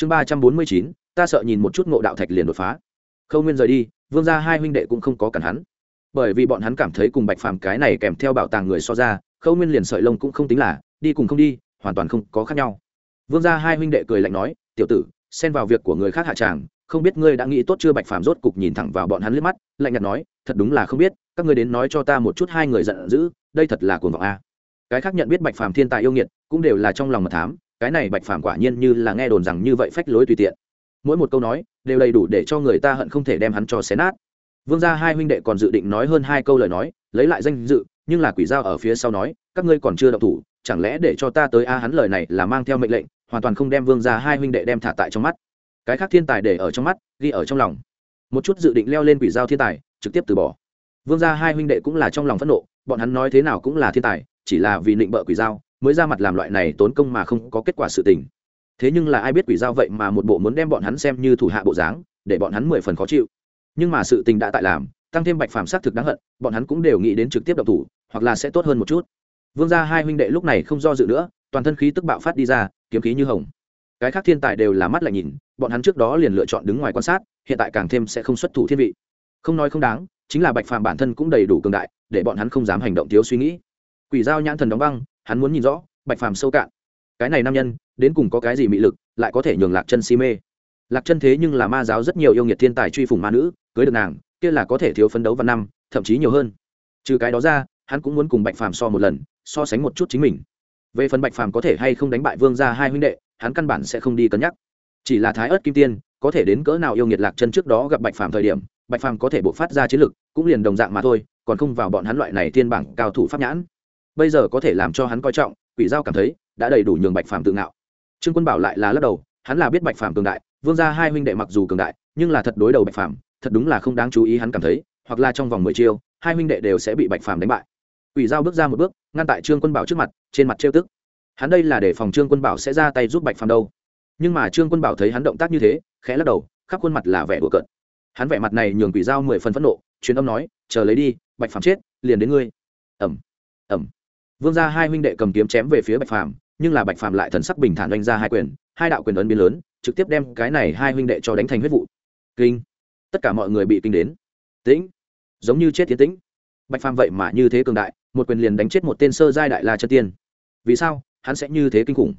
chương ba trăm bốn mươi chín, ta sợ nhìn một chút ngộ đạo thạch liền đột phá. Khâu nguyên rời đi, vương gia hai huynh đệ cũng không có cản hắn. Bởi vì bọn hắn cảm thấy cùng bạch phàm cái này kèm theo bảo tàng người so ra, khâu nguyên liền sợi lông cũng không tính là, đi cùng không đi, hoàn toàn không có khác nhau. Vương gia hai huynh đệ cười lạnh nói, tiểu tử, xen vào việc của người khác hạ tràng, không biết ngươi đã nghĩ tốt chưa? Bạch phàm rốt cục nhìn thẳng vào bọn hắn liếc mắt, lạnh nhạt nói, thật đúng là không biết, các ngươi đến nói cho ta một chút hai người giận dữ, đây thật là cuồng vọng a. Cái khác nhận biết bạch phàm thiên tài yêu nghiệt, cũng đều là trong lòng mật thám cái này bạch phàm quả nhiên như là nghe đồn rằng như vậy phách lối tùy tiện. Mỗi một câu nói, đều đầy đủ để cho người ta hận không thể đem hắn cho xé nát. Vương gia hai huynh đệ còn dự định nói hơn hai câu lời nói, lấy lại danh dự, nhưng là quỷ dao ở phía sau nói, các ngươi còn chưa đậu thủ, chẳng lẽ để cho ta tới a hắn lời này là mang theo mệnh lệnh, hoàn toàn không đem vương gia hai huynh đệ đem thả tại trong mắt. Cái khác thiên tài để ở trong mắt, ghi ở trong lòng. Một chút dự định leo lên quỷ dao thiên tài, trực tiếp từ bỏ. Vương gia hai huynh đệ cũng là trong lòng phẫn nộ, bọn hắn nói thế nào cũng là thiên tài, chỉ là vì định bợ quỷ dao mới ra mặt làm loại này tốn công mà không có kết quả sự tình. Thế nhưng là ai biết quỷ dao vậy mà một bộ muốn đem bọn hắn xem như thủ hạ bộ dáng, để bọn hắn mười phần khó chịu. Nhưng mà sự tình đã tại làm, tăng thêm bạch phàm xác thực đáng hận, bọn hắn cũng đều nghĩ đến trực tiếp độc thủ, hoặc là sẽ tốt hơn một chút. Vương gia hai huynh đệ lúc này không do dự nữa, toàn thân khí tức bạo phát đi ra, kiếm khí như hồng. Cái khác thiên tài đều là mắt lại nhìn, bọn hắn trước đó liền lựa chọn đứng ngoài quan sát, hiện tại càng thêm sẽ không xuất thủ thiên vị. Không nói không đáng, chính là bạch phàm bản thân cũng đầy đủ cường đại, để bọn hắn không dám hành động thiếu suy nghĩ. Quỷ giao nhãn thần đóng băng hắn muốn nhìn rõ, bạch phàm sâu cạn. Cái này nam nhân, đến cùng có cái gì mị lực, lại có thể nhường lạc chân si mê. Lạc chân thế nhưng là ma giáo rất nhiều yêu nghiệt thiên tài truy phủng ma nữ, cưới được nàng, kia là có thể thiếu phấn đấu vào năm, thậm chí nhiều hơn. Trừ cái đó ra, hắn cũng muốn cùng bạch phàm so một lần, so sánh một chút chính mình. Về phần bạch phàm có thể hay không đánh bại vương ra hai huynh đệ, hắn căn bản sẽ không đi cân nhắc. Chỉ là thái ớt kim tiên, có thể đến cỡ nào yêu nghiệt lạc chân trước đó gặp bạch phàm thời điểm, bạch phàm có thể bộc phát ra chiến lực, cũng liền đồng dạng mà thôi, còn không vào bọn hắn loại này thiên bảng cao thủ pháp nhãn bây giờ có thể làm cho hắn coi trọng, quỷ giao cảm thấy, đã đầy đủ nhường bạch phàm tự ngạo. Trương quân bảo lại là lắc đầu, hắn là biết bạch phàm cường đại, vương gia hai huynh đệ mặc dù cường đại, nhưng là thật đối đầu bạch phàm, thật đúng là không đáng chú ý hắn cảm thấy, hoặc là trong vòng mười chiêu, hai huynh đệ đều sẽ bị bạch phàm đánh bại. Quỷ giao bước ra một bước, ngăn tại trương quân bảo trước mặt, trên mặt trêu tức. Hắn đây là để phòng trương quân bảo sẽ ra tay giúp bạch phàm đâu. Nhưng mà trương quân bảo thấy hắn động tác như thế, khẽ lắc đầu, khắp khuôn mặt là vẻ đùa cợt. Hắn vẻ mặt này nhường quỷ giao mười phần phẫn nộ, truyền âm nói, chờ lấy đi, bạch phàm chết, liền đến ngươi. Ẩm ẩm vương gia hai huynh đệ cầm kiếm chém về phía bạch phàm, nhưng là bạch phàm lại thần sắc bình thản đánh ra hai quyền, hai đạo quyền ấn biến lớn, trực tiếp đem cái này hai huynh đệ cho đánh thành huyết vụ. Kinh! Tất cả mọi người bị kinh đến. Tĩnh! Giống như chết tiến tĩnh. Bạch phàm vậy mà như thế cường đại, một quyền liền đánh chết một tên sơ giai đại la chân tiên. Vì sao? Hắn sẽ như thế kinh khủng.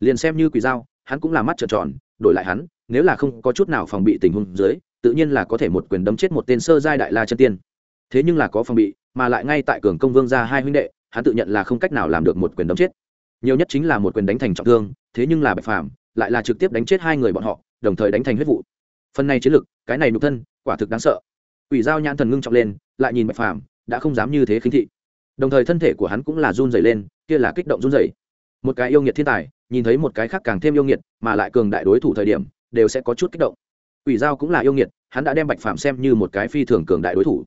Liền xem như quỷ dao, hắn cũng là mắt trợn tròn, đổi lại hắn, nếu là không có chút nào phòng bị tình huống dưới, tự nhiên là có thể một quyền đấm chết một tên sơ giai đại la chân tiên. Thế nhưng là có phòng bị, mà lại ngay tại cường công vương gia hai huynh đệ hắn tự nhận là không cách nào làm được một quyền đấm chết. Nhiều nhất chính là một quyền đánh thành trọng thương, thế nhưng là bạch phàm, lại là trực tiếp đánh chết hai người bọn họ, đồng thời đánh thành huyết vụ. Phần này chiến lực, cái này nhục thân, quả thực đáng sợ. Quỷ giao nhãn thần ngưng trọng lên, lại nhìn bạch phàm, đã không dám như thế khinh thị. Đồng thời thân thể của hắn cũng là run rẩy lên, kia là kích động run rẩy. Một cái yêu nghiệt thiên tài, nhìn thấy một cái khác càng thêm yêu nghiệt, mà lại cường đại đối thủ thời điểm, đều sẽ có chút kích động. Quỷ giao cũng là yêu nghiệt, hắn đã đem bạch phàm xem như một cái phi thường cường đại đối thủ.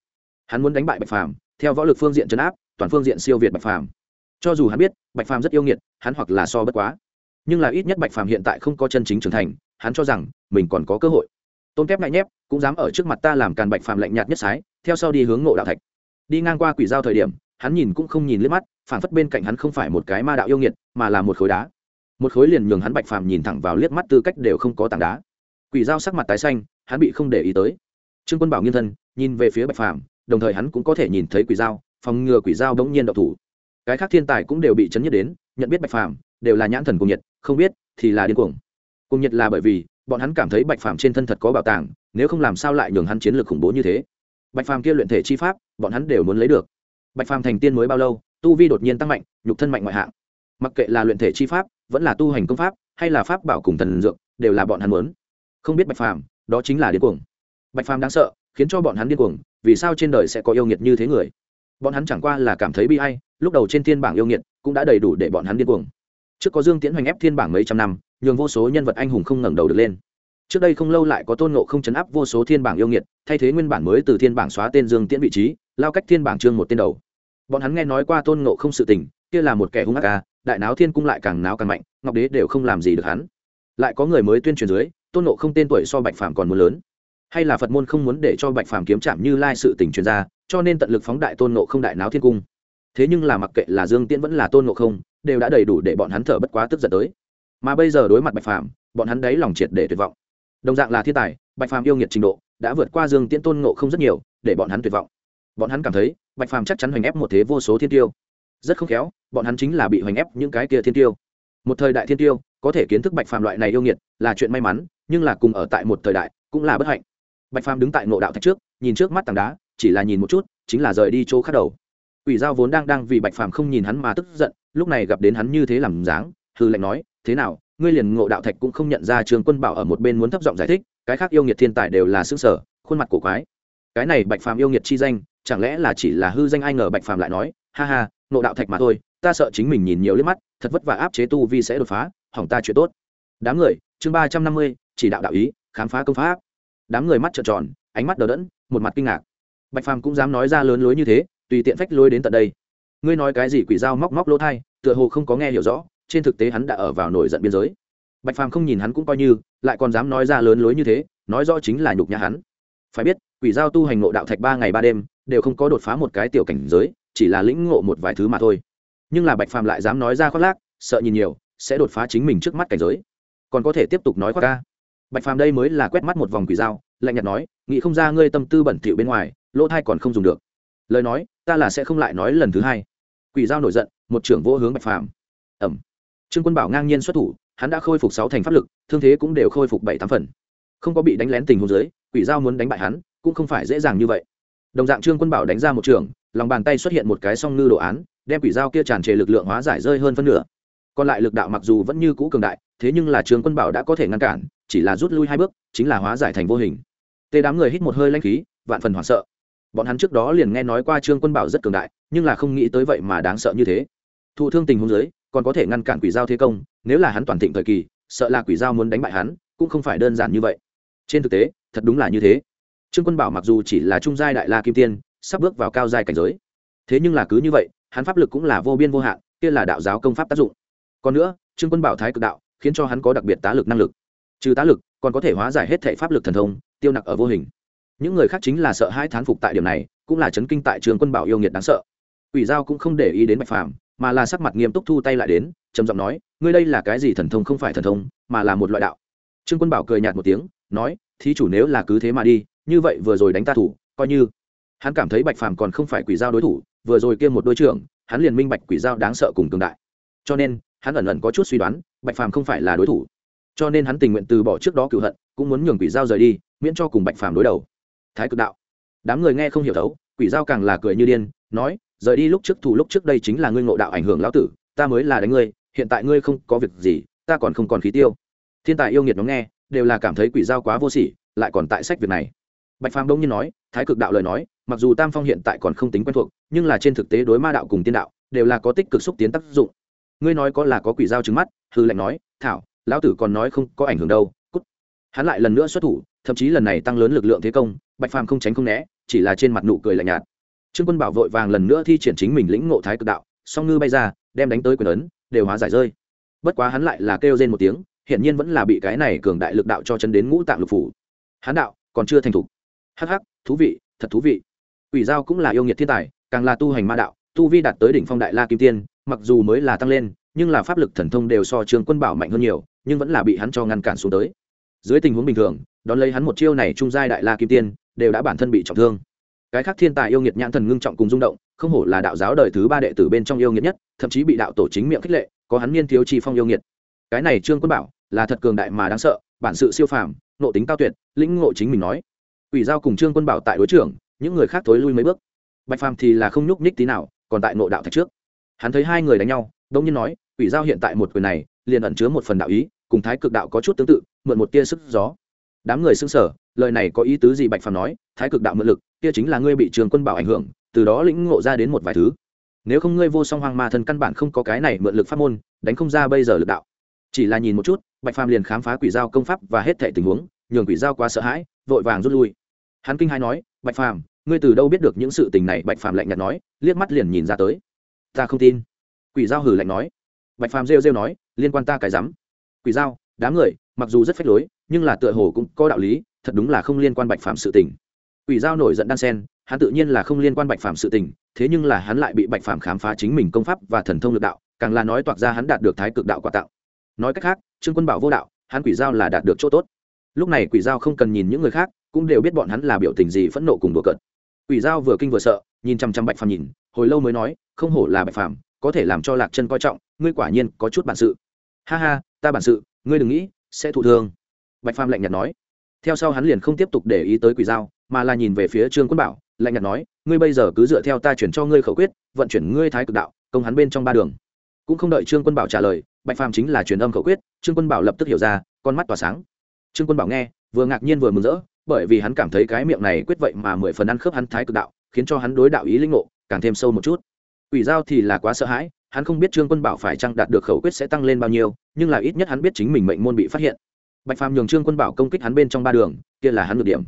Hắn muốn đánh bại bạch phàm, theo võ lực phương diện chấn áp toàn phương diện siêu việt bạch phàm. Cho dù hắn biết, bạch phàm rất yêu nghiệt, hắn hoặc là so bất quá. Nhưng là ít nhất bạch phàm hiện tại không có chân chính trưởng thành, hắn cho rằng, mình còn có cơ hội. Tôn kép ngại nhép, cũng dám ở trước mặt ta làm càn bạch phàm lạnh nhạt nhất sái, theo sau đi hướng ngộ đạo thạch. Đi ngang qua quỷ giao thời điểm, hắn nhìn cũng không nhìn liếc mắt phản phất bên cạnh hắn không phải một cái ma đạo yêu nghiệt, mà là một khối đá. Một khối liền nhường hắn bạch phàm nhìn thẳng vào liếc mắt tư cách đều không có tảng đá. Quỷ giao sắc mặt tái xanh, hắn bị không để ý tới. Trương quân bảo nghiên thân, nhìn về phía bạch phàm, đồng thời hắn cũng có thể nhìn thấy quỷ giao phòng ngừa quỷ giao đống nhiên độc thủ. Cái khác thiên tài cũng đều bị chấn nhất đến, nhận biết bạch phàm, đều là nhãn thần cùng nhiệt, không biết thì là điên cuồng. Cùng nhiệt là bởi vì, bọn hắn cảm thấy bạch phàm trên thân thật có bảo tàng, nếu không làm sao lại nhường hắn chiến lược khủng bố như thế. Bạch phàm kia luyện thể chi pháp, bọn hắn đều muốn lấy được. Bạch phàm thành tiên mới bao lâu, tu vi đột nhiên tăng mạnh, nhục thân mạnh ngoại hạng. Mặc kệ là luyện thể chi pháp, vẫn là tu hành công pháp, hay là pháp bảo cùng thần dược, đều là bọn hắn muốn. Không biết bạch phàm, đó chính là điên cuồng. Bạch phàm đáng sợ, khiến cho bọn hắn điên cuồng, vì sao trên đời sẽ có yêu nghiệt như thế người? Bọn hắn chẳng qua là cảm thấy bi hay lúc đầu trên thiên bảng yêu nghiệt cũng đã đầy đủ để bọn hắn điên cuồng. Trước có dương tiễn hoành ép thiên bảng mấy trăm năm, nhường vô số nhân vật anh hùng không ngẩng đầu được lên. Trước đây không lâu lại có tôn ngộ không chấn áp vô số thiên bảng yêu nghiệt, thay thế nguyên bản mới từ thiên bảng xóa tên dương tiễn vị trí, lao cách thiên bảng trương một tên đầu. Bọn hắn nghe nói qua tôn ngộ không sự tình, kia là một kẻ hung ác ca đại náo thiên cung lại càng náo càng mạnh, ngọc đế đều không làm gì được hắn. Lại có người mới tuyên truyền dưới, tôn ngộ không tên tuổi so bạch phàm còn muốn lớn hay là phật môn không muốn để cho bạch phàm kiếm chạm như lai sự tình truyền ra, cho nên tận lực phóng đại tôn ngộ không đại náo thiên cung. Thế nhưng là mặc kệ là dương tiễn vẫn là tôn ngộ không, đều đã đầy đủ để bọn hắn thở bất quá tức giận tới. Mà bây giờ đối mặt bạch phàm, bọn hắn đấy lòng triệt để tuyệt vọng. Đồng dạng là thiên tài, bạch phàm yêu nghiệt trình độ, đã vượt qua dương tiễn tôn ngộ không rất nhiều, để bọn hắn tuyệt vọng. Bọn hắn cảm thấy, bạch phàm chắc chắn hoành ép một thế vô số thiên tiêu. Rất không khéo, bọn hắn chính là bị hoành ép những cái kia thiên tiêu. Một thời đại thiên tiêu, có thể kiến thức bạch phàm loại này yêu nghiệt là chuyện may mắn, nhưng là cùng ở tại một thời đại cũng là bất hạnh bạch phàm đứng tại ngộ đạo thạch trước, nhìn trước mắt tảng đá, chỉ là nhìn một chút, chính là rời đi chỗ khác đầu. Ủy giao vốn đang đang vì bạch phàm không nhìn hắn mà tức giận, lúc này gặp đến hắn như thế làm dáng hư lệnh nói, thế nào, ngươi liền ngộ đạo thạch cũng không nhận ra trường quân bảo ở một bên muốn thấp giọng giải thích, cái khác yêu nghiệt thiên tài đều là xương sở khuôn mặt cổ quái. Cái này bạch phàm yêu nghiệt chi danh, chẳng lẽ là chỉ là hư danh ai ngờ bạch phàm lại nói, ha ha, ngộ đạo thạch mà thôi, ta sợ chính mình nhìn nhiều liếc mắt, thật vất vả áp chế tu vi sẽ đột phá, hỏng ta chuyện tốt. Đám người, chương ba trăm năm mươi, chỉ đạo đạo ý, khám phá công pháp đám người mắt trợn tròn, ánh mắt đờ đẫn, một mặt kinh ngạc. Bạch phàm cũng dám nói ra lớn lối như thế, tùy tiện phách lối đến tận đây. Ngươi nói cái gì quỷ dao móc móc lỗ thai, tựa hồ không có nghe hiểu rõ, trên thực tế hắn đã ở vào nổi giận biên giới. Bạch phàm không nhìn hắn cũng coi như, lại còn dám nói ra lớn lối như thế, nói rõ chính là nhục nhã hắn. Phải biết, quỷ giao tu hành ngộ đạo thạch ba ngày ba đêm, đều không có đột phá một cái tiểu cảnh giới, chỉ là lĩnh ngộ một vài thứ mà thôi. Nhưng là bạch phàm lại dám nói ra khoác lác, sợ nhìn nhiều, sẽ đột phá chính mình trước mắt cảnh giới. Còn có thể tiếp tục nói khoác ca bạch phàm đây mới là quét mắt một vòng quỷ dao, lạnh nhạt nói, nghĩ không ra ngươi tâm tư bẩn thỉu bên ngoài, lỗ thai còn không dùng được. Lời nói, ta là sẽ không lại nói lần thứ hai. Quỷ dao nổi giận, một trưởng vô hướng bạch phàm. Ẩm. Trương quân bảo ngang nhiên xuất thủ, hắn đã khôi phục sáu thành pháp lực, thương thế cũng đều khôi phục bảy tám phần. Không có bị đánh lén tình huống dưới, quỷ dao muốn đánh bại hắn, cũng không phải dễ dàng như vậy. Đồng dạng trương quân bảo đánh ra một trường lòng bàn tay xuất hiện một cái song ngư đồ án, đem quỷ dao kia tràn trề lực lượng hóa giải rơi hơn phân nửa. Còn lại lực đạo mặc dù vẫn như cũ cường đại, thế nhưng là trương quân bảo đã có thể ngăn cản chỉ là rút lui hai bước, chính là hóa giải thành vô hình. Tê đám người hít một hơi lanh khí, vạn phần hoảng sợ. Bọn hắn trước đó liền nghe nói qua trương quân bảo rất cường đại, nhưng là không nghĩ tới vậy mà đáng sợ như thế. Thụ thương tình huống dưới, còn có thể ngăn cản quỷ giao thế công, nếu là hắn toàn thịnh thời kỳ, sợ là quỷ giao muốn đánh bại hắn, cũng không phải đơn giản như vậy. Trên thực tế, thật đúng là như thế. Trương quân bảo mặc dù chỉ là trung giai đại la kim tiên, sắp bước vào cao giai cảnh giới. Thế nhưng là cứ như vậy, hắn pháp lực cũng là vô biên vô hạn, kia là đạo giáo công pháp tác dụng. Còn nữa, trương quân bảo thái cực đạo, khiến cho hắn có đặc biệt tá lực năng lực trừ tá lực, còn có thể hóa giải hết thể pháp lực thần thông, tiêu nặc ở vô hình. Những người khác chính là sợ hai thán phục tại điểm này, cũng là chấn kinh tại trường quân bảo yêu nghiệt đáng sợ. Ủy giao cũng không để ý đến bạch phàm, mà là sắc mặt nghiêm túc thu tay lại đến, trầm giọng nói, ngươi đây là cái gì thần thông không phải thần thông, mà là một loại đạo. Trương quân bảo cười nhạt một tiếng, nói, thí chủ nếu là cứ thế mà đi, như vậy vừa rồi đánh ta thủ, coi như. Hắn cảm thấy bạch phàm còn không phải quỷ giao đối thủ, vừa rồi kia một đôi trưởng, hắn liền minh bạch quỷ giao đáng sợ cùng cường đại. Cho nên, hắn ẩn ẩn có chút suy đoán, bạch phàm không phải là đối thủ cho nên hắn tình nguyện từ bỏ trước đó cựu hận, cũng muốn nhường quỷ giao rời đi, miễn cho cùng bạch phàm đối đầu. Thái cực đạo. Đám người nghe không hiểu thấu, quỷ giao càng là cười như điên, nói, rời đi lúc trước thủ lúc trước đây chính là ngươi ngộ đạo ảnh hưởng lão tử, ta mới là đánh ngươi, hiện tại ngươi không có việc gì, ta còn không còn khí tiêu. Thiên tài yêu nghiệt nó nghe, đều là cảm thấy quỷ giao quá vô sỉ, lại còn tại sách việc này. Bạch phàm đông nhiên nói, thái cực đạo lời nói, mặc dù tam phong hiện tại còn không tính quen thuộc, nhưng là trên thực tế đối ma đạo cùng tiên đạo, đều là có tích cực xúc tiến tác dụng. Ngươi nói có là có quỷ giao trứng mắt, hư lệnh nói, thảo lão tử còn nói không có ảnh hưởng đâu, cút. Hắn lại lần nữa xuất thủ, thậm chí lần này tăng lớn lực lượng thế công, bạch phàm không tránh không né, chỉ là trên mặt nụ cười lạnh nhạt. Trương quân bảo vội vàng lần nữa thi triển chính mình lĩnh ngộ thái cực đạo, song ngư bay ra, đem đánh tới quyền ấn, đều hóa giải rơi. Bất quá hắn lại là kêu rên một tiếng hiện nhiên vẫn là bị cái này cường đại lực đạo cho chân đến ngũ tạng lục phủ. Hắn đạo, còn chưa thành thục. Hắc hắc, thú vị, thật thú vị. Ủy giao cũng là yêu nghiệt thiên tài, càng là tu hành ma đạo, tu vi đạt tới đỉnh phong đại la kim tiên, mặc dù mới là tăng lên, nhưng là pháp lực thần thông đều so trương quân bảo mạnh hơn nhiều nhưng vẫn là bị hắn cho ngăn cản xuống tới. Dưới tình huống bình thường, đón lấy hắn một chiêu này trung giai đại la kim tiên, đều đã bản thân bị trọng thương. Cái khác thiên tài yêu nghiệt nhãn thần ngưng trọng cùng rung động, không hổ là đạo giáo đời thứ ba đệ tử bên trong yêu nghiệt nhất, thậm chí bị đạo tổ chính miệng khích lệ, có hắn niên thiếu chi phong yêu nghiệt. Cái này trương quân bảo là thật cường đại mà đáng sợ, bản sự siêu phàm nộ tính cao tuyệt, lĩnh ngộ chính mình nói. Ủy giao cùng trương quân bảo tại đối trưởng, những người khác thối lui mấy bước. Bạch phàm thì là không nhúc nhích tí nào, còn tại nộ đạo thạch trước. Hắn thấy hai người đánh nhau đông nhiên nói ủy giao hiện tại một quyền này liền ẩn chứa một phần đạo ý, cùng thái cực đạo có chút tương tự, mượn một tia sức gió. Đám người xưng sở lời này có ý tứ gì bạch phàm nói, thái cực đạo mượn lực, kia chính là ngươi bị trường quân bảo ảnh hưởng, từ đó lĩnh ngộ ra đến một vài thứ. Nếu không ngươi vô song hoang ma thân căn bản không có cái này mượn lực pháp môn, đánh không ra bây giờ lực đạo. Chỉ là nhìn một chút, bạch phàm liền khám phá quỷ giao công pháp và hết thể tình huống, nhường quỷ giao quá sợ hãi, vội vàng rút lui. Hắn kinh hai nói, bạch phàm, ngươi từ đâu biết được những sự tình này? Bạch phàm lạnh nhạt nói, liếc mắt liền nhìn ra tới. Ta không tin. Quỷ giao hử lạnh nói bạch phàm rêu rêu nói, liên quan ta cái rắm. Quỷ giao, đám người, mặc dù rất phách lối, nhưng là tựa hồ cũng có đạo lý, thật đúng là không liên quan bạch phàm sự tình. Quỷ giao nổi giận đan sen, hắn tự nhiên là không liên quan bạch phàm sự tình, thế nhưng là hắn lại bị bạch phàm khám phá chính mình công pháp và thần thông lực đạo, càng là nói toạc ra hắn đạt được thái cực đạo quả tạo. nói cách khác, trương quân bảo vô đạo, hắn quỷ giao là đạt được chỗ tốt. Lúc này quỷ giao không cần nhìn những người khác, cũng đều biết bọn hắn là biểu tình gì phẫn nộ cùng đùa cợt. Quỷ giao vừa kinh vừa sợ, nhìn chăm chăm bạch phàm nhìn, hồi lâu mới nói, không hổ là bạch phàm có thể làm cho lạc chân coi trọng ngươi quả nhiên có chút bản sự. Ha ha ta bản sự ngươi đừng nghĩ sẽ thụ thương. Bạch phàm lạnh nhạt nói. Theo sau hắn liền không tiếp tục để ý tới quỷ dao, mà là nhìn về phía trương quân bảo lạnh nhạt nói ngươi bây giờ cứ dựa theo ta chuyển cho ngươi khẩu quyết vận chuyển ngươi thái cực đạo công hắn bên trong ba đường. Cũng không đợi trương quân bảo trả lời bạch phàm chính là truyền âm khẩu quyết trương quân bảo lập tức hiểu ra con mắt tỏa sáng. Trương quân bảo nghe vừa ngạc nhiên vừa mừng rỡ bởi vì hắn cảm thấy cái miệng này quyết vậy mà mười phần ăn khớp hắn thái cực đạo khiến cho hắn đối đạo ý linh ngộ càng thêm sâu một chút. Quỷ giao thì là quá sợ hãi, hắn không biết trương quân bảo phải chăng đạt được khẩu quyết sẽ tăng lên bao nhiêu, nhưng là ít nhất hắn biết chính mình mệnh môn bị phát hiện. Bạch phàm nhường trương quân bảo công kích hắn bên trong ba đường, kia là hắn được điểm.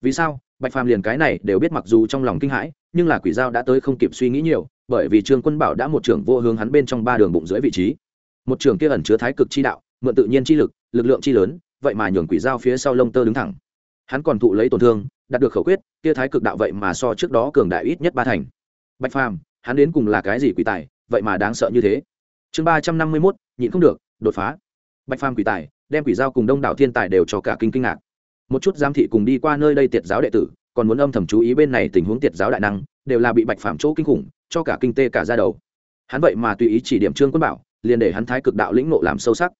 Vì sao? Bạch phàm liền cái này đều biết mặc dù trong lòng kinh hãi, nhưng là quỷ giao đã tới không kịp suy nghĩ nhiều, bởi vì trương quân bảo đã một trưởng vô hướng hắn bên trong ba đường bụng dưới vị trí. Một trưởng kia ẩn chứa thái cực chi đạo, mượn tự nhiên chi lực lực lượng chi lớn, vậy mà nhường quỷ giao phía sau lông tơ đứng thẳng. Hắn còn thụ lấy tổn thương, đạt được khẩu quyết, kia thái cực đạo vậy mà so trước đó cường đại ít nhất ba thành. Bạch phàm hắn đến cùng là cái gì quỷ tài, vậy mà đáng sợ như thế. Chương ba trăm năm mươi mốt, nhịn không được, đột phá. Bạch phàm quỷ tài, đem quỷ giao cùng đông đảo thiên tài đều cho cả kinh kinh ngạc. Một chút giám thị cùng đi qua nơi đây tiệt giáo đệ tử, còn muốn âm thầm chú ý bên này tình huống tiệt giáo đại năng, đều là bị bạch phàm chỗ kinh khủng, cho cả kinh tê cả ra đầu. Hắn vậy mà tùy ý chỉ điểm trương quân bảo, liền để hắn thái cực đạo lĩnh nộ làm sâu sắc.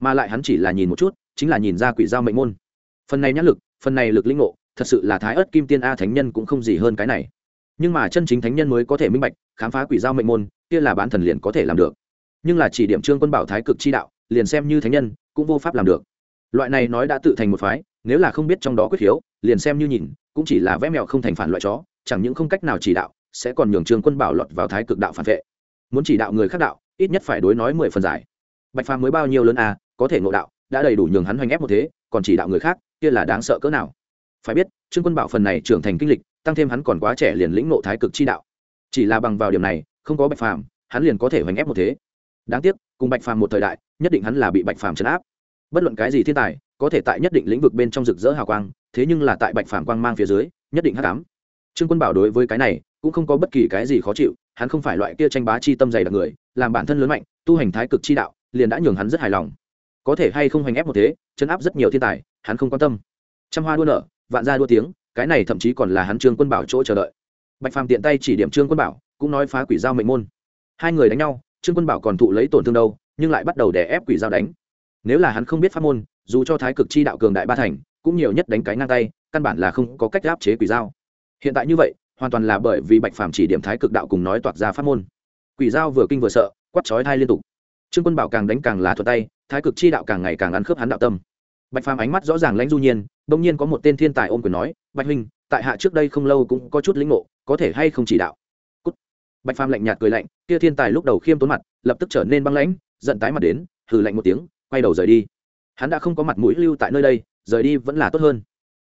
Mà lại hắn chỉ là nhìn một chút, chính là nhìn ra quỷ giao mệnh môn. Phần này nhãn lực, phần này lực lĩnh ngộ, thật sự là thái ớt kim tiên a thánh nhân cũng không gì hơn cái này nhưng mà chân chính thánh nhân mới có thể minh bạch khám phá quỷ giao mệnh môn kia là bán thần liền có thể làm được. Nhưng là chỉ điểm trương quân bảo thái cực chi đạo liền xem như thánh nhân cũng vô pháp làm được. Loại này nói đã tự thành một phái nếu là không biết trong đó quyết hiếu, liền xem như nhìn cũng chỉ là vẽ mèo không thành phản loại chó chẳng những không cách nào chỉ đạo sẽ còn nhường trương quân bảo lọt vào thái cực đạo phản vệ. Muốn chỉ đạo người khác đạo ít nhất phải đối nói mười phần giải. Bạch phàm mới bao nhiêu lớn à có thể ngộ đạo đã đầy đủ nhường hắn hoành ép một thế còn chỉ đạo người khác kia là đáng sợ cỡ nào phải biết, trương quân bảo phần này trưởng thành kinh lịch, tăng thêm hắn còn quá trẻ liền lĩnh nộ thái cực chi đạo. Chỉ là bằng vào điểm này, không có bạch phàm, hắn liền có thể hoành ép một thế. Đáng tiếc, cùng bạch phàm một thời đại, nhất định hắn là bị bạch phàm chấn áp. Bất luận cái gì thiên tài, có thể tại nhất định lĩnh vực bên trong rực rỡ hào quang, thế nhưng là tại bạch phàm quang mang phía dưới, nhất định hắc ám. Trương quân bảo đối với cái này, cũng không có bất kỳ cái gì khó chịu, hắn không phải loại kia tranh bá chi tâm dày đặc người, làm bản thân lớn mạnh, tu hành thái cực chi đạo, liền đã nhường hắn rất hài lòng. Có thể hay không hành ép một thế chấn áp rất nhiều thiên tài, hắn không quan tâm. Trăm hoa đua nở vạn gia đua tiếng, cái này thậm chí còn là hắn trương quân bảo chỗ chờ đợi. Bạch phàm tiện tay chỉ điểm trương quân bảo, cũng nói phá quỷ giao mệnh môn. Hai người đánh nhau, trương quân bảo còn thụ lấy tổn thương đâu, nhưng lại bắt đầu đè ép quỷ giao đánh. Nếu là hắn không biết pháp môn, dù cho thái cực chi đạo cường đại ba thành, cũng nhiều nhất đánh cái ngang tay, căn bản là không có cách áp chế quỷ giao. Hiện tại như vậy, hoàn toàn là bởi vì bạch phàm chỉ điểm thái cực đạo cùng nói toạc ra pháp môn. Quỷ giao vừa kinh vừa sợ quắt chói thai liên tục. Trương quân bảo càng đánh càng là thuật tay, thái cực chi đạo càng ngày càng ăn khớp hắn đạo tâm bạch phàm ánh mắt rõ ràng lãnh du nhiên, bỗng nhiên có một tên thiên tài ôm quyền nói, bạch huynh, tại hạ trước đây không lâu cũng có chút lĩnh ngộ, có thể hay không chỉ đạo? Cút. bạch phàm lạnh nhạt cười lạnh, kia thiên tài lúc đầu khiêm tốn mặt, lập tức trở nên băng lãnh, giận tái mặt đến, hừ lạnh một tiếng, quay đầu rời đi. Hắn đã không có mặt mũi lưu tại nơi đây, rời đi vẫn là tốt hơn.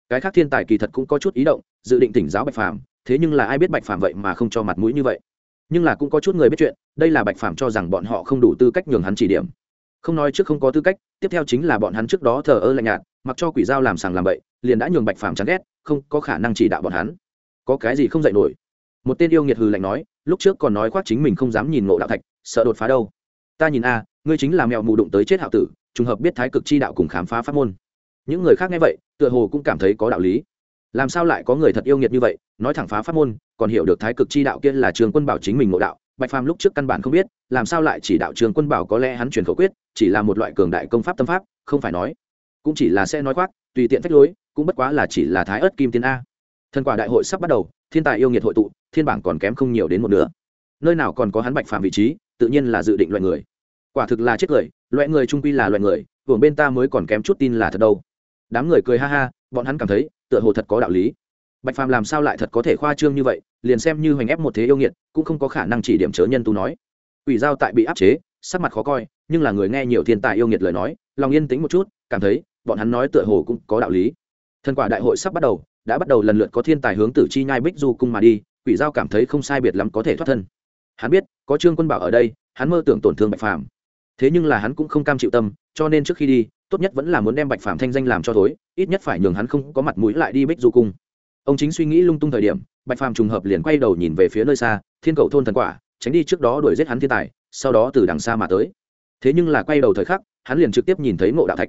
Cái khác thiên tài kỳ thật cũng có chút ý động, dự định tỉnh giáo bạch phàm, thế nhưng là ai biết bạch phàm vậy mà không cho mặt mũi như vậy. Nhưng là cũng có chút người biết chuyện, đây là bạch phàm cho rằng bọn họ không đủ tư cách nhường hắn chỉ điểm. Không nói trước không có tư cách tiếp theo chính là bọn hắn trước đó thờ ơ lạnh nhạt, mặc cho quỷ dao làm sàng làm bậy, liền đã nhường bạch phàm chán ghét, không có khả năng chỉ đạo bọn hắn. Có cái gì không dạy nổi? Một tên yêu nghiệt hừ lạnh nói, lúc trước còn nói khoác chính mình không dám nhìn ngộ đạo thạch, sợ đột phá đâu. Ta nhìn a, ngươi chính là mèo mù đụng tới chết hạo tử, trùng hợp biết thái cực chi đạo cùng khám phá pháp môn. Những người khác nghe vậy, tựa hồ cũng cảm thấy có đạo lý. Làm sao lại có người thật yêu nghiệt như vậy, nói thẳng phá pháp môn, còn hiểu được thái cực chi đạo kia là trường quân bảo chính mình ngộ đạo bạch phàm lúc trước căn bản không biết, làm sao lại chỉ đạo trường quân bảo có lẽ hắn truyền khẩu quyết, chỉ là một loại cường đại công pháp tâm pháp, không phải nói. Cũng chỉ là sẽ nói khoác, tùy tiện phách lối, cũng bất quá là chỉ là thái ớt kim tiên a. Thần quả đại hội sắp bắt đầu, thiên tài yêu nghiệt hội tụ, thiên bảng còn kém không nhiều đến một nửa. Nơi nào còn có hắn bạch phàm vị trí, tự nhiên là dự định loại người. Quả thực là chết người loại người trung quy là loại người, hưởng bên ta mới còn kém chút tin là thật đâu. Đám người cười ha ha, bọn hắn cảm thấy, tựa hồ thật có đạo lý. Bạch phàm làm sao lại thật có thể khoa trương như vậy? Liền xem như hoành ép một thế yêu nghiệt, cũng không có khả năng chỉ điểm chớ nhân tu nói. Ủy giao tại bị áp chế, sắc mặt khó coi, nhưng là người nghe nhiều thiên tài yêu nghiệt lời nói, lòng yên tĩnh một chút, cảm thấy, bọn hắn nói tựa hồ cũng có đạo lý. Thần quả đại hội sắp bắt đầu, đã bắt đầu lần lượt có thiên tài hướng tử chi nhai bích du cung mà đi, quỷ giao cảm thấy không sai biệt lắm có thể thoát thân. Hắn biết, có trương quân bảo ở đây, hắn mơ tưởng tổn thương bạch phàm. Thế nhưng là hắn cũng không cam chịu tâm, cho nên trước khi đi, tốt nhất vẫn là muốn đem bạch phàm thanh danh làm cho thối, ít nhất phải nhường hắn không có mặt mũi lại đi bích du cung. Ông chính suy nghĩ lung tung thời điểm bạch phàm trùng hợp liền quay đầu nhìn về phía nơi xa thiên cầu thôn thần quả tránh đi trước đó đuổi giết hắn thiên tài sau đó từ đằng xa mà tới. Thế nhưng là quay đầu thời khắc hắn liền trực tiếp nhìn thấy ngộ đạo thạch.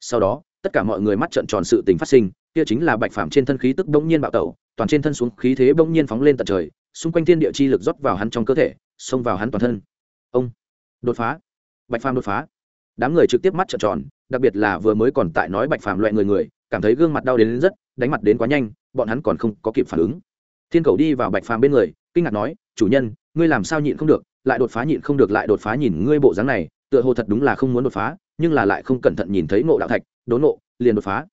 Sau đó tất cả mọi người mắt trợn tròn sự tình phát sinh kia chính là bạch phàm trên thân khí tức bỗng nhiên bạo tẩu toàn trên thân xuống khí thế bỗng nhiên phóng lên tận trời xung quanh thiên địa chi lực rót vào hắn trong cơ thể xông vào hắn toàn thân. Ông đột phá. Bạch phàm đột phá. Đám người trực tiếp mắt trợn tròn đặc biệt là vừa mới còn tại nói bạch phàm loại người người cảm thấy gương mặt đau đến, đến rất đánh mặt đến quá nhanh bọn hắn còn không có kịp phản ứng thiên cầu đi vào bạch phàm bên người, kinh ngạc nói, chủ nhân, ngươi làm sao nhịn không được, lại đột phá nhịn không được lại đột phá nhìn ngươi bộ dáng này, tựa hồ thật đúng là không muốn đột phá, nhưng là lại không cẩn thận nhìn thấy ngộ đạo thạch đốn nộ, liền đột phá.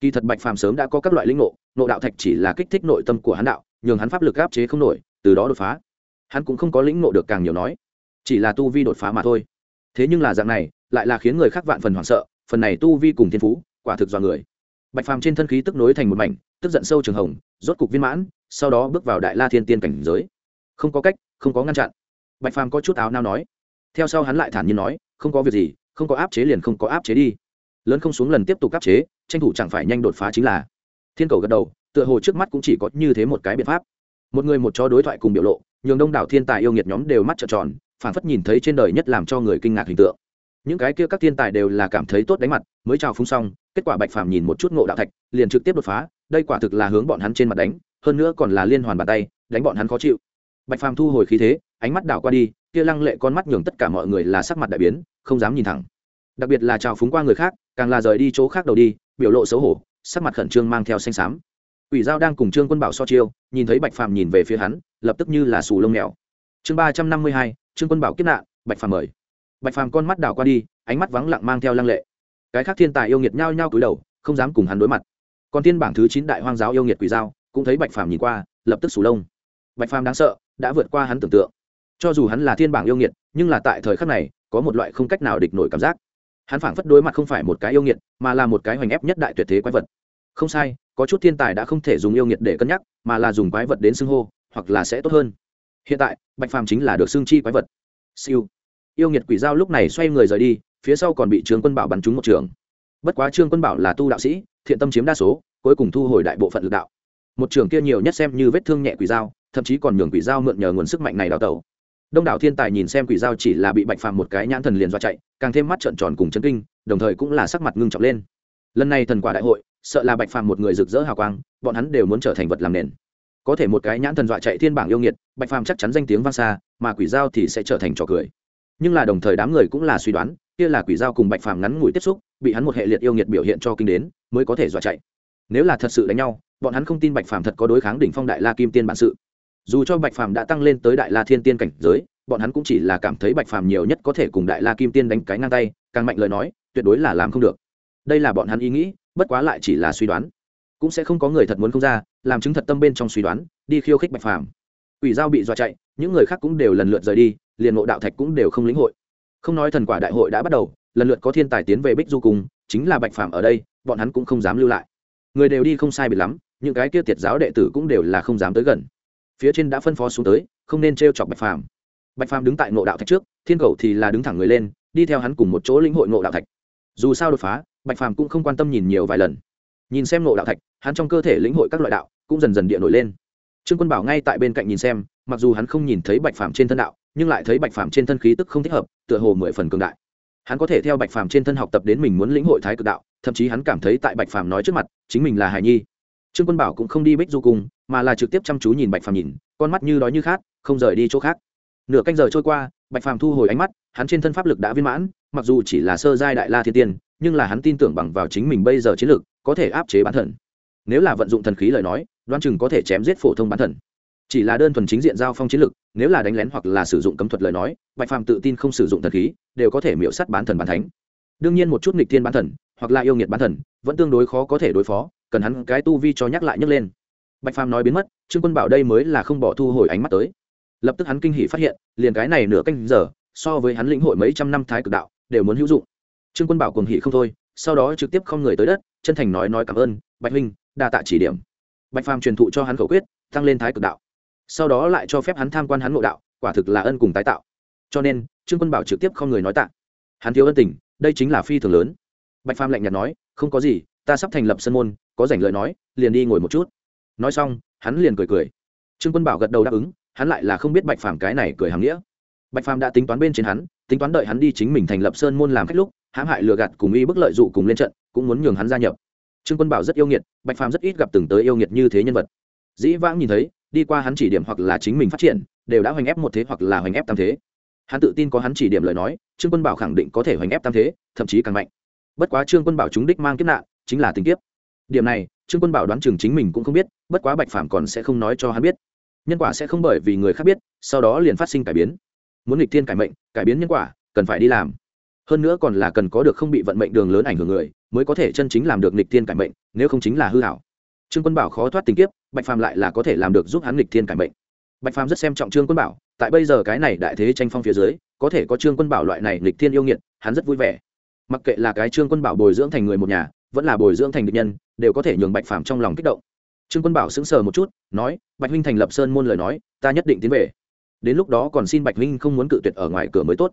Kỳ thật bạch phàm sớm đã có các loại linh ngộ ngộ đạo thạch chỉ là kích thích nội tâm của hắn đạo, nhường hắn pháp lực áp chế không nổi, từ đó đột phá. Hắn cũng không có lĩnh ngộ được càng nhiều nói, chỉ là tu vi đột phá mà thôi. Thế nhưng là dạng này, lại là khiến người khác vạn phần hoảng sợ, phần này tu vi cùng thiên phú, quả thực do người. Bạch phàm trên thân khí tức nối thành một mảnh tức giận sâu trường hồng, rốt cục viên mãn, sau đó bước vào đại la thiên tiên cảnh giới. Không có cách, không có ngăn chặn. Bạch phàm có chút áo nao nói. Theo sau hắn lại thản nhiên nói, không có việc gì, không có áp chế liền không có áp chế đi. Lớn không xuống lần tiếp tục áp chế, tranh thủ chẳng phải nhanh đột phá chính là. Thiên cầu gật đầu, tựa hồ trước mắt cũng chỉ có như thế một cái biện pháp. Một người một chó đối thoại cùng biểu lộ, nhường đông đảo thiên tài yêu nghiệt nhóm đều mắt trợn tròn phản phất nhìn thấy trên đời nhất làm cho người kinh ngạc hình tượng. Những cái kia các thiên tài đều là cảm thấy tốt đánh mặt, mới chào phúng xong, kết quả bạch phàm nhìn một chút ngộ đạo thạch, liền trực tiếp đột phá đây quả thực là hướng bọn hắn trên mặt đánh, hơn nữa còn là liên hoàn bàn tay, đánh bọn hắn khó chịu. Bạch phàm thu hồi khí thế, ánh mắt đảo qua đi, kia lăng lệ con mắt nhường tất cả mọi người là sắc mặt đại biến, không dám nhìn thẳng. Đặc biệt là trào phúng qua người khác, càng là rời đi chỗ khác đầu đi, biểu lộ xấu hổ, sắc mặt khẩn trương mang theo xanh xám. Ủy giao đang cùng trương quân bảo so chiêu, nhìn thấy bạch phàm nhìn về phía hắn, lập tức như là sù lông mèo. Chương ba trăm năm mươi hai, trương quân bảo kiếp nạn, bạch phàm mời. Bạch phàm con mắt đảo qua đi, ánh mắt vắng lặng mang theo lăng lệ. Cái khác thiên tài yêu nghiệt nhao nhao cúi đầu, không dám cùng hắn đối mặt còn tiên bảng thứ chín đại hoang giáo yêu nghiệt quỷ giao, cũng thấy bạch phàm nhìn qua, lập tức sù lông. Bạch phàm đáng sợ, đã vượt qua hắn tưởng tượng. Cho dù hắn là thiên bảng yêu nghiệt, nhưng là tại thời khắc này, có một loại không cách nào địch nổi cảm giác. Hắn phảng phất đối mặt không phải một cái yêu nghiệt, mà là một cái hoành ép nhất đại tuyệt thế quái vật. Không sai, có chút thiên tài đã không thể dùng yêu nghiệt để cân nhắc, mà là dùng quái vật đến xưng hô, hoặc là sẽ tốt hơn. Hiện tại, bạch phàm chính là được xưng chi quái vật. Siêu. Yêu nghiệt quỷ dao lúc này xoay người rời đi, phía sau còn bị trướng quân bảo bắn trúng một trường bất quá trương quân bảo là tu đạo sĩ, thiện tâm chiếm đa số, cuối cùng thu hồi đại bộ phận lực đạo. Một trường kia nhiều nhất xem như vết thương nhẹ quỷ dao, thậm chí còn nhường quỷ dao mượn nhờ nguồn sức mạnh này đào tẩu. Đông đảo thiên tài nhìn xem quỷ dao chỉ là bị bạch phàm một cái nhãn thần liền do chạy, càng thêm mắt trợn tròn cùng chấn kinh, đồng thời cũng là sắc mặt ngưng trọng lên. Lần này thần quả đại hội, sợ là bạch phàm một người rực rỡ hào quang, bọn hắn đều muốn trở thành vật làm nền. Có thể một cái nhãn thần dọa chạy thiên bảng yêu nghiệt, bạch phàm chắc chắn danh tiếng vang xa, mà quỷ dao thì sẽ trở thành trò cười nhưng là đồng thời đám người cũng là suy đoán, kia là quỷ dao cùng bạch phàm ngắn ngủi tiếp xúc, bị hắn một hệ liệt yêu nghiệt biểu hiện cho kinh đến, mới có thể dọa chạy. Nếu là thật sự đánh nhau, bọn hắn không tin bạch phàm thật có đối kháng đỉnh phong đại la kim tiên bản sự. Dù cho bạch phàm đã tăng lên tới đại la thiên tiên cảnh giới, bọn hắn cũng chỉ là cảm thấy bạch phàm nhiều nhất có thể cùng đại la kim tiên đánh cái ngang tay, càng mạnh lời nói, tuyệt đối là làm không được. Đây là bọn hắn ý nghĩ, bất quá lại chỉ là suy đoán. Cũng sẽ không có người thật muốn không ra, làm chứng thật tâm bên trong suy đoán, đi khiêu khích bạch phàm. Ủy giao bị dọa chạy, những người khác cũng đều lần lượt rời đi liền ngộ đạo thạch cũng đều không lĩnh hội. Không nói thần quả đại hội đã bắt đầu, lần lượt có thiên tài tiến về bích du cùng chính là bạch phàm ở đây, bọn hắn cũng không dám lưu lại. Người đều đi không sai biệt lắm, những cái kia tiệt giáo đệ tử cũng đều là không dám tới gần. Phía trên đã phân phó xuống tới, không nên t r e o chọc bạch phàm. Bạch phàm đứng tại ngộ đạo thạch trước, thiên cầu thì là đứng thẳng người lên, đi theo hắn cùng một chỗ lĩnh hội ngộ đạo thạch. Dù sao đột phá, bạch phàm cũng không quan tâm nhìn nhiều vài lần. Nhìn xem ngộ đạo thạch, hắn trong cơ thể lĩnh hội các loại đạo cũng dần dần địa nổi lên. Trương quân bảo ngay tại bên cạnh nhìn xem, mặc dù hắn không nhìn thấy bạch phàm trên thân đạo nhưng lại thấy bạch phàm trên thân khí tức không thích hợp, tựa hồ mười phần cường đại. Hắn có thể theo bạch phàm trên thân học tập đến mình muốn lĩnh hội thái cực đạo, thậm chí hắn cảm thấy tại bạch phàm nói trước mặt, chính mình là hải nhi. Trương quân bảo cũng không đi bích du cung, mà là trực tiếp chăm chú nhìn bạch phàm nhìn, con mắt như đói như khát, không rời đi chỗ khác. Nửa canh giờ trôi qua, bạch phàm thu hồi ánh mắt, hắn trên thân pháp lực đã viên mãn, mặc dù chỉ là sơ giai đại la thiên tiên, nhưng là hắn tin tưởng bằng vào chính mình bây giờ chiến lực, có thể áp chế bán thần nếu là vận dụng thần khí lời nói đoan chừng có thể chém giết phổ thông bán thần chỉ là đơn thuần chính diện giao phong chiến lực nếu là đánh lén hoặc là sử dụng cấm thuật lời nói, bạch phàm tự tin không sử dụng thần khí, đều có thể miễu sát bán thần bán thánh. Đương nhiên một chút nghịch thiên bán thần, hoặc là yêu nghiệt bán thần, vẫn tương đối khó có thể đối phó, cần hắn cái tu vi cho nhắc lại nhấc lên. Bạch phàm nói biến mất, trương quân bảo đây mới là không bỏ thu hồi ánh mắt tới. Lập tức hắn kinh hỉ phát hiện, liền cái này nửa canh giờ, so với hắn lĩnh hội mấy trăm năm thái cực đạo, đều muốn hữu dụng. Trương quân bảo cùng hỉ không thôi, sau đó trực tiếp không người tới đất, chân thành nói nói cảm ơn, bạch huynh, đa tạ chỉ điểm. Bạch phàm truyền thụ cho hắn khẩu quyết, tăng lên thái cực đạo sau đó lại cho phép hắn tham quan hắn ngộ đạo, quả thực là ân cùng tái tạo. Cho nên, trương quân bảo trực tiếp không người nói tạ. Hắn thiếu ân tình, đây chính là phi thường lớn. Bạch phàm lạnh nhạt nói, không có gì, ta sắp thành lập sân môn, có rảnh lời nói, liền đi ngồi một chút. Nói xong, hắn liền cười cười. Trương quân bảo gật đầu đáp ứng, hắn lại là không biết bạch phàm cái này cười hàm nghĩa. Bạch phàm đã tính toán bên trên hắn, tính toán đợi hắn đi chính mình thành lập sơn môn làm khách lúc, hãm hại lừa gạt cùng y bức lợi dụ cùng lên trận, cũng muốn nhường hắn gia nhập. Trương quân bảo rất yêu nghiệt, bạch phàm rất ít gặp từng tới yêu nghiệt như thế nhân vật. Dĩ vãng nhìn thấy đi qua hắn chỉ điểm hoặc là chính mình phát triển, đều đã hoành ép một thế hoặc là hoành ép tam thế. Hắn tự tin có hắn chỉ điểm lời nói, trương quân bảo khẳng định có thể hoành ép tam thế, thậm chí càng mạnh. Bất quá trương quân bảo chúng đích mang kiếp nạn, chính là tình kiếp. Điểm này, trương quân bảo đoán chừng chính mình cũng không biết, bất quá bạch phàm còn sẽ không nói cho hắn biết. Nhân quả sẽ không bởi vì người khác biết, sau đó liền phát sinh cải biến. Muốn nghịch thiên cải mệnh, cải biến nhân quả, cần phải đi làm. Hơn nữa còn là cần có được không bị vận mệnh đường lớn ảnh hưởng người, mới có thể chân chính làm được nghịch thiên cải mệnh, nếu không chính là hư hảo. Trương quân bảo khó thoát tình kiếp bạch phàm lại là có thể làm được giúp hắn nghịch thiên cải mệnh. Bạch phàm rất xem trọng trương quân bảo, tại bây giờ cái này đại thế tranh phong phía dưới, có thể có trương quân bảo loại này nghịch thiên yêu nghiệt, hắn rất vui vẻ. Mặc kệ là cái trương quân bảo bồi dưỡng thành người một nhà, vẫn là bồi dưỡng thành địch nhân, đều có thể nhường bạch phàm trong lòng kích động. Trương quân bảo sững sờ một chút, nói, bạch huynh thành lập sơn môn lời nói, ta nhất định tiến về. Đến lúc đó còn xin bạch huynh không muốn cự tuyệt ở ngoài cửa mới tốt.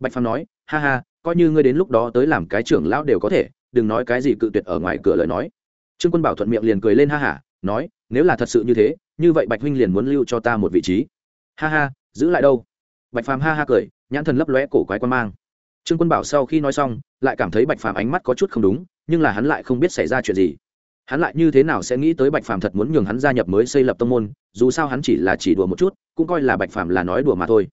Bạch phàm nói, ha ha, coi như ngươi đến lúc đó tới làm cái trưởng lão đều có thể, đừng nói cái gì cự tuyệt ở ngoài cửa lời nói. Trương quân bảo thuận miệng liền cười lên ha hả, nói nếu là thật sự như thế, như vậy bạch huynh liền muốn lưu cho ta một vị trí. Ha ha, giữ lại đâu? Bạch phàm ha ha cười, nhãn thần lấp lóe cổ quái quan mang. Trương quân bảo sau khi nói xong, lại cảm thấy bạch phàm ánh mắt có chút không đúng, nhưng là hắn lại không biết xảy ra chuyện gì. Hắn lại như thế nào sẽ nghĩ tới bạch phàm thật muốn nhường hắn gia nhập mới xây lập tông môn, dù sao hắn chỉ là chỉ đùa một chút, cũng coi là bạch phàm là nói đùa mà thôi.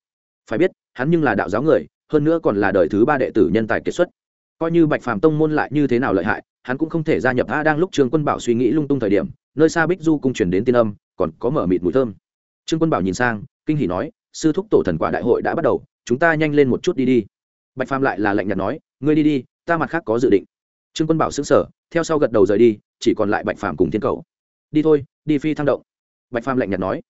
Phải biết, hắn nhưng là đạo giáo người, hơn nữa còn là đời thứ ba đệ tử nhân tài kiệt xuất. Coi như bạch phàm tông môn lại như thế nào lợi hại, hắn cũng không thể gia nhập a đang lúc trương quân bảo suy nghĩ lung tung thời điểm nơi xa bích du cung truyền đến tiên âm, còn có mở mịt mùi thơm. Trương quân bảo nhìn sang, kinh hỉ nói, sư thúc tổ thần quả đại hội đã bắt đầu, chúng ta nhanh lên một chút đi đi. Bạch phàm lại là lạnh nhạt nói, ngươi đi đi, ta mặt khác có dự định. Trương quân bảo xứng sở theo sau gật đầu rời đi, chỉ còn lại bạch phàm cùng thiên cầu đi thôi, đi phi thăng động. Bạch phàm lạnh nhạt nói.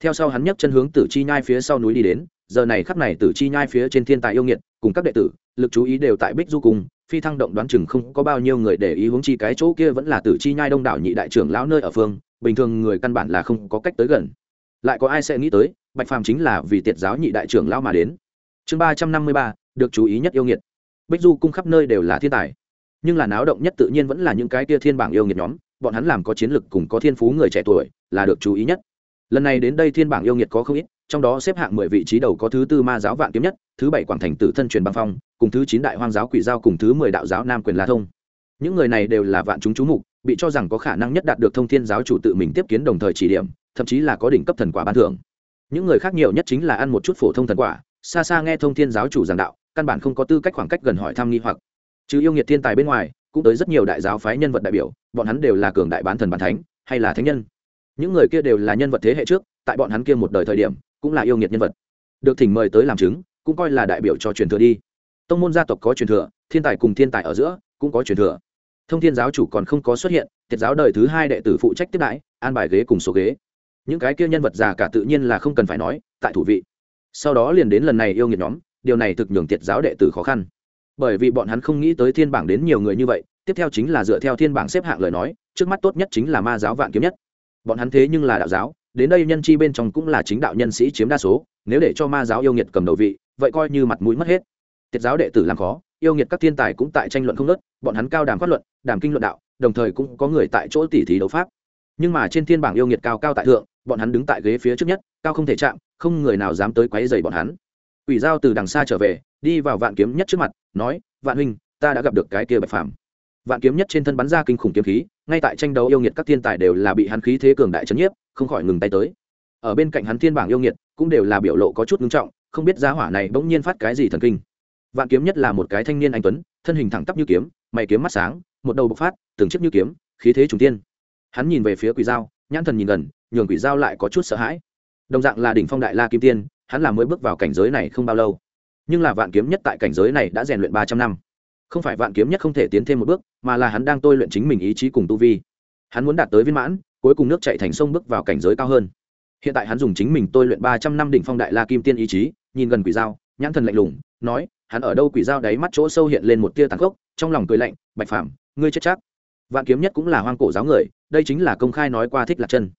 Theo sau hắn nhấc chân hướng tử chi nhai phía sau núi đi đến giờ này khắp này tử chi nhai phía trên thiên tài yêu nghiệt, cùng các đệ tử, lực chú ý đều tại bích du cùng phi thăng động đoán chừng không có bao nhiêu người để ý hướng chi cái chỗ kia vẫn là tử chi nhai đông đảo nhị đại trưởng lão nơi ở phương, bình thường người căn bản là không có cách tới gần. Lại có ai sẽ nghĩ tới, bạch phàm chính là vì tiệt giáo nhị đại trưởng lão mà đến. Chương ba trăm năm mươi ba, được chú ý nhất yêu nghiệt. Bích du cung khắp nơi đều là thiên tài. Nhưng là náo động nhất tự nhiên vẫn là những cái kia thiên bảng yêu nghiệt nhóm, bọn hắn làm có chiến lực cùng có thiên phú người trẻ tuổi là được chú ý nhất. Lần này đến đây thiên bảng yêu nghiệt có không ít trong đó xếp hạng mười vị trí đầu có thứ tư ma giáo vạn kiếm nhất, thứ bảy quảng thành tử thân truyền băng phong, cùng thứ chín đại hoang giáo quỷ giao cùng thứ mười đạo giáo nam quyền la thông. Những người này đều là vạn chúng chú mục, bị cho rằng có khả năng nhất đạt được thông thiên giáo chủ tự mình tiếp kiến đồng thời chỉ điểm, thậm chí là có đỉnh cấp thần quả ban thưởng. Những người khác nhiều nhất chính là ăn một chút phổ thông thần quả, xa xa nghe thông thiên giáo chủ giảng đạo, căn bản không có tư cách khoảng cách gần hỏi thăm nghi hoặc. Chứ yêu nghiệt thiên tài bên ngoài, cũng tới rất nhiều đại giáo phái nhân vật đại biểu, bọn hắn đều là cường đại bán thần bán thánh, hay là thánh nhân. Những người kia đều là nhân vật thế hệ trước, tại bọn hắn kia một đời thời điểm cũng là yêu nghiệt nhân vật. Được thỉnh mời tới làm chứng, cũng coi là đại biểu cho truyền thừa đi. Tông môn gia tộc có truyền thừa, thiên tài cùng thiên tài ở giữa, cũng có truyền thừa. Thông thiên giáo chủ còn không có xuất hiện thiệt giáo đời thứ hai đệ tử phụ trách tiếp đãi, an bài ghế cùng số ghế. Những cái kia nhân vật già cả tự nhiên là không cần phải nói, tại thủ vị. Sau đó liền đến lần này yêu nghiệt nhóm, điều này thực nhường tiệt giáo đệ tử khó khăn. Bởi vì bọn hắn không nghĩ tới thiên bảng đến nhiều người như vậy, tiếp theo chính là dựa theo thiên bảng xếp hạng lời nói, trước mắt tốt nhất chính là ma giáo vạn kiếm nhất. Bọn hắn thế nhưng là đạo giáo đến đây nhân chi bên trong cũng là chính đạo nhân sĩ chiếm đa số, nếu để cho ma giáo yêu nghiệt cầm đầu vị, vậy coi như mặt mũi mất hết. Tiết giáo đệ tử làm khó, yêu nghiệt các thiên tài cũng tại tranh luận không nớt bọn hắn cao đàm phát luận, đàm kinh luận đạo, đồng thời cũng có người tại chỗ tỉ thí đấu pháp. Nhưng mà trên thiên bảng yêu nghiệt cao cao tại thượng, bọn hắn đứng tại ghế phía trước nhất, cao không thể chạm, không người nào dám tới quấy dày bọn hắn. Ủy giao từ đằng xa trở về, đi vào vạn kiếm nhất trước mặt, nói, vạn huynh, ta đã gặp được cái kia bạch phàm vạn kiếm nhất trên thân bắn ra kinh khủng kiếm khí, ngay tại tranh đấu yêu nghiệt các thiên tài đều là bị hắn khí thế cường đại chấn nhiếp, không khỏi ngừng tay tới. Ở bên cạnh hắn thiên bảng yêu nghiệt, cũng đều là biểu lộ có chút ngưng trọng, không biết giá hỏa này bỗng nhiên phát cái gì thần kinh. Vạn kiếm nhất là một cái thanh niên anh tuấn, thân hình thẳng tắp như kiếm, mày kiếm mắt sáng, một đầu bộc phát, từng chiếc như kiếm, khí thế trùng tiên hắn nhìn về phía quỷ dao, nhãn thần nhìn gần, nhường quỷ dao lại có chút sợ hãi. Đồng dạng là đỉnh phong đại la kim tiên, hắn là mới bước vào cảnh giới này không bao lâu. Nhưng là vạn kiếm nhất tại cảnh giới này đã rèn luyện ba trăm năm không phải vạn kiếm nhất không thể tiến thêm một bước, mà là hắn đang tôi luyện chính mình ý chí cùng tu vi. Hắn muốn đạt tới viên mãn, cuối cùng nước chạy thành sông bước vào cảnh giới cao hơn. Hiện tại hắn dùng chính mình tôi luyện ba trăm năm đỉnh phong đại la kim tiên ý chí, nhìn gần quỷ dao, nhãn thần lạnh lùng, nói, hắn ở đâu quỷ dao đáy mắt chỗ sâu hiện lên một tia tàn khốc, trong lòng cười lạnh, bạch phàm, ngươi chết chắc. Vạn kiếm nhất cũng là hoang cổ giáo người, đây chính là công khai nói qua thích lạc chân.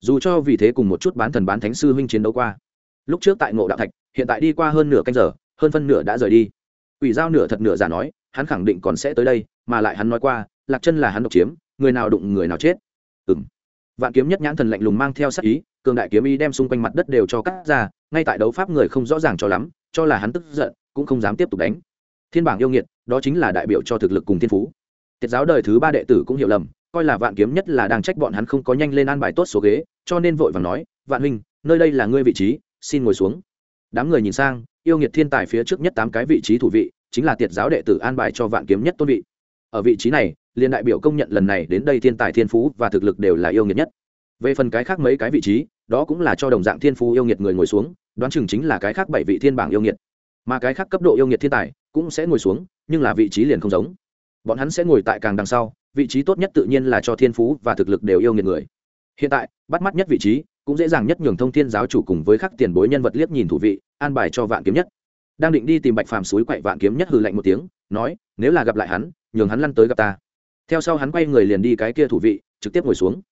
Dù cho vì thế cùng một chút bán thần bán thánh sư huynh chiến đấu qua. Lúc trước tại ngộ đạo thạch, hiện tại đi qua hơn nửa canh giờ, hơn phân nửa đã rời đi. Quỷ dao nửa thật nửa giả nói hắn khẳng định còn sẽ tới đây, mà lại hắn nói qua, lạc chân là hắn độc chiếm, người nào đụng người nào chết. Ừm. vạn kiếm nhất nhãn thần lạnh lùng mang theo sát ý, cường đại kiếm ý đem xung quanh mặt đất đều cho cắt ra, ngay tại đấu pháp người không rõ ràng cho lắm, cho là hắn tức giận, cũng không dám tiếp tục đánh. Thiên bảng yêu nghiệt, đó chính là đại biểu cho thực lực cùng thiên phú. Tiết giáo đời thứ ba đệ tử cũng hiểu lầm, coi là vạn kiếm nhất là đang trách bọn hắn không có nhanh lên an bài tốt số ghế, cho nên vội vàng nói, vạn huynh, nơi đây là ngươi vị trí, xin ngồi xuống. Đám người nhìn sang, yêu nghiệt thiên tài phía trước nhất tám cái vị trí thủ vị chính là tiệt giáo đệ tử an bài cho vạn kiếm nhất tôn vị. Ở vị trí này liên đại biểu công nhận lần này đến đây thiên tài thiên phú và thực lực đều là yêu nghiệt nhất. Về phần cái khác mấy cái vị trí, đó cũng là cho đồng dạng thiên phú yêu nghiệt người ngồi xuống, đoán chừng chính là cái khác bảy vị thiên bảng yêu nghiệt. Mà cái khác cấp độ yêu nghiệt thiên tài cũng sẽ ngồi xuống, nhưng là vị trí liền không giống. Bọn hắn sẽ ngồi tại càng đằng sau, vị trí tốt nhất tự nhiên là cho thiên phú và thực lực đều yêu nghiệt người. Hiện tại, bắt mắt nhất vị trí, cũng dễ dàng nhất nhường thông thiên giáo chủ cùng với khắc tiền bối nhân vật liếc nhìn thủ vị, an bài cho vạn kiếm nhất đang định đi tìm bạch phàm suối quậy vạn kiếm nhất hừ lạnh một tiếng, nói, nếu là gặp lại hắn, nhường hắn lăn tới gặp ta. Theo sau hắn quay người liền đi cái kia thủ vị, trực tiếp ngồi xuống.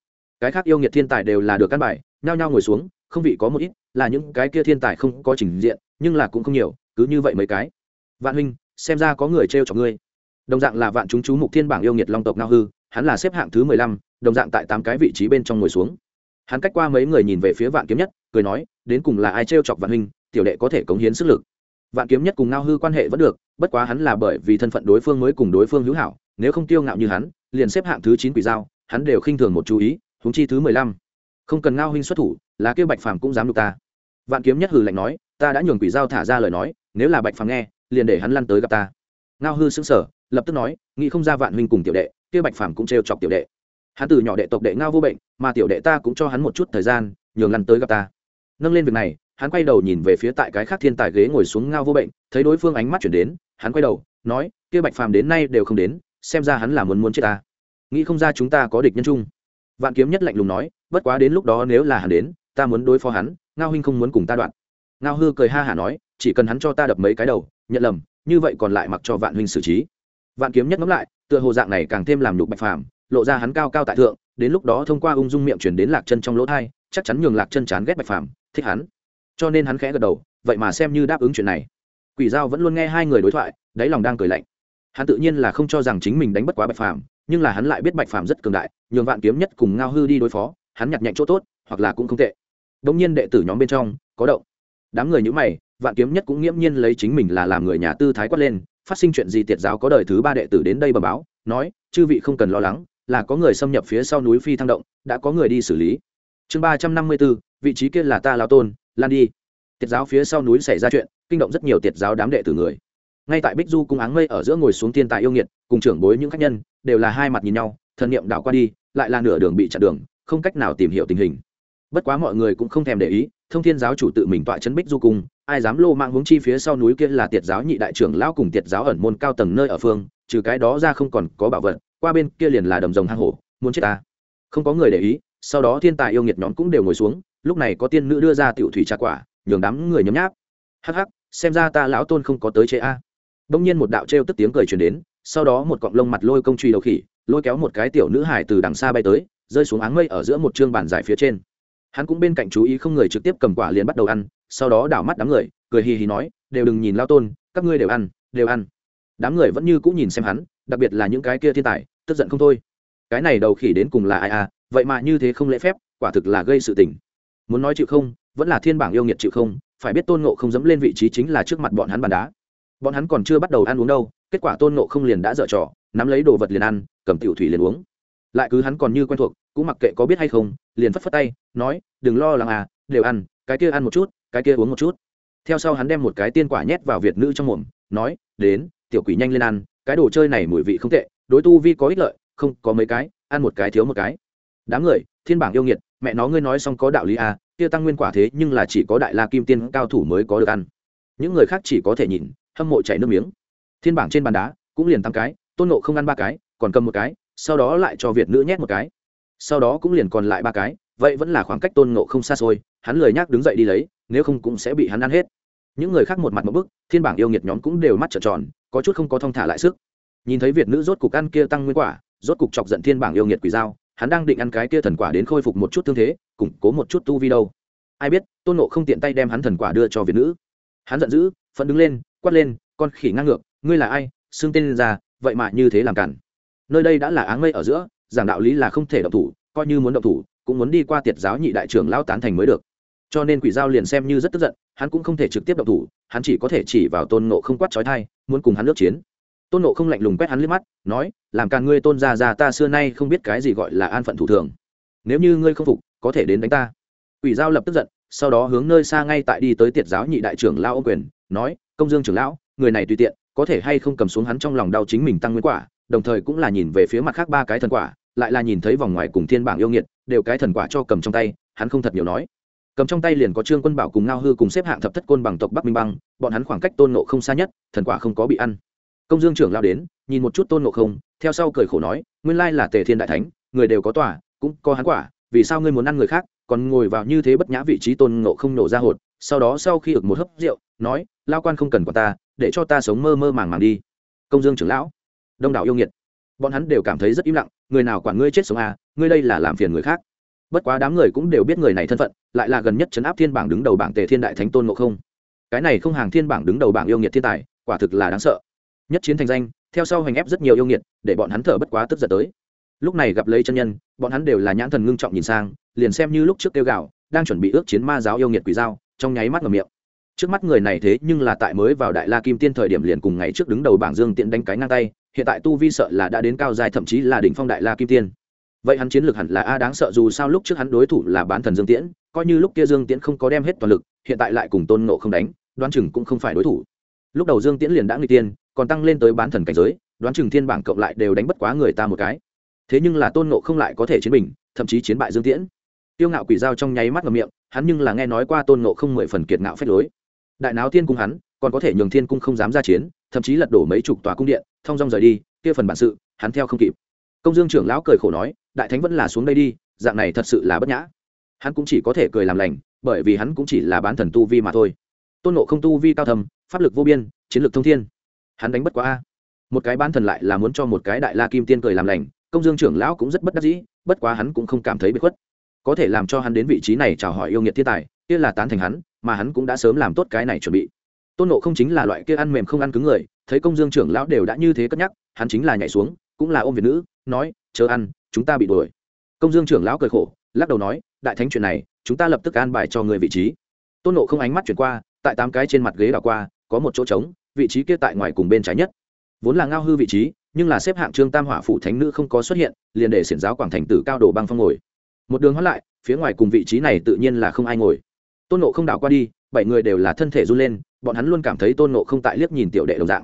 Cái khác yêu nghiệt thiên tài đều là được căn bài, nhao nhao ngồi xuống, không vị có một ít, là những cái kia thiên tài không có trình diện, nhưng là cũng không nhiều, cứ như vậy mấy cái. Vạn huynh, xem ra có người trêu cho ngươi. Đồng dạng là vạn chúng chú mục thiên bảng yêu nghiệt long tộc ngao hư, hắn là xếp hạng thứ mười lăm, đồng dạng tại tám cái vị trí bên trong ngồi xuống. Hắn cách qua mấy người nhìn về phía vạn kiếm nhất, cười nói, đến cùng là ai trêu chọc vạn huynh, tiểu đệ có thể cống hiến sức lực vạn kiếm nhất cùng ngao hư quan hệ vẫn được, bất quá hắn là bởi vì thân phận đối phương mới cùng đối phương hữu hảo, nếu không tiêu ngạo như hắn, liền xếp hạng thứ chín quỷ giao, hắn đều khinh thường một chú ý húng chi thứ mười lăm. Không cần ngao huynh xuất thủ, là kêu bạch phàm cũng dám đục ta. Vạn kiếm nhất hừ lạnh nói, ta đã nhường quỷ giao thả ra lời nói, nếu là bạch phàm nghe, liền để hắn lăn tới gặp ta. Ngao hư xứng sở lập tức nói, nghĩ không ra vạn huynh cùng tiểu đệ, Kêu bạch phàm cũng trêu chọc tiểu đệ. Hắn từ nhỏ đệ tộc đệ ngao vô bệnh, mà tiểu đệ ta cũng cho hắn một chút thời gian, nhường lăn tới gặp ta. Nâng lên việc này hắn quay đầu nhìn về phía tại cái khác thiên tài ghế ngồi xuống ngao vô bệnh, thấy đối phương ánh mắt chuyển đến, hắn quay đầu, nói, kia bạch phàm đến nay đều không đến, xem ra hắn là muốn muốn chết ta. Nghĩ không ra chúng ta có địch nhân chung. Vạn kiếm nhất lạnh lùng nói, bất quá đến lúc đó nếu là hắn đến, ta muốn đối phó hắn, ngao huynh không muốn cùng ta đoạn. Ngao hư cười ha hả nói, chỉ cần hắn cho ta đập mấy cái đầu, nhận lầm, như vậy còn lại mặc cho vạn huynh xử trí. Vạn kiếm nhất ngẫm lại, tựa hồ dạng này càng thêm làm nhục bạch phàm, lộ ra hắn cao cao tại thượng, đến lúc đó thông qua ung dung miệng chuyển đến lạc chân trong lỗ thai chắc chắn nhường lạc chân chán ghét bạch phàm, thích hắn cho nên hắn khẽ gật đầu, vậy mà xem như đáp ứng chuyện này. Quỷ giao vẫn luôn nghe hai người đối thoại, đáy lòng đang cười lạnh. Hắn tự nhiên là không cho rằng chính mình đánh bất quá bạch phàm, nhưng là hắn lại biết bạch phàm rất cường đại, nhường vạn kiếm nhất cùng ngao hư đi đối phó, hắn nhặt nhạnh chỗ tốt, hoặc là cũng không tệ. Đông nhiên đệ tử nhóm bên trong, có động. Đám người nhữ mày, vạn kiếm nhất cũng nghiễm nhiên lấy chính mình là làm người nhà tư thái quát lên, phát sinh chuyện gì tiệt giáo có đời thứ ba đệ tử đến đây bờ báo, nói, chư vị không cần lo lắng, là có người xâm nhập phía sau núi phi thăng động, đã có người đi xử lý. Chương ba trăm năm mươi bốn vị trí kia là ta lao tôn lan đi. Tiệt giáo phía sau núi xảy ra chuyện, kinh động rất nhiều tiệt giáo đám đệ tử người. Ngay tại bích du cung áng mây ở giữa ngồi xuống thiên tài yêu nghiệt, cùng trưởng bối những khách nhân, đều là hai mặt nhìn nhau, thần niệm đảo qua đi, lại là nửa đường bị chặn đường, không cách nào tìm hiểu tình hình. Bất quá mọi người cũng không thèm để ý, thông thiên giáo chủ tự mình tọa chấn bích du cung, ai dám lô mạng hướng chi phía sau núi kia là tiệt giáo nhị đại trưởng lão cùng tiệt giáo ẩn môn cao tầng nơi ở phương, trừ cái đó ra không còn có bảo vật, qua bên kia liền là đầm rồng hang hổ, muốn chết ta. Không có người để ý sau đó thiên tài yêu nghiệt nhóm cũng đều ngồi xuống, lúc này có tiên nữ đưa ra tiểu thủy trà quả, nhường đám người nhấm nháp. Hắc hắc, xem ra ta lão tôn không có tới chế a. Đông nhiên một đạo trêu tức tiếng cười truyền đến, sau đó một cọng lông mặt lôi công truy đầu khỉ, lôi kéo một cái tiểu nữ hải từ đằng xa bay tới, rơi xuống áng mây ở giữa một chương bàn dài phía trên. Hắn cũng bên cạnh chú ý không người trực tiếp cầm quả liền bắt đầu ăn, sau đó đảo mắt đám người, cười hì hì nói, đều đừng nhìn lao tôn, các ngươi đều ăn đều ăn. Đám người vẫn như cũng nhìn xem hắn, đặc biệt là những cái kia thiên tài, tức giận không thôi. Cái này đầu khỉ đến cùng là ai à vậy mà như thế không lễ phép, quả thực là gây sự tình. Muốn nói chịu không, vẫn là thiên bảng yêu nghiệt chịu không, phải biết tôn ngộ không dẫm lên vị trí chính là trước mặt bọn hắn bàn đá. Bọn hắn còn chưa bắt đầu ăn uống đâu, kết quả tôn ngộ không liền đã dở trò, nắm lấy đồ vật liền ăn, cầm tiểu thủy liền uống. Lại cứ hắn còn như quen thuộc, cũng mặc kệ có biết hay không, liền phất phất tay, nói, đừng lo lắng à đều ăn, cái kia ăn một chút, cái kia uống một chút. Theo sau hắn đem một cái tiên quả nhét vào việt nữ trong mồm, nói, đến, tiểu quỷ nhanh lên ăn, cái đồ chơi này mùi vị không tệ, đối tu vi có ích lợi, không có mấy cái, ăn một cái thiếu một cái đám người, thiên bảng yêu nghiệt, mẹ nó ngươi nói xong có đạo lý à kia tăng nguyên quả thế nhưng là chỉ có đại la kim tiên cao thủ mới có được ăn. Những người khác chỉ có thể nhìn, hâm mộ chảy nước miếng. Thiên bảng trên bàn đá, cũng liền tăng cái, tôn nộ không ăn ba cái, còn cầm một cái, sau đó lại cho việt nữ nhét một cái. Sau đó cũng liền còn lại ba cái, vậy vẫn là khoảng cách tôn nộ không xa xôi, hắn lười nhác đứng dậy đi lấy, nếu không cũng sẽ bị hắn ăn hết. Những người khác một mặt một bức, thiên bảng yêu nghiệt nhóm cũng đều mắt trợn tròn, có chút không có thong thả lại sức. Nhìn thấy việt nữ rốt cục ăn kia tăng nguyên quả, rốt cục chọc giận thiên bảng yêu nghiệt quỷ dao hắn đang định ăn cái kia thần quả đến khôi phục một chút thương thế, củng cố một chút tu vi đâu. Ai biết, tôn nộ không tiện tay đem hắn thần quả đưa cho việt nữ. Hắn giận dữ, phẫn đứng lên, quát lên, con khỉ ngang ngược, ngươi là ai? Xưng tên ra, vậy mà như thế làm cản. Nơi đây đã là áng mây ở giữa, giảng đạo lý là không thể động thủ, coi như muốn động thủ, cũng muốn đi qua tiệt giáo nhị đại trưởng lao tán thành mới được. Cho nên quỷ giao liền xem như rất tức giận, hắn cũng không thể trực tiếp động thủ, hắn chỉ có thể chỉ vào tôn nộ không quát trói thai muốn cùng hắn nước chiến tôn nộ không lạnh lùng quét hắn liếc mắt, nói, làm càn ngươi tôn ra ra ta xưa nay không biết cái gì gọi là an phận thủ thường. Nếu như ngươi không phục, có thể đến đánh ta. Ủy giao lập tức giận, sau đó hướng nơi xa ngay tại đi tới tiệt giáo nhị đại trưởng lao ô quyền, nói, công dương trưởng lão, người này tùy tiện, có thể hay không cầm xuống hắn trong lòng đau chính mình tăng nguyên quả, đồng thời cũng là nhìn về phía mặt khác ba cái thần quả, lại là nhìn thấy vòng ngoài cùng thiên bảng yêu nghiệt, đều cái thần quả cho cầm trong tay, hắn không thật nhiều nói. Cầm trong tay liền có trương quân bảo cùng ngao hư cùng xếp hạng thập thất côn bằng tộc bắc minh băng, bọn hắn khoảng cách tôn nộ không xa nhất, thần quả không có bị ăn công dương trưởng lao đến, nhìn một chút tôn ngộ không, theo sau cười khổ nói, nguyên lai là tề thiên đại thánh, người đều có tòa, cũng có hắn quả, vì sao ngươi muốn ăn người khác? Còn ngồi vào như thế bất nhã vị trí tôn ngộ không nổ ra hột, sau đó sau khi ực một hớp rượu, nói, lao quan không cần quả ta, để cho ta sống mơ mơ màng màng đi. Công dương trưởng lão, đông đảo yêu nghiệt, bọn hắn đều cảm thấy rất im lặng, người nào quản ngươi chết sống à ngươi đây là làm phiền người khác. Bất quá đám người cũng đều biết người này thân phận, lại là gần nhất chấn áp thiên bảng đứng đầu bảng tề thiên đại thánh tôn ngộ không. Cái này không hàng thiên bảng đứng đầu bảng yêu nghiệt thiên tài, quả thực là đáng sợ nhất chiến thành danh, theo sau hành ép rất nhiều yêu nghiệt, để bọn hắn thở bất quá tức giận tới. Lúc này gặp lấy chân nhân, bọn hắn đều là nhãn thần ngưng trọng nhìn sang, liền xem như lúc trước kêu gạo đang chuẩn bị ước chiến ma giáo yêu nghiệt quỷ dao trong nháy mắt ngầm miệng. Trước mắt người này thế nhưng là tại mới vào đại la kim tiên thời điểm liền cùng ngày trước đứng đầu bảng dương tiện đánh cái ngang tay, hiện tại tu vi sợ là đã đến cao dài thậm chí là đỉnh phong đại la kim tiên. Vậy hắn chiến lược hẳn là a đáng sợ dù sao lúc trước hắn đối thủ là bán thần dương tiễn, coi như lúc kia dương tiễn không có đem hết toàn lực, hiện tại lại cùng tôn nộ không đánh, đoán chừng cũng không phải đối thủ. Lúc đầu dương tiễn liền đã người tiên còn tăng lên tới bán thần cảnh giới, đoán chừng thiên bảng cộng lại đều đánh bất quá người ta một cái. Thế nhưng là tôn nộ không lại có thể chiến bình, thậm chí chiến bại dương tiễn. Tiêu ngạo quỷ dao trong nháy mắt ngầm miệng, hắn nhưng là nghe nói qua tôn nộ không mười phần kiệt ngạo phép lối. Đại náo thiên cung hắn, còn có thể nhường thiên cung không dám ra chiến, thậm chí lật đổ mấy chục tòa cung điện thong dong rời đi, kia phần bản sự, hắn theo không kịp. Công dương trưởng lão cười khổ nói, đại thánh vẫn là xuống đây đi, dạng này thật sự là bất nhã. Hắn cũng chỉ có thể cười làm lành, bởi vì hắn cũng chỉ là bán thần tu vi mà thôi. Tôn nộ không tu vi cao thầm pháp lực vô biên, chiến lược thông thiên hắn đánh bất quá a. Một cái bán thần lại là muốn cho một cái đại la kim tiên cười làm lành, công dương trưởng lão cũng rất bất đắc dĩ, bất quá hắn cũng không cảm thấy bị khuất. Có thể làm cho hắn đến vị trí này chào hỏi yêu nghiệt thiên tài, kia là tán thành hắn, mà hắn cũng đã sớm làm tốt cái này chuẩn bị. Tôn nộ không chính là loại kia ăn mềm không ăn cứng người, thấy công dương trưởng lão đều đã như thế cất nhắc, hắn chính là nhảy xuống, cũng là ôm việt nữ, nói, chờ ăn, chúng ta bị đuổi. Công dương trưởng lão cười khổ, lắc đầu nói, đại thánh chuyện này, chúng ta lập tức an bài cho người vị trí. Tôn nộ không ánh mắt chuyển qua, tại tám cái trên mặt ghế đảo qua, có một chỗ trống vị trí kia tại ngoài cùng bên trái nhất. Vốn là ngao hư vị trí, nhưng là xếp hạng trương tam hỏa phụ thánh nữ không có xuất hiện, liền để xiển giáo quảng thành tử cao đồ băng phong ngồi. Một đường hót lại, phía ngoài cùng vị trí này tự nhiên là không ai ngồi. Tôn nộ không đảo qua đi, bảy người đều là thân thể run lên, bọn hắn luôn cảm thấy tôn nộ không tại liếc nhìn tiểu đệ đồng dạng.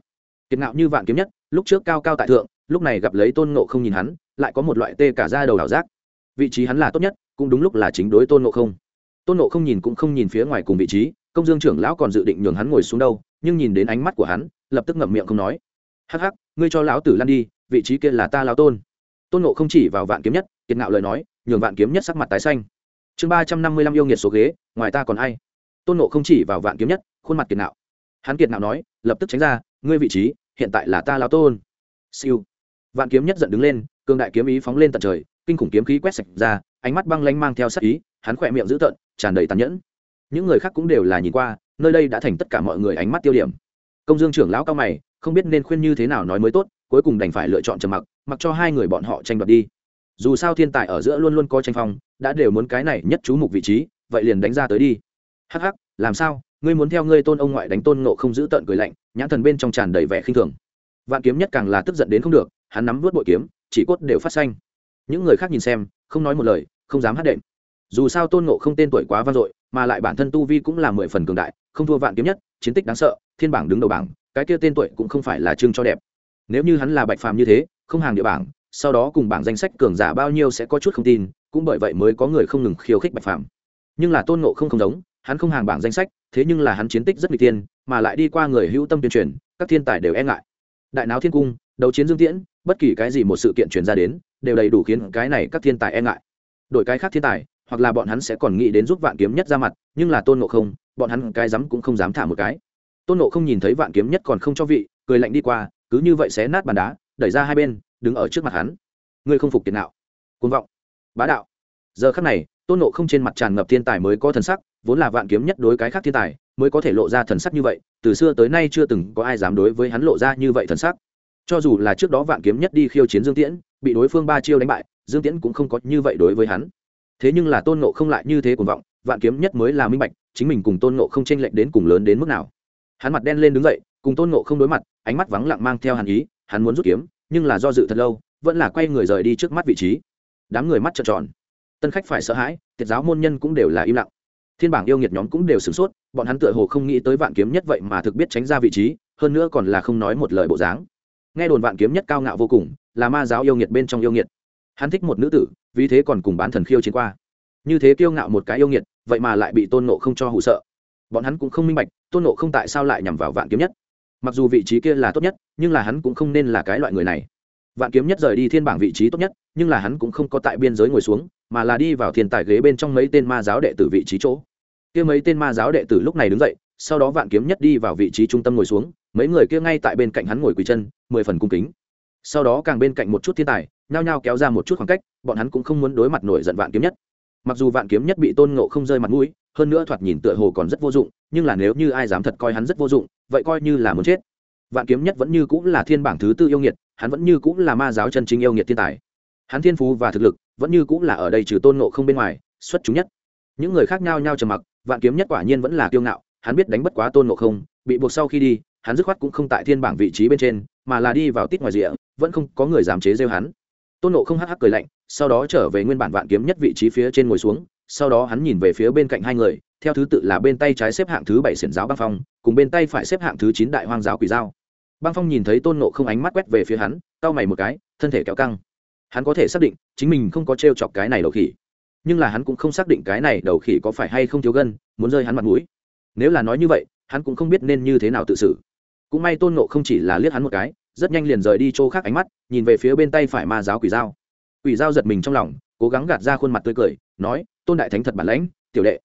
Kiệt ngạo như vạn kiếm nhất, lúc trước cao cao tại thượng, lúc này gặp lấy tôn nộ không nhìn hắn, lại có một loại tê cả ra đầu đảo giác. Vị trí hắn là tốt nhất, cũng đúng lúc là chính đối tôn nộ không. Tôn nộ không nhìn cũng không nhìn phía ngoài cùng vị trí công dương trưởng lão còn dự định nhường hắn ngồi xuống đâu, nhưng nhìn đến ánh mắt của hắn, lập tức ngậm miệng không nói. Hắc hắc, ngươi cho lão tử lăn đi, vị trí kia là ta lão tôn. Tôn nộ không chỉ vào vạn kiếm nhất, kiệt ngạo lời nói, nhường vạn kiếm nhất sắc mặt tái xanh. Chương ba trăm năm mươi lăm yêu nghiệt số ghế, ngoài ta còn ai? Tôn nộ không chỉ vào vạn kiếm nhất, khuôn mặt kiệt nạo hắn kiệt nạo nói, lập tức tránh ra, ngươi vị trí, hiện tại là ta lao tôn. Siêu. Vạn kiếm nhất giận đứng lên cương đại kiếm ý phóng lên tận trời, kinh khủng kiếm khí quét sạch ra, ánh mắt băng lanh mang theo sắc ý, hắn khỏe miệng dữ tợn, tràn đầy tàn nhẫn những người khác cũng đều là nhìn qua, nơi đây đã thành tất cả mọi người ánh mắt tiêu điểm. Công dương trưởng lão cao mày, không biết nên khuyên như thế nào nói mới tốt, cuối cùng đành phải lựa chọn trầm mặc mặc cho hai người bọn họ tranh đoạt đi. Dù sao thiên tài ở giữa luôn luôn có tranh phong, đã đều muốn cái này nhất chú mục vị trí, vậy liền đánh ra tới đi. Hắc hắc, làm sao? Ngươi muốn theo ngươi tôn ông ngoại đánh tôn nộ không giữ tợn cười lạnh, nhãn thần bên trong tràn đầy vẻ khinh thường. Vạn kiếm nhất càng là tức giận đến không được, hắn nắm vớt bội kiếm, chỉ cốt đều phát xanh. Những người khác nhìn xem, không nói một lời, không dám hát đệm. Dù sao tôn nộ không tên tuổi quá vang dội mà lại bản thân tu vi cũng là mười phần cường đại, không thua vạn kiếm nhất, chiến tích đáng sợ, thiên bảng đứng đầu bảng, cái kia tên tuổi cũng không phải là trưng cho đẹp. Nếu như hắn là bạch phàm như thế, không hàng địa bảng, sau đó cùng bảng danh sách cường giả bao nhiêu sẽ có chút không tin, cũng bởi vậy mới có người không ngừng khiêu khích bạch phàm. Nhưng là tôn nộ không không giống, hắn không hàng bảng danh sách, thế nhưng là hắn chiến tích rất n g tiên mà lại đi qua người hữu tâm tuyên truyền, các thiên tài đều e ngại. Đại náo thiên cung, đấu chiến dương tiễn, bất kỳ cái gì một sự kiện truyền ra đến, đều đầy đủ khiến cái này các thiên tài e ngại. Đổi cái khác thiên tài hoặc là bọn hắn sẽ còn nghĩ đến giúp vạn kiếm nhất ra mặt, nhưng là tôn nộ không, bọn hắn cái dám cũng không dám thả một cái. Tôn nộ không nhìn thấy vạn kiếm nhất còn không cho vị, cười lạnh đi qua, cứ như vậy xé nát bàn đá, đẩy ra hai bên, đứng ở trước mặt hắn. Ngươi không phục tiền nào côn vọng. Bá đạo. Giờ khắc này, tôn nộ không trên mặt tràn ngập thiên tài mới có thần sắc, vốn là vạn kiếm nhất đối cái khác thiên tài, mới có thể lộ ra thần sắc như vậy, từ xưa tới nay chưa từng có ai dám đối với hắn lộ ra như vậy thần sắc. Cho dù là trước đó vạn kiếm nhất đi khiêu chiến dương tiễn, bị đối phương ba chiêu đánh bại, dương tiễn cũng không có như vậy đối với hắn thế nhưng là tôn nộ không lại như thế cuồng vọng, vạn kiếm nhất mới là minh bạch, chính mình cùng tôn nộ không tranh lệch đến cùng lớn đến mức nào. Hắn mặt đen lên đứng dậy, cùng tôn nộ không đối mặt, ánh mắt vắng lặng mang theo hàn ý, hắn muốn rút kiếm, nhưng là do dự thật lâu, vẫn là quay người rời đi trước mắt vị trí. Đám người mắt trợn tròn. Tân khách phải sợ hãi, tiệt giáo môn nhân cũng đều là im lặng. Thiên bảng yêu nghiệt nhóm cũng đều sửng sốt, bọn hắn tựa hồ không nghĩ tới vạn kiếm nhất vậy mà thực biết tránh ra vị trí, hơn nữa còn là không nói một lời bộ dáng. Nghe đồn vạn kiếm nhất cao ngạo vô cùng, là ma giáo yêu nghiệt bên trong yêu nghiệt hắn thích một nữ tử, vì thế còn cùng bán thần khiêu chiến qua. Như thế kiêu ngạo một cái yêu nghiệt, vậy mà lại bị tôn nộ không cho hụ sợ. Bọn hắn cũng không minh bạch, tôn nộ không tại sao lại nhằm vào vạn kiếm nhất? Mặc dù vị trí kia là tốt nhất, nhưng là hắn cũng không nên là cái loại người này. Vạn kiếm nhất rời đi thiên bảng vị trí tốt nhất, nhưng là hắn cũng không có tại biên giới ngồi xuống, mà là đi vào thiên tài ghế bên trong mấy tên ma giáo đệ tử vị trí chỗ. Kia mấy tên ma giáo đệ tử lúc này đứng dậy, sau đó vạn kiếm nhất đi vào vị trí trung tâm ngồi xuống, mấy người kia ngay tại bên cạnh hắn ngồi quỳ chân, mười phần cung kính. Sau đó càng bên cạnh một chút thiên tài nhao nhao kéo ra một chút khoảng cách, bọn hắn cũng không muốn đối mặt nổi giận vạn kiếm nhất. Mặc dù vạn kiếm nhất bị tôn ngộ không rơi mặt mũi, hơn nữa thoạt nhìn tựa hồ còn rất vô dụng, nhưng là nếu như ai dám thật coi hắn rất vô dụng, vậy coi như là muốn chết. Vạn kiếm nhất vẫn như cũng là thiên bảng thứ tư yêu nghiệt, hắn vẫn như cũng là ma giáo chân chính yêu nghiệt thiên tài. Hắn thiên phú và thực lực vẫn như cũng là ở đây trừ tôn ngộ không bên ngoài, xuất chúng nhất. Những người khác nhau nhau trầm mặc, vạn kiếm nhất quả nhiên vẫn là kiêu ngạo, hắn biết đánh bất quá tôn ngộ không, bị buộc sau khi đi, hắn dứt khoát cũng không tại thiên bảng vị trí bên trên, mà là đi vào tít ngoài rìa, vẫn không có người dám chế rêu hắn tôn Nộ không hắc hắc cười lạnh, sau đó trở về nguyên bản vạn kiếm nhất vị trí phía trên ngồi xuống, sau đó hắn nhìn về phía bên cạnh hai người, theo thứ tự là bên tay trái xếp hạng thứ bảy xiển giáo băng phong, cùng bên tay phải xếp hạng thứ chín đại hoang giáo quỷ giao. Băng phong nhìn thấy tôn nộ không ánh mắt quét về phía hắn, cau mày một cái, thân thể kéo căng. Hắn có thể xác định, chính mình không có t r e o chọc cái này đầu khỉ. Nhưng là hắn cũng không xác định cái này đầu khỉ có phải hay không thiếu gân, muốn rơi hắn mặt mũi. Nếu là nói như vậy, hắn cũng không biết nên như thế nào tự xử. Cũng may tôn nộ không chỉ là liếc hắn một cái rất nhanh liền rời đi chỗ khác ánh mắt, nhìn về phía bên tay phải ma giáo quỷ dao. Quỷ dao giật mình trong lòng, cố gắng gạt ra khuôn mặt tươi cười, nói, tôn đại thánh thật bản lãnh, tiểu đệ.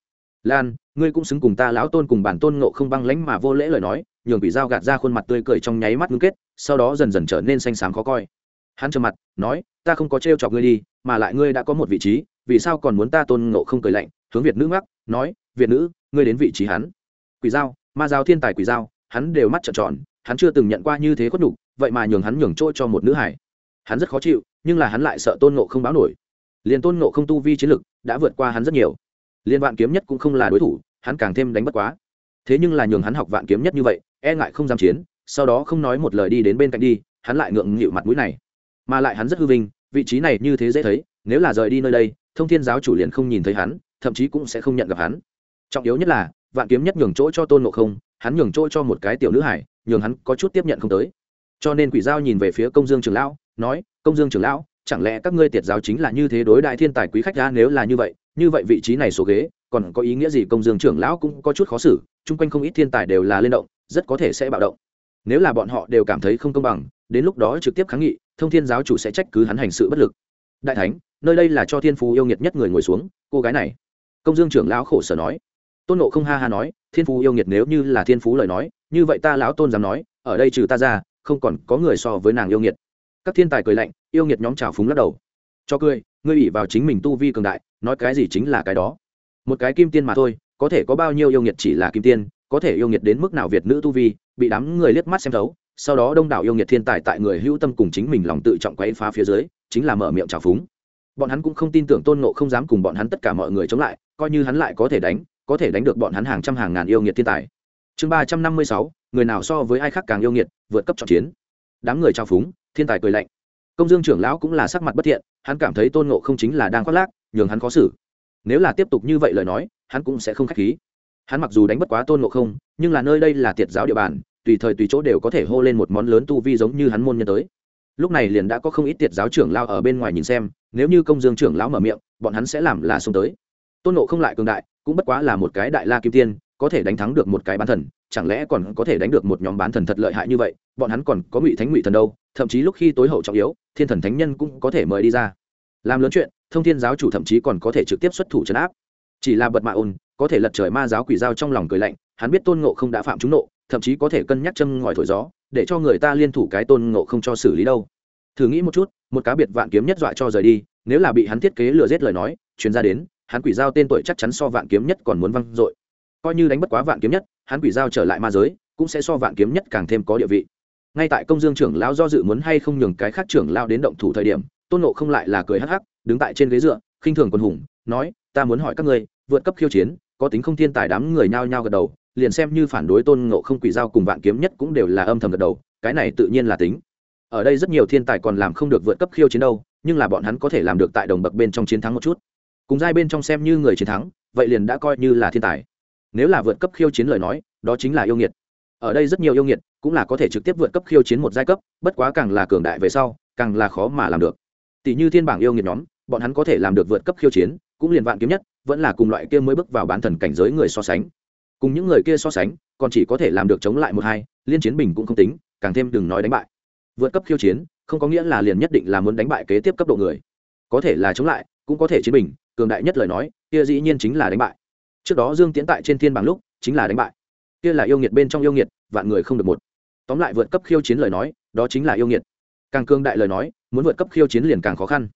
Lan, ngươi cũng xứng cùng ta lão tôn cùng bản tôn nộ không băng lãnh mà vô lễ lời nói. Nhường quỷ dao gạt ra khuôn mặt tươi cười trong nháy mắt ngưng kết, sau đó dần dần trở nên xanh xám khó coi. Hắn trầm mặt, nói, ta không có trêu chọc ngươi đi, mà lại ngươi đã có một vị trí, vì sao còn muốn ta tôn ngộ không cười lạnh? Hướng việt nữ mắc nói, việt nữ, ngươi đến vị trí hắn. Quỷ dao, ma giáo thiên tài quỷ dao, hắn đều mắt trợn tròn hắn chưa từng nhận qua như thế khuất nhục, vậy mà nhường hắn nhường trôi cho một nữ hải hắn rất khó chịu, nhưng là hắn lại sợ tôn nộ không báo nổi. Liền tôn nộ không tu vi chiến lực đã vượt qua hắn rất nhiều. Liên vạn kiếm nhất cũng không là đối thủ, hắn càng thêm đánh bất quá. Thế nhưng là nhường hắn học vạn kiếm nhất như vậy e ngại không dám chiến, sau đó không nói một lời đi đến bên cạnh đi, hắn lại ngượng nghịu mặt mũi này. Mà lại hắn rất hư vinh, vị trí này như thế dễ thấy, nếu là rời đi nơi đây, thông thiên giáo chủ liền không nhìn thấy hắn, thậm chí cũng sẽ không nhận gặp hắn. Trọng yếu nhất là, vạn kiếm nhất nhường chỗ cho tôn ngộ không, hắn nhường chỗ cho một cái tiểu nữ hải nhường hắn có chút tiếp nhận không tới. Cho nên quỷ giao nhìn về phía công dương trường lão, nói, công dương trường lão, chẳng lẽ các ngươi tiệt giáo chính là như thế đối đại thiên tài quý khách ra nếu là như vậy như vậy vị trí này số ghế, còn có ý nghĩa gì? Công dương trưởng lão cũng có chút khó xử, chung quanh không ít thiên tài đều là lên động, rất có thể sẽ bạo động. Nếu là bọn họ đều cảm thấy không công bằng, đến lúc đó trực tiếp kháng nghị, thông thiên giáo chủ sẽ trách cứ hắn hành sự bất lực. Đại thánh, nơi đây là cho thiên phú yêu nghiệt nhất người ngồi xuống, cô gái này. Công dương trưởng lão khổ sở nói. Tôn nộ không ha ha nói, thiên phú yêu nghiệt nếu như là thiên phú lời nói như vậy ta lão tôn dám nói, ở đây trừ ta ra, không còn có người so với nàng yêu nghiệt. Các thiên tài cười lạnh, yêu nghiệt nhóm trào phúng lắc đầu. Cho cười, ngươi ủy vào chính mình tu vi cường đại, nói cái gì chính là cái đó. Một cái kim tiên mà thôi, có thể có bao nhiêu yêu nghiệt chỉ là kim tiên, có thể yêu nghiệt đến mức nào việt nữ tu vi, bị đám người liếc mắt xem thấu, sau đó đông đảo yêu nghiệt thiên tài tại người hữu tâm cùng chính mình lòng tự trọng quấy phá phía dưới, chính là mở miệng trào phúng. Bọn hắn cũng không tin tưởng tôn nộ không dám cùng bọn hắn tất cả mọi người chống lại, coi như hắn lại có thể đánh, có thể đánh được bọn hắn hàng trăm hàng ngàn yêu nghiệt thiên tài chương ba trăm năm mươi sáu, người nào so với ai khác càng yêu nghiệt, vượt cấp trọng chiến. Đám người trao phúng, thiên tài cười lạnh. Công dương trưởng lão cũng là sắc mặt bất thiện, hắn cảm thấy tôn ngộ không chính là đang khoác lác, nhường hắn khó xử. Nếu là tiếp tục như vậy lời nói, hắn cũng sẽ không k h á c h khí. Hắn mặc dù đánh bất quá tôn ngộ không, nhưng là nơi đây là tiệt giáo địa bàn, tùy thời tùy chỗ đều có thể hô lên một món lớn tu vi giống như hắn môn nhân tới. Lúc này liền đã có không ít tiệt giáo trưởng lao ở bên ngoài nhìn xem, nếu như công dương trưởng lão mở miệng, bọn hắn sẽ làm là xông tới. Tôn nộ không lại cường đại, cũng bất quá là một cái đại la kim tiên có thể đánh thắng được một cái bán thần, chẳng lẽ còn có thể đánh được một nhóm bán thần thật lợi hại như vậy, bọn hắn còn có ngụy thánh ngụy thần đâu, thậm chí lúc khi tối hậu trọng yếu, thiên thần thánh nhân cũng có thể mời đi ra. Làm lớn chuyện, thông thiên giáo chủ thậm chí còn có thể trực tiếp xuất thủ trấn áp. Chỉ là bật mạ ôn, có thể lật trời ma giáo quỷ giao trong lòng cười lạnh, hắn biết tôn ngộ không đã phạm trúng nộ, thậm chí có thể cân nhắc châm ngòi thổi gió, để cho người ta liên thủ cái tôn ngộ không cho xử lý đâu. Thử nghĩ một chút, một cá biệt vạn kiếm nhất dọa cho rời đi, nếu là bị hắn thiết kế lừa giết lời nói, chuyên ra đến, hắn quỷ giao tên tuổi chắc chắn so vạn kiếm nhất còn muốn văng dội coi như đánh bất quá vạn kiếm nhất, hắn quỷ giao trở lại ma giới, cũng sẽ so vạn kiếm nhất càng thêm có địa vị. Ngay tại công dương trưởng lão do dự muốn hay không nhường cái khác trưởng lao đến động thủ thời điểm, tôn nộ không lại là cười hắc hắc, đứng tại trên ghế dựa, khinh thường quân hùng, nói, ta muốn hỏi các ngươi, vượt cấp khiêu chiến, có tính không thiên tài đám người nhao nhao gật đầu, liền xem như phản đối tôn ngộ không quỷ giao cùng vạn kiếm nhất cũng đều là âm thầm gật đầu, cái này tự nhiên là tính. Ở đây rất nhiều thiên tài còn làm không được vượt cấp khiêu chiến đâu, nhưng là bọn hắn có thể làm được tại đồng bậc bên trong chiến thắng một chút. Cùng giai bên trong xem như người chiến thắng, vậy liền đã coi như là thiên tài nếu là vượt cấp khiêu chiến lời nói, đó chính là yêu nghiệt. Ở đây rất nhiều yêu nghiệt cũng là có thể trực tiếp vượt cấp khiêu chiến một giai cấp, bất quá càng là cường đại về sau, càng là khó mà làm được. Tỷ như thiên bảng yêu nghiệt nhóm, bọn hắn có thể làm được vượt cấp khiêu chiến, cũng liền vạn kiếm nhất, vẫn là cùng loại kia mới bước vào bán thần cảnh giới người so sánh. Cùng những người kia so sánh, còn chỉ có thể làm được chống lại một hai, liên chiến bình cũng không tính, càng thêm đừng nói đánh bại. Vượt cấp khiêu chiến, không có nghĩa là liền nhất định là muốn đánh bại kế tiếp cấp độ người. Có thể là chống lại, cũng có thể chiến bình, cường đại nhất lời nói, kia dĩ nhiên chính là đánh bại trước đó dương tiến tại trên thiên bảng lúc, chính là đánh bại. Kia là yêu nghiệt bên trong yêu nghiệt, vạn người không được một. Tóm lại vượt cấp khiêu chiến lời nói, đó chính là yêu nghiệt. Càng cương đại lời nói, muốn vượt cấp khiêu chiến liền càng khó khăn.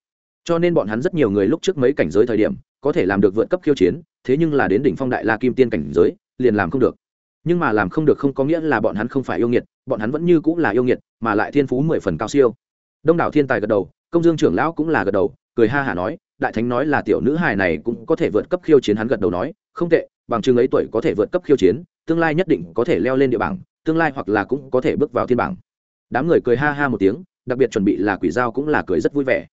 Cho nên bọn hắn rất nhiều người lúc trước mấy cảnh giới thời điểm, có thể làm được vượt cấp khiêu chiến, thế nhưng là đến đỉnh phong đại la kim tiên cảnh giới, liền làm không được. Nhưng mà làm không được không có nghĩa là bọn hắn không phải yêu nghiệt, bọn hắn vẫn như cũng là yêu nghiệt, mà lại thiên phú mười phần cao siêu. Đông đảo thiên tài gật đầu, công dương trưởng lão cũng là gật đầu, cười ha hả nói đại thánh nói là tiểu nữ hài này cũng có thể vượt cấp khiêu chiến, hắn gật đầu nói, không tệ, bằng chứng ấy tuổi có thể vượt cấp khiêu chiến, tương lai nhất định có thể leo lên địa bảng, tương lai hoặc là cũng có thể bước vào thiên bảng. Đám người cười ha ha một tiếng, đặc biệt chuẩn bị là quỷ giao cũng là cười rất vui vẻ.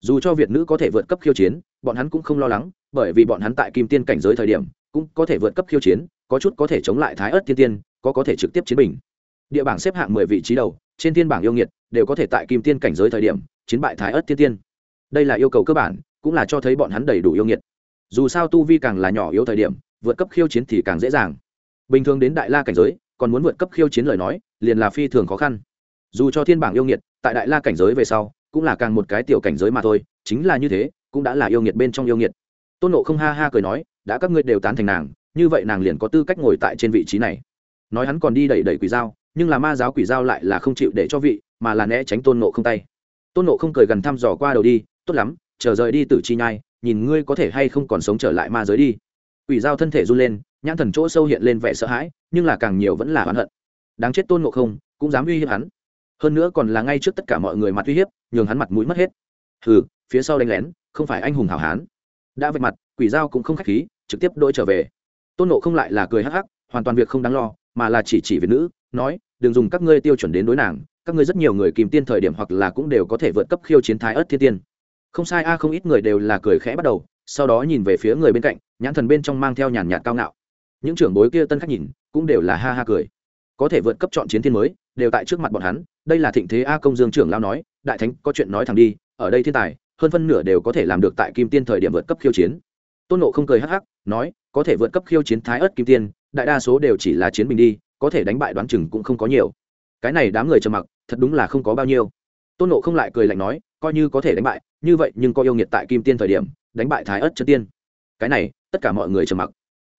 Dù cho việt nữ có thể vượt cấp khiêu chiến, bọn hắn cũng không lo lắng, bởi vì bọn hắn tại kim tiên cảnh giới thời điểm, cũng có thể vượt cấp khiêu chiến, có chút có thể chống lại thái ớt thiên tiên, có có thể trực tiếp chiến bình. Địa bảng xếp hạng mười vị trí đầu, trên thiên bảng yêu nghiệt, đều có thể tại kim tiên cảnh giới thời điểm, chiến bại thái ớt thiên tiên. Đây là yêu cầu cơ bản cũng là cho thấy bọn hắn đầy đủ yêu nghiệt. Dù sao tu vi càng là nhỏ yếu thời điểm, vượt cấp khiêu chiến thì càng dễ dàng. Bình thường đến đại la cảnh giới, còn muốn vượt cấp khiêu chiến lời nói, liền là phi thường khó khăn. Dù cho thiên bảng yêu nghiệt, tại đại la cảnh giới về sau, cũng là càng một cái tiểu cảnh giới mà thôi, chính là như thế, cũng đã là yêu nghiệt bên trong yêu nghiệt. Tôn nộ không ha ha cười nói, đã các ngươi đều tán thành nàng, như vậy nàng liền có tư cách ngồi tại trên vị trí này. Nói hắn còn đi đẩy đẩy quỷ dao, nhưng là ma giáo quỷ dao lại là không chịu để cho vị, mà là né tránh tôn nộ không tay. Tôn nộ không cười gần thăm dò qua đầu đi, tốt lắm chờ rời đi từ chi nhai, nhìn ngươi có thể hay không còn sống trở lại ma giới đi. Quỷ dao thân thể run lên, nhãn thần chỗ sâu hiện lên vẻ sợ hãi, nhưng là càng nhiều vẫn là oán hận. Đáng chết tôn nộ không, cũng dám uy hiếp hắn. Hơn nữa còn là ngay trước tất cả mọi người mặt uy hiếp, nhường hắn mặt mũi mất hết. Hừ, phía sau đánh lén, không phải anh hùng hảo hán. Đã vạch mặt, quỷ dao cũng không khách khí, trực tiếp đôi trở về. Tôn nộ không lại là cười hắc hắc, hoàn toàn việc không đáng lo, mà là chỉ chỉ về nữ, nói, đừng dùng các ngươi tiêu chuẩn đến đối nàng, các ngươi rất nhiều người kìm tiên thời điểm hoặc là cũng đều có thể vượt cấp khiêu chiến thái ớt thiên tiên không sai, a, không ít người đều là cười khẽ bắt đầu, sau đó nhìn về phía người bên cạnh, nhãn thần bên trong mang theo nhàn nhạt cao ngạo. Những trưởng bối kia tân khách nhìn, cũng đều là ha ha cười. Có thể vượt cấp chọn chiến thiên mới, đều tại trước mặt bọn hắn, đây là thịnh thế a công dương trưởng lao nói, đại thánh, có chuyện nói thẳng đi, ở đây thiên tài, hơn phân nửa đều có thể làm được tại kim tiên thời điểm vượt cấp khiêu chiến. Tôn nộ không cười hắc hắc, nói, có thể vượt cấp khiêu chiến thái ớt kim tiên, đại đa số đều chỉ là chiến bình đi, có thể đánh bại đoán chừng cũng không có nhiều. Cái này đám người trầm mặc, thật đúng là không có bao nhiêu. Tôn nộ không lại cười lạnh nói coi như có thể đánh bại, như vậy nhưng có yêu nghiệt tại kim tiên thời điểm, đánh bại thái ớt chân tiên. Cái này, tất cả mọi người trầm mặc.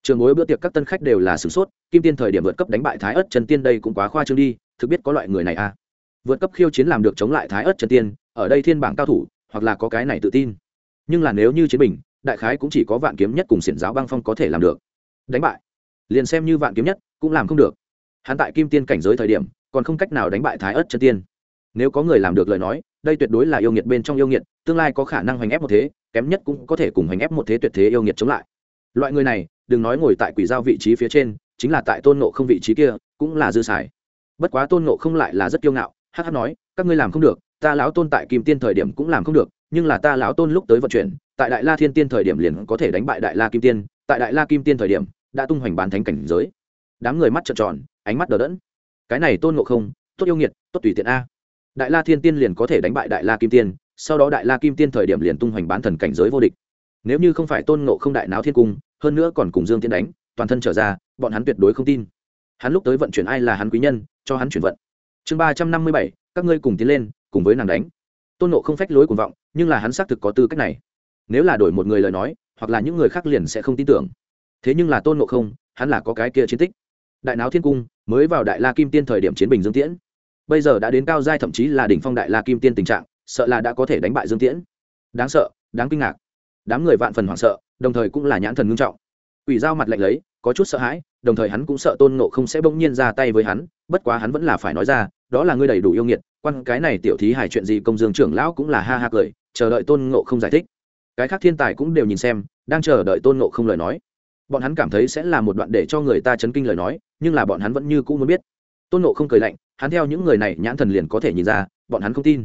Trường mối bữa tiệc các tân khách đều là sửng sốt, kim tiên thời điểm vượt cấp đánh bại thái ớt chân tiên đây cũng quá khoa trương đi, thực biết có loại người này à? Vượt cấp khiêu chiến làm được chống lại thái ớt chân tiên, ở đây thiên bảng cao thủ, hoặc là có cái này tự tin. Nhưng là nếu như chiến bình, đại khái cũng chỉ có vạn kiếm nhất cùng xiển giáo băng phong có thể làm được. Đánh bại. Liền xem như vạn kiếm nhất, cũng làm không được. Hắn tại kim tiên cảnh giới thời điểm, còn không cách nào đánh bại thái ớt chân tiên nếu có người làm được lời nói, đây tuyệt đối là yêu nghiệt bên trong yêu nghiệt, tương lai có khả năng hoành ép một thế, kém nhất cũng có thể cùng hoành ép một thế tuyệt thế yêu nghiệt chống lại. Loại người này, đừng nói ngồi tại quỷ giao vị trí phía trên, chính là tại tôn nộ không vị trí kia, cũng là dư xài. Bất quá tôn nộ không lại là rất kiêu ngạo hh nói, các ngươi làm không được, ta lão tôn tại kim tiên thời điểm cũng làm không được, nhưng là ta lão tôn lúc tới vận chuyển, tại đại la thiên tiên thời điểm liền có thể đánh bại đại la kim tiên, tại đại la kim tiên thời điểm, đã tung hoành bán thánh cảnh giới. Đám người mắt trợn tròn, ánh mắt đờ đẫn. Cái này tôn ngộ không, tốt yêu nghiệt, tốt tùy tiện a đại la thiên tiên liền có thể đánh bại đại la kim tiên, sau đó đại la kim tiên thời điểm liền tung hoành bán thần cảnh giới vô địch. Nếu như không phải tôn ngộ không đại náo thiên cung, hơn nữa còn cùng dương tiên đánh, toàn thân trở ra, bọn hắn tuyệt đối không tin. Hắn lúc tới vận chuyển ai là hắn quý nhân, cho hắn chuyển vận. Chương ba trăm năm mươi bảy, các ngươi cùng tiến lên, cùng với nàng đánh. Tôn nộ không phách lối cuồng vọng, nhưng là hắn xác thực có tư cách này. Nếu là đổi một người lời nói, hoặc là những người khác liền sẽ không tin tưởng. Thế nhưng là tôn nộ không, hắn là có cái kia chiến tích. Đại náo thiên cung, mới vào đại la kim tiên thời điểm chiến bình dương tiễn bây giờ đã đến cao giai thậm chí là đỉnh phong đại la kim tiên tình trạng, sợ là đã có thể đánh bại dương tiễn. Đáng sợ, đáng kinh ngạc. Đám người vạn phần hoảng sợ, đồng thời cũng là nhãn thần ngưng trọng. Ủy giao mặt lạnh lấy, có chút sợ hãi, đồng thời hắn cũng sợ tôn nộ không sẽ bỗng nhiên ra tay với hắn, bất quá hắn vẫn là phải nói ra, đó là ngươi đầy đủ yêu nghiệt, quan cái này tiểu thí hài chuyện gì công dương trưởng lão cũng là ha ha cười, chờ đợi tôn ngộ không giải thích. Cái khác thiên tài cũng đều nhìn xem, đang chờ đợi tôn ngộ không lời nói. Bọn hắn cảm thấy sẽ là một đoạn để cho người ta chấn kinh lời nói, nhưng là bọn hắn vẫn như cũ muốn biết tôn nộ không cười lạnh, hắn theo những người này nhãn thần liền có thể nhìn ra, bọn hắn không tin.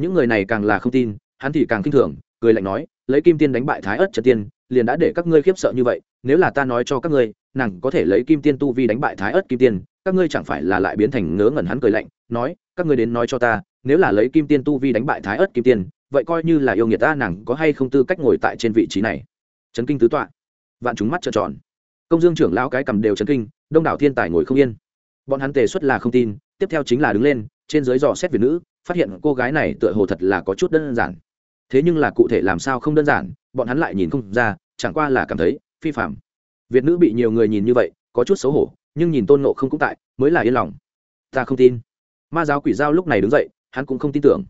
Những người này càng là không tin, hắn thì càng k i n h thường, cười lạnh nói, lấy kim tiên đánh bại thái ớt trần tiên, liền đã để các ngươi khiếp sợ như vậy, nếu là ta nói cho các ngươi, nàng có thể lấy kim tiên tu vi đánh bại thái ớt kim tiên, các ngươi chẳng phải là lại biến thành ngớ ngẩn hắn cười lạnh, nói, các ngươi đến nói cho ta, nếu là lấy kim tiên tu vi đánh bại thái ớt kim tiên, vậy coi như là yêu nghiệt ta, nàng có hay không tư cách ngồi tại trên vị trí này? Trấn kinh tứ tọa. Vạn chúng mắt trợn tròn. Công dương trưởng lão cái cầm đều trấn kinh, đông đảo thiên tài ngồi không yên bọn hắn tề xuất là không tin, tiếp theo chính là đứng lên, trên dưới dò xét việt nữ, phát hiện cô gái này tựa hồ thật là có chút đơn giản. Thế nhưng là cụ thể làm sao không đơn giản, bọn hắn lại nhìn không ra, chẳng qua là cảm thấy, phi phạm việt nữ bị nhiều người nhìn như vậy, có chút xấu hổ, nhưng nhìn tôn nộ không cũng tại, mới là yên lòng. Ta không tin. Ma giáo quỷ giao lúc này đứng dậy, hắn cũng không tin tưởng.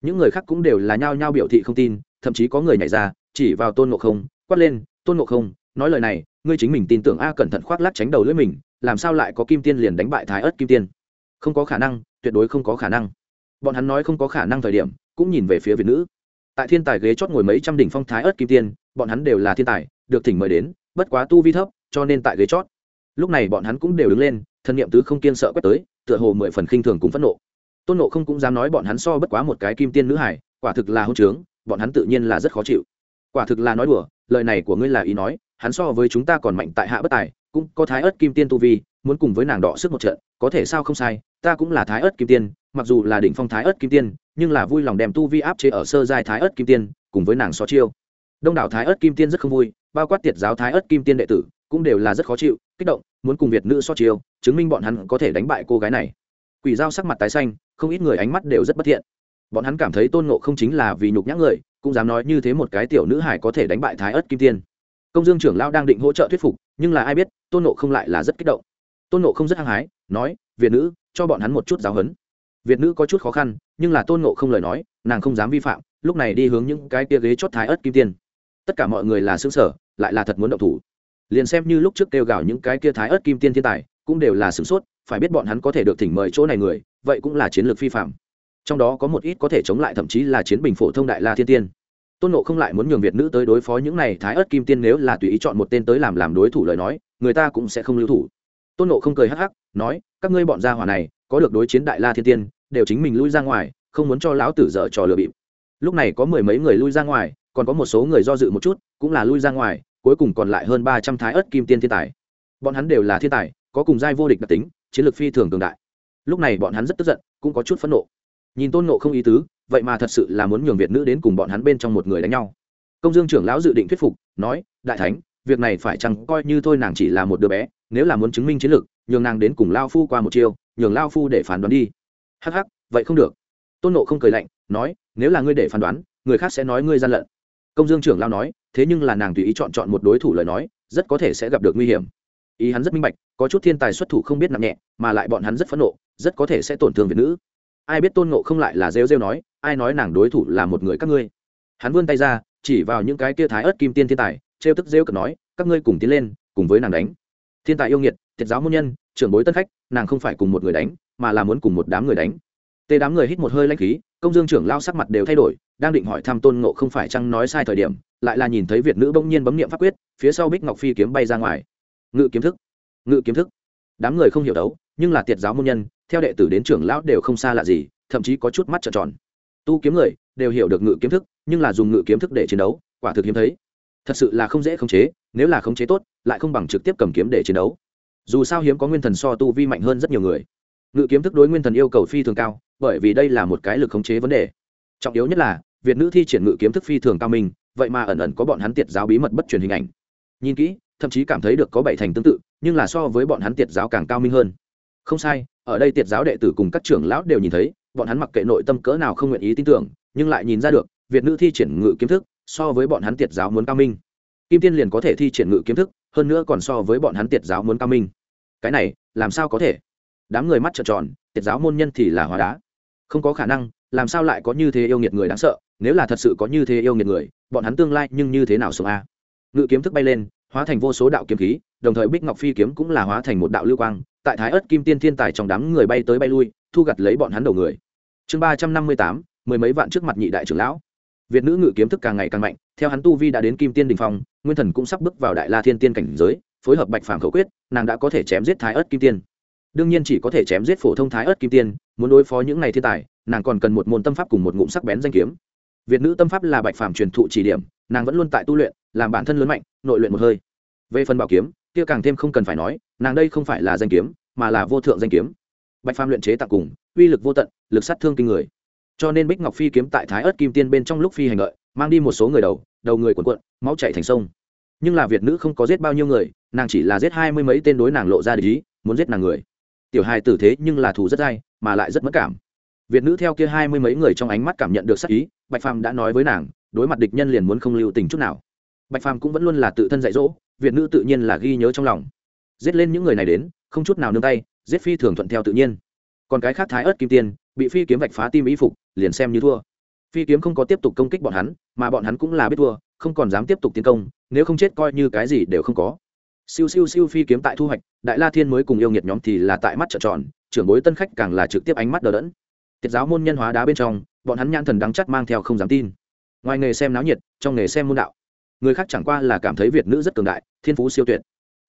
Những người khác cũng đều là nhao nhao biểu thị không tin, thậm chí có người nhảy ra, chỉ vào tôn nộ không, quát lên, tôn nộ không, nói lời này, ngươi chính mình tin tưởng a cẩn thận khoác lắc tránh đầu lưỡi mình làm sao lại có kim tiên liền đánh bại thái ớt kim tiên? Không có khả năng, tuyệt đối không có khả năng. Bọn hắn nói không có khả năng thời điểm, cũng nhìn về phía việt nữ. Tại thiên tài ghế chót ngồi mấy trăm đỉnh phong thái ớt kim tiên, bọn hắn đều là thiên tài, được thỉnh mời đến, bất quá tu vi thấp, cho nên tại ghế chót. Lúc này bọn hắn cũng đều đứng lên, thân nhiệm tứ không kiên sợ quét tới, tựa hồ mười phần khinh thường cùng phẫn nộ. Tôn nộ không cũng dám nói bọn hắn so bất quá một cái kim tiên nữ hải quả thực là hôn trướng, bọn hắn tự nhiên là rất khó chịu. Quả thực là nói đùa, lời này của ngươi là ý nói, hắn so với chúng ta còn mạnh tại hạ bất tài cũng có thái ớt kim tiên tu vi, muốn cùng với nàng đọ sức một trận, có thể sao không sai, ta cũng là thái ớt kim tiên, mặc dù là đỉnh phong thái ớt kim tiên, nhưng là vui lòng đem tu vi áp chế ở sơ giai thái ớt kim tiên, cùng với nàng so chiêu. Đông đảo thái ớt kim tiên rất không vui, bao quát tiệt giáo thái ớt kim tiên đệ tử, cũng đều là rất khó chịu, kích động, muốn cùng việt nữ so chiêu, chứng minh bọn hắn có thể đánh bại cô gái này. Quỷ dao sắc mặt tái xanh, không ít người ánh mắt đều rất bất thiện. Bọn hắn cảm thấy tôn ngộ không chính là vì nhục nhã người, cũng dám nói như thế một cái tiểu nữ hải có thể đánh bại thái ớt kim tiên. Công dương trưởng lão đang định hỗ trợ thuyết phục nhưng là ai biết, tôn nộ không lại là rất kích động. Tôn nộ không rất hăng hái, nói, việt nữ, cho bọn hắn một chút giáo huấn. Việt nữ có chút khó khăn, nhưng là tôn nộ không lời nói, nàng không dám vi phạm, lúc này đi hướng những cái kia ghế chót thái ớt kim tiên. Tất cả mọi người là xương sở lại là thật muốn động thủ. Liền xem như lúc trước kêu gào những cái kia thái ớt kim tiên thiên tài, cũng đều là sửng sốt, phải biết bọn hắn có thể được thỉnh mời chỗ này người, vậy cũng là chiến lược phi phạm. Trong đó có một ít có thể chống lại thậm chí là chiến bình phổ thông đại la thiên tiên tôn nộ không lại muốn nhường việt nữ tới đối phó những này thái ớt kim tiên nếu là tùy ý chọn một tên tới làm làm đối thủ lời nói, người ta cũng sẽ không lưu thủ. Tôn nộ không cười hắc hắc, nói, các ngươi bọn gia hỏa này, có được đối chiến đại la thiên tiên, đều chính mình lui ra ngoài, không muốn cho lão tử dở trò lừa bịp. Lúc này có mười mấy người lui ra ngoài, còn có một số người do dự một chút, cũng là lui ra ngoài, cuối cùng còn lại hơn ba trăm thái ớt kim tiên thiên tài. Bọn hắn đều là thiên tài, có cùng giai vô địch đặc tính, chiến lược phi thường cường đại. Lúc này bọn hắn rất tức giận, cũng có chút phẫn nộ. Nhìn tôn nộ không ý tứ vậy mà thật sự là muốn nhường việt nữ đến cùng bọn hắn bên trong một người đánh nhau. Công dương trưởng lão dự định thuyết phục, nói, đại thánh, việc này phải chăng coi như thôi nàng chỉ là một đứa bé, nếu là muốn chứng minh chiến lược, nhường nàng đến cùng lao phu qua một chiêu, nhường lao phu để phán đoán đi. Hắc hắc, vậy không được. Tôn nộ không cười lạnh, nói, nếu là ngươi để phán đoán, người khác sẽ nói ngươi gian lận. Công dương trưởng lao nói, thế nhưng là nàng tùy ý chọn chọn một đối thủ lời nói, rất có thể sẽ gặp được nguy hiểm. Ý hắn rất minh bạch, có chút thiên tài xuất thủ không biết nặng nhẹ, mà lại bọn hắn rất phẫn nộ, rất có thể sẽ tổn thương việt nữ. Ai biết tôn nộ không lại là rêu rêu nói ai nói nàng đối thủ là một người các ngươi? Hắn vươn tay ra, chỉ vào những cái kia thái ớt kim tiên thiên tài, trêu tức rêu cực nói, các ngươi cùng tiến lên, cùng với nàng đánh. Thiên tài yêu nghiệt, thiệt giáo môn nhân, trưởng bối tân khách, nàng không phải cùng một người đánh, mà là muốn cùng một đám người đánh. Tê đám người hít một hơi lanh khí, công dương trưởng lao sắc mặt đều thay đổi, đang định hỏi thăm tôn ngộ không phải chăng nói sai thời điểm, lại là nhìn thấy việt nữ bỗng nhiên bấm niệm pháp quyết, phía sau bích ngọc phi kiếm bay ra ngoài. Ngự kiếm thức, ngự kiếm thức. Đám người không hiểu đấu, nhưng là tiệt giáo môn nhân, theo đệ tử đến trưởng lão đều không xa lạ gì, thậm chí có chút mắt trợn tròn tu kiếm người, đều hiểu được ngự kiếm thức, nhưng là dùng ngự kiếm thức để chiến đấu, quả thực hiếm thấy. Thật sự là không dễ khống chế, nếu là khống chế tốt, lại không bằng trực tiếp cầm kiếm để chiến đấu. Dù sao hiếm có nguyên thần so tu vi mạnh hơn rất nhiều người. Ngự kiếm thức đối nguyên thần yêu cầu phi thường cao, bởi vì đây là một cái lực khống chế vấn đề. Trọng yếu nhất là, việt nữ thi triển ngự kiếm thức phi thường cao minh, vậy mà ẩn ẩn có bọn hắn tiệt giáo bí mật bất truyền hình ảnh. Nhìn kỹ, thậm chí cảm thấy được có bảy thành tương tự, nhưng là so với bọn hắn tiệt giáo càng cao minh hơn. Không sai, ở đây tiệt giáo đệ tử cùng các trưởng lão đều nhìn thấy bọn hắn mặc kệ nội tâm cỡ nào không nguyện ý tin tưởng, nhưng lại nhìn ra được, việt nữ thi triển ngự kiếm thức so với bọn hắn tiệt giáo muốn cao minh. Kim tiên liền có thể thi triển ngự kiếm thức, hơn nữa còn so với bọn hắn tiệt giáo muốn cao minh. Cái này, làm sao có thể? Đám người mắt trợn tròn, tiệt giáo môn nhân thì là hóa đá. Không có khả năng, làm sao lại có như thế yêu nghiệt người đáng sợ? Nếu là thật sự có như thế yêu nghiệt người, bọn hắn tương lai nhưng như thế nào sống a? Ngự kiếm thức bay lên, hóa thành vô số đạo kiếm khí, đồng thời bích ngọc phi kiếm cũng là hóa thành một đạo lưu quang tại thái ớt kim tiên thiên tài trong đám người bay tới bay lui, thu gặt lấy bọn hắn đầu người. Chương ba trăm năm mươi tám, mười mấy vạn trước mặt nhị đại trưởng lão. Việt nữ ngự kiếm thức càng ngày càng mạnh, theo hắn tu vi đã đến kim tiên đình phong, nguyên thần cũng sắp bước vào đại la thiên tiên cảnh giới, phối hợp bạch phàm khẩu quyết, nàng đã có thể chém giết thái ớt kim tiên. Đương nhiên chỉ có thể chém giết phổ thông thái ớt kim tiên, muốn đối phó những ngày thiên tài, nàng còn cần một môn tâm pháp cùng một ngụm sắc bén danh kiếm. Việt nữ tâm pháp là bạch phàm truyền thụ chỉ điểm, nàng vẫn luôn tại tu luyện, làm bản thân lớn mạnh, nội luyện một hơi. Về phần bảo kiếm kia càng thêm không cần phải nói, nàng đây không phải là danh kiếm, mà là vô thượng danh kiếm. Bạch phàm luyện chế tặng cùng, uy lực vô tận, lực sát thương kinh người. Cho nên bích ngọc phi kiếm tại thái ớt kim tiên bên trong lúc phi hành lợi mang đi một số người đầu đầu người cuộn cuộn, máu chảy thành sông. Nhưng là việt nữ không có giết bao nhiêu người, nàng chỉ là giết hai mươi mấy tên đối nàng lộ ra để ý, muốn giết nàng người. Tiểu hài tử thế nhưng là thù rất dai, mà lại rất mất cảm. Việt nữ theo kia hai mươi mấy người trong ánh mắt cảm nhận được sắc ý, bạch phàm đã nói với nàng, đối mặt địch nhân liền muốn không lưu tình chút nào. Bạch phàm cũng vẫn luôn là tự thân dạy dỗ việt nữ tự nhiên là ghi nhớ trong lòng. Giết lên những người này đến, không chút nào nương tay, giết phi thường thuận theo tự nhiên. Còn cái khác thái ớt kim tiên, bị phi kiếm vạch phá tim ý phục, liền xem như thua. Phi kiếm không có tiếp tục công kích bọn hắn, mà bọn hắn cũng là biết thua, không còn dám tiếp tục tiến công, nếu không chết coi như cái gì đều không có. Siêu siêu siêu phi kiếm tại thu hoạch, đại la thiên mới cùng yêu nghiệt nhóm thì là tại mắt trợn tròn, trưởng bối tân khách càng là trực tiếp ánh mắt đờ đẫn. Tiết giáo môn nhân hóa đá bên trong, bọn hắn nhãn thần đắng chắc mang theo không dám tin. Ngoài nghề xem náo nhiệt, trong nghề xem môn đạo người khác chẳng qua là cảm thấy việt nữ rất cường đại, thiên phú siêu tuyệt.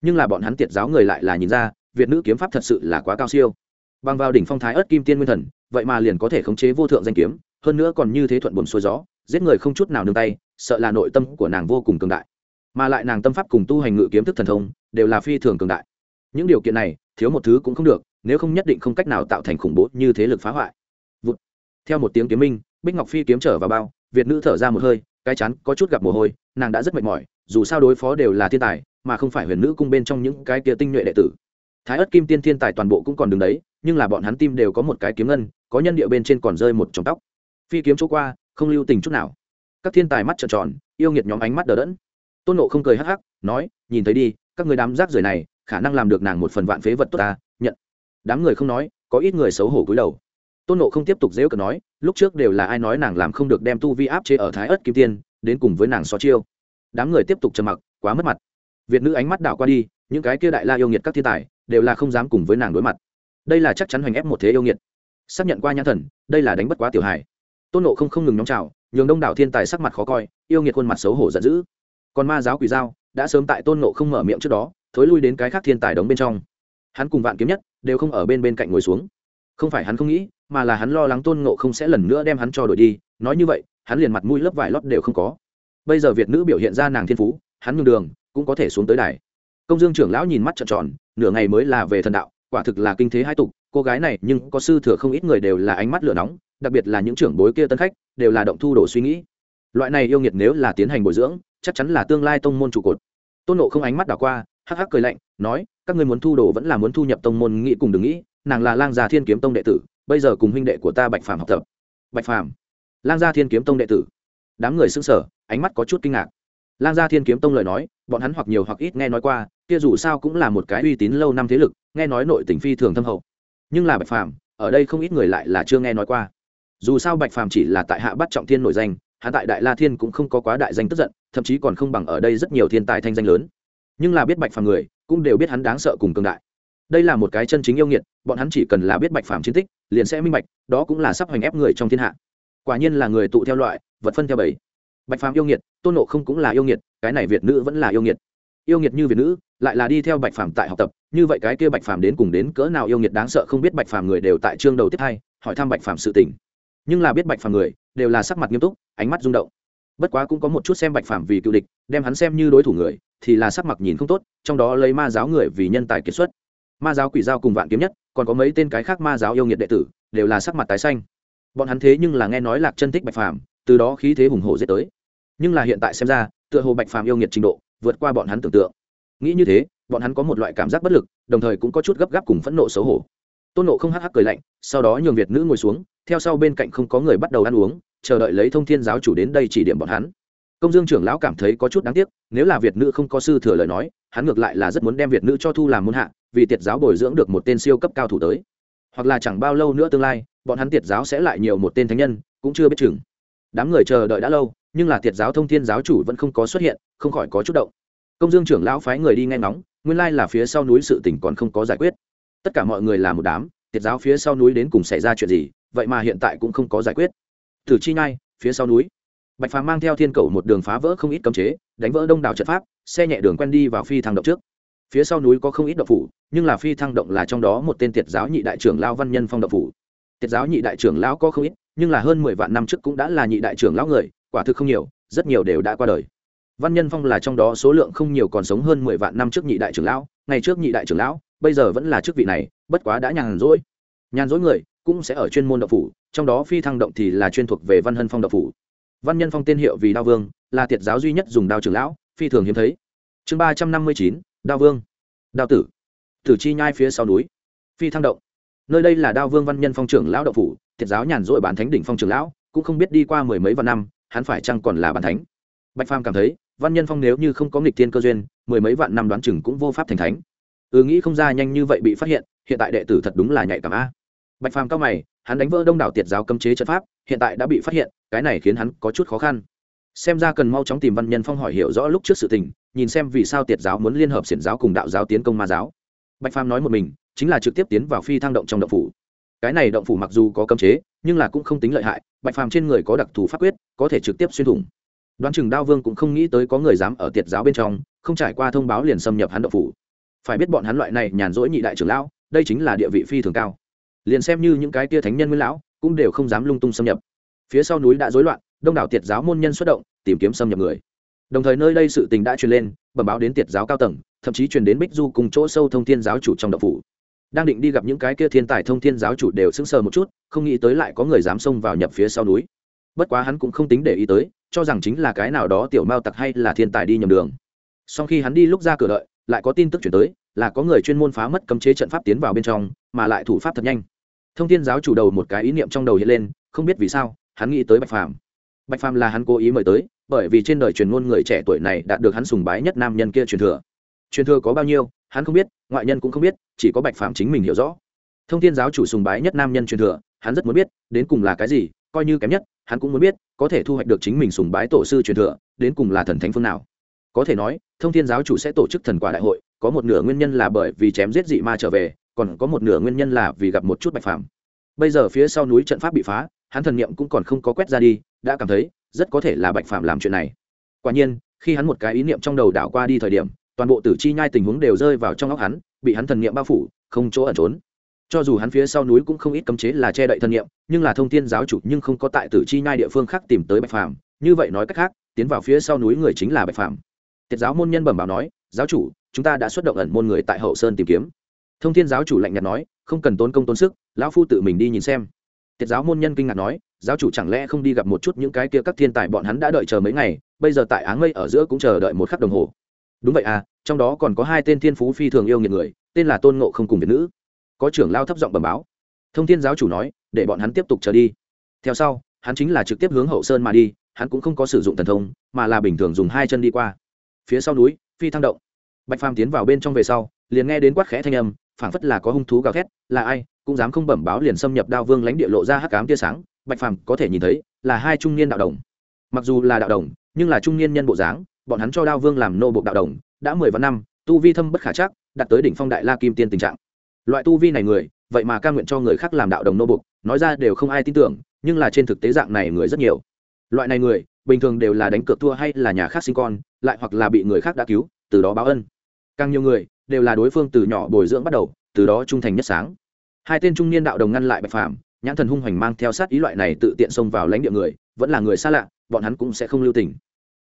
Nhưng là bọn hắn tiệt giáo người lại là nhìn ra, việt nữ kiếm pháp thật sự là quá cao siêu. Bằng vào đỉnh phong thái ớt kim tiên nguyên thần, vậy mà liền có thể khống chế vô thượng danh kiếm, hơn nữa còn như thế thuận buồn xuôi gió, giết người không chút nào nương tay, sợ là nội tâm của nàng vô cùng cường đại. Mà lại nàng tâm pháp cùng tu hành ngự kiếm thức thần thông, đều là phi thường cường đại. Những điều kiện này, thiếu một thứ cũng không được, nếu không nhất định không cách nào tạo thành khủng bố như thế lực phá hoại. Vụt. theo một tiếng kiếm minh, bích ngọc phi kiếm trở vào bao, việt nữ thở ra một hơi cái chắn có chút gặp mồ hôi, nàng đã rất mệt mỏi, dù sao đối phó đều là thiên tài, mà không phải huyền nữ cung bên trong những cái kia tinh nhuệ đệ tử. Thái ất kim tiên thiên tài toàn bộ cũng còn đứng đấy, nhưng là bọn hắn tim đều có một cái kiếm ngân, có nhân địa bên trên còn rơi một tròng tóc. Phi kiếm chỗ qua, không lưu tình chút nào. Các thiên tài mắt trợn tròn, yêu nghiệt nhóm ánh mắt đờ đẫn. Tôn nộ không cười hắc hắc, nói, nhìn thấy đi, các người đám rác rưởi này, khả năng làm được nàng một phần vạn phế vật tốt ta, nhận. Đám người không nói, có ít người xấu hổ cúi đầu tôn nộ không tiếp tục dễ cờ nói, lúc trước đều là ai nói nàng làm không được đem tu vi áp chế ở thái ớt kim tiên, đến cùng với nàng xó chiêu. Đám người tiếp tục trầm mặc, quá mất mặt. Việt nữ ánh mắt đảo qua đi, những cái kia đại la yêu nghiệt các thiên tài, đều là không dám cùng với nàng đối mặt. Đây là chắc chắn hoành ép một thế yêu nghiệt. Xác nhận qua nhãn thần, đây là đánh bất quá tiểu hải tôn nộ không không ngừng nhóm trào nhường đông đảo thiên tài sắc mặt khó coi, yêu nghiệt khuôn mặt xấu hổ giận dữ. Còn ma giáo quỷ giao, đã sớm tại tôn nộ không mở miệng trước đó, thối lui đến cái khác thiên tài đóng bên trong. Hắn cùng vạn kiếm nhất, đều không ở bên bên cạnh ngồi xuống. Không phải hắn không nghĩ mà là hắn lo lắng tôn ngộ không sẽ lần nữa đem hắn cho đổi đi, nói như vậy, hắn liền mặt mũi lớp vải lót đều không có. Bây giờ việt nữ biểu hiện ra nàng thiên phú, hắn nhường đường, cũng có thể xuống tới đài. Công dương trưởng lão nhìn mắt trợn tròn, nửa ngày mới là về thần đạo, quả thực là kinh thế hai tục, cô gái này nhưng có sư thừa không ít người đều là ánh mắt lửa nóng, đặc biệt là những trưởng bối kia tân khách, đều là động thu đổ suy nghĩ. Loại này yêu nghiệt nếu là tiến hành bồi dưỡng, chắc chắn là tương lai tông môn trụ cột. Tôn nộ không ánh mắt đảo qua, hắc hắc cười lạnh, nói, các người muốn thu đồ vẫn là muốn thu nhập tông môn, nghĩ cùng đừng nghĩ, nàng là lang gia thiên kiếm tông đệ tử bây giờ cùng huynh đệ của ta bạch phàm học tập. Bạch phàm. Lang gia thiên kiếm tông đệ tử. Đám người xưng sở ánh mắt có chút kinh ngạc. Lang gia thiên kiếm tông lời nói, bọn hắn hoặc nhiều hoặc ít nghe nói qua, kia dù sao cũng là một cái uy tín lâu năm thế lực, nghe nói nội tình phi thường thâm hậu. Nhưng là bạch phàm, ở đây không ít người lại là chưa nghe nói qua. Dù sao bạch phàm chỉ là tại hạ bắt trọng thiên nổi danh hạ tại đại la thiên cũng không có quá đại danh tức giận, thậm chí còn không bằng ở đây rất nhiều thiên tài thanh danh lớn. Nhưng là biết bạch phàm người, cũng đều biết hắn đáng sợ cùng cường đại đây là một cái chân chính yêu nghiệt, bọn hắn chỉ cần là biết bạch phàm chiến tích, liền sẽ minh bạch, đó cũng là sắp hoành ép người trong thiên hạ. Quả nhiên là người tụ theo loại, vật phân theo bảy bạch phàm yêu nghiệt, tôn nộ không cũng là yêu nghiệt, cái này việt nữ vẫn là yêu nghiệt. Yêu nghiệt như việt nữ, lại là đi theo bạch phàm tại học tập, như vậy cái kia bạch phàm đến cùng đến cỡ nào yêu nghiệt đáng sợ không biết bạch phàm người đều tại chương đầu tiếp hai, hỏi thăm bạch phàm sự tình. Nhưng là biết bạch phàm người, đều là sắc mặt nghiêm túc, ánh mắt rung động. Bất quá cũng có một chút xem bạch phàm vì cựu địch, đem hắn xem như đối thủ người, thì là sắc mặt nhìn không tốt, trong đó lấy ma giáo người vì nhân tài kiệt xuất ma giáo quỷ giao cùng vạn kiếm nhất, còn có mấy tên cái khác ma giáo yêu nghiệt đệ tử, đều là sắc mặt tái xanh. Bọn hắn thế nhưng là nghe nói lạc chân thích bạch phàm, từ đó khí thế hùng hổ dễ tới. Nhưng là hiện tại xem ra, tựa hồ bạch phàm yêu nghiệt trình độ, vượt qua bọn hắn tưởng tượng. Nghĩ như thế, bọn hắn có một loại cảm giác bất lực, đồng thời cũng có chút gấp gáp cùng phẫn nộ xấu hổ. Tôn nộ không hắc hắc cười lạnh, sau đó nhường việt nữ ngồi xuống, theo sau bên cạnh không có người bắt đầu ăn uống, chờ đợi lấy thông thiên giáo chủ đến đây chỉ điểm bọn hắn. Công dương trưởng lão cảm thấy có chút đáng tiếc, nếu là việt nữ không có sư thừa lời nói, hắn ngược lại là rất muốn đem việt nữ cho thu làm môn hạ vì tiệt giáo bồi dưỡng được một tên siêu cấp cao thủ tới. Hoặc là chẳng bao lâu nữa tương lai, bọn hắn tiệt giáo sẽ lại nhiều một tên thánh nhân, cũng chưa biết chừng. Đám người chờ đợi đã lâu, nhưng là tiệt giáo thông thiên giáo chủ vẫn không có xuất hiện, không khỏi có chút động. Công dương trưởng lão phái người đi nghe ngóng, nguyên lai là phía sau núi sự tỉnh còn không có giải quyết. Tất cả mọi người là một đám, tiệt giáo phía sau núi đến cùng xảy ra chuyện gì, vậy mà hiện tại cũng không có giải quyết. Thử chi nhai, phía sau núi. Bạch phàm mang theo thiên cầu một đường phá vỡ không ít cấm chế, đánh vỡ đông đảo trận pháp, xe nhẹ đường quen đi vào phi thăng động trước phía sau núi có không ít động phủ, nhưng là phi thăng động là trong đó một tên tiệt giáo nhị đại trưởng lao văn nhân phong động phủ. Tiệt giáo nhị đại trưởng lão có không ít, nhưng là hơn mười vạn năm trước cũng đã là nhị đại trưởng lão người, quả thực không nhiều, rất nhiều đều đã qua đời. Văn nhân phong là trong đó số lượng không nhiều còn sống hơn mười vạn năm trước nhị đại trưởng lão, ngày trước nhị đại trưởng lão, bây giờ vẫn là chức vị này, bất quá đã nhàn rỗi. Nhàn rỗi người cũng sẽ ở chuyên môn động phủ, trong đó phi thăng động thì là chuyên thuộc về văn hân phong động phủ. Văn nhân phong tên hiệu vì đao vương, là tiệt giáo duy nhất dùng đao trưởng lão, phi thường hiếm thấy. Chương ba trăm năm mươi chín đao vương. Đao tử. Tử chi nhai phía sau núi. Phi thăng động. Nơi đây là đao vương văn nhân phong trưởng lão đậu phủ, thiệt giáo nhàn rỗi bản thánh đỉnh phong trưởng lão, cũng không biết đi qua mười mấy vạn năm, hắn phải chăng còn là bản thánh? Bạch phàm cảm thấy, văn nhân phong nếu như không có nghịch thiên cơ duyên, mười mấy vạn năm đoán chừng cũng vô pháp thành thánh. Ừ nghĩ không ra nhanh như vậy bị phát hiện hiện tại đệ tử thật đúng là nhạy cảm a. Bạch phàm cao mày, hắn đánh vỡ đông đảo tiệt giáo cấm chế trận pháp, hiện tại đã bị phát hiện, cái này khiến hắn có chút khó khăn xem ra cần mau chóng tìm văn nhân phong hỏi hiểu rõ lúc trước sự tình, nhìn xem vì sao tiệt giáo muốn liên hợp xiển giáo cùng đạo giáo tiến công ma giáo. Bạch phàm nói một mình, chính là trực tiếp tiến vào phi thang động trong động phủ. Cái này động phủ mặc dù có cấm chế, nhưng là cũng không tính lợi hại, bạch phàm trên người có đặc thù pháp quyết, có thể trực tiếp xuyên thủng. Đoán chừng đao vương cũng không nghĩ tới có người dám ở tiệt giáo bên trong, không trải qua thông báo liền xâm nhập hắn động phủ. Phải biết bọn hắn loại này nhàn rỗi nhị đại trưởng lão, đây chính là địa vị phi thường cao. Liền xem như những cái tia thánh nhân nguyên lão, cũng đều không dám lung tung xâm nhập. Phía sau núi đã rối loạn đông đảo tiệt giáo môn nhân xuất động, tìm kiếm xâm nhập người. Đồng thời nơi đây sự tình đã truyền lên, bẩm báo đến tiệt giáo cao tầng, thậm chí truyền đến bích du cùng chỗ sâu thông thiên giáo chủ trong đậu phủ. Đang định đi gặp những cái kia thiên tài thông thiên giáo chủ đều sững sờ một chút, không nghĩ tới lại có người dám xông vào nhập phía sau núi. Bất quá hắn cũng không tính để ý tới, cho rằng chính là cái nào đó tiểu mao tặc hay là thiên tài đi nhầm đường. Sau khi hắn đi lúc ra cửa đợi, lại có tin tức chuyển tới, là có người chuyên môn phá mất cấm chế trận pháp tiến vào bên trong, mà lại thủ pháp thật nhanh. Thông thiên giáo chủ đầu một cái ý niệm trong đầu hiện lên, không biết vì sao, hắn nghĩ tới bạch phàm bạch phàm là hắn cố ý mời tới, bởi vì trên đời truyền ngôn người trẻ tuổi này đạt được hắn sùng bái nhất nam nhân kia truyền thừa. Truyền thừa có bao nhiêu, hắn không biết, ngoại nhân cũng không biết, chỉ có bạch phàm chính mình hiểu rõ. Thông thiên giáo chủ sùng bái nhất nam nhân truyền thừa, hắn rất muốn biết, đến cùng là cái gì, coi như kém nhất, hắn cũng muốn biết, có thể thu hoạch được chính mình sùng bái tổ sư truyền thừa, đến cùng là thần thánh phương nào. Có thể nói, thông thiên giáo chủ sẽ tổ chức thần quả đại hội, có một nửa nguyên nhân là bởi vì chém giết dị ma trở về, còn có một nửa nguyên nhân là vì gặp một chút bạch phàm. Bây giờ phía sau núi trận pháp bị phá, hắn thần niệm cũng còn không có quét ra đi đã cảm thấy rất có thể là bạch phạm làm chuyện này. Quả nhiên, khi hắn một cái ý niệm trong đầu đảo qua đi thời điểm, toàn bộ tử chi nhai tình huống đều rơi vào trong óc hắn, bị hắn thần niệm bao phủ, không chỗ ẩn trốn. Cho dù hắn phía sau núi cũng không ít cấm chế là che đậy thần niệm, nhưng là thông tin giáo chủ nhưng không có tại tử chi nhai địa phương khác tìm tới bạch phàm. Như vậy nói cách khác, tiến vào phía sau núi người chính là bạch phàm. Tiết giáo môn nhân bẩm báo nói, giáo chủ, chúng ta đã xuất động ẩn môn người tại hậu sơn tìm kiếm. Thông thiên giáo chủ lạnh nhạt nói, không cần tốn công tốn sức, lão phu tự mình đi nhìn xem. Tiết giáo môn nhân kinh ngạc nói giáo chủ chẳng lẽ không đi gặp một chút những cái kia các thiên tài bọn hắn đã đợi chờ mấy ngày, bây giờ tại áng mây ở giữa cũng chờ đợi một khắc đồng hồ. Đúng vậy à trong đó còn có hai tên thiên phú phi thường yêu nghiệt người, tên là tôn ngộ không cùng việt nữ. Có trưởng lao thấp giọng bẩm báo. Thông thiên giáo chủ nói, để bọn hắn tiếp tục chờ đi. Theo sau, hắn chính là trực tiếp hướng hậu sơn mà đi, hắn cũng không có sử dụng thần thông, mà là bình thường dùng hai chân đi qua. Phía sau núi, phi thăng động. Bạch phàm tiến vào bên trong về sau, liền nghe đến quát khẽ thanh âm, phảng phất là có hung thú gào thét, là ai, cũng dám không bẩm báo liền xâm nhập đao vương lãnh địa lộ ra hắc cám tia sáng bạch phàm có thể nhìn thấy là hai trung niên đạo đồng. Mặc dù là đạo đồng, nhưng là trung niên nhân bộ dáng, bọn hắn cho đao vương làm nô bộ đạo đồng, đã mười vạn năm, tu vi thâm bất khả chắc, đạt tới đỉnh phong đại la kim tiên tình trạng. Loại tu vi này người, vậy mà ca nguyện cho người khác làm đạo đồng nô bục nói ra đều không ai tin tưởng, nhưng là trên thực tế dạng này người rất nhiều. Loại này người, bình thường đều là đánh cược thua hay là nhà khác sinh con, lại hoặc là bị người khác đã cứu, từ đó báo ân. Càng nhiều người, đều là đối phương từ nhỏ bồi dưỡng bắt đầu, từ đó trung thành nhất sáng. Hai tên trung niên đạo đồng ngăn lại bạch phàm nhãn thần hung hoành mang theo sát ý loại này tự tiện xông vào lãnh địa người, vẫn là người xa lạ, bọn hắn cũng sẽ không lưu tình.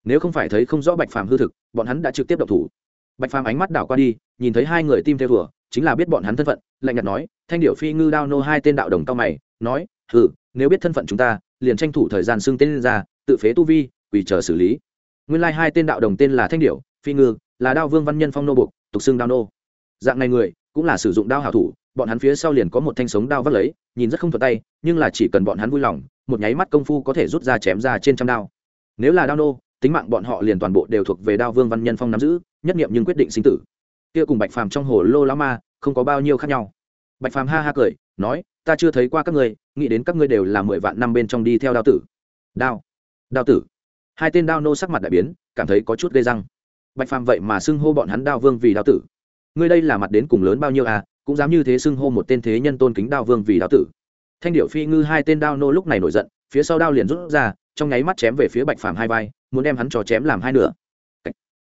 Nếu không phải thấy không rõ bạch phàm hư thực, bọn hắn đã trực tiếp độc thủ. Bạch phàm ánh mắt đảo qua đi, nhìn thấy hai người tim theo vừa chính là biết bọn hắn thân phận, lạnh nhạt nói, thanh điệu phi ngư đao nô hai tên đạo đồng cao mày, nói, hừ, nếu biết thân phận chúng ta, liền tranh thủ thời gian xưng tên ra, tự phế tu vi, quỳ chờ xử lý. Nguyên lai hai tên đạo đồng tên là thanh điệu phi ngư, là đao vương văn nhân phong nô buộc tục xưng đao nô. Dạng này người, cũng là sử dụng đao hảo thủ, bọn hắn phía sau liền có một thanh sống đao vắt lấy nhìn rất không thuận tay, nhưng là chỉ cần bọn hắn vui lòng, một nháy mắt công phu có thể rút ra chém ra trên trăm đao. Nếu là đao nô, tính mạng bọn họ liền toàn bộ đều thuộc về đao vương văn nhân phong nắm giữ, nhất nghiệm nhưng quyết định sinh tử. Kia cùng bạch phàm trong hồ lô lá ma, không có bao nhiêu khác nhau. Bạch phàm ha ha cười, nói, ta chưa thấy qua các ngươi, nghĩ đến các ngươi đều là mười vạn năm bên trong đi theo đao tử. Đao. Đao tử. Hai tên đao nô sắc mặt đại biến, cảm thấy có chút gây răng. Bạch phàm vậy mà xưng hô bọn hắn đao vương vì đao tử. Ngươi đây là mặt đến cùng lớn bao nhiêu à cũng dám như thế xưng hô một tên thế nhân tôn kính đao vương vì đao tử. Thanh điệu phi ngư hai tên đao nô lúc này nổi giận, phía sau đao liền rút ra, trong nháy mắt chém về phía bạch phàm hai vai, muốn đem hắn cho chém làm hai nửa.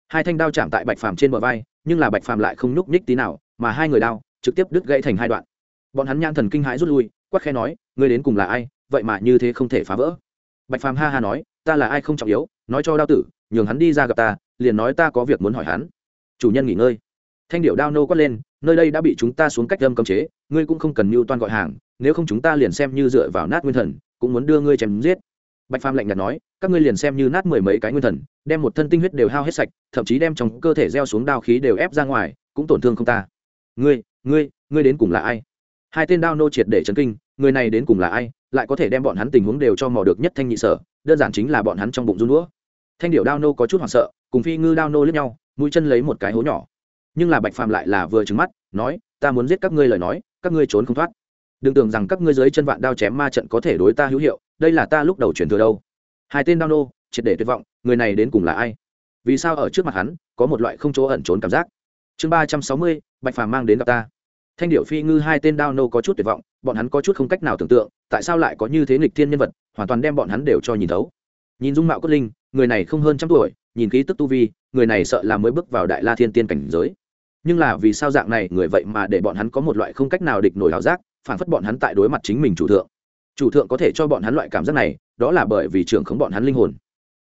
Hai thanh đao chạm tại bạch phàm trên bờ vai, nhưng là bạch phàm lại không nhúc nhích tí nào, mà hai người đao trực tiếp đứt gãy thành hai đoạn. Bọn hắn nhãn thần kinh hãi rút lui quắc khe nói, ngươi đến cùng là ai? Vậy mà như thế không thể phá vỡ. Bạch phàm ha ha nói, ta là ai không trọng yếu, nói cho đao tử, nhường hắn đi ra gặp ta, liền nói ta có việc muốn hỏi hắn. Chủ nhân nghỉ ngơi thanh điệu đao nô quát lên, nơi đây đã bị chúng ta xuống cách âm cấm chế, ngươi cũng không cần mưu toan gọi hàng, nếu không chúng ta liền xem như dựa vào nát nguyên thần, cũng muốn đưa ngươi chém giết. Bạch phàm lạnh nhạt nói, các ngươi liền xem như nát mười mấy cái nguyên thần, đem một thân tinh huyết đều hao hết sạch, thậm chí đem trong cơ thể gieo xuống đao khí đều ép ra ngoài, cũng tổn thương không ta. Ngươi ngươi ngươi đến cùng là ai? Hai tên đao nô triệt để chấn kinh, người này đến cùng là ai, lại có thể đem bọn hắn tình huống đều cho mò được nhất thanh nhị sở, đơn giản chính là bọn hắn trong bụng run đũa thanh điệu đao nô có chút hoảng sợ, cùng phi ngư đao nô lướt nhau, mũi chân lấy một cái hố nhỏ nhưng là bạch phàm lại là vừa trứng mắt, nói, ta muốn giết các ngươi lời nói, các ngươi trốn không thoát. Đừng tưởng rằng các ngươi dưới chân vạn đao chém ma trận có thể đối ta hữu hiệu, đây là ta lúc đầu chuyển thừa đâu. Hai tên đao nô, triệt để tuyệt vọng, người này đến cùng là ai? Vì sao ở trước mặt hắn, có một loại không chỗ ẩn trốn cảm giác? Chương ba trăm sáu mươi, bạch phàm mang đến gặp ta. Thanh điệu phi ngư hai tên đao nô có chút tuyệt vọng, bọn hắn có chút không cách nào tưởng tượng, tại sao lại có như thế nghịch thiên nhân vật, hoàn toàn đem bọn hắn đều cho nhìn thấu. Nhìn dung mạo cốt linh, người này không hơn trăm tuổi, nhìn khí tức tu vi, người này sợ là mới bước vào đại la thiên tiên cảnh giới nhưng là vì sao dạng này, người vậy mà để bọn hắn có một loại không cách nào địch nổi ảo giác, phản phất bọn hắn tại đối mặt chính mình chủ thượng. Chủ thượng có thể cho bọn hắn loại cảm giác này, đó là bởi vì trưởng khống bọn hắn linh hồn.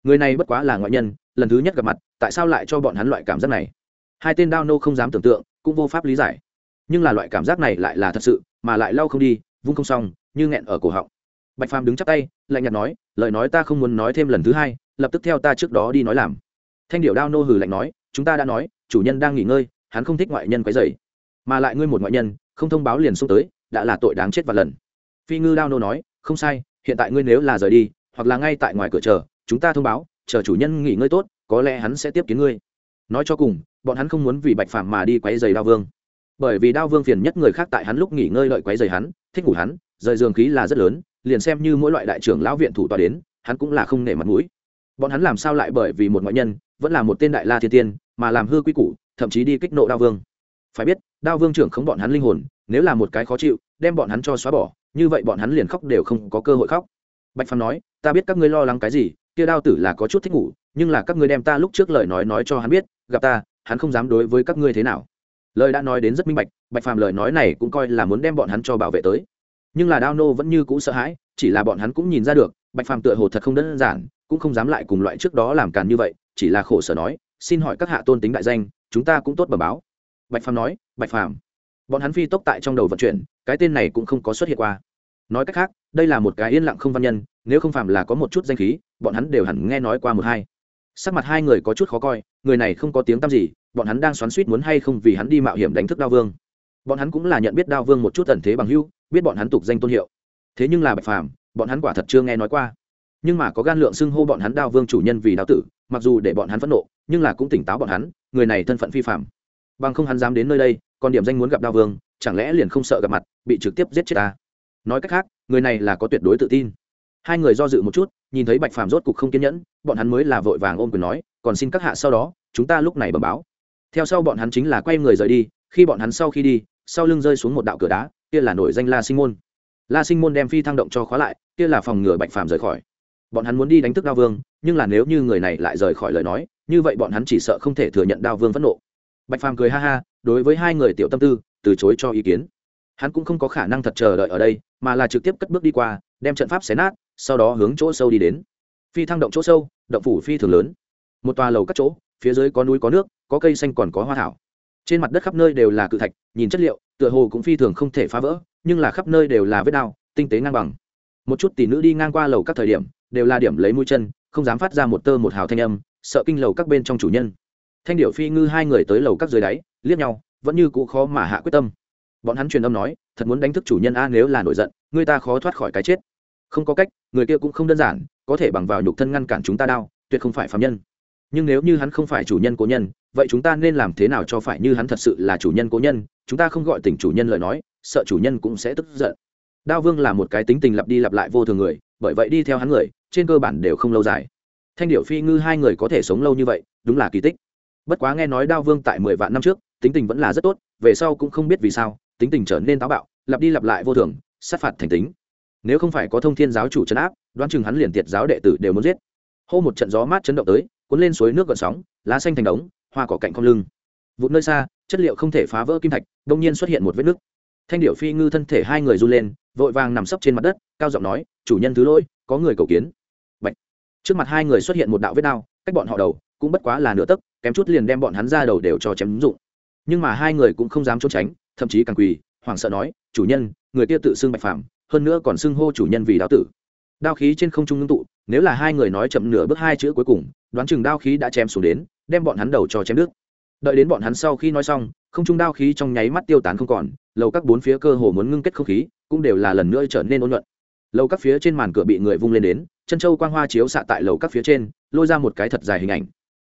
Người này bất quá là ngoại nhân, lần thứ nhất gặp mặt, tại sao lại cho bọn hắn loại cảm giác này? Hai tên đao nô không dám tưởng tượng, cũng vô pháp lý giải. Nhưng là loại cảm giác này lại là thật sự, mà lại lau không đi, vung không xong, như nghẹn ở cổ họng. Bạch phàm đứng chắp tay, lạnh nhạt nói, lời nói ta không muốn nói thêm lần thứ hai, lập tức theo ta trước đó đi nói làm. Thanh điệu đao nô hừ lạnh nói, chúng ta đã nói, chủ nhân đang nghỉ ngơi hắn không thích ngoại nhân quấy dày mà lại ngươi một ngoại nhân, không thông báo liền xuống tới, đã là tội đáng chết và lần. Phi ngư đao nô nói, không sai, hiện tại ngươi nếu là rời đi, hoặc là ngay tại ngoài cửa chờ, chúng ta thông báo, chờ chủ nhân nghỉ ngơi tốt, có lẽ hắn sẽ tiếp kiến ngươi. Nói cho cùng, bọn hắn không muốn vì bạch phàm mà đi quấy rầy đao vương. Bởi vì đao vương phiền nhất người khác tại hắn lúc nghỉ ngơi lợi quấy rầy hắn, thích ngủ hắn, rời giường khí là rất lớn, liền xem như mỗi loại đại trưởng lão viện thủ tòa đến, hắn cũng là không nể mặt mũi. Bọn hắn làm sao lại bởi vì một ngoại nhân, vẫn là một tên đại la thiên tiên, mà làm hư quy củ thậm chí đi kích nộ đao vương. Phải biết, đao vương trưởng không bọn hắn linh hồn, nếu là một cái khó chịu, đem bọn hắn cho xóa bỏ, như vậy bọn hắn liền khóc đều không có cơ hội khóc. Bạch phàm nói, ta biết các ngươi lo lắng cái gì, kia đao tử là có chút thích ngủ, nhưng là các ngươi đem ta lúc trước lời nói nói cho hắn biết, gặp ta, hắn không dám đối với các ngươi thế nào. Lời đã nói đến rất minh bạch bạch phàm lời nói này cũng coi là muốn đem bọn hắn cho bảo vệ tới. Nhưng là đao nô vẫn như cũ sợ hãi, chỉ là bọn hắn cũng nhìn ra được, bạch phàm tựa hồ thật không đơn giản, cũng không dám lại cùng loại trước đó làm càn như vậy, chỉ là khổ sở nói, xin hỏi các hạ tôn tính đại danh chúng ta cũng tốt bẩm báo. Bạch phàm nói, bạch phàm. Bọn hắn phi tốc tại trong đầu vận chuyển, cái tên này cũng không có xuất hiện qua. Nói cách khác, đây là một cái yên lặng không văn nhân, nếu không phàm là có một chút danh khí, bọn hắn đều hẳn nghe nói qua một hai. Sắc mặt hai người có chút khó coi, người này không có tiếng tăm gì, bọn hắn đang xoắn suýt muốn hay không vì hắn đi mạo hiểm đánh thức đao vương. Bọn hắn cũng là nhận biết đao vương một chút ẩn thế bằng hưu biết bọn hắn tục danh tôn hiệu. Thế nhưng là bạch phàm, bọn hắn quả thật chưa nghe nói qua. Nhưng mà có gan lượng xưng hô bọn hắn đao vương chủ nhân vì đao tử, mặc dù để bọn hắn phẫn nộ, nhưng là cũng tỉnh táo bọn hắn người này thân phận phi phạm. Bằng không hắn dám đến nơi đây, còn điểm danh muốn gặp đao vương, chẳng lẽ liền không sợ gặp mặt, bị trực tiếp giết chết ta? Nói cách khác, người này là có tuyệt đối tự tin. Hai người do dự một chút, nhìn thấy bạch phàm rốt cục không kiên nhẫn, bọn hắn mới là vội vàng ôm quyền nói, còn xin các hạ sau đó, chúng ta lúc này bẩm báo. Theo sau bọn hắn chính là quay người rời đi, khi bọn hắn sau khi đi, sau lưng rơi xuống một đạo cửa đá, kia là nổi danh la sinh môn. La sinh môn đem phi thăng động cho khóa lại, kia là phòng ngừa bạch phàm rời khỏi. Bọn hắn muốn đi đánh thức đao vương, nhưng là nếu như người này lại rời khỏi lời nói như vậy bọn hắn chỉ sợ không thể thừa nhận đao vương phẫn nộ. Bạch phàm cười ha ha, đối với hai người tiểu tâm tư, từ chối cho ý kiến. Hắn cũng không có khả năng thật chờ đợi ở đây, mà là trực tiếp cất bước đi qua, đem trận pháp xé nát, sau đó hướng chỗ sâu đi đến. Phi thăng động chỗ sâu, động phủ phi thường lớn. Một tòa lầu các chỗ, phía dưới có núi có nước, có cây xanh còn có hoa thảo. Trên mặt đất khắp nơi đều là cự thạch, nhìn chất liệu, tựa hồ cũng phi thường không thể phá vỡ, nhưng là khắp nơi đều là vết đao, tinh tế ngang bằng. Một chút tỷ nữ đi ngang qua lầu các thời điểm, đều là điểm lấy mũi chân, không dám phát ra một tơ một hào thanh âm sợ kinh lầu các bên trong chủ nhân. Thanh điệu phi ngư hai người tới lầu các dưới đáy, liếc nhau, vẫn như cũ khó mà hạ quyết tâm. Bọn hắn truyền âm nói, thật muốn đánh thức chủ nhân a nếu là nổi giận, người ta khó thoát khỏi cái chết. Không có cách, người kia cũng không đơn giản, có thể bằng vào nhục thân ngăn cản chúng ta đau, tuyệt không phải phạm nhân. Nhưng nếu như hắn không phải chủ nhân cố nhân, vậy chúng ta nên làm thế nào cho phải như hắn thật sự là chủ nhân cố nhân? Chúng ta không gọi tỉnh chủ nhân lời nói, sợ chủ nhân cũng sẽ tức giận. Đao vương là một cái tính tình lặp đi lặp lại vô thường người, bởi vậy đi theo hắn người, trên cơ bản đều không lâu dài thanh điệu phi ngư hai người có thể sống lâu như vậy, đúng là kỳ tích. Bất quá nghe nói đao vương tại mười vạn năm trước, tính tình vẫn là rất tốt, về sau cũng không biết vì sao, tính tình trở nên táo bạo, lặp đi lặp lại vô thường, sát phạt thành tính. Nếu không phải có thông thiên giáo chủ chấn áp, đoán chừng hắn liền tiệt giáo đệ tử đều muốn giết. Hô một trận gió mát chấn động tới, cuốn lên suối nước gợn sóng, lá xanh thành đống, hoa cỏ cạnh không lưng. Vụt nơi xa, chất liệu không thể phá vỡ kim thạch, đông nhiên xuất hiện một vết nứt. Thanh điệu phi ngư thân thể hai người run lên, vội vàng nằm sấp trên mặt đất, cao giọng nói, chủ nhân thứ lỗi, có người cầu kiến trước mặt hai người xuất hiện một đạo vết đao, cách bọn họ đầu cũng bất quá là nửa tấc, kém chút liền đem bọn hắn ra đầu đều cho chém dụng. Nhưng mà hai người cũng không dám trốn tránh, thậm chí càng quỳ, hoảng sợ nói, chủ nhân, người kia tự xưng bạch phạm hơn nữa còn xưng hô chủ nhân vì đao tử. Đao khí trên không trung ngưng tụ, nếu là hai người nói chậm nửa bước hai chữ cuối cùng, đoán chừng đao khí đã chém xuống đến, đem bọn hắn đầu cho chém đứt. Đợi đến bọn hắn sau khi nói xong, không trung đao khí trong nháy mắt tiêu tán không còn, lầu các bốn phía cơ hồ muốn ngưng kết không khí, cũng đều là lần nữa trở nên ôn nhuận. Lầu các phía trên màn cửa bị người vung lên đến chân châu quang hoa chiếu xạ tại lầu các phía trên, lôi ra một cái thật dài hình ảnh.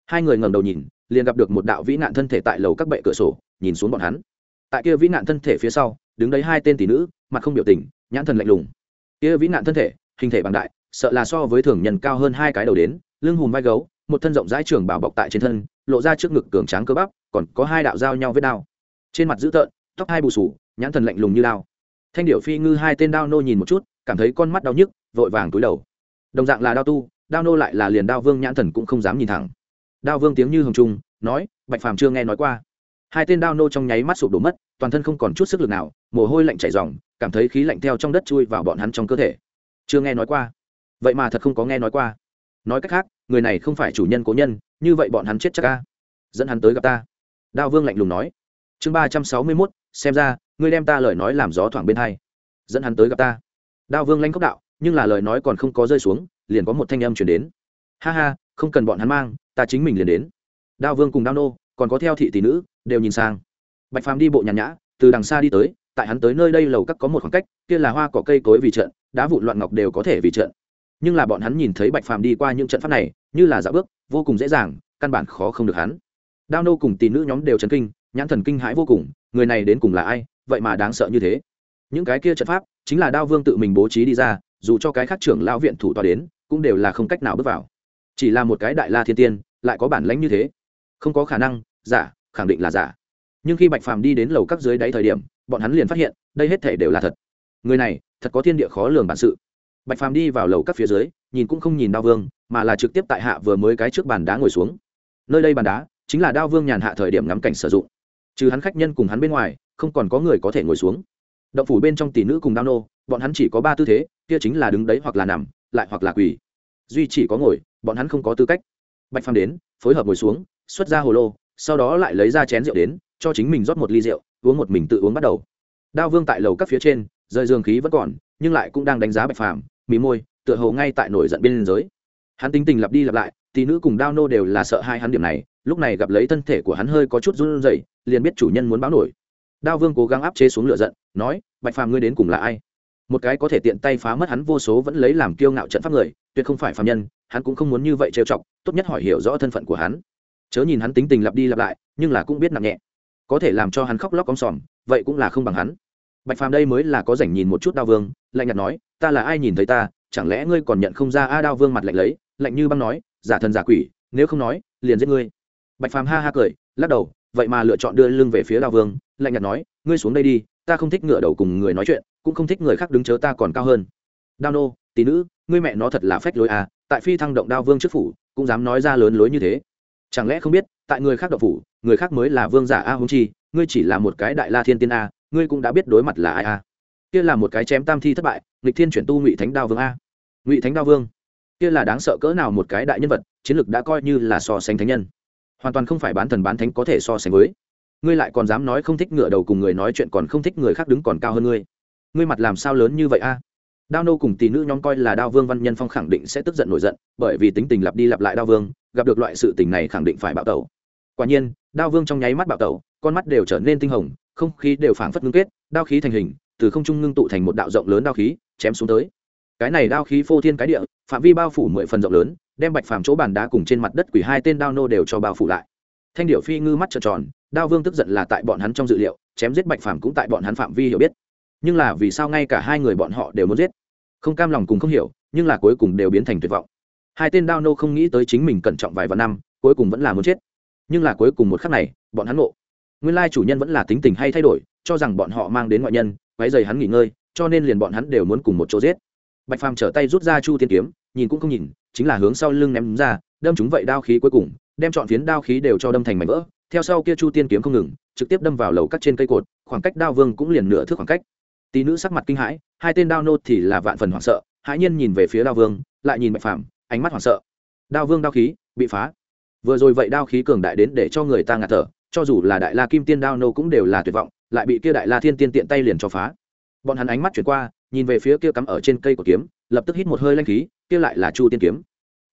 Hai người ngẩng đầu nhìn, liền gặp được một đạo vĩ nạn thân thể tại lầu các bệ cửa sổ, nhìn xuống bọn hắn. Tại kia vĩ nạn thân thể phía sau, đứng đấy hai tên tỷ nữ, mặt không biểu tình, nhãn thần lạnh lùng. Kia vĩ nạn thân thể, hình thể bằng đại, sợ là so với thường nhân cao hơn hai cái đầu đến, lưng hùm vai gấu, một thân rộng rãi trường bảo bọc tại trên thân, lộ ra trước ngực cường tráng cơ bắp, còn có hai đạo giao nhau với đao. Trên mặt dữ tợn, tóc hai bù sù nhãn thần lạnh lùng như đao. Thanh điệu phi ngư hai tên đao nô nhìn một chút, cảm thấy con mắt đau nhức, vội vàng túi đầu đồng dạng là đao tu, đao nô lại là liền đao vương nhãn thần cũng không dám nhìn thẳng. Đao vương tiếng như hồng trung, nói, bạch phàm chưa nghe nói qua. Hai tên đao nô trong nháy mắt sụp đổ mất, toàn thân không còn chút sức lực nào, mồ hôi lạnh chảy ròng, cảm thấy khí lạnh theo trong đất chui vào bọn hắn trong cơ thể. Chưa nghe nói qua. Vậy mà thật không có nghe nói qua. Nói cách khác, người này không phải chủ nhân cố nhân, như vậy bọn hắn chết chắc ca dẫn hắn tới gặp ta. Đao vương lạnh lùng nói. Chương ba trăm sáu mươi mốt, xem ra, ngươi đem ta lời nói làm gió thoảng bên hai. Dẫn hắn tới gặp ta. Đao vương lanh cốc đạo nhưng là lời nói còn không có rơi xuống, liền có một thanh âm chuyển đến. Ha ha, không cần bọn hắn mang, ta chính mình liền đến. Đao vương cùng đao nô, còn có theo thị tỷ nữ, đều nhìn sang. Bạch phàm đi bộ nhàn nhã, từ đằng xa đi tới, tại hắn tới nơi đây lầu các có một khoảng cách, kia là hoa cỏ cây cối vì trận, đá vụn loạn ngọc đều có thể vì trận. Nhưng là bọn hắn nhìn thấy bạch phàm đi qua những trận pháp này, như là dạo bước, vô cùng dễ dàng, căn bản khó không được hắn. Đao nô cùng tỷ nữ nhóm đều chấn kinh, nhãn thần kinh hãi vô cùng, người này đến cùng là ai, vậy mà đáng sợ như thế. Những cái kia trận pháp, chính là đao vương tự mình bố trí đi ra dù cho cái khác trưởng lão viện thủ tòa đến, cũng đều là không cách nào bước vào. Chỉ là một cái đại la thiên tiên, lại có bản lãnh như thế. Không có khả năng, giả, khẳng định là giả. Nhưng khi bạch phàm đi đến lầu các dưới đáy thời điểm, bọn hắn liền phát hiện, đây hết thể đều là thật. Người này, thật có thiên địa khó lường bản sự. Bạch phàm đi vào lầu các phía dưới, nhìn cũng không nhìn đao vương, mà là trực tiếp tại hạ vừa mới cái trước bàn đá ngồi xuống. Nơi đây bàn đá, chính là đao vương nhàn hạ thời điểm ngắm cảnh sử dụng. Trừ hắn khách nhân cùng hắn bên ngoài, không còn có người có thể ngồi xuống. Động phủ bên trong tỷ nữ cùng đao nô bọn hắn chỉ có ba tư thế, kia chính là đứng đấy hoặc là nằm, lại hoặc là quỳ. Duy chỉ có ngồi, bọn hắn không có tư cách. Bạch phàm đến, phối hợp ngồi xuống, xuất ra hồ lô, sau đó lại lấy ra chén rượu đến, cho chính mình rót một ly rượu, uống một mình tự uống bắt đầu. Đao vương tại lầu các phía trên rơi dương khí vẫn còn, nhưng lại cũng đang đánh giá bạch phàm mì môi, tựa hồ ngay tại nổi giận bên giới. Hắn tính tình lặp đi lặp lại, tỷ nữ cùng đao nô đều là sợ hai hắn điểm này, lúc này gặp lấy thân thể của hắn hơi có chút run rẩy, liền biết chủ nhân muốn báo nổi. Đao vương cố gắng áp chế xuống lửa giận, nói, bạch phàm ngươi đến cùng là ai? Một cái có thể tiện tay phá mất hắn vô số vẫn lấy làm kiêu ngạo trận pháp người, tuyệt không phải phàm nhân, hắn cũng không muốn như vậy trêu chọc, tốt nhất hỏi hiểu rõ thân phận của hắn. Chớ nhìn hắn tính tình lặp đi lặp lại, nhưng là cũng biết nặng nhẹ. Có thể làm cho hắn khóc lóc cong sòm, vậy cũng là không bằng hắn. Bạch phàm đây mới là có rảnh nhìn một chút đao vương, lạnh nhạt nói, ta là ai nhìn thấy ta, chẳng lẽ ngươi còn nhận không ra a đao vương mặt lạnh lấy? Lạnh như băng nói, giả thần giả quỷ, nếu không nói, liền giết ngươi. Bạch phàm ha ha cười, lắc đầu, vậy mà lựa chọn đưa lưng về phía đao vương. Lạnh nhạt nói, ngươi xuống đây đi, ta không thích ngựa đầu cùng người nói chuyện cũng không thích người khác đứng chớ ta còn cao hơn. Đao nô, tỷ nữ, ngươi mẹ nó thật là phách lối à tại phi thăng động đao vương trước phủ, cũng dám nói ra lớn lối như thế. Chẳng lẽ không biết, tại người khác động phủ, người khác mới là vương giả a hung chi, ngươi chỉ là một cái đại la thiên tiên a, ngươi cũng đã biết đối mặt là ai a. Kia là một cái chém tam thi thất bại, nghịch thiên chuyển tu ngụy thánh đao vương a. Ngụy thánh đao vương. Kia là đáng sợ cỡ nào một cái đại nhân vật, chiến lược đã coi như là so sánh thánh nhân. Hoàn toàn không phải bán thần bán thánh có thể so sánh với. Ngươi lại còn dám nói không thích ngựa đầu cùng người nói chuyện còn không thích người khác đứng còn cao hơn ngươi ngươi mặt làm sao lớn như vậy a? Đao nô cùng tỷ nữ nhóm coi là đao vương văn nhân phong khẳng định sẽ tức giận nổi giận, bởi vì tính tình lặp đi lặp lại đao vương, gặp được loại sự tình này khẳng định phải bạo tẩu. Quả nhiên, đao vương trong nháy mắt bạo tẩu, con mắt đều trở nên tinh hồng, không khí đều phảng phất ngưng kết, đao khí thành hình, từ không trung ngưng tụ thành một đạo rộng lớn đao khí, chém xuống tới. Cái này đao khí phô thiên cái địa, phạm vi bao phủ mười phần rộng lớn, đem bạch phàm chỗ bàn đá cùng trên mặt đất quỷ hai tên đao nô đều cho bao phủ lại. Thanh điệu phi ngư mắt trợn tròn, đao vương tức giận là tại bọn hắn trong dự liệu, chém giết bạch phàm cũng tại bọn hắn phạm vi hiểu biết nhưng là vì sao ngay cả hai người bọn họ đều muốn giết? Không cam lòng cùng không hiểu, nhưng là cuối cùng đều biến thành tuyệt vọng. Hai tên đao nô không nghĩ tới chính mình cẩn trọng vài vạn năm, cuối cùng vẫn là muốn chết. Nhưng là cuối cùng một khắc này, bọn hắn ngộ. Nguyên lai chủ nhân vẫn là tính tình hay thay đổi, cho rằng bọn họ mang đến ngoại nhân quái dày hắn nghỉ ngơi, cho nên liền bọn hắn đều muốn cùng một chỗ giết. Bạch phàm trở tay rút ra chu tiên kiếm, nhìn cũng không nhìn, chính là hướng sau lưng ném ra, đâm chúng vậy đao khí cuối cùng, đem chọn phiến đao khí đều cho đâm thành mảnh vỡ. Theo sau kia chu tiên kiếm không ngừng, trực tiếp đâm vào lầu cắt trên cây cột, khoảng cách đao vương cũng liền nửa thước khoảng cách tỷ nữ sắc mặt kinh hãi, hai tên đao nô thì là vạn phần hoảng sợ, hãi nhiên nhìn về phía đao vương, lại nhìn bạch phàm, ánh mắt hoảng sợ. Đao vương đao khí, bị phá. Vừa rồi vậy đao khí cường đại đến để cho người ta ngạt thở, cho dù là đại la kim tiên đao nô cũng đều là tuyệt vọng, lại bị kia đại la thiên tiên tiện tay liền cho phá. Bọn hắn ánh mắt chuyển qua, nhìn về phía kia cắm ở trên cây của kiếm, lập tức hít một hơi lanh khí, kia lại là chu tiên kiếm.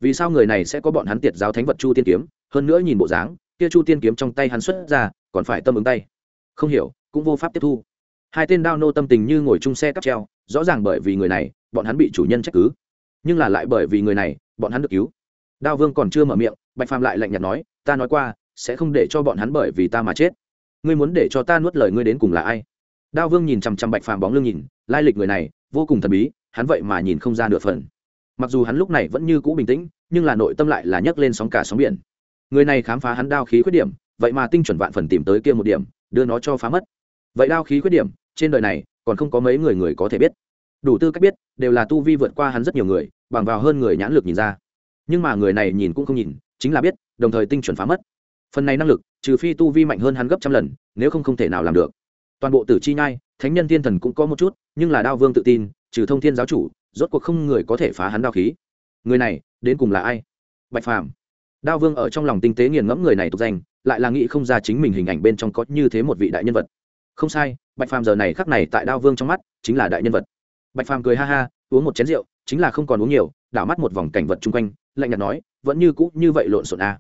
Vì sao người này sẽ có bọn hắn tiệt giáo thánh vật chu tiên kiếm? Hơn nữa nhìn bộ dáng, kia chu tiên kiếm trong tay hắn xuất ra, còn phải tâm ứng tay. Không hiểu, cũng vô pháp tiếp thu hai tên đao nô tâm tình như ngồi chung xe cắp treo, rõ ràng bởi vì người này, bọn hắn bị chủ nhân trách cứ. Nhưng là lại bởi vì người này, bọn hắn được cứu. Đao vương còn chưa mở miệng, bạch phàm lại lạnh nhạt nói, ta nói qua, sẽ không để cho bọn hắn bởi vì ta mà chết. Ngươi muốn để cho ta nuốt lời ngươi đến cùng là ai? Đao vương nhìn chằm chằm bạch phàm bóng lưng nhìn, lai lịch người này, vô cùng thần bí, hắn vậy mà nhìn không ra nửa phần. Mặc dù hắn lúc này vẫn như cũ bình tĩnh, nhưng là nội tâm lại là nhấc lên sóng cả sóng biển. Người này khám phá hắn đao khí khuyết điểm, vậy mà tinh chuẩn vạn phần tìm tới kia một điểm, đưa nó cho phá mất. Vậy đao khí khuyết điểm trên đời này còn không có mấy người người có thể biết. Đủ tư cách biết, đều là tu vi vượt qua hắn rất nhiều người, bằng vào hơn người nhãn lực nhìn ra. Nhưng mà người này nhìn cũng không nhìn, chính là biết, đồng thời tinh chuẩn phá mất. Phần này năng lực, trừ phi tu vi mạnh hơn hắn gấp trăm lần, nếu không không thể nào làm được. Toàn bộ tử chi nhai, thánh nhân thiên thần cũng có một chút, nhưng là đao vương tự tin, trừ thông thiên giáo chủ, rốt cuộc không người có thể phá hắn đao khí. Người này, đến cùng là ai? Bạch phàm. Đao vương ở trong lòng tinh tế nghiền ngẫm người này tục danh, lại là nghĩ không ra chính mình hình ảnh bên trong có như thế một vị đại nhân vật. Không sai bạch phàm giờ này khắc này tại đao vương trong mắt, chính là đại nhân vật. Bạch phàm cười ha ha, uống một chén rượu, chính là không còn uống nhiều, đảo mắt một vòng cảnh vật chung quanh, lạnh nhạt nói, vẫn như cũ như vậy lộn xộn a à.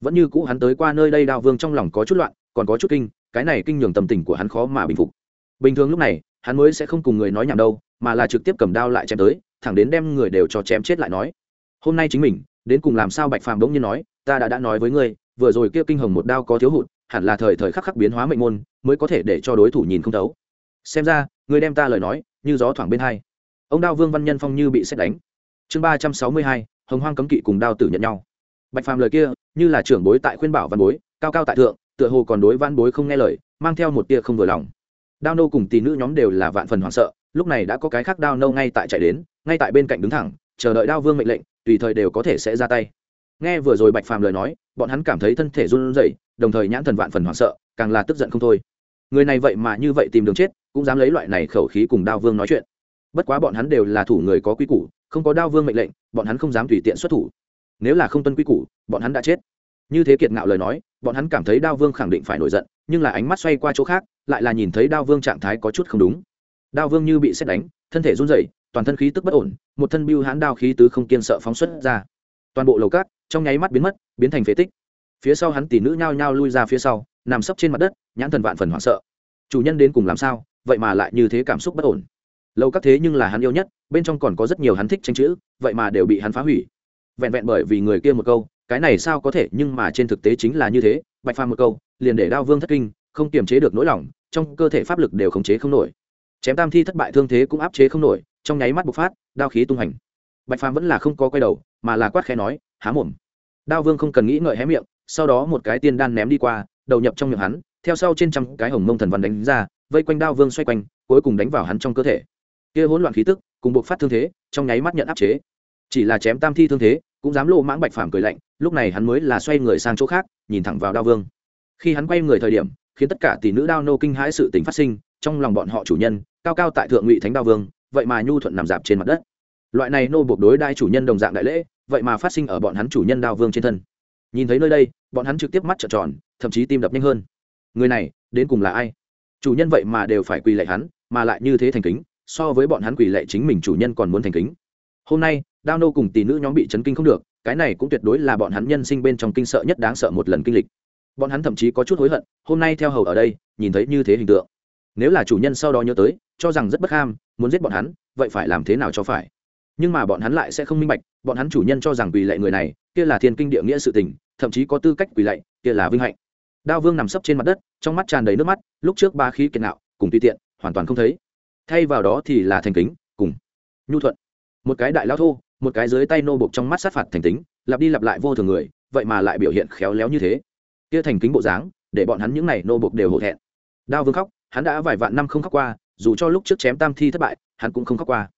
vẫn như cũ hắn tới qua nơi đây đao vương trong lòng có chút loạn, còn có chút kinh, cái này kinh nhường tâm tình của hắn khó mà bình phục. Bình thường lúc này, hắn mới sẽ không cùng người nói nhảm đâu, mà là trực tiếp cầm đao lại chém tới, thẳng đến đem người đều cho chém chết lại nói. Hôm nay chính mình, đến cùng làm sao bạch phàm đống nhiên nói, ta đã đã nói với ngươi, vừa rồi kia kinh hồng một đao có thiếu hụt hẳn là thời thời khắc khắc biến hóa mệnh môn, mới có thể để cho đối thủ nhìn không thấu. Xem ra, người đem ta lời nói, như gió thoảng bên hai. Ông đao vương văn nhân phong như bị xét đánh. Chương ba trăm sáu mươi hai, hồng hoang cấm kỵ cùng đao tử nhận nhau. Bạch phàm lời kia, như là trưởng bối tại khuyên bảo văn bối, cao cao tại thượng, tựa hồ còn đối văn bối không nghe lời, mang theo một tia không vừa lòng. Đao nô cùng tỷ nữ nhóm đều là vạn phần hoảng sợ, lúc này đã có cái khác đao nô ngay tại chạy đến, ngay tại bên cạnh đứng thẳng, chờ đợi đao vương mệnh lệnh, tùy thời đều có thể sẽ ra tay. Nghe vừa rồi bạch phàm lời nói, bọn hắn cảm thấy thân thể run rẩy đồng thời nhãn thần vạn phần hoảng sợ, càng là tức giận không thôi. Người này vậy mà như vậy tìm đường chết, cũng dám lấy loại này khẩu khí cùng đao vương nói chuyện. Bất quá bọn hắn đều là thủ người có quy củ, không có đao vương mệnh lệnh, bọn hắn không dám tùy tiện xuất thủ. Nếu là không tuân quy củ, bọn hắn đã chết. Như thế kiệt ngạo lời nói, bọn hắn cảm thấy đao vương khẳng định phải nổi giận, nhưng là ánh mắt xoay qua chỗ khác, lại là nhìn thấy đao vương trạng thái có chút không đúng. Đao vương như bị xét đánh, thân thể run rẩy, toàn thân khí tức bất ổn, một thân biêu hãn đao khí tứ không kiên sợ phóng xuất ra. Toàn bộ lầu cát trong nháy mắt biến mất, biến thành phế tích phía sau hắn tỷ nữ nhao nhao lui ra phía sau, nằm sấp trên mặt đất, nhãn thần vạn phần hoảng sợ. Chủ nhân đến cùng làm sao? Vậy mà lại như thế cảm xúc bất ổn. Lâu các thế nhưng là hắn yêu nhất, bên trong còn có rất nhiều hắn thích tranh chữ, vậy mà đều bị hắn phá hủy. Vẹn vẹn bởi vì người kia một câu, cái này sao có thể, nhưng mà trên thực tế chính là như thế, bạch phàm một câu, liền để đao vương thất kinh, không kiềm chế được nỗi lòng, trong cơ thể pháp lực đều khống chế không nổi. Chém tam thi thất bại thương thế cũng áp chế không nổi, trong nháy mắt bộc phát, đao khí tung hành. Bạch phàm vẫn là không có quay đầu, mà là quát khẽ nói, há mồm. Đao vương không cần nghĩ ngợi hé miệng sau đó một cái tiên đan ném đi qua, đầu nhập trong miệng hắn, theo sau trên trăm cái hồng mông thần văn đánh ra, vây quanh đao vương xoay quanh, cuối cùng đánh vào hắn trong cơ thể. Kia hỗn loạn khí tức, cùng buộc phát thương thế, trong nháy mắt nhận áp chế. Chỉ là chém tam thi thương thế, cũng dám lộ mãng bạch phàm cười lạnh, lúc này hắn mới là xoay người sang chỗ khác, nhìn thẳng vào đao vương. Khi hắn quay người thời điểm, khiến tất cả tỷ nữ đao nô kinh hãi sự tình phát sinh, trong lòng bọn họ chủ nhân, cao cao tại thượng ngụy thánh đao vương, vậy mà nhu thuận nằm dạp trên mặt đất. Loại này nô buộc đối đai chủ nhân đồng dạng đại lễ, vậy mà phát sinh ở bọn hắn chủ nhân đao vương trên thân nhìn thấy nơi đây, bọn hắn trực tiếp mắt trợn tròn, thậm chí tim đập nhanh hơn. Người này, đến cùng là ai? Chủ nhân vậy mà đều phải quỳ lệ hắn, mà lại như thế thành kính, so với bọn hắn quỳ lệ chính mình chủ nhân còn muốn thành kính. Hôm nay, đao nô cùng tỷ nữ nhóm bị chấn kinh không được, cái này cũng tuyệt đối là bọn hắn nhân sinh bên trong kinh sợ nhất đáng sợ một lần kinh lịch. Bọn hắn thậm chí có chút hối hận, hôm nay theo hầu ở đây, nhìn thấy như thế hình tượng. Nếu là chủ nhân sau đó nhớ tới, cho rằng rất bất ham, muốn giết bọn hắn, vậy phải làm thế nào cho phải? Nhưng mà bọn hắn lại sẽ không minh bạch, bọn hắn chủ nhân cho rằng quỳ lệ người này, kia là thiên kinh địa nghĩa sự tình, thậm chí có tư cách quỳ lệ, kia là vinh hạnh. Đao vương nằm sấp trên mặt đất, trong mắt tràn đầy nước mắt, lúc trước ba khí kiệt nạo, cùng tùy tiện, hoàn toàn không thấy. Thay vào đó thì là thành kính, cùng nhu thuận. Một cái đại lao thô, một cái dưới tay nô bộc trong mắt sát phạt thành tính, lặp đi lặp lại vô thường người, vậy mà lại biểu hiện khéo léo như thế. Kia thành kính bộ dáng, để bọn hắn những n à y nô bộc đều hổ thẹn. Đao vương khóc, hắn đã vài vạn năm không khóc qua, dù cho lúc trước chém tam thi thất bại, hắn cũng không khóc qua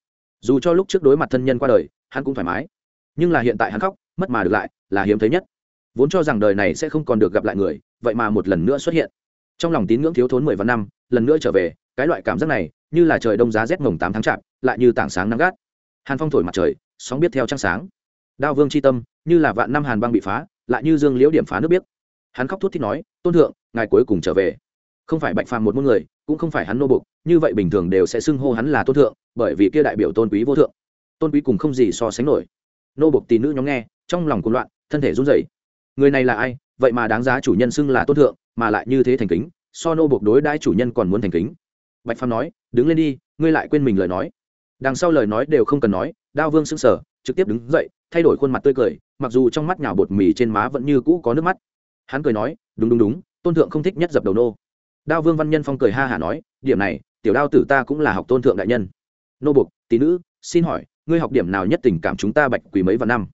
dù cho lúc trước đối mặt thân nhân qua đời, hắn cũng thoải mái. Nhưng là hiện tại hắn khóc, mất mà được lại, là hiếm thấy nhất. Vốn cho rằng đời này sẽ không còn được gặp lại người, vậy mà một lần nữa xuất hiện. Trong lòng tín ngưỡng thiếu thốn mười vạn năm, lần nữa trở về, cái loại cảm giác này, như là trời đông giá rét mồng tám tháng chạp, lại như tảng sáng nắng gắt. Hàn phong thổi mặt trời, sóng biết theo trăng sáng. Đao vương c h i tâm, như là vạn năm hàn băng bị phá, lại như dương liễu điểm phá nước biết hắn khóc thút thít nói, tôn thượng, ngài cuối cùng trở về không phải bạch phàm một môn người, cũng không phải hắn nô bục như vậy bình thường đều sẽ xưng hô hắn là tôn thượng, bởi vì kia đại biểu tôn quý vô thượng. Tôn quý cùng không gì so sánh nổi. Nô bục tỷ nữ nhóm nghe, trong lòng cuồng loạn, thân thể run rẩy. Người này là ai? Vậy mà đáng giá chủ nhân xưng là tôn thượng, mà lại như thế thành kính, so nô bục đối đãi chủ nhân còn muốn thành kính. Bạch phàm nói, đứng lên đi, ngươi lại quên mình lời nói. Đằng sau lời nói đều không cần nói, đao vương sững sờ, trực tiếp đứng dậy, thay đổi khuôn mặt tươi cười, mặc dù trong mắt nhào bột mì trên má vẫn như cũ có nước mắt. Hắn cười nói, đúng đúng đúng, tôn thượng không thích nhất dập đầu nô đao vương văn nhân phong cười ha hả nói, điểm này, tiểu đao tử ta cũng là học tôn thượng đại nhân. Nô bục tỷ nữ, xin hỏi, ngươi học điểm nào nhất tình cảm chúng ta bạch quỳ mấy vạn năm?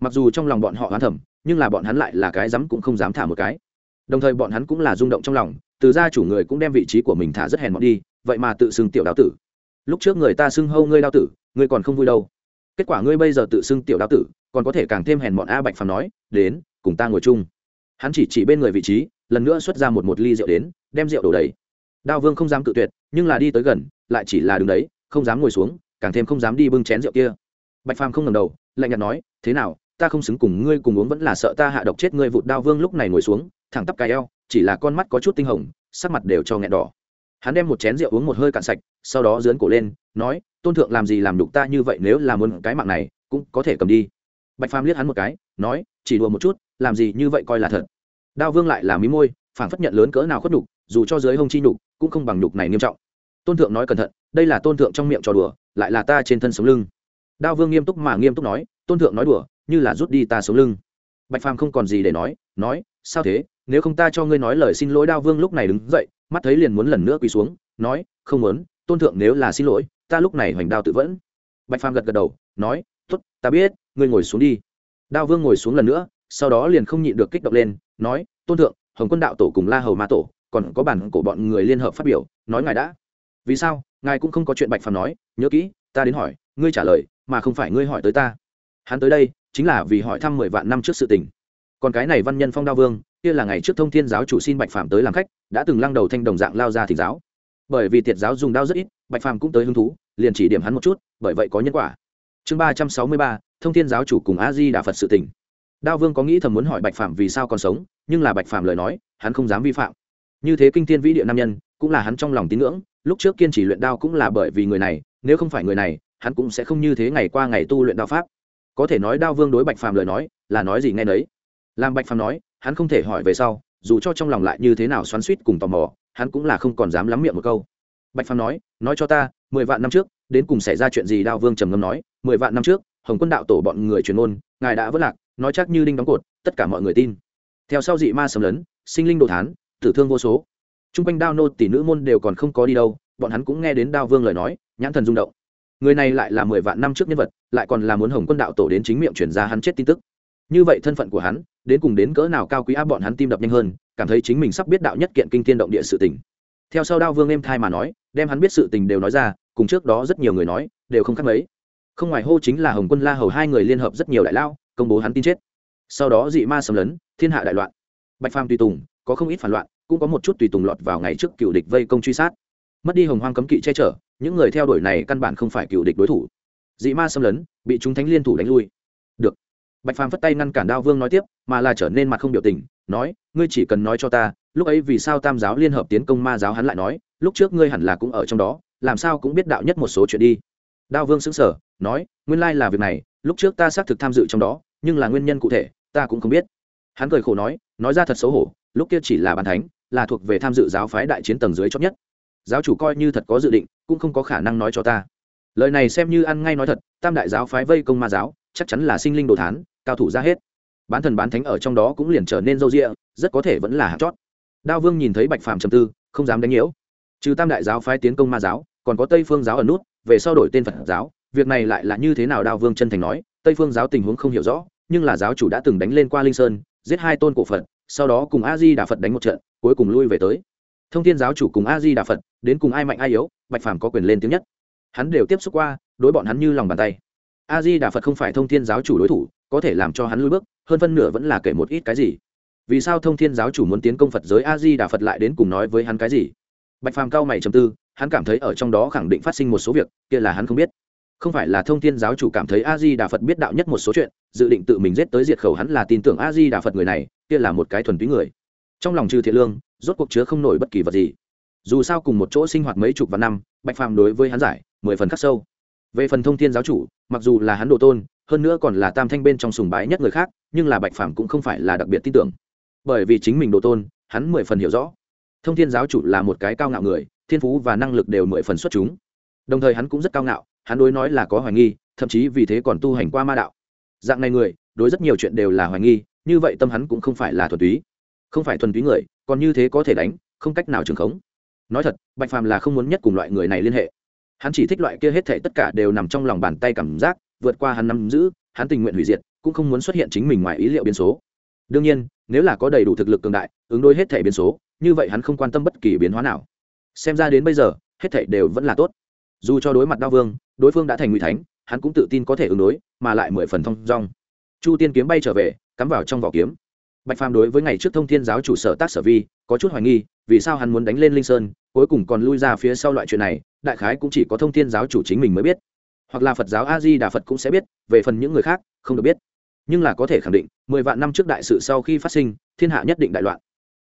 Mặc dù trong lòng bọn họ hoán thẩm, nhưng là bọn hắn lại là cái dám cũng không dám thả một cái. Đồng thời bọn hắn cũng là rung động trong lòng, từ gia chủ người cũng đem vị trí của mình thả rất hèn mọn đi, vậy mà tự xưng tiểu đao tử. Lúc trước người ta xưng hâu ngươi đao tử, ngươi còn không vui đâu. Kết quả ngươi bây giờ tự xưng tiểu đao tử, còn có thể càng thêm hèn mọn a bạch phàm nói, đến, cùng ta ngồi chung. Hắn chỉ chỉ bên người vị trí, lần nữa xuất ra một một ly rượu đến đem rượu đổ đầy. Đao vương không dám cự tuyệt, nhưng là đi tới gần, lại chỉ là đứng đấy, không dám ngồi xuống, càng thêm không dám đi bưng chén rượu kia. Bạch phàm không ngầm đầu, lạnh nhạt nói, thế nào, ta không xứng cùng ngươi cùng uống vẫn là sợ ta hạ độc chết ngươi vụt. Đao vương lúc này ngồi xuống, thẳng tắp cài eo, chỉ là con mắt có chút tinh hồng, sắc mặt đều cho nghẹn đỏ. Hắn đem một chén rượu uống một hơi cạn sạch, sau đó dướn cổ lên, nói, tôn thượng làm gì làm đục ta như vậy nếu là muốn cái mạng này, cũng có thể cầm đi. Bạch phàm liếc hắn một cái, nói, chỉ đùa một chút, làm gì như vậy coi là thật. Đao vương lại là mí môi, phảng phất nhận lớn cỡ nào khuất đục dù cho giới hông chi nhục, cũng không bằng nhục này nghiêm trọng. Tôn thượng nói cẩn thận, đây là tôn thượng trong miệng trò đùa, lại là ta trên thân sống lưng. Đao vương nghiêm túc mà nghiêm túc nói, tôn thượng nói đùa, như là rút đi ta sống lưng. Bạch phàm không còn gì để nói nói, sao thế, nếu không ta cho ngươi nói lời xin lỗi đao vương lúc này đứng dậy, mắt thấy liền muốn lần nữa quỳ xuống, nói, không muốn, tôn thượng nếu là xin lỗi, ta lúc này hoành đao tự vẫn. Bạch phàm gật gật đầu, nói t ố t ta biết, ngươi ngồi xuống đi. Đao vương ngồi xuống lần nữa, sau đó liền không nhịn được kích động lên, nói, tôn thượng, hồng quân đạo tổ cùng la hầu ma tổ còn có bản cổ bọn người liên hợp phát biểu, nói ngài đã. Vì sao? Ngài cũng không có chuyện bạch phàm nói, nhớ kỹ, ta đến hỏi, ngươi trả lời, mà không phải ngươi hỏi tới ta. Hắn tới đây, chính là vì hỏi thăm mười vạn năm trước sự tình. Còn cái này văn nhân phong đao vương, kia là ngày trước thông thiên giáo chủ xin bạch phàm tới làm khách, đã từng lăng đầu thanh đồng dạng lao ra thỉnh giáo. Bởi vì tiệt giáo dùng đao rất ít, bạch phàm cũng tới hứng thú, liền chỉ điểm hắn một chút, bởi vậy có nhân quả. Chương ba trăm sáu mươi ba, thông thiên giáo chủ cùng a di đà phật sự tình. đao vương có nghĩ thầm muốn hỏi bạch phàm vì sao còn sống, nhưng là bạch phàm lời nói, hắn không dám vi phạm như thế kinh thiên vĩ địa nam nhân, cũng là hắn trong lòng tín ngưỡng, lúc trước kiên trì luyện đao cũng là bởi vì người này, nếu không phải người này, hắn cũng sẽ không như thế ngày qua ngày tu luyện đao pháp. Có thể nói đao vương đối bạch phàm lời nói, là nói gì nghe nấy. Làm bạch phàm nói, hắn không thể hỏi về sau, dù cho trong lòng lại như thế nào xoắn suýt cùng tò mò, hắn cũng là không còn dám lắm miệng một câu. Bạch phàm nói nói cho ta, mười vạn năm trước, đến cùng xảy ra chuyện gì đao vương trầm ngâm nói, mười vạn năm trước, hồng quân đạo tổ bọn người truyền ôn ngài đã vất lạc, nói chắc như đinh đóng cột, tất cả mọi người tin. Theo sau dị ma sầm lấn, sinh linh đồ thán tử thương vô số. T r u n g quanh đao nô tỷ nữ môn đều còn không có đi đâu, bọn hắn cũng nghe đến đao vương lời nói, nhãn thần rung động. Người này lại là mười vạn năm trước nhân vật, lại còn là muốn hồng quân đạo tổ đến chính miệng chuyển ra hắn chết tin tức. Như vậy thân phận của hắn, đến cùng đến cỡ nào cao quý áp bọn hắn tim đập nhanh hơn, cảm thấy chính mình sắp biết đạo nhất kiện kinh thiên động địa sự tình. Theo sau đao vương em thai mà nói, đem hắn biết sự tình đều nói ra, cùng trước đó rất nhiều người nói, đều không khác mấy. Không ngoài hô chính là hồng quân la hầu hai người liên hợp rất nhiều đại lao, công bố hắn tin chết. Sau đó dị ma xâm lấn, thiên hạ đại loạn. Bạch phàm tùy tùng có không ít phản loạn, cũng có một chút tùy tùng lọt vào ngày trước cựu địch vây công truy sát. Mất đi hồng hoang cấm kỵ che chở, những người theo đuổi này căn bản không phải cựu địch đối thủ. Dị ma xâm lấn, bị chúng thánh liên thủ đánh lui. Được. Bạch phàm phất tay ngăn cản đao vương nói tiếp, mà là trở nên mặt không biểu tình, nói, ngươi chỉ cần nói cho ta, lúc ấy vì sao tam giáo liên hợp tiến công ma giáo hắn lại nói, lúc trước ngươi hẳn là cũng ở trong đó, làm sao cũng biết đạo nhất một số chuyện đi. Đao vương xứng sở nói, nguyên lai là việc này, lúc trước ta xác thực tham dự trong đó, nhưng là nguyên nhân cụ thể, ta cũng không biết. Hắn cười khổ nói nói ra thật xấu hổ lúc kia chỉ là bàn thánh, là thuộc về tham dự giáo phái đại chiến tầng dưới chót nhất. Giáo chủ coi như thật có dự định, cũng không có khả năng nói cho ta. Lời này xem như ăn ngay nói thật, tam đại giáo phái vây công ma giáo, chắc chắn là sinh linh đồ thán, cao thủ ra hết. Bán thần bán thánh ở trong đó cũng liền trở nên râu rịa rất có thể vẫn là hạt chót. Đao vương nhìn thấy bạch phàm trầm tư, không dám đánh nhiễu. Trừ tam đại giáo phái tiến công ma giáo, còn có tây phương giáo ở nút, về sau đổi tên phật giáo, việc này lại là như thế nào đao vương chân thành nói, tây phương giáo tình huống không hiểu rõ, nhưng là giáo chủ đã từng đánh lên qua linh sơn, giết hai tôn cổ phật sau đó cùng a di đà phật đánh một trận, cuối cùng lui về tới. Thông thiên giáo chủ cùng a di đà phật, đến cùng ai mạnh ai yếu, bạch phàm có quyền lên tiếng nhất. Hắn đều tiếp xúc qua, đối bọn hắn như lòng bàn tay. A di đà phật không phải thông thiên giáo chủ đối thủ, có thể làm cho hắn lui bước, hơn phân nửa vẫn là kể một ít cái gì. Vì sao thông thiên giáo chủ muốn tiến công phật giới, a di đà phật lại đến cùng nói với hắn cái gì? Bạch phàm cao mày trầm tư, hắn cảm thấy ở trong đó khẳng định phát sinh một số việc, kia là hắn không biết không phải là thông thiên giáo chủ cảm thấy a di đà phật biết đạo nhất một số chuyện, dự định tự mình giết tới diệt khẩu hắn là tin tưởng a di đà phật người này, kia là một cái thuần túy người. Trong lòng trừ thiện lương, rốt cuộc chứa không nổi bất kỳ vật gì. Dù sao cùng một chỗ sinh hoạt mấy chục vạn năm, bạch phàm đối với hắn giải, mười phần khắc sâu. Về phần thông thiên giáo chủ, mặc dù là hắn đồ tôn, hơn nữa còn là tam thanh bên trong sùng bái nhất người khác, nhưng là bạch phàm cũng không phải là đặc biệt tin tưởng. Bởi vì chính mình đồ tôn, hắn mười phần hiểu rõ. Thông thiên giáo chủ là một cái cao ngạo người, thiên phú và năng lực đều mười phần xuất chúng. Đồng thời hắn cũng rất cao ngạo hắn đối nói là có hoài nghi, thậm chí vì thế còn tu hành qua ma đạo. Dạng này người, đối rất nhiều chuyện đều là hoài nghi, như vậy tâm hắn cũng không phải là thuần túy. Không phải thuần túy người, còn như thế có thể đánh, không cách nào trường khống. Nói thật, bạch phàm là không muốn nhất cùng loại người này liên hệ. Hắn chỉ thích loại kia hết thể tất cả đều nằm trong lòng bàn tay cảm giác, vượt qua hắn nắm giữ, hắn tình nguyện hủy diệt, cũng không muốn xuất hiện chính mình ngoài ý liệu biến số. Đương nhiên, nếu là có đầy đủ thực lực cường đại, ứng đối hết thể biến số, như vậy hắn không quan tâm bất kỳ biến hóa nào. Xem ra đến bây giờ, hết thể đều vẫn là tốt. Dù cho đối mặt đao vương đối phương đã thành ngụy thánh, hắn cũng tự tin có thể ứng đối, mà lại mười phần thông rong chu tiên kiếm bay trở về, cắm vào trong vỏ kiếm. Bạch phàm đối với ngày trước thông thiên giáo chủ sở tác sở vi, có chút hoài nghi, vì sao hắn muốn đánh lên linh sơn, cuối cùng còn lui ra phía sau loại chuyện này, đại khái cũng chỉ có thông thiên giáo chủ chính mình mới biết. Hoặc là phật giáo a di đà phật cũng sẽ biết, về phần những người khác, không được biết. Nhưng là có thể khẳng định, mười vạn năm trước đại sự sau khi phát sinh, thiên hạ nhất định đại loạn.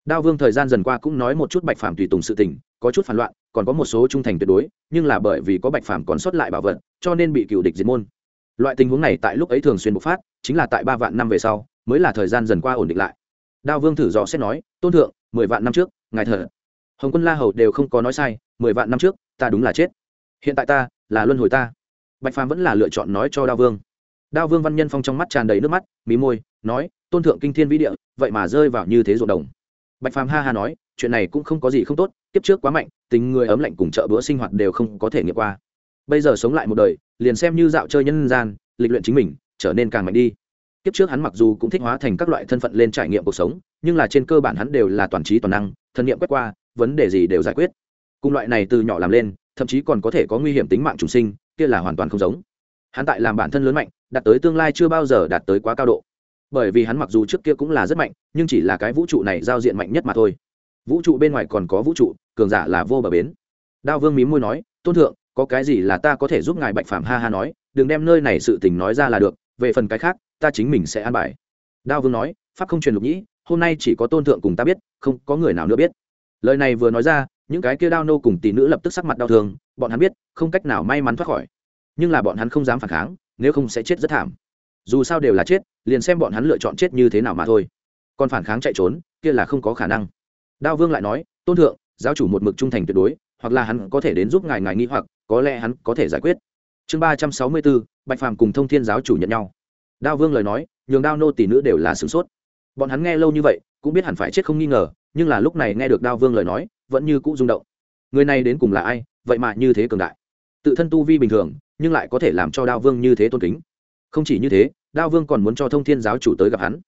Đao vương thời gian dần qua cũng nói một chút bạch phàm tùy tùng sự tình, có chút phản loạn còn có một số trung thành tuyệt đối, nhưng là bởi vì có bạch phàm còn sót lại bảo vật, cho nên bị cựu địch diệt môn. Loại tình huống này tại lúc ấy thường xuyên bộc phát, chính là tại ba vạn năm về sau, mới là thời gian dần qua ổn định lại. Đao vương thử dò xét nói, tôn thượng, mười vạn năm trước, ngài thờ hồng quân la hầu đều không có nói sai, mười vạn năm trước, ta đúng là chết. Hiện tại ta là luân hồi ta. Bạch phàm vẫn là lựa chọn nói cho đao vương. Đao vương văn nhân phong trong mắt tràn đầy nước mắt, mí môi, nói, tôn thượng kinh thiên vĩ địa, vậy mà rơi vào như thế ruộng đồng. Bạch phàm ha ha nói chuyện này cũng không có gì không tốt, kiếp trước quá mạnh, tình người ấm lạnh cùng chợ bữa sinh hoạt đều không có thể nghiệm qua. Bây giờ sống lại một đời, liền xem như dạo chơi nhân gian, lịch luyện chính mình, trở nên càng mạnh đi. Kiếp trước hắn mặc dù cũng thích hóa thành các loại thân phận lên trải nghiệm cuộc sống, nhưng là trên cơ bản hắn đều là toàn trí toàn năng, thân nghiệm quét qua, vấn đề gì đều giải quyết. Cùng loại này từ nhỏ làm lên, thậm chí còn có thể có nguy hiểm tính mạng trùng sinh, kia là hoàn toàn không giống. Hắn tại làm bản thân lớn mạnh, đạt tới tương lai chưa bao giờ đạt tới quá cao độ. Bởi vì hắn mặc dù trước kia cũng là rất mạnh, nhưng chỉ là cái vũ trụ này giao diện mạnh nhất mà thôi vũ trụ bên ngoài còn có vũ trụ, cường giả là vô bờ bến. Đao vương mím môi nói, tôn thượng, có cái gì là ta có thể giúp ngài bạch phạm ha ha nói, đừng đem nơi này sự tình nói ra là được, về phần cái khác, ta chính mình sẽ an bài. Đao vương nói, pháp không truyền lục nhĩ, hôm nay chỉ có tôn thượng cùng ta biết, không có người nào nữa biết. Lời này vừa nói ra, những cái kia đao nô cùng tỷ nữ lập tức sắc mặt đau thương, bọn hắn biết, không cách nào may mắn thoát khỏi. Nhưng là bọn hắn không dám phản kháng, nếu không sẽ chết rất thảm. Dù sao đều là chết, liền xem bọn hắn lựa chọn chết như thế nào mà thôi. Còn phản kháng chạy trốn, kia là không có khả năng đao vương lại nói, tôn thượng, giáo chủ một mực trung thành tuyệt đối, hoặc là hắn có thể đến giúp ngài ngài nghĩ hoặc, có lẽ hắn có thể giải quyết. Chương ba trăm sáu mươi bốn, bạch phàm cùng thông thiên giáo chủ nhận nhau. Đao vương lời nói, nhường đao nô tỷ nữ đều là sửng sốt. Bọn hắn nghe lâu như vậy, cũng biết hẳn phải chết không nghi ngờ, nhưng là lúc này nghe được đao vương lời nói, vẫn như cũ rung động. Người này đến cùng là ai, vậy mà như thế cường đại. Tự thân tu vi bình thường, nhưng lại có thể làm cho đao vương như thế tôn kính. Không chỉ như thế, đao vương còn muốn cho thông thiên giáo chủ tới gặp hắn.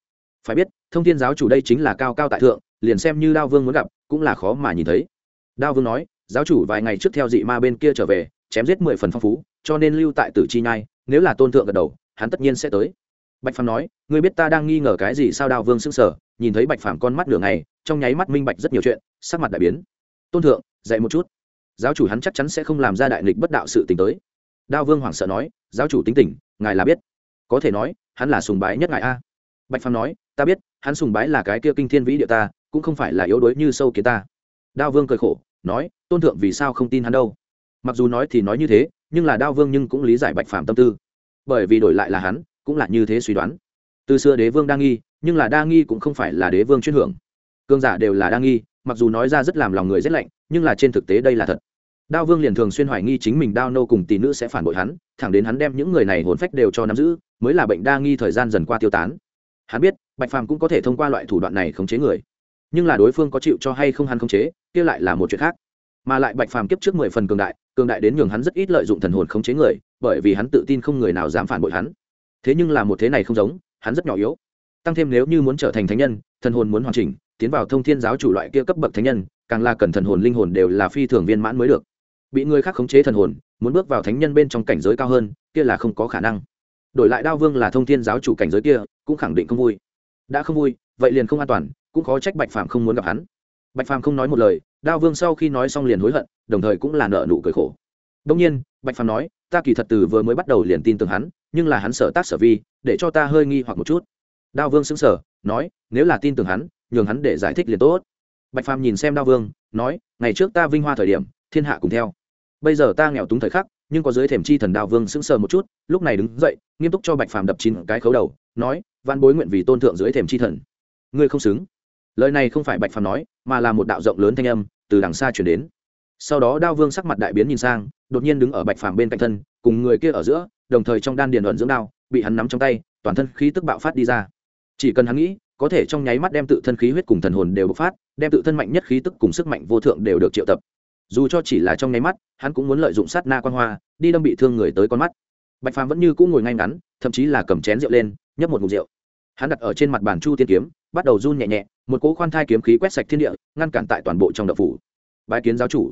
Phải biết, thông thiên giáo chủ đây chính là cao cao tại thượng liền xem như đao vương muốn gặp, cũng là khó mà nhìn thấy. Đao vương nói, giáo chủ vài ngày trước theo dị ma bên kia trở về, chém giết mười phần phong phú, cho nên lưu tại tử chi nhai, nếu là tôn thượng gật đầu, hắn tất nhiên sẽ tới. Bạch phàm nói, ngươi biết ta đang nghi ngờ cái gì sao? Đao vương s ư n g sở nhìn thấy bạch phàm con mắt lửa ngày, trong nháy mắt minh bạch rất nhiều chuyện, sắc mặt đại biến. Tôn thượng, dạy một chút. Giáo chủ hắn chắc chắn sẽ không làm ra đại nghịch bất đạo sự t tới. Đao vương hoảng sợ nói, giáo chủ tính tình, ngài là biết. Có thể nói, hắn là sùng bái nhất ngài a. Bạch phàm nói, ta biết, hắn sùng bái là cái kia kinh thiên vĩ địa ta cũng không phải là yếu đuối như sâu kiến ta. Đao vương cười khổ, nói, tôn thượng vì sao không tin hắn đâu? Mặc dù nói thì nói như thế, nhưng là đao vương nhưng cũng lý giải bạch phàm tâm tư. Bởi vì đổi lại là hắn, cũng là như thế suy đoán. Từ xưa đế vương đa nghi, nhưng là đa nghi cũng không phải là đế vương chuyên hưởng. Cương giả đều là đa nghi, mặc dù nói ra rất làm lòng người rét lạnh, nhưng là trên thực tế đây là thật. Đao vương liền thường xuyên hoài nghi chính mình đao nô cùng tỷ nữ sẽ phản bội hắn, thẳng đến hắn đem những người này hồn phách đều cho nắm giữ, mới là bệnh đa nghi thời gian dần qua tiêu tán. Hắn biết, bạch phàm cũng có thể thông qua loại thủ đoạn này khống chế người nhưng là đối phương có chịu cho hay không hắn khống chế, kia lại là một chuyện khác. Mà lại bạch phàm kiếp trước mười phần cường đại cường đại đến nhường hắn rất ít lợi dụng thần hồn khống chế người, bởi vì hắn tự tin không người nào dám phản bội hắn. Thế nhưng là một thế này không giống, hắn rất nhỏ yếu. Tăng thêm nếu như muốn trở thành thánh nhân, thần hồn muốn hoàn chỉnh, tiến vào thông thiên giáo chủ loại kia cấp bậc thánh nhân, càng là cần thần hồn linh hồn đều là phi thường viên mãn mới được. Bị người khác khống chế thần hồn, muốn bước vào thánh nhân bên trong cảnh giới cao hơn, kia là không có khả năng. Đổi lại đao vương là thông thiên giáo chủ cảnh giới kia, cũng khẳng định không vui. Đã không vui, vậy liền không an toàn cũng khó trách bạch phàm không muốn gặp hắn. Bạch phàm không nói một lời, đao vương sau khi nói xong liền hối hận, đồng thời cũng là nợ nụ cười khổ. Đông nhiên, bạch phàm nói, ta kỳ thật từ vừa mới bắt đầu liền tin tưởng hắn, nhưng là hắn sợ tác sở vi, để cho ta hơi nghi hoặc một chút. Đao vương xứng sở nói, nếu là tin tưởng hắn, nhường hắn để giải thích liền tốt. Bạch phàm nhìn xem đao vương, nói, ngày trước ta vinh hoa thời điểm, thiên hạ cùng theo. Bây giờ ta nghèo túng thời khắc, nhưng có dưới thềm chi thần đao vương sững sờ một chút, lúc này đứng dậy, nghiêm túc cho bạch phàm đập chín cái khấu đầu, nói văn bối nguyện vì tôn thượng dưới thềm chi thần. Ngươi không xứng lời này không phải bạch phàm nói, mà là một đạo rộng lớn thanh âm từ đằng xa chuyển đến. Sau đó đao vương sắc mặt đại biến nhìn sang, đột nhiên đứng ở bạch phàm bên cạnh thân, cùng người kia ở giữa, đồng thời trong đan điền luận dưỡng đao, bị hắn nắm trong tay, toàn thân khí tức bạo phát đi ra. Chỉ cần hắn nghĩ, có thể trong nháy mắt đem tự thân khí huyết cùng thần hồn đều bộc phát, đem tự thân mạnh nhất khí tức cùng sức mạnh vô thượng đều được triệu tập. Dù cho chỉ là trong nháy mắt, hắn cũng muốn lợi dụng sát na quan hoa, đi đâm bị thương người tới con mắt. Bạch phàm vẫn như cũng ngồi ngay ngắn, thậm chí là cầm chén rượu lên, nhấp một mục rượu hắn đặt ở trên mặt bàn chu tiên kiếm, bắt đầu run nhẹ nhẹ, một cỗ khoan thai kiếm khí quét sạch thiên địa, ngăn cản tại toàn bộ trong đậu phủ. Bái kiến giáo chủ.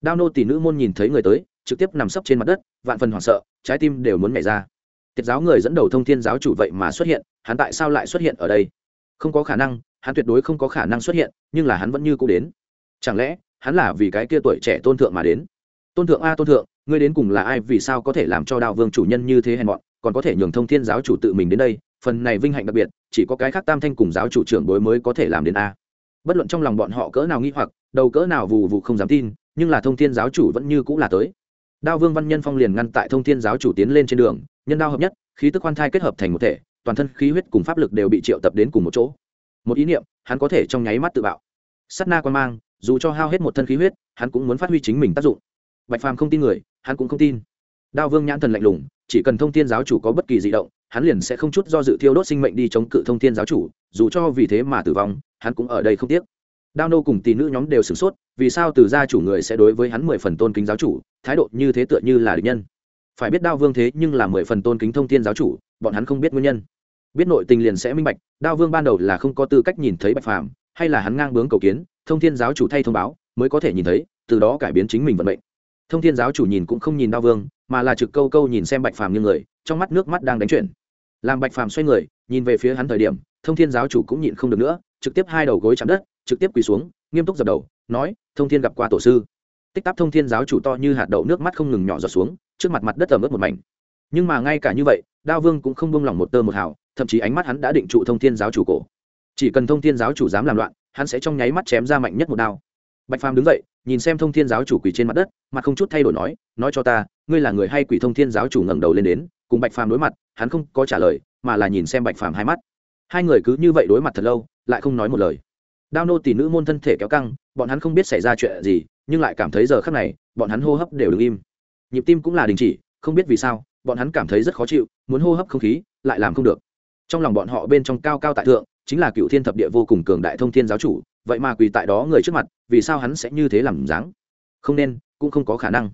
Đao nô tỷ nữ môn nhìn thấy người tới, trực tiếp nằm sấp trên mặt đất, vạn phần hoảng sợ, trái tim đều muốn nhảy ra. Tiết giáo người dẫn đầu thông thiên giáo chủ vậy mà xuất hiện, hắn tại sao lại xuất hiện ở đây? Không có khả năng, hắn tuyệt đối không có khả năng xuất hiện, nhưng là hắn vẫn như cũ đến. Chẳng lẽ, hắn là vì cái kia tuổi trẻ tôn thượng mà đến? Tôn thượng a, tôn thượng, ngươi đến cùng là ai vì sao có thể làm cho đạo vương chủ nhân như thế hèn mọn, còn có thể nhường thông thiên giáo chủ tự mình đến đây? Phần này vinh hạnh đặc biệt, chỉ có cái khác tam thanh cùng giáo chủ trưởng bối mới có thể làm đến a. Bất luận trong lòng bọn họ cỡ nào nghi hoặc, đầu cỡ nào vù vù không dám tin, nhưng là thông thiên giáo chủ vẫn như cũng là tới. Đao vương văn nhân phong liền ngăn tại thông thiên giáo chủ tiến lên trên đường, nhân đao hợp nhất, khí tức khoan thai kết hợp thành một thể, toàn thân khí huyết cùng pháp lực đều bị triệu tập đến cùng một chỗ. Một ý niệm, hắn có thể trong nháy mắt tự bạo. Sắt na quan mang, dù cho hao hết một thân khí huyết, hắn cũng muốn phát huy chính mình tác dụng. Bạch phàm không tin người, hắn cũng không tin. Đao vương nhãn thần lạnh lùng, chỉ cần thông thiên giáo chủ có bất kỳ di động hắn liền sẽ không chút do dự thiêu đốt sinh mệnh đi chống cự thông thiên giáo chủ, dù cho vì thế mà tử vong, hắn cũng ở đây không tiếc. Đao nô cùng tỷ nữ nhóm đều sửng sốt, vì sao từ gia chủ người sẽ đối với hắn mười phần tôn kính giáo chủ, thái độ như thế tựa như là địch nhân? Phải biết đao vương thế nhưng là mười phần tôn kính thông thiên giáo chủ, bọn hắn không biết nguyên nhân. Biết nội tình liền sẽ minh bạch, đao vương ban đầu là không có tư cách nhìn thấy bạch phàm, hay là hắn ngang bướng cầu kiến, thông thiên giáo chủ thay thông báo, mới có thể nhìn thấy, từ đó cải biến chính mình vận mệnh. Thông thiên giáo chủ nhìn cũng không nhìn đao vương, mà là trực câu câu nhìn xem bạch phàm như người, trong mắt nước mắt đang đánh chuyển làm bạch phàm xoay người, nhìn về phía hắn thời điểm, thông thiên giáo chủ cũng nhịn không được nữa, trực tiếp hai đầu gối chạm đất, trực tiếp quỳ xuống, nghiêm túc dập đầu, nói, thông thiên gặp qua tổ sư. Tích tắc thông thiên giáo chủ to như hạt đậu nước mắt không ngừng nhỏ giọt xuống, trước mặt mặt đất ẩm ướt một mảnh. Nhưng mà ngay cả như vậy, đao vương cũng không buông lỏng một tơ một hào, thậm chí ánh mắt hắn đã định trụ thông thiên giáo chủ cổ. Chỉ cần thông thiên giáo chủ dám làm loạn, hắn sẽ trong nháy mắt chém ra mạnh nhất một đao. Bạch phàm đứng dậy, nhìn xem thông thiên giáo chủ quỳ trên mặt đất, mặt không chút thay đổi nói nói cho ta, ngươi là người hay quỷ thông thiên giáo chủ ngẩng đầu lên đến? Cùng bạch phàm đối mặt, hắn không có trả lời, mà là nhìn xem bạch phàm hai mắt. Hai người cứ như vậy đối mặt thật lâu, lại không nói một lời. Đao nô tỷ nữ môn thân thể kéo căng, bọn hắn không biết xảy ra chuyện gì, nhưng lại cảm thấy giờ khắc này, bọn hắn hô hấp đều đứng im. Nhịp tim cũng là đình chỉ, không biết vì sao, bọn hắn cảm thấy rất khó chịu, muốn hô hấp không khí, lại làm không được. Trong lòng bọn họ bên trong cao cao tại thượng, chính là cựu thiên thập địa vô cùng cường đại thông thiên giáo chủ, vậy mà quỳ tại đó người trước mặt, vì sao hắn sẽ như thế làm dáng? Không nên, cũng không có khả năng.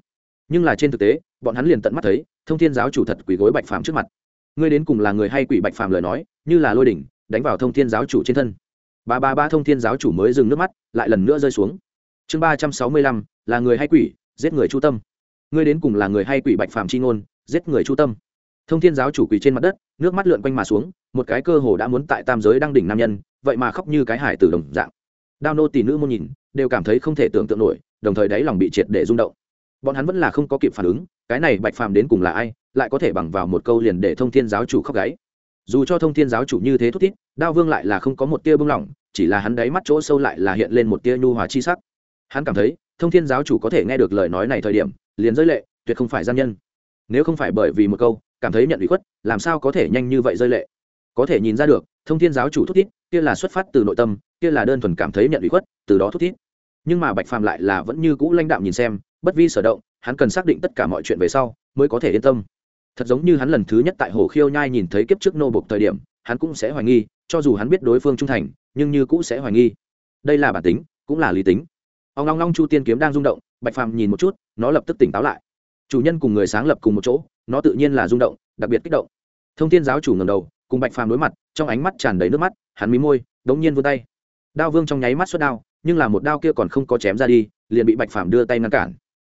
Nhưng là trên thực tế bọn hắn liền tận mắt thấy, thông thiên giáo chủ thật quỳ gối bạch phàm trước mặt. Ngươi đến cùng là người hay quỷ bạch phàm lời nói, như là lôi đỉnh, đánh vào thông thiên giáo chủ trên thân. Ba ba ba thông thiên giáo chủ mới dừng nước mắt, lại lần nữa rơi xuống. Chương ba trăm sáu mươi lăm, là người hay quỷ, giết người chu tâm. Ngươi đến cùng là người hay quỷ bạch phàm c h i ngôn, giết người chu tâm. Thông thiên giáo chủ quỳ trên mặt đất, nước mắt lượn quanh mà xuống, một cái cơ hồ đã muốn tại tam giới đang đỉnh nam nhân, vậy mà khóc như cái hải tử đồng dạng. Đao nô tỷ nữ muốn nhìn, đều cảm thấy không thể tưởng tượng nổi, đồng thời đáy lòng bị triệt để rung động bọn hắn vẫn là không có kịp phản ứng, cái này bạch phàm đến cùng là ai, lại có thể bằng vào một câu liền để thông thiên giáo chủ khóc gáy. Dù cho thông thiên giáo chủ như thế thút thít, đao vương lại là không có một tia bưng lỏng chỉ là hắn đáy mắt chỗ sâu lại là hiện lên một tia nhu hòa chi sắc. Hắn cảm thấy, thông thiên giáo chủ có thể nghe được lời nói này thời điểm, liền rơi lệ, tuyệt không phải gian nhân. Nếu không phải bởi vì một câu, cảm thấy nhận ủy khuất, làm sao có thể nhanh như vậy rơi lệ? Có thể nhìn ra được, thông thiên giáo chủ thút thít, kia là xuất phát từ nội tâm, kia là đơn thuần cảm thấy nhận ủy khuất, từ đó thút thít nhưng mà bạch phàm lại là vẫn như cũ lãnh đạm nhìn xem, bất vi sở động, hắn cần xác định tất cả mọi chuyện về sau, mới có thể yên tâm. Thật giống như hắn lần thứ nhất tại hồ khiêu nhai nhìn thấy kiếp trước nô bộc thời điểm, hắn cũng sẽ hoài nghi, cho dù hắn biết đối phương trung thành, nhưng như cũ sẽ hoài nghi. Đây là bản tính, cũng là lý tính. Ông long long chu tiên kiếm đang rung động, bạch phàm nhìn một chút, nó lập tức tỉnh táo lại. Chủ nhân cùng người sáng lập cùng một chỗ, nó tự nhiên là rung động, đặc biệt kích động. Thông tin giáo chủ ngầm đầu, cùng bạch phàm đối mặt, trong ánh mắt tràn đầy nước mắt, hắn mí môi, đống nhiên vươn tay. Đao vương trong nháy mắt xuất đao nhưng là một đao kia còn không có chém ra đi, liền bị bạch phàm đưa tay ngăn cản.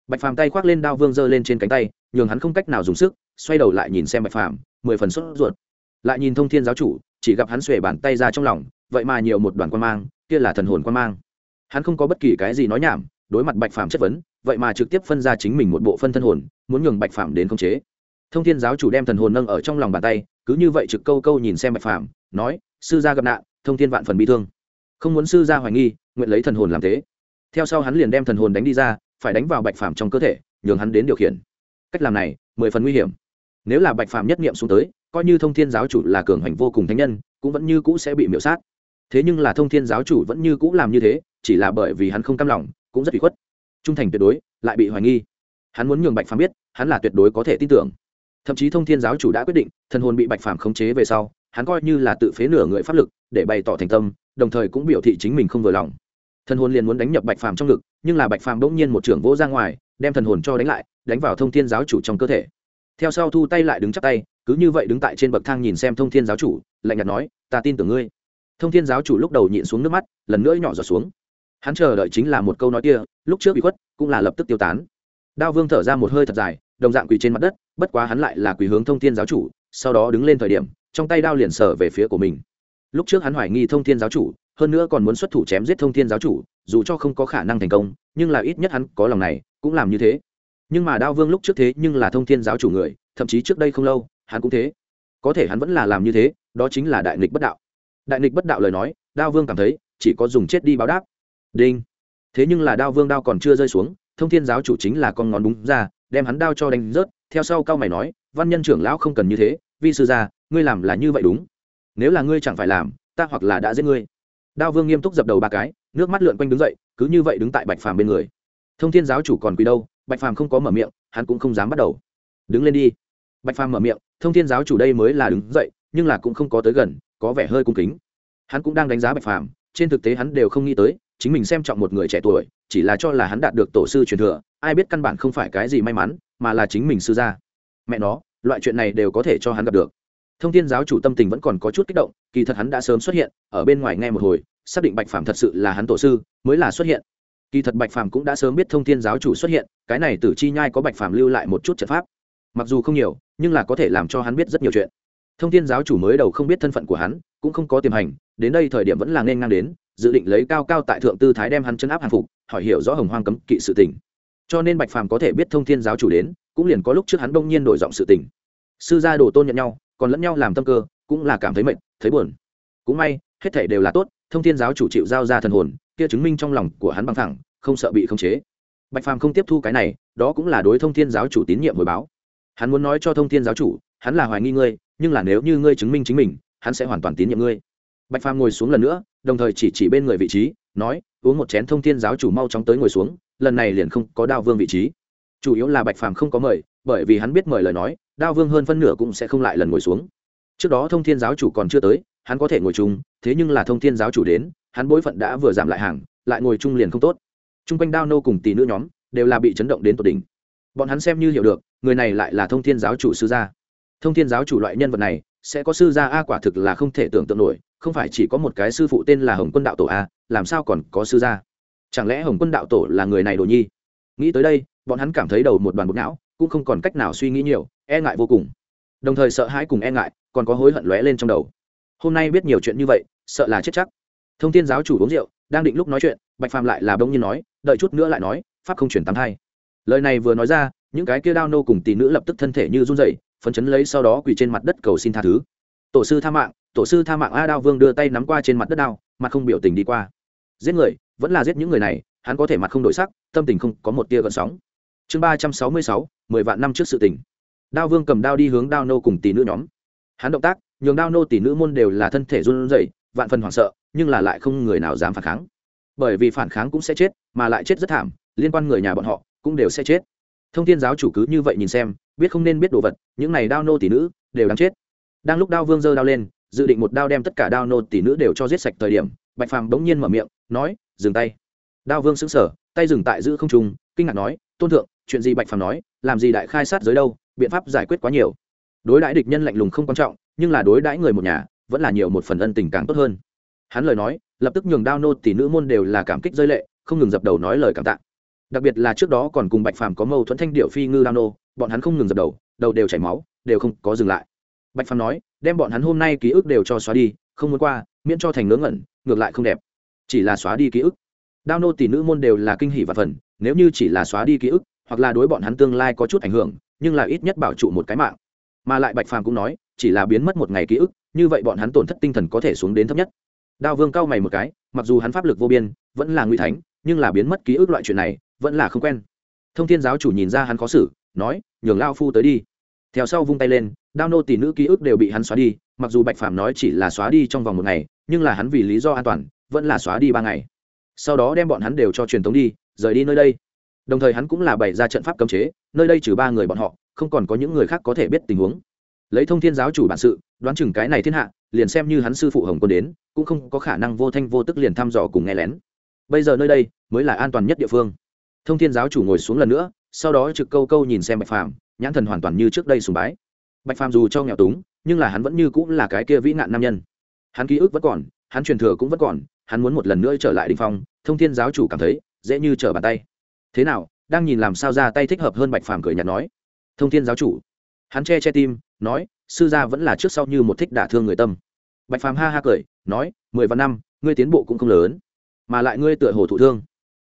Bạch phàm tay khoác lên đao vương giơ lên trên cánh tay, nhường hắn không cách nào dùng sức, xoay đầu lại nhìn xem bạch phàm, mười phần sốt ruột. Lại nhìn thông thiên giáo chủ, chỉ gặp hắn xuề bàn tay ra trong lòng, vậy mà nhiều một đoàn quan mang, kia là thần hồn quan mang. Hắn không có bất kỳ cái gì nói nhảm, đối mặt bạch phàm chất vấn, vậy mà trực tiếp phân ra chính mình một bộ phân thân hồn, muốn nhường bạch phàm đến khống chế. Thông thiên giáo chủ đem thần hồn nâng ở trong lòng bàn tay, cứ như vậy trực câu câu nhìn xem bạch phàm, nói, sư gia gặp nạn, thông thiên vạn phần bị thương không muốn sư gia hoài nghi, nguyện lấy thần hồn làm thế. Theo sau hắn liền đem thần hồn đánh đi ra, phải đánh vào bạch phàm trong cơ thể, nhường hắn đến điều khiển. Cách làm này, mười phần nguy hiểm. Nếu là bạch phàm nhất nghiệm xuống tới, coi như thông thiên giáo chủ là cường hành vô cùng thánh nhân, cũng vẫn như cũ sẽ bị miễu sát. Thế nhưng là thông thiên giáo chủ vẫn như cũ làm như thế, chỉ là bởi vì hắn không cam lòng, cũng rất bị khuất. Trung thành tuyệt đối, lại bị hoài nghi. Hắn muốn nhường bạch phàm biết, hắn là tuyệt đối có thể tin tưởng. Thậm chí thông thiên giáo chủ đã quyết định, thần hồn bị bạch phàm khống chế về sau, hắn coi như là tự phế nửa người pháp lực, để bày tỏ thành tâm đồng thời cũng biểu thị chính mình không vừa lòng. Thần hồn liền muốn đánh nhập bạch phàm trong ngực, nhưng là bạch phàm bỗng nhiên một trưởng vỗ ra ngoài, đem thần hồn cho đánh lại, đánh vào thông thiên giáo chủ trong cơ thể. Theo sau thu tay lại đứng chắc tay, cứ như vậy đứng tại trên bậc thang nhìn xem thông thiên giáo chủ, lạnh nhạt nói, ta tin tưởng ngươi. Thông thiên giáo chủ lúc đầu nhịn xuống nước mắt, lần nữa nhỏ giọt xuống. Hắn chờ đợi chính là một câu nói kia, lúc trước bị khuất, cũng là lập tức tiêu tán. Đao vương thở ra một hơi thật dài, đồng dạng quỳ trên mặt đất, bất quá hắn lại là quỳ hướng thông thiên giáo chủ, sau đó đứng lên thời điểm, trong tay đao liền sở về phía của mình lúc trước hắn hoài nghi thông thiên giáo chủ, hơn nữa còn muốn xuất thủ chém giết thông thiên giáo chủ, dù cho không có khả năng thành công, nhưng là ít nhất hắn có lòng này, cũng làm như thế. Nhưng mà đao vương lúc trước thế nhưng là thông thiên giáo chủ người, thậm chí trước đây không lâu, hắn cũng thế. Có thể hắn vẫn là làm như thế, đó chính là đại nghịch bất đạo. Đại nghịch bất đạo lời nói, đao vương cảm thấy, chỉ có dùng chết đi báo đáp. Đinh. Thế nhưng là đao vương đao còn chưa rơi xuống, thông thiên giáo chủ chính là con ngón búng ra, đem hắn đao cho đánh rớt, theo sau cao mày nói, văn nhân trưởng lão không cần như thế, vi sư gia, ngươi làm là như vậy đúng nếu là ngươi chẳng phải làm, ta hoặc là đã giết ngươi. Đao vương nghiêm túc dập đầu ba cái, nước mắt lượn quanh đứng dậy, cứ như vậy đứng tại bạch phàm bên người. Thông thiên giáo chủ còn quỳ đâu, bạch phàm không có mở miệng, hắn cũng không dám bắt đầu. Đứng lên đi. Bạch phàm mở miệng, thông thiên giáo chủ đây mới là đứng dậy, nhưng là cũng không có tới gần, có vẻ hơi cung kính. Hắn cũng đang đánh giá bạch phàm, trên thực tế hắn đều không nghĩ tới, chính mình xem trọng một người trẻ tuổi, chỉ là cho là hắn đạt được tổ sư truyền thừa, ai biết căn bản không phải cái gì may mắn, mà là chính mình sư gia. Mẹ nó, loại chuyện này đều có thể cho hắn gặp được thông thiên giáo chủ tâm tình vẫn còn có chút kích động, kỳ thật hắn đã sớm xuất hiện, ở bên ngoài nghe một hồi, xác định bạch phàm thật sự là hắn tổ sư, mới là xuất hiện. Kỳ thật bạch phàm cũng đã sớm biết thông thiên giáo chủ xuất hiện, cái này tử chi nhai có bạch phàm lưu lại một chút trận pháp. Mặc dù không nhiều, nhưng là có thể làm cho hắn biết rất nhiều chuyện. Thông thiên giáo chủ mới đầu không biết thân phận của hắn, cũng không có tiềm hành, đến đây thời điểm vẫn là nên ngang đến, dự định lấy cao cao tại thượng tư thái đem hắn chân áp hàng phục, hỏi hiểu rõ hồng hoang cấm kỵ sự tình. Cho nên bạch phàm có thể biết thông thiên giáo chủ đến, cũng liền có lúc trước hắn đông nhiên đổi giọng sự tình. Sư gia đồ tôn nhận nhau còn lẫn nhau làm tâm cơ, cũng là cảm thấy mệt, thấy buồn. Cũng may, hết thể đều là tốt, thông thiên giáo chủ chịu giao ra thần hồn, kia chứng minh trong lòng của hắn bằng thẳng không sợ bị khống chế. Bạch phàm không tiếp thu cái này, đó cũng là đối thông thiên giáo chủ tín nhiệm hồi báo. Hắn muốn nói cho thông thiên giáo chủ, hắn là hoài nghi ngươi, nhưng là nếu như ngươi chứng minh chính mình, hắn sẽ hoàn toàn tín nhiệm ngươi. Bạch phàm ngồi xuống lần nữa, đồng thời chỉ chỉ bên người vị trí, nói, uống một chén thông thiên giáo chủ mau chóng tới ngồi xuống, lần này liền không có đao vương vị trí. Chủ yếu là bạch phàm không có mời, bởi vì hắn biết mời lời nói đao vương hơn phân nửa cũng sẽ không lại lần ngồi xuống. Trước đó thông thiên giáo chủ còn chưa tới, hắn có thể ngồi chung, thế nhưng là thông thiên giáo chủ đến, hắn bối phận đã vừa giảm lại hàng, lại ngồi chung liền không tốt. T r u n g quanh đao nô cùng tỷ nữ nhóm đều là bị chấn động đến tột đỉnh. Bọn hắn xem như hiểu được, người này lại là thông thiên giáo chủ sư gia. Thông thiên giáo chủ loại nhân vật này, sẽ có sư gia a quả thực là không thể tưởng tượng nổi, không phải chỉ có một cái sư phụ tên là hồng quân đạo tổ a, làm sao còn có sư gia? Chẳng lẽ hồng quân đạo tổ là người này đồ nhi? Nghĩ tới đây, bọn hắn cảm thấy đầu một đoàn bột não cũng không còn cách nào suy nghĩ nhiều e ngại vô cùng. Đồng thời sợ hãi cùng e ngại còn có hối hận lóe lên trong đầu. Hôm nay biết nhiều chuyện như vậy, sợ là chết chắc. Thông tin giáo chủ uống rượu, đang định lúc nói chuyện, bạch phàm lại là bỗng nhiên nói, đợi chút nữa lại nói, pháp không chuyển tám hai. Lời này vừa nói ra, những cái kia đao nô cùng tỷ nữ lập tức thân thể như run rẩy, phấn chấn lấy sau đó quỳ trên mặt đất cầu xin tha thứ. Tổ sư tha mạng, tổ sư tha mạng a đao vương đưa tay nắm qua trên mặt đất đao, mặt không biểu tình đi qua. Giết người, vẫn là giết những người này, hắn có thể mặt không đổi sắc, tâm tình không có một tia gợn sóng. Chương ba trăm sáu mươi sáu mười vạn năm trước sự tình. Đao vương cầm đao đi hướng đao nô cùng tỷ nữ nhóm. Hắn động tác, nhường đao nô tỷ nữ môn đều là thân thể run rẩy, vạn phần hoảng sợ, nhưng là lại không người nào dám phản kháng. Bởi vì phản kháng cũng sẽ chết, mà lại chết rất thảm, liên quan người nhà bọn họ cũng đều sẽ chết. Thông thiên giáo chủ cứ như vậy nhìn xem, biết không nên biết đồ vật, những này đao nô tỷ nữ đều đáng chết. Đang lúc đao vương giơ đao lên, dự định một đao đem tất cả đao nô tỷ nữ đều cho giết sạch thời điểm, bạch phàm bỗng nhiên mở miệng, nói, dừng tay. Đao vương sững sở tay dừng tại giữ không trung, kinh ngạc nói, tôn thượng chuyện gì bạch phàm nói, làm gì đại khai sát giới đâu, biện pháp giải quyết quá nhiều. Đối đãi địch nhân lạnh lùng không quan trọng, nhưng là đối đãi người một nhà, vẫn là nhiều một phần ân tình càng tốt hơn. Hắn lời nói, lập tức nhường đao nô tỷ nữ môn đều là cảm kích rơi lệ, không ngừng dập đầu nói lời cảm tạ. Đặc biệt là trước đó còn cùng bạch phàm có mâu thuẫn thanh điệu phi ngư đao nô, bọn hắn không ngừng dập đầu đầu đều chảy máu, đều không có dừng lại. Bạch phàm nói, đem bọn hắn hôm nay ký ức đều cho xóa đi, không muốn qua, miễn cho thành ngớ ngẩn, ngược lại không đẹp. Chỉ là xóa đi ký ức. Đao nô tỷ nữ môn đều là kinh hỷ và phần, nếu như chỉ là xóa đi ký ức hoặc là đối bọn hắn tương lai có chút ảnh hưởng, nhưng là ít nhất bảo trụ một cái mạng. Mà lại bạch phàm cũng nói, chỉ là biến mất một ngày ký ức, như vậy bọn hắn tổn thất tinh thần có thể xuống đến thấp nhất. Đao vương cao mày một cái, mặc dù hắn pháp lực vô biên, vẫn là nguy thánh, nhưng là biến mất ký ức loại chuyện này, vẫn là không quen. Thông thiên giáo chủ nhìn ra hắn khó xử, nói, nhường lao phu tới đi. Theo sau vung tay lên, đao nô tỷ nữ ký ức đều bị hắn xóa đi, mặc dù bạch phàm nói chỉ là xóa đi trong vòng một ngày, nhưng là hắn vì lý do an toàn, vẫn là xóa đi ba ngày. Sau đó đem bọn hắn đều cho truyền thống đi, rời đi nơi đây đồng thời hắn cũng là bày ra trận pháp cấm chế, nơi đây trừ ba người bọn họ, không còn có những người khác có thể biết tình huống. Lấy thông thiên giáo chủ bản sự, đoán chừng cái này thiên hạ, liền xem như hắn sư phụ hồng quân đến, cũng không có khả năng vô thanh vô tức liền thăm dò cùng nghe lén. Bây giờ nơi đây, mới là an toàn nhất địa phương. Thông thiên giáo chủ ngồi xuống lần nữa, sau đó trực câu câu nhìn xem bạch phàm, nhãn thần hoàn toàn như trước đây sùng bái. Bạch phàm dù cho nghèo túng, nhưng là hắn vẫn như cũng là cái kia vĩ nạn nam nhân. Hắn ký ức vẫn còn, hắn truyền thừa cũng vẫn còn, hắn muốn một lần nữa trở lại đình phong, thông thiên giáo chủ cảm thấy, dễ như trở bàn tay thế nào, đang nhìn làm sao ra tay thích hợp hơn bạch phàm cười nhạt nói. Thông thiên giáo chủ. Hắn che che tim, nói, sư gia vẫn là trước sau như một thích đả thương người tâm. Bạch phàm ha ha cười, nói, mười vạn năm, ngươi tiến bộ cũng không lớn, mà lại ngươi tựa hồ thụ thương.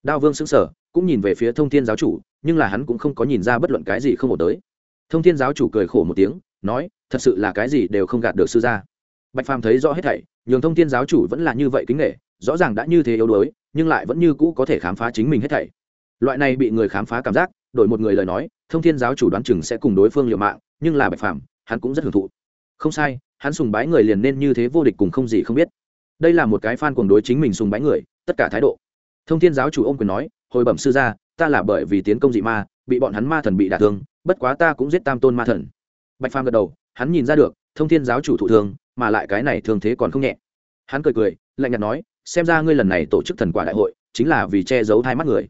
Đao vương xứng sở cũng nhìn về phía thông thiên giáo chủ, nhưng là hắn cũng không có nhìn ra bất luận cái gì không ổn tới. Thông thiên giáo chủ cười khổ một tiếng, nói, thật sự là cái gì đều không gạt được sư gia. Bạch phàm thấy rõ hết thảy, nhường thông thiên giáo chủ vẫn là như vậy kính nghệ rõ ràng đã như thế yếu đuối, nhưng lại vẫn như cũ có thể khám phá chính mình hết thảy loại này bị người khám phá cảm giác, đổi một người lời nói, thông thiên giáo chủ đoán chừng sẽ cùng đối phương liều mạng, nhưng là bạch phàm, hắn cũng rất hưởng thụ. Không sai, hắn sùng bái người liền nên như thế vô địch cùng không gì không biết. Đây là một cái fan cuồng đối chính mình sùng bái người, tất cả thái độ. Thông thiên giáo chủ ôm quyền nói, hồi bẩm sư gia, ta là bởi vì tiến công dị ma, bị bọn hắn ma thần bị đả thương, bất quá ta cũng giết tam tôn ma thần. Bạch phàm gật đầu, hắn nhìn ra được, thông thiên giáo chủ thụ thương, mà lại cái này thương thế còn không nhẹ. Hắn cười cười, lạnh nhạt nói, xem ra ngươi lần này tổ chức thần quả đại hội, chính là vì che giấu thai mắt người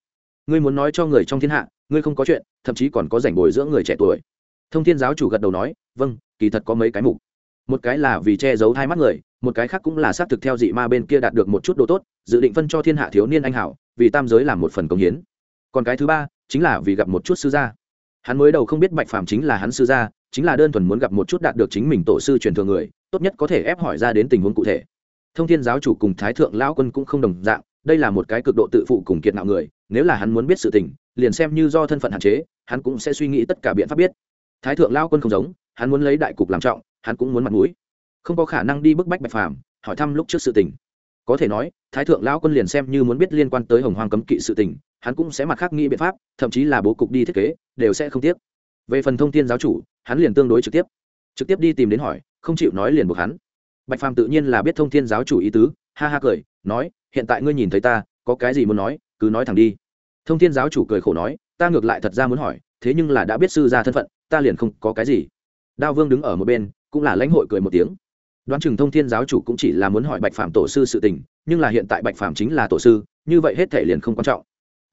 ngươi muốn nói cho người trong thiên hạ, ngươi không có chuyện, thậm chí còn có rảnh bồi dưỡng người trẻ tuổi. Thông thiên giáo chủ gật đầu nói vâng kỳ thật có mấy cái mục. Một cái là vì che giấu hai mắt người, một cái khác cũng là xác thực theo dị ma bên kia đạt được một chút đồ tốt, dự định phân cho thiên hạ thiếu niên anh hảo, vì tam giới làm một phần công hiến. Còn cái thứ ba, chính là vì gặp một chút sư gia. Hắn mới đầu không biết bạch phàm chính là hắn sư gia, chính là đơn thuần muốn gặp một chút đạt được chính mình tổ sư truyền thừa người, tốt nhất có thể ép hỏi ra đến tình huống cụ thể. Thông thiên giáo chủ cùng thái thượng lão quân cũng không đồng dạng đây là một cái cực độ tự phụ cùng kiệt ngạo người, nếu là hắn muốn biết sự tình, liền xem như do thân phận hạn chế, hắn cũng sẽ suy nghĩ tất cả biện pháp biết. Thái thượng lao quân không giống, hắn muốn lấy đại cục làm trọng, hắn cũng muốn mặt mũi. Không có khả năng đi bức bách bạch phàm, hỏi thăm lúc trước sự tình. Có thể nói, thái thượng lão quân liền xem như muốn biết liên quan tới hồng hoàng cấm kỵ sự tình, hắn cũng sẽ mặt khác nghĩ biện pháp, thậm chí là bố cục đi thiết kế, đều sẽ không tiếc. Về phần thông tin giáo chủ, hắn liền tương đối trực tiếp. Trực tiếp đi tìm đến hỏi, không chịu nói liền buộc hắn. Bạch phàm tự nhiên là biết thông thiên giáo chủ ý tứ, ha ha cười nói, hiện tại ngươi nhìn thấy ta, có cái gì muốn nói, cứ nói thẳng đi. Thông thiên giáo chủ cười khổ nói, ta ngược lại thật ra muốn hỏi, thế nhưng là đã biết sư ra thân phận, ta liền không có cái gì. Đao vương đứng ở một bên, cũng là lãnh hội cười một tiếng. Đoán chừng thông thiên giáo chủ cũng chỉ là muốn hỏi bạch phạm tổ sư sự tình, nhưng là hiện tại bạch phạm chính là tổ sư, như vậy hết thể liền không quan trọng.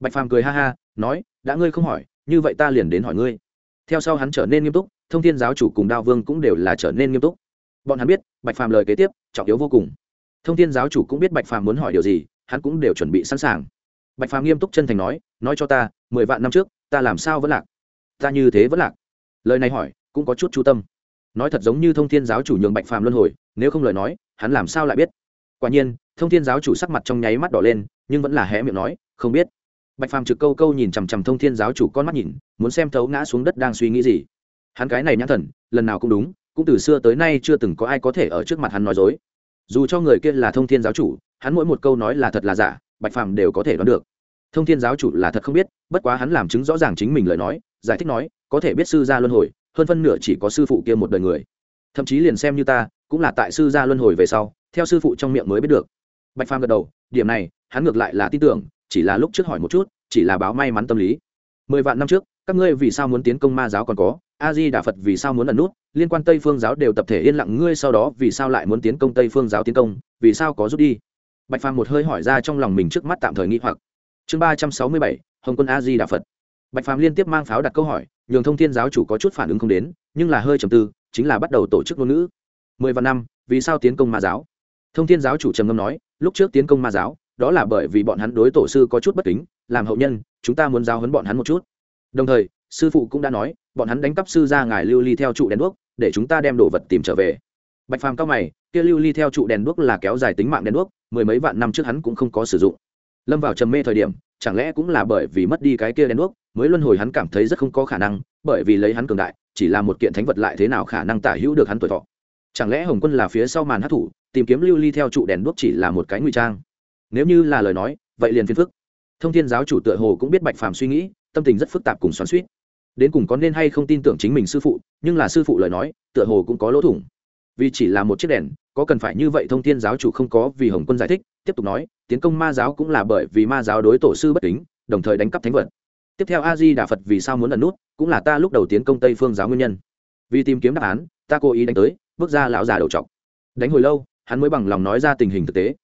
Bạch phạm cười ha ha, nói, đã ngươi không hỏi, như vậy ta liền đến hỏi ngươi. Theo sau hắn trở nên nghiêm túc, thông thiên giáo chủ cùng đao vương cũng đều là trở nên nghiêm túc. Bọn hắn biết, bạch phàm lời kế tiếp, trọng yếu vô cùng thông thiên giáo chủ cũng biết bạch phàm muốn hỏi điều gì, hắn cũng đều chuẩn bị sẵn sàng. Bạch phàm nghiêm túc chân thành nói nói cho ta, mười vạn năm trước, ta làm sao vẫn lạc? Ta như thế vẫn lạc? Lời này hỏi, cũng có chút chú tâm. Nói thật giống như thông thiên giáo chủ nhường bạch phàm luân hồi, nếu không lời nói, hắn làm sao lại biết? Quả nhiên, thông thiên giáo chủ sắc mặt trong nháy mắt đỏ lên, nhưng vẫn là hé miệng nói, không biết. Bạch phàm trực câu câu nhìn chằm chằm thông thiên giáo chủ con mắt nhìn, muốn xem thấu ngã xuống đất đang suy nghĩ gì. Hắn cái này nhãn thần, lần nào cũng đúng, cũng từ xưa tới nay chưa từng có ai có thể ở trước mặt hắn nói dối dù cho người kia là thông thiên giáo chủ, hắn mỗi một câu nói là thật là giả, bạch phàm đều có thể đoán được. Thông thiên giáo chủ là thật không biết, bất quá hắn làm chứng rõ ràng chính mình lời nói, giải thích nói, có thể biết sư gia luân hồi, hơn phân nửa chỉ có sư phụ kia một đời người. Thậm chí liền xem như ta, cũng là tại sư gia luân hồi về sau, theo sư phụ trong miệng mới biết được. Bạch phàm gật đầu, điểm này, hắn ngược lại là tin tưởng, chỉ là lúc trước hỏi một chút, chỉ là báo may mắn tâm lý. Mười vạn năm trước, các ngươi vì sao muốn tiến công ma giáo còn có? A di đà phật vì sao muốn ẩn nút? Liên quan tây phương giáo đều tập thể yên lặng, ngươi sau đó vì sao lại muốn tiến công tây phương giáo tiến công? Vì sao có rút đi? Bạch phàm một hơi hỏi ra trong lòng mình trước mắt tạm thời nghĩ hoặc. Chương ba trăm sáu mươi bảy, hồng quân a di đà phật. Bạch phàm liên tiếp mang pháo đặt câu hỏi, nhường thông thiên giáo chủ có chút phản ứng không đến, nhưng là hơi trầm tư, chính là bắt đầu tổ chức ngôn ngữ. Mười vạn năm, vì sao tiến công ma giáo? Thông thiên giáo chủ trầm ngâm nói, lúc trước tiến công ma giáo, đó là bởi vì bọn hắn đối tổ sư có chút bất kính, làm hậu nhân, chúng ta muốn giao hấn bọn hắn một chút. Đồng thời sư phụ cũng đã nói, bọn hắn đánh cắp sư ra ngài lưu ly theo trụ đèn đuốc, để chúng ta đem đồ vật tìm trở về. Bạch phàm cao mày, kia lưu ly theo trụ đèn đuốc là kéo dài tính mạng đèn đuốc, mười mấy vạn năm trước hắn cũng không có sử dụng. Lâm vào trầm mê thời điểm, chẳng lẽ cũng là bởi vì mất đi cái kia đèn đuốc, mới luân hồi hắn cảm thấy rất không có khả năng, bởi vì lấy hắn cường đại, chỉ là một kiện thánh vật lại thế nào khả năng tả hữu được hắn tuổi thọ. Chẳng lẽ hồng quân là phía sau màn hát thủ, tìm kiếm lưu ly theo trụ đèn đuốc chỉ là một cái ngụy trang? Nếu như là lời nói, vậy liền phiền phức. Thông thiên giáo chủ tựa hồ cũng biết bạch phàm suy nghĩ, tâm tình rất phức tạp cùng xoắn suýt đến cùng có nên hay không tin tưởng chính mình sư phụ, nhưng là sư phụ lời nói, tựa hồ cũng có lỗ thủng. Vì chỉ là một chiếc đèn, có cần phải như vậy thông thiên giáo chủ không có vì hồng quân giải thích, tiếp tục nói, tiến công ma giáo cũng là bởi vì ma giáo đối tổ sư bất kính, đồng thời đánh cắp thánh vật. Tiếp theo a di đà phật vì sao muốn ẩn nút, cũng là ta lúc đầu tiến công tây phương giáo nguyên nhân. Vì tìm kiếm đáp án, ta cố ý đánh tới, bước ra lão già đầu trọc. Đánh hồi lâu, hắn mới bằng lòng nói ra tình hình thực tế.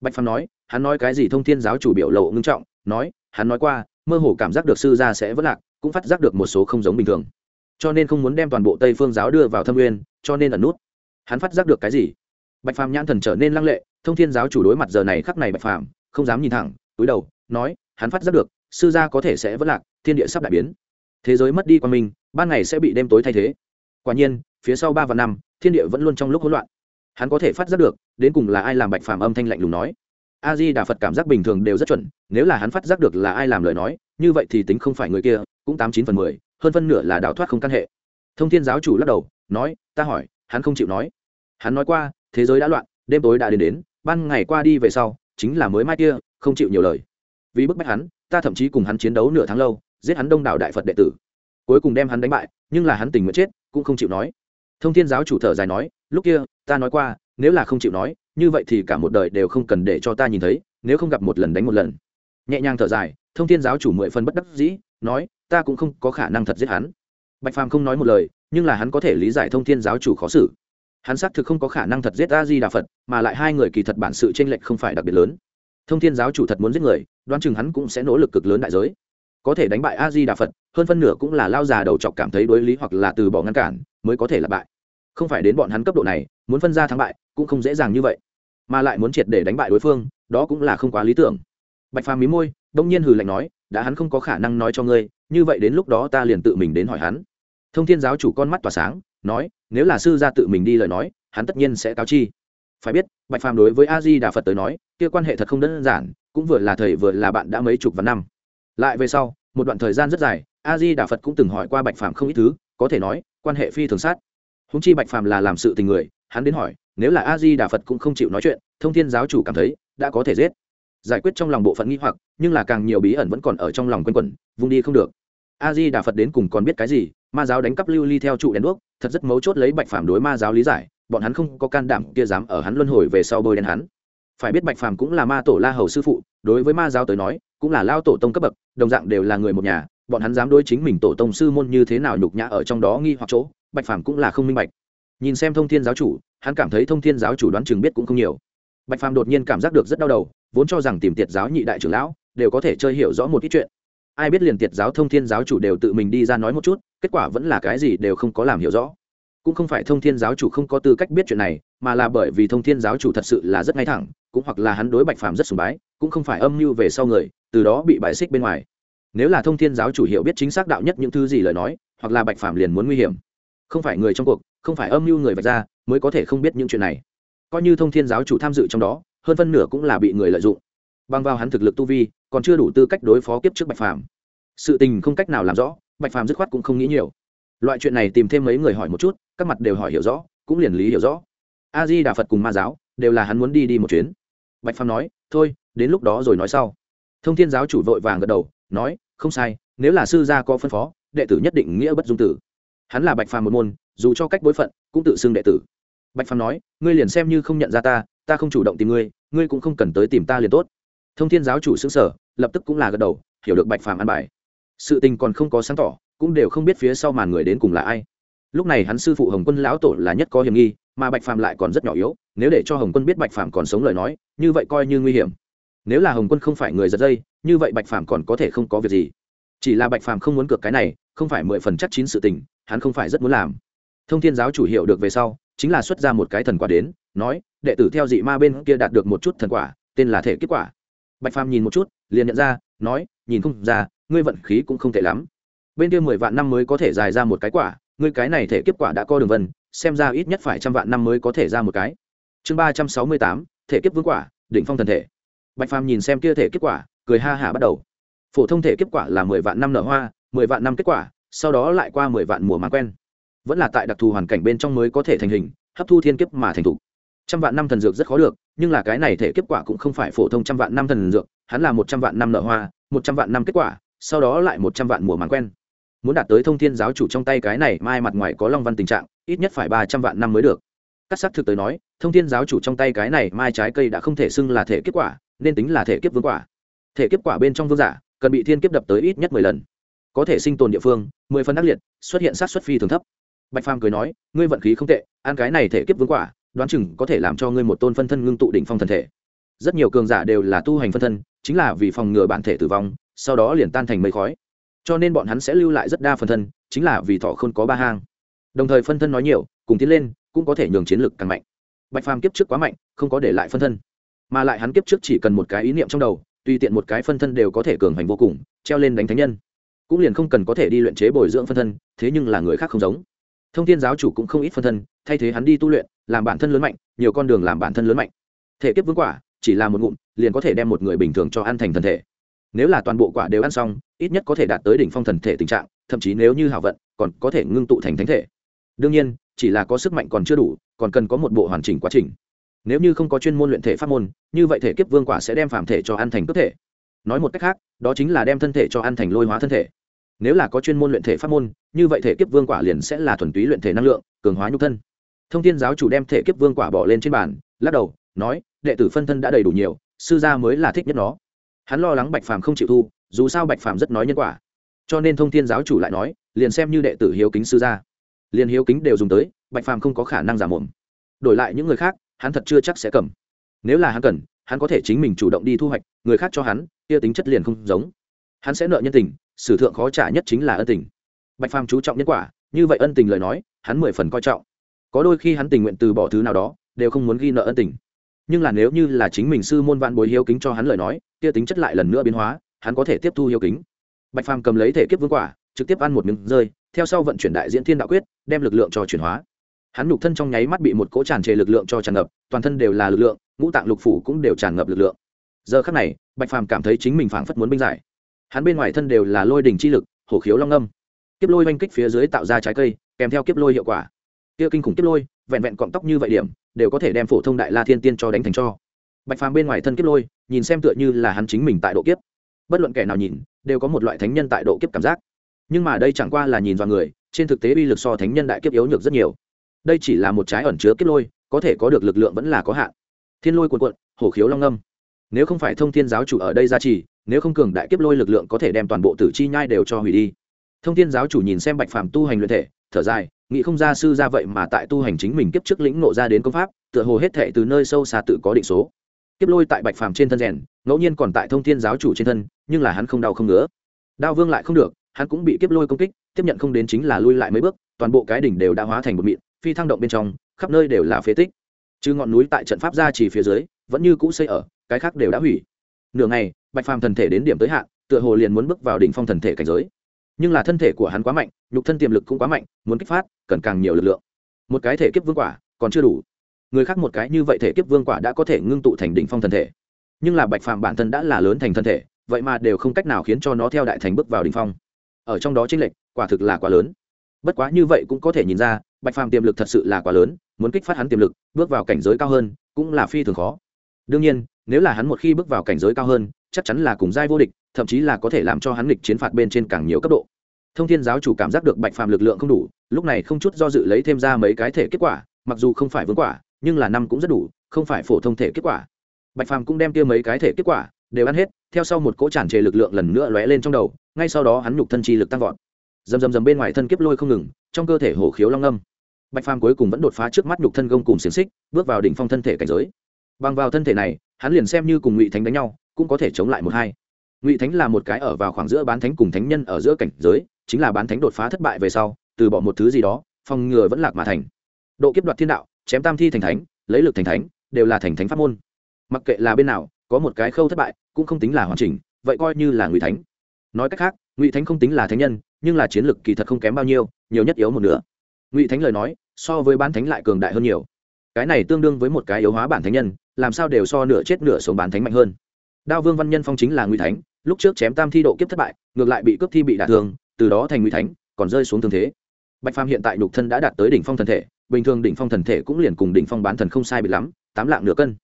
Bạch phàm nói, hắn nói cái gì thông thiên giáo chủ biểu lộ ngưng trọng, nói, hắn nói qua, mơ hồ cảm giác được sư gia sẽ vất lạc cũng phát giác được một số không giống bình thường. Cho nên không muốn đem toàn bộ tây phương giáo đưa vào thâm nguyên, cho nên ẩn nút. Hắn phát giác được cái gì? Bạch phàm nhãn thần trở nên lăng lệ, thông thiên giáo chủ đối mặt giờ này khắc này bạch phàm, không dám nhìn thẳng, túi đầu, nói, hắn phát giác được, sư gia có thể sẽ vất lạc, thiên địa sắp đại biến. Thế giới mất đi qua mình ban ngày sẽ bị đêm tối thay thế. Quả nhiên, phía sau ba và năm, thiên địa vẫn luôn trong lúc hỗn loạn. Hắn có thể phát giác được, đến cùng là ai làm bạch phàm âm thanh lạnh lùng nói. A di đà phật cảm giác bình thường đều rất chuẩn, nếu là hắn phát giác được là ai làm lời nói, như vậy thì tính không phải người kia cũng tám chín phần mười, hơn phân nửa là đào thoát không căn hệ. Thông thiên giáo chủ lắc đầu, nói, ta hỏi, hắn không chịu nói. Hắn nói qua, thế giới đã loạn, đêm tối đã đến đến, ban ngày qua đi về sau, chính là mới mai kia, không chịu nhiều lời. Vì bức bách hắn, ta thậm chí cùng hắn chiến đấu nửa tháng lâu, giết hắn đông đảo đại phật đệ tử. Cuối cùng đem hắn đánh bại, nhưng là hắn tình nguyện chết, cũng không chịu nói. Thông thiên giáo chủ thở dài nói, lúc kia, ta nói qua, nếu là không chịu nói, như vậy thì cả một đời đều không cần để cho ta nhìn thấy, nếu không gặp một lần đánh một lần. Nhẹ nhàng thở dài, thông thiên giáo chủ mười phân bất đắc dĩ, nói ta cũng không có khả năng thật giết hắn. Bạch phàm không nói một lời, nhưng là hắn có thể lý giải thông thiên giáo chủ khó xử. Hắn xác thực không có khả năng thật giết a di đà phật, mà lại hai người kỳ thật bản sự tranh lệch không phải đặc biệt lớn. Thông thiên giáo chủ thật muốn giết người, đoán chừng hắn cũng sẽ nỗ lực cực lớn đại giới. Có thể đánh bại a di đà phật, hơn phân nửa cũng là lao già đầu chọc cảm thấy đối lý hoặc là từ bỏ ngăn cản, mới có thể là bại. Không phải đến bọn hắn cấp độ này, muốn phân ra thắng bại, cũng không dễ dàng như vậy. Mà lại muốn triệt để đánh bại đối phương, đó cũng là không quá lý tưởng. Bạch phàm mí môi, đông nhiên hừ lạnh nói đã hắn không có khả năng nói cho ngươi, như vậy đến lúc đó ta liền tự mình đến hỏi hắn. Thông thiên giáo chủ con mắt tỏa sáng, nói, nếu là sư gia tự mình đi lời nói, hắn tất nhiên sẽ cáo chi. Phải biết, bạch phàm đối với a di đà phật tới nói, kia quan hệ thật không đơn giản, cũng vừa là thầy vừa là bạn đã mấy chục vạn năm. Lại về sau, một đoạn thời gian rất dài a di đà phật cũng từng hỏi qua bạch phàm không ít thứ, có thể nói, quan hệ phi thường sát. Húng chi bạch phàm là làm sự tình người, hắn đến hỏi, nếu là a di đà phật cũng không chịu nói chuyện, thông thiên giáo chủ cảm thấy, đã có thể giết giải quyết trong lòng bộ phận nghi hoặc, nhưng là càng nhiều bí ẩn vẫn còn ở trong lòng quanh quẩn, vung đi không được. A di đà phật đến cùng còn biết cái gì? Ma giáo đánh cắp lưu ly theo trụ đèn đuốc, thật rất mấu chốt lấy bạch phàm đối ma giáo lý giải, bọn hắn không có can đảm kia dám ở hắn luân hồi về sau bôi đen hắn. Phải biết bạch phàm cũng là ma tổ la hầu sư phụ, đối với ma giáo tới nói, cũng là lao tổ tông cấp bậc, đồng dạng đều là người một nhà, bọn hắn dám đối chính mình tổ tông sư môn như thế nào nhục nhã ở trong đó nghi hoặc chỗ, bạch phàm cũng là không minh bạch. Nhìn xem thông thiên giáo chủ, hắn cảm thấy thông thiên giáo chủ đoán chừng biết cũng không nhiều. Bạch phàm đột nhiên cảm giác được rất đau đầu vốn cho rằng tìm tiệt giáo nhị đại trưởng lão đều có thể chơi hiểu rõ một ít chuyện. Ai biết liền tiệt giáo thông thiên giáo chủ đều tự mình đi ra nói một chút, kết quả vẫn là cái gì đều không có làm hiểu rõ. Cũng không phải thông thiên giáo chủ không có tư cách biết chuyện này, mà là bởi vì thông thiên giáo chủ thật sự là rất ngay thẳng, cũng hoặc là hắn đối bạch phàm rất sùng bái, cũng không phải âm mưu về sau người, từ đó bị bài xích bên ngoài. Nếu là thông thiên giáo chủ hiểu biết chính xác đạo nhất những thứ gì lời nói, hoặc là bạch phàm liền muốn nguy hiểm. Không phải người trong cuộc, không phải âm mưu người vạch ra, mới có thể không biết những chuyện này. Coi như thông thiên giáo chủ tham dự trong đó hơn phân nửa cũng là bị người lợi dụng. Bằng vào hắn thực lực tu vi, còn chưa đủ tư cách đối phó kiếp trước bạch phàm. Sự tình không cách nào làm rõ, bạch phàm dứt khoát cũng không nghĩ nhiều. Loại chuyện này tìm thêm mấy người hỏi một chút, các mặt đều hỏi hiểu rõ, cũng liền lý hiểu rõ. A di đà phật cùng ma giáo, đều là hắn muốn đi đi một chuyến. Bạch phàm nói, thôi, đến lúc đó rồi nói sau. Thông thiên giáo chủ vội vàng gật đầu, nói, không sai, nếu là sư gia có phân phó, đệ tử nhất định nghĩa bất dung tử. Hắn là bạch phàm một môn, dù cho cách bối phận, cũng tự xưng đệ tử. Bạch phàm nói, ngươi liền xem như không nhận ra ta ta không chủ động tìm ngươi ngươi cũng không cần tới tìm ta liền tốt. Thông thiên giáo chủ xứng sở lập tức cũng là gật đầu, hiểu được bạch phàm ăn bài. Sự tình còn không có sáng tỏ, cũng đều không biết phía sau màn người đến cùng là ai. Lúc này hắn sư phụ hồng quân lão tổ là nhất có hiểm nghi, mà bạch phàm lại còn rất nhỏ yếu, nếu để cho hồng quân biết bạch phàm còn sống lời nói, như vậy coi như nguy hiểm. Nếu là hồng quân không phải người giật dây, như vậy bạch phàm còn có thể không có việc gì. Chỉ là bạch phàm không muốn cược cái này, không phải mười phần chắc chín sự tình, hắn không phải rất muốn làm. Thông thiên giáo chủ hiệu được về sau, chính là xuất ra một cái thần quả đến nói, đệ tử theo dị ma bên kia đạt được một chút thần quả, tên là thể kết quả. Bạch phàm nhìn một chút, liền nhận ra, nói, nhìn không ra, ngươi vận khí cũng không tệ lắm. Bên kia mười vạn năm mới có thể dài ra một cái quả, ngươi cái này thể kiếp quả đã co đường vân, xem ra ít nhất phải trăm vạn năm mới có thể ra một cái. Chương ba trăm sáu mươi tám, thể kiếp vương quả, đỉnh phong thần thể. Bạch phàm nhìn xem kia thể kết quả, cười ha hả bắt đầu. Phổ thông thể kết quả là mười vạn năm nở hoa, mười vạn năm kết quả, sau đó lại qua mười vạn mùa mà quen. Vẫn là tại đặc thù hoàn cảnh bên trong mới có thể thành hình, hấp thu thiên kiếp mà thành thục trăm vạn năm thần dược rất khó được, nhưng là cái này thể kết quả cũng không phải phổ thông trăm vạn năm thần dược, hắn là một trăm vạn năm nở hoa, một trăm vạn năm kết quả, sau đó lại một trăm vạn mùa màng quen. Muốn đạt tới thông thiên giáo chủ trong tay cái này mai mặt ngoài có long văn tình trạng, ít nhất phải ba trăm vạn năm mới được. Các xác thực tới nói, thông thiên giáo chủ trong tay cái này mai trái cây đã không thể xưng là thể kết quả, nên tính là thể kiếp vương quả. Thể kiếp quả bên trong vương giả, cần bị thiên kiếp đập tới ít nhất mười lần. Có thể sinh tồn địa phương, mười phần ác liệt, xuất hiện sát xuất phi thường thấp. Bạch phàm cười nói, ngươi vận khí không tệ, ăn cái này thể kiếp vương quả đoán chừng có thể làm cho ngươi một tôn phân thân ngưng tụ đỉnh phong thân thể. Rất nhiều cường giả đều là tu hành phân thân, chính là vì phòng ngừa bản thể tử vong, sau đó liền tan thành mây khói. Cho nên bọn hắn sẽ lưu lại rất đa phân thân, chính là vì thọ không có ba hang. Đồng thời phân thân nói nhiều, cùng tiến lên, cũng có thể nhường chiến lực càng mạnh. Bạch phàm kiếp trước quá mạnh, không có để lại phân thân. Mà lại hắn kiếp trước chỉ cần một cái ý niệm trong đầu, tùy tiện một cái phân thân đều có thể cường hành vô cùng, treo lên đánh thánh nhân. Cũng liền không cần có thể đi luyện chế bồi dưỡng phân thân, thế nhưng là người khác không giống. Thông thiên giáo chủ cũng không ít phân thân, thay thế hắn đi tu luyện làm bản thân lớn mạnh, nhiều con đường làm bản thân lớn mạnh. Thể kiếp vương quả, chỉ là một ngụm, liền có thể đem một người bình thường cho ăn thành thần thể. Nếu là toàn bộ quả đều ăn xong, ít nhất có thể đạt tới đỉnh phong thần thể tình trạng, thậm chí nếu như hảo vận, còn có thể ngưng tụ thành thánh thể. Đương nhiên, chỉ là có sức mạnh còn chưa đủ, còn cần có một bộ hoàn chỉnh quá trình. Nếu như không có chuyên môn luyện thể pháp môn, như vậy thể kiếp vương quả sẽ đem phạm thể cho ăn thành cướp thể. Nói một cách khác, đó chính là đem thân thể cho ăn thành lôi hóa thân thể. Nếu là có chuyên môn luyện thể pháp môn, như vậy thể kiếp vương quả liền sẽ là thuần túy luyện thể năng lượng, cường hóa nhục thân thông Thiên giáo chủ đem thể kiếp vương quả bỏ lên trên bàn, lắc đầu, nói, đệ tử phân thân đã đầy đủ nhiều, sư gia mới là thích nhất nó. Hắn lo lắng bạch phàm không chịu thu, dù sao bạch phàm rất nói nhân quả. Cho nên thông Thiên giáo chủ lại nói, liền xem như đệ tử hiếu kính sư gia, liền hiếu kính đều dùng tới, bạch phàm không có khả năng giả mồm. Đổi lại những người khác, hắn thật chưa chắc sẽ cầm. Nếu là hắn cần, hắn có thể chính mình chủ động đi thu hoạch, người khác cho hắn, kia tính chất liền không giống. Hắn sẽ nợ nhân tình, sử thượng khó trả nhất chính là ân tình. Bạch phàm chú trọng nhân quả, như vậy ân tình lời nói, hắn mười phần coi trọng có đôi khi hắn tình nguyện từ bỏ thứ nào đó, đều không muốn ghi nợ ân tình. Nhưng là nếu như là chính mình sư môn vạn bồi hiếu kính cho hắn lời nói, kia tính chất lại lần nữa biến hóa, hắn có thể tiếp thu hiếu kính. Bạch phàm cầm lấy thể kiếp vương quả, trực tiếp ăn một miếng rơi, theo sau vận chuyển đại diễn thiên đạo quyết, đem lực lượng cho chuyển hóa. Hắn nhục thân trong nháy mắt bị một cỗ tràn trề lực lượng cho tràn ngập, toàn thân đều là lực lượng, ngũ tạng lục phủ cũng đều tràn ngập lực lượng. Giờ khắc này, bạch phàm cảm thấy chính mình phảng phất muốn binh giải. Hắn bên ngoài thân đều là lôi đình chi lực, hổ khiếu long âm. Kiếp lôi oanh kích phía dưới tạo ra trái cây, kèm theo kiếp lôi hiệu quả kia kinh khủng kiếp lôi, vẹn vẹn cọng tóc như vậy điểm, đều có thể đem phổ thông đại la thiên tiên cho đánh thành cho. Bạch phàm bên ngoài thân kiếp lôi, nhìn xem tựa như là hắn chính mình tại độ kiếp. Bất luận kẻ nào nhìn, đều có một loại thánh nhân tại độ kiếp cảm giác. Nhưng mà đây chẳng qua là nhìn vào người, trên thực tế uy lực so thánh nhân đại kiếp yếu nhược rất nhiều. Đây chỉ là một trái ẩn chứa kiếp lôi, có thể có được lực lượng vẫn là có hạn. Thiên lôi cuồn cuộn, hổ khiếu long âm nếu không phải thông thiên giáo chủ ở đây gia trì, nếu không cường đại kiếp lôi lực lượng có thể đem toàn bộ tử chi nhai đều cho hủy đi. Thông thiên giáo chủ nhìn xem bạch phàm tu hành luyện thể thở dài, nghĩ không ra sư ra vậy mà tại tu hành chính mình kiếp trước lĩnh nộ ra đến công pháp, tựa hồ hết thệ từ nơi sâu xa tự có định số. Kiếp lôi tại bạch phàm trên thân rèn, ngẫu nhiên còn tại thông thiên giáo chủ trên thân, nhưng là hắn không đau không ngứa. Đao vương lại không được, hắn cũng bị kiếp lôi công kích, tiếp nhận không đến chính là lui lại mấy bước, toàn bộ cái đỉnh đều đã hóa thành một mịn phi thăng động bên trong, khắp nơi đều là phế tích. Chứ ngọn núi tại trận pháp ra chỉ phía dưới, vẫn như cũ xây ở, cái khác đều đã hủy. Nửa ngày, bạch phàm thần thể đến điểm tới hạn, tựa hồ liền muốn bước vào đỉnh phong thần thể cảnh giới nhưng là thân thể của hắn quá mạnh, nhục thân tiềm lực cũng quá mạnh, muốn kích phát, cần càng nhiều lực lượng. Một cái thể kiếp vương quả, còn chưa đủ. Người khác một cái như vậy thể kiếp vương quả đã có thể ngưng tụ thành đỉnh phong thần thể. Nhưng là bạch phàm bản thân đã là lớn thành thân thể, vậy mà đều không cách nào khiến cho nó theo đại thành bước vào đỉnh phong. Ở trong đó chênh lệch, quả thực là quá lớn. Bất quá như vậy cũng có thể nhìn ra, bạch phàm tiềm lực thật sự là quá lớn, muốn kích phát hắn tiềm lực, bước vào cảnh giới cao hơn, cũng là phi thường khó đương nhiên, nếu là hắn một khi bước vào cảnh giới cao hơn, chắc chắn là cùng giai vô địch, thậm chí là có thể làm cho hắn nghịch chiến phạt bên trên càng nhiều cấp độ. Thông thiên giáo chủ cảm giác được bạch phàm lực lượng không đủ, lúc này không chút do dự lấy thêm ra mấy cái thể kết quả, mặc dù không phải vương quả, nhưng là năm cũng rất đủ, không phải phổ thông thể kết quả. Bạch phàm cũng đem kia mấy cái thể kết quả đều ăn hết, theo sau một cỗ tràn trề lực lượng lần nữa lóe lên trong đầu, ngay sau đó hắn nhục thân chi lực tăng vọt. Dầm dầm dầm bên ngoài thân kiếp lôi không ngừng, trong cơ thể hổ khiếu long âm bạch phàm cuối cùng vẫn đột phá trước mắt nhục thân gông cùng xiềng xích, bước vào đỉnh phong thân thể cảnh giới bằng vào thân thể này, hắn liền xem như cùng ngụy thánh đánh nhau, cũng có thể chống lại một hai. Ngụy thánh là một cái ở vào khoảng giữa bán thánh cùng thánh nhân ở giữa cảnh giới, chính là bán thánh đột phá thất bại về sau, từ bỏ một thứ gì đó, phòng ngừa vẫn lạc mà thành. Độ kiếp đoạt thiên đạo, chém tam thi thành thánh, lấy lực thành thánh, đều là thành thánh pháp môn. Mặc kệ là bên nào, có một cái khâu thất bại, cũng không tính là hoàn chỉnh, vậy coi như là ngụy thánh. Nói cách khác, ngụy thánh không tính là thánh nhân, nhưng là chiến lược kỳ thật không kém bao nhiêu, nhiều nhất yếu một nửa. Ngụy thánh lời nói, so với bán thánh lại cường đại hơn nhiều. Cái này tương đương với một cái yếu hóa bản thánh nhân làm sao đều so nửa chết nửa sống bán thánh mạnh hơn. Đao vương văn nhân phong chính là ngụy thánh, lúc trước chém tam thi độ kiếp thất bại, ngược lại bị cướp thi bị đả thương, từ đó thành ngụy thánh, còn rơi xuống thương thế. Bạch phàm hiện tại nhục thân đã đạt tới đỉnh phong thần thể, bình thường đỉnh phong thần thể cũng liền cùng đỉnh phong bán thần không sai bị lắm, tám lạng nửa cân.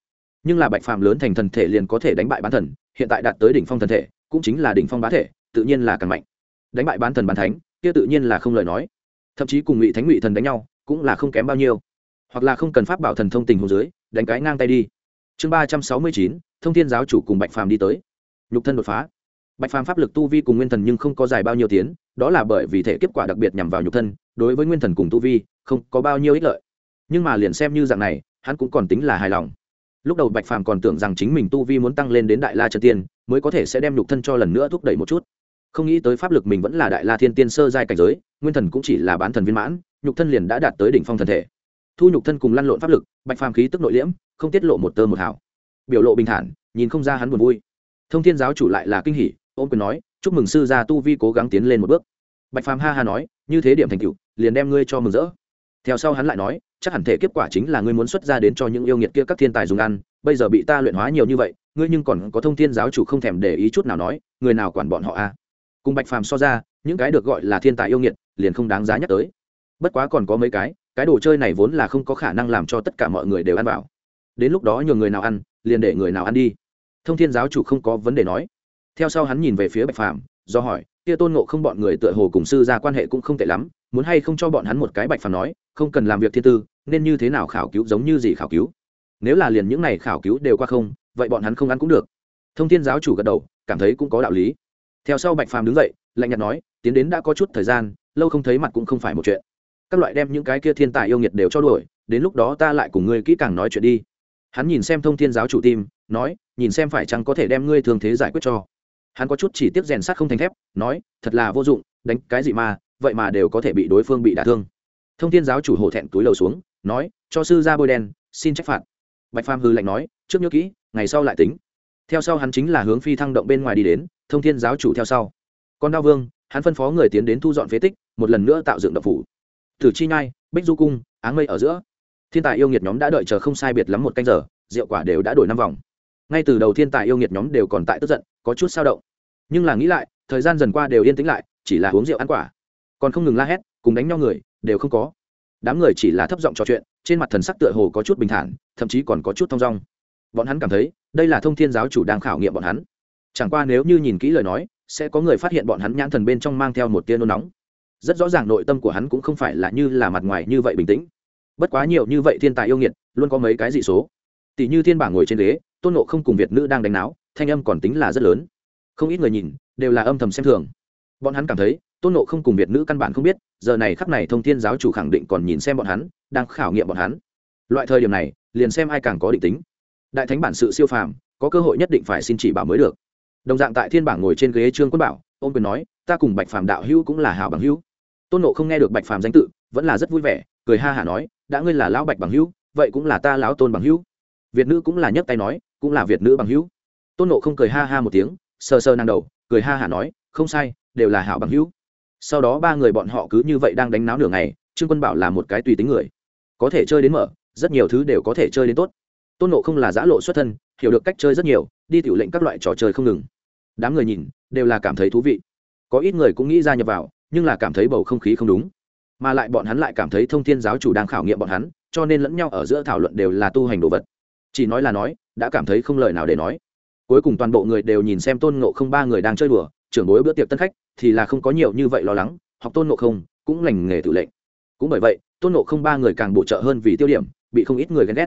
Nhưng là bạch phàm lớn thành thần thể liền có thể đánh bại bán thần, hiện tại đạt tới đỉnh phong thần thể, cũng chính là đỉnh phong bá thể, tự nhiên là càng mạnh. Đánh bại bán thần bán thánh, kia tự nhiên là không lời nói. Thậm chí cùng ngụy thánh ngụy thần đánh nhau, cũng là không kém bao nhiêu. Hoặc là không cần pháp bảo thần thông tình hồ dưới, đánh cái ngang tay đi chương ba trăm sáu mươi chín, thông thiên giáo chủ cùng bạch phàm đi tới. Nhục thân đột phá. Bạch phàm pháp lực tu vi cùng nguyên thần nhưng không có dài bao nhiêu tiến, đó là bởi vì thể kết quả đặc biệt nhằm vào nhục thân, đối với nguyên thần cùng tu vi, không có bao nhiêu ích lợi. Nhưng mà liền xem như dạng này, hắn cũng còn tính là hài lòng. Lúc đầu bạch phàm còn tưởng rằng chính mình tu vi muốn tăng lên đến đại la chân tiên, mới có thể sẽ đem nhục thân cho lần nữa thúc đẩy một chút. Không nghĩ tới pháp lực mình vẫn là đại la thiên tiên sơ giai cảnh giới, nguyên thần cũng chỉ là bán thần viên mãn, nhục thân liền đã đạt tới đỉnh phong thần thể thu nhục thân cùng lăn lộn pháp lực bạch phàm khí tức nội liễm không tiết lộ một tơ một hào, biểu lộ bình thản nhìn không ra hắn buồn vui. Thông thiên giáo chủ lại là kinh hỉ ôm quyền nói chúc mừng sư gia tu vi cố gắng tiến lên một bước. Bạch phàm ha ha nói như thế điểm thành tựu liền đem ngươi cho mừng rỡ. Theo sau hắn lại nói chắc hẳn thể kết quả chính là ngươi muốn xuất ra đến cho những yêu nghiệt kia các thiên tài dùng ăn bây giờ bị ta luyện hóa nhiều như vậy ngươi nhưng còn có thông thiên giáo chủ không thèm để ý chút nào nói người nào quản bọn họ a cùng bạch phàm so ra những cái được gọi là thiên tài yêu nghiệt liền không đáng giá nhắc tới. Bất quá còn có mấy cái cái đồ chơi này vốn là không có khả năng làm cho tất cả mọi người đều ăn vào. Đến lúc đó nhường người nào ăn, liền để người nào ăn đi. Thông thiên giáo chủ không có vấn đề nói. Theo sau hắn nhìn về phía bạch phàm, do hỏi, kia tôn ngộ không bọn người tựa hồ cùng sư ra quan hệ cũng không tệ lắm, muốn hay không cho bọn hắn một cái bạch phàm nói, không cần làm việc thiên tư, nên như thế nào khảo cứu giống như gì khảo cứu? Nếu là liền những này khảo cứu đều qua không, vậy bọn hắn không ăn cũng được. Thông thiên giáo chủ gật đầu, cảm thấy cũng có đạo lý. Theo sau bạch phàm đứng dậy, lạnh nhạt nói, tiến đến đã có chút thời gian, lâu không thấy mặt cũng không phải một chuyện các loại đem những cái kia thiên tài yêu nghiệt đều cho đuổi, đến lúc đó ta lại cùng ngươi kỹ càng nói chuyện đi. Hắn nhìn xem thông thiên giáo chủ tim, nói, nhìn xem phải chăng có thể đem ngươi thường thế giải quyết cho. Hắn có chút chỉ tiếp rèn sắt không thành thép, nói, thật là vô dụng, đánh cái gì mà, vậy mà đều có thể bị đối phương bị đả thương. Thông thiên giáo chủ hổ thẹn túi lầu xuống, nói, cho sư ra bôi đen, xin trách phạt. Bạch phàm hư lạnh nói, trước nhớ kỹ, ngày sau lại tính. Theo sau hắn chính là hướng phi thăng động bên ngoài đi đến, thông thiên giáo chủ theo sau. Còn đao vương, hắn phân phó người tiến đến thu dọn phế tích, một lần nữa tạo dựng đập phủ thử chi nhai, bích du cung, áng mây ở giữa. Thiên tài yêu nghiệt nhóm đã đợi chờ không sai biệt lắm một canh giờ, rượu quả đều đã đổi năm vòng. Ngay từ đầu thiên tài yêu nghiệt nhóm đều còn tại tức giận, có chút sao động. Nhưng là nghĩ lại, thời gian dần qua đều yên tĩnh lại, chỉ là uống rượu ăn quả. Còn không ngừng la hét, cùng đánh nhau người, đều không có. Đám người chỉ là thấp giọng trò chuyện, trên mặt thần sắc tựa hồ có chút bình thản, thậm chí còn có chút thong dong. Bọn hắn cảm thấy, đây là thông thiên giáo chủ đang khảo nghiệm bọn hắn. Chẳng qua nếu như nhìn kỹ lời nói, sẽ có người phát hiện bọn hắn nhãn thần bên trong mang theo một tia nôn nóng rất rõ ràng nội tâm của hắn cũng không phải là như là mặt ngoài như vậy bình tĩnh. Bất quá nhiều như vậy thiên tài yêu nghiệt, luôn có mấy cái dị số. Tỷ như thiên bảng ngồi trên ghế, tôn nộ không cùng việt nữ đang đánh náo, thanh âm còn tính là rất lớn. Không ít người nhìn, đều là âm thầm xem thường. Bọn hắn cảm thấy, tôn nộ không cùng việt nữ căn bản không biết, giờ này khắp này thông thiên giáo chủ khẳng định còn nhìn xem bọn hắn, đang khảo nghiệm bọn hắn. Loại thời điểm này, liền xem ai càng có định tính. Đại thánh bản sự siêu phàm, có cơ hội nhất định phải xin chỉ bảo mới được. Đồng dạng tại thiên bảng ngồi trên ghế trương quân bảo ôm quyền nói, ta cùng bạch phàm đạo hữu cũng là hảo bằng hữu tôn nộ không nghe được bạch phàm danh tự, vẫn là rất vui vẻ, cười ha hả nói, đã ngươi là lão bạch bằng hữu, vậy cũng là ta lão tôn bằng hữu. Việt nữ cũng là nhấc tay nói, cũng là việt nữ bằng hữu. Tôn nộ không cười ha ha một tiếng, sờ sờ nàng đầu, cười ha hả nói, không sai, đều là hảo bằng hữu. Sau đó ba người bọn họ cứ như vậy đang đánh náo nửa ngày, trương quân bảo là một cái tùy tính người. Có thể chơi đến mở, rất nhiều thứ đều có thể chơi đến tốt. Tôn nộ không là giã lộ xuất thân, hiểu được cách chơi rất nhiều, đi tiểu lệnh các loại trò chơi không ngừng. Đám người nhìn, đều là cảm thấy thú vị. Có ít người cũng nghĩ ra nhập vào nhưng là cảm thấy bầu không khí không đúng. Mà lại bọn hắn lại cảm thấy thông thiên giáo chủ đang khảo nghiệm bọn hắn, cho nên lẫn nhau ở giữa thảo luận đều là tu hành đồ vật. Chỉ nói là nói, đã cảm thấy không lời nào để nói. Cuối cùng toàn bộ người đều nhìn xem tôn ngộ không ba người đang chơi đùa, trưởng bối bữa tiệc tân khách, thì là không có nhiều như vậy lo lắng, học tôn ngộ không, cũng lành nghề tự lệnh. Cũng bởi vậy, tôn ngộ không ba người càng bổ trợ hơn vì tiêu điểm, bị không ít người ghen ghét.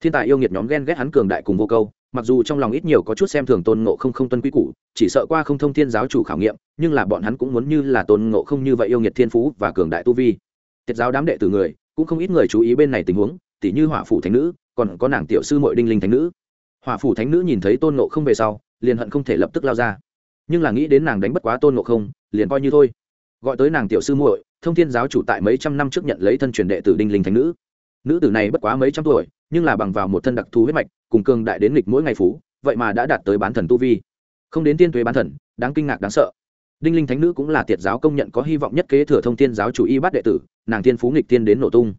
Thiên tài yêu nghiệt nhóm ghen ghét hắn cường đại cùng vô câu mặc dù trong lòng ít nhiều có chút xem thường tôn ngộ không không tuân quy củ, chỉ sợ qua không thông thiên giáo chủ khảo nghiệm, nhưng là bọn hắn cũng muốn như là tôn ngộ không như vậy yêu nghiệt thiên phú và cường đại tu vi. Tiết giáo đám đệ tử người, cũng không ít người chú ý bên này tình huống, tỉ như hỏa phủ thánh nữ, còn có nàng tiểu sư mội đinh linh thánh nữ. Hỏa phủ thánh nữ nhìn thấy tôn ngộ không về sau, liền hận không thể lập tức lao ra. Nhưng là nghĩ đến nàng đánh bất quá tôn ngộ không, liền coi như thôi. Gọi tới nàng tiểu sư muội, thông thiên giáo chủ tại mấy trăm năm trước nhận lấy thân truyền đệ tử đinh linh thánh nữ. Nữ tử này bất quá mấy trăm tuổi, nhưng là bằng vào một thân đặc thù huyết mạch cùng cường đại đến nghịch mỗi ngày phú, vậy mà đã đạt tới bán thần tu vi. Không đến tiên tuế bán thần, đáng kinh ngạc đáng sợ. Đinh linh thánh nữ cũng là tiệt giáo công nhận có hy vọng nhất kế thừa thông tiên giáo chủ y bắt đệ tử, nàng tiên phú nghịch tiên đến nổ tung.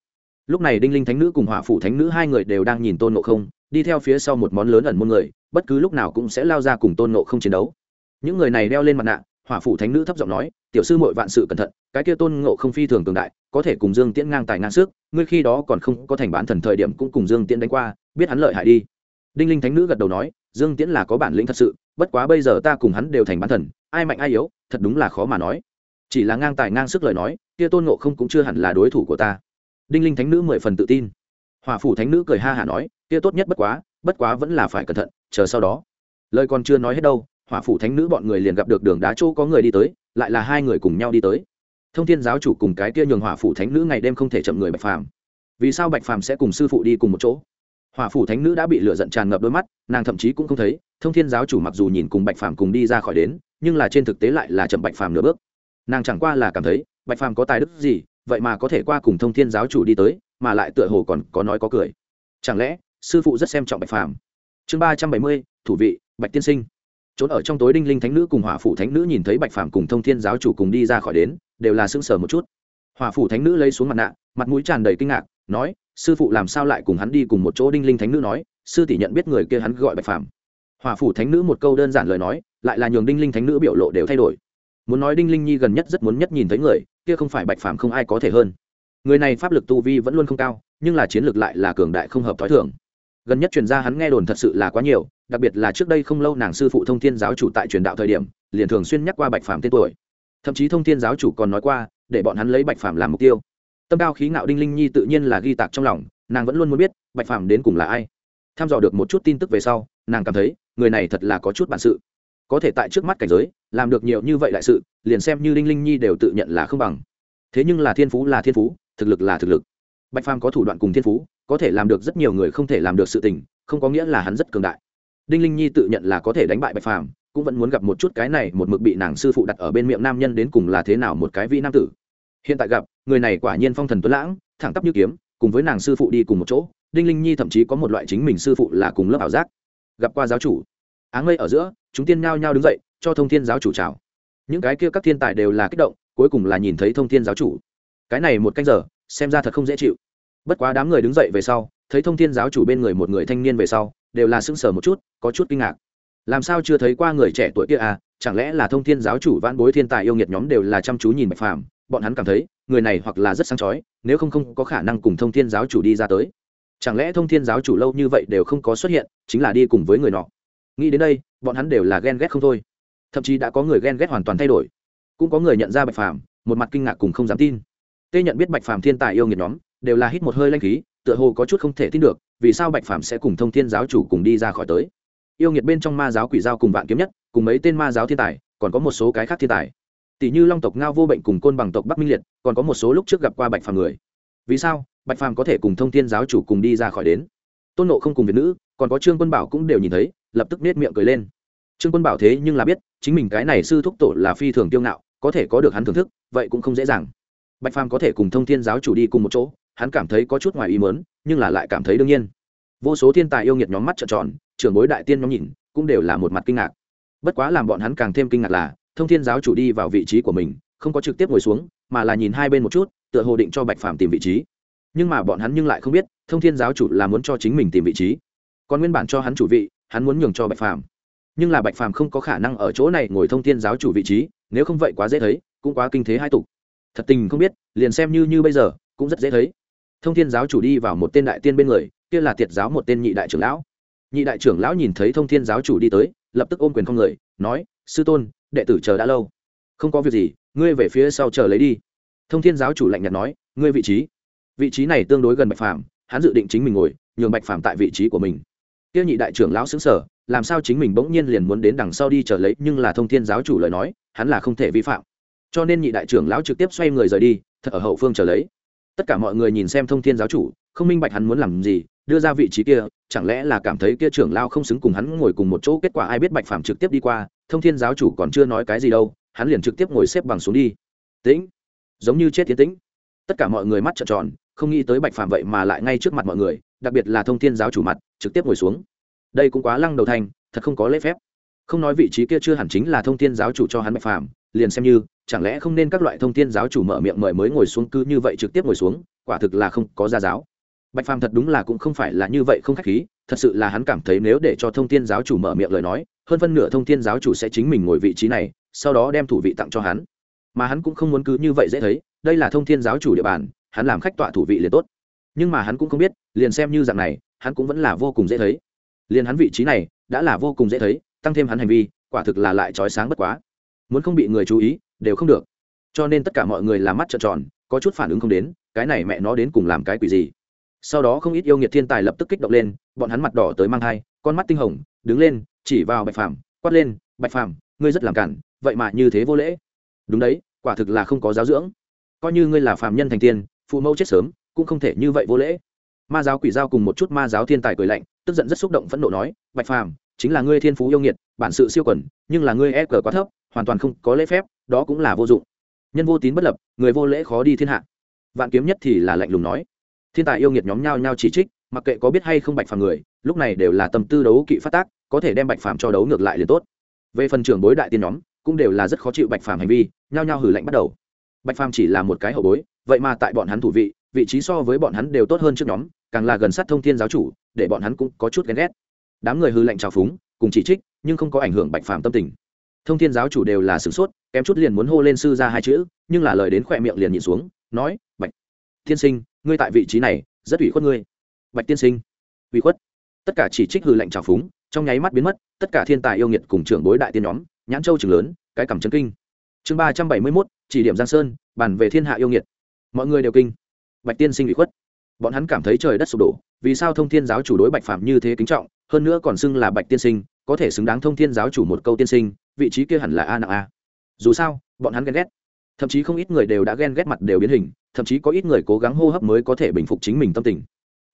Lúc này đinh linh thánh nữ cùng hỏa phủ thánh nữ hai người đều đang nhìn tôn nộ không, đi theo phía sau một món lớn ẩn môn người, bất cứ lúc nào cũng sẽ lao ra cùng tôn nộ không chiến đấu. Những người này đeo lên mặt nạ, hỏa phủ thánh nữ thấp giọng nói, tiểu sư mội vạn sự cẩn thận, cái kia tôn ngộ không phi thường cường đại, có thể cùng dương tiễn ngang tài ngang sức, ngươi khi đó còn không có thành bán thần thời điểm cũng cùng dương tiễn đánh qua, biết hắn lợi hại đi đinh linh thánh nữ gật đầu nói, dương tiễn là có bản lĩnh thật sự, bất quá bây giờ ta cùng hắn đều thành bán thần, ai mạnh ai yếu, thật đúng là khó mà nói. Chỉ là ngang tài ngang sức lời nói, kia tôn ngộ không cũng chưa hẳn là đối thủ của ta. Đinh linh thánh nữ mười phần tự tin. Hòa phủ thánh nữ cười ha hả nói, kia tốt nhất bất quá bất quá vẫn là phải cẩn thận, chờ sau đó. Lời còn chưa nói hết đâu, hỏa phủ thánh nữ bọn người liền gặp được đường đá chỗ có người đi tới, lại là hai người cùng nhau đi tới. Thông thiên giáo chủ cùng cái kia nhường hỏa phủ thánh nữ ngày đêm không thể chậm người bạch phàm. Vì sao bạch phàm sẽ cùng sư phụ đi cùng một chỗ? Hòa phủ thánh nữ đã bị lửa giận tràn ngập đôi mắt, nàng thậm chí cũng không thấy, thông thiên giáo chủ mặc dù nhìn cùng bạch phàm cùng đi ra khỏi đến, nhưng là trên thực tế lại là chậm bạch phàm nửa bước. Nàng chẳng qua là cảm thấy, bạch phàm có tài đức gì, vậy mà có thể qua cùng thông thiên giáo chủ đi tới, mà lại tựa hồ còn có nói có cười. Chẳng lẽ, sư phụ rất xem trọng bạch phàm? Chương ba trăm bảy mươi, thủ vị, bạch tiên sinh. Trốn ở trong tối đinh linh thánh nữ cùng hỏa phủ thánh nữ nhìn thấy bạch phàm cùng thông thiên giáo chủ cùng đi ra khỏi đến, đều là sững sờ một chút. Hỏa phủ thánh nữ lấy xuống mặt nạ, mặt mũi tràn đầy kinh ngạc, nói sư phụ làm sao lại cùng hắn đi cùng một chỗ đinh linh thánh nữ nói, sư tỷ nhận biết người kia hắn gọi bạch phàm. Hòa phủ thánh nữ một câu đơn giản lời nói, lại là nhường đinh linh thánh nữ biểu lộ đều thay đổi. Muốn nói đinh linh nhi gần nhất rất muốn nhất nhìn thấy người, kia không phải bạch phàm không ai có thể hơn. Người này pháp lực tu vi vẫn luôn không cao, nhưng là chiến lược lại là cường đại không hợp t h ó i thường. Gần nhất truyền gia hắn nghe đồn thật sự là quá nhiều, đặc biệt là trước đây không lâu nàng sư phụ thông thiên giáo chủ tại truyền đạo thời điểm, liền thường xuyên nhắc qua bạch phàm tên tuổi. Thậm chí thông thiên giáo chủ còn nói qua, để bọn hắn lấy bạch phàm làm mục tiêu tâm cao khí ngạo đinh linh nhi tự nhiên là ghi tạc trong lòng, nàng vẫn luôn muốn biết, bạch phàm đến cùng là ai. Tham dò được một chút tin tức về sau, nàng cảm thấy, người này thật là có chút bản sự. Có thể tại trước mắt cảnh giới, làm được nhiều như vậy đại sự, liền xem như đinh linh nhi đều tự nhận là không bằng. Thế nhưng là thiên phú là thiên phú, thực lực là thực lực. Bạch phàm có thủ đoạn cùng thiên phú, có thể làm được rất nhiều người không thể làm được sự tình, không có nghĩa là hắn rất cường đại. Đinh linh nhi tự nhận là có thể đánh bại bạch phàm, cũng vẫn muốn gặp một chút cái này một mực bị nàng sư phụ đặt ở bên miệng nam nhân đến cùng là thế nào một cái vị nam tử. Hiện tại gặp người này quả nhiên phong thần tuấn lãng, thẳng tắp như kiếm, cùng với nàng sư phụ đi cùng một chỗ, đinh linh nhi thậm chí có một loại chính mình sư phụ là cùng lớp ảo giác. Gặp qua giáo chủ, áng mây ở giữa, chúng tiên nhao nhao đứng dậy, cho thông thiên giáo chủ chào. Những cái kia các thiên tài đều là kích động, cuối cùng là nhìn thấy thông thiên giáo chủ. Cái này một canh giờ, xem ra thật không dễ chịu. Bất quá đám người đứng dậy về sau, thấy thông thiên giáo chủ bên người một người thanh niên về sau, đều là sững sờ một chút, có chút kinh ngạc. Làm sao chưa thấy qua người trẻ tuổi kia à chẳng lẽ là thông thiên giáo chủ vãn bối thiên tài yêu nghiệt nhóm đều là chăm chú nhìn bạch phàm bọn hắn cảm thấy, người này hoặc là rất sáng chói, nếu không không có khả năng cùng thông thiên giáo chủ đi ra tới. Chẳng lẽ thông thiên giáo chủ lâu như vậy đều không có xuất hiện, chính là đi cùng với người nọ? Nghĩ đến đây, bọn hắn đều là ghen ghét không thôi. Thậm chí đã có người ghen ghét hoàn toàn thay đổi. Cũng có người nhận ra bạch phàm, một mặt kinh ngạc cùng không dám tin. Tê nhận biết bạch phàm thiên tài yêu nghiệt nhóm, đều là hít một hơi lanh khí, tựa hồ có chút không thể tin được, vì sao bạch phàm sẽ cùng thông thiên giáo chủ cùng đi ra khỏi tới. Yêu nghiệt bên trong ma giáo quỷ giao cùng vạn kiếm nhất, cùng mấy tên ma giáo thiên tài, còn có một số cái khác thiên tài tỷ như long tộc ngao vô bệnh cùng côn bằng tộc bắc minh liệt, còn có một số lúc trước gặp qua bạch phàm người. Vì sao? Bạch phàm có thể cùng thông thiên giáo chủ cùng đi ra khỏi đến. Tôn nộ không cùng việt nữ, còn có trương quân bảo cũng đều nhìn thấy, lập tức nết miệng cười lên. Trương quân bảo thế nhưng là biết, chính mình cái này sư thúc tổ là phi thường tiêu ngạo, có thể có được hắn thưởng thức, vậy cũng không dễ dàng. Bạch phàm có thể cùng thông thiên giáo chủ đi cùng một chỗ, hắn cảm thấy có chút ngoài ý mớn nhưng là lại cảm thấy đương nhiên. Vô số thiên tài yêu nghiệt nhóm mắt trợn tròn, trưởng bối đại tiên nhóm nhìn, cũng đều là một mặt kinh ngạc. Bất quá làm bọn hắn càng thêm kinh ngạc là thông thiên giáo chủ đi vào vị trí của mình, không có trực tiếp ngồi xuống, mà là nhìn hai bên một chút, tựa hồ định cho bạch phàm tìm vị trí. Nhưng mà bọn hắn nhưng lại không biết, thông thiên giáo chủ là muốn cho chính mình tìm vị trí. Còn nguyên bản cho hắn chủ vị, hắn muốn nhường cho bạch phàm. Nhưng là bạch phàm không có khả năng ở chỗ này ngồi thông thiên giáo chủ vị trí, nếu không vậy quá dễ thấy, cũng quá kinh thế hai tục. Thật tình không biết, liền xem như như bây giờ, cũng rất dễ thấy. Thông thiên giáo chủ đi vào một tên đại tiên bên người, kia là tiệt giáo một tên nhị đại trưởng lão. Nhị đại trưởng lão nhìn thấy thông thiên giáo chủ đi tới, lập tức ôm quyền không người, nói, sư tôn đệ tử chờ đã lâu. Không có việc gì, ngươi về phía sau chờ lấy đi. Thông thiên giáo chủ lạnh nhạt nói, ngươi vị trí. Vị trí này tương đối gần bạch phàm, hắn dự định chính mình ngồi, nhường bạch phàm tại vị trí của mình. Tiêu nhị đại trưởng lão xứng sở làm sao chính mình bỗng nhiên liền muốn đến đằng sau đi chờ lấy, nhưng là thông thiên giáo chủ lời nói, hắn là không thể vi phạm. Cho nên nhị đại trưởng lão trực tiếp xoay người rời đi, thật ở hậu phương chờ lấy. Tất cả mọi người nhìn xem thông thiên giáo chủ, không minh bạch hắn muốn làm gì đưa ra vị trí kia, chẳng lẽ là cảm thấy kia trưởng lao không xứng cùng hắn ngồi cùng một chỗ, kết quả ai biết bạch phàm trực tiếp đi qua, thông thiên giáo chủ còn chưa nói cái gì đâu, hắn liền trực tiếp ngồi xếp bằng xuống đi. Tĩnh. Giống như chết tiến tĩnh. Tất cả mọi người mắt trợn tròn, không nghĩ tới bạch phàm vậy mà lại ngay trước mặt mọi người, đặc biệt là thông thiên giáo chủ mặt, trực tiếp ngồi xuống. Đây cũng quá lăng đầu thành, thật không có lễ phép. Không nói vị trí kia chưa hẳn chính là thông thiên giáo chủ cho hắn bạch phàm, liền xem như, chẳng lẽ không nên các loại thông thiên giáo chủ mở miệng mời mới ngồi xuống cứ như vậy trực tiếp ngồi xuống, quả thực là không có gia giáo bạch phàm thật đúng là cũng không phải là như vậy không khách khí, thật sự là hắn cảm thấy nếu để cho thông thiên giáo chủ mở miệng lời nói, hơn phân nửa thông thiên giáo chủ sẽ chính mình ngồi vị trí này, sau đó đem thủ vị tặng cho hắn. Mà hắn cũng không muốn cứ như vậy dễ thấy, đây là thông thiên giáo chủ địa bàn, hắn làm khách tọa thủ vị liền tốt. Nhưng mà hắn cũng không biết, liền xem như dạng này, hắn cũng vẫn là vô cùng dễ thấy. Liền hắn vị trí này, đã là vô cùng dễ thấy, tăng thêm hắn hành vi, quả thực là lại trói sáng bất quá. Muốn không bị người chú ý, đều không được. Cho nên tất cả mọi người làm mắt trợn tròn, có chút phản ứng không đến, cái này mẹ nó đến cùng làm cái quỷ gì? Sau đó không ít yêu nghiệt thiên tài lập tức kích động lên, bọn hắn mặt đỏ tới mang thai, con mắt tinh hồng, đứng lên, chỉ vào bạch phàm, quát lên, bạch phàm, ngươi rất làm cản, vậy mà như thế vô lễ. Đúng đấy, quả thực là không có giáo dưỡng. Coi như ngươi là phàm nhân thành tiên, phụ mẫu chết sớm, cũng không thể như vậy vô lễ. Ma giáo quỷ giao cùng một chút ma giáo thiên tài cười lạnh, tức giận rất xúc động phẫn nộ nói, bạch phàm, chính là ngươi thiên phú yêu nghiệt, bản sự siêu quẩn, nhưng là ngươi e cờ quá thấp, hoàn toàn không có lễ phép, đó cũng là vô dụng. Nhân vô tín bất lập, người vô lễ khó đi thiên hạ. Vạn kiếm nhất thì là lạnh lùng nói thiên tài yêu nghiệt nhóm nhau nhau chỉ trích, mặc kệ có biết hay không bạch phàm người, lúc này đều là tâm tư đấu kỵ phát tác, có thể đem bạch phàm cho đấu ngược lại liền tốt. Về phần trưởng bối đại tiên nhóm, cũng đều là rất khó chịu bạch phàm hành vi, nhao nhao hử lạnh bắt đầu. Bạch phàm chỉ là một cái hậu bối, vậy mà tại bọn hắn thủ vị vị trí so với bọn hắn đều tốt hơn trước nhóm, càng là gần sát thông thiên giáo chủ, để bọn hắn cũng có chút ghen ghét. Đám người hư lệnh trào phúng, cùng chỉ trích, nhưng không có ảnh hưởng bạch phàm tâm tình. Thông thiên giáo chủ đều là sửng sốt, kém chút liền muốn hô lên sư ra hai chữ, nhưng là lời đến khỏe miệng liền nhịn xuống, nói, bạch tiên sinh ngươi tại vị trí này, rất ủy khuất ngươi. Bạch tiên sinh. Ủy khuất. Tất cả chỉ trích hư lệnh trào phúng, trong nháy mắt biến mất, tất cả thiên tài yêu nghiệt cùng trưởng bối đại tiên nhóm, nhãn châu trường lớn, cái cảm chân kinh. Chương ba trăm bảy mươi mốt, chỉ điểm giang sơn, bàn về thiên hạ yêu nghiệt. Mọi người đều kinh. Bạch tiên sinh ủy khuất. Bọn hắn cảm thấy trời đất sụp đổ, vì sao thông thiên giáo chủ đối bạch phạm như thế kính trọng, hơn nữa còn xưng là bạch tiên sinh, có thể xứng đáng thông thiên giáo chủ một câu tiên sinh, vị trí kia hẳn là a nặng a. Dù sao, bọn hắn ghen ghét thậm chí không ít người đều đã ghen ghét mặt đều biến hình, thậm chí có ít người cố gắng hô hấp mới có thể bình phục chính mình tâm tình.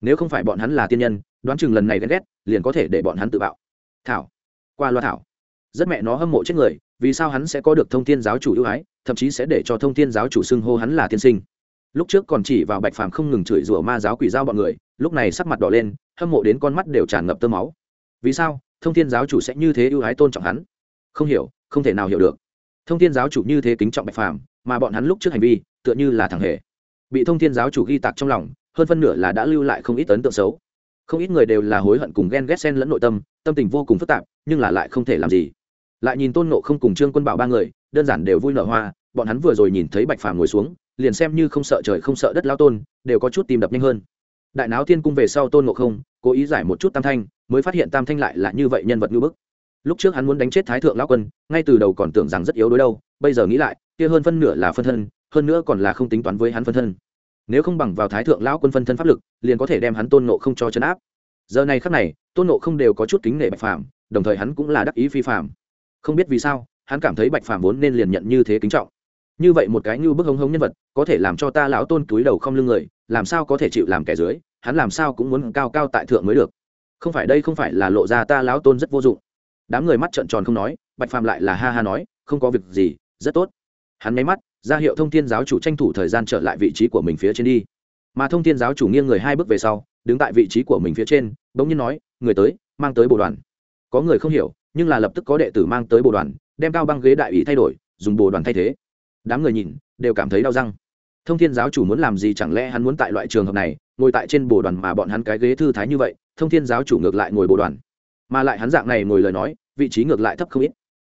Nếu không phải bọn hắn là tiên nhân, đoán chừng lần này ghen ghét liền có thể để bọn hắn tự bạo. Thảo. Qua loa thảo. Rất mẹ nó hâm mộ chết người, vì sao hắn sẽ có được thông thiên giáo chủ ưu ái, thậm chí sẽ để cho thông thiên giáo chủ xưng hô hắn là tiên sinh. Lúc trước còn chỉ vào bạch phàm không ngừng chửi rủa ma giáo quỷ giao bọn người, lúc này sắc mặt đỏ lên, hâm mộ đến con mắt đều tràn ngập tơ máu. Vì sao? Thông thiên giáo chủ sẽ như thế ưu ái tôn trọng hắn? Không hiểu, không thể nào hiểu được. Thông thiên giáo chủ như thế kính trọng bạch phàm mà bọn hắn lúc trước hành vi, tựa như là thằng hề. Bị thông thiên giáo chủ ghi tạc trong lòng, hơn phân nửa là đã lưu lại không ít ấn tượng xấu. Không ít người đều là hối hận cùng ghen ghét xen lẫn nội tâm tâm tình vô cùng phức tạp, nhưng là lại không thể làm gì. Lại nhìn tôn nộ không cùng trương quân bảo ba người, đơn giản đều vui nở hoa, bọn hắn vừa rồi nhìn thấy bạch phàm ngồi xuống, liền xem như không sợ trời không sợ đất lao tôn, đều có chút tìm đập nhanh hơn. Đại náo thiên cung về sau tôn nộ không, cố ý giải một chút tam thanh, mới phát hiện tam thanh lại là như vậy nhân vật như bức. Lúc trước hắn muốn đánh chết thái thượng lao quân, ngay từ đầu còn tưởng rằng rất yếu đối đâu, bây giờ nghĩ lại kia hơn phân nửa là phân thân, hơn nữa còn là không tính toán với hắn phân thân. Nếu không bằng vào thái thượng lão quân phân thân pháp lực, liền có thể đem hắn tôn nộ không cho chấn áp. Giờ này khắc này, tôn nộ không đều có chút kính nể bạch phàm, đồng thời hắn cũng là đắc ý phi phàm. Không biết vì sao, hắn cảm thấy bạch phàm vốn nên liền nhận như thế kính trọng. Như vậy một cái như bức hống hống nhân vật, có thể làm cho ta lão tôn túi đầu không lưng người, làm sao có thể chịu làm kẻ dưới, hắn làm sao cũng muốn cao cao tại thượng mới được. Không phải đây không phải là lộ ra ta lão tôn rất vô dụng. Đám người mắt trợn tròn không nói, bạch phàm lại là ha ha nói, không có việc gì, rất tốt hắn nháy mắt, ra hiệu thông thiên giáo chủ tranh thủ thời gian trở lại vị trí của mình phía trên đi. Mà thông thiên giáo chủ nghiêng người hai bước về sau, đứng tại vị trí của mình phía trên, bỗng nhiên nói, người tới, mang tới bộ đoàn. Có người không hiểu, nhưng là lập tức có đệ tử mang tới bộ đoàn, đem cao băng ghế đại ủy thay đổi, dùng bộ đoàn thay thế. Đám người nhìn, đều cảm thấy đau răng. Thông thiên giáo chủ muốn làm gì chẳng lẽ hắn muốn tại loại trường hợp này, ngồi tại trên bộ đoàn mà bọn hắn cái ghế thư thái như vậy, thông thiên giáo chủ ngược lại ngồi bộ đoàn. Mà lại hắn dạng này ngồi lời nói, vị trí ngược lại thấp không ít.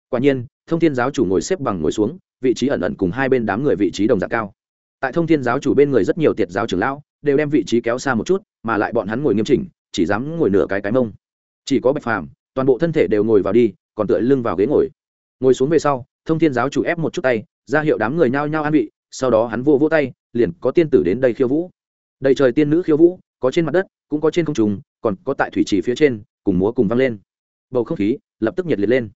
Quả nhiên, thông thiên giáo chủ ngồi xếp bằng ngồi xuống vị trí ẩn ẩn cùng hai bên đám người vị trí đồng dạng cao. Tại thông thiên giáo chủ bên người rất nhiều tiệt giáo trưởng lão đều đem vị trí kéo xa một chút, mà lại bọn hắn ngồi nghiêm chỉnh, chỉ dám ngồi nửa cái cái mông. Chỉ có bạch phàm, toàn bộ thân thể đều ngồi vào đi, còn tựa lưng vào ghế ngồi. Ngồi xuống về sau, thông thiên giáo chủ ép một chút tay, ra hiệu đám người nhao nhao an vị, sau đó hắn vô vỗ tay, liền có tiên tử đến đây khiêu vũ. Đầy trời tiên nữ khiêu vũ, có trên mặt đất, cũng có trên không trùng còn có tại thủy trì phía trên, cùng múa cùng vang lên. Bầu không khí lập tức nhiệt liệt lên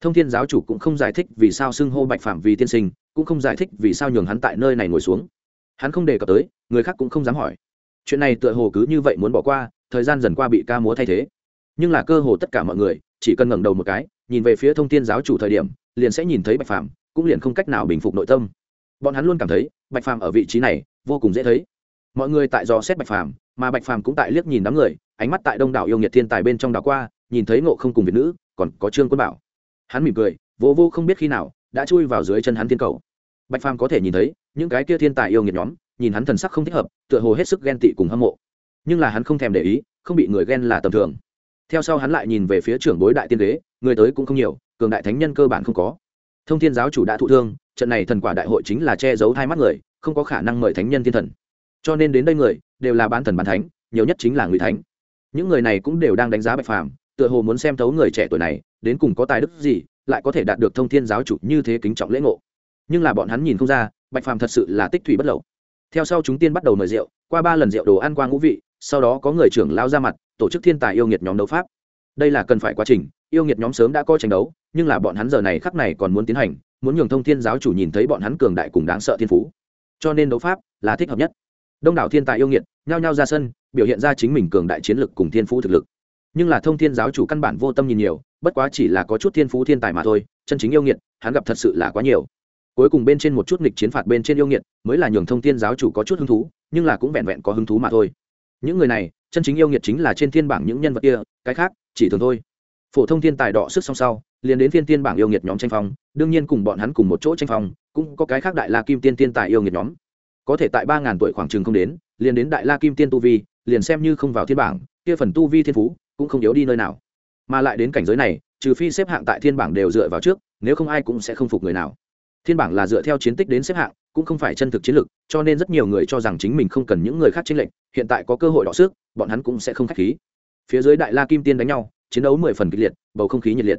thông thiên giáo chủ cũng không giải thích vì sao xưng hô bạch phạm vì tiên sinh, cũng không giải thích vì sao nhường hắn tại nơi này ngồi xuống. Hắn không đề cập tới, người khác cũng không dám hỏi. Chuyện này tựa hồ cứ như vậy muốn bỏ qua, thời gian dần qua bị ca múa thay thế. Nhưng là cơ hồ tất cả mọi người, chỉ cần ngẩng đầu một cái, nhìn về phía thông thiên giáo chủ thời điểm, liền sẽ nhìn thấy bạch phạm cũng liền không cách nào bình phục nội tâm. Bọn hắn luôn cảm thấy, bạch phàm ở vị trí này, vô cùng dễ thấy. Mọi người tại dò xét bạch phàm, mà bạch phàm cũng tại liếc nhìn đám người, ánh mắt tại đông đảo yêu nghiệt thiên tài bên trong đảo qua, nhìn thấy ngộ không cùng việt nữ, còn có trương quân bảo hắn mỉm cười, vô vô không biết khi nào, đã chui vào dưới chân hắn thiên cầu. Bạch phàm có thể nhìn thấy, những cái kia thiên tài yêu nghiệt nhóm, nhìn hắn thần sắc không thích hợp, tựa hồ hết sức ghen tị cùng hâm mộ. Nhưng là hắn không thèm để ý, không bị người ghen là tầm thường. Theo sau hắn lại nhìn về phía trưởng bối đại tiên đế, người tới cũng không nhiều, cường đại thánh nhân cơ bản không có. Thông thiên giáo chủ đã thụ thương, trận này thần quả đại hội chính là che giấu hai mắt người, không có khả năng mời thánh nhân thiên thần. Cho nên đến đây người, đều là bán thần bán thánh, nhiều nhất chính là người thánh. Những người này cũng đều đang đánh giá bạch phàm tựa hồ muốn xem thấu người trẻ tuổi này, đến cùng có tài đức gì, lại có thể đạt được thông thiên giáo chủ như thế kính trọng lễ ngộ. Nhưng là bọn hắn nhìn không ra, bạch phàm thật sự là tích thủy bất lậu. Theo sau chúng tiên bắt đầu mời rượu, qua ba lần rượu đồ ăn qua ngũ vị, sau đó có người trưởng lao ra mặt, tổ chức thiên tài yêu nghiệt nhóm đấu pháp. Đây là cần phải quá trình, yêu nghiệt nhóm sớm đã có tranh đấu, nhưng là bọn hắn giờ này khắc này còn muốn tiến hành, muốn nhường thông thiên giáo chủ nhìn thấy bọn hắn cường đại cùng đáng sợ thiên phú. Cho nên đấu pháp là thích hợp nhất. Đông đảo thiên tài yêu nghiệt nhao nhao ra sân, biểu hiện ra chính mình cường đại chiến lực cùng thiên phú thực lực nhưng là thông thiên giáo chủ căn bản vô tâm nhìn nhiều, bất quá chỉ là có chút thiên phú thiên tài mà thôi, chân chính yêu nghiệt, hắn gặp thật sự là quá nhiều. Cuối cùng bên trên một chút nghịch chiến phạt bên trên yêu nghiệt, mới là nhường thông thiên giáo chủ có chút hứng thú, nhưng là cũng vẹn vẹn có hứng thú mà thôi. Những người này, chân chính yêu nghiệt chính là trên thiên bảng những nhân vật kia, cái khác, chỉ thường thôi. Phổ thông thiên tài đọ sức song sau, liền đến thiên tiên bảng yêu nghiệt nhóm tranh phong, đương nhiên cùng bọn hắn cùng một chỗ tranh phong, cũng có cái khác đại la kim tiên tiên tài yêu nghiệt nhóm. Có thể tại ba ngàn tuổi khoảng chừng không đến, liền đến đại la kim tiên tu vi, liền xem như không vào thiên bảng, kia phần tu vi thiên phú cũng không yếu đi nơi nào. Mà lại đến cảnh giới này, trừ phi xếp hạng tại thiên bảng đều dựa vào trước, nếu không ai cũng sẽ không phục người nào. Thiên bảng là dựa theo chiến tích đến xếp hạng, cũng không phải chân thực chiến lược, cho nên rất nhiều người cho rằng chính mình không cần những người khác tranh lệnh hiện tại có cơ hội đọ sức, bọn hắn cũng sẽ không k h á c h khí. Phía dưới đại la kim tiên đánh nhau, chiến đấu mười phần kịch liệt, bầu không khí nhiệt liệt.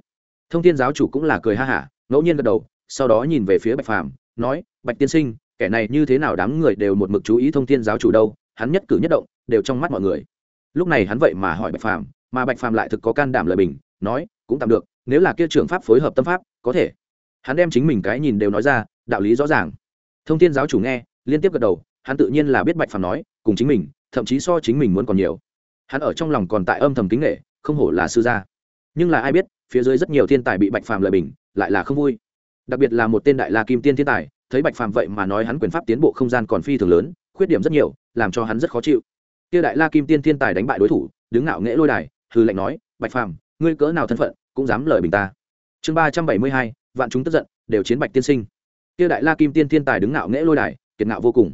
Thông thiên giáo chủ cũng là cười ha hả, ngẫu nhiên gật đầu, sau đó nhìn về phía bạch phàm, nói, bạch tiên sinh, kẻ này như thế nào đám người đều một mực chú ý thông thiên giáo chủ đâu, hắn nhất cử nhất động, đều trong mắt mọi người. Lúc này hắn vậy mà hỏi bạch phàm mà bạch phàm lại thực có can đảm lời bình, nói, cũng tạm được, nếu là kia trưởng pháp phối hợp tâm pháp, có thể. Hắn đem chính mình cái nhìn đều nói ra, đạo lý rõ ràng. Thông thiên giáo chủ nghe, liên tiếp gật đầu, hắn tự nhiên là biết bạch phàm nói, cùng chính mình, thậm chí so chính mình muốn còn nhiều. Hắn ở trong lòng còn tại âm thầm kính nghệ, không hổ là sư gia. Nhưng là ai biết, phía dưới rất nhiều thiên tài bị bạch phàm lời bình, lại là không vui. Đặc biệt là một tên đại la kim tiên thiên tài, thấy bạch phàm vậy mà nói hắn quyền pháp tiến bộ không gian còn phi thường lớn, khuyết điểm rất nhiều, làm cho hắn rất khó chịu. Kia đại la kim tiên thiên tài đánh bại đối thủ, đứng ngạo nghễ lôi đài hư lệnh nói, bạch phàm, ngươi cỡ nào thân phận cũng dám lời bình ta. Chương ba trăm bảy mươi hai, vạn chúng tức giận, đều chiến bạch tiên sinh. Kia đại la kim tiên thiên tài đứng ngạo nghễ lôi đài, kiệt ngạo vô cùng.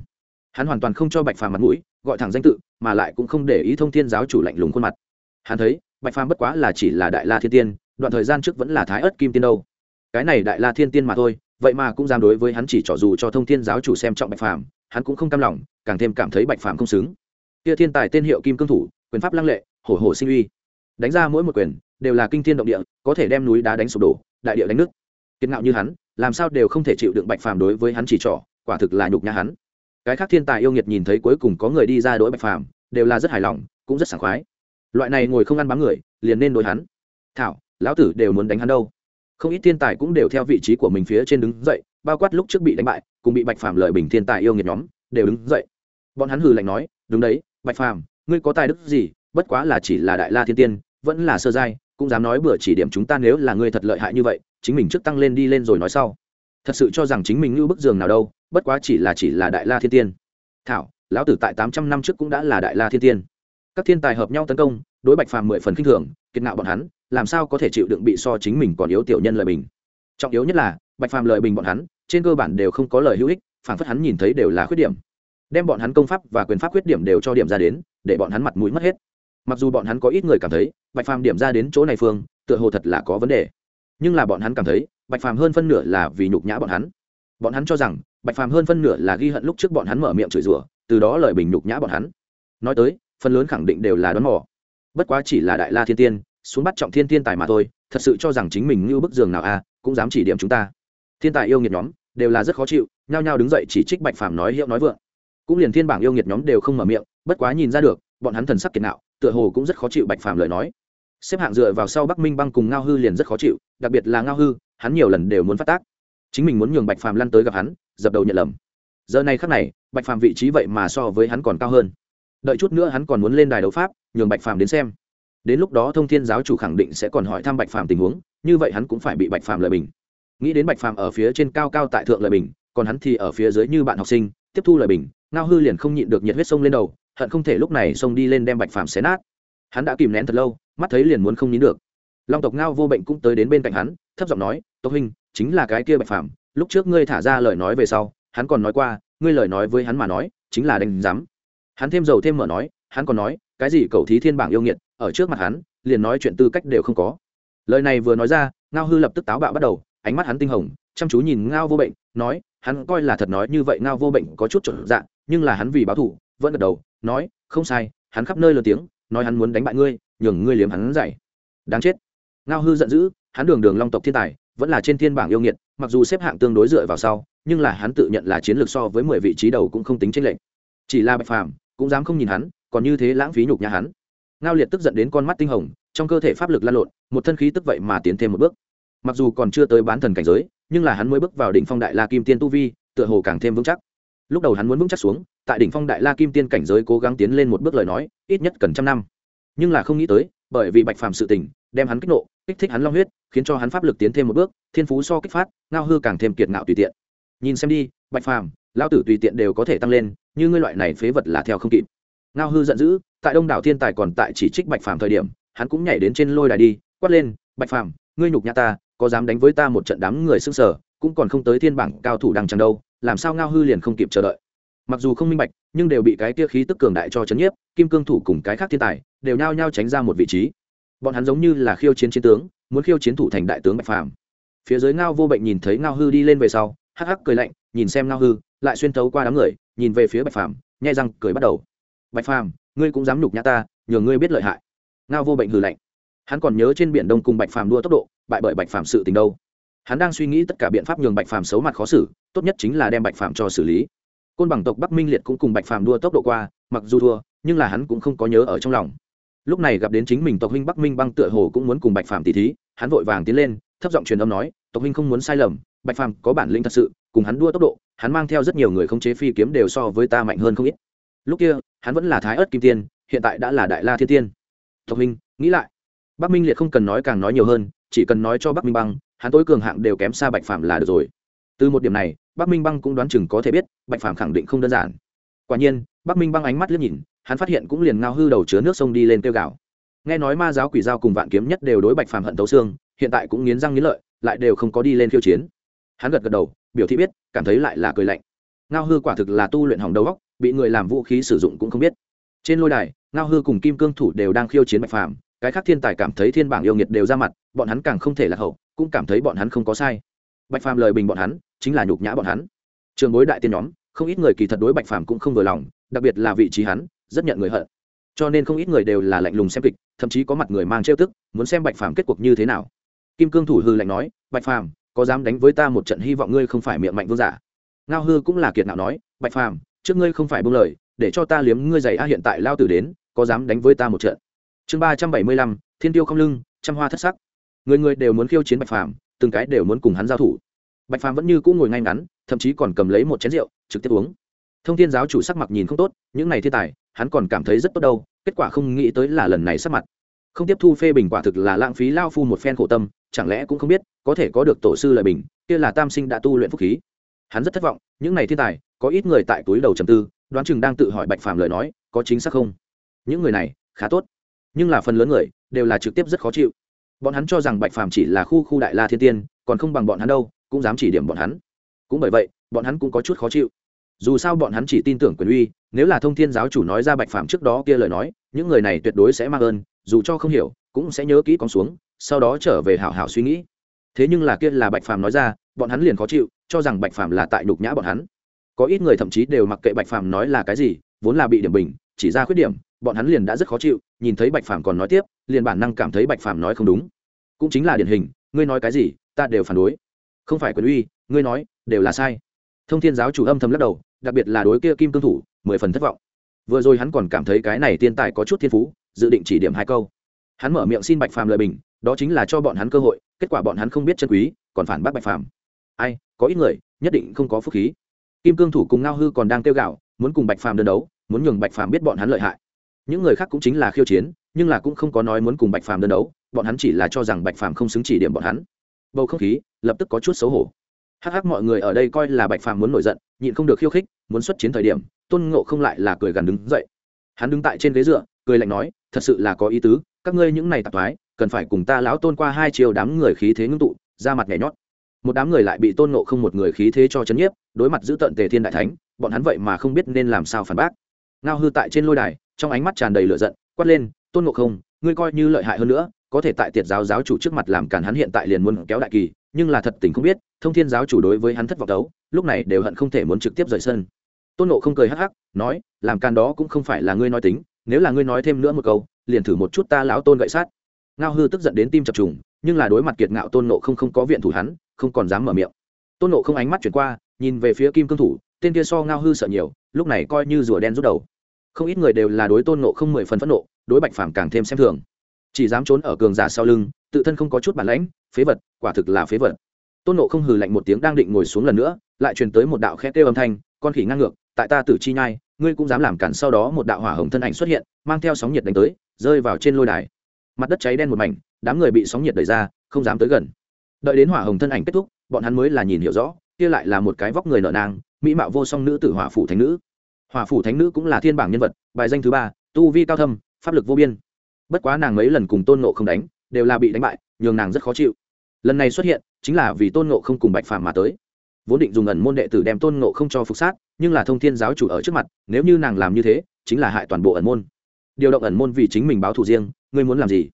Hắn hoàn toàn không cho bạch phàm mặt mũi, gọi thẳng danh tự, mà lại cũng không để ý thông thiên giáo chủ lạnh lùng khuôn mặt. Hắn thấy, bạch phàm bất quá là chỉ là đại la thiên tiên, đoạn thời gian trước vẫn là thái ớt kim tiên đâu. Cái này đại la thiên tiên mà thôi, vậy mà cũng dám đối với hắn chỉ trỏ dù cho thông thiên giáo chủ xem trọng bạch phàm, hắn cũng không cam lòng, càng thêm cảm thấy bạch phàm không xứng. Kia thiên tài tên hiệu kim cương thủ, quyền pháp lăng lệ, hổ hổ sinh uy đánh ra mỗi một quyền đều là kinh thiên động địa, có thể đem núi đá đánh sụp đổ, đại địa đánh nước kiệt ngạo như hắn, làm sao đều không thể chịu đựng bạch phàm đối với hắn chỉ trỏ, quả thực là nhục nhã hắn. Cái khác thiên tài yêu nghiệt nhìn thấy cuối cùng có người đi ra đối bạch phàm, đều là rất hài lòng, cũng rất sảng khoái. Loại này ngồi không ăn bám người, liền nên đối hắn. Thảo, lão tử đều muốn đánh hắn đâu. Không ít thiên tài cũng đều theo vị trí của mình phía trên đứng dậy, bao quát lúc trước bị đánh bại, cùng bị bạch phàm lợi bình thiên tài yêu nghiệt nhóm, đều đứng dậy. Bọn hắn hừ lạnh nói, đúng đấy, bạch phàm, ngươi có tài đức gì bất quá là chỉ là đại la thiên tiên, vẫn là sơ giai, cũng dám nói bừa chỉ điểm chúng ta nếu là ngươi thật lợi hại như vậy, chính mình trước tăng lên đi lên rồi nói sau. Thật sự cho rằng chính mình như bức giường nào đâu, bất quá chỉ là chỉ là đại la thiên tiên. Thảo, lão tử tại tám trăm năm trước cũng đã là đại la thiên tiên. Các thiên tài hợp nhau tấn công, đối bạch phàm mười phần khinh thường, kiệt ngạo bọn hắn, làm sao có thể chịu đựng bị so chính mình còn yếu tiểu nhân lời bình. Trọng yếu nhất là, bạch phàm lời bình bọn hắn, trên cơ bản đều không có lời hữu ích phản phất hắn nhìn thấy đều là khuyết điểm. Đem bọn hắn công pháp và quyền pháp khuyết điểm đều cho điểm ra đến, để bọn hắn mặt mũi mất hết mặc dù bọn hắn có ít người cảm thấy bạch phàm điểm ra đến chỗ này phương tựa hồ thật là có vấn đề nhưng là bọn hắn cảm thấy bạch phàm hơn phân nửa là vì nhục nhã bọn hắn bọn hắn cho rằng bạch phàm hơn phân nửa là ghi hận lúc trước bọn hắn mở miệng chửi rủa từ đó lời bình nhục nhã bọn hắn nói tới phần lớn khẳng định đều là đón mỏ bất quá chỉ là đại la thiên tiên xuống bắt trọng thiên Tiên tài mà thôi thật sự cho rằng chính mình như bức giường nào a à, cũng dám chỉ điểm chúng ta thiên tài yêu nghiệt nhóm đều là rất khó chịu nhao nhao đứng dậy chỉ trích bạch phàm nói hiệu nói vượng cũng liền thiên bảng yêu nghiệt nhóm đều không mở miệng bất quá nhìn ra được bọn hắn thần sắc kiệt nạo tựa hồ cũng rất khó chịu bạch phàm lời nói. Xếp hạng dựa vào sau bắc minh băng cùng ngao hư liền rất khó chịu, đặc biệt là ngao hư, hắn nhiều lần đều muốn phát tác. Chính mình muốn nhường bạch phàm lăn tới gặp hắn, dập đầu nhận lầm. Giờ này khắc này, bạch phàm vị trí vậy mà so với hắn còn cao hơn. Đợi chút nữa hắn còn muốn lên đài đấu pháp, nhường bạch phàm đến xem. Đến lúc đó thông thiên giáo chủ khẳng định sẽ còn hỏi thăm bạch phàm tình huống, như vậy hắn cũng phải bị bạch phàm lợi bình. Nghĩ đến bạch phàm ở phía trên cao cao tại thượng lợi bình, còn hắn thì ở phía dưới như bạn học sinh, tiếp thu lợi bình, ngao hư liền không nhịn được nhiệt huyết sông lên đầu hận không thể lúc này xông đi lên đem bạch phàm xé nát. Hắn đã kìm nén thật lâu, mắt thấy liền muốn không nín được. Long tộc ngao vô bệnh cũng tới đến bên cạnh hắn, thấp giọng nói, tộc huynh, chính là cái kia bạch phàm, lúc trước ngươi thả ra lời nói về sau, hắn còn nói qua, ngươi lời nói với hắn mà nói, chính là đánh giám. Hắn thêm dầu thêm mở nói, hắn còn nói, cái gì cầu thí thiên bảng yêu nghiệt, ở trước mặt hắn, liền nói chuyện tư cách đều không có. Lời này vừa nói ra, ngao hư lập tức táo bạo bắt đầu, ánh mắt hắn tinh hồng, chăm chú nhìn ngao vô bệnh, nói, hắn coi là thật nói như vậy ngao vô bệnh có chút chuẩn dạng, nhưng là hắn vì báo thủ vẫn gật đầu nói, không sai, hắn khắp nơi lớn tiếng, nói hắn muốn đánh bại ngươi, nhường ngươi liếm hắn dạy đáng chết. Ngao hư giận dữ, hắn đường đường long tộc thiên tài, vẫn là trên thiên bảng yêu nghiệt, mặc dù xếp hạng tương đối dựa vào sau, nhưng là hắn tự nhận là chiến lược so với mười vị trí đầu cũng không tính tranh lệch. Chỉ là bạch phàm, cũng dám không nhìn hắn, còn như thế lãng phí nhục nhà hắn. Ngao liệt tức giận đến con mắt tinh hồng, trong cơ thể pháp lực lan lộn, một thân khí tức vậy mà tiến thêm một bước. Mặc dù còn chưa tới bán thần cảnh giới, nhưng là hắn mới bước vào đỉnh phong đại la kim tiên tu vi, tựa hồ càng thêm vững chắc. Lúc đầu hắn muốn vững chắc xuống tại đỉnh phong đại la kim tiên cảnh giới cố gắng tiến lên một bước lời nói, ít nhất cần trăm năm. Nhưng là không nghĩ tới, bởi vì bạch phàm sự tình, đem hắn kích nộ, kích thích hắn long huyết, khiến cho hắn pháp lực tiến thêm một bước, thiên phú so kích phát, ngao hư càng thêm kiệt ngạo tùy tiện. Nhìn xem đi, bạch phàm lao tử tùy tiện đều có thể tăng lên, như ngươi loại này phế vật là theo không kịp. Ngao hư giận dữ, tại đông đảo thiên tài còn tại chỉ trích bạch phàm thời điểm, hắn cũng nhảy đến trên lôi đài đi, quát lên, bạch phàm, ngươi nhục nhã ta, có dám đánh với ta một trận đám người xưng sở cũng còn không tới thiên bảng cao thủ đằng chẳng đâu, làm sao ngao hư liền không kịp chờ đợi? Mặc dù không minh bạch, nhưng đều bị cái tia khí tức cường đại cho chấn nhiếp, kim cương thủ cùng cái khác thiên tài đều nhao nhao tránh ra một vị trí. Bọn hắn giống như là khiêu chiến chiến tướng, muốn khiêu chiến thủ thành đại tướng bạch phàm. Phía dưới ngao vô bệnh nhìn thấy ngao hư đi lên về sau, hắc hắc cười lạnh, nhìn xem ngao hư, lại xuyên thấu qua đám người, nhìn về phía bạch phàm nhai răng cười bắt đầu. Bạch phàm, ngươi cũng dám nhục nhã ta, nhờ ngươi biết lợi hại. Ngao vô bệnh hừ lạnh. Hắn còn nhớ trên biển đông cùng bạch phàm đua tốc độ, bại bởi bạch phàm sự tình đâu. Hắn đang suy nghĩ tất cả biện pháp nhường bạch phàm xấu mặt khó xử, tốt nhất chính là đem bạch phàm cho xử lý côn bằng tộc bắc minh liệt cũng cùng bạch phàm đua tốc độ qua, mặc dù thua, nhưng là hắn cũng không có nhớ ở trong lòng. Lúc này gặp đến chính mình tộc huynh bắc minh băng tựa hồ cũng muốn cùng bạch phàm tỷ thí, hắn vội vàng tiến lên, thấp giọng truyền âm nói, tộc huynh không muốn sai lầm, bạch phàm có bản lĩnh thật sự, cùng hắn đua tốc độ, hắn mang theo rất nhiều người không chế phi kiếm đều so với ta mạnh hơn không ít. Lúc kia, hắn vẫn là thái ớt kim tiên, hiện tại đã là đại la thiên tiên. Tộc huynh, nghĩ lại. Bắc minh liệt không cần nói càng nói nhiều hơn, chỉ cần nói cho bắc minh băng, hắn tối cường hạng đều kém xa bạch phàm là được rồi từ một điểm này, bắc minh băng cũng đoán chừng có thể biết, bạch phàm khẳng định không đơn giản. Quả nhiên, bắc minh băng ánh mắt liếc nhìn, hắn phát hiện cũng liền ngao hư đầu chứa nước sông đi lên kêu gạo nghe nói ma giáo quỷ giao cùng vạn kiếm nhất đều đối bạch phàm hận tấu xương, hiện tại cũng nghiến răng nghiến lợi, lại đều không có đi lên khiêu chiến. Hắn gật gật đầu, biểu thị biết, cảm thấy lại là cười lạnh. Ngao hư quả thực là tu luyện hỏng đầu góc bị người làm vũ khí sử dụng cũng không biết. Trên lôi đài, ngao hư cùng kim cương thủ đều đang khiêu chiến bạch phàm, cái khác thiên tài cảm thấy thiên bảng yêu nghiệt đều ra mặt, bọn hắn càng không thể lạc hậu, cũng cảm thấy bọn hắn không có sai bạch phàm lời bình bọn hắn, chính là nhục nhã bọn hắn. Trường bối đại tiên nhóm, không ít người kỳ thật đối bạch phàm cũng không vừa lòng, đặc biệt là vị trí hắn, rất nhận người hận. Cho nên không ít người đều là lạnh lùng xem kịch, thậm chí có mặt người mang trêu tức, muốn xem bạch phàm kết cuộc như thế nào. Kim cương thủ hư lạnh nói, bạch phàm, có dám đánh với ta một trận hy vọng ngươi không phải miệng mạnh vương giả? Ngao hư cũng là kiệt nào nói, bạch phàm, trước ngươi không phải buông lời, để cho ta liếm ngươi giày a hiện tại lao tử đến, có dám đánh với ta một trận? Chương ba trăm bảy mươi lăm, thiên tiêu không lưng, trăm hoa thất sắc. Người người đều muốn khiêu chiến bạch phàm từng cái đều muốn cùng hắn giao thủ. Bạch phàm vẫn như cũng ngồi ngay ngắn, thậm chí còn cầm lấy một chén rượu, trực tiếp uống. Thông thiên giáo chủ sắc mặt nhìn không tốt, những này thiên tài, hắn còn cảm thấy rất tốt đâu, kết quả không nghĩ tới là lần này sắc mặt. Không tiếp thu phê bình quả thực là lãng phí lao phu một phen khổ tâm, chẳng lẽ cũng không biết, có thể có được tổ sư lời bình, kia là tam sinh đã tu luyện phúc khí. Hắn rất thất vọng, những này thiên tài, có ít người tại túi đầu trầm tư, đoán chừng đang tự hỏi bạch phàm lời nói, có chính xác không? Những người này, khá tốt, nhưng là phần lớn người, đều là trực tiếp rất khó chịu bọn hắn cho rằng bạch phàm chỉ là khu khu đại la thiên tiên, còn không bằng bọn hắn đâu, cũng dám chỉ điểm bọn hắn. Cũng bởi vậy, bọn hắn cũng có chút khó chịu. Dù sao bọn hắn chỉ tin tưởng quyền uy, nếu là thông thiên giáo chủ nói ra bạch phàm trước đó kia lời nói, những người này tuyệt đối sẽ mang ơn, dù cho không hiểu, cũng sẽ nhớ kỹ con xuống, sau đó trở về hảo hảo suy nghĩ. Thế nhưng là kia là bạch phàm nói ra, bọn hắn liền khó chịu, cho rằng bạch phàm là tại nhục nhã bọn hắn. Có ít người thậm chí đều mặc kệ bạch phàm nói là cái gì, vốn là bị điểm bình, chỉ ra khuyết điểm bọn hắn liền đã rất khó chịu, nhìn thấy bạch phàm còn nói tiếp, liền bản năng cảm thấy bạch phàm nói không đúng. Cũng chính là điển hình, ngươi nói cái gì, ta đều phản đối. Không phải quyền uy, ngươi nói, đều là sai. Thông thiên giáo chủ âm thầm lắc đầu, đặc biệt là đối kia kim cương thủ, mười phần thất vọng. Vừa rồi hắn còn cảm thấy cái này tiên tài có chút thiên phú, dự định chỉ điểm hai câu. Hắn mở miệng xin bạch phàm lời bình, đó chính là cho bọn hắn cơ hội, kết quả bọn hắn không biết chân quý, còn phản bác bạch phàm. Ai, có ít người, nhất định không có phúc khí. Kim cương thủ cùng ngao hư còn đang kêu gạo muốn cùng bạch phàm đơn đấu, muốn nhường bạch phàm biết bọn hắn lợi hại những người khác cũng chính là khiêu chiến, nhưng là cũng không có nói muốn cùng bạch phàm đơn đấu, bọn hắn chỉ là cho rằng bạch phàm không xứng chỉ điểm bọn hắn. Bầu không khí lập tức có chút xấu hổ. Hắc hắc, mọi người ở đây coi là bạch phàm muốn nổi giận, nhịn không được khiêu khích, muốn xuất chiến thời điểm, tôn ngộ không lại là cười gần đứng dậy. Hắn đứng tại trên ghế dựa, cười lạnh nói, thật sự là có ý tứ, các ngươi những này tạp thoái, cần phải cùng ta lão tôn qua hai chiều đám người khí thế ngưng tụ, ra mặt nhảy nhót. Một đám người lại bị tôn Ngộ không một người khí thế cho chấn nhiếp, đối mặt giữ tận tề thiên đại thánh, bọn hắn vậy mà không biết nên làm sao phản bác ngao hư tại trên lôi đài, trong ánh mắt tràn đầy lửa giận, quát lên, tôn Ngộ không, ngươi coi như lợi hại hơn nữa, có thể tại tiệt giáo giáo chủ trước mặt làm cản hắn hiện tại liền muốn kéo đại kỳ, nhưng là thật tình không biết, thông thiên giáo chủ đối với hắn thất vọng đấu, lúc này đều hận không thể muốn trực tiếp rời sân. Tôn nộ không cười hắc hắc, nói, làm càn đó cũng không phải là ngươi nói tính, nếu là ngươi nói thêm nữa một câu, liền thử một chút ta lão tôn gậy sát. Ngao hư tức giận đến tim chập trùng, nhưng là đối mặt kiệt ngạo tôn nộ không không có viện thủ hắn, không còn dám mở miệng. Tôn nộ không ánh mắt chuyển qua, nhìn về phía kim cương thủ, tên kia so ngao hư sợ nhiều, lúc này coi như rùa đen rút đầu không ít người đều là đối tôn nộ không mười phần phẫn nộ, đối bạch phàm càng thêm xem thường. Chỉ dám trốn ở cường giả sau lưng, tự thân không có chút bản lãnh, phế vật, quả thực là phế vật. Tôn nộ không hừ lạnh một tiếng đang định ngồi xuống lần nữa, lại truyền tới một đạo khe kêu âm thanh, con khỉ ngang ngược, tại ta tử chi nhai, ngươi cũng dám làm cản sau đó một đạo hỏa hồng thân ảnh xuất hiện, mang theo sóng nhiệt đánh tới, rơi vào trên lôi đài. Mặt đất cháy đen một mảnh, đám người bị sóng nhiệt đẩy ra, không dám tới gần. Đợi đến hỏa hồng thân ảnh kết thúc, bọn hắn mới là nhìn hiểu rõ, kia lại là một cái vóc người nợ nang, mỹ mạo vô song nữ tử hỏa phủ thánh nữ hỏa phủ thánh nữ cũng là thiên bảng nhân vật, bài danh thứ ba, tu vi cao thâm, pháp lực vô biên. Bất quá nàng mấy lần cùng tôn nộ không đánh, đều là bị đánh bại, nhường nàng rất khó chịu. Lần này xuất hiện, chính là vì tôn nộ không cùng bạch phàm mà tới. Vốn định dùng ẩn môn đệ tử đem tôn nộ không cho phục sát, nhưng là thông thiên giáo chủ ở trước mặt, nếu như nàng làm như thế, chính là hại toàn bộ ẩn môn. Điều động ẩn môn vì chính mình báo thù riêng, ngươi muốn làm gì?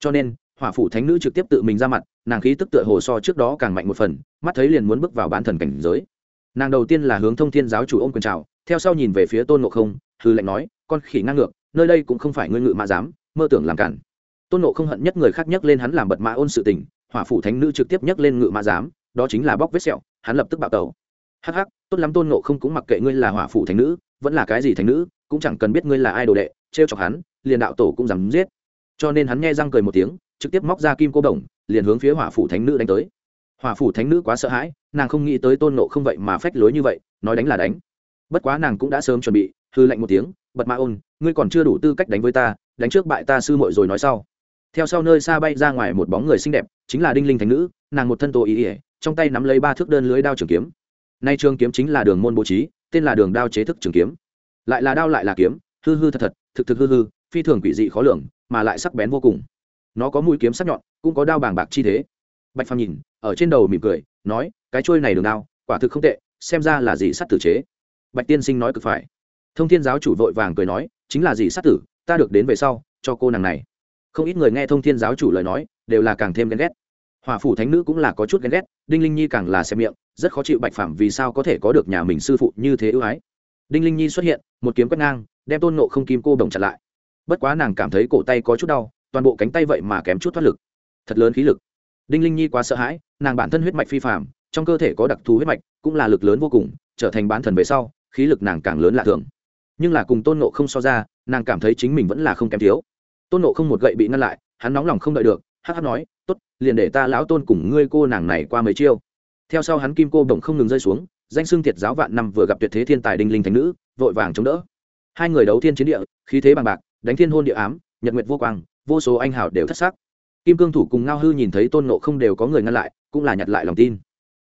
Cho nên, hỏa phủ thánh nữ trực tiếp tự mình ra mặt, nàng khí tức tựa hồ so trước đó càng mạnh một phần, mắt thấy liền muốn bước vào bán thần cảnh giới nàng đầu tiên là hướng thông thiên giáo chủ ôm quyền trào theo sau nhìn về phía tôn ngộ không hư lệnh nói, con khỉ ngang ngược, nơi đây cũng không phải ngươi ngự mã dám, mơ tưởng làm cản. Tôn ngộ không hận nhất người khác nhắc lên hắn làm bật mã ôn sự tình, hỏa phủ thánh nữ trực tiếp nhắc lên ngự mã dám, đó chính là bóc vết sẹo, hắn lập tức bạo tẩu. Hắc hắc, tốt lắm tôn ngộ không cũng mặc kệ ngươi là hỏa phủ thánh nữ, vẫn là cái gì thánh nữ, cũng chẳng cần biết ngươi là ai đồ đệ, trêu chọc hắn, liền đạo tổ cũng dám giết. Cho nên hắn nghe răng cười một tiếng, trực tiếp móc ra kim cô đồng, liền hướng phía hỏa phủ thánh nữ đánh tới hòa phủ thánh nữ quá sợ hãi, nàng không nghĩ tới tôn nộ không vậy mà phách lối như vậy, nói đánh là đánh. Bất quá nàng cũng đã sớm chuẩn bị, hư lạnh một tiếng, bật ma ôn, ngươi còn chưa đủ tư cách đánh với ta, đánh trước bại ta sư muội rồi nói sau. Theo sau nơi xa bay ra ngoài một bóng người xinh đẹp, chính là đinh linh thánh nữ, nàng một thân tổ ý ỉa trong tay nắm lấy ba thước đơn lưới đao trường kiếm. Nay trường kiếm chính là đường môn bố trí, tên là đường đao chế thức trường kiếm. Lại là đao lại là kiếm, hư hư thật thật, thực thực hư hư, phi thường quỷ dị khó lường, mà lại sắc bén vô cùng. Nó có mũi kiếm sắc nhọn, cũng có đao bàng bạc chi thế bạch phàm nhìn, ở trên đầu mỉm cười, nói, cái trôi này đường đao, quả thực không tệ, xem ra là gì sắt tử chế. Bạch tiên sinh nói cực phải. Thông thiên giáo chủ vội vàng cười nói, chính là gì sát tử, ta được đến về sau, cho cô nàng này. Không ít người nghe thông thiên giáo chủ lời nói, đều là càng thêm ghen ghét. Hòa phủ thánh nữ cũng là có chút ghen ghét, đinh linh nhi càng là xem miệng, rất khó chịu bạch Phàm vì sao có thể có được nhà mình sư phụ như thế ưu ái. Đinh linh nhi xuất hiện, một kiếm quét ngang, đem tôn nộ không kim cô đồng chặt lại. Bất quá nàng cảm thấy cổ tay có chút đau, toàn bộ cánh tay vậy mà kém chút thoát lực. Thật lớn khí lực đinh linh nhi quá sợ hãi, nàng bản thân huyết mạch phi phạm trong cơ thể có đặc thù huyết mạch, cũng là lực lớn vô cùng, trở thành bán thần về sau, khí lực nàng càng lớn lạ thường. Nhưng là cùng tôn nộ không so ra, nàng cảm thấy chính mình vẫn là không kém thiếu. Tôn nộ không một gậy bị ngăn lại, hắn nóng lòng không đợi được, hắc hắc nói t ố t liền để ta lão tôn cùng ngươi cô nàng này qua mấy chiêu. Theo sau hắn kim cô bỗng không ngừng rơi xuống, danh xưng thiệt giáo vạn năm vừa gặp tuyệt thế thiên tài đinh linh thành nữ, vội vàng chống đỡ. Hai người đấu thiên chiến địa, khí thế bằng bạc, đánh thiên hôn địa ám, nhật nguyệt vô quang, vô số anh hào đều thất sắc kim cương thủ cùng ngao hư nhìn thấy tôn nộ không đều có người ngăn lại, cũng là nhặt lại lòng tin.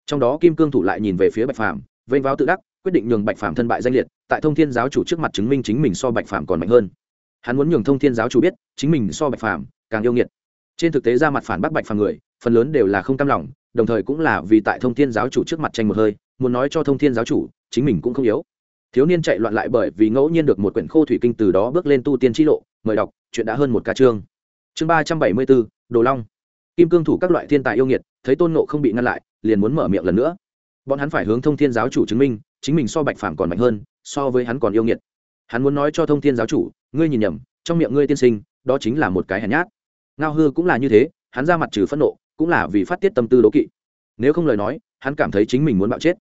Trong đó kim cương thủ lại nhìn về phía bạch phàm, vênh váo tự đắc, quyết định nhường bạch phàm thân bại danh liệt, tại thông thiên giáo chủ trước mặt chứng minh chính mình so bạch phàm còn mạnh hơn. Hắn muốn nhường thông thiên giáo chủ biết, chính mình so bạch phàm càng yêu nghiệt. Trên thực tế ra mặt phản bác bạch phàm người, phần lớn đều là không cam lòng, đồng thời cũng là vì tại thông thiên giáo chủ trước mặt tranh một hơi, muốn nói cho thông thiên giáo chủ, chính mình cũng không yếu. Thiếu niên chạy loạn lại bởi vì ngẫu nhiên được một quyển khô thủy kinh từ đó bước lên tu tiên t lộ, mời đọc, chuyện đã hơn một ca chương. Chương ba trăm bảy mươi bốn đồ long. Kim cương thủ các loại thiên tài yêu nghiệt, thấy tôn nộ không bị ngăn lại, liền muốn mở miệng lần nữa. Bọn hắn phải hướng thông thiên giáo chủ chứng minh, chính mình so bạch phàm còn mạnh hơn, so với hắn còn yêu nghiệt. Hắn muốn nói cho thông thiên giáo chủ, ngươi nhìn nhầm, trong miệng ngươi tiên sinh, đó chính là một cái hèn nhát. Ngao hư cũng là như thế, hắn ra mặt trừ phẫn nộ, cũng là vì phát tiết tâm tư đố kỵ. Nếu không lời nói, hắn cảm thấy chính mình muốn bạo chết.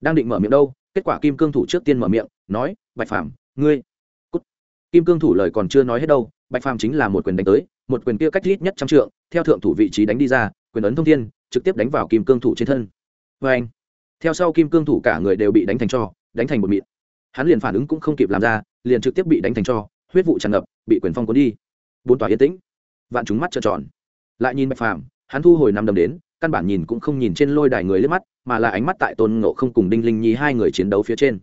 Đang định mở miệng đâu, kết quả kim cương thủ trước tiên mở miệng, nói, bạch phàm, ngươi cút. Kim cương thủ lời còn chưa nói hết đâu, bạch phàm chính là một quyền đánh tới một quyền kia cách ít nhất trăm trượng, theo thượng thủ vị trí đánh đi ra, quyền ấn thông thiên, trực tiếp đánh vào kim cương thủ trên thân. Vê anh, theo sau kim cương thủ cả người đều bị đánh thành cho, đánh thành một mịn. Hắn liền phản ứng cũng không kịp làm ra, liền trực tiếp bị đánh thành cho, huyết vụ tràn ngập, bị quyền phong cuốn đi. Bốn tòa yên tĩnh. Vạn chúng mắt trợn tròn. Lại nhìn bạch phàm, hắn thu hồi năm đầm đến, căn bản nhìn cũng không nhìn trên lôi đài người liếc mắt, mà là ánh mắt tại tôn ngộ không cùng đinh linh nhi hai người chiến đấu phía trên.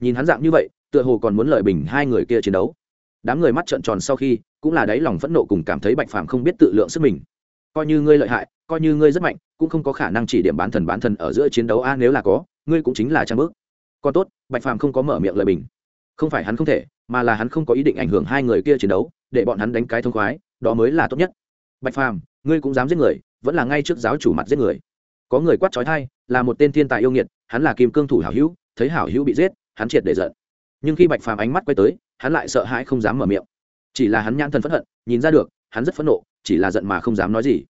Nhìn hắn dạng như vậy, tựa hồ còn muốn lợi bình hai người kia chiến đấu. Đám người mắt trợn tròn sau khi cũng là đáy lòng phẫn nộ cùng cảm thấy bạch phàm không biết tự lượng sức mình. Coi như ngươi lợi hại, coi như ngươi rất mạnh, cũng không có khả năng chỉ điểm bán thần bán thần ở giữa chiến đấu. A, nếu là có, ngươi cũng chính là trang bước. Còn tốt, bạch phàm không có mở miệng lời bình. Không phải hắn không thể, mà là hắn không có ý định ảnh hưởng hai người kia chiến đấu, để bọn hắn đánh cái thông khoái, đó mới là tốt nhất. Bạch phàm, ngươi cũng dám giết người, vẫn là ngay trước giáo chủ mặt giết người. Có người quát trói thai là một tên thiên tài yêu nghiệt, hắn là kim cương thủ hảo hữu, thấy hảo hữu bị giết, hắn triệt để giận. Nhưng khi bạch phàm ánh mắt quay tới, hắn lại sợ hãi không dám mở miệng chỉ là hắn nhãn thần phẫn hận, nhìn ra được, hắn rất phẫn nộ, chỉ là giận mà không dám nói gì.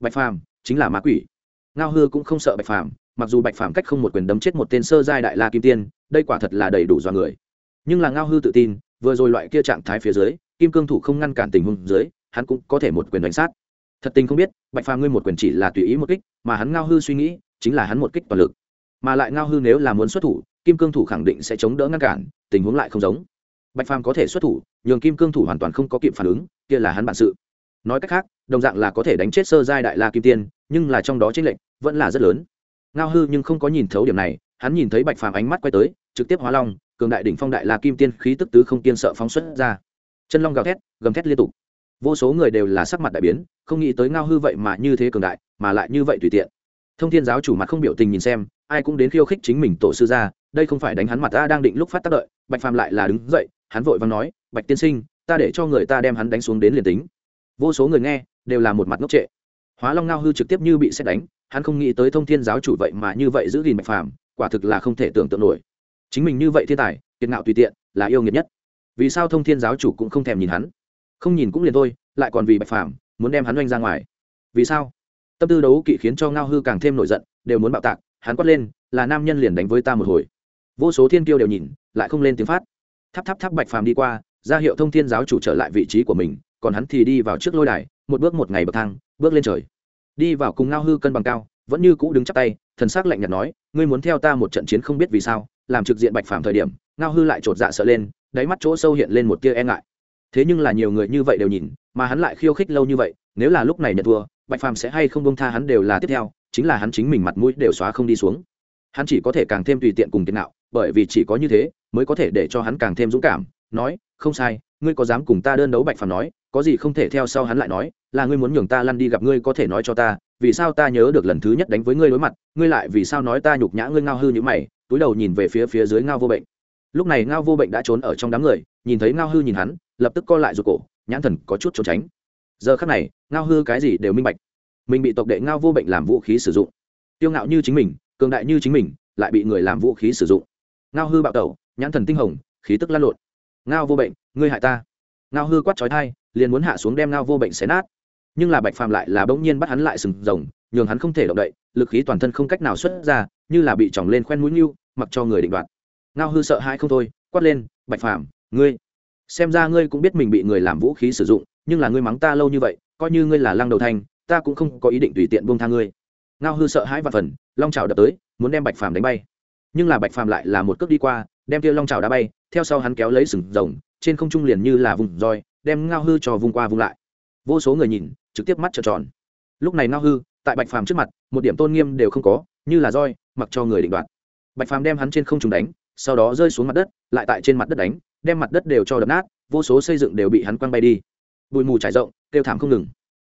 Bạch phàm, chính là ma quỷ. Ngao hư cũng không sợ bạch phàm, mặc dù bạch phàm cách không một quyền đấm chết một tên sơ giai đại la kim tiên, đây quả thật là đầy đủ do người. Nhưng là ngao hư tự tin, vừa rồi loại kia trạng thái phía dưới, kim cương thủ không ngăn cản tình huống dưới, hắn cũng có thể một quyền đánh sát. Thật tình không biết, bạch phàm ngươi một quyền chỉ là tùy ý một kích, mà hắn ngao hư suy nghĩ, chính là hắn một kích toàn lực. Mà lại ngao hư nếu là muốn xuất thủ, kim cương thủ khẳng định sẽ chống đỡ ngăn cản, tình huống lại không giống bạch phàm có thể xuất thủ, nhường kim cương thủ hoàn toàn không có kịp phản ứng, kia là hắn bản sự. Nói cách khác, đồng dạng là có thể đánh chết sơ giai đại la kim tiên, nhưng là trong đó tranh lệch vẫn là rất lớn. Ngao hư nhưng không có nhìn thấu điểm này, hắn nhìn thấy bạch phàm ánh mắt quay tới, trực tiếp hóa long, cường đại đỉnh phong đại la kim tiên khí tức tứ không tiên sợ phóng xuất ra. Chân long gào thét, gầm thét liên tục. Vô số người đều là sắc mặt đại biến, không nghĩ tới ngao hư vậy mà như thế cường đại, mà lại như vậy tùy tiện. Thông thiên giáo chủ mặt không biểu tình nhìn xem, ai cũng đến khiêu khích chính mình tổ sư ra đây không phải đánh hắn mặt ta đang định lúc phát tác đợi, bạch phàm lại là đứng dậy hắn vội vàng nói, bạch tiên sinh, ta để cho người ta đem hắn đánh xuống đến liền tính. Vô số người nghe, đều là một mặt ngốc trệ. Hóa long ngao hư trực tiếp như bị xét đánh, hắn không nghĩ tới thông thiên giáo chủ vậy mà như vậy giữ gìn bạch phàm, quả thực là không thể tưởng tượng nổi. Chính mình như vậy thiên tài, kiệt ngạo tùy tiện, là yêu nghiệt nhất. Vì sao thông thiên giáo chủ cũng không thèm nhìn hắn? Không nhìn cũng liền thôi, lại còn vì bạch phàm, muốn đem hắn oanh ra ngoài. Vì sao? Tâm tư đấu kỵ khiến cho ngao hư càng thêm nổi giận, đều muốn bạo tạc, hắn quát lên, là nam nhân liền đánh với ta một hồi. Vô số thiên kiêu đều nhìn, lại không lên tiếng phát tháp tháp tháp bạch phàm đi qua, ra hiệu thông thiên giáo chủ trở lại vị trí của mình, còn hắn thì đi vào trước lôi đài, một bước một ngày bậc thang, bước lên trời. Đi vào cùng ngao hư cân bằng cao, vẫn như cũ đứng chắp tay, thần s ắ c lạnh nhạt nói, ngươi muốn theo ta một trận chiến không biết vì sao, làm trực diện bạch phàm thời điểm. Ngao hư lại chột dạ sợ lên, đáy mắt chỗ sâu hiện lên một tia e ngại. Thế nhưng là nhiều người như vậy đều nhìn, mà hắn lại khiêu khích lâu như vậy, nếu là lúc này nhận thua, bạch phàm sẽ hay không bông tha hắn đều là tiếp theo, chính là hắn chính mình mặt mũi đều xóa không đi xuống. Hắn chỉ có thể càng thêm tùy tiện cùng tiền nạo bởi vì chỉ có như thế mới có thể để cho hắn càng thêm dũng cảm, nói, không sai, ngươi có dám cùng ta đơn đấu bạch phàm nói, có gì không thể theo sau hắn lại nói, là ngươi muốn nhường ta lăn đi gặp ngươi có thể nói cho ta, vì sao ta nhớ được lần thứ nhất đánh với ngươi đối mặt, ngươi lại vì sao nói ta nhục nhã ngươi ngao hư như mày, túi đầu nhìn về phía phía dưới ngao vô bệnh. Lúc này ngao vô bệnh đã trốn ở trong đám người, nhìn thấy ngao hư nhìn hắn, lập tức co lại ruột cổ, nhãn thần có chút trốn tránh. Giờ khắc này, ngao hư cái gì đều minh bạch. Mình bị tộc đệ ngao vô bệnh làm vũ khí sử dụng. Tiêu ngạo như chính mình, cường đại như chính mình, lại bị người làm vũ khí sử dụng. Ngao hư bạo tẩu nhãn thần tinh hồng, khí tức lan lộn. Ngao vô bệnh, ngươi hại ta. Ngao hư quát trói thai liền muốn hạ xuống đem ngao vô bệnh xé nát. Nhưng là bạch phàm lại là bỗng nhiên bắt hắn lại sừng rồng, nhường hắn không thể động đậy, lực khí toàn thân không cách nào xuất ra, như là bị chỏng lên khoen mũi nhưu mặc cho người định đoạt. Ngao hư sợ hãi không thôi, quát lên, bạch phàm, ngươi, xem ra ngươi cũng biết mình bị người làm vũ khí sử dụng, nhưng là ngươi mắng ta lâu như vậy, coi như ngươi là lăng đầu thanh ta cũng không có ý định tùy tiện buông tha ngươi. Ngao hư sợ hãi và phần, long trào đập tới, muốn đem bạch phàm đánh bay. Nhưng là bạch phàm lại là một cước đi qua đem kia long trào đá bay, theo sau hắn kéo lấy sừng rồng, trên không trung liền như là vùng roi, đem ngao hư cho vùng qua vùng lại. Vô số người nhìn, trực tiếp mắt trợn tròn. Lúc này ngao hư, tại bạch phàm trước mặt, một điểm tôn nghiêm đều không có, như là roi, mặc cho người định đoạt. Bạch phàm đem hắn trên không trung đánh, sau đó rơi xuống mặt đất, lại tại trên mặt đất đánh, đem mặt đất đều cho đập nát, vô số xây dựng đều bị hắn quăng bay đi. Bụi mù trải rộng, kêu thảm không ngừng.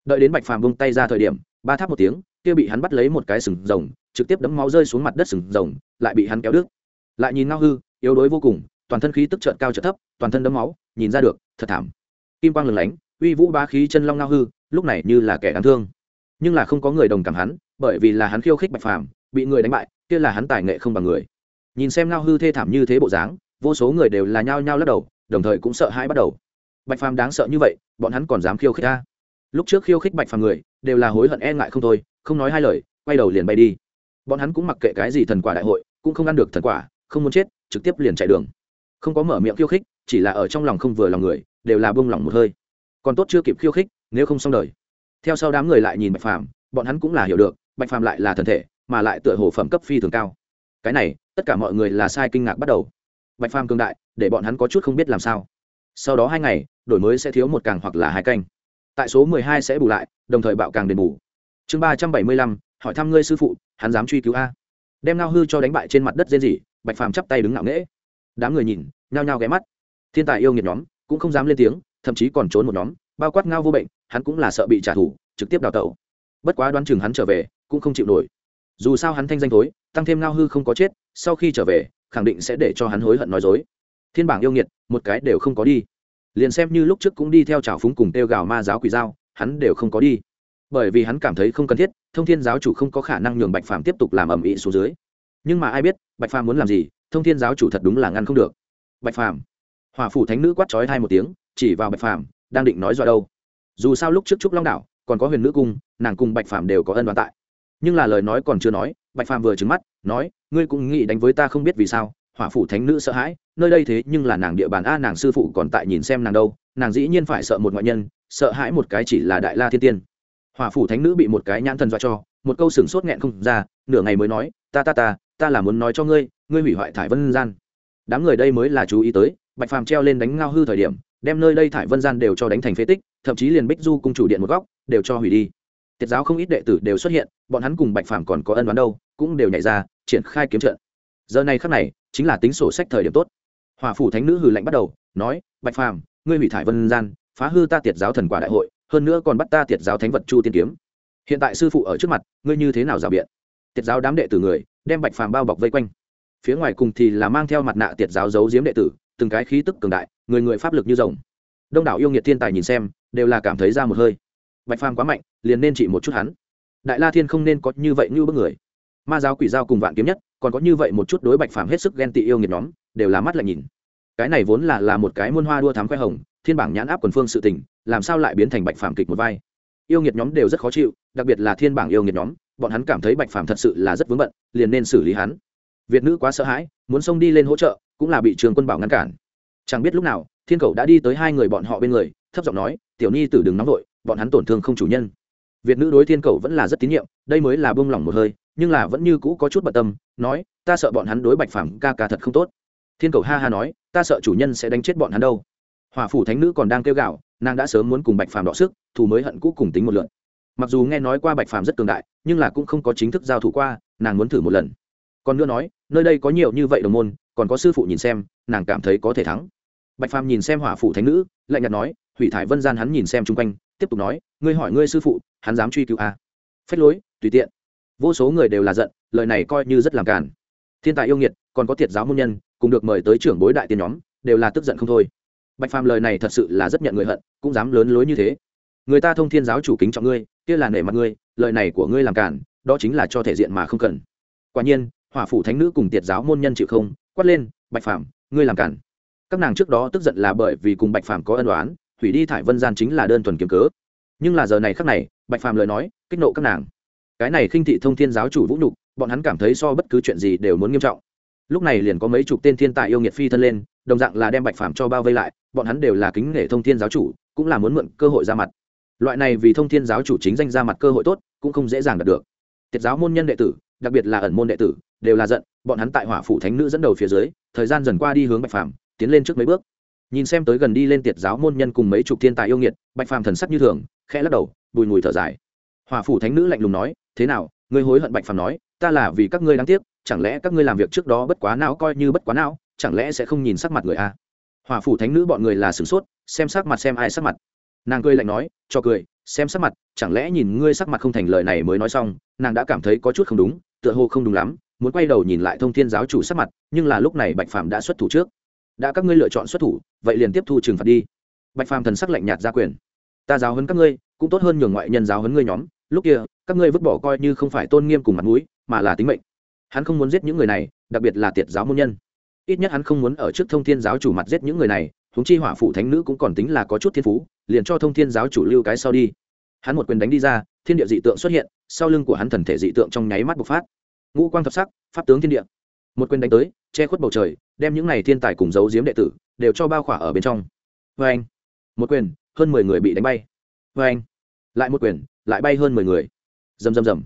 Đợi đến bạch phàm vung tay ra thời điểm, ba tháp một tiếng, kia bị hắn bắt lấy một cái sừng rồng, trực tiếp đấm máu rơi xuống mặt đất sừng rồng, lại bị hắn kéo đứt. Lại nhìn ngao hư yếu đuối vô cùng, toàn thân khí tức trợn cao trợn thấp, toàn thân đấm máu, nhìn ra được, thật thảm. Kim quang lừng lánh, uy vũ bá khí chân long ngao hư, lúc này như là kẻ đáng thương. Nhưng là không có người đồng cảm hắn, bởi vì là hắn khiêu khích bạch phàm, bị người đánh bại, kia là hắn tài nghệ không bằng người. Nhìn xem ngao hư thê thảm như thế bộ dáng, vô số người đều là nhao nhao lắc đầu, đồng thời cũng sợ hãi bắt đầu. Bạch phàm đáng sợ như vậy, bọn hắn còn dám khiêu khích ta? Lúc trước khiêu khích bạch phàm người, đều là hối hận e ngại không thôi, không nói hai lời, quay đầu liền bay đi. Bọn hắn cũng mặc kệ cái gì thần quả đại hội, cũng không ăn được thần quả, không muốn chết trực tiếp liền chạy đường. Không có mở miệng khiêu khích, chỉ là ở trong lòng không vừa lòng người, đều là bông lòng một hơi. Còn tốt chưa kịp khiêu khích, nếu không xong đời. Theo sau đám người lại nhìn bạch phàm, bọn hắn cũng là hiểu được, bạch phàm lại là thần thể, mà lại tựa hồ phẩm cấp phi thường cao. Cái này, tất cả mọi người là sai kinh ngạc bắt đầu. Bạch phàm cường đại, để bọn hắn có chút không biết làm sao. Sau đó hai ngày, đổi mới sẽ thiếu một càng hoặc là hai canh. Tại số mười hai sẽ bù lại, đồng thời bạo càng đền bù. Chương ba trăm bảy mươi lăm, hỏi thăm ngươi sư phụ, hắn dám truy cứu a. Đem ngao hư cho đánh bại trên mặt đất rên gì bạch phàm chắp tay đứng ngạo nghễ. Đám người nhìn, nhao nhao ghé mắt. Thiên tài yêu nghiệt nhóm cũng không dám lên tiếng, thậm chí còn trốn một nhóm, bao quát ngao vô bệnh, hắn cũng là sợ bị trả thù, trực tiếp đào tẩu. Bất quá đoán chừng hắn trở về, cũng không chịu nổi. Dù sao hắn thanh danh thối, tăng thêm ngao hư không có chết, sau khi trở về, khẳng định sẽ để cho hắn hối hận nói dối. Thiên bảng yêu nghiệt, một cái đều không có đi. Liền xem như lúc trước cũng đi theo trào phúng cùng tiêu gào ma giáo quỷ giao, hắn đều không có đi. Bởi vì hắn cảm thấy không cần thiết, thông thiên giáo chủ không có khả năng nhường bạch phàm tiếp tục làm ầm ĩ xuống dưới nhưng mà ai biết, bạch phàm muốn làm gì, thông thiên giáo chủ thật đúng là ngăn không được. Bạch phàm. Hòa phủ thánh nữ quát trói hai một tiếng, chỉ vào bạch phàm, đang định nói dọa đâu. Dù sao lúc trước trúc long đảo, còn có huyền nữ cung, nàng cùng bạch phàm đều có ân đoán tại. Nhưng là lời nói còn chưa nói, bạch phàm vừa trứng mắt, nói, ngươi cũng nghĩ đánh với ta không biết vì sao, hỏa phủ thánh nữ sợ hãi, nơi đây thế nhưng là nàng địa bàn a, nàng sư phụ còn tại nhìn xem nàng đâu, nàng dĩ nhiên phải sợ một ngoại nhân, sợ hãi một cái chỉ là đại la thiên tiên. Hỏa phủ thánh nữ bị một cái nhãn thần dọa cho, một câu sừng sốt nghẹn không ra, nửa ngày mới nói, ta ta ta ta là muốn nói cho ngươi ngươi hủy hoại thải vân gian. Đám người đây mới là chú ý tới, bạch phàm treo lên đánh ngao hư thời điểm, đem nơi đây thải vân gian đều cho đánh thành phế tích, thậm chí liền bích du cung chủ điện một góc, đều cho hủy đi. Tiết giáo không ít đệ tử đều xuất hiện, bọn hắn cùng bạch phàm còn có ân đoán đâu, cũng đều nhảy ra, triển khai kiếm trận. Giờ này khắc này, chính là tính sổ sách thời điểm tốt. Hòa phủ thánh nữ hừ lạnh bắt đầu, nói, bạch phàm, ngươi hủy thải vân gian, phá hư ta tiệt giáo thần quả đại hội, hơn nữa còn bắt ta tiệt giáo thánh vật chu tiên kiếm. Hiện tại sư phụ ở trước mặt, ngươi như thế nào rào biện? Tiệt giáo đám đệ tử người đem bạch phàm bao bọc vây quanh. Phía ngoài cùng thì là mang theo mặt nạ tiệt giáo giấu giếm đệ tử, từng cái khí tức cường đại, người người pháp lực như rồng. Đông đảo yêu nghiệt thiên tài nhìn xem, đều là cảm thấy ra một hơi. Bạch phàm quá mạnh, liền nên chỉ một chút hắn. Đại la thiên không nên có như vậy như bức người. Ma giáo quỷ giao cùng vạn kiếm nhất, còn có như vậy một chút đối bạch phàm hết sức ghen tị yêu nghiệt nhóm, đều là mắt lại nhìn. Cái này vốn là là một cái muôn hoa đua thám khoe hồng, thiên bảng nhãn áp quần phương sự tình, làm sao lại biến thành bạch phàm kịch một vai? Yêu nghiệt nhóm đều rất khó chịu, đặc biệt là thiên bảng yêu nghiệt nhóm bọn hắn cảm thấy bạch phàm thật sự là rất vướng bận, liền nên xử lý hắn. Việt nữ quá sợ hãi, muốn xông đi lên hỗ trợ, cũng là bị trường quân bảo ngăn cản. Chẳng biết lúc nào, thiên cầu đã đi tới hai người bọn họ bên người, thấp giọng nói, tiểu ni tử đừng nóng vội, bọn hắn tổn thương không chủ nhân. Việt nữ đối thiên cầu vẫn là rất tín nhiệm, đây mới là bông lỏng một hơi, nhưng là vẫn như cũ có chút bận tâm, nói, ta sợ bọn hắn đối bạch phàm ca ca thật không tốt. Thiên cầu ha ha nói, ta sợ chủ nhân sẽ đánh chết bọn hắn đâu. Hòa phủ thánh nữ còn đang kêu gạo nàng đã sớm muốn cùng bạch phàm đọ sức, thù mới hận cũ cùng tính một lượn mặc dù nghe nói qua bạch phàm rất cường đại, nhưng là cũng không có chính thức giao thủ qua, nàng muốn thử một lần. Còn nữa nói, nơi đây có nhiều như vậy đồng môn, còn có sư phụ nhìn xem, nàng cảm thấy có thể thắng. Bạch phàm nhìn xem hỏa phủ thánh nữ, lạnh nhạt nói, hủy thải vân gian hắn nhìn xem chung quanh, tiếp tục nói, ngươi hỏi ngươi sư phụ, hắn dám truy cứu à? phách lối, tùy tiện. Vô số người đều là giận, lời này coi như rất làm càn. Thiên tài yêu nghiệt, còn có thiệt giáo môn nhân, cùng được mời tới trưởng bối đại tiên nhóm, đều là tức giận không thôi. Bạch phàm lời này thật sự là rất nhận người hận, cũng dám lớn lối như thế. Người ta thông thiên giáo chủ kính trọng ngươi kia là nể mặt ngươi, lời này của ngươi làm cản, đó chính là cho thể diện mà không cần. Quả nhiên, hỏa phủ thánh nữ cùng tiệt giáo môn nhân chịu không, quát lên, bạch phàm, ngươi làm cản. Các nàng trước đó tức giận là bởi vì cùng bạch phàm có ân đoán thủy đi thải vân gian chính là đơn thuần kiếm cớ. Nhưng là giờ này khác này, bạch phàm lời nói, kích nộ các nàng. Cái này khinh thị thông thiên giáo chủ vũ nhục, bọn hắn cảm thấy so bất cứ chuyện gì đều muốn nghiêm trọng. Lúc này liền có mấy chục tên thiên tài yêu nghiệt phi thân lên, đồng dạng là đem bạch phàm cho bao vây lại, bọn hắn đều là kính nể thông thiên giáo chủ, cũng là muốn mượn cơ hội ra mặt loại này vì thông thiên giáo chủ chính danh ra mặt cơ hội tốt, cũng không dễ dàng đạt được. Tiết giáo môn nhân đệ tử, đặc biệt là ẩn môn đệ tử, đều là giận, bọn hắn tại hỏa phủ thánh nữ dẫn đầu phía dưới, thời gian dần qua đi hướng bạch phàm, tiến lên trước mấy bước. Nhìn xem tới gần đi lên tiệt giáo môn nhân cùng mấy chục thiên tài yêu nghiệt, bạch phàm thần sắc như thường, khẽ lắc đầu, bùi ngùi thở dài. Hỏa phủ thánh nữ lạnh lùng nói, thế nào, ngươi hối hận bạch phàm nói, ta là vì các ngươi đáng tiếc, chẳng lẽ các ngươi làm việc trước đó bất quá não coi như bất quá não, chẳng lẽ sẽ không nhìn sắc mặt người a? À? hỏa phủ thánh nữ bọn người là sửng sốt, xem sắc mặt xem ai sắc mặt nàng cười lạnh nói, cho cười, xem sắc mặt, chẳng lẽ nhìn ngươi sắc mặt không thành lời này mới nói xong, nàng đã cảm thấy có chút không đúng, tựa hồ không đúng lắm, muốn quay đầu nhìn lại thông thiên giáo chủ sắc mặt, nhưng là lúc này bạch phàm đã xuất thủ trước. Đã các ngươi lựa chọn xuất thủ, vậy liền tiếp thu trừng phạt đi. Bạch phàm thần sắc lạnh nhạt ra quyền. Ta giáo hấn các ngươi, cũng tốt hơn nhường ngoại nhân giáo hấn ngươi nhóm, lúc kia, các ngươi vứt bỏ coi như không phải tôn nghiêm cùng mặt mũi, mà là tính mệnh. Hắn không muốn giết những người này, đặc biệt là tiệt giáo môn nhân. Ít nhất hắn không muốn ở trước thông thiên giáo chủ mặt giết những người này huống chi hỏa phụ thánh nữ cũng còn tính là có chút thiên phú, liền cho thông thiên giáo chủ lưu cái sau đi. Hắn một quyền đánh đi ra, thiên địa dị tượng xuất hiện, sau lưng của hắn thần thể dị tượng trong nháy mắt bộc phát. Ngũ quang thập sắc, pháp tướng thiên địa. Một quyền đánh tới, che khuất bầu trời, đem những này thiên tài cùng giấu giếm đệ tử, đều cho bao khỏa ở bên trong. Vê anh một quyền, hơn mười người bị đánh bay. Vê anh lại một quyền, lại bay hơn mười người. Rầm rầm rầm.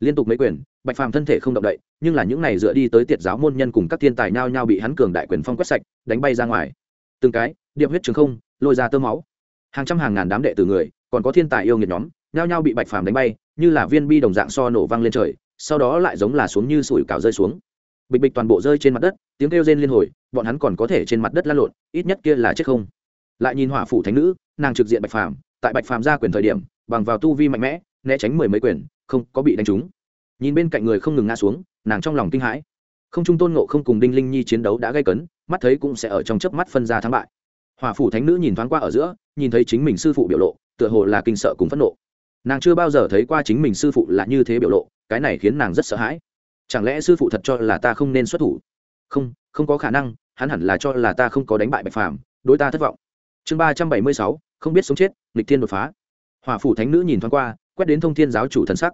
Liên tục mấy quyền, bạch phàm thân thể không động đậy, nhưng là những này dựa đi tới tiệt giáo môn nhân cùng các thiên tài nhao nhao bị hắn cường đại quyền phong quét sạch, đánh bay ra ngoài từng cái, điệp huyết trường không, lôi ra tơ máu. Hàng trăm hàng ngàn đám đệ tử người, còn có thiên tài yêu nghiệt nhóm, nhao nhao bị bạch phàm đánh bay, như là viên bi đồng dạng so nổ văng lên trời, sau đó lại giống là xuống như sủi cảo rơi xuống. Bịch bịch toàn bộ rơi trên mặt đất, tiếng kêu rên liên hồi, bọn hắn còn có thể trên mặt đất lăn lộn, ít nhất kia là chết không. Lại nhìn hỏa phủ thánh nữ, nàng trực diện bạch phàm, tại bạch phàm ra quyền thời điểm, bằng vào tu vi mạnh mẽ, né tránh mười mấy quyền, không có bị đánh trúng. Nhìn bên cạnh người không ngừng ngã xuống, nàng trong lòng kinh hãi. Không trung tôn ngộ không cùng đinh linh nhi chiến đấu đã gây cấn mắt thấy cũng sẽ ở trong chớp mắt phân ra thắng bại. Hòa phủ thánh nữ nhìn thoáng qua ở giữa, nhìn thấy chính mình sư phụ biểu lộ, tựa hồ là kinh sợ cùng phẫn nộ. Nàng chưa bao giờ thấy qua chính mình sư phụ là như thế biểu lộ, cái này khiến nàng rất sợ hãi. Chẳng lẽ sư phụ thật cho là ta không nên xuất thủ? Không không có khả năng, hắn hẳn là cho là ta không có đánh bại bạch phàm, đối ta thất vọng. Chương ba trăm bảy mươi sáu, không biết sống chết, nghịch thiên đột phá. Hòa phủ thánh nữ nhìn thoáng qua, quét đến thông thiên giáo chủ thần sắc.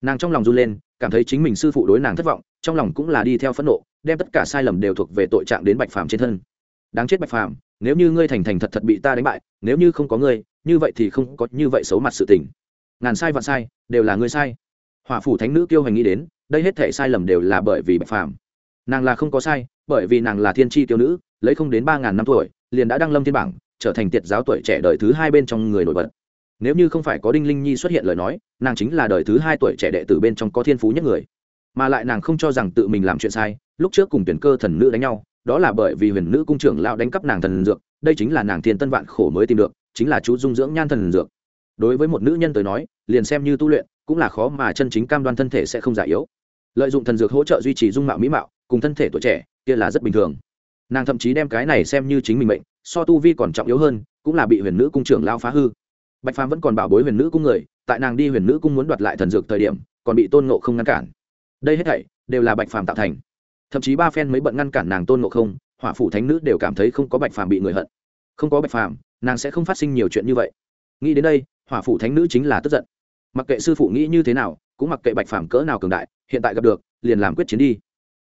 Nàng trong lòng run lên, cảm thấy chính mình sư phụ đối nàng thất vọng, trong lòng cũng là đi theo phẫn nộ đem tất cả sai lầm đều thuộc về tội trạng đến bạch phàm trên thân. Đáng chết bạch phàm, nếu như ngươi thành thành thật thật bị ta đánh bại, nếu như không có ngươi, như vậy thì không có như vậy xấu mặt sự tình. Ngàn sai vạn sai, đều là ngươi sai. Hỏa phủ thánh nữ kiêu hành nghĩ đến, đây hết thể sai lầm đều là bởi vì bạch phàm. Nàng là không có sai, bởi vì nàng là thiên tri tiêu nữ, lấy không đến ba ngàn năm tuổi, liền đã đăng lâm thiên bảng, trở thành tiệt giáo tuổi trẻ đời thứ hai bên trong người nổi bật. Nếu như không phải có đinh linh nhi xuất hiện lời nói, nàng chính là đời thứ hai tuổi trẻ đệ tử bên trong có thiên phú nhất người mà lại nàng không cho rằng tự mình làm chuyện sai, lúc trước cùng tuyển cơ thần nữ đánh nhau, đó là bởi vì huyền nữ cung trưởng lao đánh cắp nàng thần dược, đây chính là nàng thiên tân vạn khổ mới tìm được, chính là chú dung dưỡng nhan thần dược. Đối với một nữ nhân tới nói, liền xem như tu luyện, cũng là khó mà chân chính cam đoan thân thể sẽ không già yếu. Lợi dụng thần dược hỗ trợ duy trì dung mạo mỹ mạo, cùng thân thể tuổi trẻ, kia là rất bình thường. Nàng thậm chí đem cái này xem như chính mình mệnh, so tu vi còn trọng yếu hơn, cũng là bị huyền nữ cung trưởng lao phá hư. Bạch phàm vẫn còn bảo bối huyền nữ cung người, tại nàng đi huyền nữ cung muốn đoạt lại thần dược thời điểm, còn bị tôn ngộ không ngăn cản đây hết thảy đều là bạch phàm tạo thành. Thậm chí ba phen mới bận ngăn cản nàng tôn ngộ không, hỏa phủ thánh nữ đều cảm thấy không có bạch phàm bị người hận. Không có bạch phàm, nàng sẽ không phát sinh nhiều chuyện như vậy. Nghĩ đến đây, hỏa phủ thánh nữ chính là tức giận. Mặc kệ sư phụ nghĩ như thế nào, cũng mặc kệ bạch phàm cỡ nào cường đại, hiện tại gặp được, liền làm quyết chiến đi.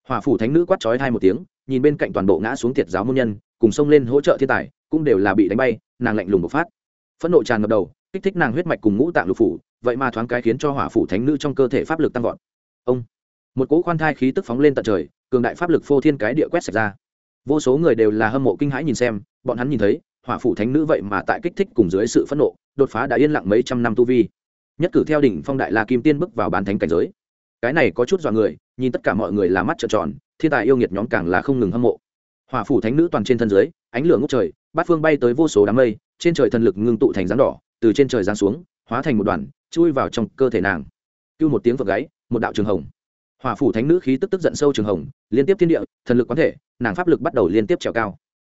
Hỏa phủ thánh nữ quát trói hai một tiếng, nhìn bên cạnh toàn bộ ngã xuống tiệt giáo môn nhân, cùng xông lên hỗ trợ thiên tài, cũng đều là bị đánh bay, nàng lạnh lùng bộc phát. Phẫn nộ tràn ngập đầu, kích thích nàng huyết mạch cùng ngũ tạng lục phủ, vậy mà thoáng cái khiến cho hỏa phủ thánh nữ trong cơ thể pháp lực tăng vọt. Ông! Một cỗ khoan thai khí tức phóng lên tận trời, cường đại pháp lực phô thiên cái địa quét sạch ra. Vô số người đều là hâm mộ kinh hãi nhìn xem, bọn hắn nhìn thấy, hỏa phủ thánh nữ vậy mà tại kích thích cùng dưới sự phẫn nộ, đột phá đã yên lặng mấy trăm năm tu vi. Nhất cử theo đỉnh phong đại la kim tiên bước vào bán thánh cảnh giới. Cái này có chút dọa người, nhìn tất cả mọi người là mắt trợn tròn, thiên tài yêu nghiệt nhóm càng là không ngừng hâm mộ. Hỏa phủ thánh nữ toàn trên thân dưới, ánh lửa ngốc trời, bát phương bay tới vô số đám mây, trên trời thần lực ngưng tụ thành rắn đỏ, từ trên trời giáng xuống, hóa thành một đoàn, chui vào trong cơ thể nàng. Kêu một tiếng vượt gáy, một đạo trường hồng hòa phủ thánh nữ khí tức tức giận sâu trường hồng, liên tiếp thiên địa, thần lực quán thể, nàng pháp lực bắt đầu liên tiếp trèo cao.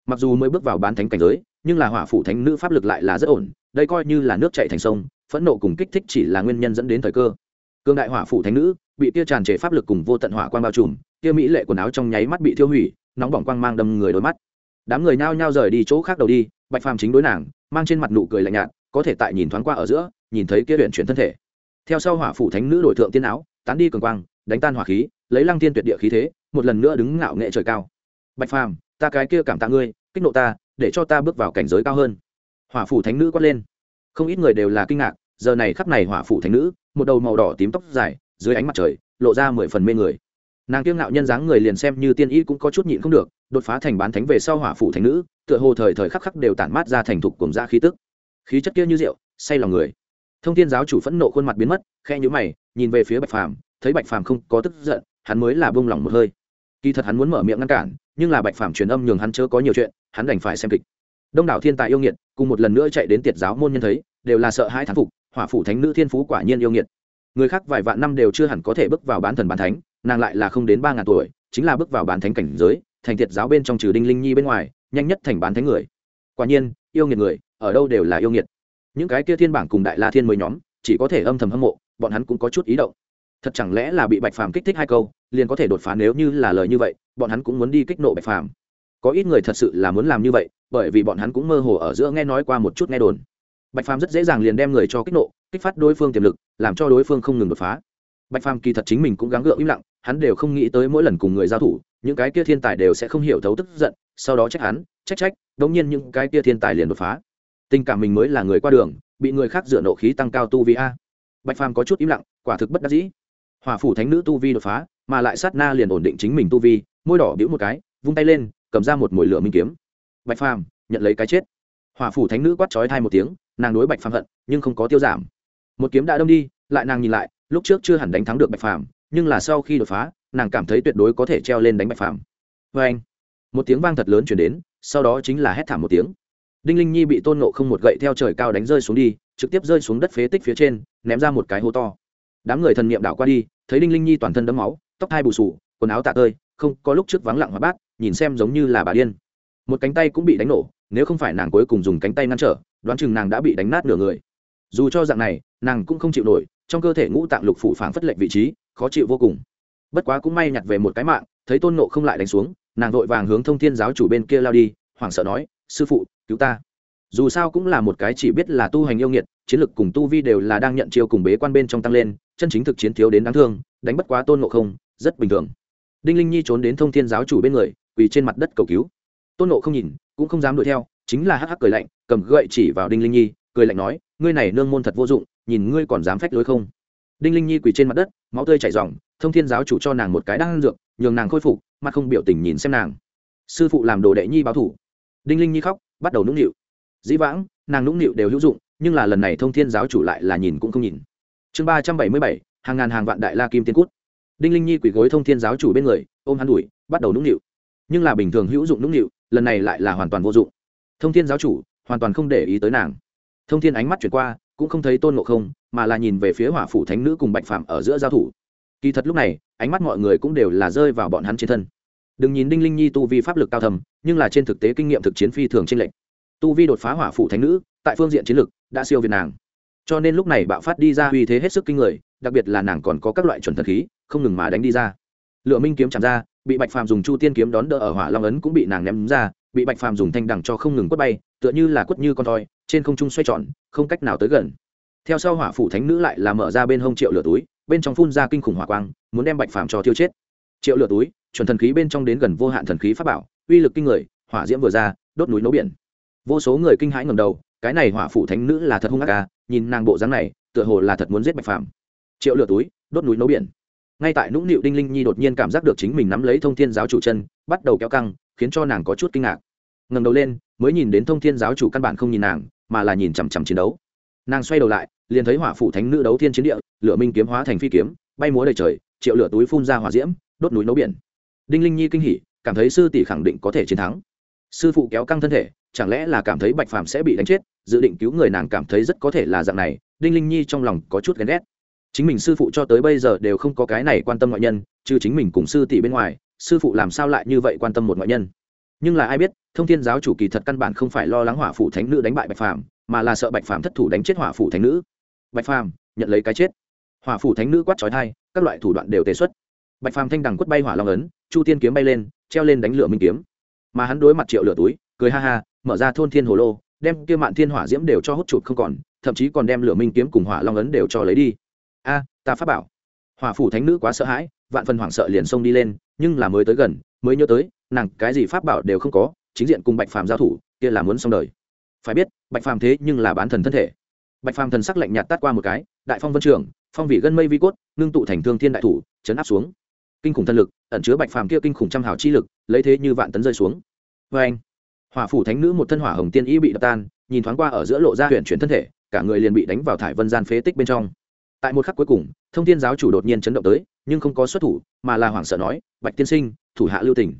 Mặc dù mới bước vào bán thánh cảnh giới, nhưng là hỏa phủ thánh nữ pháp lực lại là rất ổn, đây coi như là nước chạy thành sông, phẫn nộ cùng kích thích chỉ là nguyên nhân dẫn đến thời cơ. Cương đại hỏa phủ thánh nữ, bị tia tràn trề pháp lực cùng vô tận hỏa quang bao trùm, tia mỹ lệ quần áo trong nháy mắt bị thiêu hủy, nóng bỏng quang mang đâm người đôi mắt. Đám người nhao nhao rời đi chỗ khác đầu đi, bạch phàm chính đối nàng, mang trên mặt nụ cười lạnh nhạt, có thể tại nhìn thoáng qua ở giữa, nhìn thấy kia luyện chuyển thân thể. Theo sau hỏa phủ thánh nữ đổi thượng tiên áo, tán đi cường quang đánh tan hỏa khí, lấy lăng Thiên tuyệt địa khí thế, một lần nữa đứng ngạo nghệ trời cao. Bạch phàm, ta cái kia cảm tạ ngươi, kích nộ ta, để cho ta bước vào cảnh giới cao hơn. Hỏa phủ thánh nữ quát lên. Không ít người đều là kinh ngạc, giờ này khắp này hỏa phủ thánh nữ, một đầu màu đỏ tím tóc dài, dưới ánh mặt trời, lộ ra mười phần mê người. Nàng kiêng ngạo nhân dáng người liền xem như tiên y cũng có chút nhịn không được, đột phá thành bán thánh về sau hỏa phủ thánh nữ, tựa hồ thời thời khắc khắc đều tản mát ra thành thục cùng ra khí tức. Khí chất kia như rượu, say lòng người. Thông thiên giáo chủ phẫn nộ khuôn mặt biến mất khe nhữ mày, nhìn về phía bạch phàm thấy bạch phàm không có tức giận, hắn mới là bông lỏng một hơi. Kỳ thật hắn muốn mở miệng ngăn cản, nhưng là bạch phàm truyền âm nhường hắn chớ có nhiều chuyện, hắn đành phải xem kịch. Đông đảo thiên tài yêu nghiệt, cùng một lần nữa chạy đến tiệt giáo môn nhân thấy, đều là sợ hai thán phục, hỏa phủ thánh nữ thiên phú quả nhiên yêu nghiệt. Người khác vài vạn năm đều chưa hẳn có thể bước vào bán thần bán thánh, nàng lại là không đến ba ngàn tuổi, chính là bước vào bán thánh cảnh giới, thành tiệt giáo bên trong trừ đinh linh nhi bên ngoài, nhanh nhất thành bán thánh người. Quả nhiên, yêu nghiệt người, ở đâu đều là yêu nghiệt. Những cái kia thiên bảng cùng đại la thiên mới nhóm, chỉ có thể âm thầm hâm mộ, bọn hắn cũng có chút ý động thật chẳng lẽ là bị bạch phàm kích thích hai câu, liền có thể đột phá nếu như là lời như vậy, bọn hắn cũng muốn đi kích nộ bạch phàm. Có ít người thật sự là muốn làm như vậy, bởi vì bọn hắn cũng mơ hồ ở giữa nghe nói qua một chút nghe đồn. Bạch phàm rất dễ dàng liền đem người cho kích nộ, kích phát đối phương tiềm lực, làm cho đối phương không ngừng đột phá. Bạch phàm kỳ thật chính mình cũng gắng gượng im lặng, hắn đều không nghĩ tới mỗi lần cùng người giao thủ, những cái kia thiên tài đều sẽ không hiểu thấu tức giận, sau đó trách hắn, trách trách, đống nhiên những cái kia thiên tài liền đột phá. Tình cảm mình mới là người qua đường, bị người khác dựa nộ khí tăng cao tu vi a. Bạch phàm có chút im lặng, quả thực bất đắc dĩ hòa phủ thánh nữ tu vi đột phá, mà lại sát na liền ổn định chính mình tu vi, môi đỏ bĩu một cái, vung tay lên, cầm ra một mồi lửa minh kiếm. Bạch phàm, nhận lấy cái chết. Hòa phủ thánh nữ quát trói thai một tiếng, nàng đối bạch phàm hận, nhưng không có tiêu giảm. Một kiếm đã đâm đi, lại nàng nhìn lại, lúc trước chưa hẳn đánh thắng được bạch phàm, nhưng là sau khi đột phá, nàng cảm thấy tuyệt đối có thể treo lên đánh bạch phàm. Vê anh, một tiếng vang thật lớn chuyển đến, sau đó chính là hét thảm một tiếng. Đinh linh nhi bị tôn nộ không một gậy theo trời cao đánh rơi xuống đi, trực tiếp rơi xuống đất phế tích phía trên, ném ra một cái hố to đám người thần niệm đảo qua đi, thấy đinh linh nhi toàn thân đấm máu, tóc hai bù sù quần áo tạ tơi, không, có lúc trước vắng lặng hóa bát, nhìn xem giống như là bà điên. Một cánh tay cũng bị đánh nổ, nếu không phải nàng cuối cùng dùng cánh tay ngăn trở, đoán chừng nàng đã bị đánh nát nửa người. Dù cho dạng này, nàng cũng không chịu nổi, trong cơ thể ngũ tạng lục phủ phảng phất lệnh vị trí, khó chịu vô cùng. Bất quá cũng may nhặt về một cái mạng, thấy tôn nộ không lại đánh xuống, nàng vội vàng hướng thông thiên giáo chủ bên kia lao đi, hoảng sợ nói, sư phụ, cứu ta. Dù sao cũng là một cái chỉ biết là tu hành yêu nghiệt, chiến lực cùng tu vi đều là đang nhận chiêu cùng bế quan bên trong tăng lên chân chính thực chiến thiếu đến đáng thương, đánh bất quá tôn nộ không, rất bình thường. Đinh linh nhi trốn đến thông thiên giáo chủ bên người, quỳ trên mặt đất cầu cứu. Tôn nộ không nhìn, cũng không dám đuổi theo, chính là hắc hắc cười lạnh, cầm gậy chỉ vào đinh linh nhi, cười lạnh nói, ngươi này nương môn thật vô dụng, nhìn ngươi còn dám phách lối không? Đinh linh nhi quỳ trên mặt đất, máu tươi chảy r thông thiên giáo chủ cho nàng một cái đan dược, nhường nàng khôi phục mà không biểu tình nhìn xem nàng. Sư phụ làm đồ đệ nhi báo thủ. Đinh linh nhi khóc, bắt đầu nũng nịu. Dĩ vãng, nàng nũng nịu đều hữu dụng, nhưng là lần này thông thiên giáo chủ lại là nhìn cũng không nhìn chương ba trăm bảy mươi bảy, hàng ngàn hàng vạn đại la kim tiên cút. Đinh linh nhi quỳ gối thông thiên giáo chủ bên người, ôm hắn đùi bắt đầu nũng nịu. Nhưng là bình thường hữu dụng nũng nịu, lần này lại là hoàn toàn vô dụng. Thông thiên giáo chủ, hoàn toàn không để ý tới nàng. Thông thiên ánh mắt chuyển qua, cũng không thấy tôn ngộ không, mà là nhìn về phía hỏa phủ thánh nữ cùng bạch phạm ở giữa giao thủ. Kỳ thật lúc này, ánh mắt mọi người cũng đều là rơi vào bọn hắn trên thân. Đừng nhìn đinh linh nhi tu vi pháp lực cao thầm nhưng là trên thực tế kinh nghiệm thực chiến phi thường trên lệnh tu vi đột phá hỏa phủ thánh nữ, tại phương diện chiến lực, đã siêu việt nàng cho nên lúc này bạo phát đi ra uy thế hết sức kinh người, đặc biệt là nàng còn có các loại chuẩn thần khí, không ngừng mà đánh đi ra. Lựa minh kiếm chạm ra, bị bạch phàm dùng chu tiên kiếm đón đỡ ở hỏa long ấn cũng bị nàng ném ra, bị bạch phàm dùng thanh đằng cho không ngừng quất bay, tựa như là quất như con thoi, trên không trung xoay tròn, không cách nào tới gần. Theo sau hỏa phủ thánh nữ lại là mở ra bên hông triệu lửa túi, bên trong phun ra kinh khủng hỏa quang, muốn đem bạch phàm cho thiêu chết. Triệu lửa túi, chuẩn thần khí bên trong đến gần vô hạn thần khí pháp bảo, uy lực kinh người, hỏa diễm vừa ra, đốt núi nấu biển. Vô số người kinh hãi ngầm đầu, cái này hỏa phủ thánh nữ là thật hung ác ca nhìn nàng bộ dáng này, tựa hồ là thật muốn giết bạch phàm. Triệu lửa túi, đốt núi nấu biển. Ngay tại nũng nịu đinh linh nhi đột nhiên cảm giác được chính mình nắm lấy thông thiên giáo chủ chân, bắt đầu kéo căng, khiến cho nàng có chút kinh ngạc. Ngầm đầu lên, mới nhìn đến thông thiên giáo chủ căn bản không nhìn nàng, mà là nhìn chằm chằm chiến đấu. Nàng xoay đầu lại, liền thấy hỏa phủ thánh nữ đấu thiên chiến địa, lửa minh kiếm hóa thành phi kiếm, bay múa đầy trời, triệu lửa túi phun ra hỏa diễm, đốt núi nấu biển. Đinh linh nhi kinh hỉ, cảm thấy sư tỷ khẳng định có thể chiến thắng sư phụ kéo căng thân thể, chẳng lẽ là cảm thấy bạch phàm sẽ bị đánh chết? Dự định cứu người nàng cảm thấy rất có thể là dạng này, đinh linh nhi trong lòng có chút ghen ghét. Chính mình sư phụ cho tới bây giờ đều không có cái này quan tâm ngoại nhân chứ chính mình cùng sư tỷ bên ngoài, sư phụ làm sao lại như vậy quan tâm một ngoại nhân? Nhưng là ai biết, thông thiên giáo chủ kỳ thật căn bản không phải lo lắng hỏa phủ thánh nữ đánh bại bạch phàm, mà là sợ bạch phàm thất thủ đánh chết hỏa phủ thánh nữ. Bạch phàm, nhận lấy cái chết. Hỏa phủ thánh nữ quát trói thai các loại thủ đoạn đều tề xuất. Bạch phàm thanh đằng quất bay hỏa long ấn, chu tiên kiếm bay lên, treo lên đánh lửa minh kiếm mà hắn đối mặt triệu lửa túi, cười ha ha, mở ra thôn thiên hồ lô, đem kia mạn thiên hỏa diễm đều cho hút chụp không còn, thậm chí còn đem lửa minh kiếm cùng hỏa long ấn đều cho lấy đi. A, ta pháp bảo. Hỏa phủ thánh nữ quá sợ hãi, vạn phần hoảng sợ liền xông đi lên, nhưng là mới tới gần, mới nhớ tới, nàng cái gì pháp bảo đều không có, chính diện cùng bạch phàm giao thủ, kia là muốn xong đời. Phải biết, bạch phàm thế nhưng là bán thần thân thể. Bạch phàm thần sắc lạnh nhạt tát qua một cái, đại phong vân trường, phong vị gân mây vi cốt, ngưng tụ thành thương thiên đại thủ, chấn áp xuống kinh khủng thân lực, ẩn chứa bạch phàm kia kinh khủng trăm hào chi lực, lấy thế như vạn tấn rơi xuống. Vê anh, hỏa phủ thánh nữ một thân hỏa hồng tiên y bị đập tan, nhìn thoáng qua ở giữa lộ ra huyện chuyển thân thể, cả người liền bị đánh vào thải vân gian phế tích bên trong. Tại một khắc cuối cùng, thông thiên giáo chủ đột nhiên chấn động tới, nhưng không có xuất thủ, mà là hoảng sợ nói, bạch tiên sinh, thủ hạ lưu tỉnh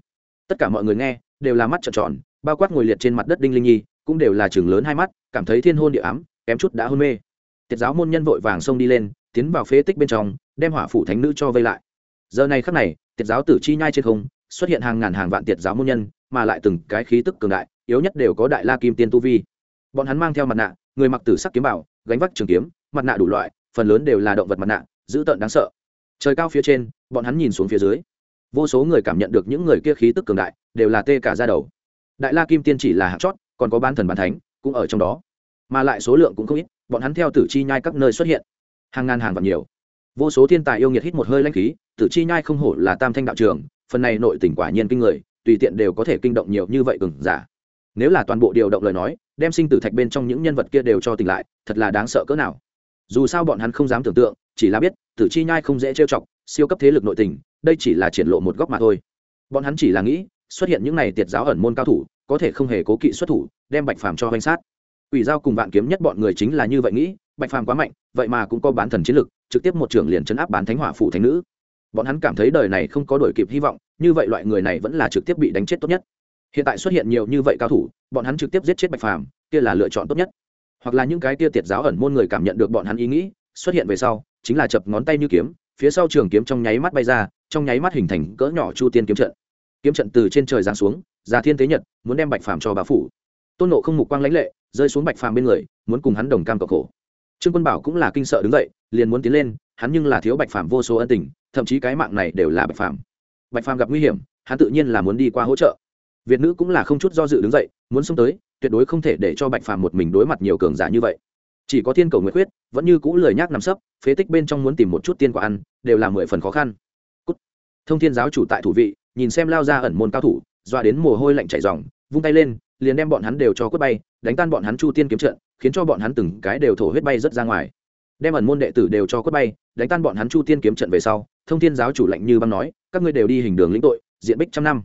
tất cả mọi người nghe, đều là mắt trợn tròn, bao quát ngồi liệt trên mặt đất đinh linh nhi, cũng đều là chừng lớn hai mắt, cảm thấy thiên hôn địa ám, kém chút đã hôn mê. Tiết giáo môn nhân vội vàng xông đi lên, tiến vào phế tích bên trong, đem hỏa phủ thánh nữ cho vây lại giờ này khắc này, tiệt giáo tử chi nhai trên không, xuất hiện hàng ngàn hàng vạn tiệt giáo môn nhân, mà lại từng cái khí tức cường đại, yếu nhất đều có đại la kim tiên tu vi. Bọn hắn mang theo mặt nạ, người mặc tử sắc kiếm bảo, gánh vác trường kiếm, mặt nạ đủ loại, phần lớn đều là động vật mặt nạ, dữ tợn đáng sợ. Trời cao phía trên, bọn hắn nhìn xuống phía dưới. Vô số người cảm nhận được những người kia khí tức cường đại, đều là tê cả ra đầu. Đại la kim tiên chỉ là hạt chót, còn có bán thần bán thánh, cũng ở trong đó. Mà lại số lượng cũng không ít, bọn hắn theo tử chi nhai các nơi xuất hiện. Hàng ngàn hàng vạn nhiều vô số thiên tài yêu nghiệt hít một hơi lãnh khí, tử chi nhai không hổ là tam thanh đạo trường phần này nội tỉnh quả nhiên kinh người, tùy tiện đều có thể kinh động nhiều như vậy cường giả. Nếu là toàn bộ điều động lời nói, đem sinh tử thạch bên trong những nhân vật kia đều cho tỉnh lại, thật là đáng sợ cỡ nào. Dù sao bọn hắn không dám tưởng tượng, chỉ là biết, tử chi nhai không dễ trêu chọc, siêu cấp thế lực nội tình, đây chỉ là triển lộ một góc mà thôi. Bọn hắn chỉ là nghĩ, xuất hiện những này tiệt giáo ẩn môn cao thủ, có thể không hề cố kỵ xuất thủ, đem bạch phàm cho hoành sát. Ủy giao cùng vạn kiếm nhất bọn người chính là như vậy nghĩ bạch phàm quá mạnh, vậy mà cũng có bán thần chiến lực, trực tiếp một trưởng liền chấn áp bán thánh hỏa phụ thánh nữ. Bọn hắn cảm thấy đời này không có đổi kịp hy vọng, như vậy loại người này vẫn là trực tiếp bị đánh chết tốt nhất. Hiện tại xuất hiện nhiều như vậy cao thủ, bọn hắn trực tiếp giết chết bạch phàm, kia là lựa chọn tốt nhất. Hoặc là những cái kia tiệt giáo ẩn môn người cảm nhận được bọn hắn ý nghĩ, xuất hiện về sau, chính là chập ngón tay như kiếm, phía sau trường kiếm trong nháy mắt bay ra, trong nháy mắt hình thành cỡ nhỏ chu tiên kiếm trận. Kiếm trận từ trên trời giáng xuống, ra thiên tế nhật, muốn đem bạch phàm cho bà phủ. Tôn nộ không mục quang lãnh lệ, rơi xuống bạch phàm bên người, muốn cùng hắn đồng cam cộng khổ trương quân bảo cũng là kinh sợ đứng dậy, liền muốn tiến lên, hắn nhưng là thiếu bạch phàm vô số ân tình, thậm chí cái mạng này đều là bạch phàm. Bạch phàm gặp nguy hiểm, hắn tự nhiên là muốn đi qua hỗ trợ. Việt nữ cũng là không chút do dự đứng dậy, muốn xông tới, tuyệt đối không thể để cho bạch phàm một mình đối mặt nhiều cường giả như vậy. Chỉ có thiên cầu nguyệt huyết vẫn như cũ lười nhác nằm sấp, phế tích bên trong muốn tìm một chút tiên quả ăn, đều là mười phần khó khăn. Cút. thông thiên giáo chủ tại thủ vị, nhìn xem lao ra ẩn môn cao thủ, doa đến mồ hôi lạnh chảy ròng, vung tay lên, liền đem bọn hắn đều cho quất bay, đánh tan bọn hắn chu tiên kiếm trận khiến cho bọn hắn từng cái đều thổ huyết bay rất ra ngoài. Đem ẩn môn đệ tử đều cho quất bay, đánh tan bọn hắn chu tiên kiếm trận về sau, thông thiên giáo chủ lạnh như băng nói, các ngươi đều đi hình đường lĩnh tội, diện bích trăm năm.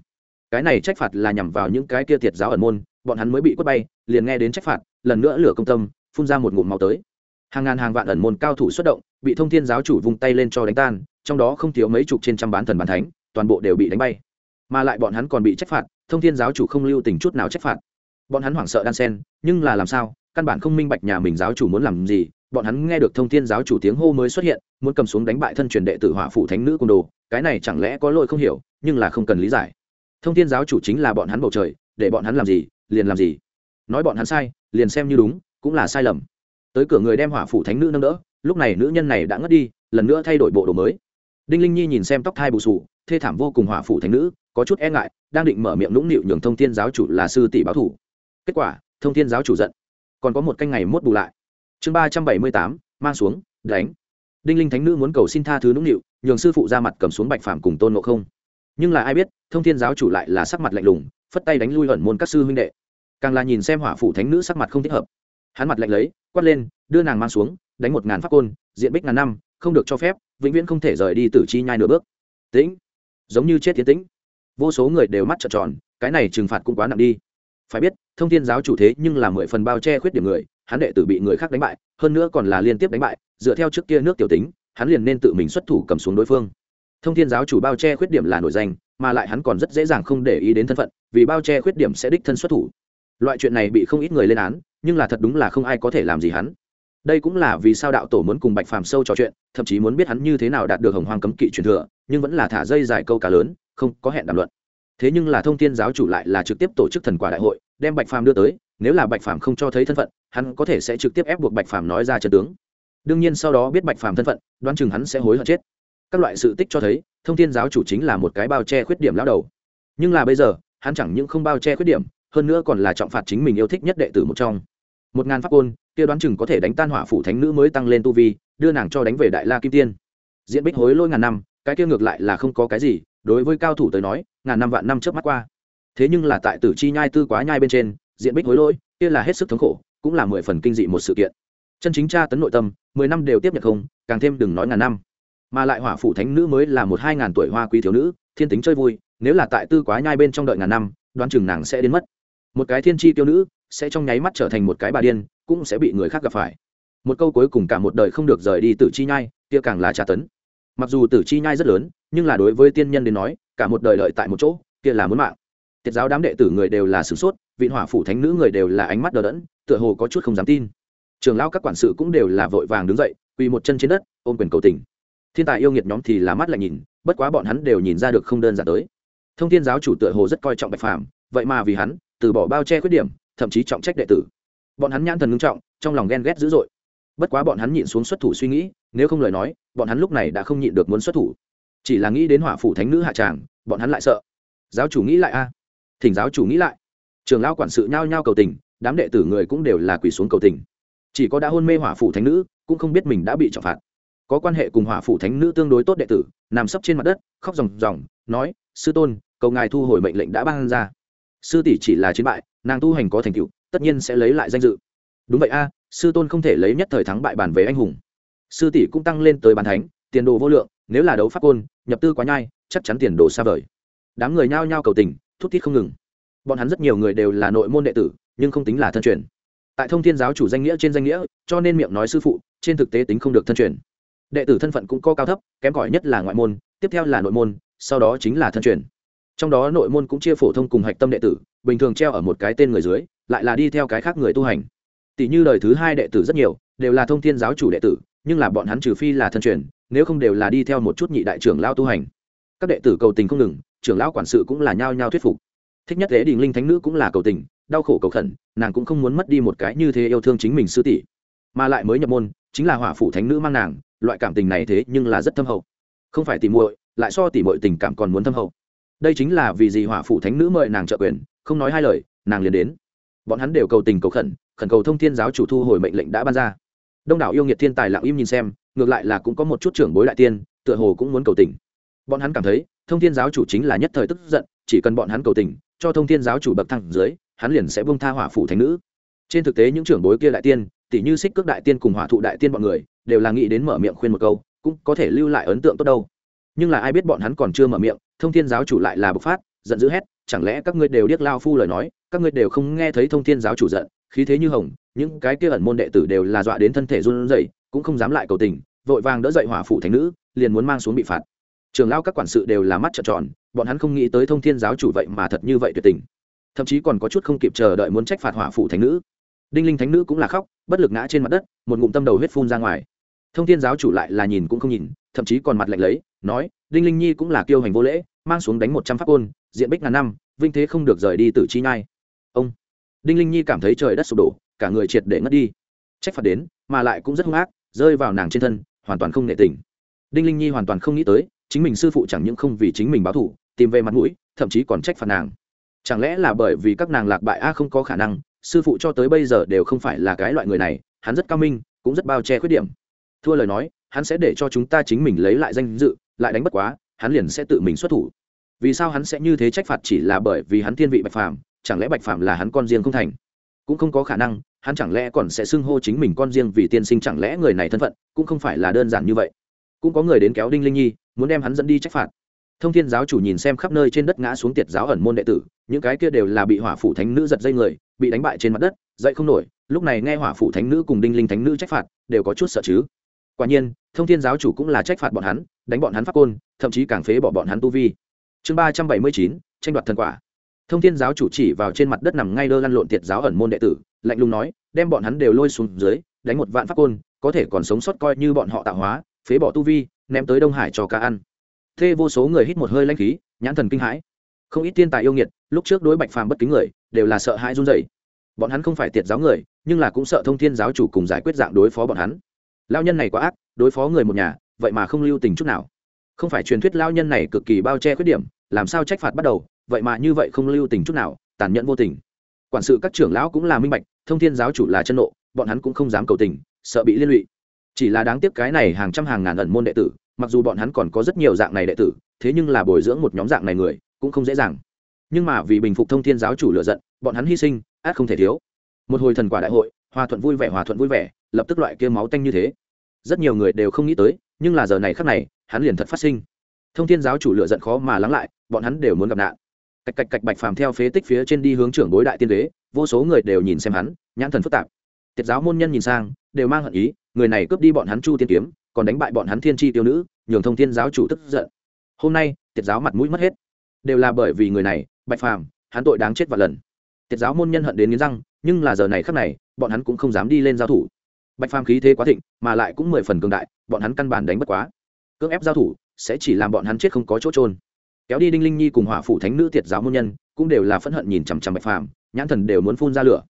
Cái này trách phạt là nhằm vào những cái kia thiệt giáo ẩn môn, bọn hắn mới bị quất bay, liền nghe đến trách phạt, lần nữa lửa công tâm, phun ra một ngụm máu tới. Hàng ngàn hàng vạn ẩn môn cao thủ xuất động, bị thông thiên giáo chủ vung tay lên cho đánh tan, trong đó không thiếu mấy chục trên trăm bán thần bán thánh, toàn bộ đều bị đánh bay. Mà lại bọn hắn còn bị trách phạt, thông thiên giáo chủ không lưu tình chút nào trách phạt. Bọn hắn hoảng sợ đan sen, nhưng là làm sao? Căn bản không minh bạch nhà mình giáo chủ muốn làm gì, bọn hắn nghe được thông tin giáo chủ tiếng hô mới xuất hiện, muốn cầm xuống đánh bại thân truyền đệ tử hỏa phủ thánh nữ côn đồ, cái này chẳng lẽ có lỗi không hiểu, nhưng là không cần lý giải. Thông tin giáo chủ chính là bọn hắn bầu trời, để bọn hắn làm gì, liền làm gì. Nói bọn hắn sai, liền xem như đúng, cũng là sai lầm. Tới cửa người đem hỏa phủ thánh nữ nâng đỡ, lúc này nữ nhân này đã ngất đi, lần nữa thay đổi bộ đồ mới. Đinh linh nhi nhìn xem tóc thai bù sù, thê thảm vô cùng hỏa phủ thánh nữ, có chút e ngại, đang định mở miệng nũng nịu nhường thông thiên giáo chủ là sư tỷ báo thủ. Kết quả, thông thiên giáo chủ giận còn có một canh ngày mốt bù lại. Chương ba trăm bảy mươi tám, mang xuống, đánh. Đinh linh thánh nữ muốn cầu xin tha thứ nũng nịu, nhường sư phụ ra mặt cầm xuống bạch phàm cùng tôn ngộ không. Nhưng là ai biết, thông thiên giáo chủ lại là sắc mặt lạnh lùng, phất tay đánh lui ẩn môn các sư huynh đệ. Càng là nhìn xem hỏa phủ thánh nữ sắc mặt không thích hợp. Hắn mặt lạnh lấy, quát lên, đưa nàng mang xuống, đánh một ngàn pháp côn, diện bích ngàn năm, không được cho phép, vĩnh viễn không thể rời đi tử chi nhai nửa bước. Tĩnh. Giống như chết tiến tĩnh. Vô số người đều mắt trợn tròn, cái này trừng phạt cũng quá nặng đi phải biết, thông thiên giáo chủ thế nhưng là mười phần bao che khuyết điểm người, hắn đệ tử bị người khác đánh bại, hơn nữa còn là liên tiếp đánh bại, dựa theo trước kia nước tiểu tính, hắn liền nên tự mình xuất thủ cầm xuống đối phương. Thông thiên giáo chủ bao che khuyết điểm là nổi danh, mà lại hắn còn rất dễ dàng không để ý đến thân phận, vì bao che khuyết điểm sẽ đích thân xuất thủ. Loại chuyện này bị không ít người lên án, nhưng là thật đúng là không ai có thể làm gì hắn. Đây cũng là vì sao đạo tổ muốn cùng bạch phàm sâu trò chuyện, thậm chí muốn biết hắn như thế nào đạt được hồng hoang cấm kỵ truyền thừa, nhưng vẫn là thả dây dài câu cá lớn, không có hẹn đàm luận thế nhưng là thông tin giáo chủ lại là trực tiếp tổ chức thần quả đại hội, đem bạch phàm đưa tới, nếu là bạch phàm không cho thấy thân phận, hắn có thể sẽ trực tiếp ép buộc bạch phàm nói ra trận tướng. Đương nhiên sau đó biết bạch phàm thân phận, đoán chừng hắn sẽ hối hận chết. Các loại sự tích cho thấy, thông tin giáo chủ chính là một cái bao che khuyết điểm lão đầu. Nhưng là bây giờ, hắn chẳng những không bao che khuyết điểm, hơn nữa còn là trọng phạt chính mình yêu thích nhất đệ tử một trong. Một ngàn pháp ôn kia đoán chừng có thể đánh tan hỏa phủ thánh nữ mới tăng lên tu vi, đưa nàng cho đánh về đại la kim tiên. Diễn bích hối lôi ngàn năm cái kia ngược lại là không có cái gì, đối với cao thủ tới nói, ngàn năm vạn năm trước mắt qua. Thế nhưng là tại tử chi nhai tư quá nhai bên trên, diện bích hối lỗi, kia là hết sức thống khổ, cũng là mười phần kinh dị một sự kiện. Chân chính tra tấn nội tâm, mười năm đều tiếp nhận không, càng thêm đừng nói ngàn năm. Mà lại hỏa phủ thánh nữ mới là một hai ngàn tuổi hoa quý thiếu nữ, thiên tính chơi vui, nếu là tại tư quá nhai bên trong đợi ngàn năm, đoán chừng nàng sẽ đến mất. Một cái thiên tri tiêu nữ, sẽ trong nháy mắt trở thành một cái bà điên, cũng sẽ bị người khác gặp phải. Một câu cuối cùng cả một đời không được rời đi tử chi nhai, kia càng là tra tấn mặc dù tử chi nhai rất lớn, nhưng là đối với tiên nhân đến nói, cả một đời lợi tại một chỗ, kia là muốn mạng. Tiết giáo đám đệ tử người đều là sửng sốt vị hỏa phủ thánh nữ người đều là ánh mắt đờ đẫn, tựa hồ có chút không dám tin. Trường lao các quản sự cũng đều là vội vàng đứng dậy, quỳ một chân trên đất, ôm quyền cầu tình. Thiên tài yêu nghiệt nhóm thì là mắt lại nhìn, bất quá bọn hắn đều nhìn ra được không đơn giản tới. Thông thiên giáo chủ tựa hồ rất coi trọng bạch phàm, vậy mà vì hắn, từ bỏ bao che khuyết điểm, thậm chí trọng trách đệ tử. Bọn hắn nhãn thần ngưng trọng, trong lòng ghen ghét dữ dội. Bất quá bọn hắn nhịn xuống xuất thủ suy nghĩ nếu không lời nói, bọn hắn lúc này đã không nhịn được muốn xuất thủ. Chỉ là nghĩ đến hỏa phủ thánh nữ hạ tràng, bọn hắn lại sợ. Giáo chủ nghĩ lại a. Thỉnh giáo chủ nghĩ lại. Trường lao quản sự nhao nhao cầu tình, đám đệ tử người cũng đều là quỳ xuống cầu tình. Chỉ có đã hôn mê hỏa phủ thánh nữ, cũng không biết mình đã bị trọng phạt. Có quan hệ cùng hỏa phủ thánh nữ tương đối tốt đệ tử, nằm sấp trên mặt đất, khóc ròng ròng, nói, sư tôn, cầu ngài thu hồi mệnh lệnh đã ban ra. Sư tỷ chỉ là chiến bại, nàng tu hành có thành tựu, tất nhiên sẽ lấy lại danh dự. Đúng vậy a, sư tôn không thể lấy nhất thời thắng bại bàn về anh hùng sư tỷ cũng tăng lên tới bàn thánh, tiền đồ vô lượng, nếu là đấu pháp côn, nhập tư quá nhai, chắc chắn tiền đồ xa vời. Đám người nhao nhao cầu tình thúc thiết không ngừng. Bọn hắn rất nhiều người đều là nội môn đệ tử, nhưng không tính là thân truyền. Tại thông thiên giáo chủ danh nghĩa trên danh nghĩa, cho nên miệng nói sư phụ, trên thực tế tính không được thân truyền. Đệ tử thân phận cũng có cao thấp, kém cỏi nhất là ngoại môn, tiếp theo là nội môn, sau đó chính là thân truyền. Trong đó nội môn cũng chia phổ thông cùng hạch tâm đệ tử, bình thường treo ở một cái tên người dưới, lại là đi theo cái khác người tu hành. Tỷ như đời thứ hai đệ tử rất nhiều, đều là thông thiên giáo chủ đệ tử nhưng là bọn hắn trừ phi là thân truyền, nếu không đều là đi theo một chút nhị đại trưởng lao tu hành. Các đệ tử cầu tình không ngừng, trưởng lão quản sự cũng là nhao nhao thuyết phục. Thích nhất thế đình linh thánh nữ cũng là cầu tình, đau khổ cầu khẩn, nàng cũng không muốn mất đi một cái như thế yêu thương chính mình sư tỷ. Mà lại mới nhập môn, chính là hỏa phủ thánh nữ mang nàng, loại cảm tình này thế nhưng là rất thâm hậu. Không phải tỉ muội, lại so tỉ muội tình cảm còn muốn thâm hậu. Đây chính là vì gì hỏa phủ thánh nữ mời nàng trợ quyền, không nói hai lời, nàng liền đến. Bọn hắn đều cầu tình cầu khẩn khẩn cầu thông thiên giáo chủ thu hồi mệnh lệnh đã ban ra đông đảo yêu nghiệt thiên tài lặng im nhìn xem, ngược lại là cũng có một chút trưởng bối đại tiên, tựa hồ cũng muốn cầu tình. Bọn hắn cảm thấy, thông thiên giáo chủ chính là nhất thời tức giận, chỉ cần bọn hắn cầu tình, cho thông thiên giáo chủ bậc thẳng dưới, hắn liền sẽ buông tha hỏa phủ thánh nữ. Trên thực tế những trưởng bối kia đại tiên tỷ như xích cước đại tiên cùng hỏa thụ đại tiên bọn người, đều là nghĩ đến mở miệng khuyên một câu, cũng có thể lưu lại ấn tượng tốt đâu. Nhưng là ai biết bọn hắn còn chưa mở miệng, thông thiên giáo chủ lại là bộc phát, giận dữ hét, chẳng lẽ các ngươi đều điếc lao phu lời nói, các ngươi đều không nghe thấy thông thiên giáo chủ giận khí thế như hồng, những cái kia ẩn môn đệ tử đều là dọa đến thân thể run rẩy, cũng không dám lại cầu tình, vội vàng đỡ dậy hỏa phụ thánh nữ, liền muốn mang xuống bị phạt. Trường lao các quản sự đều là mắt trợn tròn, bọn hắn không nghĩ tới thông thiên giáo chủ vậy mà thật như vậy tuyệt tình. Thậm chí còn có chút không kịp chờ đợi muốn trách phạt hỏa phụ thánh nữ. Đinh linh thánh nữ cũng là khóc, bất lực ngã trên mặt đất, một ngụm tâm đầu huyết phun ra ngoài. Thông thiên giáo chủ lại là nhìn cũng không nhìn, thậm chí còn mặt lạnh lấy, nói, đinh linh nhi cũng là kiêu hành vô lễ, mang xuống đánh một trăm pháp côn, diện bích ngàn năm, vinh thế không được rời đi từ chi nhai đinh linh nhi cảm thấy trời đất sụp đổ, cả người triệt để ngất đi. Trách phạt đến, mà lại cũng rất hung ác, rơi vào nàng trên thân, hoàn toàn không nệ tình. Đinh linh nhi hoàn toàn không nghĩ tới, chính mình sư phụ chẳng những không vì chính mình báo thủ tìm về mặt mũi, thậm chí còn trách phạt nàng. Chẳng lẽ là bởi vì các nàng lạc bại a, không có khả năng, sư phụ cho tới bây giờ đều không phải là cái loại người này, hắn rất cao minh, cũng rất bao che khuyết điểm. Thua lời nói, hắn sẽ để cho chúng ta chính mình lấy lại danh dự, lại đánh bất quá, hắn liền sẽ tự mình xuất thủ. Vì sao hắn sẽ như thế trách phạt chỉ là bởi vì hắn thiên vị bạch phàm chẳng lẽ bạch phàm là hắn con riêng không thành? Cũng không có khả năng, hắn chẳng lẽ còn sẽ xưng hô chính mình con riêng vì tiên sinh chẳng lẽ người này thân phận, cũng không phải là đơn giản như vậy. Cũng có người đến kéo đinh linh nhi, muốn đem hắn dẫn đi trách phạt. Thông thiên giáo chủ nhìn xem khắp nơi trên đất ngã xuống tiệt giáo ẩn môn đệ tử, những cái kia đều là bị hỏa phủ thánh nữ giật dây người, bị đánh bại trên mặt đất, dậy không nổi, lúc này nghe hỏa phủ thánh nữ cùng đinh linh thánh nữ trách phạt, đều có chút sợ chứ. Quả nhiên, thông thiên giáo chủ cũng là trách phạt bọn hắn, đánh bọn hắn phát côn, thậm chí càng phế bỏ bọn hắn tu vi. Chương ba trăm bảy mươi chín, tranh đoạt thần quả thông thiên giáo chủ chỉ vào trên mặt đất nằm ngay đơ lăn lộn tiệt giáo ẩn môn đệ tử, lạnh lùng nói, đem bọn hắn đều lôi xuống dưới, đánh một vạn pháp côn, có thể còn sống sót coi như bọn họ tạo hóa, phế bỏ tu vi, ném tới đông hải cho cá ăn. Thê vô số người hít một hơi lanh khí, nhãn thần kinh hãi. Không ít thiên tài yêu nghiệt, lúc trước đối bạch phàm bất kính người, đều là sợ hãi run rẩy. Bọn hắn không phải tiệt giáo người, nhưng là cũng sợ thông thiên giáo chủ cùng giải quyết dạng đối phó bọn hắn. Lao nhân này quá ác, đối phó người một nhà, vậy mà không lưu tình chút nào. Không phải truyền thuyết lao nhân này cực kỳ bao che khuyết điểm, làm sao trách phạt bắt đầu vậy mà như vậy không lưu tình chút nào, tàn nhẫn vô tình. Quản sự các trưởng lão cũng là minh bạch, thông thiên giáo chủ là chân nộ, bọn hắn cũng không dám cầu tình, sợ bị liên lụy. Chỉ là đáng tiếc cái này hàng trăm hàng ngàn ẩn môn đệ tử, mặc dù bọn hắn còn có rất nhiều dạng này đệ tử, thế nhưng là bồi dưỡng một nhóm dạng này người, cũng không dễ dàng. Nhưng mà vì bình phục thông thiên giáo chủ lựa giận, bọn hắn hy sinh, át không thể thiếu. Một hồi thần quả đại hội, hòa thuận vui vẻ hòa thuận vui vẻ, lập tức loại kia máu tanh như thế. Rất nhiều người đều không nghĩ tới, nhưng là giờ này khắc này, hắn liền thật phát sinh. Thông thiên giáo chủ lựa giận khó mà lắng lại, bọn hắn đều muốn gặp nạn cạch cạch cạch bạch phàm theo phế tích phía trên đi hướng trưởng bối đại tiên đế, vô số người đều nhìn xem hắn, nhãn thần phức tạp. Tiết giáo môn nhân nhìn sang, đều mang hận ý, người này cướp đi bọn hắn chu tiên kiếm, còn đánh bại bọn hắn thiên tri tiêu nữ, nhường thông thiên giáo chủ tức giận. Hôm nay tiết giáo mặt mũi mất hết. Đều là bởi vì người này, bạch phàm, hắn tội đáng chết và lần. Tiết giáo môn nhân hận đến nghiến răng, nhưng là giờ này khắc này, bọn hắn cũng không dám đi lên giao thủ. Bạch phàm khí thế quá thịnh, mà lại cũng mười phần cường đại, bọn hắn căn bản đánh bất quá. Cưỡng ép giao thủ, sẽ chỉ làm bọn hắn chết không có chỗ trôn kéo đi đinh linh nhi cùng hỏa phủ thánh nữ tiệt giáo môn nhân, cũng đều là phẫn hận nhìn chằm chằm bạch phàm, nhãn thần đều muốn phun ra lửa.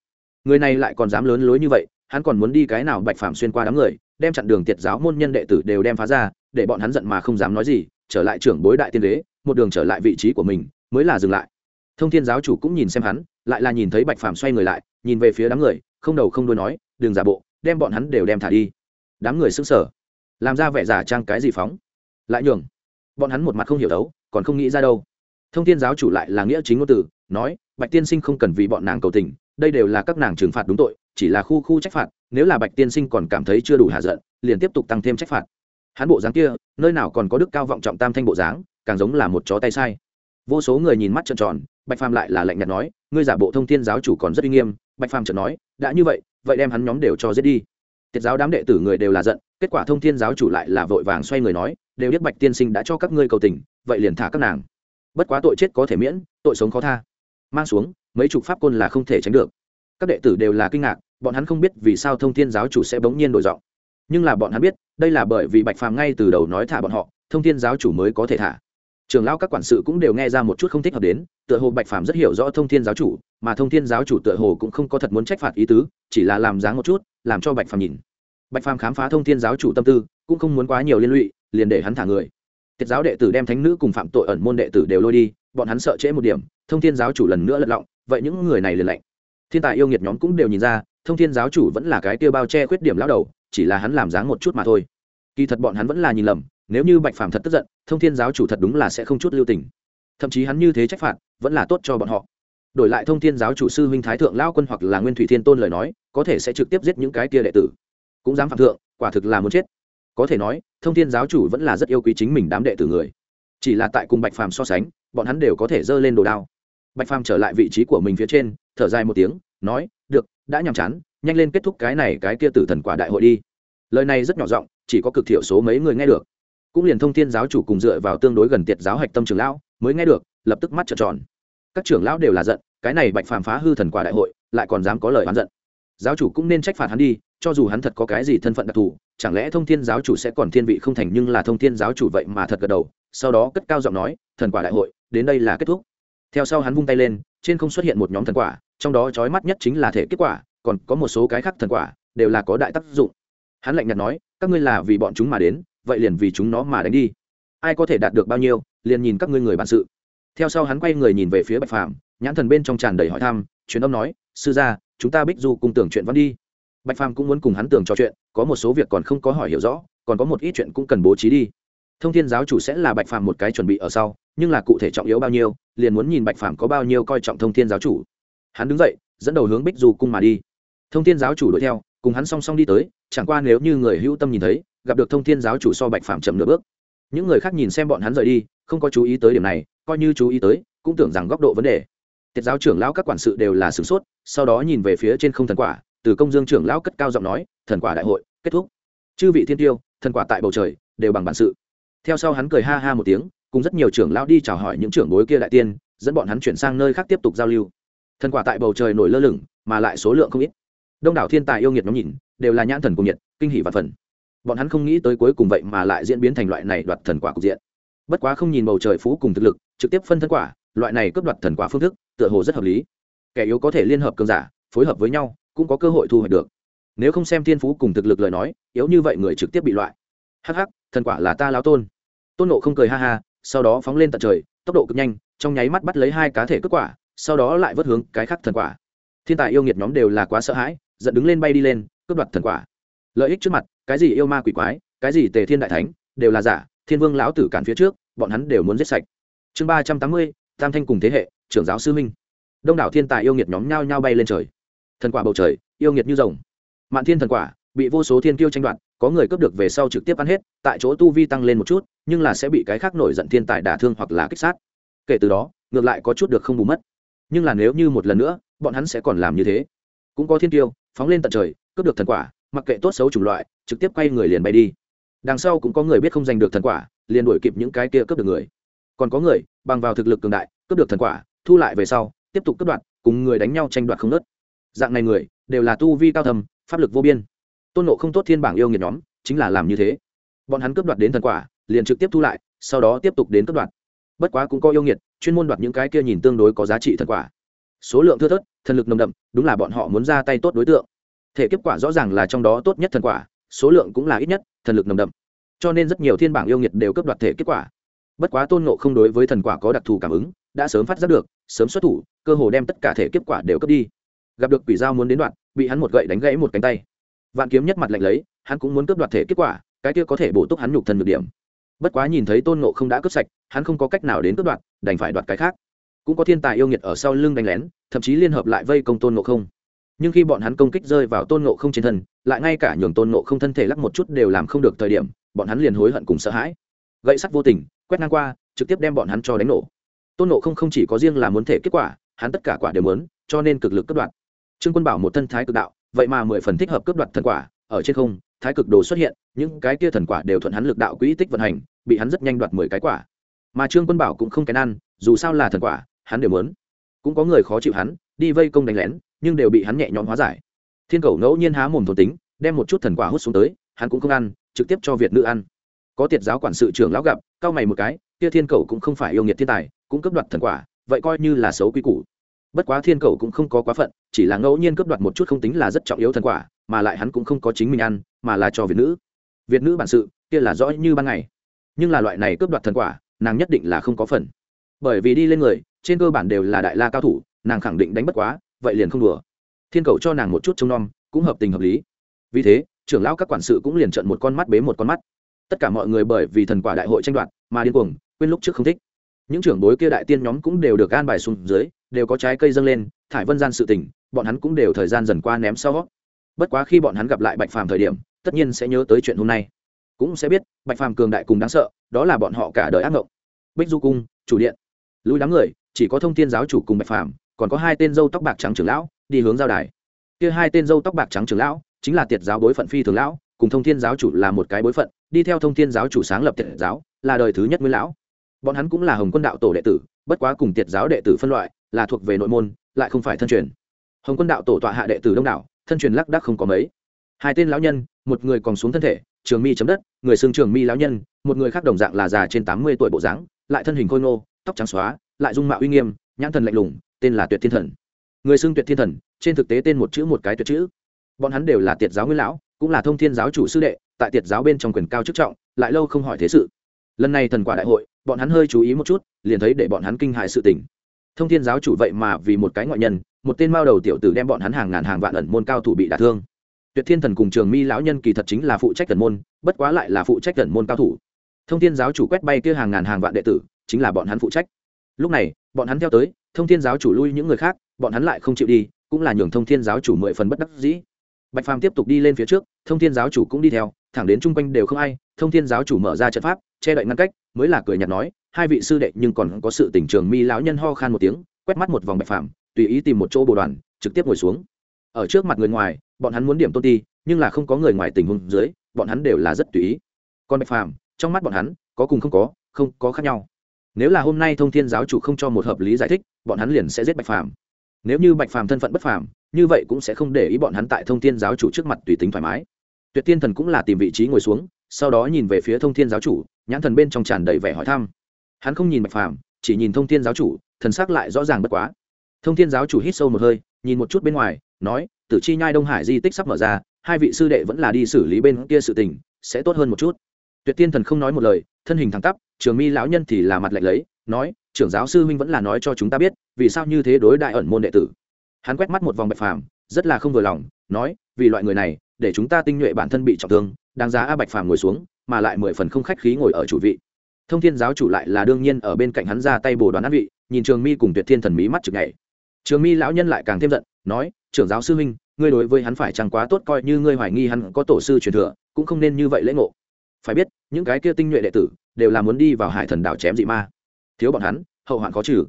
Người này lại còn dám lớn lối như vậy, hắn còn muốn đi cái nào bạch phàm xuyên qua đám người, đem chặn đường tiệt giáo môn nhân đệ tử đều đem phá ra, để bọn hắn giận mà không dám nói gì, trở lại trưởng bối đại tiên đế, một đường trở lại vị trí của mình, mới là dừng lại. Thông thiên giáo chủ cũng nhìn xem hắn, lại là nhìn thấy bạch phàm xoay người lại, nhìn về phía đám người, không đầu không đuôi nói, đừng giả bộ, đem bọn hắn đều đem thả đi. Đám người xứng sở làm ra vẻ giả trang cái gì phóng? Lại nhường. Bọn hắn một mặt không hiểu đấu còn không nghĩ ra đâu. Thông thiên giáo chủ lại là nghĩa chính ngôn từ, nói, bạch tiên sinh không cần vì bọn nàng cầu tình, đây đều là các nàng trừng phạt đúng tội, chỉ là khu khu trách phạt, nếu là bạch tiên sinh còn cảm thấy chưa đủ hạ giận, liền tiếp tục tăng thêm trách phạt. Hắn bộ dáng kia, nơi nào còn có đức cao vọng trọng tam thanh bộ dáng, càng giống là một chó tay sai. Vô số người nhìn mắt trợn tròn, bạch phàm lại là lạnh nhạt nói, ngươi giả bộ thông thiên giáo chủ còn rất uy nghiêm, bạch phàm trợn nói, đã như vậy vậy đem hắn nhóm đều cho giết đi. Tiết giáo đám đệ tử người đều là giận, kết quả thông thiên giáo chủ lại là vội vàng xoay người nói, đều biết bạch tiên sinh đã cho các ngươi cầu tình vậy liền thả các nàng. Bất quá tội chết có thể miễn, tội sống khó tha. Mang xuống, mấy chục pháp côn là không thể tránh được. Các đệ tử đều là kinh ngạc, bọn hắn không biết vì sao thông thiên giáo chủ sẽ bỗng nhiên đổi giọng. Nhưng là bọn hắn biết, đây là bởi vì bạch phàm ngay từ đầu nói thả bọn họ, thông thiên giáo chủ mới có thể thả. Trường lão các quản sự cũng đều nghe ra một chút không thích hợp đến, tựa hồ bạch phàm rất hiểu rõ thông thiên giáo chủ, mà thông thiên giáo chủ tựa hồ cũng không có thật muốn trách phạt ý tứ, chỉ là làm dáng một chút, làm cho bạch phàm nhìn. Bạch phàm khám phá thông thiên giáo chủ tâm tư, cũng không muốn quá nhiều liên lụy, liền để hắn thả người tiết giáo đệ tử đem thánh nữ cùng phạm tội ẩn môn đệ tử đều lôi đi, bọn hắn sợ trễ một điểm, thông thiên giáo chủ lần nữa lật lọng, vậy những người này liền lạnh. Thiên tài yêu nghiệt nhóm cũng đều nhìn ra, thông thiên giáo chủ vẫn là cái tiêu bao che khuyết điểm lão đầu, chỉ là hắn làm dáng một chút mà thôi. Kỳ thật bọn hắn vẫn là nhìn lầm, nếu như bạch phàm thật tức giận, thông thiên giáo chủ thật đúng là sẽ không chút lưu tình. Thậm chí hắn như thế trách phạt, vẫn là tốt cho bọn họ. Đổi lại thông thiên giáo chủ sư huynh thái thượng lao quân hoặc là nguyên thủy thiên tôn lời nói, có thể sẽ trực tiếp giết những cái kia đệ tử. Cũng dám phạm thượng, quả thực là muốn chết có thể nói, thông thiên giáo chủ vẫn là rất yêu quý chính mình đám đệ tử người. Chỉ là tại cùng bạch phàm so sánh, bọn hắn đều có thể dơ lên đồ đao. Bạch phàm trở lại vị trí của mình phía trên, thở dài một tiếng, nói, được, đã nhàm chán, nhanh lên kết thúc cái này, cái kia tử thần quả đại hội đi. Lời này rất nhỏ giọng, chỉ có cực thiểu số mấy người nghe được. Cũng liền thông thiên giáo chủ cùng dựa vào tương đối gần tiệt giáo hạch tâm trường lão, mới nghe được, lập tức mắt trợn tròn. Các trưởng lão đều là giận, cái này bạch phàm phá hư thần quả đại hội, lại còn dám có lời oán giận. Giáo chủ cũng nên trách phạt hắn đi cho dù hắn thật có cái gì thân phận đặc thù, chẳng lẽ thông thiên giáo chủ sẽ còn thiên vị không thành nhưng là thông thiên giáo chủ vậy mà thật gật đầu, sau đó cất cao giọng nói, thần quả đại hội, đến đây là kết thúc. Theo sau hắn vung tay lên, trên không xuất hiện một nhóm thần quả, trong đó trói mắt nhất chính là thể kết quả, còn có một số cái khác thần quả, đều là có đại tác dụng. Hắn lạnh nhạt nói, các ngươi là vì bọn chúng mà đến, vậy liền vì chúng nó mà đánh đi. Ai có thể đạt được bao nhiêu, liền nhìn các ngươi người bản sự. Theo sau hắn quay người nhìn về phía bạch phàm, nhãn thần bên trong tràn đầy hỏi thăm, truyền âm nói, sư gia, chúng ta bích du cùng tưởng chuyện văn đi bạch phàm cũng muốn cùng hắn tưởng trò chuyện, có một số việc còn không có hỏi hiểu rõ, còn có một ít chuyện cũng cần bố trí đi. Thông thiên giáo chủ sẽ là bạch phàm một cái chuẩn bị ở sau, nhưng là cụ thể trọng yếu bao nhiêu, liền muốn nhìn bạch phàm có bao nhiêu coi trọng thông thiên giáo chủ. Hắn đứng dậy, dẫn đầu hướng bích du cung mà đi. Thông thiên giáo chủ đuổi theo, cùng hắn song song đi tới, chẳng qua nếu như người hữu tâm nhìn thấy, gặp được thông thiên giáo chủ so bạch phàm chậm nửa bước. Những người khác nhìn xem bọn hắn rời đi, không có chú ý tới điểm này, coi như chú ý tới, cũng tưởng rằng góc độ vấn đề. Tiết giáo trưởng lão các quản sự đều là sửng sốt, sau đó nhìn về phía trên không thần quả từ công dương trưởng lão cất cao giọng nói, thần quả đại hội, kết thúc. Chư vị thiên tiêu, thần quả tại bầu trời, đều bằng bản sự. Theo sau hắn cười ha ha một tiếng, cùng rất nhiều trưởng lão đi chào hỏi những trưởng bối kia đại tiên, dẫn bọn hắn chuyển sang nơi khác tiếp tục giao lưu. Thần quả tại bầu trời nổi lơ lửng, mà lại số lượng không ít. Đông đảo thiên tài yêu nghiệt nhóm nhìn, đều là nhãn thần cùng nhiệt, kinh hỷ và phần. Bọn hắn không nghĩ tới cuối cùng vậy mà lại diễn biến thành loại này đoạt thần quả cục diện. Bất quá không nhìn bầu trời phú cùng thực lực, trực tiếp phân thân quả, loại này cướp đoạt thần quả phương thức, tựa hồ rất hợp lý. Kẻ yếu có thể liên hợp cường giả, phối hợp với nhau cũng có cơ hội thu hoạch được. Nếu không xem thiên phú cùng thực lực lời nói, yếu như vậy người trực tiếp bị loại. Hắc hắc, thần quả là ta lao tôn. Tôn nộ không cười ha ha, sau đó phóng lên tận trời, tốc độ cực nhanh, trong nháy mắt bắt lấy hai cá thể cướp quả, sau đó lại vớt hướng cái khác thần quả. Thiên tài yêu nghiệt nhóm đều là quá sợ hãi, giận đứng lên bay đi lên, cướp đoạt thần quả. Lợi ích trước mặt, cái gì yêu ma quỷ quái, cái gì tề thiên đại thánh, đều là giả, thiên vương lão tử cản phía trước, bọn hắn đều muốn giết sạch. Chương ba trăm tám mươi, tam thanh cùng thế hệ, trưởng giáo sư minh đông đảo thiên tài yêu nghiệt nhóm nhao nhao bay lên trời thần quả bầu trời, yêu nghiệt như rồng. Mạn thiên thần quả, bị vô số thiên kiêu tranh đoạt, có người cướp được về sau trực tiếp ăn hết, tại chỗ tu vi tăng lên một chút, nhưng là sẽ bị cái khác nổi giận thiên tài đả thương hoặc là kích sát. Kể từ đó, ngược lại có chút được không bù mất. Nhưng là nếu như một lần nữa, bọn hắn sẽ còn làm như thế. Cũng có thiên tiêu phóng lên tận trời, cướp được thần quả, mặc kệ tốt xấu chủng loại, trực tiếp quay người liền bay đi. Đằng sau cũng có người biết không giành được thần quả, liền đuổi kịp những cái kia cướp được người. Còn có người, bằng vào thực lực cường đại, cướp được thần quả, thu lại về sau, tiếp tục cướp đoạt, cùng người đánh nhau tranh đoạt không nớt dạng này người, đều là tu vi cao thầm pháp lực vô biên. Tôn nộ không tốt thiên bảng yêu nghiệt nhóm, chính là làm như thế. Bọn hắn cướp đoạt đến thần quả, liền trực tiếp thu lại, sau đó tiếp tục đến cướp đoạt. Bất quá cũng có yêu nghiệt, chuyên môn đoạt những cái kia nhìn tương đối có giá trị thần quả. Số lượng thưa thớt, thần lực nồng đậm, đúng là bọn họ muốn ra tay tốt đối tượng. Thể kết quả rõ ràng là trong đó tốt nhất thần quả, số lượng cũng là ít nhất, thần lực nồng đậm. Cho nên rất nhiều thiên bảng yêu nghiệt đều cướp đoạt thể kết quả. Bất quá tôn nộ không đối với thần quả có đặc thù cảm ứng, đã sớm phát giác được, sớm xuất thủ, cơ hồ đem tất cả thể kết quả đều cướp đi gặp được quỷ dao muốn đến đoạn, bị hắn một gậy đánh gãy một cánh tay. Vạn kiếm nhất mặt lạnh lấy, hắn cũng muốn cướp đoạt thể kết quả, cái kia có thể bổ túc hắn nhục thần được điểm. Bất quá nhìn thấy tôn nộ không đã cướp sạch, hắn không có cách nào đến cướp đoạt, đành phải đoạt cái khác. Cũng có thiên tài yêu nghiệt ở sau lưng đánh lén, thậm chí liên hợp lại vây công tôn nộ không. Nhưng khi bọn hắn công kích rơi vào tôn nộ không trên thân, lại ngay cả nhường tôn nộ không thân thể lắc một chút đều làm không được thời điểm, bọn hắn liền hối hận cùng sợ hãi. Gậy sắt vô tình, quét ngang qua, trực tiếp đem bọn hắn cho đánh nổ. Tôn nộ không không chỉ có riêng là muốn thể kết quả, hắn tất cả quả đều muốn, cho nên cực lực cướp đoạn trương quân bảo một thân thái cực đạo, vậy mà mười phần thích hợp cướp đoạt thần quả, ở trên không, thái cực đồ xuất hiện, những cái kia thần quả đều thuận hắn lực đạo quỹ tích vận hành, bị hắn rất nhanh đoạt mười cái quả. Mà trương quân bảo cũng không kén ăn, dù sao là thần quả, hắn đều muốn. Cũng có người khó chịu hắn, đi vây công đánh lén, nhưng đều bị hắn nhẹ nhõm hóa giải. Thiên cầu ngẫu nhiên há mồm thổ tính, đem một chút thần quả hút xuống tới, hắn cũng không ăn, trực tiếp cho việt nữ ăn. Có tiệt giáo quản sự trưởng lão gặp cao mày một cái, kia thiên cầu cũng không phải yêu nghiệt thiên tài, cũng cấp đoạt thần quả, vậy coi như là xấu quy củ bất quá thiên cầu cũng không có quá phận, chỉ là ngẫu nhiên cướp đoạt một chút không tính là rất trọng yếu thần quả, mà lại hắn cũng không có chính mình ăn, mà là cho việt nữ. Việt nữ bản sự, kia là rõ như ban ngày. Nhưng là loại này cướp đoạt thần quả, nàng nhất định là không có phần. Bởi vì đi lên người, trên cơ bản đều là đại la cao thủ, nàng khẳng định đánh bất quá, vậy liền không đùa. Thiên cầu cho nàng một chút trông nom, cũng hợp tình hợp lý. Vì thế, trưởng lão các quản sự cũng liền trận một con mắt bế một con mắt. Tất cả mọi người bởi vì thần quả đại hội tranh đoạt, mà điên cuồng, quên lúc trước không thích. Những trưởng bối kia đại tiên nhóm cũng đều được gan bài xuống dưới đều có trái cây dâng lên, thải vân gian sự tình, bọn hắn cũng đều thời gian dần qua ném sau. Bất quá khi bọn hắn gặp lại bạch phàm thời điểm, tất nhiên sẽ nhớ tới chuyện hôm nay. Cũng sẽ biết, bạch phàm cường đại cùng đáng sợ, đó là bọn họ cả đời ác ngộng. Bích du cung, chủ điện. Lùi đám người, chỉ có thông thiên giáo chủ cùng bạch phàm, còn có hai tên dâu tóc bạc trắng trưởng lão, đi hướng giao đài. Kia hai tên dâu tóc bạc trắng trưởng lão, chính là tiệt giáo bối phận phi thường lão, cùng thông thiên giáo chủ là một cái bối phận, đi theo thông thiên giáo chủ sáng lập tiệt giáo, là đời thứ nhất nguyên lão. Bọn hắn cũng là hồng quân đạo tổ đệ tử, bất quá cùng tiệt giáo đệ tử phân loại là thuộc về nội môn, lại không phải thân truyền. Hồng quân đạo tổ tọa hạ đệ tử đông đảo, thân truyền lác đắc không có mấy. Hai tên lão nhân, một người còn xuống thân thể, trường mi chấm đất, người xưng trường mi lão nhân, một người khác đồng dạng là già trên tám mươi tuổi bộ dáng, lại thân hình khôi ngô, tóc trắng xóa, lại dung mạo uy nghiêm, nhãn thần lạnh lùng, tên là tuyệt thiên thần. Người xưng tuyệt thiên thần, trên thực tế tên một chữ một cái tuyệt chữ. Bọn hắn đều là tiệt giáo nguyên lão, cũng là thông thiên giáo chủ sư đệ, tại tiệt giáo bên trong quyền cao chức trọng, lại lâu không hỏi thế sự. Lần này thần quả đại hội, bọn hắn hơi chú ý một chút, liền thấy để bọn hắn kinh hại sự tình thông thiên giáo chủ vậy mà vì một cái ngoại nhân, một tên mao đầu tiểu tử đem bọn hắn hàng ngàn hàng vạn ẩn môn cao thủ bị đả thương. Tuyệt thiên thần cùng trường mi lão nhân kỳ thật chính là phụ trách ẩn môn, bất quá lại là phụ trách ẩn môn cao thủ. Thông thiên giáo chủ quét bay kia hàng ngàn hàng vạn đệ tử, chính là bọn hắn phụ trách. Lúc này, bọn hắn theo tới, thông thiên giáo chủ lui những người khác, bọn hắn lại không chịu đi, cũng là nhường thông thiên giáo chủ mười phần bất đắc dĩ. Bạch phàm tiếp tục đi lên phía trước, thông thiên giáo chủ cũng đi theo thẳng đến chung quanh đều không ai thông thiên giáo chủ mở ra trận pháp che đậy ngăn cách mới là cười nhạt nói hai vị sư đệ nhưng còn có sự tỉnh trường mi lão nhân ho khan một tiếng quét mắt một vòng bạch phạm, tùy ý tìm một chỗ bồ đoàn trực tiếp ngồi xuống. Ở trước mặt người ngoài bọn hắn muốn điểm tôn ti nhưng là không có người ngoài tình huống dưới bọn hắn đều là rất tùy ý. Còn bạch phàm trong mắt bọn hắn có cùng không có không có khác nhau. Nếu là hôm nay thông thiên giáo chủ không cho một hợp lý giải thích bọn hắn liền sẽ giết bạch phàm. Nếu như bạch phàm thân phận bất phàm như vậy cũng sẽ không để ý bọn hắn tại thông thiên giáo chủ trước mặt tùy tính thoải mái tuyệt tiên thần cũng là tìm vị trí ngồi xuống, sau đó nhìn về phía thông thiên giáo chủ, nhãn thần bên trong tràn đầy vẻ hỏi thăm. Hắn không nhìn bạch phàm, chỉ nhìn thông thiên giáo chủ, thần sắc lại rõ ràng bất quá. Thông thiên giáo chủ hít sâu một hơi, nhìn một chút bên ngoài, nói, tử chi nhai đông hải di tích sắp mở ra, hai vị sư đệ vẫn là đi xử lý bên kia sự tình, sẽ tốt hơn một chút. Tuyệt tiên thần không nói một lời, thân hình thẳng tắp, trường mi lão nhân thì là mặt lạnh lấy, nói, trưởng giáo sư huynh vẫn là nói cho chúng ta biết, vì sao như thế đối đại ẩn môn đệ tử? Hắn quét mắt một vòng bạch phàm, rất là không vừa lòng, nói, vì loại người này để chúng ta tinh nhuệ bản thân bị trọng thương, đáng giá a bạch phàm ngồi xuống, mà lại mười phần không khách khí ngồi ở chủ vị. Thông thiên giáo chủ lại là đương nhiên ở bên cạnh hắn ra tay bồ đoán ăn vị, nhìn trường mi cùng tuyệt thiên thần mỹ mắt chực ngày trường mi lão nhân lại càng thêm giận, nói, trưởng giáo sư huynh, ngươi đối với hắn phải chẳng quá tốt, coi như ngươi hoài nghi hắn có tổ sư truyền thừa, cũng không nên như vậy lễ ngộ. Phải biết, những cái kia tinh nhuệ đệ tử đều là muốn đi vào hải thần đảo chém dị ma. Thiếu bọn hắn, hậu hoạn khó trừ.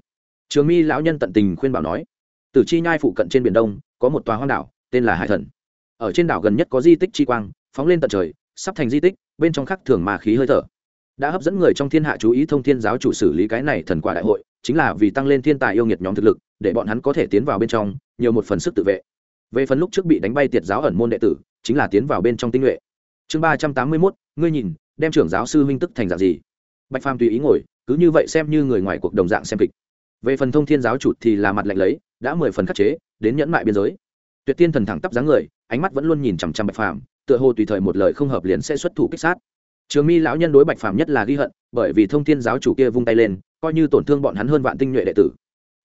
Trường mi lão nhân tận tình khuyên bảo nói, tử chi nhai phụ cận trên biển đông có một tòa hoang đảo, tên là hải thần ở trên đảo gần nhất có di tích chi quang, phóng lên tận trời, sắp thành di tích, bên trong khắc thường mà khí hơi thở. Đã hấp dẫn người trong thiên hạ chú ý thông thiên giáo chủ xử lý cái này thần quả đại hội, chính là vì tăng lên thiên tài yêu nghiệt nhóm thực lực, để bọn hắn có thể tiến vào bên trong, nhiều một phần sức tự vệ. Về phần lúc trước bị đánh bay tiệt giáo ẩn môn đệ tử, chính là tiến vào bên trong tinh nhuệ. Chương ba trăm tám mươi mốt, ngươi nhìn, đem trưởng giáo sư huynh tức thành dạng gì? Bạch phàm tùy ý ngồi, cứ như vậy xem như người ngoài cuộc đồng dạng xem kịch. Về phần thông thiên giáo chủ thì là mặt lạnh lấy, đã mười phần khắc chế, đến nhẫn mại biên giới. Tuyệt tiên thần thẳng tắp dáng người ánh mắt vẫn luôn nhìn chằm chằm bạch phàm, tựa hồ tùy thời một lời không hợp liền sẽ xuất thủ kích sát. Trường mi lão nhân đối bạch phàm nhất là ghi hận, bởi vì thông thiên giáo chủ kia vung tay lên, coi như tổn thương bọn hắn hơn vạn tinh nhuệ đệ tử.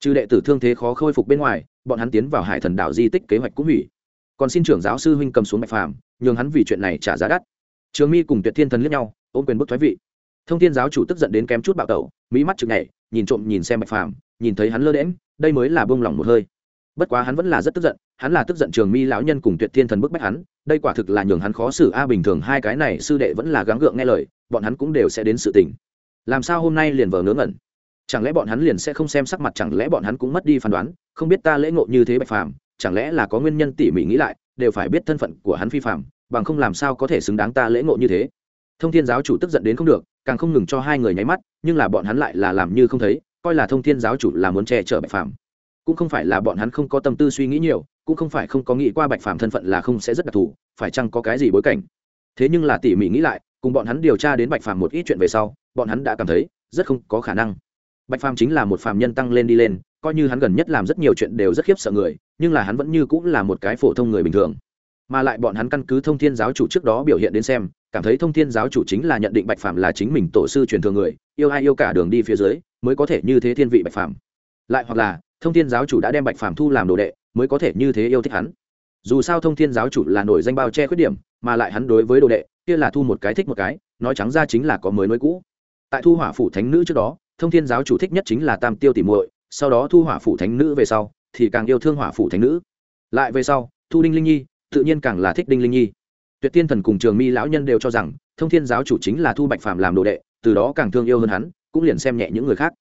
Trừ đệ tử thương thế khó khôi phục bên ngoài, bọn hắn tiến vào hải thần đảo di tích kế hoạch cũng hủy. Còn xin trưởng giáo sư huynh cầm xuống bạch phàm, nhường hắn vì chuyện này trả giá đắt. Trường mi cùng tuyệt thiên thần liếc nhau, ôm quyền bức thoái vị. Thông thiên giáo chủ tức giận đến kém chút bạo tẩu mỹ mắt chực nhảy, nhìn trộm nhìn xem bạch phàm, nhìn thấy hắn lơ đễm đây mới là bông lỏng một hơi bất quá hắn vẫn là rất tức giận, hắn là tức giận trường mi lão nhân cùng tuyệt thiên thần bức bách hắn, đây quả thực là nhường hắn khó xử. A, bình thường hai cái này sư đệ vẫn là gắng gượng nghe lời, bọn hắn cũng đều sẽ đến sự tình. Làm sao hôm nay liền vờ ngớ ngẩn? Chẳng lẽ bọn hắn liền sẽ không xem sắc mặt, chẳng lẽ bọn hắn cũng mất đi phán đoán? Không biết ta lễ ngộ như thế bạch phàm, chẳng lẽ là có nguyên nhân tỉ mỉ nghĩ lại, đều phải biết thân phận của hắn phi phàm, bằng không làm sao có thể xứng đáng ta lễ ngộ như thế. Thông thiên giáo chủ tức giận đến không được, càng không ngừng cho hai người nháy mắt, nhưng là bọn hắn lại là làm như không thấy, coi là thông thiên giáo chủ là muốn che chở bạch phàm cũng không phải là bọn hắn không có tâm tư suy nghĩ nhiều, cũng không phải không có nghĩ qua bạch phàm thân phận là không sẽ rất đặc thù, phải chăng có cái gì bối cảnh? Thế nhưng là tỉ mỉ nghĩ lại, cùng bọn hắn điều tra đến bạch phàm một ít chuyện về sau, bọn hắn đã cảm thấy rất không có khả năng. Bạch phàm chính là một phàm nhân tăng lên đi lên, coi như hắn gần nhất làm rất nhiều chuyện đều rất khiếp sợ người, nhưng là hắn vẫn như cũng là một cái phổ thông người bình thường. Mà lại bọn hắn căn cứ thông thiên giáo chủ trước đó biểu hiện đến xem, cảm thấy thông thiên giáo chủ chính là nhận định bạch phàm là chính mình tổ sư truyền thường người, yêu ai yêu cả đường đi phía dưới, mới có thể như thế thiên vị bạch phàm lại hoặc là, thông thiên giáo chủ đã đem bạch phàm thu làm đồ đệ, mới có thể như thế yêu thích hắn. Dù sao thông thiên giáo chủ là nổi danh bao che khuyết điểm, mà lại hắn đối với đồ đệ, kia là thu một cái thích một cái, nói trắng ra chính là có mới nối cũ. Tại thu hỏa phủ thánh nữ trước đó, thông thiên giáo chủ thích nhất chính là tam tiêu tỉ muội, sau đó thu hỏa phủ thánh nữ về sau, thì càng yêu thương hỏa phủ thánh nữ. Lại về sau, thu đinh linh nhi, tự nhiên càng là thích đinh linh nhi. Tuyệt tiên thần cùng trường mi lão nhân đều cho rằng, thông thiên giáo chủ chính là thu bạch phàm làm đồ đệ, từ đó càng thương yêu hơn hắn, cũng liền xem nhẹ những người khác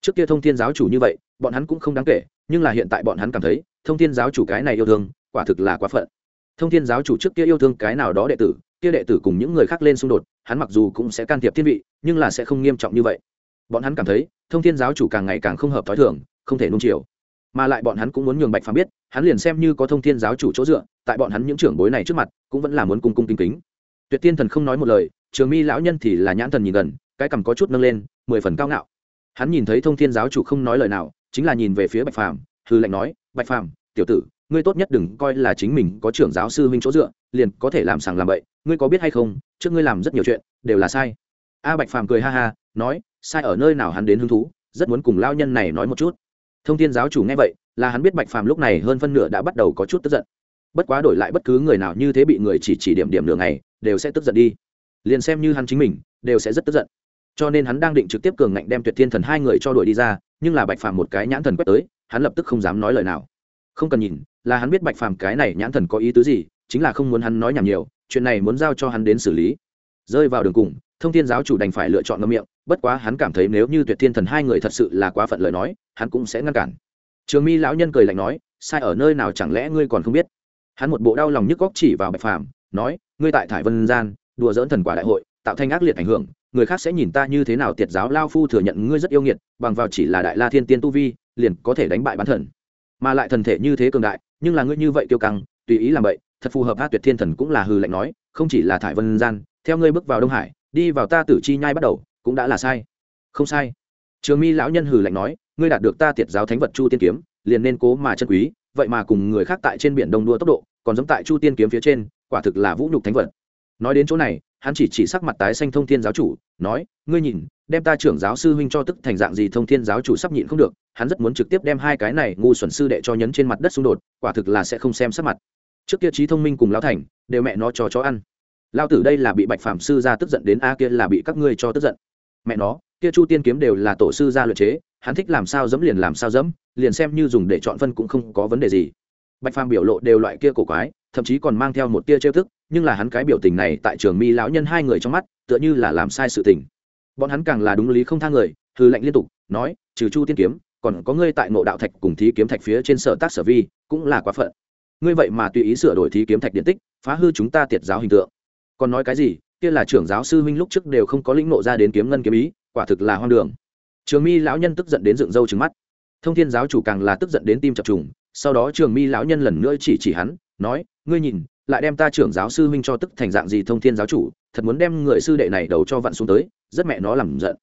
trước kia thông thiên giáo chủ như vậy, bọn hắn cũng không đáng kể, nhưng là hiện tại bọn hắn cảm thấy, thông thiên giáo chủ cái này yêu thương, quả thực là quá phận. Thông thiên giáo chủ trước kia yêu thương cái nào đó đệ tử, kia đệ tử cùng những người khác lên xung đột, hắn mặc dù cũng sẽ can thiệp thiên vị, nhưng là sẽ không nghiêm trọng như vậy. Bọn hắn cảm thấy, thông thiên giáo chủ càng ngày càng không hợp t h ó i thường, không thể nung chiều. Mà lại bọn hắn cũng muốn nhường bạch phàm biết, hắn liền xem như có thông thiên giáo chủ chỗ dựa, tại bọn hắn những trưởng bối này trước mặt, cũng vẫn là muốn cung cung kính kính. Tuyệt tiên thần không nói một lời, trường mi lão nhân thì là nhãn thần nhìn gần, cái cằm có chút nâng lên, mười phần cao ngạo hắn nhìn thấy thông thiên giáo chủ không nói lời nào, chính là nhìn về phía bạch phàm hư lệnh nói, bạch phàm, tiểu tử, ngươi tốt nhất đừng coi là chính mình có trưởng giáo sư huynh chỗ dựa, liền có thể làm sàng làm bậy, ngươi có biết hay không, trước ngươi làm rất nhiều chuyện, đều là sai. A bạch phàm cười ha ha, nói, sai ở nơi nào hắn đến hứng thú, rất muốn cùng lao nhân này nói một chút. Thông thiên giáo chủ nghe vậy, là hắn biết bạch phàm lúc này hơn phân nửa đã bắt đầu có chút tức giận. Bất quá đổi lại bất cứ người nào như thế bị người chỉ chỉ điểm điểm nửa ngày, đều sẽ tức giận đi. Liền xem như hắn chính mình, đều sẽ rất tức giận cho nên hắn đang định trực tiếp cường ngạnh đem tuyệt thiên thần hai người cho đuổi đi ra, nhưng là bạch phàm một cái nhãn thần quét tới, hắn lập tức không dám nói lời nào. Không cần nhìn, là hắn biết bạch phàm cái này nhãn thần có ý tứ gì, chính là không muốn hắn nói nhảm nhiều, chuyện này muốn giao cho hắn đến xử lý. Rơi vào đường cùng, thông thiên giáo chủ đành phải lựa chọn ngâm miệng, bất quá hắn cảm thấy nếu như tuyệt thiên thần hai người thật sự là quá phận lời nói, hắn cũng sẽ ngăn cản. Trường mi lão nhân cười lạnh nói, sai ở nơi nào chẳng lẽ ngươi còn không biết? Hắn một bộ đau lòng nhức góc chỉ vào bạch phàm, nói, ngươi tại thải vân gian, đùa dỡn thần quả đại hội, tạo thành ác liệt ảnh hưởng người khác sẽ nhìn ta như thế nào, tiệt giáo lao phu thừa nhận ngươi rất yêu nghiệt, bằng vào chỉ là đại la thiên tiên tu vi, liền có thể đánh bại bán thần. Mà lại thần thể như thế cường đại, nhưng là ngươi như vậy tiêu căng, tùy ý làm vậy, thật phù hợp hát tuyệt thiên thần cũng là hư lệnh nói, không chỉ là thải vân gian, theo ngươi bước vào đông hải, đi vào ta tử chi nhai bắt đầu, cũng đã là sai. Không sai. Trường mi lão nhân hừ lạnh nói, ngươi đạt được ta tiệt giáo thánh vật chu tiên kiếm, liền nên cố mà chân quý, vậy mà cùng người khác tại trên biển đông đua tốc độ, còn giống tại chu tiên kiếm phía trên, quả thực là vũ nhục thánh vật nói đến chỗ này, hắn chỉ chỉ sắc mặt tái xanh thông thiên giáo chủ, nói, ngươi nhìn, đem ta trưởng giáo sư huynh cho tức thành dạng gì thông thiên giáo chủ sắp nhịn không được, hắn rất muốn trực tiếp đem hai cái này ngu xuẩn sư đệ cho nhấn trên mặt đất xung đột, quả thực là sẽ không xem sắc mặt. Trước kia trí thông minh cùng lão thành, đều mẹ nó cho chó ăn. Lao tử đây là bị bạch phạm sư ra tức giận đến a, kia là bị các ngươi cho tức giận. Mẹ nó, kia chu tiên kiếm đều là tổ sư ra luyện chế, hắn thích làm sao dẫm liền làm sao dẫm, liền xem như dùng để chọn phân cũng không có vấn đề gì. Bạch phàm biểu lộ đều loại kia cổ quái thậm chí còn mang theo một tia trêu thức, nhưng là hắn cái biểu tình này tại trường mi lão nhân hai người trong mắt, tựa như là làm sai sự tình. Bọn hắn càng là đúng lý không tha người, hư lệnh liên tục, nói, trừ chu tiên kiếm, còn có ngươi tại ngộ đạo thạch cùng thí kiếm thạch phía trên sở tác sở vi, cũng là quá phận. Ngươi vậy mà tùy ý sửa đổi thí kiếm thạch điện tích, phá hư chúng ta tiệt giáo hình tượng. Còn nói cái gì, kia là trưởng giáo sư huynh lúc trước đều không có lĩnh nộ ra đến kiếm ngân kiếm ý, quả thực là hoang đường. Trường mi lão nhân tức giận đến dựng râu trừng mắt. Thông thiên giáo chủ càng là tức giận đến tim chập trùng, sau đó trường mi lão nhân lần nữa chỉ chỉ hắn nói, ngươi nhìn, lại đem ta trưởng giáo sư huynh cho tức thành dạng gì thông thiên giáo chủ, thật muốn đem người sư đệ này đầu cho vặn xuống tới, rất mẹ nó làm giận.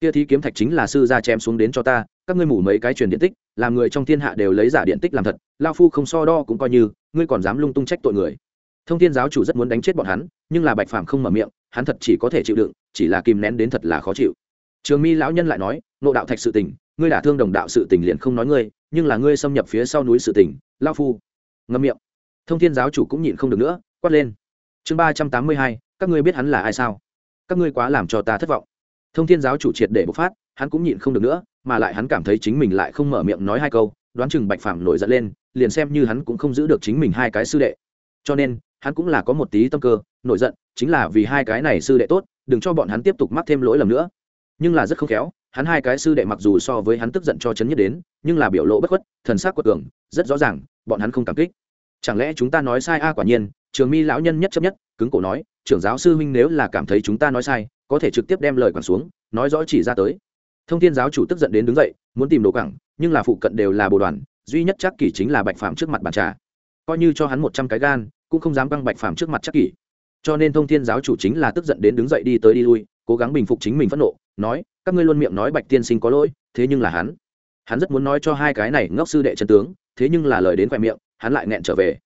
Kia thí kiếm thạch chính là sư ra chém xuống đến cho ta, các ngươi mủ mấy cái truyền điện tích, làm người trong thiên hạ đều lấy giả điện tích làm thật lao phu không so đo cũng coi như, ngươi còn dám lung tung trách tội người. Thông thiên giáo chủ rất muốn đánh chết bọn hắn, nhưng là bạch phàm không mở miệng, hắn thật chỉ có thể chịu đựng, chỉ là kìm nén đến thật là khó chịu. Trường mi lão nhân lại nói, nộ đạo thạch sự tình, ngươi đả thương đồng đạo sự tình liền không nói ngươi, nhưng là ngươi xâm nhập phía sau núi sự tình lao phu ngâm miệng thông thiên giáo chủ cũng nhịn không được nữa, quát lên. Chương ba trăm tám mươi hai, các ngươi biết hắn là ai sao? Các ngươi quá làm cho ta thất vọng. Thông thiên giáo chủ triệt để bộc phát, hắn cũng nhịn không được nữa, mà lại hắn cảm thấy chính mình lại không mở miệng nói hai câu, đoán chừng bạch phàm nổi giận lên, liền xem như hắn cũng không giữ được chính mình hai cái sư đệ. Cho nên, hắn cũng là có một tí tâm cơ, nổi giận, chính là vì hai cái này sư đệ tốt, đừng cho bọn hắn tiếp tục mắc thêm lỗi lầm nữa. Nhưng là rất không khéo, hắn hai cái sư đệ mặc dù so với hắn tức giận cho chấn nhất đến, nhưng là biểu lộ bất khuất, thần sắc quật cường, rất rõ ràng, bọn hắn không cảm kích chẳng lẽ chúng ta nói sai? A, quả nhiên, trường mi lão nhân nhất chấp nhất, cứng cổ nói, trưởng giáo sư huynh nếu là cảm thấy chúng ta nói sai, có thể trực tiếp đem lời quẳng xuống, nói rõ chỉ ra tới. Thông thiên giáo chủ tức giận đến đứng dậy, muốn tìm đồ cẳng nhưng là phụ cận đều là bồ đoàn, duy nhất chắc kỷ chính là bạch phàm trước mặt bàn trà. Coi như cho hắn một trăm cái gan, cũng không dám băng bạch phàm trước mặt chắc kỷ. Cho nên thông thiên giáo chủ chính là tức giận đến đứng dậy đi tới đi lui, cố gắng bình phục chính mình phẫn nộ, nói, các ngươi luôn miệng nói bạch tiên sinh có lỗi, thế nhưng là hắn hắn rất muốn nói cho hai cái này ngốc sư đệ chân tướng thế nhưng là lời đến khoe miệng, hắn lại nghẹn trở về.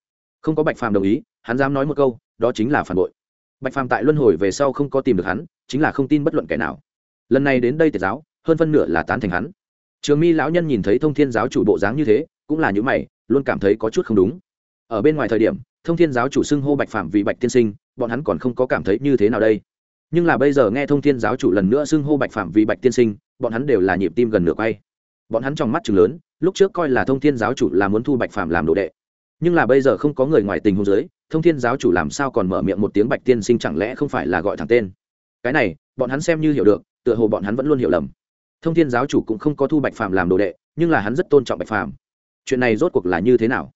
Không có bạch phàm đồng ý, hắn dám nói một câu, đó chính là phản bội. Bạch phàm tại luân hồi về sau không có tìm được hắn, chính là không tin bất luận kẻ nào. Lần này đến đây tiệt giáo, hơn phân nửa là tán thành hắn. Trường mi lão nhân nhìn thấy thông thiên giáo chủ bộ dáng như thế, cũng là những mày, luôn cảm thấy có chút không đúng. Ở bên ngoài thời điểm, thông thiên giáo chủ xưng hô bạch phàm vì bạch tiên sinh, bọn hắn còn không có cảm thấy như thế nào đây. Nhưng là bây giờ nghe thông thiên giáo chủ lần nữa xưng hô bạch phàm vì bạch tiên sinh, bọn hắn đều là nhịp tim gần nửa quay bọn hắn trong mắt chừng lớn, lúc trước coi là thông thiên giáo chủ là muốn thu bạch phàm làm đồ đệ. Nhưng là bây giờ không có người ngoài tình hôn giới thông thiên giáo chủ làm sao còn mở miệng một tiếng bạch tiên sinh chẳng lẽ không phải là gọi thẳng tên? Cái này, bọn hắn xem như hiểu được, tựa hồ bọn hắn vẫn luôn hiểu lầm. Thông thiên giáo chủ cũng không có thu bạch phàm làm đồ đệ, nhưng là hắn rất tôn trọng bạch phàm. Chuyện này rốt cuộc là như thế nào?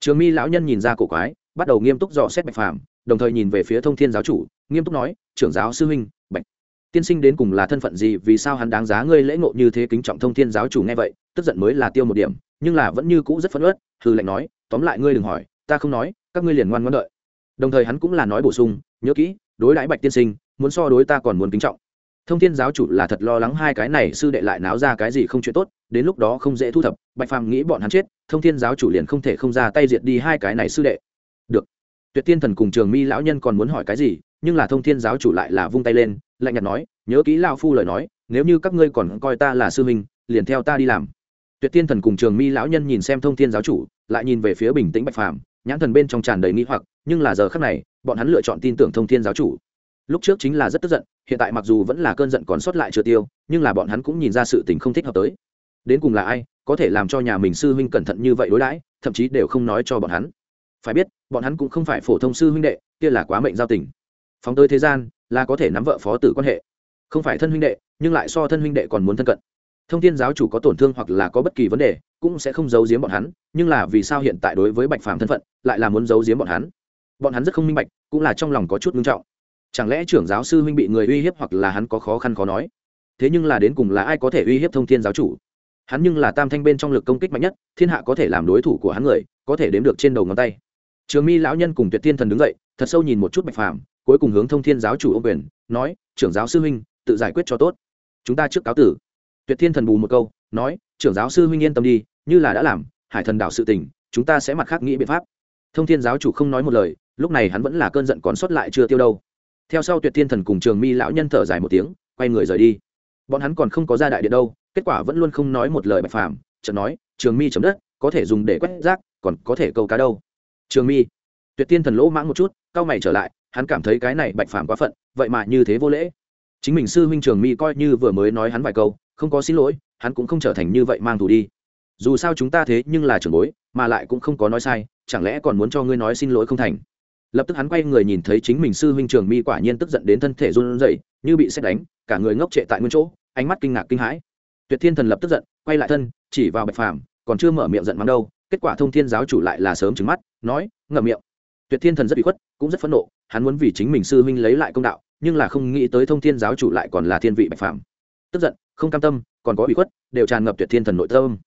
Trường mi lão nhân nhìn ra cổ quái, bắt đầu nghiêm túc dò xét bạch phàm, đồng thời nhìn về phía thông thiên giáo chủ, nghiêm túc nói, trưởng giáo sư huynh, bạch tiên sinh đến cùng là thân phận gì, vì sao hắn đáng giá ngươi lễ ngộ như thế kính trọng thông thiên giáo chủ nghe vậy, tức giận mới là tiêu một điểm, nhưng là vẫn như cũ rất phẫn ớt hư lệnh nói, tóm lại ngươi đừng hỏi, ta không nói, các ngươi liền ngoan ngoãn đợi. Đồng thời hắn cũng là nói bổ sung, nhớ kỹ, đối đãi bạch tiên sinh, muốn so đối ta còn muốn kính trọng. Thông thiên giáo chủ là thật lo lắng hai cái này, sư đệ lại náo ra cái gì không chuyện tốt, đến lúc đó không dễ thu thập, bạch phàm nghĩ bọn hắn chết, thông thiên giáo chủ liền không thể không ra tay diệt đi hai cái này sư đệ. Được. Tuyệt tiên thần cùng trường mi lão nhân còn muốn hỏi cái gì, nhưng là thông thiên giáo chủ lại là vung tay lên lạnh nhạt nói, nhớ kỹ lao phu lời nói, nếu như các ngươi còn coi ta là sư huynh, liền theo ta đi làm. Tuyệt tiên thần cùng trường mi lão nhân nhìn xem thông thiên giáo chủ, lại nhìn về phía bình tĩnh bạch phàm, nhãn thần bên trong tràn đầy nghi hoặc, nhưng là giờ khác này, bọn hắn lựa chọn tin tưởng thông thiên giáo chủ. Lúc trước chính là rất tức giận, hiện tại mặc dù vẫn là cơn giận còn sót lại chưa tiêu, nhưng là bọn hắn cũng nhìn ra sự tình không thích hợp tới. Đến cùng là ai, có thể làm cho nhà mình sư huynh cẩn thận như vậy đối đãi, thậm chí đều không nói cho bọn hắn. Phải biết, bọn hắn cũng không phải phổ thông sư huynh đệ, kia là quá mệnh giao tình. Phóng tới thế gian là có thể nắm vợ phó tử quan hệ. Không phải thân huynh đệ, nhưng lại so thân huynh đệ còn muốn thân cận. Thông tin giáo chủ có tổn thương hoặc là có bất kỳ vấn đề, cũng sẽ không giấu giếm bọn hắn, nhưng là vì sao hiện tại đối với bạch phàm thân phận, lại là muốn giấu giếm bọn hắn? Bọn hắn rất không minh bạch, cũng là trong lòng có chút nghiêm trọng. Chẳng lẽ trưởng giáo sư huynh bị người uy hiếp hoặc là hắn có khó khăn khó nói? Thế nhưng là đến cùng là ai có thể uy hiếp thông thiên giáo chủ? Hắn nhưng là tam thanh bên trong lực công kích mạnh nhất, thiên hạ có thể làm đối thủ của hắn người, có thể đếm được trên đầu ngón tay. Trường mi lão nhân cùng tuyệt thiên thần đứng dậy, thật sâu nhìn một chút bạch phàm cuối cùng hướng thông thiên giáo chủ ô quyền, nói, trưởng giáo sư huynh, tự giải quyết cho tốt. Chúng ta trước cáo tử. Tuyệt thiên thần bù một câu, nói, trưởng giáo sư huynh yên tâm đi, như là đã làm, hải thần đảo sự tình, chúng ta sẽ mặt khác nghĩ biện pháp. Thông thiên giáo chủ không nói một lời, lúc này hắn vẫn là cơn giận còn sót lại chưa tiêu đâu. Theo sau tuyệt thiên thần cùng trường mi lão nhân thở dài một tiếng, quay người rời đi. Bọn hắn còn không có ra đại điện đâu, kết quả vẫn luôn không nói một lời bạch phàm, chợt nói, trường mi chấm đất, có thể dùng để quét rác, còn có thể câu cá đâu. Trường mi. Tuyệt thiên thần lỗ mãng một chút cao mày trở lại hắn cảm thấy cái này bạch phàm quá phận, vậy mà như thế vô lễ. Chính mình sư huynh trường mi coi như vừa mới nói hắn vài câu, không có xin lỗi, hắn cũng không trở thành như vậy mang thù đi. Dù sao chúng ta thế nhưng là trưởng bối, mà lại cũng không có nói sai, chẳng lẽ còn muốn cho ngươi nói xin lỗi không thành? Lập tức hắn quay người nhìn thấy chính mình sư huynh trường mi quả nhiên tức giận đến thân thể run rẩy, như bị xét đánh, cả người ngốc trệ tại nguyên chỗ, ánh mắt kinh ngạc kinh hãi. Tuyệt thiên thần lập tức giận, quay lại thân, chỉ vào bạch phàm, còn chưa mở miệng giận mắng đâu, kết quả thông thiên giáo chủ lại là sớm trứng mắt, nói, ngậm miệng. Tuyệt thiên thần rất bị khuất, cũng rất phẫn nộ hắn muốn vì chính mình sư huynh lấy lại công đạo, nhưng là không nghĩ tới thông thiên giáo chủ lại còn là thiên vị bạch phàm. Tức giận, không cam tâm, còn có bị khuất, đều tràn ngập tuyệt thiên thần nội tâm.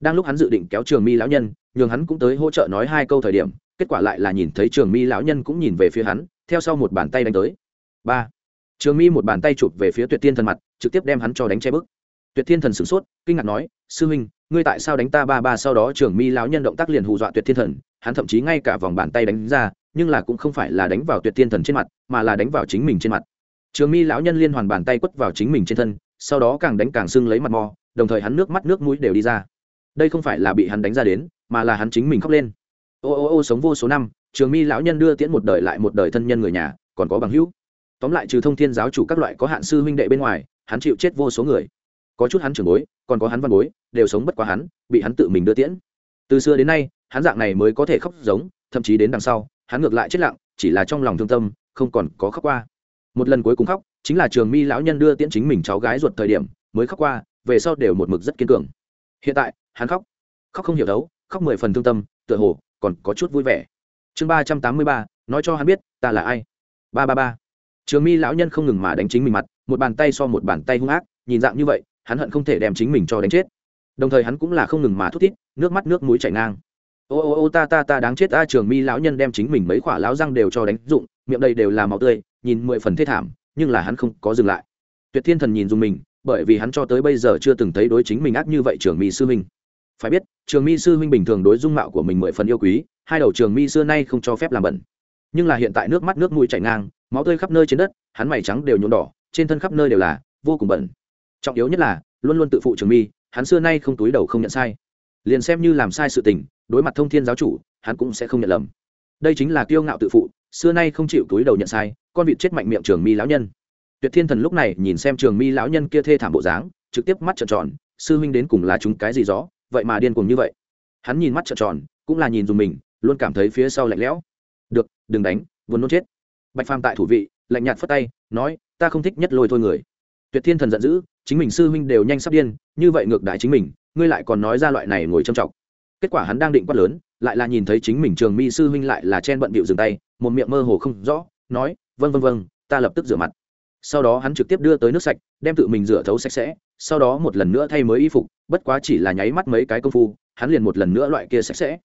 Đang lúc hắn dự định kéo trường mi lão nhân, nhường hắn cũng tới hỗ trợ nói hai câu thời điểm, kết quả lại là nhìn thấy trường mi lão nhân cũng nhìn về phía hắn, theo sau một bàn tay đánh tới. Ba. Trường mi một bàn tay chụp về phía tuyệt thiên thần mặt, trực tiếp đem hắn cho đánh che bức. Tuyệt thiên thần sửng sốt, kinh ngạc nói, sư huynh, ngươi tại sao đánh ta ba ba? Sau đó trường mi lão nhân động tác liền hù dọa tuyệt thiên thần, hắn thậm chí ngay cả vòng bàn tay đánh ra nhưng là cũng không phải là đánh vào tuyệt thiên thần trên mặt, mà là đánh vào chính mình trên mặt. Trường mi lão nhân liên hoàn bàn tay quất vào chính mình trên thân, sau đó càng đánh càng sưng lấy mặt mò, đồng thời hắn nước mắt nước mũi đều đi ra. Đây không phải là bị hắn đánh ra đến, mà là hắn chính mình khóc lên. Ô ô ô sống vô số năm, trường mi lão nhân đưa tiễn một đời lại một đời thân nhân người nhà, còn có bằng hữu. Tóm lại trừ thông thiên giáo chủ các loại có hạn sư huynh đệ bên ngoài, hắn chịu chết vô số người. Có chút hắn trưởng bối, còn có hắn văn bối, đều sống bất quá hắn, bị hắn tự mình đưa tiễn. Từ xưa đến nay, hắn dạng này mới có thể khóc giống, thậm chí đến đằng sau hắn ngược lại chết lặng, chỉ là trong lòng thương tâm, không còn có khóc qua. Một lần cuối cùng khóc, chính là trường mi lão nhân đưa tiễn chính mình cháu gái ruột thời điểm, mới khóc qua, về sau đều một mực rất kiên cường. Hiện tại, hắn khóc. Khóc không hiểu đấu, khóc mười phần thương tâm, tựa hồ, còn có chút vui vẻ. Chương ba trăm tám mươi ba, nói cho hắn biết, ta là ai? Ba ba ba. Trường mi lão nhân không ngừng mà đánh chính mình mặt, một bàn tay so một bàn tay hung ác, nhìn dạng như vậy, hắn hận không thể đem chính mình cho đánh chết. Đồng thời hắn cũng là không ngừng mà thút thít, nước mắt nước mũi chảy ngang ô ô ô, ta ta ta đáng chết ta, trường mi lão nhân đem chính mình mấy khỏa lão răng đều cho đánh dụng, miệng đây đều là máu tươi, nhìn mười phần thê thảm, nhưng là hắn không có dừng lại. Tuyệt thiên thần nhìn dùng mình, bởi vì hắn cho tới bây giờ chưa từng thấy đối chính mình ác như vậy trường mi sư huynh. Phải biết, trường mi sư huynh bình thường đối dung mạo của mình mười phần yêu quý, hai đầu trường mi xưa nay không cho phép làm bẩn. Nhưng là hiện tại nước mắt nước mũi chảy ngang, máu tươi khắp nơi trên đất, hắn mày trắng đều nhuộm đỏ, trên thân khắp nơi đều là vô cùng bẩn. Trọng yếu nhất là, luôn luôn tự phụ trường mi, hắn xưa nay không túi đầu không nhận sai. Liền xem như làm sai sự tình đối mặt thông thiên giáo chủ, hắn cũng sẽ không nhận lầm. Đây chính là kiêu ngạo tự phụ, xưa nay không chịu túi đầu nhận sai, con vịt chết mạnh miệng trường mi lão nhân. Tuyệt thiên thần lúc này nhìn xem trường mi lão nhân kia thê thảm bộ dáng, trực tiếp mắt trợn tròn, sư huynh đến cùng là chúng cái gì gió, vậy mà điên cùng như vậy. Hắn nhìn mắt trợn tròn, cũng là nhìn dùng mình, luôn cảm thấy phía sau lạnh lẽo. Được, đừng đánh, vốn nôn chết. Bạch phàm tại thủ vị, lạnh nhạt phất tay, nói, ta không thích nhất lôi thôi người. Tuyệt thiên thần giận dữ, chính mình sư huynh đều nhanh sắp điên, như vậy ngược đãi chính mình, ngươi lại còn nói ra loại này ngồi châm trọng kết quả hắn đang định quát lớn, lại là nhìn thấy chính mình trường mi sư huynh lại là chen bận bịu dừng tay, một miệng mơ hồ không rõ, nói vân vân vân ta lập tức rửa mặt. Sau đó hắn trực tiếp đưa tới nước sạch, đem tự mình rửa thấu sạch sẽ, sau đó một lần nữa thay mới y phục, bất quá chỉ là nháy mắt mấy cái công phu, hắn liền một lần nữa loại kia sạch sẽ.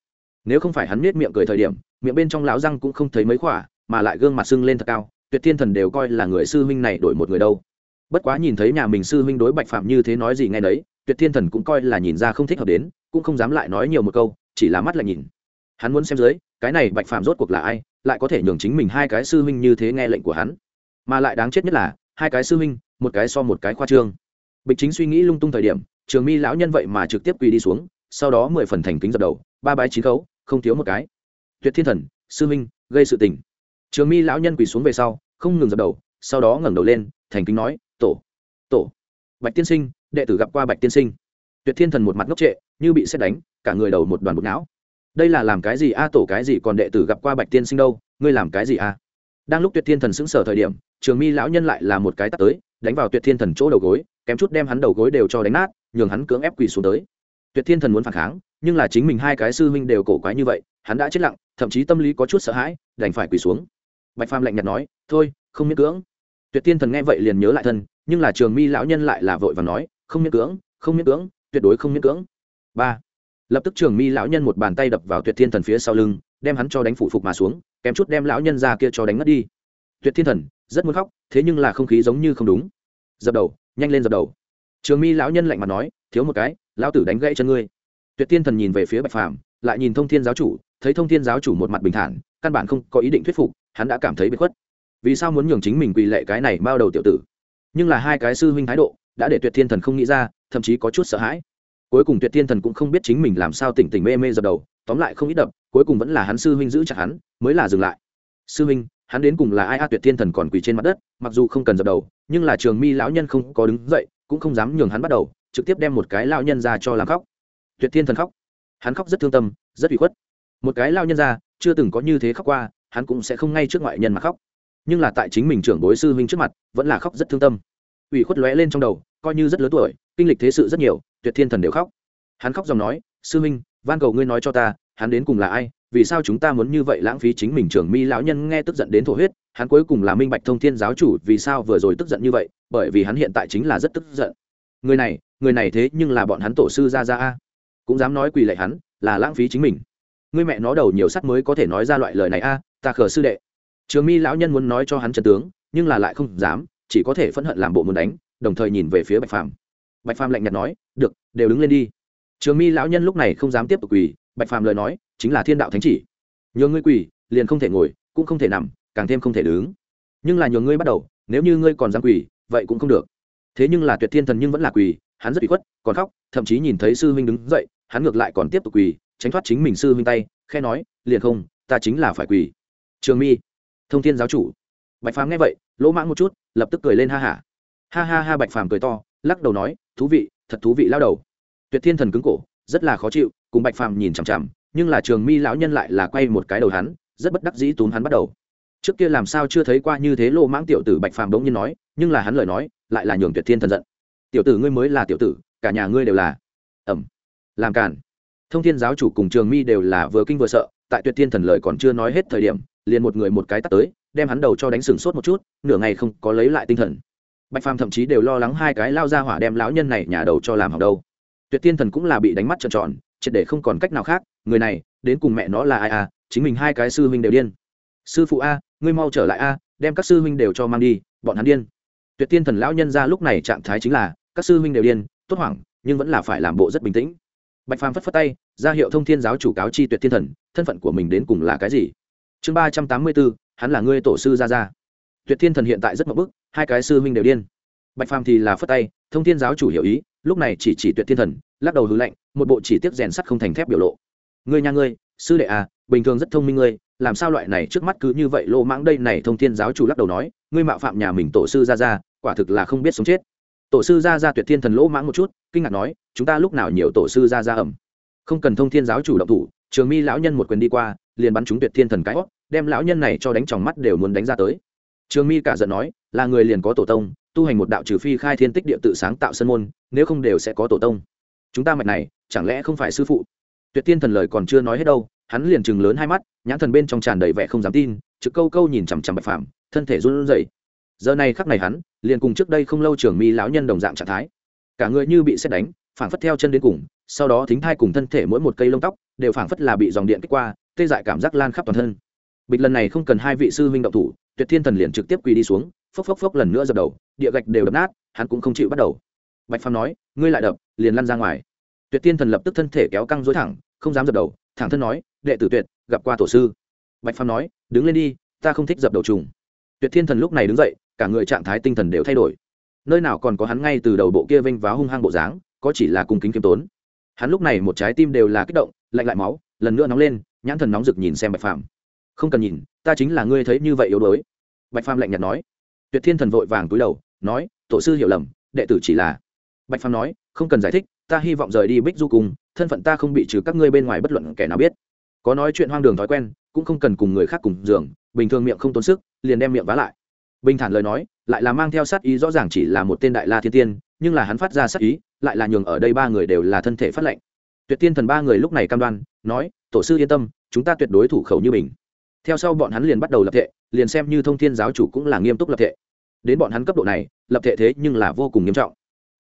Nếu không phải hắn nết miệng cười thời điểm, miệng bên trong lão răng cũng không thấy mấy khỏa, mà lại gương mặt sưng lên thật cao, tuyệt thiên thần đều coi là người sư huynh này đổi một người đâu. Bất quá nhìn thấy nhà mình sư huynh đối bạch phạm như thế nói gì ngay nấy tuyệt thiên thần cũng coi là nhìn ra không thích hợp đến, cũng không dám lại nói nhiều một câu, chỉ là mắt lại nhìn. Hắn muốn xem dưới, cái này bạch phạm rốt cuộc là ai, lại có thể nhường chính mình hai cái sư huynh như thế nghe lệnh của hắn. Mà lại đáng chết nhất là, hai cái sư huynh, một cái so một cái khoa trương. Bịch chính suy nghĩ lung tung thời điểm, trường mi lão nhân vậy mà trực tiếp quỳ đi xuống, sau đó mười phần thành kính dập đầu, ba bái chín khấu, không thiếu một cái. Tuyệt thiên thần, sư huynh, gây sự tình. Trường mi lão nhân quỳ xuống về sau, không ngừng dập đầu, sau đó ngẩng đầu lên, thành kính nói, tổ tổ. Bạch tiên sinh đệ tử gặp qua bạch tiên sinh. Tuyệt thiên thần một mặt ngốc trệ, như bị xét đánh, cả người đầu một đoàn bột não. Đây là làm cái gì a, tổ cái gì còn đệ tử gặp qua bạch tiên sinh đâu, ngươi làm cái gì a? Đang lúc tuyệt thiên thần sững sờ thời điểm, trường mi lão nhân lại là một cái tắt tới, đánh vào tuyệt thiên thần chỗ đầu gối, kém chút đem hắn đầu gối đều cho đánh nát, nhường hắn cưỡng ép quỳ xuống tới. Tuyệt thiên thần muốn phản kháng, nhưng là chính mình hai cái sư huynh đều cổ quái như vậy, hắn đã chết lặng, thậm chí tâm lý có chút sợ hãi, đành phải quỳ xuống. Bạch phàm lạnh nhạt nói, thôi, không miễn cưỡng. Tuyệt thiên thần nghe vậy liền nhớ lại thân, nhưng là trường mi lão nhân lại là vội và nói không miễn cưỡng, không miễn cưỡng, tuyệt đối không miễn cưỡng. Ba, lập tức trường mi lão nhân một bàn tay đập vào tuyệt thiên thần phía sau lưng, đem hắn cho đánh phụ phục mà xuống, kém chút đem lão nhân ra kia cho đánh mất đi. Tuyệt thiên thần, rất muốn khóc, thế nhưng là không khí giống như không đúng. Dập đầu, nhanh lên dập đầu. Trường mi lão nhân lạnh mặt nói, thiếu một cái, lão tử đánh gãy chân ngươi. Tuyệt thiên thần nhìn về phía bạch phàm, lại nhìn thông thiên giáo chủ, thấy thông thiên giáo chủ một mặt bình thản, căn bản không có ý định thuyết phục, hắn đã cảm thấy bị khuất. Vì sao muốn nhường chính mình quỳ lệ cái này bao đầu tiểu tử? Nhưng là hai cái sư huynh thái độ đã để tuyệt thiên thần không nghĩ ra, thậm chí có chút sợ hãi. Cuối cùng tuyệt thiên thần cũng không biết chính mình làm sao tỉnh tỉnh mê mê dập đầu, tóm lại không ít đập, cuối cùng vẫn là hắn sư huynh giữ chặt hắn, mới là dừng lại. Sư huynh, hắn đến cùng là ai a? Tuyệt thiên thần còn quỳ trên mặt đất, mặc dù không cần dập đầu, nhưng là trường mi lão nhân không có đứng dậy, cũng không dám nhường hắn bắt đầu, trực tiếp đem một cái lão nhân ra cho làm khóc. Tuyệt thiên thần khóc. Hắn khóc rất thương tâm, rất bị khuất. Một cái lão nhân ra, chưa từng có như thế khóc qua, hắn cũng sẽ không ngay trước ngoại nhân mà khóc. Nhưng là tại chính mình trưởng bối sư huynh trước mặt, vẫn là khóc rất thương tâm ủy khuất lóe lên trong đầu coi như rất lớn tuổi kinh lịch thế sự rất nhiều tuyệt thiên thần đều khóc. Hắn khóc dòng nói sư minh, van cầu ngươi nói cho ta hắn đến cùng là ai? Vì sao chúng ta muốn như vậy lãng phí chính mình trưởng mi lão nhân? Nghe tức giận đến thổ huyết hắn cuối cùng là minh bạch thông thiên giáo chủ vì sao vừa rồi tức giận như vậy bởi vì hắn hiện tại chính là rất tức giận. Người này người này thế nhưng là bọn hắn tổ sư ra ra a. Cũng dám nói quỳ lệ hắn là lãng phí chính mình. Người mẹ nó đầu nhiều sắt mới có thể nói ra loại lời này a ta khờ sư đệ. Trường mi lão nhân muốn nói cho hắn trần tướng nhưng là lại không dám chỉ có thể phẫn hận làm bộ muốn đánh, đồng thời nhìn về phía bạch phàm. Bạch phàm lạnh nhạt nói, được, đều đứng lên đi. Trường mi lão nhân lúc này không dám tiếp tục quỳ, bạch phàm lời nói, chính là thiên đạo thánh chỉ. Nhường ngươi quỳ, liền không thể ngồi, cũng không thể nằm, càng thêm không thể đứng. Nhưng là nhường ngươi bắt đầu, nếu như ngươi còn dám quỳ, vậy cũng không được. Thế nhưng là tuyệt thiên thần nhưng vẫn là quỳ, hắn rất bị khuất, còn khóc, thậm chí nhìn thấy sư huynh đứng dậy, hắn ngược lại còn tiếp tục quỳ, tránh thoát chính mình sư huynh tay khe nói, liền không, ta chính là phải quỳ. Trường mi, thông thiên giáo chủ. Bạch phàm nghe vậy lỗ mãng một chút, lập tức cười lên ha hả ha. ha ha ha, bạch phàm cười to, lắc đầu nói, thú vị, thật thú vị lao đầu. Tuyệt thiên thần cứng cổ, rất là khó chịu, cùng bạch phàm nhìn chằm chằm, nhưng là trường mi lão nhân lại là quay một cái đầu hắn, rất bất đắc dĩ túm hắn bắt đầu. Trước kia làm sao chưa thấy qua như thế lỗ mãng tiểu tử bạch phàm bỗng nhiên nói, nhưng là hắn lời nói, lại là nhường tuyệt thiên thần giận. Tiểu tử ngươi mới là tiểu tử, cả nhà ngươi đều là. Ẩm làm cản thông thiên giáo chủ cùng trường mi đều là vừa kinh vừa sợ, tại tuyệt thiên thần lời còn chưa nói hết thời điểm, liền một người một cái tắt tới đem hắn đầu cho đánh sừng sốt một chút, nửa ngày không có lấy lại tinh thần. Bạch phàm thậm chí đều lo lắng hai cái lao ra hỏa đem lão nhân này nhà đầu cho làm học đâu. Tuyệt thiên thần cũng là bị đánh mắt trợn tròn, triệt để không còn cách nào khác, người này, đến cùng mẹ nó là ai à chính mình hai cái sư huynh đều điên. Sư phụ a, ngươi mau trở lại a, đem các sư huynh đều cho mang đi, bọn hắn điên. Tuyệt tiên thần lão nhân ra lúc này trạng thái chính là, các sư huynh đều điên, tốt hoảng, nhưng vẫn là phải làm bộ rất bình tĩnh. Bạch phàm phất phất tay, ra hiệu thông thiên giáo chủ cáo chi tuyệt thiên thần, thân phận của mình đến cùng là cái gì? Chương ba trăm tám mươi bốn hắn là ngươi tổ sư ra ra tuyệt thiên thần hiện tại rất mập bức hai cái sư huynh đều điên. Bạch phàm thì là phất tay, thông thiên giáo chủ hiểu ý, lúc này chỉ chỉ tuyệt thiên thần, lắc đầu hư lạnh, một bộ chỉ tiếc rèn sắt không thành thép biểu lộ. Ngươi nhà ngươi, sư đệ à bình thường rất thông minh ngươi, làm sao loại này trước mắt cứ như vậy lô mãng đây này thông thiên giáo chủ lắc đầu nói, ngươi mạo phạm nhà mình tổ sư ra ra quả thực là không biết sống chết. Tổ sư ra ra tuyệt thiên thần lỗ mãng một chút, kinh ngạc nói, chúng ta lúc nào nhiều tổ sư ra ra ẩm? Không cần thông thiên giáo chủ động thủ, trường mi lão nhân một quyền đi qua, liền bắn chúng tuyệt thiên thần cái hót đem lão nhân này cho đánh tròng mắt đều muốn đánh ra tới. Trường mi cả giận nói, là người liền có tổ tông, tu hành một đạo trừ phi khai thiên tích địa tự sáng tạo sân môn, nếu không đều sẽ có tổ tông. Chúng ta mạch này, chẳng lẽ không phải sư phụ? Tuyệt tiên thần lời còn chưa nói hết đâu, hắn liền chừng lớn hai mắt, nhãn thần bên trong tràn đầy vẻ không dám tin, trực câu câu nhìn chằm chằm bạch phàm, thân thể run rẩy. Giờ này khắc này hắn, liền cùng trước đây không lâu Trường mi lão nhân đồng dạng trạng thái. Cả người như bị xét đánh, phảng phất theo chân đến cùng, sau đó thính thai cùng thân thể mỗi một cây lông tóc, đều phảng phất là bị dòng điện kích qua, tê dại cảm giác lan khắp toàn thân bịch lần này không cần hai vị sư huynh động thủ, tuyệt thiên thần liền trực tiếp quỳ đi xuống, phốc phốc phốc lần nữa dập đầu, địa gạch đều đập nát, hắn cũng không chịu bắt đầu. Bạch phàm nói, ngươi lại đập, liền lăn ra ngoài. Tuyệt thiên thần lập tức thân thể kéo căng dối thẳng, không dám dập đầu, thẳng thân nói, đệ tử tuyệt, gặp qua tổ sư. Bạch phàm nói, đứng lên đi, ta không thích dập đầu trùng. Tuyệt thiên thần lúc này đứng dậy, cả người trạng thái tinh thần đều thay đổi. Nơi nào còn có hắn ngay từ đầu bộ kia vênh váo hung hăng bộ dáng, có chỉ là cung kính kiêm tốn. Hắn lúc này một trái tim đều là kích động, lạnh lại máu, lần nữa nóng lên, nhãn thần nóng rực nhìn xem bạch phàm không cần nhìn, ta chính là ngươi thấy như vậy yếu đuối. Bạch phàm lạnh nhạt nói. Tuyệt thiên thần vội vàng túi đầu, nói, tổ sư hiểu lầm, đệ tử chỉ là. Bạch phàm nói, không cần giải thích, ta hy vọng rời đi bích du cùng thân phận ta không bị trừ các ngươi bên ngoài bất luận kẻ nào biết. Có nói chuyện hoang đường thói quen, cũng không cần cùng người khác cùng giường, bình thường miệng không tốn sức, liền đem miệng vá lại. Bình thản lời nói, lại là mang theo sát ý rõ ràng chỉ là một tên đại la thiên tiên, nhưng là hắn phát ra sát ý, lại là nhường ở đây ba người đều là thân thể phát lệnh. Tuyệt tiên thần ba người lúc này cam đoan, nói, tổ sư yên tâm, chúng ta tuyệt đối thủ khẩu như mình theo sau bọn hắn liền bắt đầu lập thệ liền xem như thông thiên giáo chủ cũng là nghiêm túc lập thệ đến bọn hắn cấp độ này, lập thệ thế nhưng là vô cùng nghiêm trọng.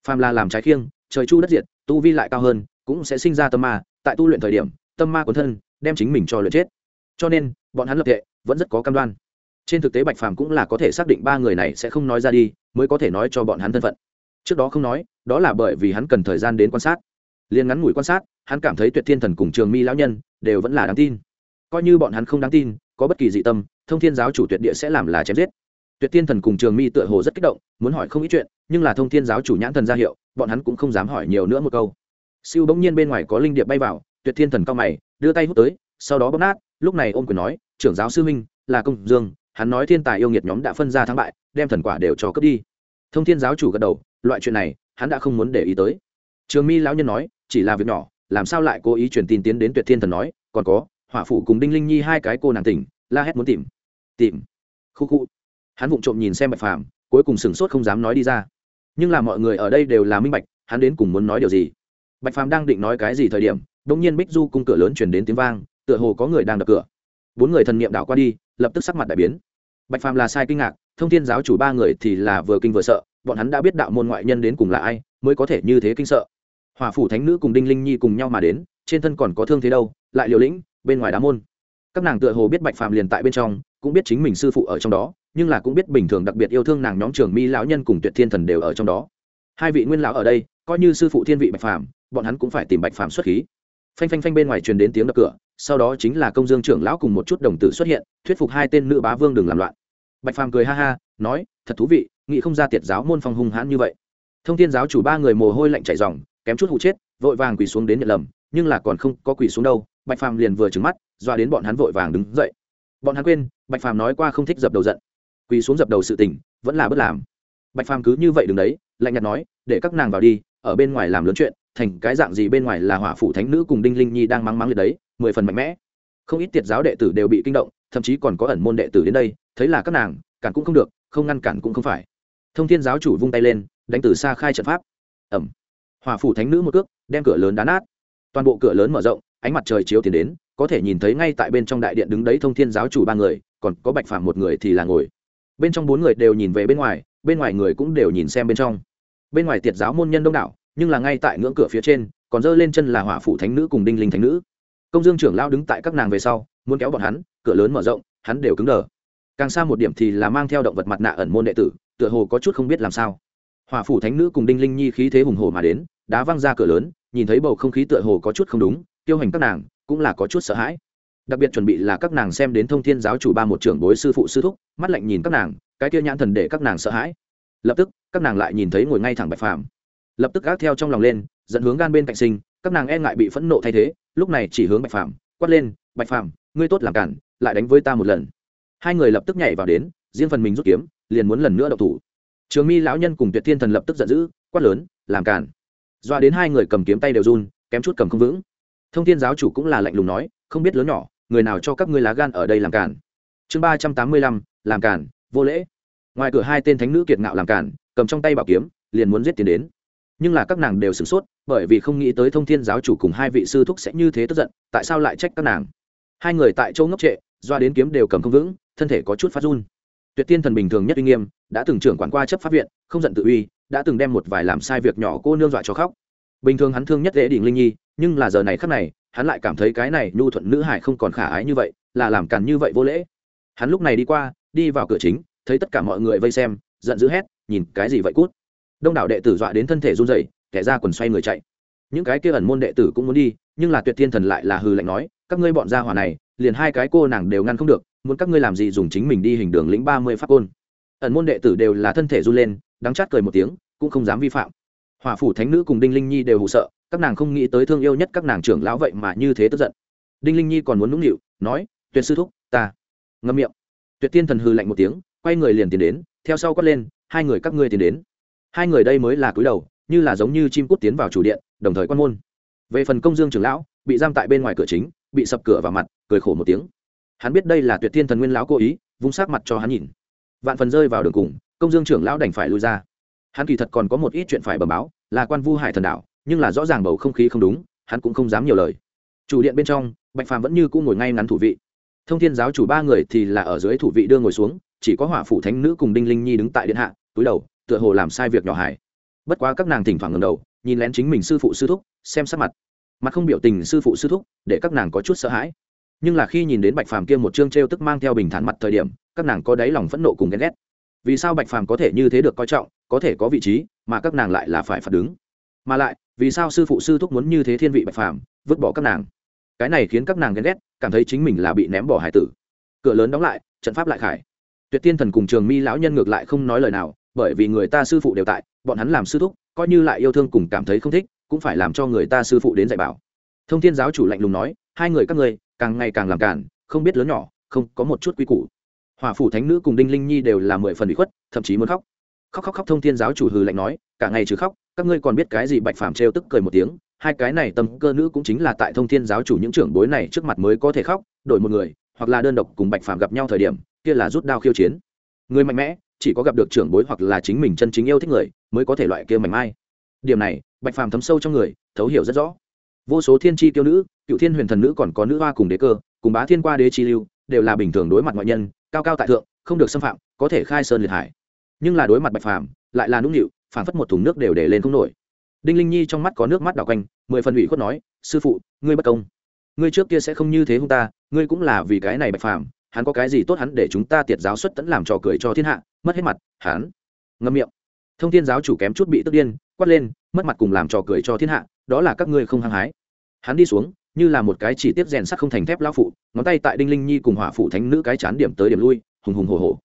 Phàm là làm trái khiêng, trời chu đất diệt, tu vi lại cao hơn, cũng sẽ sinh ra tâm ma. Tại tu luyện thời điểm, tâm ma của thân, đem chính mình cho luyện chết. Cho nên, bọn hắn lập thệ vẫn rất có cam đoan. Trên thực tế bạch phàm cũng là có thể xác định ba người này sẽ không nói ra đi, mới có thể nói cho bọn hắn thân phận. Trước đó không nói, đó là bởi vì hắn cần thời gian đến quan sát. Liền ngắn ngủi quan sát, hắn cảm thấy tuyệt thiên thần cùng trường mi lão nhân đều vẫn là đáng tin. Coi như bọn hắn không đáng tin có bất kỳ dị tâm, thông thiên giáo chủ tuyệt địa sẽ làm là chém giết. Tuyệt thiên thần cùng trường mi tựa hồ rất kích động, muốn hỏi không ít chuyện, nhưng là thông thiên giáo chủ nhãn thần ra hiệu, bọn hắn cũng không dám hỏi nhiều nữa một câu. Siêu bỗng nhiên bên ngoài có linh điệp bay vào, tuyệt thiên thần cao mày, đưa tay hút tới, sau đó bóp nát, lúc này ôm quyền nói, trưởng giáo sư minh là công dương, hắn nói thiên tài yêu nghiệt nhóm đã phân ra thắng bại, đem thần quả đều cho cướp đi. Thông thiên giáo chủ gật đầu, loại chuyện này, hắn đã không muốn để ý tới. Trường mi lão nhân nói, chỉ là việc nhỏ, làm sao lại cố ý truyền tin tiến đến tuyệt thiên thần nói, còn có hỏa phủ cùng đinh linh nhi hai cái cô nàng tỉnh, la hét muốn tìm. Tìm. Khu khu. Hắn vụng trộm nhìn xem bạch phàm, cuối cùng sửng sốt không dám nói đi ra. Nhưng là mọi người ở đây đều là minh bạch, hắn đến cùng muốn nói điều gì. Bạch phàm đang định nói cái gì thời điểm đông nhiên bích du cung cửa lớn chuyển đến tiếng vang, tựa hồ có người đang đập cửa. Bốn người thần niệm đảo qua đi, lập tức sắc mặt đại biến. Bạch phàm là sai kinh ngạc, thông thiên giáo chủ ba người thì là vừa kinh vừa sợ, bọn hắn đã biết đạo môn ngoại nhân đến cùng là ai, mới có thể như thế kinh sợ. Hòa phủ thánh nữ cùng đinh linh nhi cùng nhau mà đến, trên thân còn có thương thế đâu, lại liều lĩnh bên ngoài đá môn. Các nàng tựa hồ biết bạch phàm liền tại bên trong, cũng biết chính mình sư phụ ở trong đó, nhưng là cũng biết bình thường đặc biệt yêu thương nàng nhóm trưởng mi lão nhân cùng tuyệt thiên thần đều ở trong đó. Hai vị nguyên lão ở đây, coi như sư phụ thiên vị bạch phàm, bọn hắn cũng phải tìm bạch phàm xuất khí. Phanh phanh phanh bên ngoài truyền đến tiếng đập cửa, sau đó chính là công dương trưởng lão cùng một chút đồng tử xuất hiện, thuyết phục hai tên nữ bá vương đừng làm loạn. Bạch phàm cười ha ha, nói, thật thú vị, nghĩ không ra tiệt giáo môn phong hung hãn như vậy. Thông thiên giáo chủ ba người mồ hôi lạnh chảy dòng kém chút hụ chết, vội vàng quỳ xuống đến nhận lầm, nhưng là còn không có quỳ xuống đâu bạch phàm liền vừa trứng mắt doa đến bọn hắn vội vàng đứng dậy. Bọn hắn quên, bạch phàm nói qua không thích dập đầu giận. Quỳ xuống dập đầu sự tình, vẫn là bất làm. Bạch phàm cứ như vậy đứng đấy, lạnh nhạt nói, để các nàng vào đi, ở bên ngoài làm lớn chuyện, thành cái dạng gì bên ngoài là hỏa phủ thánh nữ cùng đinh linh nhi đang mắng mắng liệt đấy, mười phần mạnh mẽ. Không ít tiệt giáo đệ tử đều bị kinh động, thậm chí còn có ẩn môn đệ tử đến đây, thấy là các nàng, cản cũng không được, không ngăn cản cũng không phải. Thông thiên giáo chủ vung tay lên, đánh từ xa khai trận pháp. Ẩm. Hỏa phủ thánh nữ một cước, đem cửa lớn đá nát. Toàn bộ cửa lớn mở rộng ánh mặt trời chiếu tiến đến, có thể nhìn thấy ngay tại bên trong đại điện đứng đấy thông thiên giáo chủ ba người, còn có bạch phàm một người thì là ngồi. Bên trong bốn người đều nhìn về bên ngoài bên ngoài người cũng đều nhìn xem bên trong. Bên ngoài tiệt giáo môn nhân đông đảo, nhưng là ngay tại ngưỡng cửa phía trên, còn giơ lên chân là hỏa phủ thánh nữ cùng đinh linh thánh nữ. Công dương trưởng lao đứng tại các nàng về sau, muốn kéo bọn hắn, cửa lớn mở rộng, hắn đều cứng đờ. Càng xa một điểm thì là mang theo động vật mặt nạ ẩn môn đệ tử, tựa hồ có chút không biết làm sao. Hỏa phủ thánh nữ cùng đinh linh nhi khí thế hùng hồ mà đến, đá văng ra cửa lớn, nhìn thấy bầu không khí tựa hồ có chút không đúng tiêu hành các nàng cũng là có chút sợ hãi. Đặc biệt chuẩn bị là các nàng xem đến thông thiên giáo chủ ba một trưởng bối sư phụ sư thúc, mắt lạnh nhìn các nàng, cái kia nhãn thần để các nàng sợ hãi. Lập tức, các nàng lại nhìn thấy ngồi ngay thẳng bạch phàm. Lập tức gác theo trong lòng lên, dẫn hướng gan bên cạnh sinh, các nàng e ngại bị phẫn nộ thay thế, lúc này chỉ hướng bạch phàm, quát lên, bạch phàm, ngươi tốt làm cản, lại đánh với ta một lần. Hai người lập tức nhảy vào đến, riêng phần mình rút kiếm, liền muốn lần nữa đậu thủ. Trường mi lão nhân cùng tuyệt thiên thần lập tức giận dữ, quát lớn, làm cản. Doa đến hai người cầm kiếm tay đều run, kém chút cầm không vững thông thiên giáo chủ cũng là lạnh lùng nói, không biết lớn nhỏ, người nào cho các ngươi lá gan ở đây làm cản chương ba trăm tám mươi lăm, làm cản vô lễ. Ngoài cửa hai tên thánh nữ kiệt ngạo làm cản cầm trong tay bảo kiếm, liền muốn giết tiền đến. Nhưng là các nàng đều sửng sốt, bởi vì không nghĩ tới thông thiên giáo chủ cùng hai vị sư thúc sẽ như thế tức giận, tại sao lại trách các nàng? Hai người tại châu ngốc trệ, doa đến kiếm đều cầm không vững, thân thể có chút phát run. Tuyệt tiên thần bình thường nhất uy nghiêm, đã từng trưởng quản qua chấp pháp viện, không giận tự uy, đã từng đem một vài làm sai việc nhỏ cô nương dọa cho khóc. Bình thường hắn thương nhất dễ đình linh nhi nhưng là giờ này khắc này, hắn lại cảm thấy cái này nhu thuận nữ hải không còn khả ái như vậy, là làm càn như vậy vô lễ. Hắn lúc này đi qua, đi vào cửa chính, thấy tất cả mọi người vây xem, giận dữ hét, nhìn cái gì vậy cút? Đông đảo đệ tử dọa đến thân thể run rẩy, kẻ ra quần xoay người chạy. Những cái kia ẩn môn đệ tử cũng muốn đi, nhưng là tuyệt thiên thần lại là hư lạnh nói, các ngươi bọn gia hỏa này, liền hai cái cô nàng đều ngăn không được, muốn các ngươi làm gì dùng chính mình đi hình đường lĩnh ba mươi pháp côn. Ẩn môn đệ tử đều là thân thể run lên, đắng chát cười một tiếng, cũng không dám vi phạm. Hỏa phủ thánh nữ cùng đinh linh nhi đều hụ sợ các nàng không nghĩ tới thương yêu nhất các nàng trưởng lão vậy mà như thế tức giận. Đinh linh nhi còn muốn nũng nịu, nói, tuyệt sư thúc, ta. Ngâm miệng. Tuyệt tiên thần hư lạnh một tiếng, quay người liền tiến đến, theo sau quát lên, hai người các ngươi tiến đến. Hai người đây mới là cúi đầu, như là giống như chim cút tiến vào chủ điện, đồng thời quan môn. Về phần công dương trưởng lão, bị giam tại bên ngoài cửa chính, bị sập cửa vào mặt, cười khổ một tiếng. Hắn biết đây là tuyệt thiên thần nguyên lão cố ý, vung sát mặt cho hắn nhìn. Vạn phần rơi vào đường cùng, công dương trưởng lão đành phải lui ra. Hắn kỳ thật còn có một ít chuyện phải bẩm báo, là quan vu hải thần đạo nhưng là rõ ràng bầu không khí không đúng, hắn cũng không dám nhiều lời. Chủ điện bên trong, bạch phàm vẫn như cũ ngồi ngay ngắn thủ vị. Thông thiên giáo chủ ba người thì là ở dưới thủ vị đưa ngồi xuống, chỉ có hỏa phủ thánh nữ cùng đinh linh nhi đứng tại điện hạ, túi đầu, tựa hồ làm sai việc nhỏ hải bất quá các nàng thỉnh thoảng ngầm đầu, nhìn lén chính mình sư phụ sư thúc, xem sắc mặt. Mặt không biểu tình sư phụ sư thúc, để các nàng có chút sợ hãi. Nhưng là khi nhìn đến bạch phàm kia một chương t r e o tức mang theo bình thản mặt thời điểm, các nàng có đáy lòng phẫn nộ cùng ghen ghét. Vì sao bạch phàm có thể như thế được coi trọng, có thể có vị trí, mà các nàng lại là phải phạt đứng? Mà lại vì sao sư phụ sư thúc muốn như thế thiên vị bạch phàm, vứt bỏ các nàng? Cái này khiến các nàng ghen ghét, cảm thấy chính mình là bị ném bỏ hải tử. Cửa lớn đóng lại, trận pháp lại khải. Tuyệt tiên thần cùng trường mi lão nhân ngược lại không nói lời nào, bởi vì người ta sư phụ đều tại, bọn hắn làm sư thúc, coi như lại yêu thương cùng cảm thấy không thích, cũng phải làm cho người ta sư phụ đến dạy bảo. Thông thiên giáo chủ lạnh lùng nói, hai người các ngươi, càng ngày càng làm cản không biết lớn nhỏ, không có một chút quy củ. Hòa phủ thánh nữ cùng đinh linh nhi đều là mười phần bị khuất, thậm chí muốn khóc. Khóc khóc khóc thông thiên giáo chủ hừ lạnh nói, cả ngày trừ khóc các ngươi còn biết cái gì bạch phàm trêu tức cười một tiếng, hai cái này tâm cơ nữ cũng chính là tại thông thiên giáo chủ những trưởng bối này trước mặt mới có thể khóc, đổi một người, hoặc là đơn độc cùng bạch phàm gặp nhau thời điểm, kia là rút đao khiêu chiến. Người mạnh mẽ, chỉ có gặp được trưởng bối hoặc là chính mình chân chính yêu thích người, mới có thể loại kia mảnh mai. Điểm này, bạch phàm thấm sâu trong người, thấu hiểu rất rõ. Vô số thiên tri tiêu nữ, cựu thiên huyền thần nữ còn có nữ hoa cùng đế cơ, cùng bá thiên qua đế chi lưu, đều là bình thường đối mặt ngoại nhân, cao cao tại thượng, không được xâm phạm, có thể khai sơn liệt hải. Nhưng là đối mặt bạch phàm, lại là nũng nịu phản phất một thùng nước đều để lên không nổi. Đinh linh nhi trong mắt có nước mắt đào quanh, mười phần ủy khuất nói, sư phụ, ngươi bất công. Ngươi trước kia sẽ không như thế hung ta, ngươi cũng là vì cái này bạch phàm, hắn có cái gì tốt hắn để chúng ta tiệt giáo xuất tẫn làm trò cười cho thiên hạ, mất hết mặt, hắn. Ngâm miệng. Thông thiên giáo chủ kém chút bị tức điên, quát lên, mất mặt cùng làm trò cười cho thiên hạ, đó là các ngươi không hăng hái. Hắn đi xuống, như là một cái chỉ tiếp rèn sắt không thành thép lao phụ, ngón tay tại đinh linh nhi cùng hỏa phụ thánh nữ cái chán điểm tới điểm lui, hùng hùng hồ hồ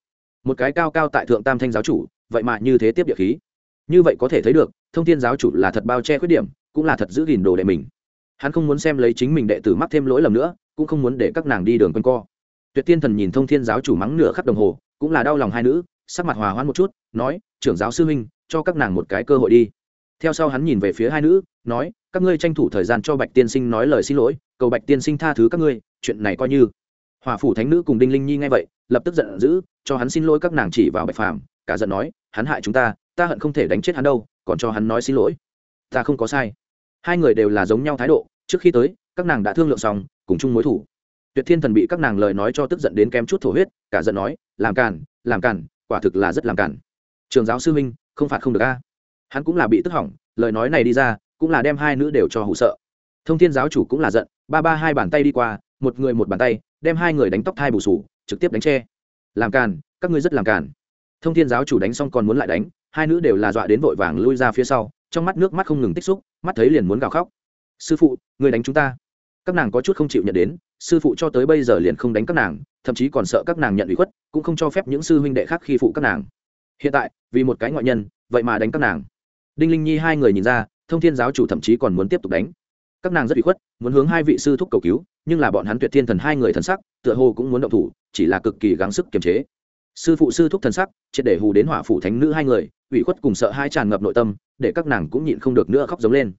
một cái cao cao tại thượng tam thanh giáo chủ, vậy mà như thế tiếp địa khí như vậy có thể thấy được, thông thiên giáo chủ là thật bao che khuyết điểm, cũng là thật giữ gìn đồ đệ mình. Hắn không muốn xem lấy chính mình đệ tử mắc thêm lỗi lầm nữa, cũng không muốn để các nàng đi đường quanh co. Tuyệt tiên thần nhìn thông thiên giáo chủ mắng nửa khắp đồng hồ, cũng là đau lòng hai nữ, sắc mặt hòa hoãn một chút, nói, trưởng giáo sư huynh, cho các nàng một cái cơ hội đi. Theo sau hắn nhìn về phía hai nữ, nói, các ngươi tranh thủ thời gian cho bạch tiên sinh nói lời xin lỗi, cầu bạch tiên sinh tha thứ các ngươi, chuyện này coi như. Hòa phủ thánh nữ cùng đinh linh nhi nghe vậy, lập tức giận dữ, cho hắn xin lỗi các nàng chỉ vào bạch phàm, cả giận nói, hắn hại chúng ta ta hận không thể đánh chết hắn đâu, còn cho hắn nói xin lỗi. Ta không có sai. Hai người đều là giống nhau thái độ, trước khi tới, các nàng đã thương lượng xong, cùng chung mối thủ. Tuyệt thiên thần bị các nàng lời nói cho tức giận đến kém chút thổ huyết, cả giận nói, làm càn làm càn, quả thực là rất làm càn. Trường giáo sư minh không phạt không được a. Hắn cũng là bị tức hỏng, lời nói này đi ra, cũng là đem hai nữ đều cho hụ sợ. Thông thiên giáo chủ cũng là giận, ba ba hai bàn tay đi qua, một người một bàn tay, đem hai người đánh tóc thai bù sù, trực tiếp đánh tre. làm càn, các ngươi rất làm càn. Thông thiên giáo chủ đánh xong còn muốn lại đánh hai nữ đều là dọa đến vội vàng lui ra phía sau, trong mắt nước mắt không ngừng tích xúc, mắt thấy liền muốn gào khóc. Sư phụ, người đánh chúng ta. Các nàng có chút không chịu nhận đến, sư phụ cho tới bây giờ liền không đánh các nàng, thậm chí còn sợ các nàng nhận ủy khuất, cũng không cho phép những sư huynh đệ khác khi phụ các nàng. Hiện tại, vì một cái ngoại nhân, vậy mà đánh các nàng. Đinh linh nhi hai người nhìn ra, thông thiên giáo chủ thậm chí còn muốn tiếp tục đánh. Các nàng rất ủy khuất, muốn hướng hai vị sư thúc cầu cứu, nhưng là bọn hắn tuyệt thiên thần hai người thần sắc, tựa hồ cũng muốn động thủ, chỉ là cực kỳ gắng sức kiềm chế sư phụ sư thúc thần sắc, triệt để hù đến hỏa phủ thánh nữ hai người, ủy khuất cùng sợ hai tràn ngập nội tâm, để các nàng cũng nhịn không được nữa khóc giống lên.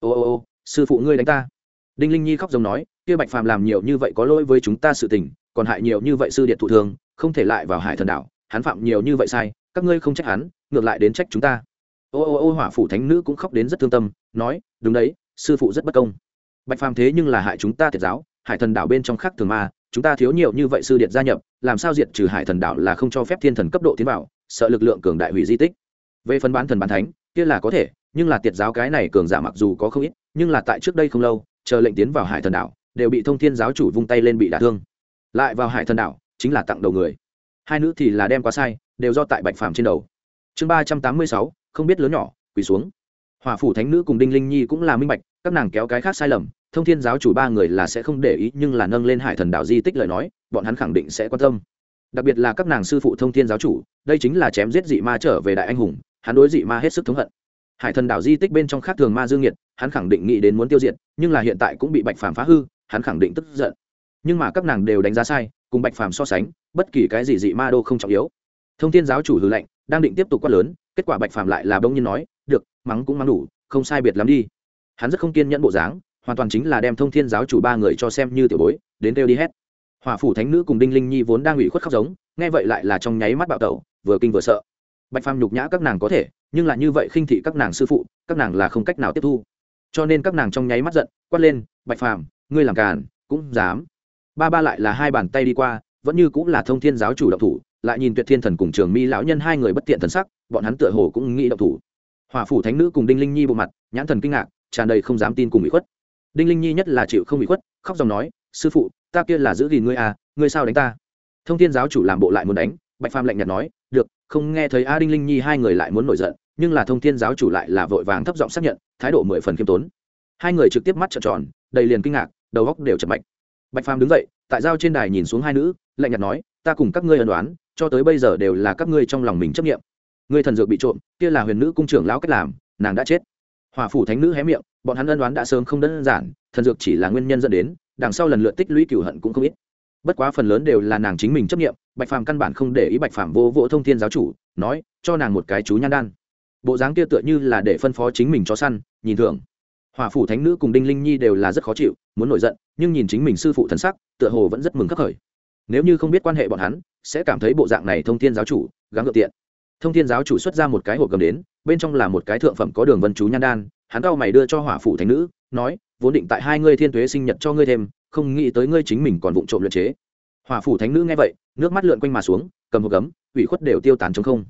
Ô ô ô, sư phụ ngươi đánh ta. Đinh linh nhi khóc giống nói, kia bạch phàm làm nhiều như vậy có lỗi với chúng ta sự tình, còn hại nhiều như vậy sư điện thụ thường, không thể lại vào hải thần đảo, hắn phạm nhiều như vậy sai, các ngươi không trách hắn, ngược lại đến trách chúng ta. Ô ô ô, hỏa phủ thánh nữ cũng khóc đến rất thương tâm, nói, đúng đấy, sư phụ rất bất công. Bạch phàm thế nhưng là hại chúng ta thiệt giáo, hải thần đảo bên trong khác thường ma chúng ta thiếu nhiều như vậy sư điện gia nhập, làm sao diệt trừ hải thần đảo là không cho phép thiên thần cấp độ tiến vào, sợ lực lượng cường đại hủy di tích. Về phần bán thần bán thánh, kia là có thể, nhưng là tiệt giáo cái này cường giả mặc dù có không ít, nhưng là tại trước đây không lâu, chờ lệnh tiến vào hải thần đảo, đều bị thông thiên giáo chủ vung tay lên bị đả thương. Lại vào hải thần đảo, chính là tặng đầu người. Hai nữ thì là đem quá sai, đều do tại bạch phàm trên đầu. Chương ba trăm tám mươi sáu, không biết lớn nhỏ, quỳ xuống hòa phủ thánh nữ cùng đinh linh nhi cũng là minh bạch, các nàng kéo cái khác sai lầm, thông thiên giáo chủ ba người là sẽ không để ý, nhưng là nâng lên hải thần đạo di tích lời nói, bọn hắn khẳng định sẽ quan tâm. Đặc biệt là các nàng sư phụ thông thiên giáo chủ, đây chính là chém giết dị ma trở về đại anh hùng, hắn đối dị ma hết sức thống hận. Hải thần đảo di tích bên trong khác thường ma dương nhiệt hắn khẳng định nghĩ đến muốn tiêu diệt, nhưng là hiện tại cũng bị bạch phàm phá hư, hắn khẳng định tức giận. Nhưng mà các nàng đều đánh giá sai, cùng bạch phàm so sánh, bất kỳ cái gì dị ma đô không trọng yếu. Thông thiên giáo chủ hư lệnh đang định tiếp tục quát lớn, kết quả bạch phàm lại là bỗng nhiên nói được, mắng cũng mắng đủ, không sai biệt lắm đi. Hắn rất không kiên nhẫn bộ dáng, hoàn toàn chính là đem thông thiên giáo chủ ba người cho xem như tiểu bối, đến kêu đi hết. Hòa phủ thánh nữ cùng đinh linh nhi vốn đang ủy khuất khóc giống, nghe vậy lại là trong nháy mắt bạo tẩu, vừa kinh vừa sợ. Bạch phàm nhục nhã các nàng có thể, nhưng là như vậy khinh thị các nàng sư phụ, các nàng là không cách nào tiếp thu. Cho nên các nàng trong nháy mắt giận, quát lên, bạch phàm, ngươi làm càn, cũng dám. Ba ba lại là hai bàn tay đi qua, vẫn như cũng là thông thiên giáo chủ động thủ, lại nhìn tuyệt thiên thần cùng trường mi lão nhân hai người bất tiện thần sắc, bọn hắn tựa hồ cũng nghĩ động thủ hòa phủ thánh nữ cùng đinh linh nhi bộ mặt, nhãn thần kinh ngạc, tràn đầy không dám tin cùng bị khuất. Đinh linh nhi nhất là chịu không bị khuất, khóc dòng nói, sư phụ, ta kia là giữ gìn ngươi à ngươi sao đánh ta? Thông thiên giáo chủ làm bộ lại muốn đánh, bạch phàm lạnh nhạt nói, được, không nghe thấy a đinh linh nhi hai người lại muốn nổi giận, nhưng là thông thiên giáo chủ lại là vội vàng thấp giọng xác nhận, thái độ mười phần khiêm tốn. Hai người trực tiếp mắt trợn tròn, đầy liền kinh ngạc, đầu góc đều chật mạch. Bạch phàm đứng dậy, tại giao trên đài nhìn xuống hai nữ, lạnh nhạt nói, ta cùng các ngươi ân đoán cho tới bây giờ đều là các ngươi trong lòng mình chấp nghiệm ngươi thần dược bị trộm, kia là huyền nữ cung trưởng lão cách làm, nàng đã chết. Hòa phủ thánh nữ hé miệng, bọn hắn ân đoán đã sớm không đơn giản, thần dược chỉ là nguyên nhân dẫn đến, đằng sau lần lượt tích lũy cửu hận cũng không ít. Bất quá phần lớn đều là nàng chính mình chấp nghiệm bạch phàm căn bản không để ý bạch phàm vô vỗ thông thiên giáo chủ, nói, cho nàng một cái chú nhan đan. Bộ dáng kia tựa như là để phân phó chính mình cho săn, nhìn thường hòa phủ thánh nữ cùng đinh linh nhi đều là rất khó chịu, muốn nổi giận, nhưng nhìn chính mình sư phụ thần sắc, tựa hồ vẫn rất mừng khắc khởi. Nếu như không biết quan hệ bọn hắn, sẽ cảm thấy bộ dạng này thông thiên giáo chủ, gắng ngược tiện thông thiên giáo chủ xuất ra một cái hộp cầm đến bên trong là một cái thượng phẩm có đường vân chú nhan đan hắn cao mày đưa cho hỏa phủ thánh nữ nói vốn định tại hai ngươi thiên tuế sinh nhật cho ngươi thêm không nghĩ tới ngươi chính mình còn vụng trộm luyện chế. Hỏa phủ thánh nữ nghe vậy nước mắt lượn quanh mà xuống cầm hộp gấm ủy khuất đều tiêu tán chống không.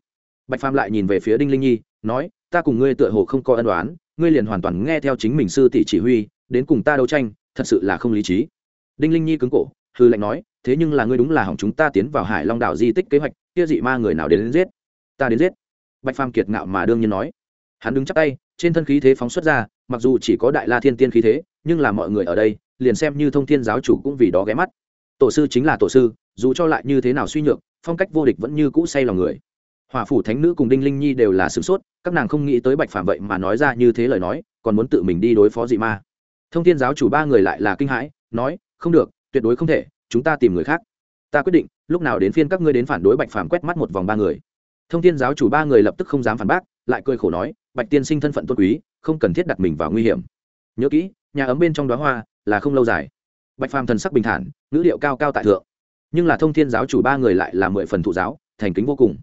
Bạch phàm lại nhìn về phía đinh linh nhi nói ta cùng ngươi tựa hồ không có ân đoán ngươi liền hoàn toàn nghe theo chính mình sư tỷ chỉ huy đến cùng ta đấu tranh thật sự là không lý trí. Đinh linh nhi cứng cổ hư lệnh nói thế nhưng là ngươi đúng là hỏng chúng ta tiến vào hải long đảo di tích kế hoạch kia dị ma người nào đến, đến giết? Ta đến giết. Bạch phàm kiệt ngạo mà đương nhiên nói. Hắn đứng chắc tay, trên thân khí thế phóng xuất ra, mặc dù chỉ có đại la thiên tiên khí thế, nhưng là mọi người ở đây, liền xem như thông thiên giáo chủ cũng vì đó ghé mắt. Tổ sư chính là tổ sư, dù cho lại như thế nào suy nhược, phong cách vô địch vẫn như cũ say lòng người. Hòa phủ thánh nữ cùng đinh linh nhi đều là sửng sốt, các nàng không nghĩ tới bạch phàm vậy mà nói ra như thế lời nói, còn muốn tự mình đi đối phó dị ma. Thông thiên giáo chủ ba người lại là kinh hãi, nói, không được, tuyệt đối không thể, chúng ta tìm người khác. Ta quyết định, lúc nào đến phiên các ngươi đến phản đối bạch phàm quét mắt một vòng ba người thông thiên giáo chủ ba người lập tức không dám phản bác, lại cười khổ nói, bạch tiên sinh thân phận tôn quý, không cần thiết đặt mình vào nguy hiểm. Nhớ kỹ, nhà ấm bên trong đó hoa là không lâu dài. Bạch phàm thần sắc bình thản, ngữ liệu cao cao tại thượng. Nhưng là thông thiên giáo chủ ba người lại là mười phần thụ giáo, thành kính vô cùng.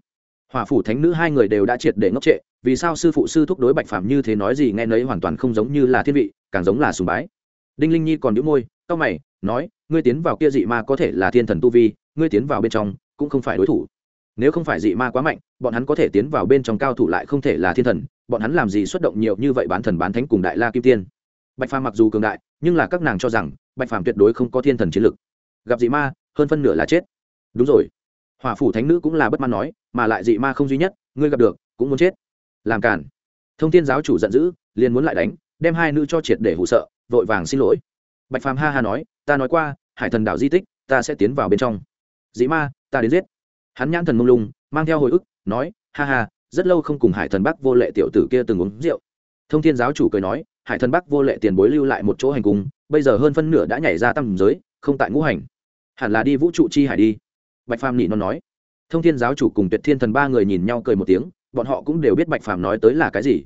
Hòa phủ thánh nữ hai người đều đã triệt để ngốc trệ, vì sao sư phụ sư thúc đối bạch phàm như thế nói gì nghe nấy hoàn toàn không giống như là thiên vị, càng giống là sùng bái. Đinh linh nhi còn đĩu môi, cau mày, nói, ngươi tiến vào kia dị ma có thể là thiên thần tu vi, ngươi tiến vào bên trong cũng không phải đối thủ nếu không phải dị ma quá mạnh, bọn hắn có thể tiến vào bên trong cao thủ lại không thể là thiên thần, bọn hắn làm gì xuất động nhiều như vậy bán thần bán thánh cùng đại la kim tiên? Bạch phàm mặc dù cường đại, nhưng là các nàng cho rằng, bạch phàm tuyệt đối không có thiên thần chiến lực. Gặp dị ma, hơn phân nửa là chết. Đúng rồi. Hỏa phủ thánh nữ cũng là bất mãn nói, mà lại dị ma không duy nhất, ngươi gặp được, cũng muốn chết. Làm cản thông thiên giáo chủ giận dữ, liền muốn lại đánh, đem hai nữ cho triệt để hụ sợ, vội vàng xin lỗi. Bạch phàm ha ha nói, ta nói qua, hải thần đảo di tích, ta sẽ tiến vào bên trong. Dị ma, ta đến giết hắn nhãn thần mông lung, mang theo hồi ức, nói, ha ha, rất lâu không cùng hải thần bắc vô lệ tiểu tử kia từng uống rượu. Thông thiên giáo chủ cười nói, hải thần bắc vô lệ tiền bối lưu lại một chỗ hành cung, bây giờ hơn phân nửa đã nhảy ra tầm giới, không tại ngũ hành. Hẳn là đi vũ trụ chi hải đi. Bạch phàm nhị nó nói. Thông thiên giáo chủ cùng tuyệt thiên thần ba người nhìn nhau cười một tiếng, bọn họ cũng đều biết bạch phàm nói tới là cái gì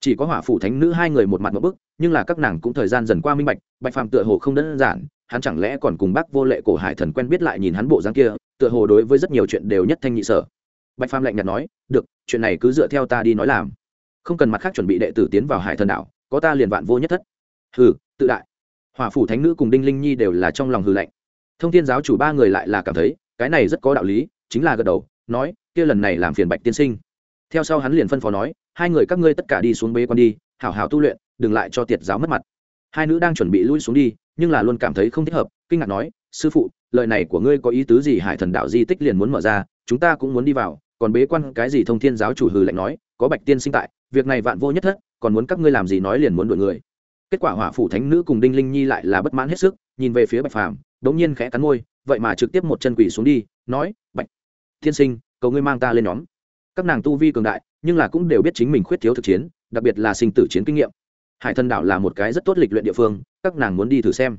chỉ có hỏa phủ thánh nữ hai người một mặt một bức, nhưng là các nàng cũng thời gian dần qua minh bạch bạch phàm tựa hồ không đơn giản, hắn chẳng lẽ còn cùng bác vô lệ cổ hải thần quen biết lại nhìn hắn bộ dáng kia, tựa hồ đối với rất nhiều chuyện đều nhất thanh nhị sở. Bạch phàm lạnh nhạt nói, được, chuyện này cứ dựa theo ta đi nói làm. Không cần mặt khác chuẩn bị đệ tử tiến vào hải thần đảo, có ta liền vạn vô nhất thất. Hừ, tự đại. Hỏa phủ thánh nữ cùng đinh linh nhi đều là trong lòng hừ lạnh. Thông thiên giáo chủ ba người lại là cảm thấy, cái này rất có đạo lý, chính là gật đầu, nói, kia lần này làm phiền bạch tiên sinh. Theo sau hắn liền phân phó nói hai người các ngươi tất cả đi xuống bế quan đi, hảo hảo tu luyện, đừng lại cho tiệt giáo mất mặt. Hai nữ đang chuẩn bị lui xuống đi, nhưng là luôn cảm thấy không thích hợp, kinh ngạc nói, sư phụ, lời này của ngươi có ý tứ gì? Hải thần đạo di tích liền muốn mở ra, chúng ta cũng muốn đi vào. Còn bế quan cái gì thông thiên giáo chủ hừ lạnh nói, có bạch tiên sinh tại, việc này vạn vô nhất thất, còn muốn các ngươi làm gì nói liền muốn đuổi người. Kết quả hỏa phủ thánh nữ cùng đinh linh nhi lại là bất mãn hết sức, nhìn về phía bạch phàm, đống nhiên khẽ cắn môi, vậy mà trực tiếp một chân quỷ xuống đi, nói, bạch tiên sinh, cầu ngươi mang ta lên nhóm. Các nàng tu vi cường đại nhưng là cũng đều biết chính mình khuyết thiếu thực chiến, đặc biệt là sinh tử chiến kinh nghiệm. Hải thần đảo là một cái rất tốt lịch luyện địa phương, các nàng muốn đi thử xem.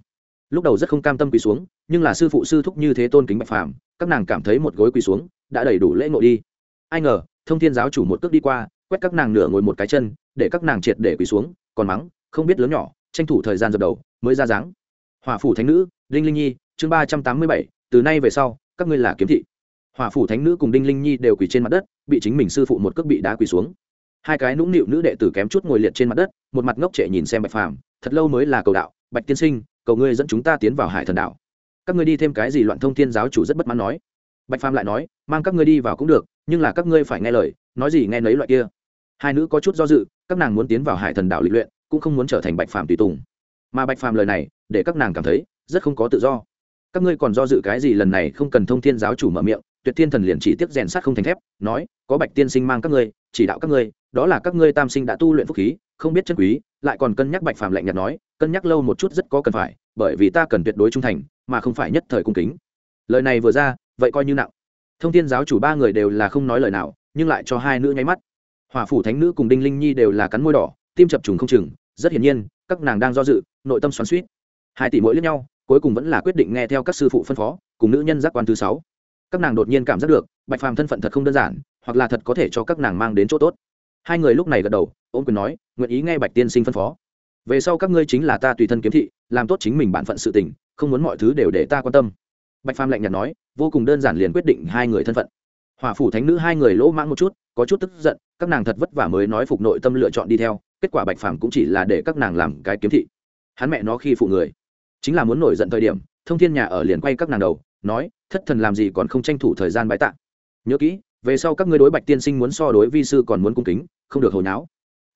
Lúc đầu rất không cam tâm quỳ xuống, nhưng là sư phụ sư thúc như thế tôn kính bạch phàm, các nàng cảm thấy một gối quỳ xuống, đã đầy đủ lễ ngộ đi. Ai ngờ, thông thiên giáo chủ một cước đi qua, quét các nàng nửa ngồi một cái chân, để các nàng triệt để quỳ xuống, còn mắng, không biết lớn nhỏ, tranh thủ thời gian dập đầu, mới ra dáng. Hòa phủ thánh nữ, đinh linh nhi, chương ba trăm tám mươi bảy, từ nay về sau, các ngươi là kiếm thị hòa phủ thánh nữ cùng đinh linh nhi đều quỳ trên mặt đất, bị chính mình sư phụ một cước bị đá quỳ xuống. Hai cái nũng nịu nữ đệ tử kém chút ngồi liệt trên mặt đất, một mặt ngốc trệ nhìn xem bạch phàm, thật lâu mới là cầu đạo, bạch tiên sinh, cầu ngươi dẫn chúng ta tiến vào hải thần Đạo. các ngươi đi thêm cái gì loạn thông thiên giáo chủ rất bất mãn nói. Bạch phàm lại nói, mang các ngươi đi vào cũng được, nhưng là các ngươi phải nghe lời, nói gì nghe nấy loại kia. Hai nữ có chút do dự, các nàng muốn tiến vào hải thần Đạo lịch luyện, cũng không muốn trở thành bạch phàm tùy tùng. Mà bạch phàm lời này, để các nàng cảm thấy rất không có tự do. Các ngươi còn do dự cái gì lần này không cần thông thiên giáo chủ mở miệng tuyệt thiên thần liền chỉ tiếp rèn sát không thành thép, nói, có bạch tiên sinh mang các ngươi, chỉ đạo các ngươi, đó là các ngươi tam sinh đã tu luyện phúc khí, không biết chân quý, lại còn cân nhắc bạch phàm lạnh nhạt nói, cân nhắc lâu một chút rất có cần phải, bởi vì ta cần tuyệt đối trung thành, mà không phải nhất thời cung kính. Lời này vừa ra, vậy coi như nặng. Thông thiên giáo chủ ba người đều là không nói lời nào, nhưng lại cho hai nữ nháy mắt. Hòa phủ thánh nữ cùng đinh linh nhi đều là cắn môi đỏ, tim chập trùng không chừng, rất hiển nhiên, các nàng đang do dự, nội tâm xoắn suýt hai tỷ mỗi lẫn nhau, cuối cùng vẫn là quyết định nghe theo các sư phụ phân phó, cùng nữ nhân giác quan thứ sáu các nàng đột nhiên cảm giác được, bạch phàm thân phận thật không đơn giản, hoặc là thật có thể cho các nàng mang đến chỗ tốt. Hai người lúc này gật đầu ôm quyền nói, nguyện ý nghe bạch tiên sinh phân phó. Về sau các ngươi chính là ta tùy thân kiếm thị, làm tốt chính mình bản phận sự tình, không muốn mọi thứ đều để ta quan tâm. Bạch phàm lạnh nhạt nói, vô cùng đơn giản liền quyết định hai người thân phận. Hòa phủ thánh nữ hai người lỗ mãng một chút, có chút tức giận, các nàng thật vất vả mới nói phục nội tâm lựa chọn đi theo, kết quả bạch phàm cũng chỉ là để các nàng làm cái kiếm thị. Hắn mẹ nó khi phụ người, chính là muốn nổi giận thời điểm, thông thiên nhà ở liền quay các nàng đầu nói, thất thần làm gì còn không tranh thủ thời gian bái tạ. Nhớ kỹ, về sau các ngươi đối bạch tiên sinh muốn so đối vi sư còn muốn cung kính, không được hồi náo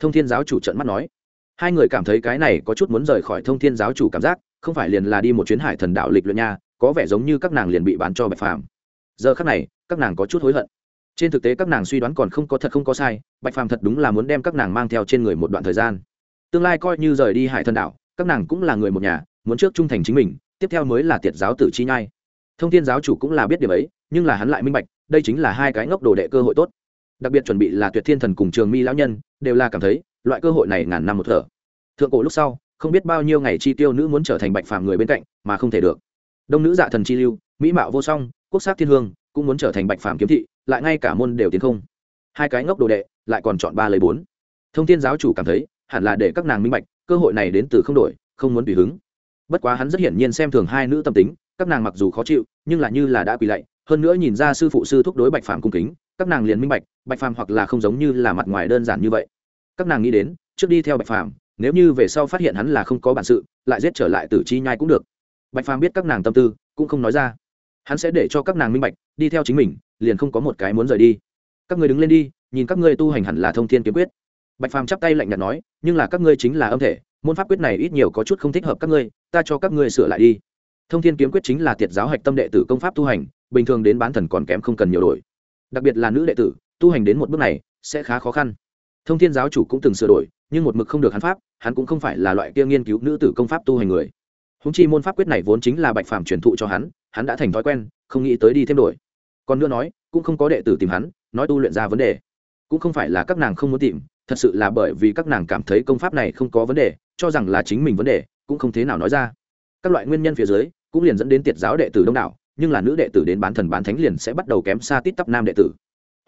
thông thiên giáo chủ trận mắt nói. Hai người cảm thấy cái này có chút muốn rời khỏi thông thiên giáo chủ cảm giác, không phải liền là đi một chuyến hải thần đạo lịch luyện nha, có vẻ giống như các nàng liền bị bán cho bạch phàm. Giờ khác này, các nàng có chút hối hận. Trên thực tế các nàng suy đoán còn không có thật không có sai, bạch phàm thật đúng là muốn đem các nàng mang theo trên người một đoạn thời gian. Tương lai coi như rời đi hải thần đạo, các nàng cũng là người một nhà, muốn trước trung thành chính mình, tiếp theo mới là tiệt giáo tử chi nhai thông thiên giáo chủ cũng là biết điều ấy, nhưng là hắn lại minh bạch, đây chính là hai cái ngốc đồ đệ cơ hội tốt. Đặc biệt chuẩn bị là tuyệt thiên thần cùng trường mi lão nhân, đều là cảm thấy, loại cơ hội này ngàn năm một thở. Thượng cổ lúc sau, không biết bao nhiêu ngày chi tiêu nữ muốn trở thành bạch phàm người bên cạnh, mà không thể được. Đông nữ dạ thần chi lưu, mỹ mạo vô song, quốc sắc thiên hương, cũng muốn trở thành bạch phàm kiếm thị, lại ngay cả môn đều tiến không. Hai cái ngốc đồ đệ, lại còn chọn ba lấy bốn. Thông thiên giáo chủ cảm thấy, hẳn là để các nàng minh bạch, cơ hội này đến từ không đổi, không muốn tùy hứng. Bất quá hắn rất hiển nhiên xem thường hai nữ tâm tính các nàng mặc dù khó chịu, nhưng là như là đã quỳ lạy, hơn nữa nhìn ra sư phụ sư thúc đối bạch phàm cung kính, các nàng liền minh bạch bạch phàm hoặc là không giống như là mặt ngoài đơn giản như vậy. Các nàng nghĩ đến, trước đi theo bạch phàm, nếu như về sau phát hiện hắn là không có bản sự, lại giết trở lại tử chi nhai cũng được. Bạch phàm biết các nàng tâm tư, cũng không nói ra. Hắn sẽ để cho các nàng minh bạch, đi theo chính mình, liền không có một cái muốn rời đi. Các ngươi đứng lên đi, nhìn các ngươi tu hành hẳn là thông thiên kiếm quyết. Bạch phàm chắp tay lạnh nhạt nói, nhưng là các ngươi chính là âm thể, môn pháp quyết này ít nhiều có chút không thích hợp các ngươi, ta cho các ngươi sửa lại đi thông thiên kiếm quyết chính là tiệt giáo hạch tâm đệ tử công pháp tu hành, bình thường đến bán thần còn kém không cần nhiều đổi. Đặc biệt là nữ đệ tử, tu hành đến một bước này, sẽ khá khó khăn. Thông thiên giáo chủ cũng từng sửa đổi, nhưng một mực không được hắn pháp, hắn cũng không phải là loại kia nghiên cứu nữ tử công pháp tu hành người. Húng chi môn pháp quyết này vốn chính là bạch phàm truyền thụ cho hắn hắn đã thành thói quen, không nghĩ tới đi thêm đổi. Còn nữa nói, cũng không có đệ tử tìm hắn, nói tu luyện ra vấn đề. Cũng không phải là các nàng không muốn tìm, thật sự là bởi vì các nàng cảm thấy công pháp này không có vấn đề, cho rằng là chính mình vấn đề, cũng không thế nào nói ra. Các loại nguyên nhân phía dưới cũng liền dẫn đến tiệt giáo đệ tử đông đảo, nhưng là nữ đệ tử đến bán thần bán thánh liền sẽ bắt đầu kém xa tít tắp nam đệ tử.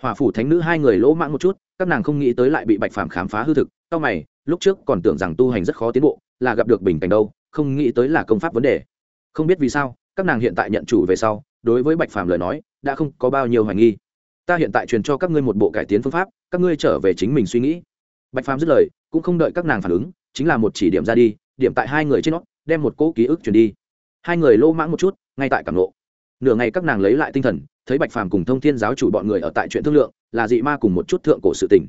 Hòa phủ thánh nữ hai người lỗ mãng một chút, các nàng không nghĩ tới lại bị bạch phàm khám phá hư thực sau mày, lúc trước còn tưởng rằng tu hành rất khó tiến bộ, là gặp được bình cảnh đâu, không nghĩ tới là công pháp vấn đề. Không biết vì sao, các nàng hiện tại nhận chủ về sau, đối với bạch phàm lời nói, đã không có bao nhiêu hoài nghi. Ta hiện tại truyền cho các ngươi một bộ cải tiến phương pháp, các ngươi trở về chính mình suy nghĩ. Bạch phàm dứt lời, cũng không đợi các nàng phản ứng, chính là một chỉ điểm ra đi, điểm tại hai người trên nó, đem một cỗ ký ức truyền đi hai người lô mãng một chút, ngay tại cảm lộ nửa ngày các nàng lấy lại tinh thần, thấy bạch phàm cùng thông thiên giáo chủ bọn người ở tại chuyện thương lượng, là dị ma cùng một chút thượng cổ sự tình.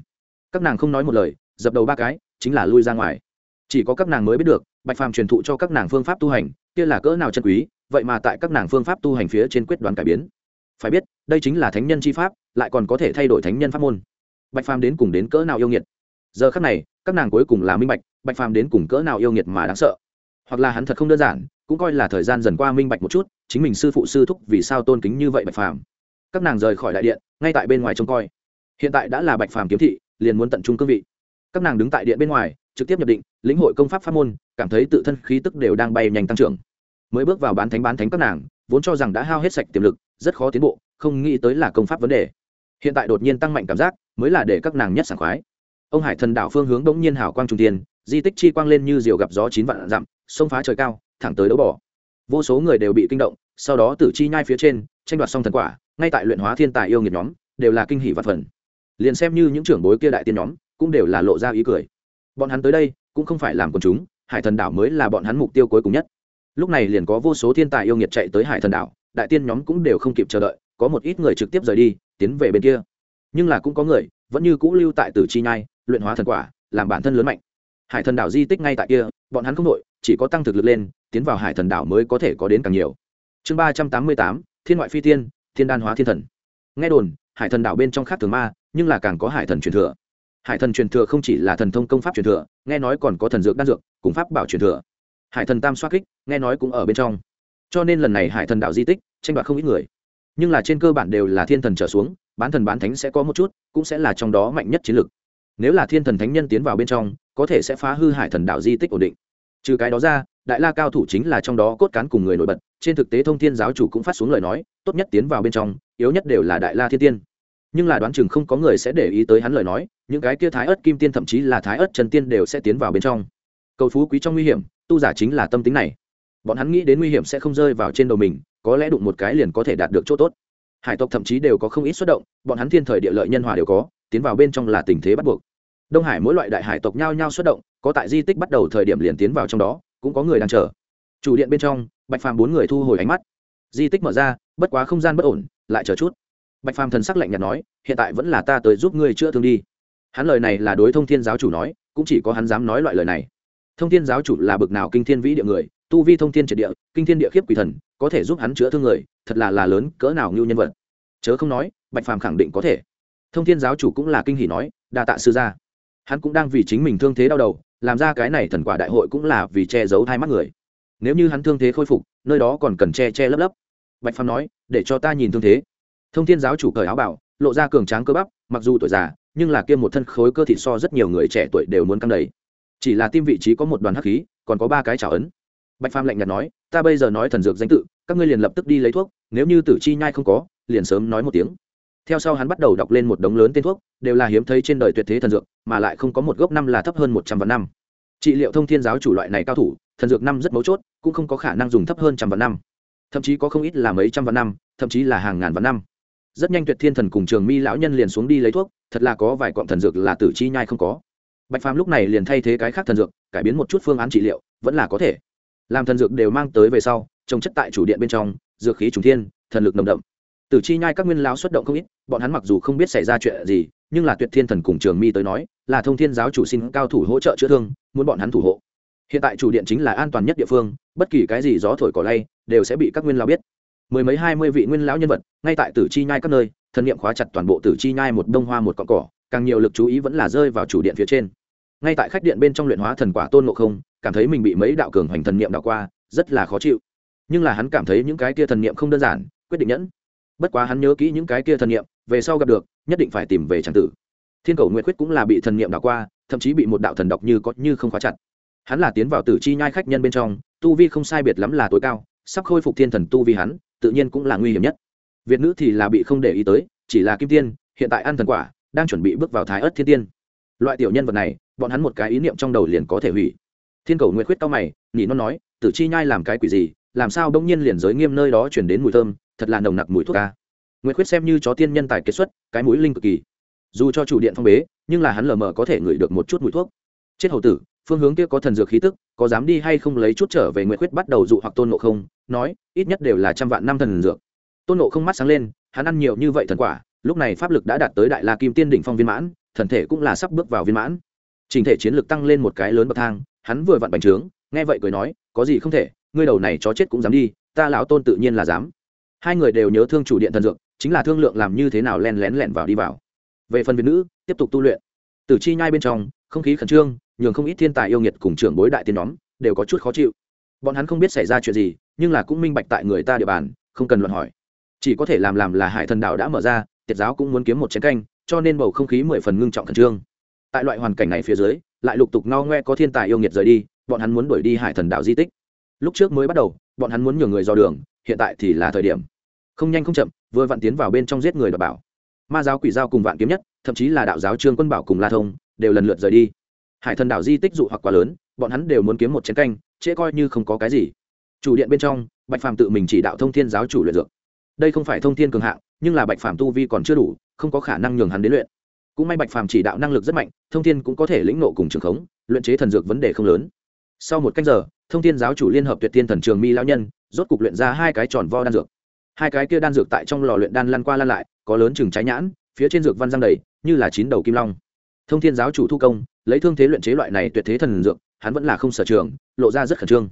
Các nàng không nói một lời, dập đầu ba cái, chính là lui ra ngoài. Chỉ có các nàng mới biết được, bạch phàm truyền thụ cho các nàng phương pháp tu hành, kia là cỡ nào chân quý, vậy mà tại các nàng phương pháp tu hành phía trên quyết đoán cải biến. Phải biết, đây chính là thánh nhân chi pháp, lại còn có thể thay đổi thánh nhân pháp môn. Bạch phàm đến cùng đến cỡ nào yêu nghiệt? Giờ khắc này, các nàng cuối cùng là minh bạch bạch phàm đến cùng cỡ nào yêu nghiệt mà đáng sợ? Hoặc là hắn thật không đơn giản cũng coi là thời gian dần qua minh bạch một chút, chính mình sư phụ sư thúc vì sao tôn kính như vậy bạch phàm. Các nàng rời khỏi đại điện, ngay tại bên ngoài trông coi. Hiện tại đã là bạch phàm kiếm thị, liền muốn tận trung cương vị. Các nàng đứng tại điện bên ngoài, trực tiếp nhập định, lĩnh hội công pháp pháp môn, cảm thấy tự thân khí tức đều đang bay nhanh tăng trưởng. Mới bước vào bán thánh bán thánh các nàng, vốn cho rằng đã hao hết sạch tiềm lực, rất khó tiến bộ, không nghĩ tới là công pháp vấn đề. Hiện tại đột nhiên tăng mạnh cảm giác, mới là để các nàng nhất sảng khoái. Ông hải thần đạo phương hướng đống nhiên hảo quang trung tiên di tích chi quang lên như diều gặp gió chín vạn dặm sông phá trời cao thẳng tới đấu bỏ. Vô số người đều bị kinh động, sau đó tử chi nhai phía trên, tranh đoạt xong thần quả, ngay tại luyện hóa thiên tài yêu nghiệt nhóm, đều là kinh hỷ vật phần. Liền xem như những trưởng bối kia đại tiên nhóm, cũng đều là lộ ra ý cười. Bọn hắn tới đây, cũng không phải làm quần chúng, hải thần đảo mới là bọn hắn mục tiêu cuối cùng nhất. Lúc này liền có vô số thiên tài yêu nghiệt chạy tới hải thần đảo, đại tiên nhóm cũng đều không kịp chờ đợi, có một ít người trực tiếp rời đi, tiến về bên kia. Nhưng là cũng có người, vẫn như cũ lưu tại tử chi nhai, luyện hóa thần quả, làm bản thân lớn mạnh. Hải thần đảo di tích ngay tại kia, bọn hắn không đội chỉ có tăng thực lực lên, tiến vào hải thần đảo mới có thể có đến càng nhiều. Chương ba trăm tám mươi tám, thiên ngoại phi tiên thiên đan hóa thiên thần. Nghe đồn, hải thần đảo bên trong khác thường ma, nhưng là càng có hải thần truyền thừa. Hải thần truyền thừa không chỉ là thần thông công pháp truyền thừa, nghe nói còn có thần dược đan dược, cùng pháp bảo truyền thừa. Hải thần tam xoa kích, nghe nói cũng ở bên trong. Cho nên lần này hải thần đạo di tích, tranh đoạt không ít người. Nhưng là trên cơ bản đều là thiên thần trở xuống, bán thần bán thánh sẽ có một chút, cũng sẽ là trong đó mạnh nhất chiến lược. Nếu là thiên thần thánh nhân tiến vào bên trong, có thể sẽ phá hư hải thần đạo di tích ổn định trừ cái đó ra, đại la cao thủ chính là trong đó cốt cán cùng người nổi bật, trên thực tế thông thiên giáo chủ cũng phát xuống lời nói, tốt nhất tiến vào bên trong, yếu nhất đều là đại la thiên tiên. Nhưng là đoán chừng không có người sẽ để ý tới hắn lời nói, những cái kia thái ớt kim tiên thậm chí là thái ớt trần tiên đều sẽ tiến vào bên trong. Cầu phú quý trong nguy hiểm, tu giả chính là tâm tính này. Bọn hắn nghĩ đến nguy hiểm sẽ không rơi vào trên đầu mình, có lẽ đụng một cái liền có thể đạt được chỗ tốt. Hải tộc thậm chí đều có không ít xuất động, bọn hắn thiên thời địa lợi nhân hòa đều có, tiến vào bên trong là tình thế bắt buộc đông hải mỗi loại đại hải tộc nhao nhao xuất động, có tại di tích bắt đầu thời điểm liền tiến vào trong đó, cũng có người đang chờ. Chủ điện bên trong, bạch phàm bốn người thu hồi ánh mắt. Di tích mở ra, bất quá không gian bất ổn, lại chờ chút. Bạch phàm thần sắc lạnh nhạt nói, hiện tại vẫn là ta tới giúp ngươi chữa thương đi. Hắn lời này là đối thông thiên giáo chủ nói, cũng chỉ có hắn dám nói loại lời này. Thông thiên giáo chủ là bực nào kinh thiên vĩ địa người, tu vi thông thiên triệt địa, kinh thiên địa khiếp quỷ thần, có thể giúp hắn chữa thương người, thật là là lớn, cỡ nào như nhân vật. Chớ không nói, bạch phàm khẳng định có thể. Thông thiên giáo chủ cũng là kinh hỷ nói, đa tạ sư gia hắn cũng đang vì chính mình thương thế đau đầu, làm ra cái này thần quả đại hội cũng là vì che giấu hai mắt người. Nếu như hắn thương thế khôi phục, nơi đó còn cần che che lấp lấp. Bạch phàm nói, để cho ta nhìn thương thế. Thông thiên giáo chủ cởi áo bảo lộ ra cường tráng cơ bắp, mặc dù tuổi già, nhưng là kiêm một thân khối cơ thịt so rất nhiều người trẻ tuổi đều muốn căng đầy. Chỉ là tim vị trí có một đoàn hắc khí, còn có ba cái trào ấn. Bạch phàm lạnh nhạt nói, ta bây giờ nói thần dược danh tự, các ngươi liền lập tức đi lấy thuốc, nếu như tử chi nhai không có, liền sớm nói một tiếng theo sau hắn bắt đầu đọc lên một đống lớn tên thuốc, đều là hiếm thấy trên đời tuyệt thế thần dược, mà lại không có một gốc năm là thấp hơn một trăm vạn năm. Trị liệu thông thiên giáo chủ loại này cao thủ, thần dược năm rất mấu chốt, cũng không có khả năng dùng thấp hơn trăm vạn năm. Thậm chí có không ít là mấy trăm vạn năm, thậm chí là hàng ngàn vạn năm. Rất nhanh tuyệt thiên thần cùng trường mi lão nhân liền xuống đi lấy thuốc, thật là có vài cọng thần dược là tử chi nhai không có. Bạch phàm lúc này liền thay thế cái khác thần dược, cải biến một chút phương án trị liệu, vẫn là có thể. Làm thần dược đều mang tới về sau, trồng chất tại chủ điện bên trong, dược khí trùng thiên, thần lực nồng đậm tử chi nhai các nguyên lão xuất động không ít, bọn hắn mặc dù không biết xảy ra chuyện gì, nhưng là tuyệt thiên thần cùng trường mi tới nói, là thông thiên giáo chủ xin cao thủ hỗ trợ chữa thương, muốn bọn hắn thủ hộ. Hiện tại chủ điện chính là an toàn nhất địa phương, bất kỳ cái gì gió thổi cỏ lay, đều sẽ bị các nguyên lão biết. Mười mấy hai mươi vị nguyên lão nhân vật, ngay tại tử chi nhai các nơi, thần niệm khóa chặt toàn bộ tử chi nhai một đông hoa một cọng cỏ, càng nhiều lực chú ý vẫn là rơi vào chủ điện phía trên. Ngay tại khách điện bên trong luyện hóa thần quả tôn ngộ không, cảm thấy mình bị mấy đạo cường hành thần niệm đạo qua, rất là khó chịu. Nhưng là hắn cảm thấy những cái kia thần niệm không đơn giản, quyết định nhẫn bất quá hắn nhớ kỹ những cái kia thần niệm, về sau gặp được, nhất định phải tìm về tràng tử. Thiên cầu nguyệt quyết cũng là bị thần niệm đảo qua, thậm chí bị một đạo thần độc như có như không khóa chặt. Hắn là tiến vào tử chi nhai khách nhân bên trong, tu vi không sai biệt lắm là tối cao, sắp khôi phục thiên thần tu vi hắn, tự nhiên cũng là nguy hiểm nhất. Việt nữ thì là bị không để ý tới, chỉ là kim tiên, hiện tại ăn thần quả, đang chuẩn bị bước vào thái ớt thiên tiên. Loại tiểu nhân vật này, bọn hắn một cái ý niệm trong đầu liền có thể hủy. Thiên cầu nguyệt khuyết cao mày nhị non nói, tử chi nhai làm cái quỷ gì, làm sao đông nhiên liền giới nghiêm nơi đó chuyển đến mùi thơm thật là nồng nặc mùi thuốc ca nguyệt khuyết xem như chó tiên nhân tài kết xuất, cái mũi linh cực kỳ. Dù cho chủ điện phong bế, nhưng là hắn lờ mờ có thể ngửi được một chút mùi thuốc. Chết hầu tử, phương hướng kia có thần dược khí tức, có dám đi hay không lấy chút trở về nguyệt khuyết bắt đầu dụ hoặc tôn nộ không, nói, ít nhất đều là trăm vạn năm thần dược. Tôn nộ không mắt sáng lên, hắn ăn nhiều như vậy thần quả, lúc này pháp lực đã đạt tới đại la kim tiên đỉnh phong viên mãn, thần thể cũng là sắp bước vào viên mãn. Trình thể chiến lực tăng lên một cái lớn bậc thang, hắn vừa vặn bành trướng, nghe vậy cười nói, có gì không thể, ngươi đầu này chó chết cũng dám đi, ta lão tôn tự nhiên là dám hai người đều nhớ thương chủ điện thần dược, chính là thương lượng làm như thế nào len lén lẹn vào đi vào. Về phần việt nữ, tiếp tục tu luyện. Tử chi nhai bên trong, không khí khẩn trương, nhường không ít thiên tài yêu nghiệt cùng trưởng bối đại tiên nhóm đều có chút khó chịu. Bọn hắn không biết xảy ra chuyện gì, nhưng là cũng minh bạch tại người ta địa bàn, không cần luận hỏi. Chỉ có thể làm làm là hải thần đạo đã mở ra, tiệt giáo cũng muốn kiếm một chén canh, cho nên bầu không khí mười phần ngưng trọng khẩn trương. Tại loại hoàn cảnh này phía dưới, lại lục tục no ngoe có thiên tài yêu nghiệt rời đi, bọn hắn muốn đuổi đi hải thần đạo di tích lúc trước mới bắt đầu, bọn hắn muốn nhường người dò đường, hiện tại thì là thời điểm. Không nhanh không chậm, vừa vặn tiến vào bên trong giết người đọc bảo. Ma giáo quỷ giao cùng vạn kiếm nhất, thậm chí là đạo giáo trương quân bảo cùng la thông, đều lần lượt rời đi. Hải thần đảo di tích dụ hoặc quá lớn, bọn hắn đều muốn kiếm một chén canh, trễ coi như không có cái gì. Chủ điện bên trong, bạch phàm tự mình chỉ đạo thông thiên giáo chủ luyện dược. Đây không phải thông thiên cường hạng, nhưng là bạch phàm tu vi còn chưa đủ, không có khả năng nhường hắn đến luyện. Cũng may bạch phàm chỉ đạo năng lực rất mạnh, thông thiên cũng có thể lĩnh nộ cùng trường khống, luyện chế thần dược vấn đề không lớn. Sau một cách giờ thông thiên giáo chủ liên hợp tuyệt tiên thần trường mi lão nhân, rốt cục luyện ra hai cái tròn vo đan dược. Hai cái kia đan dược tại trong lò luyện đan lăn qua lăn lại, có lớn chừng trái nhãn, phía trên dược văn răng đầy, như là chín đầu kim long. Thông thiên giáo chủ thu công, lấy thương thế luyện chế loại này tuyệt thế thần dược, hắn vẫn là không sở trường, lộ ra rất khẩn trương.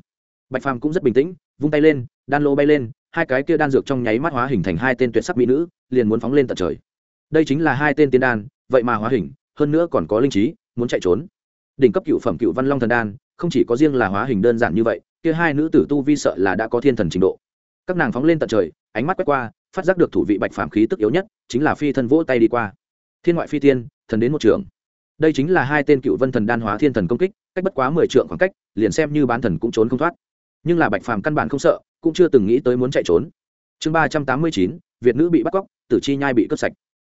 Bạch phàm cũng rất bình tĩnh, vung tay lên, đan lô bay lên, hai cái kia đan dược trong nháy mắt hóa hình thành hai tên tuyệt sắc mỹ nữ, liền muốn phóng lên tận trời. Đây chính là hai tên tiên đan, vậy mà hóa hình, hơn nữa còn có linh trí, muốn chạy trốn. Đỉnh cấp cựu phẩm cựu văn long thần đan không chỉ có riêng là hóa hình đơn giản như vậy, kia hai nữ tử tu vi sợ là đã có thiên thần trình độ. Các nàng phóng lên tận trời, ánh mắt quét qua, phát giác được thủ vị bạch phạm khí tức yếu nhất, chính là phi thân vỗ tay đi qua. Thiên ngoại phi tiên, thần đến một trường. Đây chính là hai tên cựu vân thần đan hóa thiên thần công kích, cách bất quá mười trượng khoảng cách, liền xem như bán thần cũng trốn không thoát. Nhưng là bạch phàm căn bản không sợ, cũng chưa từng nghĩ tới muốn chạy trốn. Chương ba trăm tám mươi chín, việt nữ bị bắt cóc, tử chi nhai bị cướp sạch.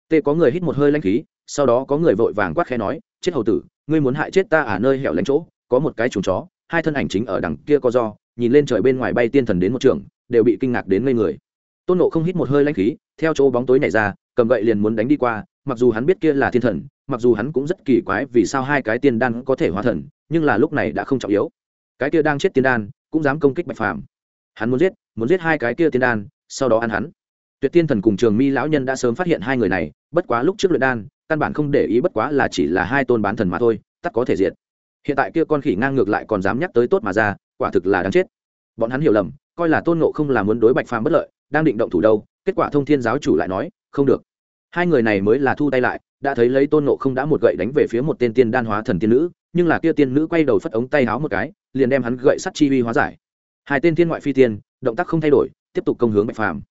Tê có người hít một hơi lanh khí, sau đó có người vội vàng quát khẽ nói, chết hầu tử, ngươi muốn hại chết ta ở nơi hẻo lánh chỗ? Có một cái chuồng chó, hai thân ảnh chính ở đằng kia có do, nhìn lên trời bên ngoài bay tiên thần đến một trường, đều bị kinh ngạc đến ngây người. Tôn nộ không hít một hơi lanh khí, theo chỗ bóng tối này ra, cầm gậy liền muốn đánh đi qua, mặc dù hắn biết kia là thiên thần, mặc dù hắn cũng rất kỳ quái vì sao hai cái tiên đan có thể hóa thần, nhưng là lúc này đã không trọng yếu. Cái kia đang chết tiên đan, cũng dám công kích bạch phàm. Hắn muốn giết muốn giết hai cái kia tiên đan, sau đó ăn hắn. Tuyệt tiên thần cùng trường mi lão nhân đã sớm phát hiện hai người này, bất quá lúc trước luyện đan, căn bản không để ý bất quá là chỉ là hai tôn bán thần mà thôi tắt có thể diệt hiện tại kia con khỉ ngang ngược lại còn dám nhắc tới tốt mà ra, quả thực là đáng chết. Bọn hắn hiểu lầm, coi là tôn nộ không là muốn đối bạch phàm bất lợi, đang định động thủ đâu, kết quả thông thiên giáo chủ lại nói, không được. Hai người này mới là thu tay lại, đã thấy lấy tôn nộ không đã một gậy đánh về phía một tên tiên đan hóa thần tiên nữ, nhưng là kia tiên nữ quay đầu phất ống tay háo một cái, liền đem hắn gậy sắt chi uy hóa giải. Hai tên thiên ngoại phi tiên, động tác không thay đổi, tiếp tục công hướng bạch phàm.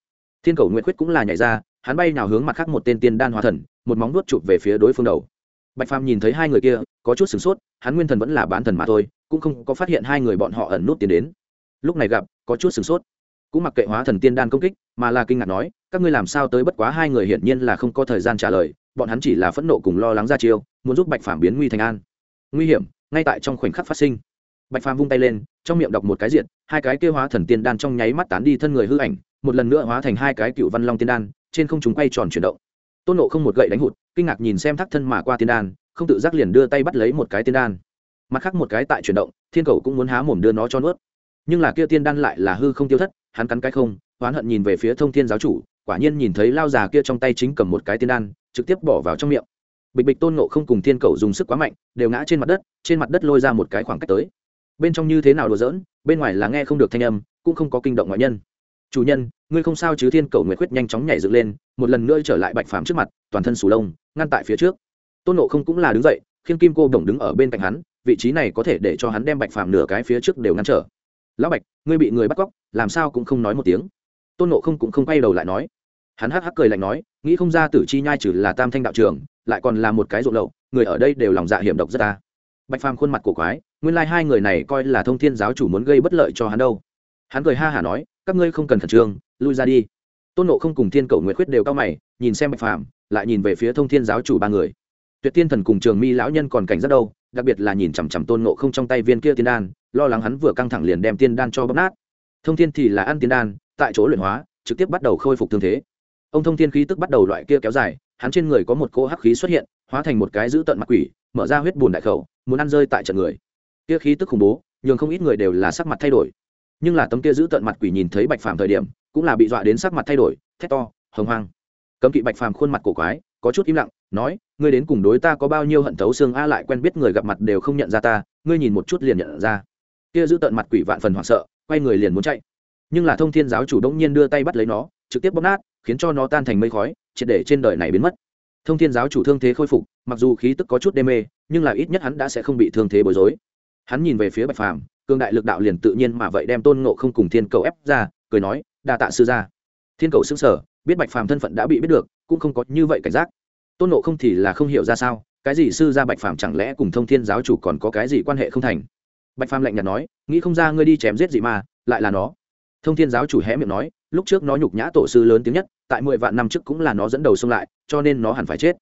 Thiên cầu nguyện quyết cũng là nhảy ra, hắn bay nào hướng mặt khác một tên tiên đan hóa thần, một móng nuốt chụp về phía đối phương đầu bạch phàm nhìn thấy hai người kia, có chút sửng sốt, hắn nguyên thần vẫn là bán thần mà thôi, cũng không có phát hiện hai người bọn họ ẩn nút tiến đến. Lúc này gặp, có chút sửng sốt. Cũng mặc kệ hóa thần tiên đan công kích, mà là kinh ngạc nói, các ngươi làm sao tới bất quá hai người hiển nhiên là không có thời gian trả lời, bọn hắn chỉ là phẫn nộ cùng lo lắng ra chiêu, muốn giúp bạch phàm biến nguy thành an. Nguy hiểm, ngay tại trong khoảnh khắc phát sinh. Bạch phàm vung tay lên, trong miệng đọc một cái diện hai cái kêu hóa thần tiên đan trong nháy mắt tán đi thân người hư ảnh, một lần nữa hóa thành hai cái cựu văn long tiên đan, trên không chúng quay tròn chuyển động. Tôn nộ không một gậy đánh hụt kinh ngạc nhìn xem thác thân mà qua tiên đan, không tự giác liền đưa tay bắt lấy một cái tiên đan. Mặt khác một cái tại chuyển động, thiên cầu cũng muốn há mồm đưa nó cho nuốt. Nhưng là kia tiên đan lại là hư không tiêu thất, hắn cắn cái không, oán hận nhìn về phía thông thiên giáo chủ, quả nhiên nhìn thấy lao già kia trong tay chính cầm một cái tiên đan, trực tiếp bỏ vào trong miệng. Bịch bịch tôn nộ không cùng thiên cầu dùng sức quá mạnh, đều ngã trên mặt đất, trên mặt đất lôi ra một cái khoảng cách tới. Bên trong như thế nào đùa giỡn, bên ngoài là nghe không được thanh âm, cũng không có kinh động ngoại nhân chủ nhân, ngươi không sao chứ? Thiên cầu nguyệt quyết nhanh chóng nhảy dựng lên, một lần nữa trở lại bạch phàm trước mặt, toàn thân sù lông, ngăn tại phía trước. Tôn nộ không cũng là đứng dậy khiến kim cô đồng đứng ở bên cạnh hắn, vị trí này có thể để cho hắn đem bạch phàm nửa cái phía trước đều ngăn trở. Lão bạch, ngươi bị người bắt cóc, làm sao cũng không nói một tiếng. Tôn nộ không cũng không quay đầu lại nói. Hắn hắc hắc cười lạnh nói, nghĩ không ra tử chi nhai trừ là tam thanh đạo trường, lại còn là một cái ruộng lậu, người ở đây đều lòng dạ hiểm độc rất ta. Bạch phàm khuôn mặt cổ quái, nguyên lai、like、hai người này coi là thông thiên giáo chủ muốn gây bất lợi cho hắn đâu. Hắn cười ha hả nói các ngươi không cần khẩn trương, lui ra đi. Tôn nộ không cùng thiên cầu nguyệt khuyết đều cao mày, nhìn xem bạch phàm, lại nhìn về phía thông thiên giáo chủ ba người. Tuyệt tiên thần cùng trường mi lão nhân còn cảnh rất đâu, đặc biệt là nhìn chằm chằm tôn nộ không trong tay viên kia tiên đan, lo lắng hắn vừa căng thẳng liền đem tiên đan cho bóp nát. Thông thiên thì là ăn tiên đan, tại chỗ luyện hóa, trực tiếp bắt đầu khôi phục thương thế. Ông thông thiên khí tức bắt đầu loại kia kéo dài, hắn trên người có một cỗ hắc khí xuất hiện, hóa thành một cái giữ tận mặt quỷ, mở ra huyết bùn đại khẩu, muốn ăn rơi tại trận người. Kia khí tức khủng bố, nhường không ít người đều là sắc mặt thay đổi nhưng là tấm kia giữ tận mặt quỷ nhìn thấy bạch phàm thời điểm, cũng là bị dọa đến sắc mặt thay đổi, thét to, hồng hoang. Cấm kỵ bạch phàm khuôn mặt cổ quái, có chút im lặng, nói, ngươi đến cùng đối ta có bao nhiêu hận thấu xương a lại quen biết người gặp mặt đều không nhận ra ta, ngươi nhìn một chút liền nhận ra. Kia giữ tận mặt quỷ vạn phần hoảng sợ, quay người liền muốn chạy. Nhưng là thông thiên giáo chủ đông nhiên đưa tay bắt lấy nó, trực tiếp bóp nát, khiến cho nó tan thành mây khói, triệt để trên đời này biến mất. Thông thiên giáo chủ thương thế khôi phục, mặc dù khí tức có chút đê mê, nhưng là ít nhất hắn đã sẽ không bị thương thế bối rối hắn nhìn về phía bạch phàm cương đại lực đạo liền tự nhiên mà vậy đem tôn ngộ không cùng thiên cầu ép ra, cười nói, đa tạ sư gia. Thiên cầu xứng sở biết bạch phàm thân phận đã bị biết được, cũng không có như vậy cảnh giác. Tôn ngộ không thì là không hiểu ra sao, cái gì sư gia bạch phàm chẳng lẽ cùng thông thiên giáo chủ còn có cái gì quan hệ không thành? Bạch phàm lạnh nhạt nói, nghĩ không ra ngươi đi chém giết gì mà lại là nó. Thông thiên giáo chủ hé miệng nói, lúc trước nó nhục nhã tổ sư lớn tiếng nhất, tại mười vạn năm trước cũng là nó dẫn đầu xông lại, cho nên nó hẳn phải chết.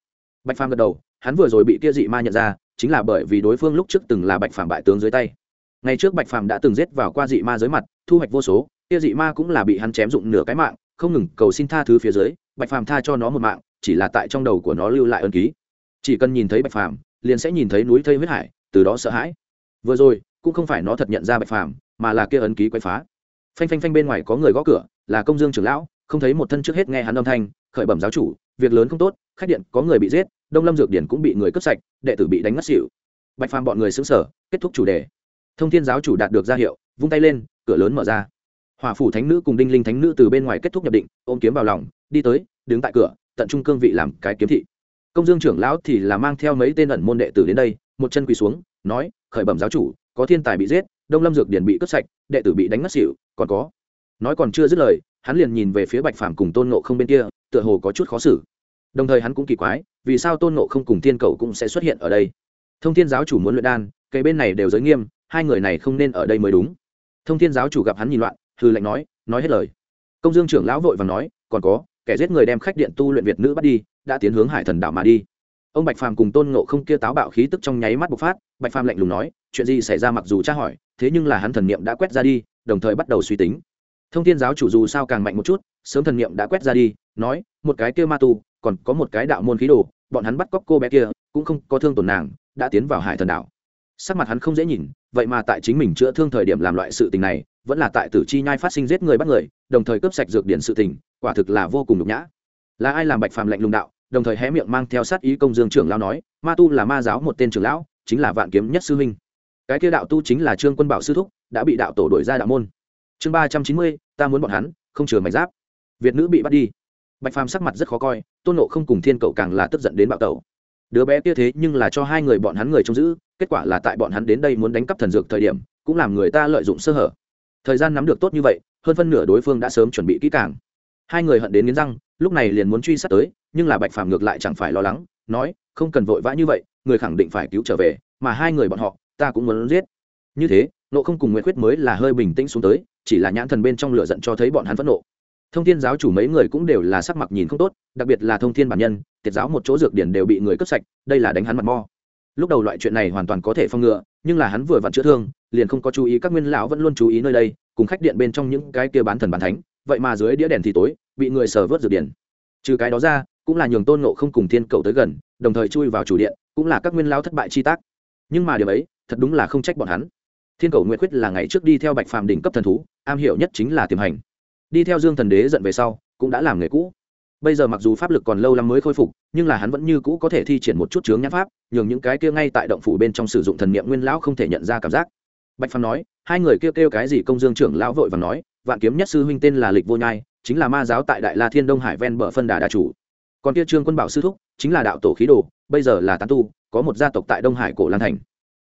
Bạch phàm gật đầu, hắn vừa rồi bị kia dị ma nhận ra chính là bởi vì đối phương lúc trước từng là bạch phàm bại tướng dưới tay. Ngày trước bạch phàm đã từng giết vào qua dị ma dưới mặt, thu hoạch vô số, kia dị ma cũng là bị hắn chém dụng nửa cái mạng, không ngừng cầu xin tha thứ phía dưới, bạch phàm tha cho nó một mạng, chỉ là tại trong đầu của nó lưu lại ân ký. Chỉ cần nhìn thấy bạch phàm, liền sẽ nhìn thấy núi thây huyết hải, từ đó sợ hãi. Vừa rồi, cũng không phải nó thật nhận ra bạch phàm, mà là kia ấn ký quay phá. Phanh phanh phanh bên ngoài có người gõ cửa, là công dương trưởng lão, không thấy một thân trước hết nghe hắn âm thanh, khởi bẩm giáo chủ, việc lớn không tốt, khách điện, có người bị giết đông lâm dược điển cũng bị người cướp sạch, đệ tử bị đánh ngất xỉu. Bạch phàm bọn người xứng sở kết thúc chủ đề. Thông thiên giáo chủ đạt được ra hiệu, vung tay lên, cửa lớn mở ra. Hòa phủ thánh nữ cùng đinh linh thánh nữ từ bên ngoài kết thúc nhập định, ôm kiếm vào lòng, đi tới, đứng tại cửa, tận trung cương vị làm cái kiếm thị. Công dương trưởng lão thì là mang theo mấy tên ẩn môn đệ tử đến đây, một chân quỳ xuống, nói, khởi bẩm giáo chủ, có thiên tài bị giết, đông lâm dược điển bị cướp sạch, đệ tử bị đánh ngất xỉu, còn có. Nói còn chưa dứt lời, hắn liền nhìn về phía bạch phàm cùng tôn nộ không bên kia, tựa hồ có chút khó xử đồng thời hắn cũng kỳ quái, vì sao tôn nộ không cùng thiên cầu cũng sẽ xuất hiện ở đây? Thông thiên giáo chủ muốn luyện đan cây bên này đều giới nghiêm, hai người này không nên ở đây mới đúng. Thông thiên giáo chủ gặp hắn nhìn loạn hư lệnh nói nói hết lời. Công dương trưởng lão vội và nói, còn có, kẻ giết người đem khách điện tu luyện việt nữ bắt đi, đã tiến hướng hải thần đảo mà đi. Ông bạch phàm cùng tôn ngộ không kia táo bạo khí tức trong nháy mắt bộc phát, bạch phàm lạnh lùng nói, chuyện gì xảy ra mặc dù tra hỏi, thế nhưng là hắn thần niệm đã quét ra đi, đồng thời bắt đầu suy tính. Thông thiên giáo chủ dù sao càng mạnh một chút, sớm thần niệm đã quét ra đi, nói, một cái kia ma tu còn có một cái đạo môn khí đồ, bọn hắn bắt cóc cô bé kia, cũng không có thương tổn nàng, đã tiến vào hải thần đảo. Sắc mặt hắn không dễ nhìn, vậy mà tại chính mình chữa thương thời điểm làm loại sự tình này, vẫn là tại tử chi nhai phát sinh giết người bắt người, đồng thời cướp sạch dược điển sự tình, quả thực là vô cùng nhục nhã. Là ai làm bạch phàm lệnh lùng đạo, đồng thời hé miệng mang theo sát ý công dương trưởng lão nói, ma tu là ma giáo một tên trưởng lão, chính là vạn kiếm nhất sư huynh. Cái kia đạo tu chính là trương quân bảo sư thúc, đã bị đạo tổ đổi ra đạo môn. Chương ba trăm chín mươi, ta muốn bọn hắn, không chừa mạch giáp. Việt nữ bị bắt đi. Bạch phàm sắc mặt rất khó coi tôn nộ không cùng thiên cậu càng là tức giận đến bạo tẩu. Đứa bé kia thế nhưng là cho hai người bọn hắn người trông giữ, kết quả là tại bọn hắn đến đây muốn đánh cắp thần dược thời điểm, cũng làm người ta lợi dụng sơ hở. Thời gian nắm được tốt như vậy, hơn phân nửa đối phương đã sớm chuẩn bị kỹ càng. Hai người hận đến nghiến răng, lúc này liền muốn truy sát tới, nhưng là bạch phàm ngược lại chẳng phải lo lắng, nói, không cần vội vã như vậy, người khẳng định phải cứu trở về, mà hai người bọn họ, ta cũng muốn giết. Như thế, nộ không cùng nguyễn khuyết mới là hơi bình tĩnh xuống tới, chỉ là nhãn thần bên trong lửa giận cho thấy bọn hắn phẫn nộ thông thiên giáo chủ mấy người cũng đều là sắc mặt nhìn không tốt đặc biệt là thông thiên bản nhân tiệt giáo một chỗ dược điển đều bị người cướp sạch đây là đánh hắn mặt mo. Lúc đầu loại chuyện này hoàn toàn có thể phong ngựa, nhưng là hắn vừa vặn chữa thương liền không có chú ý các nguyên lão vẫn luôn chú ý nơi đây cùng khách điện bên trong những cái kia bán thần bán thánh vậy mà dưới đĩa đèn thì tối bị người sờ vớt dược điển. Trừ cái đó ra cũng là nhường tôn nộ không cùng thiên cầu tới gần đồng thời chui vào chủ điện cũng là các nguyên lão thất bại chi tác. Nhưng mà điều ấy thật đúng là không trách bọn hắn. Thiên cầu nguyện quyết là ngày trước đi theo bạch phàm đỉnh cấp thần thú am hiểu nhất chính là tiềm hành đi theo dương thần đế giận về sau, cũng đã làm nghề cũ. Bây giờ mặc dù pháp lực còn lâu lắm mới khôi phục, nhưng là hắn vẫn như cũ có thể thi triển một chút chướng nhãn pháp, nhường những cái kia ngay tại động phủ bên trong sử dụng thần niệm nguyên lão không thể nhận ra cảm giác. Bạch phàm nói, hai người kêu kêu cái gì công dương trưởng lão vội và nói, vạn kiếm nhất sư huynh tên là lịch vô nhai, chính là ma giáo tại đại la thiên đông hải ven bờ phân đà đà chủ. Còn kia trương quân bảo sư thúc, chính là đạo tổ khí đồ, bây giờ là tán tu, có một gia tộc tại đông hải cổ lan thành.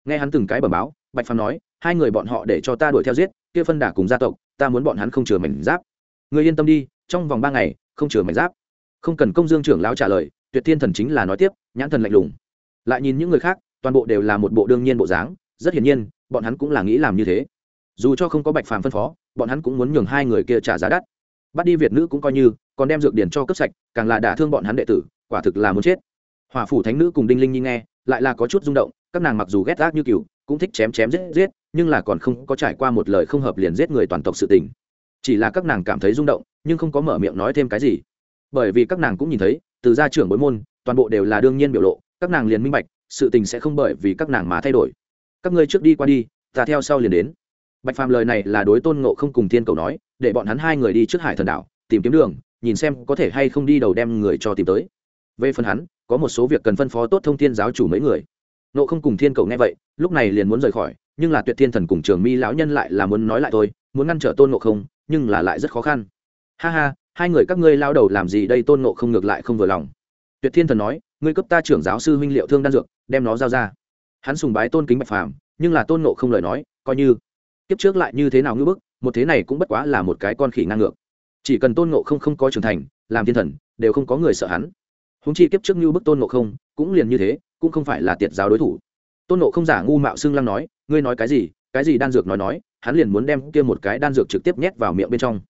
Nghe hắn từng cái bẩm báo, bạch phàm nói, hai người bọn họ để cho ta đuổi theo giết, kia phân đà cùng gia tộc, ta muốn bọn hắn không chừa mảnh giáp người yên tâm đi, trong vòng ba ngày, không chừa mảnh giáp. Không cần công dương trưởng lão trả lời, tuyệt thiên thần chính là nói tiếp, nhãn thần lạnh lùng. Lại nhìn những người khác, toàn bộ đều là một bộ đương nhiên bộ dáng, rất hiển nhiên, bọn hắn cũng là nghĩ làm như thế. Dù cho không có bạch phàm phân phó, bọn hắn cũng muốn nhường hai người kia trả giá đắt. Bắt đi việt nữ cũng coi như, còn đem dược điển cho cấp sạch, càng là đả thương bọn hắn đệ tử, quả thực là muốn chết. Hòa phủ thánh nữ cùng đinh linh nhi nghe, lại là có chút rung động, các nàng mặc dù ghét ác như cừu, cũng thích chém chém giết giết, nhưng là còn không có trải qua một lời không hợp liền giết người toàn tộc sự tình chỉ là các nàng cảm thấy rung động, nhưng không có mở miệng nói thêm cái gì. Bởi vì các nàng cũng nhìn thấy, từ gia trưởng bối môn, toàn bộ đều là đương nhiên biểu lộ, các nàng liền minh bạch, sự tình sẽ không bởi vì các nàng mà thay đổi. Các ngươi trước đi qua đi, ta theo sau liền đến. Bạch phàm lời này là đối tôn ngộ không cùng thiên cầu nói, để bọn hắn hai người đi trước hải thần đảo, tìm kiếm đường, nhìn xem có thể hay không đi đầu đem người cho tìm tới. Về phần hắn, có một số việc cần phân phó tốt thông thiên giáo chủ mấy người. Nộ không cùng thiên cầu nghe vậy, lúc này liền muốn rời khỏi, nhưng là tuyệt thiên thần cùng trường mi lão nhân lại là muốn nói lại thôi, muốn ngăn trở tôn ngộ không nhưng là lại rất khó khăn. Ha ha, hai người các ngươi lao đầu làm gì đây tôn nộ không ngược lại không vừa lòng. Tuyệt thiên thần nói, ngươi cấp ta trưởng giáo sư huynh liệu thương đan dược, đem nó giao ra. Hắn sùng bái tôn kính bạch phàm, nhưng là tôn nộ không lời nói, coi như. Kiếp trước lại như thế nào ngưỡng bức, một thế này cũng bất quá là một cái con khỉ ngang ngược. Chỉ cần tôn nộ không không có trưởng thành, làm thiên thần, đều không có người sợ hắn. Húng chi kiếp trước như bức tôn nộ không, cũng liền như thế, cũng không phải là tiệt giáo đối thủ. Tôn nộ không giả ngu mạo xưng lăng nói, ngươi nói cái gì cái gì đan dược nói nói hắn liền muốn đem kia một cái đan dược trực tiếp nhét vào miệng bên trong.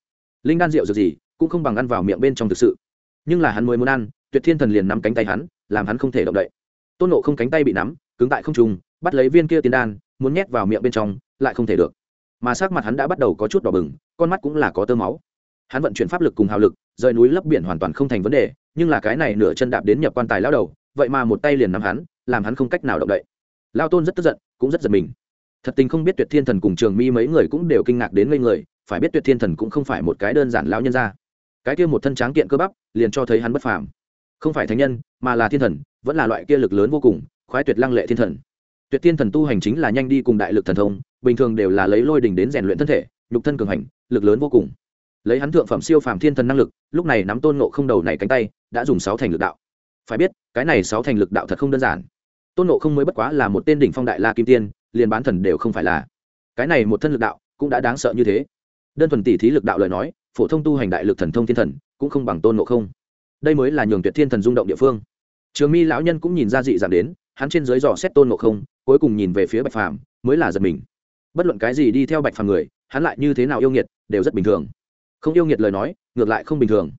Linh đan rượu dược gì, cũng không bằng ăn vào miệng bên trong thực sự. Nhưng là hắn mới muốn ăn, tuyệt thiên thần liền nắm cánh tay hắn, làm hắn không thể động đậy. Tôn nộ không cánh tay bị nắm, cứng tại không trùng bắt lấy viên kia tiên đan, muốn nhét vào miệng bên trong, lại không thể được. Mà sắc mặt hắn đã bắt đầu có chút đỏ bừng, con mắt cũng là có tơ máu. Hắn vận chuyển pháp lực cùng hào lực, rời núi lấp biển hoàn toàn không thành vấn đề, nhưng là cái này nửa chân đạp đến nhập quan tài lao đầu, vậy mà một tay liền nắm hắn, làm hắn không cách nào động đậy. Lao tôn rất tức giận, cũng rất giật mình thật tình không biết tuyệt thiên thần cùng trường mi mấy người cũng đều kinh ngạc đến ngây người, phải biết tuyệt thiên thần cũng không phải một cái đơn giản lão nhân ra cái kia một thân tráng kiện cơ bắp, liền cho thấy hắn bất phàm. Không phải thánh nhân, mà là thiên thần, vẫn là loại kia lực lớn vô cùng, khoái tuyệt lăng lệ thiên thần. Tuyệt thiên thần tu hành chính là nhanh đi cùng đại lực thần thông, bình thường đều là lấy lôi đình đến rèn luyện thân thể, nhục thân cường hành, lực lớn vô cùng. Lấy hắn thượng phẩm siêu phàm thiên thần năng lực, lúc này nắm tôn nộ không đầu này cánh tay, đã dùng sáu thành lực đạo. Phải biết, cái này sáu thành lực đạo thật không đơn giản. Tôn nộ không mới bất quá là một tên đỉnh phong đại la kim tiên liền bán thần đều không phải là. Cái này một thân lực đạo cũng đã đáng sợ như thế. Đơn thuần tỷ thí lực đạo lời nói, phổ thông tu hành đại lực thần thông thiên thần cũng không bằng tôn nộ không. Đây mới là nhường tuyệt thiên thần rung động địa phương. Trường mi lão nhân cũng nhìn ra dị dạng đến, hắn trên dưới dò xét tôn nộ không, cuối cùng nhìn về phía bạch phàm, mới là giật mình. Bất luận cái gì đi theo bạch phàm người, hắn lại như thế nào yêu nghiệt, đều rất bình thường. Không yêu nghiệt lời nói, ngược lại không bình thường.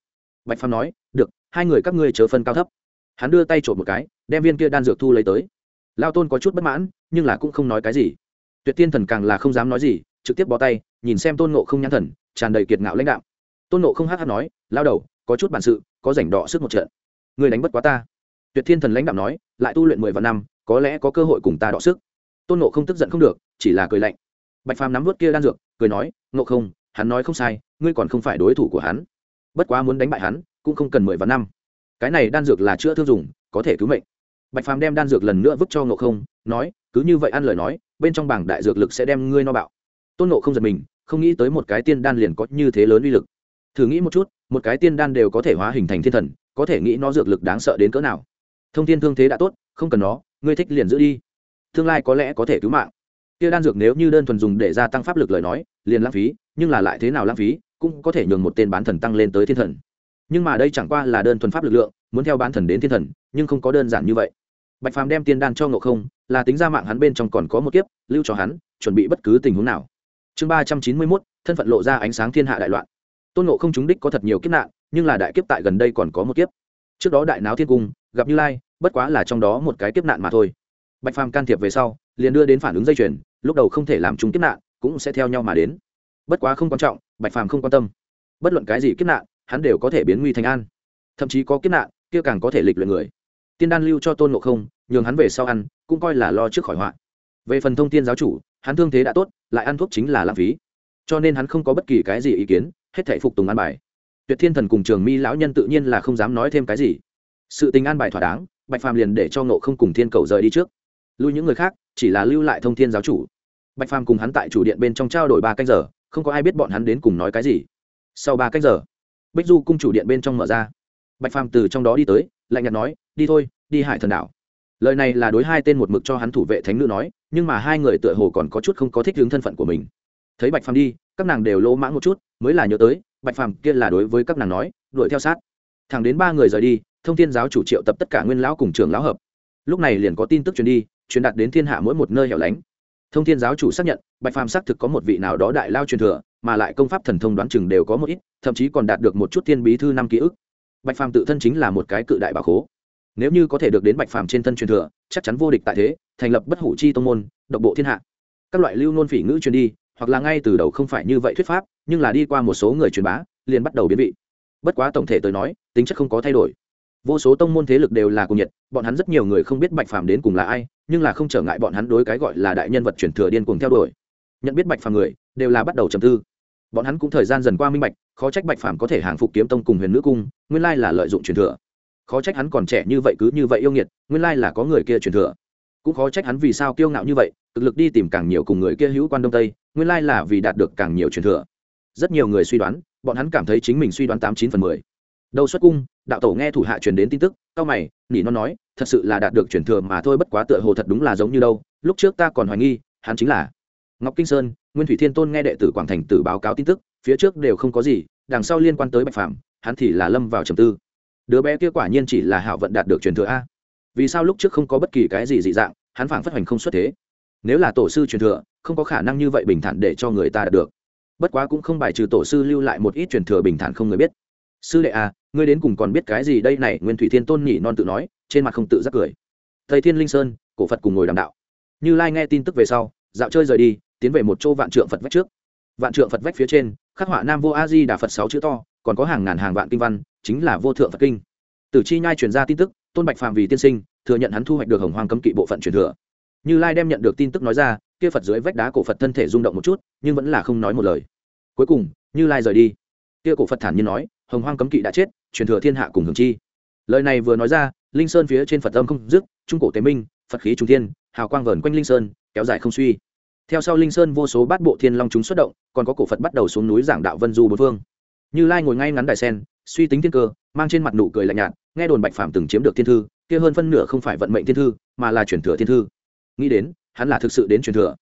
Bạch phàm nói, được, hai người các ngươi chớ phân cao thấp. Hắn đưa tay trộm một cái, đem viên kia đan dược thu lấy tới lao tôn có chút bất mãn, nhưng là cũng không nói cái gì. Tuyệt tiên thần càng là không dám nói gì, trực tiếp bó tay, nhìn xem tôn nộ không nhãn thần, tràn đầy kiệt ngạo lãnh đạo tôn nộ không hát hát nói, lao đầu, có chút bản sự, có rảnh đỏ sức một trận. Người đánh bất quá ta. Tuyệt thiên thần lãnh đạo nói, lại tu luyện mười vạn năm, có lẽ có cơ hội cùng ta đọ sức. Tôn nộ không tức giận không được, chỉ là cười lạnh. Bạch phàm nắm vớt kia đan dược, cười nói nộ không, hắn nói không sai, ngươi còn không phải đối thủ của hắn. Bất quá muốn đánh bại hắn, cũng không cần mười vạn năm. Cái này đan dược là chữa thương dùng, có thể cứu mệnh bạch phàm đem đan dược lần nữa vứt cho nộ không, nói, cứ như vậy ăn lời nói, bên trong bảng đại dược lực sẽ đem ngươi no bạo. Tôn nộ không giật mình, không nghĩ tới một cái tiên đan liền có như thế lớn uy lực. Thử nghĩ một chút, một cái tiên đan đều có thể hóa hình thành thiên thần, có thể nghĩ nó dược lực đáng sợ đến cỡ nào. Thông tin thương thế đã tốt, không cần nó, ngươi thích liền giữ đi. Tương lai có lẽ có thể cứu mạng. Kia đan dược nếu như đơn thuần dùng để gia tăng pháp lực lời nói, liền lãng phí, nhưng là lại thế nào lãng phí, cũng có thể nhường một tên bán thần tăng lên tới thiên thần. Nhưng mà đây chẳng qua là đơn thuần pháp lực lượng, muốn theo bán thần đến thiên thần, nhưng không có đơn giản như vậy bạch phàm đem tiên đan cho ngộ không, là tính ra mạng hắn bên trong còn có một kiếp, lưu cho hắn, chuẩn bị bất cứ tình huống nào. Chương ba trăm chín mươi mốt, thân phận lộ ra ánh sáng thiên hạ đại loạn. Tôn ngộ không chúng đích có thật nhiều kiếp nạn, nhưng là đại kiếp tại gần đây còn có một kiếp. Trước đó đại náo thiên cung, gặp như lai, bất quá là trong đó một cái kiếp nạn mà thôi. Bạch phàm can thiệp về sau, liền đưa đến phản ứng dây chuyền, lúc đầu không thể làm chúng kiếp nạn, cũng sẽ theo nhau mà đến. Bất quá không quan trọng, bạch phàm không quan tâm. Bất luận cái gì kiếp nạn, hắn đều có thể biến nguy thành an. Thậm chí có kiếp nạn, kia càng có thể lịch luyện người tiên đan lưu cho tôn ngộ không, nhường hắn về sau ăn, cũng coi là lo trước khỏi họa. Về phần thông tiên giáo chủ, hắn thương thế đã tốt, lại ăn thuốc chính là lãng phí. Cho nên hắn không có bất kỳ cái gì ý kiến, hết thể phục tùng an bài. Tuyệt thiên thần cùng trường mi lão nhân tự nhiên là không dám nói thêm cái gì. Sự tình an bài thỏa đáng, bạch phàm liền để cho nộ không cùng thiên cầu rời đi trước. Lui những người khác, chỉ là lưu lại thông thiên giáo chủ. Bạch phàm cùng hắn tại chủ điện bên trong trao đổi ba canh giờ, không có ai biết bọn hắn đến cùng nói cái gì. Sau ba canh giờ, bích du cung chủ điện bên trong mở ra. Bạch phàm từ trong đó đi tới, lạnh nhạt nói đi thôi, đi hải thần đảo. Lời này là đối hai tên một mực cho hắn thủ vệ thánh nữ nói, nhưng mà hai người tựa hồ còn có chút không có thích hướng thân phận của mình. Thấy bạch phàm đi, các nàng đều lỗ mãng một chút, mới là nhớ tới, bạch phàm kia là đối với các nàng nói, đuổi theo sát. Thẳng đến ba người rời đi, thông thiên giáo chủ triệu tập tất cả nguyên lão cùng trường lão hợp. Lúc này liền có tin tức truyền đi, truyền đạt đến thiên hạ mỗi một nơi hẻo lánh. Thông thiên giáo chủ xác nhận, bạch phàm xác thực có một vị nào đó đại lao truyền thừa, mà lại công pháp thần thông đoán chừng đều có một ít, thậm chí còn đạt được một chút thiên bí thư năm ký ức. Bạch phàm tự thân chính là một cái cự đại bà khố nếu như có thể được đến bạch phàm trên thân truyền thừa, chắc chắn vô địch tại thế, thành lập bất hủ chi tông môn, độc bộ thiên hạ. Các loại lưu nôn phỉ ngữ truyền đi, hoặc là ngay từ đầu không phải như vậy thuyết pháp, nhưng là đi qua một số người truyền bá, liền bắt đầu biến vị. Bất quá tổng thể tới nói, tính chất không có thay đổi. Vô số tông môn thế lực đều là cùng nhiệt, bọn hắn rất nhiều người không biết bạch phàm đến cùng là ai, nhưng là không trở ngại bọn hắn đối cái gọi là đại nhân vật truyền thừa điên cuồng theo đuổi. Nhận biết bạch phàm người, đều là bắt đầu trầm tư. Bọn hắn cũng thời gian dần qua minh bạch, khó trách bạch phàm có thể hàng phục kiếm tông cùng huyền nữ cung, nguyên lai là lợi dụng truyền thừa khó trách hắn còn trẻ như vậy cứ như vậy yêu nghiệt, nguyên lai là có người kia truyền thừa. Cũng khó trách hắn vì sao kiêu ngạo như vậy, thực lực đi tìm càng nhiều cùng người kia hữu quan đông tây, nguyên lai là vì đạt được càng nhiều truyền thừa. Rất nhiều người suy đoán, bọn hắn cảm thấy chính mình suy đoán tám chín phần mười. Đầu xuất cung, đạo tổ nghe thủ hạ truyền đến tin tức, cao mày, nỉ non nói, thật sự là đạt được truyền thừa mà thôi bất quá tựa hồ thật đúng là giống như đâu, lúc trước ta còn hoài nghi, hắn chính là ngọc kinh sơn, nguyên thủy thiên tôn nghe đệ tử quảng thành tử báo cáo tin tức, phía trước đều không có gì, đằng sau liên quan tới bạch phạm hắn thì là lâm vào trầm tư đứa bé kia quả nhiên chỉ là hảo vận đạt được truyền thừa a. Vì sao lúc trước không có bất kỳ cái gì dị dạng, hắn phảng phất hoành không xuất thế? Nếu là tổ sư truyền thừa, không có khả năng như vậy bình thản để cho người ta đạt được. Bất quá cũng không bài trừ tổ sư lưu lại một ít truyền thừa bình thản không người biết. Sư đệ à ngươi đến cùng còn biết cái gì đây này, nguyên thủy thiên tôn nhỉ non tự nói, trên mặt không tự giác cười. Thầy thiên linh sơn, cổ phật cùng ngồi đàm đạo. Như lai nghe tin tức về sau, dạo chơi rời đi, tiến về một chỗ vạn trượng phật vách trước. Vạn trượng phật vách phía trên, khắc họa nam vô a di đà phật sáu chữ to, còn có hàng ngàn hàng vạn kinh văn chính là vô thượng phật kinh. Tử chi nhai truyền ra tin tức, tôn bạch phàm vì tiên sinh, thừa nhận hắn thu hoạch được hồng hoàng cấm kỵ bộ phận truyền thừa. Như lai đem nhận được tin tức nói ra, kia phật dưới vách đá cổ phật thân thể rung động một chút, nhưng vẫn là không nói một lời. Cuối cùng, như lai rời đi. Kia cổ phật thản nhiên nói, hồng hoang cấm kỵ đã chết, truyền thừa thiên hạ cùng hưởng chi. Lời này vừa nói ra, linh sơn phía trên phật âm không dứt, trung cổ tế minh, phật khí trung thiên, hào quang vờn quanh linh sơn, kéo dài không suy. Theo sau linh sơn vô số bát bộ thiên long chúng xuất động, còn có cổ phật bắt đầu xuống núi giảng đạo vân du bốn phương. Như lai ngồi ngay ngắn đài sen suy tính thiên cơ, mang trên mặt nụ cười lạnh nhạt, nghe đồn bạch phạm từng chiếm được thiên thư, kia hơn phân nửa không phải vận mệnh thiên thư, mà là truyền thừa thiên thư. Nghĩ đến, hắn là thực sự đến truyền thừa.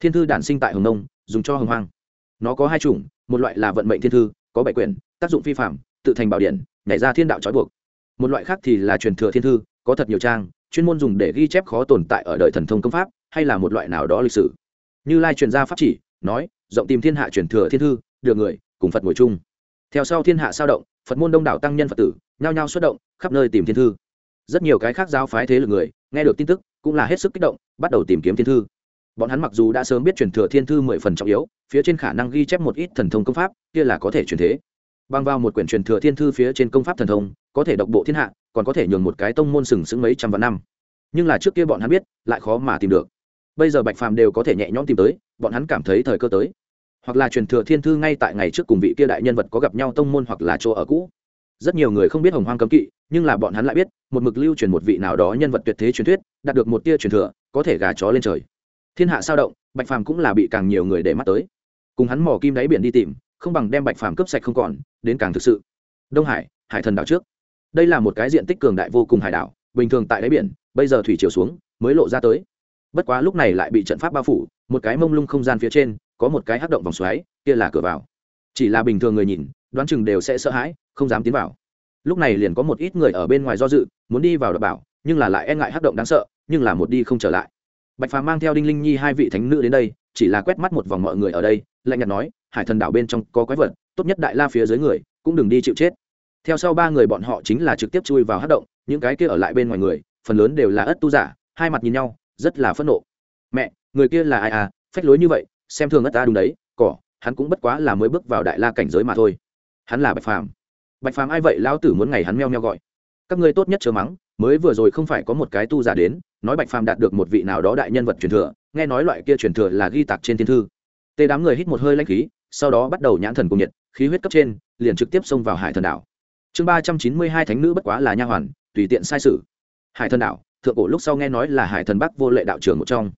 Thiên thư đản sinh tại hồng nông, dùng cho hồng hoang. Nó có hai chủng, một loại là vận mệnh thiên thư, có bảy quyển tác dụng phi phạm, tự thành bảo điện, nhảy ra thiên đạo trói buộc. Một loại khác thì là truyền thừa thiên thư, có thật nhiều trang, chuyên môn dùng để ghi chép khó tồn tại ở đời thần thông công pháp, hay là một loại nào đó lịch sử. Như lai truyền gia pháp chỉ, nói, rộng tìm thiên hạ truyền thừa thiên thư, được người, cùng phật ngồi chung. Theo sau thiên hạ sao động phật môn đông đảo tăng nhân phật tử, nhao nhao xuất động, khắp nơi tìm thiên thư. Rất nhiều cái khác giáo phái thế lực người, nghe được tin tức, cũng là hết sức kích động, bắt đầu tìm kiếm thiên thư. Bọn hắn mặc dù đã sớm biết truyền thừa thiên thư mười phần trọng yếu, phía trên khả năng ghi chép một ít thần thông công pháp, kia là có thể truyền thế. Băng vào một quyển truyền thừa thiên thư phía trên công pháp thần thông, có thể độc bộ thiên hạ, còn có thể nhường một cái tông môn sừng sững mấy trăm vạn năm. Nhưng là trước kia bọn hắn biết, lại khó mà tìm được. Bây giờ bạch phàm đều có thể nhẹ nhõm tìm tới, bọn hắn cảm thấy thời cơ tới hoặc là truyền thừa thiên thư ngay tại ngày trước cùng vị kia đại nhân vật có gặp nhau tông môn hoặc là chỗ ở cũ. Rất nhiều người không biết hồng hoang cấm kỵ, nhưng là bọn hắn lại biết, một mực lưu truyền một vị nào đó nhân vật tuyệt thế truyền thuyết, đạt được một tia truyền thừa, có thể gà chó lên trời. Thiên hạ sao động, bạch phàm cũng là bị càng nhiều người để mắt tới. Cùng hắn mò kim đáy biển đi tìm, không bằng đem bạch phàm cướp sạch không còn, đến càng thực sự. Đông hải hải thần đảo trước. Đây là một cái diện tích cường đại vô cùng hải đảo, bình thường tại đáy biển, bây giờ thủy chiều xuống, mới lộ ra tới. Bất quá lúc này lại bị trận pháp bao phủ, một cái mông lung không gian phía trên có một cái hắc động vòng xoáy, kia là cửa vào. Chỉ là bình thường người nhìn, đoán chừng đều sẽ sợ hãi, không dám tiến vào. Lúc này liền có một ít người ở bên ngoài do dự, muốn đi vào đ bảo, nhưng là lại e ngại hắc động đáng sợ, nhưng là một đi không trở lại. Bạch phàm mang theo đinh linh nhi hai vị thánh nữ đến đây, chỉ là quét mắt một vòng mọi người ở đây, lạnh nhạt nói, hải thần đảo bên trong có quái vật, tốt nhất đại la phía dưới người, cũng đừng đi chịu chết. Theo sau ba người bọn họ chính là trực tiếp chui vào hát động, những cái kia ở lại bên ngoài người, phần lớn đều là ất tu giả, hai mặt nhìn nhau, rất là phẫn nộ. Mẹ, người kia là ai à? Phách lối như vậy xem thường ất ta đúng đấy, cỏ, hắn cũng bất quá là mới bước vào đại la cảnh giới mà thôi. Hắn là bạch phàm. Bạch phàm ai vậy? Lão tử muốn ngày hắn meo meo gọi. Các ngươi tốt nhất chờ mắng, mới vừa rồi không phải có một cái tu giả đến, nói bạch phàm đạt được một vị nào đó đại nhân vật truyền thừa, nghe nói loại kia truyền thừa là ghi tạc trên thiên thư. Tê đám người hít một hơi lanh khí, sau đó bắt đầu nhãn thần cùng nhiệt, khí huyết cấp trên, liền trực tiếp xông vào hải thần đảo. Chương ba trăm chín mươi hai thánh nữ bất quá là nha hoàn, tùy tiện sai sự. Hải thần đảo, thượng cổ lúc sau nghe nói là hải thần bắc vô lệ đạo trưởng một trong.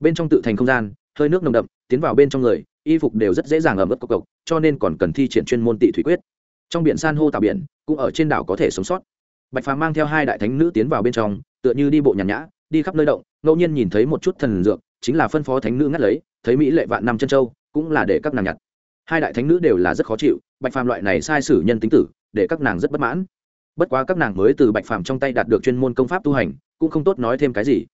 Bên trong tự thành không gian, hơi nước nồng đậm tiến vào bên trong người, y phục đều rất dễ dàng ẩm ướt cộc cộc, cho nên còn cần thi triển chuyên môn tị thủy quyết. Trong biển san hô tạo biển, cũng ở trên đảo có thể sống sót. Bạch phàm mang theo hai đại thánh nữ tiến vào bên trong, tựa như đi bộ nhàn nhã, đi khắp nơi động, ngẫu nhiên nhìn thấy một chút thần dược, chính là phân phó thánh nữ ngắt lấy, thấy mỹ lệ vạn năm chân châu, cũng là để các nàng nhặt. Hai đại thánh nữ đều là rất khó chịu, bạch phàm loại này sai sử nhân tính tử, để các nàng rất bất mãn. Bất quá các nàng mới từ bạch phàm trong tay đạt được chuyên môn công pháp tu hành, cũng không tốt nói thêm cái gì.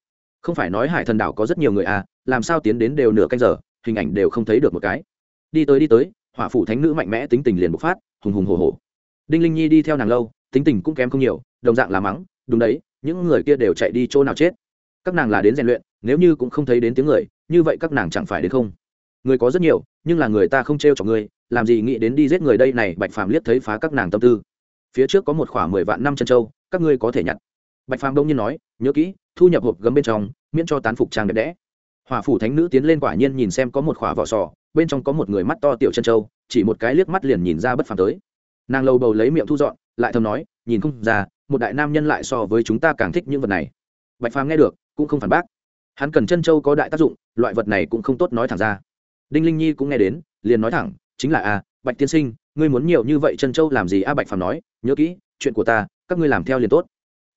Không phải nói hải thần đảo có rất nhiều người à làm sao tiến đến đều nửa canh giờ hình ảnh đều không thấy được một cái. Đi tới đi tới, hỏa phủ thánh nữ mạnh mẽ tính tình liền bộc phát, hùng hùng hồ hồ đinh linh nhi đi theo nàng lâu, tính tình cũng kém không nhiều, đồng dạng là mắng, đúng đấy, những người kia đều chạy đi chỗ nào chết? Các nàng là đến rèn luyện, nếu như cũng không thấy đến tiếng người, như vậy các nàng chẳng phải đến không? Người có rất nhiều, nhưng là người ta không t r e o chọc người, làm gì nghĩ đến đi giết người đây này, bạch phàm liếc thấy phá các nàng tâm tư. Phía trước có một khoảng mười vạn năm chân châu, các ngươi có thể nhặt. Bạch phàm đông nhiên nói, nhớ kỹ, thu nhập hộp gấm bên trong, miễn cho tán phục trang đẹp đẽ hòa phủ thánh nữ tiến lên quả nhiên nhìn xem có một khỏa vỏ sò, bên trong có một người mắt to tiểu chân châu chỉ một cái liếc mắt liền nhìn ra bất phàm tới. Nàng lâu bầu lấy miệng thu dọn, lại thầm nói, nhìn không ra, một đại nam nhân lại so với chúng ta càng thích những vật này. Bạch phàm nghe được, cũng không phản bác. Hắn cần chân châu có đại tác dụng, loại vật này cũng không tốt nói thẳng ra. Đinh linh nhi cũng nghe đến, liền nói thẳng, chính là a, bạch tiên sinh, ngươi muốn nhiều như vậy chân châu làm gì a? Bạch phàm nói, nhớ kỹ, chuyện của ta, các ngươi làm theo liền tốt.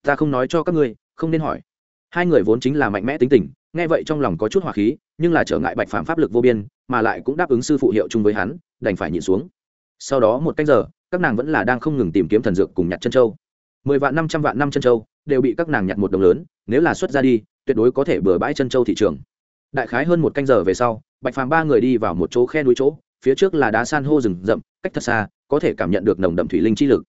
Ta không nói cho các ngươi, không nên hỏi. Hai người vốn chính là mạnh mẽ tính tình nghe vậy trong lòng có chút hỏa khí, nhưng là trở ngại bạch phàm pháp lực vô biên, mà lại cũng đáp ứng sư phụ hiệu chung với hắn, đành phải nhịn xuống. Sau đó một canh giờ, các nàng vẫn là đang không ngừng tìm kiếm thần dược cùng nhặt chân châu. Mười vạn năm trăm vạn năm chân châu đều bị các nàng nhặt một đồng lớn, nếu là xuất ra đi, tuyệt đối có thể bừa bãi chân châu thị trường. Đại khái hơn một canh giờ về sau, bạch phàm ba người đi vào một chỗ khe núi chỗ, phía trước là đá san hô rừng rậm, cách thật xa, có thể cảm nhận được nồng đậm thủy linh chi lực.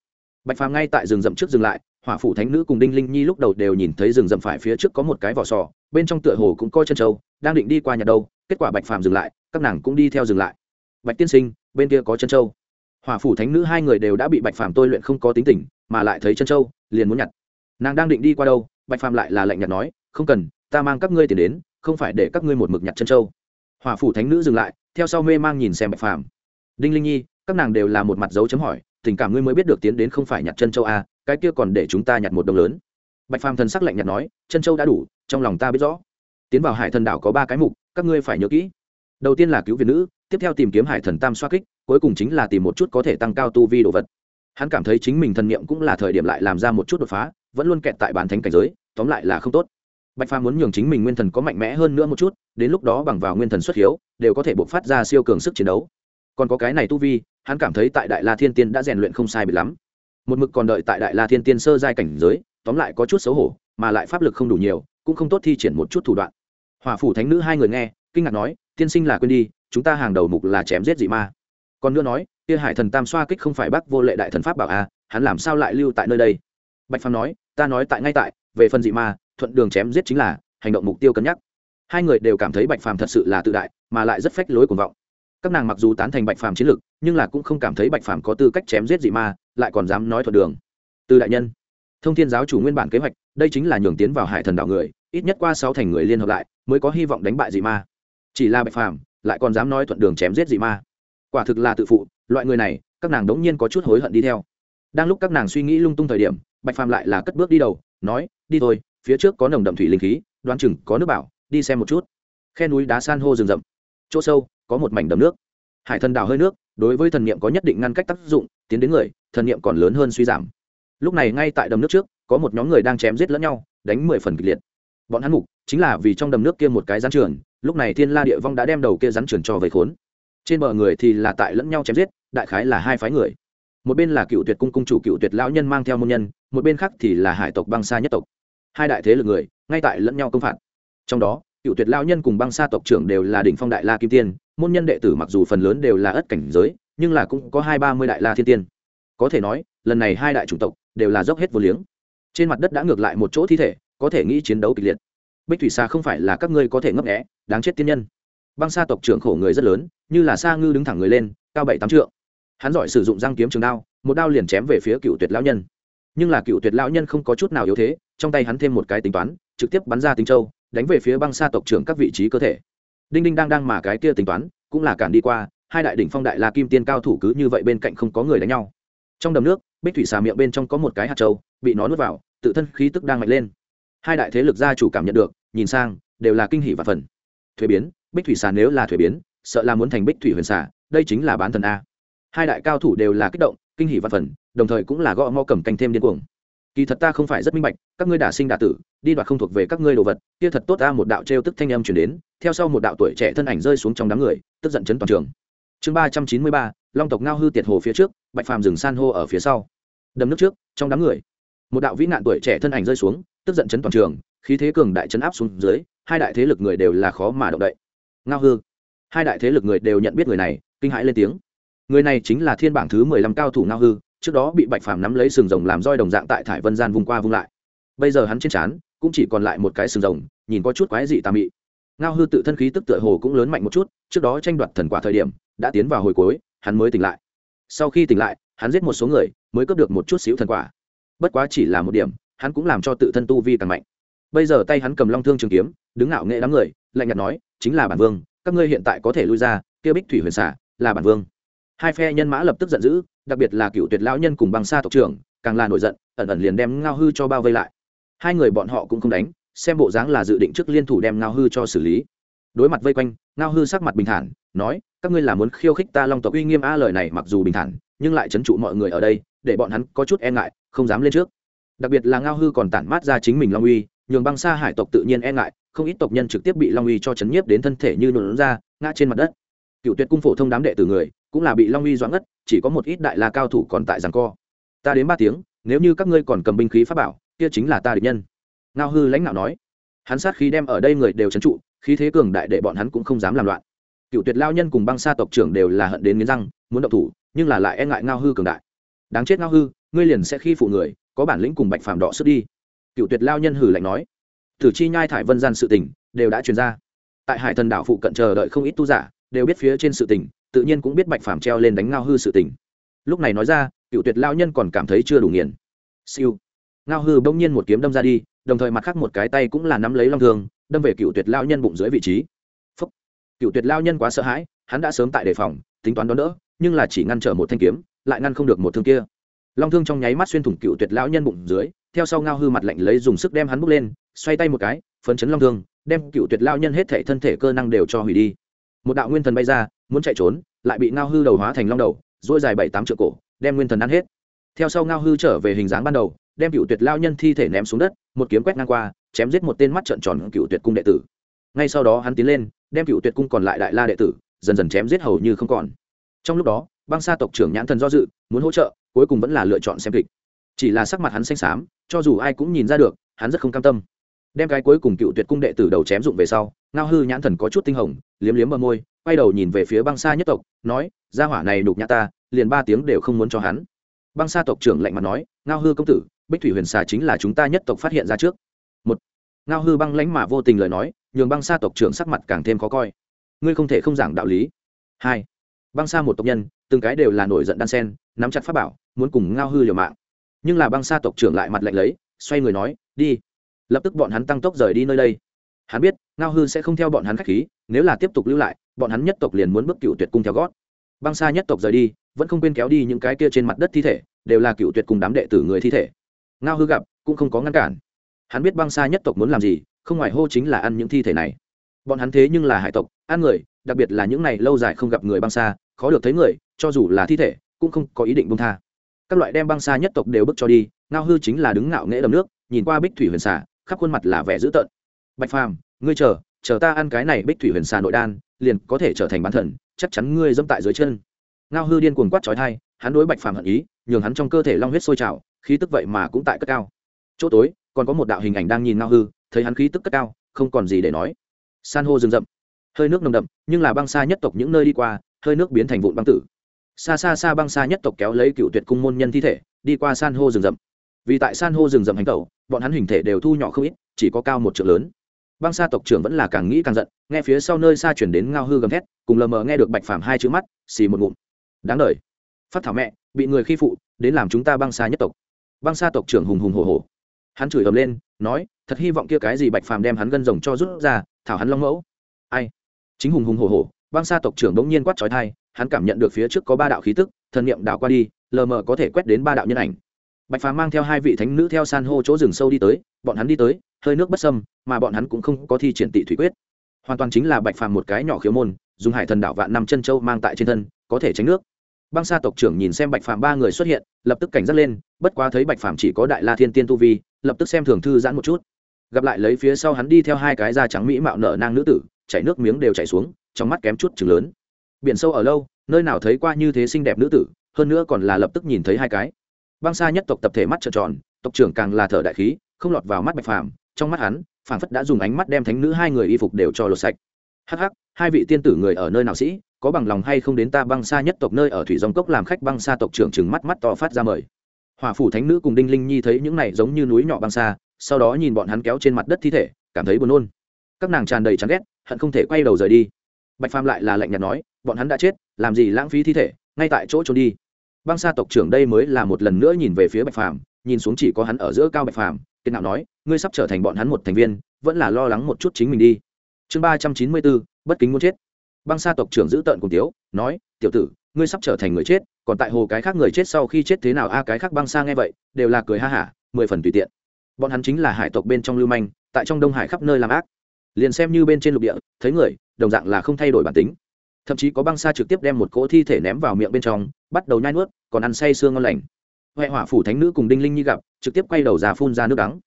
Bạch phàm ngay tại rừng rậm trước dừng lại, hỏa phủ thánh nữ cùng đinh linh nhi lúc đầu đều nhìn thấy rừng rậm phải phía trước có một cái vỏ sò bên trong tựa hồ cũng coi chân châu đang định đi qua nhà đâu kết quả bạch phàm dừng lại các nàng cũng đi theo dừng lại. Bạch tiên sinh bên kia có chân châu hỏa phủ thánh nữ hai người đều đã bị bạch phàm tôi luyện không có tính tình mà lại thấy chân châu liền muốn nhặt. Nàng đang định đi qua đâu bạch phàm lại là lạnh nhạt nói không cần ta mang các ngươi tiền đến không phải để các ngươi một mực nhặt chân châu hỏa phủ thánh nữ dừng lại theo sau mê mang nhìn xem bạch phàm. Đinh linh nhi các nàng đều là một mặt dấu chấm hỏi tình cảm ngươi mới biết được tiến đến không phải nhặt chân châu a à, cái kia còn để chúng ta nhặt một đồng lớn. Bạch phàm thần sắc lạnh nhạt nói chân châu đã đủ trong lòng ta biết rõ. Tiến vào hải thần đảo có ba cái mục, các ngươi phải nhớ kỹ. Đầu tiên là cứu việt nữ, tiếp theo tìm kiếm hải thần tam xoa kích, cuối cùng chính là tìm một chút có thể tăng cao tu vi đồ vật. Hắn cảm thấy chính mình thần niệm cũng là thời điểm lại làm ra một chút đột phá, vẫn luôn kẹt tại bản thánh cảnh giới, tóm lại là không tốt. Bạch phàm muốn nhường chính mình nguyên thần có mạnh mẽ hơn nữa một chút, đến lúc đó bằng vào nguyên thần xuất hiếu, đều có thể buộc phát ra siêu cường sức chiến đấu. Còn có cái này tu vi, hắn cảm thấy tại đại la thiên tiên đã rèn luyện không sai bị lắm. Một mực còn đợi tại đại la thiên tiên sơ giai cảnh giới, tóm lại có chút xấu hổ, mà lại pháp lực không đủ nhiều cũng không tốt thi triển một chút thủ đoạn. Hòa phủ thánh nữ hai người nghe kinh ngạc nói tiên sinh là quên đi chúng ta hàng đầu mục là chém giết dị ma. Còn nữa nói kia hải thần tam xoa kích không phải bác vô lệ đại thần pháp bảo a à, hắn làm sao lại lưu tại nơi đây? Bạch phàm nói ta nói tại ngay tại về phần dị ma thuận đường chém giết chính là hành động mục tiêu cân nhắc. Hai người đều cảm thấy bạch phàm thật sự là tự đại mà lại rất phách lối cuồng vọng. Các nàng mặc dù tán thành bạch phàm chiến lực nhưng là cũng không cảm thấy bạch phàm có tư cách chém giết dị ma lại còn dám nói thuận đường. Từ đại nhân thông thiên giáo chủ nguyên bản kế hoạch, đây chính là nhường tiến vào hải thần đạo người, ít nhất qua sáu thành người liên hợp lại, mới có hy vọng đánh bại dị ma. Chỉ là bạch phàm, lại còn dám nói thuận đường chém giết dị ma. Quả thực là tự phụ, loại người này, các nàng đống nhiên có chút hối hận đi theo. Đang lúc các nàng suy nghĩ lung tung thời điểm, bạch phàm lại là cất bước đi đầu, nói, đi thôi, phía trước có nồng đậm thủy linh khí đoan chừng có nước bảo, đi xem một chút. Khe núi đá san hô rừng rậm. Chỗ sâu, có một mảnh đầm nước. Hải thần đào hơi nước, đối với thần niệm có nhất định ngăn cách tác dụng, tiến đến người, thần niệm còn lớn hơn suy giảm lúc này ngay tại đầm nước trước, có một nhóm người đang chém giết lẫn nhau, đánh mười phần kịch liệt. Bọn hắn mục, chính là vì trong đầm nước kia một cái rắn trường, lúc này thiên la địa vong đã đem đầu kia rắn trường cho vây khốn. Trên bờ người thì là tại lẫn nhau chém giết, đại khái là hai phái người. Một bên là cựu tuyệt cung cung chủ cựu tuyệt lão nhân mang theo môn nhân, một bên khác thì là hải tộc băng xa nhất tộc. Hai đại thế lực người, ngay tại lẫn nhau công phạt. Trong đó, cựu tuyệt lão nhân cùng băng xa tộc trưởng đều là đỉnh phong đại la kim tiên, môn nhân đệ tử mặc dù phần lớn đều là ất cảnh giới, nhưng là cũng có hai ba mươi đại la thiên tiên. Có thể nói lần này hai đại chủng tộc đều là dốc hết vô liếng. Trên mặt đất đã ngược lại một chỗ thi thể, có thể nghĩ chiến đấu kịch liệt. Bích thủy xa không phải là các ngươi có thể ngấp nghẽ đáng chết tiên nhân. Băng sa tộc trưởng khổ người rất lớn, như là sa ngư đứng thẳng người lên, cao bảy tám trượng. Hắn giỏi sử dụng răng kiếm trường đao, một đao liền chém về phía cựu tuyệt lão nhân. Nhưng là cựu tuyệt lão nhân không có chút nào yếu thế, trong tay hắn thêm một cái tính toán, trực tiếp bắn ra tính châu, đánh về phía băng sa tộc trưởng các vị trí cơ thể. Đinh đinh đang đang mà cái kia tính toán, cũng là cản đi qua, hai đại đỉnh phong đại la kim tiên cao thủ cứ như vậy bên cạnh không có người đánh nhau. Trong đầm nước bích thủy xà miệng bên trong có một cái hạt trâu bị nó nuốt vào, tự thân khí tức đang mạnh lên. Hai đại thế lực gia chủ cảm nhận được, nhìn sang, đều là kinh hỷ và phần thuế biến, bích thủy xà nếu là thuế biến, sợ là muốn thành bích thủy huyền xà, đây chính là bán thần a. Hai đại cao thủ đều là kích động, kinh hỷ và phần đồng thời cũng là gõ mo cầm canh thêm điên cuồng. Kỳ thật ta không phải rất minh bạch, các ngươi đả sinh đả tử, đi đoạt không thuộc về các ngươi đồ vật, kia thật tốt ta một đạo trêu tức thanh âm chuyển đến, theo sau một đạo tuổi trẻ thân ảnh rơi xuống trong đám người, tức giận chấn toàn trường. Chương ba trăm chín mươi ba, long tộc ngao hư tiệt hồ phía trước, bạch phàm rừng san hô ở phía sau đầm nước trước, trong đám người, một đạo vĩ nạn tuổi trẻ thân ảnh rơi xuống, tức giận chấn toàn trường, khí thế cường đại chấn áp xuống dưới, hai đại thế lực người đều là khó mà động đậy. Ngao hư, hai đại thế lực người đều nhận biết người này, kinh hãi lên tiếng. Người này chính là thiên bảng thứ mười lăm cao thủ ngao hư, trước đó bị bạch phàm nắm lấy sừng rồng làm roi đồng dạng tại thải vân gian vùng qua vung lại. Bây giờ hắn trên trán cũng chỉ còn lại một cái sừng rồng, nhìn có chút quái dị tà mị. Ngao hư tự thân khí tức tựa hồ cũng lớn mạnh một chút, trước đó tranh đoạt thần quả thời điểm, đã tiến vào hồi cuối, hắn mới tỉnh lại. Sau khi tỉnh lại hắn giết một số người mới cướp được một chút xíu thần quả. Bất quá chỉ là một điểm, hắn cũng làm cho tự thân tu vi càng mạnh. Bây giờ tay hắn cầm long thương trường kiếm, đứng ngạo nghệ đám người, lạnh nhạt nói, chính là bản vương, các ngươi hiện tại có thể lui ra, kia bích thủy huyền xả là bản vương. Hai phe nhân mã lập tức giận dữ, đặc biệt là cựu tuyệt lão nhân cùng băng xa tộc trưởng, càng là nổi giận, ẩn ẩn liền đem ngao hư cho bao vây lại. Hai người bọn họ cũng không đánh, xem bộ dáng là dự định trước liên thủ đem ngao hư cho xử lý. Đối mặt vây quanh, ngao hư sắc mặt bình thản, nói, các ngươi là muốn khiêu khích ta long tộc uy nghiêm a, lời này mặc dù bình thản nhưng lại trấn trụ mọi người ở đây, để bọn hắn có chút e ngại, không dám lên trước. Đặc biệt là ngao hư còn tản mát ra chính mình long uy, nhường băng xa hải tộc tự nhiên e ngại, không ít tộc nhân trực tiếp bị long uy cho chấn nhiếp đến thân thể như nhuộn ra, ngã trên mặt đất. Cựu tuyệt cung phổ thông đám đệ tử người, cũng là bị long uy doãn ngất, chỉ có một ít đại la cao thủ còn tại giằng co. Ta đến ba tiếng, nếu như các ngươi còn cầm binh khí pháp bảo, kia chính là ta địch nhân. Ngao hư lãnh đạo nói. Hắn sát khí đem ở đây người đều trấn trụ, khí thế cường đại để bọn hắn cũng không dám làm loạn. Cựu tuyệt lao nhân cùng băng xa tộc trưởng đều là hận đến nghiến răng, muốn động thủ nhưng là lại e ngại ngao hư cường đại. Đáng chết ngao hư, ngươi liền sẽ khi phụ người, có bản lĩnh cùng bạch phàm đỏ sức đi. Cựu tuyệt lao nhân hử lạnh nói. Thử chi nhai thải vân gian sự tình, đều đã truyền ra. Tại hải thần đảo phụ cận chờ đợi không ít tu giả, đều biết phía trên sự tình, tự nhiên cũng biết bạch phàm treo lên đánh ngao hư sự tình. Lúc này nói ra, cựu tuyệt lao nhân còn cảm thấy chưa đủ nghiền. Siêu. Ngao hư bỗng nhiên một kiếm đâm ra đi, đồng thời mặt khác một cái tay cũng là nắm lấy long thương, đâm về cựu tuyệt lao nhân bụng dưới vị trí. Phúc. cựu tuyệt lao nhân quá sợ hãi, hắn đã sớm tại đề phòng, tính toán đón đỡ nhưng là chỉ ngăn trở một thanh kiếm, lại ngăn không được một thương kia. Long thương trong nháy mắt xuyên thủng cựu tuyệt lão nhân bụng dưới, theo sau ngao hư mặt lạnh lấy dùng sức đem hắn bốc lên, xoay tay một cái, phấn chấn long thương, đem cựu tuyệt lão nhân hết thể thân thể cơ năng đều cho hủy đi. Một đạo nguyên thần bay ra, muốn chạy trốn, lại bị ngao hư đầu hóa thành long đầu dỗi dài bảy tám triệu cổ, đem nguyên thần ăn hết. Theo sau ngao hư trở về hình dáng ban đầu, đem cựu tuyệt lao nhân thi thể ném xuống đất, một kiếm quét ngang qua, chém giết một tên mắt trợn tròn cựu tuyệt cung đệ tử. Ngay sau đó hắn tiến lên, đem cựu tuyệt cung còn lại đại la đệ tử, dần dần chém giết hầu như không còn trong lúc đó, băng sa tộc trưởng nhãn thần do dự, muốn hỗ trợ, cuối cùng vẫn là lựa chọn xem kịch. Chỉ là sắc mặt hắn xanh xám, cho dù ai cũng nhìn ra được, hắn rất không cam tâm. Đem cái cuối cùng cựu tuyệt cung đệ tử đầu chém dụng về sau, ngao hư nhãn thần có chút tinh hồng, liếm liếm bờ môi, quay đầu nhìn về phía băng sa nhất tộc, nói, gia hỏa này đục nhã ta, liền ba tiếng đều không muốn cho hắn. Băng sa tộc trưởng lạnh mặt nói, ngao hư công tử, bích thủy huyền xà chính là chúng ta nhất tộc phát hiện ra trước. Một, ngao hư băng lãnh mà vô tình lời nói, nhường băng sa tộc trưởng sắc mặt càng thêm khó coi. Ngươi không thể không giảng đạo lý. Hai băng sa một tộc nhân, từng cái đều là nổi giận đan sen, nắm chặt pháp bảo, muốn cùng ngao hư liều mạng. Nhưng là băng sa tộc trưởng lại mặt lạnh lấy, xoay người nói, đi. Lập tức bọn hắn tăng tốc rời đi nơi đây. Hắn biết, ngao hư sẽ không theo bọn hắn k h á c h khí, nếu là tiếp tục lưu lại, bọn hắn nhất tộc liền muốn bước cựu tuyệt cung theo gót. Băng sa nhất tộc rời đi, vẫn không quên kéo đi những cái kia trên mặt đất thi thể, đều là cựu tuyệt cùng đám đệ tử người thi thể. Ngao hư gặp, cũng không có ngăn cản. Hắn biết băng sa nhất tộc muốn làm gì, không ngoài hô chính là ăn những thi thể này. Bọn hắn thế nhưng là hải tộc, ăn người, đặc biệt là những này lâu dài không gặp người băng xa khó được thấy người, cho dù là thi thể, cũng không có ý định bông tha. Các loại đem băng xa nhất tộc đều bước cho đi, ngao hư chính là đứng ngạo nghễ đầm nước, nhìn qua bích thủy huyền xà, khắp khuôn mặt là vẻ dữ tợn. Bạch phàm, ngươi chờ chờ ta ăn cái này bích thủy huyền xà nội đan, liền có thể trở thành bán thần, chắc chắn ngươi dẫm tại dưới chân. Ngao hư điên cuồng quát trói thai hắn đối bạch phàm hận ý, nhường hắn trong cơ thể long huyết sôi trào, khí tức vậy mà cũng tại cất cao. Chỗ tối, còn có một đạo hình ảnh đang nhìn ngao hư, thấy hắn khí tức cất cao, không còn gì để nói. San hô rừng rậm. Hơi nước nồng đậm, nhưng là băng xa nhất tộc những nơi đi qua hơi nước biến thành vụn băng tử. Xa xa xa băng xa nhất tộc kéo lấy cựu tuyệt cung môn nhân thi thể, đi qua san hô rừng rậm. Vì tại san hô rừng rậm hành tẩu, bọn hắn hình thể đều thu nhỏ không ít, chỉ có cao một trượng lớn. Băng xa tộc trưởng vẫn là càng nghĩ càng giận, nghe phía sau nơi xa chuyển đến ngao hư gầm thét, cùng lờ mờ nghe được bạch phàm hai chữ mắt, xì một ngụm. Đáng đời. Phát thảo mẹ, bị người khi phụ, đến làm chúng ta băng xa nhất tộc. Băng xa tộc trưởng hùng hùng hồ hồ hắn chửi ầm lên, nói, thật hy vọng kia cái gì bạch phàm đem hắn gân rồng cho rút ra, thảo hắn long mẫu. Ai? Chính hùng hùng hồ hồ băng Sa tộc trưởng bỗng nhiên quát chói tai, hắn cảm nhận được phía trước có ba đạo khí tức thần niệm đạo qua đi lờ mờ có thể quét đến ba đạo nhân ảnh. Bạch phàm mang theo hai vị thánh nữ theo san hô chỗ rừng sâu đi tới bọn hắn đi tới hơi nước bất sâm mà bọn hắn cũng không có thi triển tị thủy quyết. Hoàn toàn chính là bạch phàm một cái nhỏ khiếu môn dùng hải thần đạo vạn năm chân châu mang tại trên thân có thể tránh nước. Băng sa tộc trưởng nhìn xem bạch phàm ba người xuất hiện lập tức cảnh giác lên bất quá thấy bạch phàm chỉ có đại la thiên tiên tu vi lập tức xem thường thư giãn một chút. Gặp lại lấy phía sau hắn đi theo hai cái da trắng mỹ mạo nở nang nữ tử chảy nước miếng đều chảy xuống trong mắt kém chút chừng lớn. Biển sâu ở lâu, nơi nào thấy qua như thế xinh đẹp nữ tử, hơn nữa còn là lập tức nhìn thấy hai cái. Băng xa nhất tộc tập thể mắt trợn tròn, tộc trưởng càng là thở đại khí, không lọt vào mắt bạch phàm, trong mắt hắn, phảng phất đã dùng ánh mắt đem thánh nữ hai người y phục đều cho lột sạch. Hắc hắc, hai vị tiên tử người ở nơi nào sĩ, có bằng lòng hay không đến ta băng xa nhất tộc nơi ở thủy dòng cốc làm khách? Băng xa tộc trưởng chừng mắt mắt to phát ra mời. Hòa phủ thánh nữ cùng đinh linh nhi thấy những này giống như núi nhỏ băng xa sau đó nhìn bọn hắn kéo trên mặt đất thi thể, cảm thấy buồn nôn. Các nàng tràn đầy chán ghét, hận không thể quay đầu rời đi bạch phàm lại là lạnh nhạt nói, bọn hắn đã chết, làm gì lãng phí thi thể, ngay tại chỗ trốn đi. Băng sa tộc trưởng đây mới là một lần nữa nhìn về phía bạch phàm, nhìn xuống chỉ có hắn ở giữa cao bạch phàm, kiên nạo nói, ngươi sắp trở thành bọn hắn một thành viên, vẫn là lo lắng một chút chính mình đi. Chương ba trăm chín mươi bốn, bất kính muốn chết. Băng sa tộc trưởng giữ tợn cùng tiếu, nói, tiểu tử, ngươi sắp trở thành người chết, còn tại hồ cái khác người chết sau khi chết thế nào a, cái khác băng sa nghe vậy, đều là cười ha hả, mười phần tùy tiện. Bọn hắn chính là hải tộc bên trong lưu manh, tại trong đông hải khắp nơi làm ác. Liền xem như bên trên lục địa, thấy người đồng dạng là không thay đổi bản tính. Thậm chí có băng xa trực tiếp đem một cỗ thi thể ném vào miệng bên trong, bắt đầu nhai nuốt, còn ăn say sương ngon lành. Huệ hỏa phủ thánh nữ cùng đinh linh nhi gặp, trực tiếp quay đầu ra phun ra nước đắng.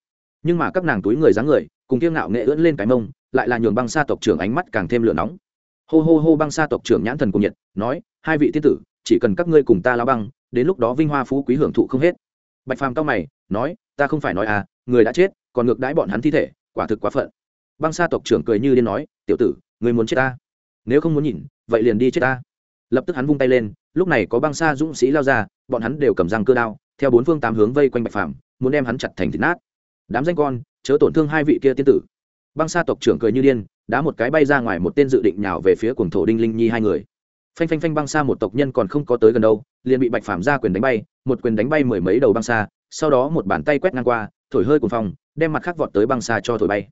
Nhưng mà các nàng túi người dáng người, cùng kiêng ngạo nghệ ưỡn lên cái mông, lại là nhường băng xa tộc trưởng ánh mắt càng thêm lửa nóng. Hô hô hô băng xa tộc trưởng nhãn thần cùng nhiệt, nói, hai vị thiên tử, chỉ cần các ngươi cùng ta lao băng, đến lúc đó vinh hoa phú quý hưởng thụ không hết. Bạch phàm cao mày, nói, ta không phải nói à người đã chết, còn ngược đãi bọn hắn thi thể, quả thực quá phận. Băng sa tộc trưởng cười như điên nói, tiểu tử người muốn chết ta. Nếu không muốn nhìn, vậy liền đi chết ta. Lập tức hắn vung tay lên, lúc này có băng sa dũng sĩ lao ra, bọn hắn đều cầm răng cơ đao, theo bốn phương tám hướng vây quanh bạch phàm, muốn đem hắn chặt thành thịt nát. Đám danh con, chớ tổn thương hai vị kia tiên tử. Băng sa tộc trưởng cười như điên, đá một cái bay ra ngoài một tên dự định nhào về phía cuồng thổ đinh linh nhi hai người. Phanh phanh phanh băng xa một tộc nhân còn không có tới gần đâu, liền bị bạch phàm ra quyền đánh bay, một quyền đánh bay mười mấy đầu băng xa sau đó một bàn tay quét ngang qua, thổi hơi cùng phong, đem mặt khác vọt tới băng xa cho thổi bay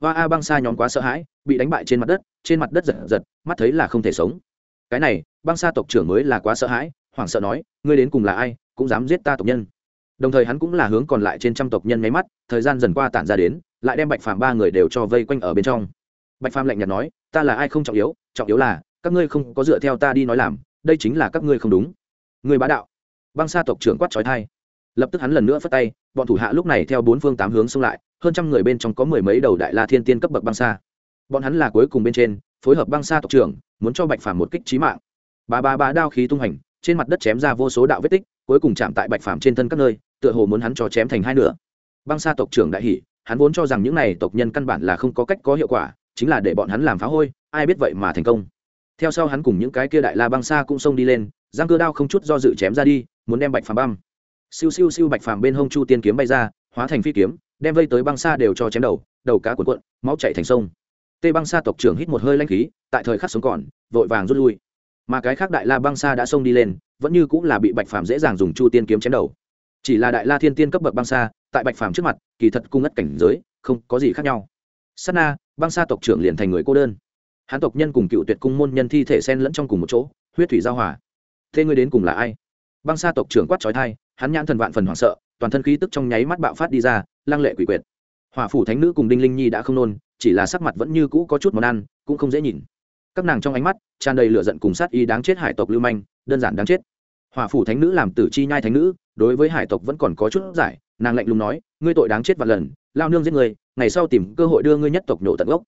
hoa a băng xa nhóm quá sợ hãi, bị đánh bại trên mặt đất, trên mặt đất giật giật, mắt thấy là không thể sống. Cái này, băng xa tộc trưởng mới là quá sợ hãi, hoảng sợ nói, ngươi đến cùng là ai, cũng dám giết ta tộc nhân. Đồng thời hắn cũng là hướng còn lại trên trăm tộc nhân nháy mắt, thời gian dần qua tản ra đến, lại đem bạch phàm ba người đều cho vây quanh ở bên trong. Bạch phàm lạnh nhạt nói, ta là ai không trọng yếu trọng yếu là, các ngươi không có dựa theo ta đi nói làm, đây chính là các ngươi không đúng. Người bá đạo. Băng sa tộc trưởng quát trói thai lập tức hắn lần nữa phất tay, bọn thủ hạ lúc này theo bốn phương tám hướng xông lại hơn trăm người bên trong có mười mấy đầu đại la thiên tiên cấp bậc băng xa bọn hắn là cuối cùng bên trên phối hợp băng xa tộc trưởng muốn cho bạch phàm một kích trí mạng. Ba ba ba đao khí tung hành trên mặt đất chém ra vô số đạo vết tích cuối cùng chạm tại bạch phàm trên thân các nơi tựa hồ muốn hắn cho chém thành hai nửa. Băng xa tộc trưởng đại hỉ, hắn vốn cho rằng những này tộc nhân căn bản là không có cách có hiệu quả chính là để bọn hắn làm phá hôi ai biết vậy mà thành công. Theo sau hắn cùng những cái kia đại la băng xa cũng xông đi lên giang cơ đao không chút do dự chém ra đi muốn đem bạch phàm băm. Siêu siêu siêu bạch phàm bên hông chu tiên kiếm bay ra hóa thành phi kiếm đem vây tới băng xa đều cho chém đầu đầu cá cuộn cuộn, máu chảy thành sông. Tê băng xa tộc trưởng hít một hơi lanh khí, tại thời khắc sống còn, vội vàng rút lui. Mà cái khác đại la băng xa đã xông đi lên, vẫn như cũng là bị bạch phàm dễ dàng dùng chu tiên kiếm chém đầu. Chỉ là đại la thiên tiên cấp bậc băng xa tại bạch phàm trước mặt, kỳ thật cung ất cảnh giới, không có gì khác nhau. Sát na, băng xa tộc trưởng liền thành người cô đơn. Hán tộc nhân cùng cựu tuyệt cung môn nhân thi thể sen lẫn trong cùng một chỗ, huyết thủy giao hòa. Thế ngươi đến cùng là ai? Băng xa tộc trưởng quát trói thai hắn nhãn thần vạn phần hoảng sợ toàn thân khí tức trong nháy mắt bạo phát đi ra, lăng lệ quỷ quyệt. Hỏa phủ thánh nữ cùng đinh linh nhi đã không nôn, chỉ là sắc mặt vẫn như cũ có chút món ăn, cũng không dễ nhìn. Các nàng trong ánh mắt tràn đầy lửa giận cùng sát y đáng chết hải tộc lưu manh, đơn giản đáng chết. Hỏa phủ thánh nữ làm tử chi nhai thánh nữ, đối với hải tộc vẫn còn có chút giải, nàng lạnh lùng nói, ngươi tội đáng chết vạn lần, lao nương giết người ngày sau tìm cơ hội đưa ngươi nhất tộc nhổ tận gốc.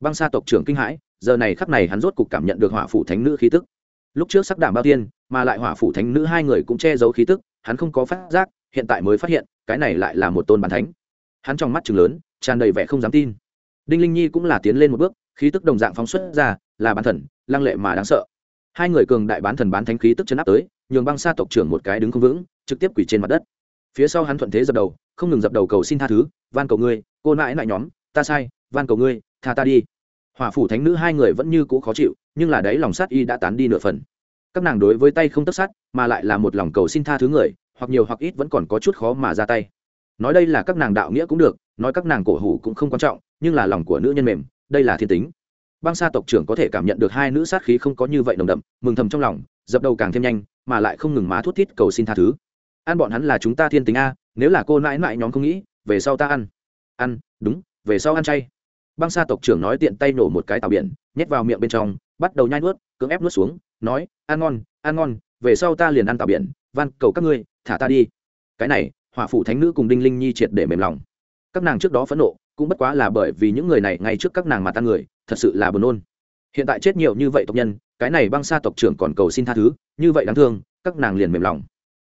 Băng sa tộc trưởng kinh hãi, giờ này khắc này hắn rốt cục cảm nhận được hỏa phủ thánh nữ khí tức. Lúc trước sắc đảm bao tiên, mà lại hỏa phủ thánh nữ hai người cũng che giấu khí tức, hắn không có phát giác hiện tại mới phát hiện, cái này lại là một tôn bàn thánh. Hắn trong mắt chừng lớn, tràn đầy vẻ không dám tin. Đinh linh nhi cũng là tiến lên một bước, khí tức đồng dạng phóng xuất ra, là bán thần, lăng lệ mà đáng sợ. Hai người cường đại bán thần bán thánh khí tức chấn áp tới, nhường băng xa tộc trưởng một cái đứng không vững, trực tiếp quỳ trên mặt đất. Phía sau hắn thuận thế dập đầu, không ngừng dập đầu cầu xin tha thứ, van cầu ngươi, cô nãi nại nhóm, ta sai, van cầu ngươi, tha ta đi. Hỏa phủ thánh nữ hai người vẫn như cũ khó chịu, nhưng là đấy lòng sát y đã tán đi nửa phần. Các nàng đối với tay không tất sát, mà lại là một lòng cầu xin tha thứ người hoặc nhiều hoặc ít vẫn còn có chút khó mà ra tay. Nói đây là các nàng đạo nghĩa cũng được, nói các nàng cổ hủ cũng không quan trọng, nhưng là lòng của nữ nhân mềm, đây là thiên tính. Băng sa tộc trưởng có thể cảm nhận được hai nữ sát khí không có như vậy nồng đậm, mừng thầm trong lòng, dập đầu càng thêm nhanh, mà lại không ngừng má thút thít cầu xin tha thứ. Ăn bọn hắn là chúng ta thiên tính a, nếu là cô nãi nãi nhóm không nghĩ, về sau ta ăn. Ăn, đúng, về sau ăn chay. Băng sa tộc trưởng nói tiện tay nổ một cái tàu biển, nhét vào miệng bên trong, bắt đầu nhai nuốt, cưỡng ép nuốt xuống, nói, ăn ngon ăn ngon, về sau ta liền ăn tàu biển, van cầu các ngươi thả ta đi. Cái này, hỏa phụ thánh nữ cùng đinh linh nhi triệt để mềm lòng. Các nàng trước đó phẫn nộ, cũng bất quá là bởi vì những người này ngay trước các nàng mà tan người, thật sự là buồn nôn. Hiện tại chết nhiều như vậy tộc nhân, cái này băng sa tộc trưởng còn cầu xin tha thứ, như vậy đáng thương, các nàng liền mềm lòng.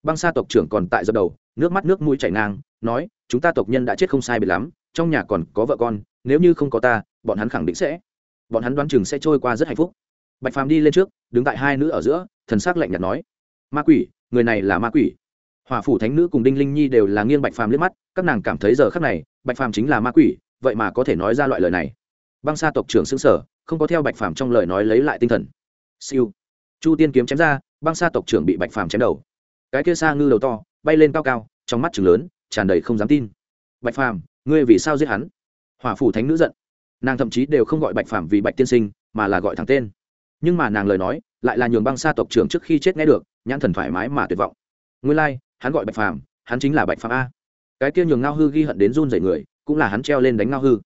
Băng sa tộc trưởng còn tại dập đầu, nước mắt nước mũi chảy ngang, nói, chúng ta tộc nhân đã chết không sai biệt lắm, trong nhà còn có vợ con, nếu như không có ta, bọn hắn khẳng định sẽ, bọn hắn đoán chừng sẽ trôi qua rất hạnh phúc. Bạch phàm đi lên trước, đứng tại hai nữ ở giữa, thần s ắ c lạnh nhạt nói, ma quỷ, người này là ma quỷ hòa phủ thánh nữ cùng đinh linh nhi đều là nghiêng bạch phàm liếc mắt, các nàng cảm thấy giờ khác này, bạch phàm chính là ma quỷ, vậy mà có thể nói ra loại lời này. Băng sa tộc trưởng xứng sở, không có theo bạch phàm trong lời nói lấy lại tinh thần. Siêu. Chu tiên kiếm chém ra, băng sa tộc trưởng bị bạch phàm chém đầu. Cái kia Sa ngư đầu to, bay lên cao cao, trong mắt chừng lớn, tràn đầy không dám tin. Bạch phàm, ngươi vì sao giết hắn? Hỏa phủ thánh nữ giận. Nàng thậm chí đều không gọi bạch phàm vì bạch tiên sinh, mà là gọi thẳng tên. Nhưng mà nàng lời nói, lại là nhường băng sa tộc trưởng trước khi chết nghe được, nhãn thần thoải mái mà tuyệt vọng. Nguyên lai hắn gọi bạch phàm, hắn chính là bạch phàm a. Cái kia nhường ngao hư ghi hận đến run dậy người, cũng là hắn treo lên đánh ngao hư.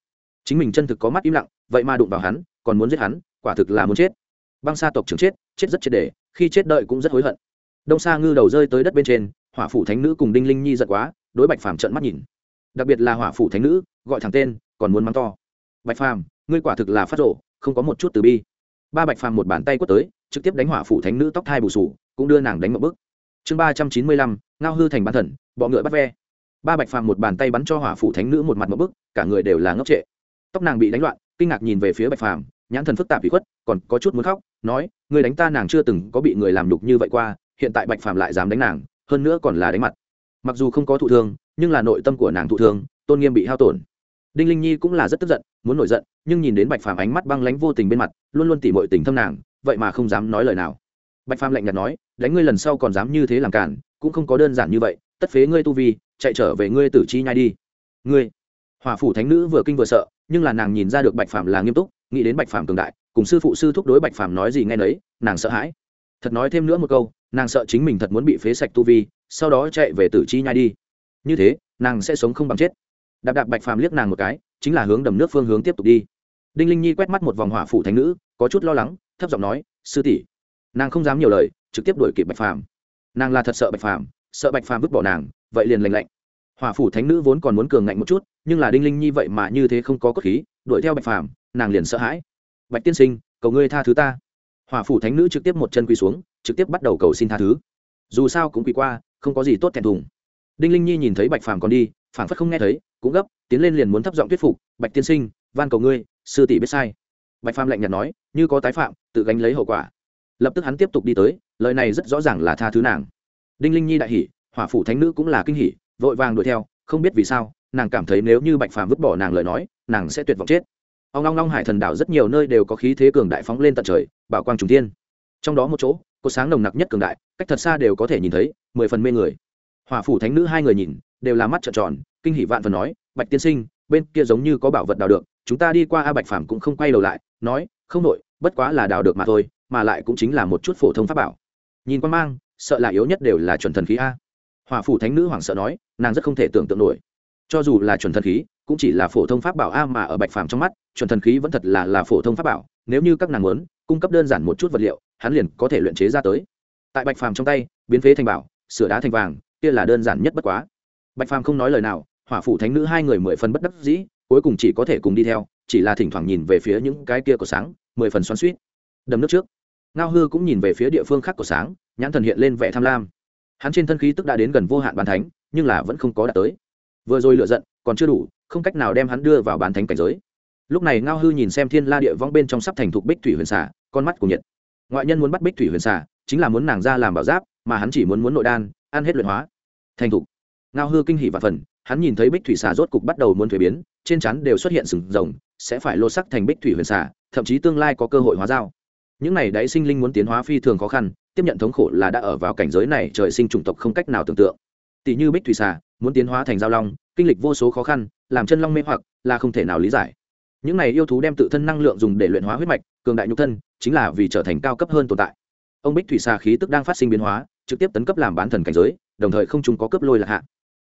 Chính mình chân thực có mắt im lặng, vậy mà đụng vào hắn, còn muốn giết hắn, quả thực là muốn chết. Băng sa tộc trưởng chết chết rất triệt để, khi chết đợi cũng rất hối hận. Đông sa ngư đầu rơi tới đất bên trên, hỏa phủ thánh nữ cùng đinh linh nhi giận quá, đối bạch phàm trận mắt nhìn. Đặc biệt là hỏa phủ thánh nữ, gọi thẳng tên, còn muốn mắng to. Bạch phàm, ngươi quả thực là phát rộ không có một chút từ bi. Ba bạch phàm một bàn tay quất tới, trực tiếp đánh hỏa phủ thánh nữ tóc thai bù sù, cũng đưa nàng đánh một bức chương ba trăm chín mươi lăm, ngao hư thành bán thần, bọ ngựa bắt ve. Ba bạch phàm một bàn tay bắn cho hỏa phủ thánh nữ một mặt một bức, cả người đều là ngốc trệ. Tóc nàng bị đánh loạn, kinh ngạc nhìn về phía bạch phàm, nhãn thần phức tạp bị khuất, còn có chút muốn khóc, nói người đánh ta nàng chưa từng có bị người làm đục như vậy qua, hiện tại bạch phàm lại dám đánh nàng, hơn nữa còn là đánh mặt. Mặc dù không có thụ thương, nhưng là nội tâm của nàng thụ thương, tôn nghiêm bị hao tổn. Đinh linh nhi cũng là rất tức giận, muốn nổi giận, nhưng nhìn đến bạch phàm ánh mắt băng lánh vô tình bên mặt, luôn luôn tỉ mọi tình thâm nàng, vậy mà không dám nói lời nào bạch phàm lạnh nhạt nói, đánh ngươi lần sau còn dám như thế làm cản, cũng không có đơn giản như vậy, tất phế ngươi tu vi, chạy trở về ngươi tử chi nhai đi. Ngươi? Hòa phủ thánh nữ vừa kinh vừa sợ, nhưng là nàng nhìn ra được bạch phàm là nghiêm túc, nghĩ đến bạch phàm cường đại, cùng sư phụ sư thúc đối bạch phàm nói gì nghe nấy, nàng sợ hãi. Thật nói thêm nữa một câu, nàng sợ chính mình thật muốn bị phế sạch tu vi, sau đó chạy về tử chi nhai đi. Như thế, nàng sẽ sống không bằng chết. Đạp đạp bạch phàm liếc nàng một cái, chính là hướng đầm nước phương hướng tiếp tục đi. Đinh linh nhi quét mắt một vòng hỏa phủ thánh nữ, có chút lo lắng, thấp giọng nói, sư tỷ nàng không dám nhiều lời, trực tiếp đuổi kịp bạch phàm. Nàng là thật sợ bạch phàm, sợ bạch phàm vứt bỏ nàng, vậy liền lành lạnh. Hỏa phủ thánh nữ vốn còn muốn cường ngạnh một chút, nhưng là đinh linh nhi vậy mà như thế không có cốt khí, đuổi theo bạch phàm, nàng liền sợ hãi. Bạch tiên sinh, cầu ngươi tha thứ ta. Hỏa phủ thánh nữ trực tiếp một chân quỳ xuống, trực tiếp bắt đầu cầu xin tha thứ. Dù sao cũng quỳ qua, không có gì tốt thẹn thùng. Đinh linh nhi nhìn thấy bạch phàm còn đi phản phất không nghe thấy, cũng gấp, tiến lên liền muốn thấp giọng thuyết phục, bạch tiên sinh, van cầu ngươi, sư tỷ biết sai. Bạch phàm lạnh nhạt nói, như có tái phạm, tự gánh lấy hậu quả lập tức hắn tiếp tục đi tới, lời này rất rõ ràng là tha thứ nàng. Đinh linh nhi đại hỉ, hỏa phủ thánh nữ cũng là kinh hỉ, vội vàng đuổi theo, không biết vì sao, nàng cảm thấy nếu như bạch phàm vứt bỏ nàng lời nói, nàng sẽ tuyệt vọng chết. Ông long long hải thần đảo rất nhiều nơi đều có khí thế cường đại phóng lên tận trời, bảo quang trùng thiên. trong đó một chỗ, có sáng nồng nặc nhất cường đại, cách thật xa đều có thể nhìn thấy, mười phần mê người. Hỏa phủ thánh nữ hai người nhìn, đều là mắt trợn tròn, kinh hỷ vạn phần nói, bạch tiên sinh, bên kia giống như có bảo vật đào được, chúng ta đi qua a bạch phàm cũng không quay đầu lại, nói, không nội bất quá là đào được mà thôi mà lại cũng chính là một chút phổ thông pháp bảo. Nhìn quan mang, sợ là yếu nhất đều là chuẩn thần khí a. Hỏa phủ thánh nữ hoảng sợ nói, nàng rất không thể tưởng tượng nổi. Cho dù là chuẩn thần khí, cũng chỉ là phổ thông pháp bảo a mà ở bạch phàm trong mắt, chuẩn thần khí vẫn thật là là phổ thông pháp bảo, nếu như các nàng muốn cung cấp đơn giản một chút vật liệu, hắn liền có thể luyện chế ra tới. Tại bạch phàm trong tay, biến phế thành bảo, sửa đá thành vàng, kia là đơn giản nhất bất quá. Bạch phàm không nói lời nào, hỏa phủ thánh nữ hai người mười phần bất đắc dĩ, cuối cùng chỉ có thể cùng đi theo, chỉ là thỉnh thoảng nhìn về phía những cái kia của sáng, mười phần xoắn suýt đầm nước trước ngao hư cũng nhìn về phía địa phương khác của sáng, nhãn thần hiện lên vẻ tham lam. Hắn trên thân khí tức đã đến gần vô hạn bán thánh, nhưng là vẫn không có đạt tới. Vừa rồi lựa giận, còn chưa đủ, không cách nào đem hắn đưa vào bán thánh cảnh giới. Lúc này ngao hư nhìn xem thiên la địa vong bên trong sắp thành thục bích thủy huyền xả con mắt của nhiệt. Ngoại nhân muốn bắt bích thủy huyền xả chính là muốn nàng ra làm bảo giáp, mà hắn chỉ muốn muốn nội đan, ăn hết luyện hóa. Thành thục. Ngao hư kinh hỉ và phần, hắn nhìn thấy bích thủy xà rốt cục bắt đầu muốn thuế biến, trên chắn đều xuất hiện sừng rồng, sẽ phải lô sắc thành bích thủy huyền xà, thậm chí tương lai có cơ hội hóa dao những này đáy sinh linh muốn tiến hóa phi thường khó khăn, tiếp nhận thống khổ là đã ở vào cảnh giới này trời sinh chủng tộc không cách nào tưởng tượng. Tỷ như bích thủy xà, muốn tiến hóa thành giao long, kinh lịch vô số khó khăn, làm chân long mê hoặc, là không thể nào lý giải. Những này yêu thú đem tự thân năng lượng dùng để luyện hóa huyết mạch, cường đại nhục thân, chính là vì trở thành cao cấp hơn tồn tại. Ông bích thủy xà khí tức đang phát sinh biến hóa, trực tiếp tấn cấp làm bán thần cảnh giới, đồng thời không chúng có cấp lôi lạc hạ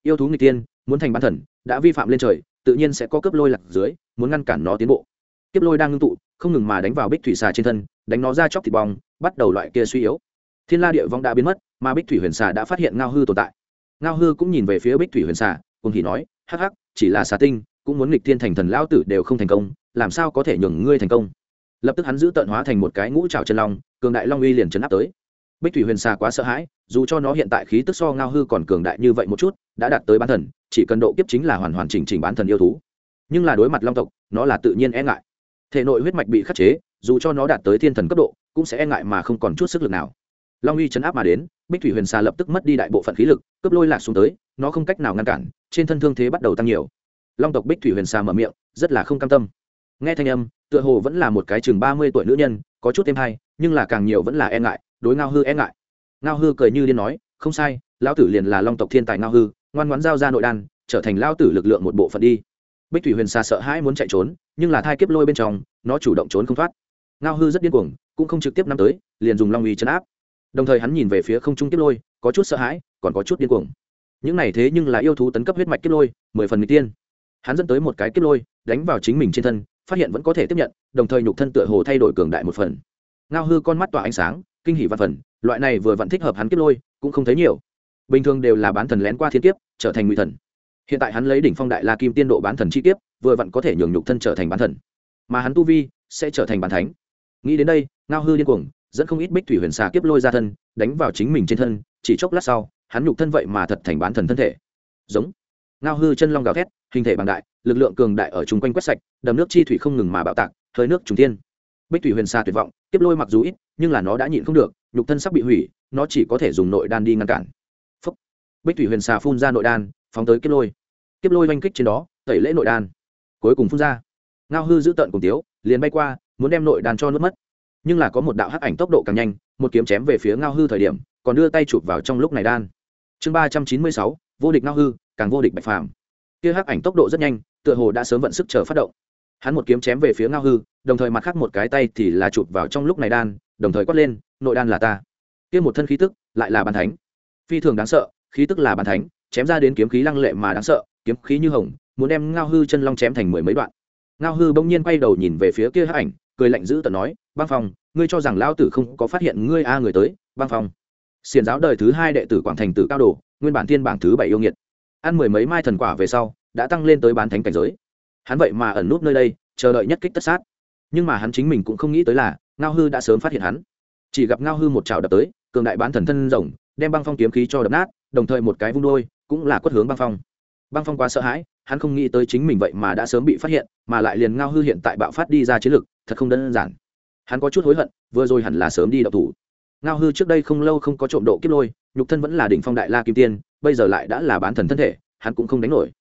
yêu thú người tiên muốn thành bán thần, đã vi phạm lên trời, tự nhiên sẽ có cấp lôi lạc dưới, muốn ngăn cản nó tiến bộ. Kiếp lôi đang ngưng tụ, không ngừng mà đánh vào bích thủy xà trên thân đánh nó ra chóc thịt bong, bắt đầu loại kia suy yếu. Thiên la địa vong đã biến mất, mà bích thủy huyền xà đã phát hiện ngao hư tồn tại. Ngao hư cũng nhìn về phía bích thủy huyền xà, cùng thì nói, hắc hắc, chỉ là xà tinh, cũng muốn nghịch thiên thành thần lão tử đều không thành công, làm sao có thể nhường ngươi thành công? Lập tức hắn giữ tận hóa thành một cái ngũ trào chân long, cường đại long uy liền chấn áp tới. Bích thủy huyền xà quá sợ hãi, dù cho nó hiện tại khí tức so ngao hư còn cường đại như vậy một chút, đã đạt tới bán thần, chỉ cần độ kiếp chính là hoàn hoàn chỉnh chỉnh bán thần yêu thú. Nhưng là đối mặt long tộc, nó là tự nhiên e ngại. Thể nội huyết mạch bị khắc chế dù cho nó đạt tới thiên thần cấp độ, cũng sẽ e ngại mà không còn chút sức lực nào. Long uy chấn áp mà đến, bích thủy huyền xà lập tức mất đi đại bộ phận khí lực, cướp lôi lạc xuống tới, nó không cách nào ngăn cản, trên thân thương thế bắt đầu tăng nhiều. Long tộc bích thủy huyền xà mở miệng, rất là không cam tâm. Nghe thanh âm, tựa hồ vẫn là một cái chừng ba mươi tuổi nữ nhân, có chút thêm hay, nhưng là càng nhiều vẫn là e ngại, đối ngao hư e ngại. Ngao hư cười như điên nói, không sai, lão tử liền là long tộc thiên tài ngao hư, ngoan ngoãn giao ra nội đan, trở thành lao tử lực lượng một bộ phận đi. Bích thủy huyền xa sợ hãi muốn chạy trốn, nhưng là thai kiếp lôi bên trong, nó chủ động trốn không thoát ngao hư rất điên cuồng, cũng không trực tiếp nắm tới, liền dùng long uy chấn áp. Đồng thời hắn nhìn về phía không trung kiếp lôi, có chút sợ hãi, còn có chút điên cuồng. Những này thế nhưng là yêu thú tấn cấp huyết mạch kiếp lôi, mười phần n tiên. Hắn dẫn tới một cái kiếp lôi, đánh vào chính mình trên thân, phát hiện vẫn có thể tiếp nhận, đồng thời nhục thân tựa hồ thay đổi cường đại một phần. Ngao hư con mắt tỏa ánh sáng, kinh hỷ văn phần, loại này vừa vẫn thích hợp hắn kiếp lôi, cũng không thấy nhiều. Bình thường đều là bán thần lén qua thiên kiếp, trở thành ngụy thần. Hiện tại hắn lấy đỉnh phong đại la kim tiên độ bán thần chi kiếp, vừa vặn có thể nhường nhục thân trở thành bán thần. Mà hắn tu vi sẽ trở thành bán thánh nghĩ đến đây, ngao hư điên cuồng, dẫn không ít bích thủy huyền xà kiếp lôi ra thân, đánh vào chính mình trên thân, chỉ chốc lát sau, hắn nhục thân vậy mà thật thành bán thần thân thể. Giống. Ngao hư chân long gào thét, hình thể bằng đại, lực lượng cường đại ở chung quanh quét sạch, đầm nước chi thủy không ngừng mà bạo tạc, hơi nước trùng thiên. bích thủy huyền xà tuyệt vọng, kiếp lôi mặc dù ít, nhưng là nó đã nhịn không được, nhục thân sắp bị hủy, nó chỉ có thể dùng nội đan đi ngăn cản. Phúc. bích thủy huyền xà phun ra nội đan, phóng tới kiếp lôi. Kiếp lôi oanh kích trên đó, tẩy lễ nội đan. Cuối cùng phun ra. Ngao hư giữ tận cùng tiếu, liền bay qua muốn đem nội đan cho nuốt mất. Nhưng là có một đạo hắc ảnh tốc độ càng nhanh, một kiếm chém về phía ngao hư thời điểm, còn đưa tay chụp vào trong lúc này đan. Chương ba trăm chín mươi sáu, vô địch ngao hư, càng vô địch bạch phàm. Kia hắc ảnh tốc độ rất nhanh, tựa hồ đã sớm vận sức chờ phát động. Hắn một kiếm chém về phía ngao hư, đồng thời mặt khác một cái tay thì là chụp vào trong lúc này đan, đồng thời quát lên, nội đan là ta. Kia một thân khí tức, lại là bàn thánh. Phi thường đáng sợ, khí tức là bàn thánh, chém ra đến kiếm khí lăng lệ mà đáng sợ, kiếm khí như hồng, muốn đem ngao hư chân long chém thành mười mấy đoạn. Ngao hư bỗng nhiên quay đầu nhìn về phía kia hắc ảnh cười lạnh dữ tợn nói, băng phong, ngươi cho rằng lao tử không có phát hiện ngươi a người tới, băng phong. Xiền giáo đời thứ hai đệ tử quảng thành tử cao đồ, nguyên bản thiên bảng thứ bảy yêu nghiệt, ăn mười mấy mai thần quả về sau, đã tăng lên tới bán thánh cảnh giới. Hắn vậy mà ẩn nút nơi đây, chờ đợi nhất kích tất sát. Nhưng mà hắn chính mình cũng không nghĩ tới là, ngao hư đã sớm phát hiện hắn. Chỉ gặp ngao hư một trào đập tới, cường đại bán thần thân rồng, đem băng phong kiếm khí cho đập nát, đồng thời một cái vung đôi, cũng là quất hướng băng phong. Băng phong quá sợ hãi, hắn không nghĩ tới chính mình vậy mà đã sớm bị phát hiện, mà lại liền ngao hư hiện tại bạo phát đi ra chiến lực thật không đơn giản. Hắn có chút hối hận, vừa rồi hẳn là sớm đi đậu thủ. Ngao hư trước đây không lâu không có trộm độ kiếp lôi, nhục thân vẫn là đỉnh phong đại la kim tiên, bây giờ lại đã là bán thần thân thể, hắn cũng không đánh nổi.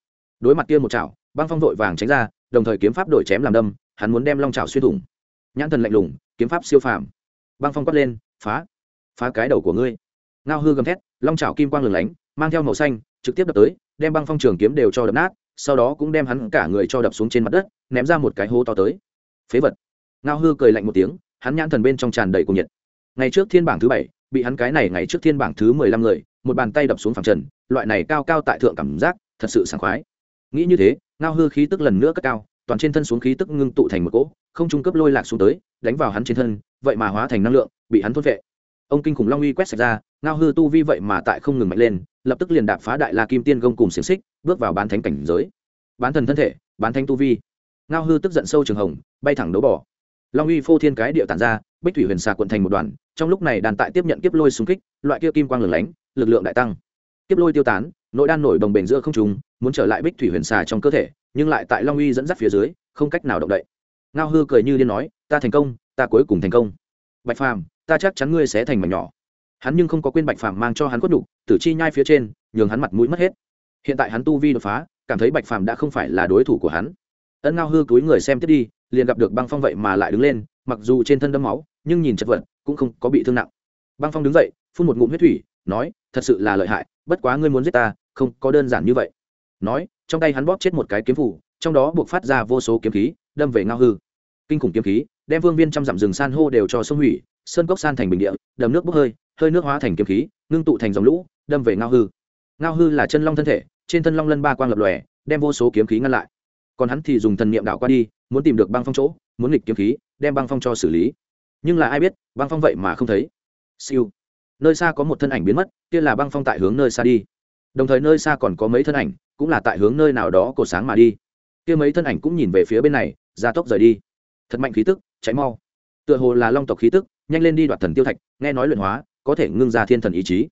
Đối mặt kia một chảo, băng phong vội vàng tránh ra, đồng thời kiếm pháp đổi chém làm đâm, hắn muốn đem long chảo xuyên thủng. Nhãn thần lạnh lùng, kiếm pháp siêu phàm. Băng phong quát lên, phá phá cái đầu của ngươi. Ngao hư gầm thét, long chảo kim quang lửng lánh, mang theo màu xanh, trực tiếp đập tới, đem băng phong trường kiếm đều cho đập nát, sau đó cũng đem hắn cả người cho đập xuống trên mặt đất, ném ra một cái hố to tới. Phế vật ngao hư cười lạnh một tiếng, hắn nhãn thần bên trong tràn đầy cuồng nhiệt. Ngày trước thiên bảng thứ bảy, bị hắn cái này ngày trước thiên bảng thứ mười lăm người, một bàn tay đập xuống phẳng trần, loại này cao cao tại thượng cảm giác, thật sự sảng khoái. Nghĩ như thế, ngao hư khí tức lần nữa cất cao, toàn trên thân xuống khí tức ngưng tụ thành một cỗ, không trung cấp lôi lạc xuống tới, đánh vào hắn trên thân, vậy mà hóa thành năng lượng, bị hắn thốt vệ. Ông kinh khủng long uy quét sạch ra, ngao hư tu vi vậy mà tại không ngừng mạnh lên, lập tức liền đạp phá đại la kim tiên gông cùng xiềng xích, bước vào bán thánh cảnh giới. Bán thần thân thể, bán thánh tu vi. Ngao hư tức giận sâu trường hồng, bay thẳng đấu bỏ long uy phô thiên cái địa tản ra, bích thủy huyền xà quận thành một đoàn, trong lúc này đàn tại tiếp nhận kiếp lôi xung kích, loại kia kim quang lửng lánh, lực lượng đại tăng. Kiếp lôi tiêu tán, nội đan nổi đồng bền giữa không trùng muốn trở lại bích thủy huyền xà trong cơ thể, nhưng lại tại long uy dẫn dắt phía dưới, không cách nào động đậy. Ngao hư cười như điên nói, ta thành công, ta cuối cùng thành công. Bạch phàm, ta chắc chắn ngươi sẽ thành mảnh nhỏ. Hắn nhưng không có quên bạch phàm mang cho hắn quất đục tử chi nhai phía trên, nhường hắn mặt mũi mất hết. Hiện tại hắn tu vi đột phá, cảm thấy bạch phàm đã không phải là đối thủ của hắn. Ân ngao hư túi người xem tiếp đi liền gặp được băng phong vậy mà lại đứng lên, mặc dù trên thân đâm máu, nhưng nhìn chật vật, cũng không có bị thương nặng. Băng phong đứng dậy, phun một ngụm huyết thủy, nói, thật sự là lợi hại, bất quá ngươi muốn giết ta, không có đơn giản như vậy. Nói, trong tay hắn bóp chết một cái kiếm phủ trong đó buộc phát ra vô số kiếm khí, đâm về ngao hư. Kinh khủng kiếm khí, đem vương viên trăm dặm rừng san hô đều cho sông hủy, sơn cốc san thành bình địa, đầm nước bốc hơi hơi nước hóa thành kiếm khí, ngưng tụ thành dòng lũ, đâm về ngao hư. Ngao hư là chân long thân thể, trên thân long lân ba quang lập lòe, đem vô số kiếm khí ngăn lại còn hắn thì dùng thần niệm đạo qua đi, muốn tìm được băng phong chỗ, muốn nghịch kiếm khí, đem băng phong cho xử lý. Nhưng là ai biết, băng phong vậy mà không thấy. Siêu. Nơi xa có một thân ảnh biến mất, kia là băng phong tại hướng nơi xa đi. Đồng thời nơi xa còn có mấy thân ảnh, cũng là tại hướng nơi nào đó cổ sáng mà đi. Kia mấy thân ảnh cũng nhìn về phía bên này, ra tốc rời đi. Thật mạnh khí tức, cháy mau. Tựa hồ là long tộc khí tức, nhanh lên đi đoạt thần tiêu thạch, nghe nói luyện hóa, có thể ngưng ra thiên thần ý chí.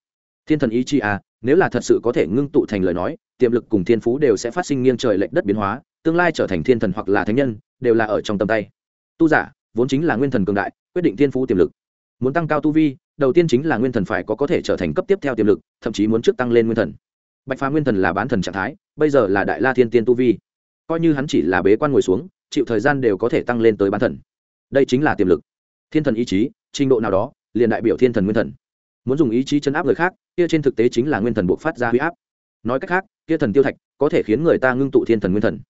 Thiên thần ý chí à nếu là thật sự có thể ngưng tụ thành lời nói, tiềm lực cùng thiên phú đều sẽ phát sinh nghiêng trời lệch đất biến hóa tương lai trở thành thiên thần hoặc là thánh nhân, đều là ở trong tầm tay. Tu giả, vốn chính là nguyên thần cường đại, quyết định thiên phú tiềm lực. Muốn tăng cao tu vi, đầu tiên chính là nguyên thần phải có có thể trở thành cấp tiếp theo tiềm lực, thậm chí muốn trước tăng lên nguyên thần. Bạch phá nguyên thần là bán thần trạng thái, bây giờ là đại la thiên tiên tu vi. Coi như hắn chỉ là bế quan ngồi xuống, chịu thời gian đều có thể tăng lên tới bán thần. Đây chính là tiềm lực. Thiên thần ý chí, trình độ nào đó, liền đại biểu thiên thần nguyên thần. Muốn dùng ý chí chấn áp người khác, kia trên thực tế chính là nguyên thần buộc phát ra huy áp. Nói cách khác, kia thần tiêu thạch có thể khiến người ta ngưng tụ thiên thần nguyên thần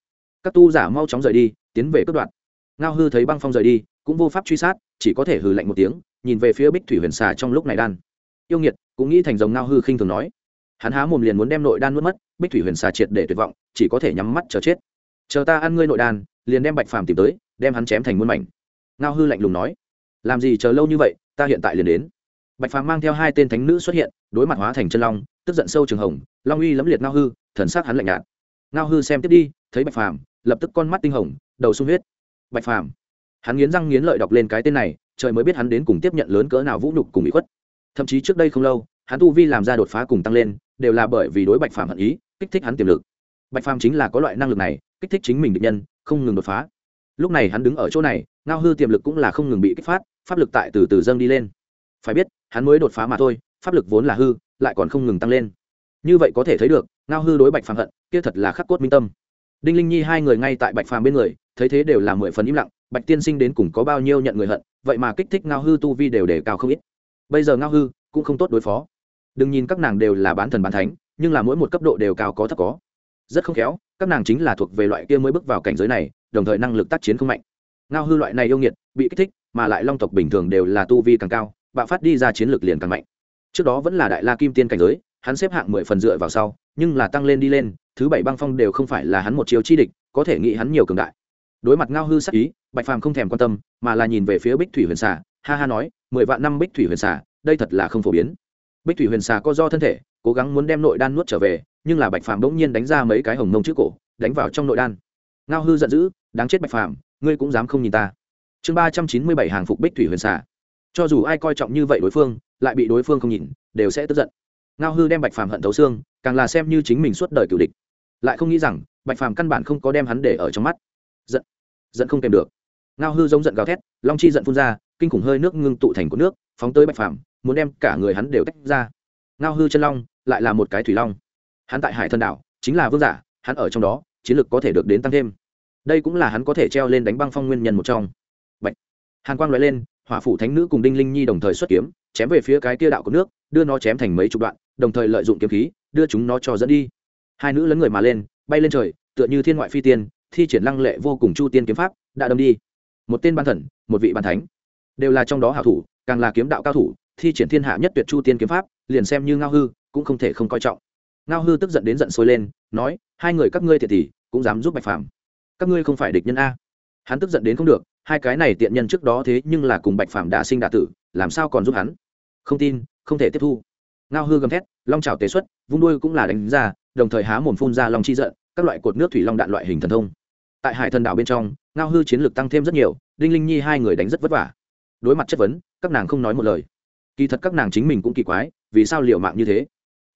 các tu giả mau chóng rời đi, tiến về cướp đoạn ngao hư thấy băng phong rời đi, cũng vô pháp truy sát, chỉ có thể hừ lạnh một tiếng, nhìn về phía bích thủy huyền xà trong lúc này đan. Yêu nghiệt, cũng nghĩ thành dòng ngao hư khinh thường nói. Hắn há mồm liền muốn đem nội đan nuốt mất, bích thủy huyền xà triệt để tuyệt vọng, chỉ có thể nhắm mắt chờ chết. Chờ ta ăn ngươi nội đan, liền đem bạch phàm tìm tới, đem hắn chém thành muôn mảnh. Ngao hư lạnh lùng nói. Làm gì chờ lâu như vậy, ta hiện tại liền đến. Bạch phàm mang theo hai tên thánh nữ xuất hiện, đối mặt hóa thành chân long, tức giận sâu trường hồng, long uy lẫm liệt ngao hư, thần sắc hắn lạnh nhạt. Ngao hư xem tiếp đi, thấy bạch phàm lập tức con mắt tinh hồng, đầu sung huyết. Bạch phàm, hắn nghiến răng nghiến lợi đọc lên cái tên này, trời mới biết hắn đến cùng tiếp nhận lớn cỡ nào vũ nhục cùng bị khuất. Thậm chí trước đây không lâu, hắn tu vi làm ra đột phá cùng tăng lên, đều là bởi vì đối bạch phàm hận ý, kích thích hắn tiềm lực. Bạch phàm chính là có loại năng lực này, kích thích chính mình định nhân, không ngừng đột phá. Lúc này hắn đứng ở chỗ này, ngao hư tiềm lực cũng là không ngừng bị kích phát, pháp lực tại từ từ dâng đi lên. Phải biết, hắn mới đột phá mà thôi, pháp lực vốn là hư, lại còn không ngừng tăng lên. Như vậy có thể thấy được, ngao hư đối bạch phàm hận, kia thật là khắc cốt minh tâm đinh linh nhi hai người ngay tại bạch phàm bên người, thấy thế đều là mười phần im lặng, bạch tiên sinh đến cùng có bao nhiêu nhận người hận, vậy mà kích thích ngao hư tu vi đều để cao không ít. Bây giờ ngao hư cũng không tốt đối phó. Đừng nhìn các nàng đều là bán thần bán thánh, nhưng là mỗi một cấp độ đều cao có thấp có. Rất không khéo, các nàng chính là thuộc về loại kia mới bước vào cảnh giới này, đồng thời năng lực tác chiến không mạnh. Ngao hư loại này yêu nghiệt, bị kích thích, mà lại long tộc bình thường đều là tu vi càng cao, bạo phát đi ra chiến lược liền càng mạnh. Trước đó vẫn là đại la kim tiên cảnh giới, hắn xếp hạng mười phần dựa vào sau nhưng là tăng lên đi lên, thứ bảy băng phong đều không phải là hắn một chiều chi địch, có thể nghĩ hắn nhiều cường đại. Đối mặt ngao hư sắc ý, bạch phàm không thèm quan tâm, mà là nhìn về phía bích thủy huyền xà, ha ha nói, mười vạn năm bích thủy huyền xà, đây thật là không phổ biến. Bích thủy huyền xà có do thân thể, cố gắng muốn đem nội đan nuốt trở về, nhưng là bạch phàm bỗng nhiên đánh ra mấy cái hồng mông trước cổ, đánh vào trong nội đan. Ngao hư giận dữ, đáng chết bạch phàm, ngươi cũng dám không nhìn ta. Chương ba trăm chín mươi bảy hàng phục bích thủy huyền xà. Cho dù ai coi trọng như vậy đối phương, lại bị đối phương không nhìn, đều sẽ tức giận. Ngao hư đem bạch phàm hận thấu xương càng là xem như chính mình suốt đời cựu địch. Lại không nghĩ rằng, bạch phàm căn bản không có đem hắn để ở trong mắt. Giận giận không kèm được. Ngao hư giống giận gào thét, long chi giận phun ra, kinh khủng hơi nước ngưng tụ thành của nước, phóng tới bạch phàm, muốn đem cả người hắn đều tách ra. Ngao hư chân long, lại là một cái thủy long. Hắn tại hải thần đảo, chính là vương giả, hắn ở trong đó, chiến lược có thể được đến tăng thêm. Đây cũng là hắn có thể treo lên đánh băng phong nguyên nhân một trong. Bạch. hàn quang loại lên, hỏa phủ thánh nữ cùng đinh linh nhi đồng thời xuất kiếm, chém về phía cái kia đạo của nước, đưa nó chém thành mấy chục đoạn, đồng thời lợi dụng kiếm khí đưa chúng nó cho dẫn đi. Hai nữ lấn người mà lên, bay lên trời, tựa như thiên ngoại phi tiên, thi triển lăng lệ vô cùng chu tiên kiếm pháp, đã đâm đi. Một tên ban thần, một vị ban thánh, đều là trong đó hảo thủ, càng là kiếm đạo cao thủ, thi triển thiên hạ nhất tuyệt chu tiên kiếm pháp, liền xem như ngao hư, cũng không thể không coi trọng. Ngao hư tức giận đến giận sôi lên, nói, hai người các ngươi thiệt thì, cũng dám giúp bạch phàm. Các ngươi không phải địch nhân a. Hắn tức giận đến không được, hai cái này tiện nhân trước đó thế nhưng là cùng bạch phàm đã sinh đạ tử, làm sao còn giúp hắn? Không tin, không thể tiếp thu. Ngao hư gầm thét long trào tế xuất, vung đuôi cũng là đánh ra, đồng thời há mồm phun ra long chi giận, các loại cột nước thủy long đạn loại hình thần thông. Tại hải thần đảo bên trong, ngao hư chiến lược tăng thêm rất nhiều, đinh linh nhi hai người đánh rất vất vả. Đối mặt chất vấn, các nàng không nói một lời. Kỳ thật các nàng chính mình cũng kỳ quái, vì sao liệu mạng như thế?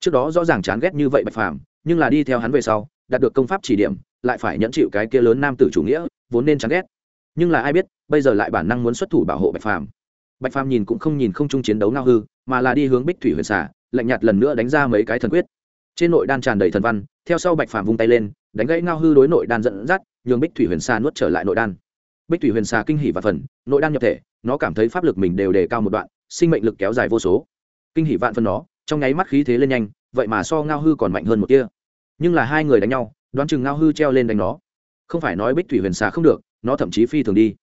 Trước đó rõ ràng chán ghét như vậy bạch phàm, nhưng là đi theo hắn về sau, đạt được công pháp chỉ điểm, lại phải nhẫn chịu cái kia lớn nam tử chủ nghĩa, vốn nên chán ghét. Nhưng là ai biết, bây giờ lại bản năng muốn xuất thủ bảo hộ bạch phàm. Bạch phàm nhìn cũng không nhìn không chung chiến đấu ngao hư, mà là đi hướng bích thủy huyền xả lạnh nhạt lần nữa đánh ra mấy cái thần quyết. Trên nội đan tràn đầy thần văn, theo sau bạch phàm vung tay lên, đánh gãy ngao hư đối nội đan dẫn dắt, nhường bích thủy huyền xa nuốt trở lại nội đan. Bích thủy huyền xa kinh hỉ và phần, nội đan nhập thể, nó cảm thấy pháp lực mình đều đề cao một đoạn, sinh mệnh lực kéo dài vô số. Kinh hỉ vạn phần nó, trong nháy mắt khí thế lên nhanh, vậy mà so ngao hư còn mạnh hơn một kia nhưng là hai người đánh nhau, đoán chừng ngao hư treo lên đánh nó. Không phải nói bích thủy huyền xà không được, nó thậm chí phi thường đi.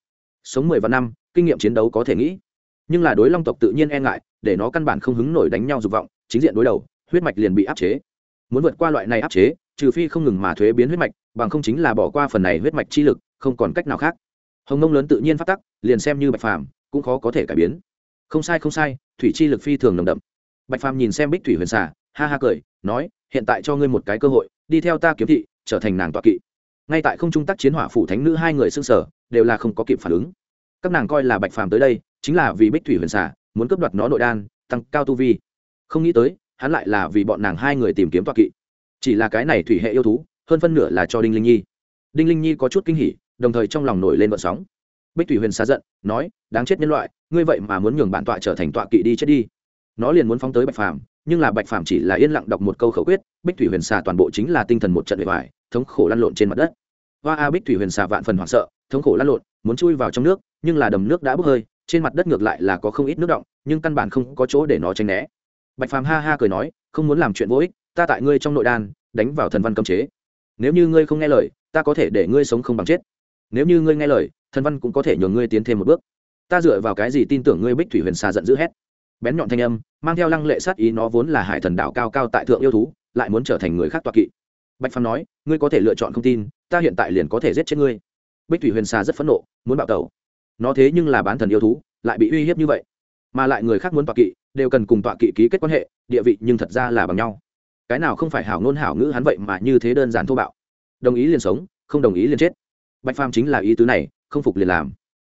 Sống mười vạn năm, kinh nghiệm chiến đấu có thể nghĩ. Nhưng là đối long tộc tự nhiên e ngại, để nó căn bản không hứng nổi đánh nhau dục vọng chính diện đối đầu, huyết mạch liền bị áp chế. Muốn vượt qua loại này áp chế, trừ phi không ngừng mà thuế biến huyết mạch, bằng không chính là bỏ qua phần này huyết mạch chi lực, không còn cách nào khác. Hồng nông lớn tự nhiên phát tắc, liền xem như bạch phàm, cũng khó có thể cải biến. Không sai không sai, thủy chi lực phi thường nồng đậm. Bạch phàm nhìn xem bích thủy huyền xà, ha ha cười, nói, hiện tại cho ngươi một cái cơ hội, đi theo ta kiếm thị, trở thành nàng tọa kỵ. Ngay tại không trung tác chiến hỏa phủ thánh nữ hai người xương sở đều là không có kịp phản ứng. Các nàng coi là bạch phàm tới đây, chính là vì bích thủy huyền xà, muốn cướp đoạt nó nội đan, tăng cao tu vi không nghĩ tới, hắn lại là vì bọn nàng hai người tìm kiếm toa kỵ. Chỉ là cái này thủy hệ yêu thú, hơn phân nửa là cho đinh linh nhi. Đinh linh nhi có chút kinh hỉ, đồng thời trong lòng nổi lên vận sóng. Bích thủy huyền xa giận, nói, đáng chết nhân loại, ngươi vậy mà muốn nhường bản tọa trở thành tọa kỵ đi chết đi. Nó liền muốn phóng tới bạch phàm, nhưng là bạch phàm chỉ là yên lặng đọc một câu khẩu quyết, bích thủy huyền xà toàn bộ chính là tinh thần một trận bề bài, thống khổ lăn lộn trên mặt đất. Hoa a bích thủy huyền xà vạn phần hoảng sợ, thống khổ lăn lộn, muốn chui vào trong nước, nhưng là đầm nước đã bốc hơi, trên mặt đất ngược lại là có không ít nước động, nhưng căn bản không có chỗ để nó tránh né bạch phàm ha ha cười nói, không muốn làm chuyện vô ích, ta tại ngươi trong nội đan, đánh vào thần văn cấm chế. Nếu như ngươi không nghe lời, ta có thể để ngươi sống không bằng chết. Nếu như ngươi nghe lời, thần văn cũng có thể nhường ngươi tiến thêm một bước. Ta dựa vào cái gì tin tưởng ngươi bích thủy huyền xà giận dữ hét? Bén nhọn thanh âm, mang theo lăng lệ sát ý, nó vốn là hải thần đạo cao cao tại thượng yêu thú, lại muốn trở thành người khác toạc kỵ. Bạch phàm nói, ngươi có thể lựa chọn không tin, ta hiện tại liền có thể giết chết ngươi. Bích thủy huyền xà rất phẫn nộ, muốn bạo tẩu. Nó thế nhưng là bán thần yêu thú, lại bị uy hiếp như vậy mà lại người khác muốn tọa kỵ, đều cần cùng tọa kỵ ký kết quan hệ, địa vị nhưng thật ra là bằng nhau. Cái nào không phải hảo ngôn hảo ngữ hắn vậy mà như thế đơn giản thô bạo. Đồng ý liền sống, không đồng ý liền chết. Bạch phàm chính là ý tứ này, không phục liền làm.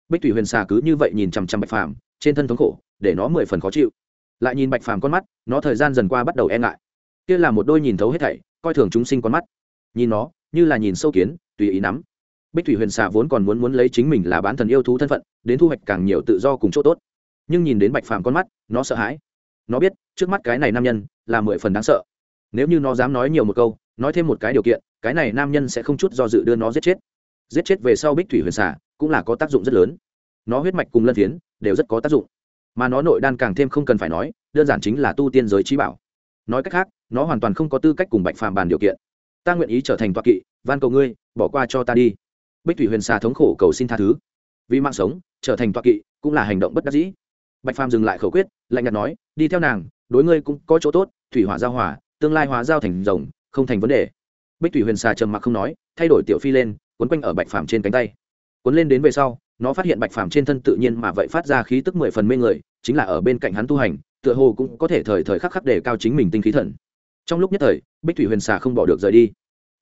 Bích thủy huyền xà cứ như vậy nhìn chằm chằm bạch phàm, trên thân thống khổ, để nó mười phần khó chịu. Lại nhìn bạch phàm con mắt, nó thời gian dần qua bắt đầu e ngại. Kia là một đôi nhìn thấu hết thảy, coi thường chúng sinh con mắt. Nhìn nó, như là nhìn sâu kiến, tùy ý nắm. Bích thủy huyền xà vốn còn muốn muốn lấy chính mình là bán thần yêu thú thân phận, đến thu hoạch càng nhiều tự do cùng chỗ tốt nhưng nhìn đến bạch phàm con mắt, nó sợ hãi. Nó biết, trước mắt cái này nam nhân là mười phần đáng sợ. Nếu như nó dám nói nhiều một câu, nói thêm một cái điều kiện, cái này nam nhân sẽ không chút do dự đưa nó giết chết. Giết chết về sau bích thủy huyền xả cũng là có tác dụng rất lớn. Nó huyết mạch cùng lân phiến đều rất có tác dụng. Mà nó nội đan càng thêm không cần phải nói, đơn giản chính là tu tiên giới trí bảo. Nói cách khác, nó hoàn toàn không có tư cách cùng bạch phàm bàn điều kiện. Ta nguyện ý trở thành toa kỵ, van cầu ngươi, bỏ qua cho ta đi. Bích thủy huyền xà thống khổ cầu xin tha thứ. Vì mạng sống, trở thành toa kỵ cũng là hành động bất đắc dĩ bạch phàm dừng lại khẩu quyết, lạnh nhạt nói, đi theo nàng, đối ngươi cũng có chỗ tốt, thủy hỏa giao hỏa tương lai hóa giao thành rồng, không thành vấn đề. Bích thủy huyền xà trầm mặc không nói, thay đổi tiểu phi lên, quấn quanh ở bạch phàm trên cánh tay. Quấn lên đến về sau, nó phát hiện bạch phàm trên thân tự nhiên mà vậy phát ra khí tức mười phần mê người, chính là ở bên cạnh hắn tu hành, tựa hồ cũng có thể thời thời khắc khắc để cao chính mình tinh khí thần. Trong lúc nhất thời, bích thủy huyền xà không bỏ được rời đi.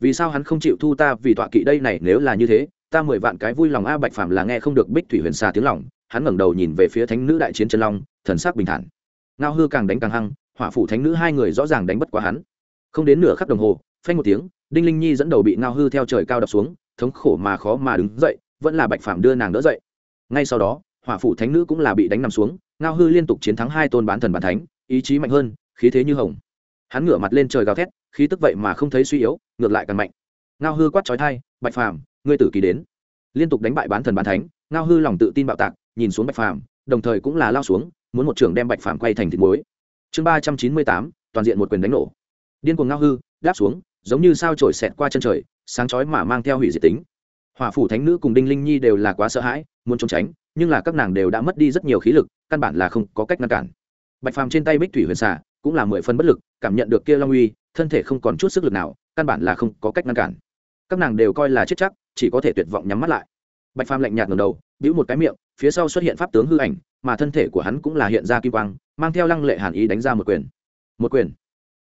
Vì sao hắn không chịu thu ta vì tọa kỵ đây này nếu là như thế, ta mười vạn cái vui lòng a? Bạch phàm là nghe không được bích thủy huyền xà tiếng lòng hắn ngẩng đầu nhìn về phía thánh nữ đại chiến chân long, thần sắc bình thản. Ngao hư càng đánh càng hăng, hỏa phủ thánh nữ hai người rõ ràng đánh bất quá hắn. Không đến nửa khắc đồng hồ, phanh một tiếng, đinh linh nhi dẫn đầu bị ngao hư theo trời cao đập xuống, thống khổ mà khó mà đứng dậy, vẫn là bạch phàm đưa nàng đỡ dậy. Ngay sau đó, hỏa phủ thánh nữ cũng là bị đánh nằm xuống, ngao hư liên tục chiến thắng hai tôn bán thần bán thánh, ý chí mạnh hơn, khí thế như hồng. Hắn ngửa mặt lên trời gào thét, khí tức vậy mà không thấy suy yếu, ngược lại càng mạnh. Ngao hư quát trói thai bạch phàm, ngươi tử kỳ đến. Liên tục đánh bại bán thần bán thánh, ngao hư lòng tự tin bạo tạc nhìn xuống bạch phàm, đồng thời cũng là lao xuống, muốn một trưởng đem bạch phàm quay thành thịt muối. Chương ba trăm chín mươi tám, toàn diện một quyền đánh nổ. Điên cuồng ngao hư, đáp xuống, giống như sao trổi xẹt qua chân trời, sáng chói mà mang theo hủy diệt tính. Hỏa phủ thánh nữ cùng đinh linh nhi đều là quá sợ hãi, muốn trốn tránh, nhưng là các nàng đều đã mất đi rất nhiều khí lực, căn bản là không có cách ngăn cản. Bạch phàm trên tay bích thủy huyền xả cũng là mười phân bất lực, cảm nhận được kia long uy, thân thể không còn chút sức lực nào, căn bản là không có cách ngăn cản. Các nàng đều coi là chết chắc, chỉ có thể tuyệt vọng nhắm mắt lại. Bạch phàm lạnh nhạt ngầm đầu, bĩu một cái miệng phía sau xuất hiện pháp tướng hư ảnh, mà thân thể của hắn cũng là hiện ra kim quang, mang theo lăng lệ hàn ý đánh ra một quyền. Một quyền?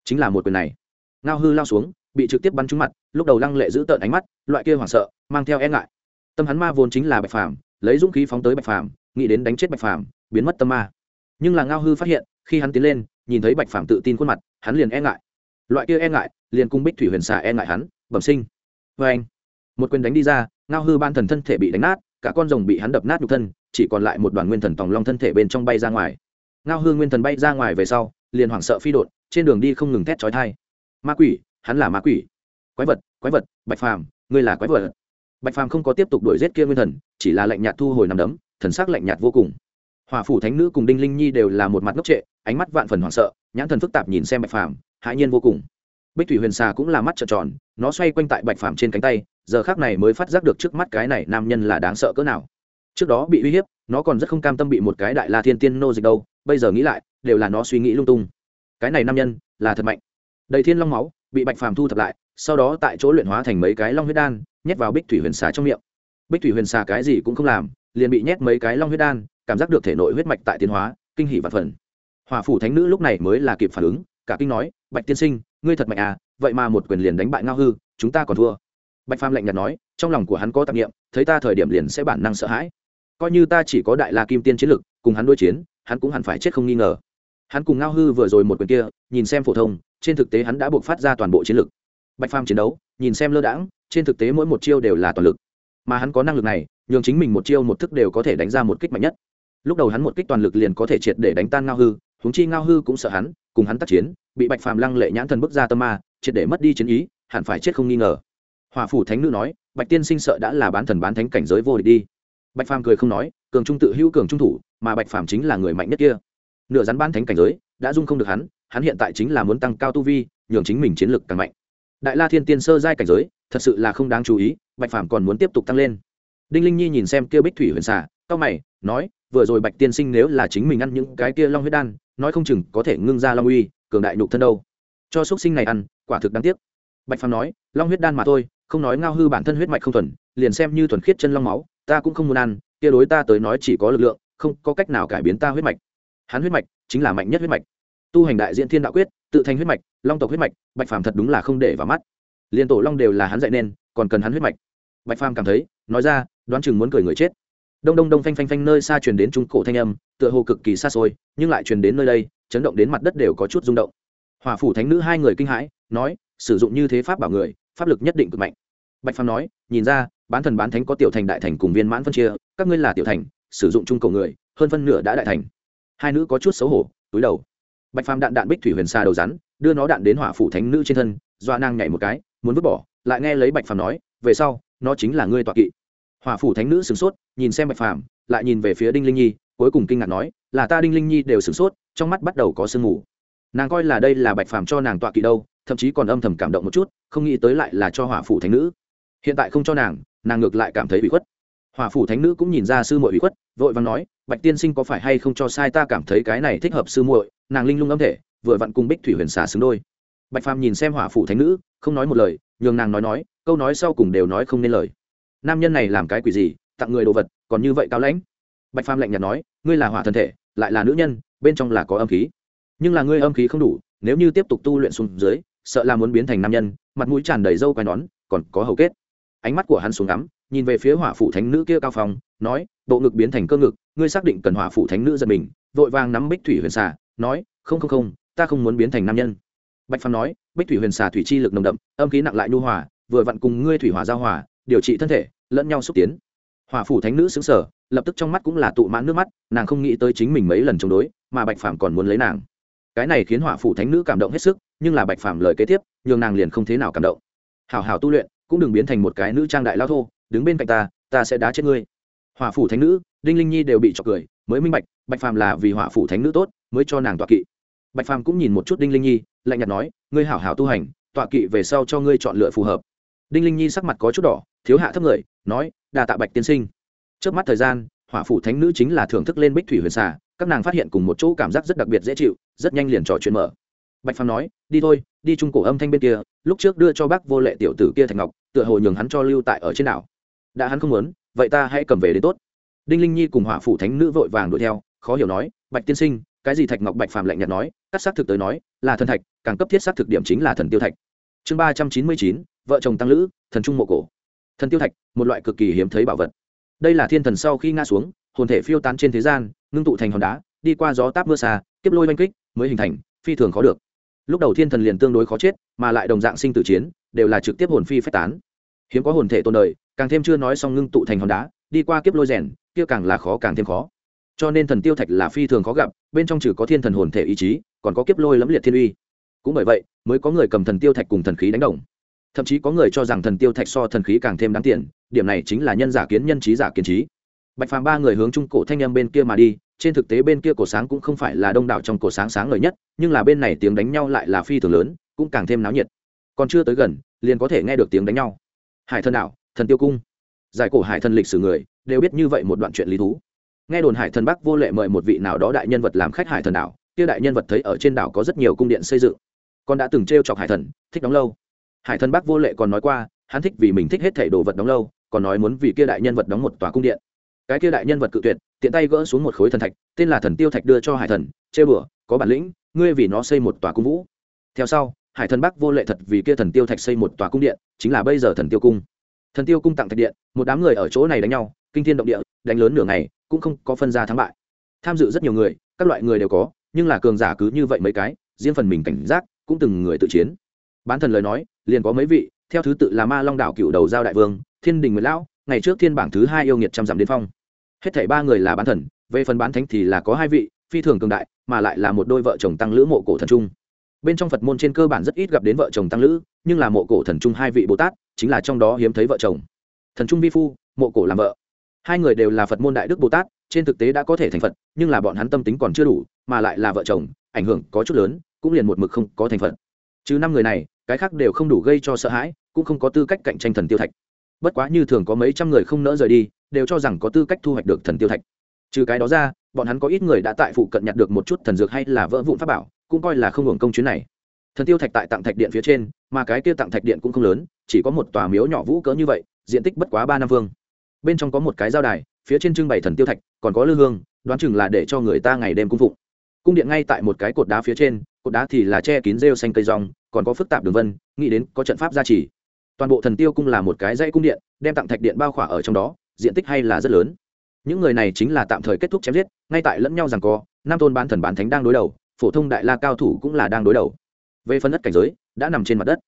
Chính là một quyền này. Ngao hư lao xuống, bị trực tiếp bắn trúng mặt, lúc đầu lăng lệ giữ tợn ánh mắt, loại kia hoảng sợ, mang theo e ngại. Tâm hắn ma vốn chính là bạch phàm, lấy dũng khí phóng tới bạch phàm, nghĩ đến đánh chết bạch phàm, biến mất tâm ma. Nhưng là ngao hư phát hiện, khi hắn tiến lên, nhìn thấy bạch phàm tự tin khuôn mặt, hắn liền e ngại. Loại kia e ngại, liền cung bích thủy huyền xà e ngại hắn, bẩm sinh. Vê anh một quyền đánh đi ra, ngao hư ban thần thân thể bị đánh nát cả con rồng bị hắn đập nát nhục thân, chỉ còn lại một đoàn nguyên thần tòng long thân thể bên trong bay ra ngoài. Ngao hương nguyên thần bay ra ngoài về sau, liền hoảng sợ phi đột trên đường đi không ngừng thét trói thai ma quỷ, hắn là ma quỷ. Quái vật quái vật, bạch phàm, ngươi là quái vật. Bạch phàm không có tiếp tục đuổi giết kia nguyên thần, chỉ là lạnh nhạt thu hồi nằm đấm, thần sắc lạnh nhạt vô cùng. Hòa phủ thánh nữ cùng đinh linh nhi đều là một mặt ngốc trệ, ánh mắt vạn phần hoảng sợ, nhãn thần phức tạp nhìn xem bạch phàm, hãi nhiên vô cùng bích thủy huyền xà cũng là mắt trợn tròn, nó xoay quanh tại bạch phàm trên cánh tay, giờ khác này mới phát giác được trước mắt cái này nam nhân là đáng sợ cỡ nào. Trước đó bị uy hiếp, nó còn rất không cam tâm bị một cái đại la thiên tiên nô dịch đâu, bây giờ nghĩ lại, đều là nó suy nghĩ lung tung. Cái này nam nhân, là thật mạnh. Đầy thiên long máu, bị bạch phàm thu thập lại, sau đó tại chỗ luyện hóa thành mấy cái long huyết đan, nhét vào bích thủy huyền xà trong miệng. Bích thủy huyền xà cái gì cũng không làm, liền bị nhét mấy cái long huyết đan, cảm giác được thể nội huyết mạch tại tiến hóa, kinh hỷ và phần. Hòa phủ thánh nữ lúc này mới là kịp phản ứng, cả kinh nói, bạch tiên sinh ngươi thật mạnh à vậy mà một quyền liền đánh bại ngao hư, chúng ta còn thua. Bạch phàm lạnh nhạt nói, trong lòng của hắn có tạp nghiệm thấy ta thời điểm liền sẽ bản năng sợ hãi. Coi như ta chỉ có đại la kim tiên chiến lực, cùng hắn đối chiến, hắn cũng hẳn phải chết không nghi ngờ. Hắn cùng ngao hư vừa rồi một quyền kia, nhìn xem phổ thông, trên thực tế hắn đã buộc phát ra toàn bộ chiến lực. Bạch phàm chiến đấu, nhìn xem lơ đãng, trên thực tế mỗi một chiêu đều là toàn lực. Mà hắn có năng lực này, nhường chính mình một chiêu một thức đều có thể đánh ra một kích mạnh nhất. Lúc đầu hắn một kích toàn lực liền có thể triệt để đánh tan ngao hư húng chi ngao hư cũng sợ hắn, cùng hắn tác chiến bị bạch phàm lăng lệ nhãn thần bước ra tâm ma, triệt để mất đi chiến ý, hẳn phải chết không nghi ngờ. Hòa phủ thánh nữ nói, bạch tiên sinh sợ đã là bán thần bán thánh cảnh giới vô địch đi. Bạch phàm cười không nói, cường trung tự hữu cường trung thủ, mà bạch phàm chính là người mạnh nhất kia. Nửa rắn bán thánh cảnh giới, đã dung không được hắn hắn hiện tại chính là muốn tăng cao tu vi, nhường chính mình chiến lực càng mạnh. Đại la thiên tiên sơ giai cảnh giới, thật sự là không đáng chú ý, bạch phàm còn muốn tiếp tục tăng lên. Đinh linh nhi nhìn xem kia bích thủy huyền xà cao mày, nói, vừa rồi bạch tiên sinh nếu là chính mình ăn những cái kia long huyết đan, nói không chừng có thể ngưng ra long uy cường đại nhục thân đâu. Cho x sinh này ăn, quả thực đáng tiếc. Bạch phàm nói, long huyết đan mà thôi, không nói ngao hư bản thân huyết mạch không thuần, liền xem như thuần khiết chân long máu, ta cũng không muốn ăn, kia đối ta tới nói chỉ có lực lượng, không có cách nào cải biến ta huyết mạch. Hắn huyết mạch chính là mạnh nhất huyết mạch. Tu hành đại diện thiên đạo quyết, tự thành huyết mạch, long tộc huyết mạch, bạch phàm thật đúng là không để vào mắt. Liền tổ long đều là hắn dạy nên, còn cần hắn huyết mạch. Bạch phàm cảm thấy, nói ra, đoán chừng muốn cười người chết. Đông đông đông phanh phanh phanh nơi xa truyền đến trung cổ thanh âm, tựa hồ cực kỳ xa xôi, nhưng lại truyền đến nơi đây chấn động đến mặt đất đều có chút rung động. Hòa phủ thánh nữ hai người kinh hãi, nói, sử dụng như thế pháp bảo người, pháp lực nhất định cực mạnh. Bạch phàm nói, nhìn ra, bán thần bán thánh có tiểu thành đại thành cùng viên mãn phân chia, các ngươi là tiểu thành, sử dụng trung cầu người, hơn phân nửa đã đại thành. Hai nữ có chút xấu hổ, túi đầu. Bạch phàm đạn đạn bích thủy huyền xa đầu rắn, đưa nó đạn đến hỏa phủ thánh nữ trên thân, doa nàng nhảy một cái, muốn vứt bỏ, lại nghe lấy bạch phàm nói, về sau, nó chính là ngươi tọa kỵ. Hỏa phủ thánh nữ sửng sốt, nhìn xem bạch phàm, lại nhìn về phía đinh linh nhi cuối cùng kinh ngạc nói, là ta đinh linh nhi đều sửng sốt, trong mắt bắt đầu có sương mù. Nàng coi là đây là bạch phàm cho nàng tọa kỵ đâu, thậm chí còn âm thầm cảm động một chút, không nghĩ tới lại là cho hỏa phủ thánh nữ. Hiện tại không cho nàng nàng ngược lại cảm thấy bị khuất. Hỏa phủ thánh nữ cũng nhìn ra sư muội bị khuất, vội vàng nói, bạch tiên sinh có phải hay không cho sai ta cảm thấy cái này thích hợp sư muội, nàng linh lung âm thể, vừa vặn cùng bích thủy huyền xà xứng đôi. Bạch phàm nhìn xem hỏa phủ thánh nữ, không nói một lời, nhường nàng nói nói, câu nói sau cùng đều nói không nên lời. Nam nhân này làm cái quỷ gì, tặng người đồ vật, còn như vậy cao lãnh bạch phàm lạnh nhạt nói, ngươi là hỏa thần thể, lại là nữ nhân, bên trong là có âm khí. Nhưng là ngươi âm khí không đủ, nếu như tiếp tục tu luyện xuống dưới, sợ là muốn biến thành nam nhân, mặt mũi tràn đầy râu quai nón, còn có hầu kết. Ánh mắt của hắn xuống ngắm, nhìn về phía hỏa phụ thánh nữ kia cao phong, nói, bộ ngực biến thành cơ ngực, ngươi xác định cần hỏa phụ thánh nữ giật mình. Vội vàng nắm bích thủy huyền xà, nói, không không không, ta không muốn biến thành nam nhân. Bạch phàm nói, bích thủy huyền xà thủy chi lực nồng đậm, âm khí nặng lại nhu hòa, vừa vặn cùng ngươi thủy hỏa giao hòa, điều trị thân thể, lẫn nhau xúc tiến. Hỏa phủ thánh nữ xứng sở lập tức trong mắt cũng là tụ mãn nước mắt, nàng không nghĩ tới chính mình mấy lần chống đối, mà bạch phàm còn muốn lấy nàng. Cái này khiến hỏa phủ thánh nữ cảm động hết sức, nhưng là bạch phàm lời kế tiếp, nhường nàng liền không thế nào cảm động. Hảo hảo tu luyện, cũng đừng biến thành một cái nữ trang đại lao thô, đứng bên cạnh ta ta sẽ đá chết ngươi. Hỏa phủ thánh nữ, đinh linh nhi đều bị trọc cười, mới minh bạch bạch phàm là vì hỏa phủ thánh nữ tốt, mới cho nàng tọa kỵ. Bạch phàm cũng nhìn một chút đinh linh nhi, lạnh nhạt nói, ngươi hảo hảo tu hành, tọa kỵ về sau cho ngươi chọn lựa phù hợp. Đinh linh nhi sắc mặt có chút đỏ, thiếu hạ thấp người, nói đà tạ bạch tiên sinh trước mắt thời gian, hỏa phủ thánh nữ chính là thưởng thức lên bích thủy huyền xà, các nàng phát hiện cùng một chỗ cảm giác rất đặc biệt dễ chịu, rất nhanh liền trò chuyện mở. Bạch phàm nói, đi thôi, đi trung cổ âm thanh bên kia, lúc trước đưa cho bác vô lệ tiểu tử kia thành ngọc, tựa hồ nhường hắn cho lưu tại ở trên đảo. Đã hắn không muốn, vậy ta hãy cầm về đến tốt. Đinh linh nhi cùng hỏa phủ thánh nữ vội vàng đuổi theo, khó hiểu nói, bạch tiên sinh, cái gì thạch ngọc? Bạch phàm lạnh nhạt nói, cắt xác thực tới nói, là thần thạch, càng cấp thiết xác thực điểm chính là thần tiêu thạch. Chương ba trăm chín mươi chín, vợ chồng tăng lữ, thần trung mộ cổ. Thần tiêu thạch, một loại cực kỳ hiếm thấy bảo vật đây là thiên thần sau khi ngã xuống, hồn thể phiêu tán trên thế gian, ngưng tụ thành hòn đá, đi qua gió táp mưa xa kiếp lôi oanh kích, mới hình thành, phi thường khó được. Lúc đầu thiên thần liền tương đối khó chết, mà lại đồng dạng sinh tử chiến, đều là trực tiếp hồn phi phách tán. Hiếm có hồn thể tồn đời, càng thêm chưa nói xong ngưng tụ thành hòn đá, đi qua kiếp lôi rèn, kia càng là khó càng thêm khó. Cho nên thần tiêu thạch là phi thường khó gặp, bên trong trừ có thiên thần hồn thể ý chí, còn có kiếp lôi lẫm liệt thiên uy. Cũng bởi vậy, mới có người cầm thần tiêu thạch cùng thần khí đánh đồng thậm chí có người cho rằng thần tiêu thạch so thần khí càng thêm đáng tiền, điểm này chính là nhân giả kiến nhân trí giả kiến trí. Bạch phàm ba người hướng trung cổ thanh âm bên kia mà đi, trên thực tế bên kia cổ sáng cũng không phải là đông đảo trong cổ sáng sáng ngời nhất, nhưng là bên này tiếng đánh nhau lại là phi thường lớn, cũng càng thêm náo nhiệt. Còn chưa tới gần, liền có thể nghe được tiếng đánh nhau. Hải thần đảo thần tiêu cung. Giải cổ hải thần lịch sử người, đều biết như vậy một đoạn chuyện lý thú. Nghe đồn hải thần bắc vô lệ mời một vị nào đó đại nhân vật làm khách hải thần đảo kia đại nhân vật thấy ở trên đảo có rất nhiều cung điện xây dựng. Còn đã từng t r e o chọc hải thần, thích đóng lâu hải thần bắc vô lệ còn nói qua, hắn thích vì mình thích hết thảy đồ vật đóng lâu, còn nói muốn vì kia đại nhân vật đóng một tòa cung điện. Cái kia đại nhân vật cự tuyệt, tiện tay gỡ xuống một khối thần thạch, tên là thần tiêu thạch đưa cho hải thần, chê bửa có bản lĩnh, ngươi vì nó xây một tòa cung vũ. Theo sau, hải thần bắc vô lệ thật vì kia thần tiêu thạch xây một tòa cung điện, chính là bây giờ thần tiêu cung. Thần tiêu cung tặng thạch điện, một đám người ở chỗ này đánh nhau, kinh thiên động địa, đánh lớn nửa ngày, cũng không có phân ra thắng bại. Tham dự rất nhiều người, các loại người đều có, nhưng là cường giả cứ như vậy mấy cái, riêng phần mình cảnh giác, cũng từng người tự chiến bán thần lời nói, liền có mấy vị, theo thứ tự là ma long đảo cựu đầu giao đại vương, thiên đình nguyệt lão, ngày trước thiên bảng thứ hai yêu nghiệt trăm dặm đến phong. Hết thảy ba người là bán thần, về phần bán thánh thì là có hai vị, phi thường cường đại, mà lại là một đôi vợ chồng tăng lữ mộ cổ thần trung. Bên trong phật môn trên cơ bản rất ít gặp đến vợ chồng tăng lữ, nhưng là mộ cổ thần trung hai vị bồ tát, chính là trong đó hiếm thấy vợ chồng. Thần trung vi phu, mộ cổ làm vợ. Hai người đều là phật môn đại đức bồ tát, trên thực tế đã có thể thành phật, nhưng là bọn hắn tâm tính còn chưa đủ, mà lại là vợ chồng, ảnh hưởng có chút lớn, cũng liền một mực không có thành phật. Chứ năm người này cái khác đều không đủ gây cho sợ hãi, cũng không có tư cách cạnh tranh thần tiêu thạch. Bất quá như thường có mấy trăm người không nỡ rời đi, đều cho rằng có tư cách thu hoạch được thần tiêu thạch. Trừ cái đó ra, bọn hắn có ít người đã tại phụ cận nhặt được một chút thần dược hay là vỡ vụn pháp bảo, cũng coi là không hưởng công chuyến này. Thần tiêu thạch tại tặng thạch điện phía trên, mà cái kia tặng thạch điện cũng không lớn, chỉ có một tòa miếu nhỏ vũ cỡ như vậy, diện tích bất quá ba năm vương. Bên trong có một cái giao đài, phía trên trưng bày thần tiêu thạch, còn có lư hương, đoán chừng là để cho người ta ngày đêm cung phụng. Cung điện ngay tại một cái cột đá phía trên, cột đá thì là che kín rêu xanh cây rong còn có phức tạp đường vân, nghĩ đến có trận pháp gia trì. Toàn bộ thần tiêu cung là một cái dãy cung điện, đem tặng thạch điện bao khỏa ở trong đó, diện tích hay là rất lớn. Những người này chính là tạm thời kết thúc chém giết, ngay tại lẫn nhau rằng co, nam thôn ban thần bán thánh đang đối đầu, phổ thông đại la cao thủ cũng là đang đối đầu. Về phần đất cảnh giới, đã nằm trên mặt đất.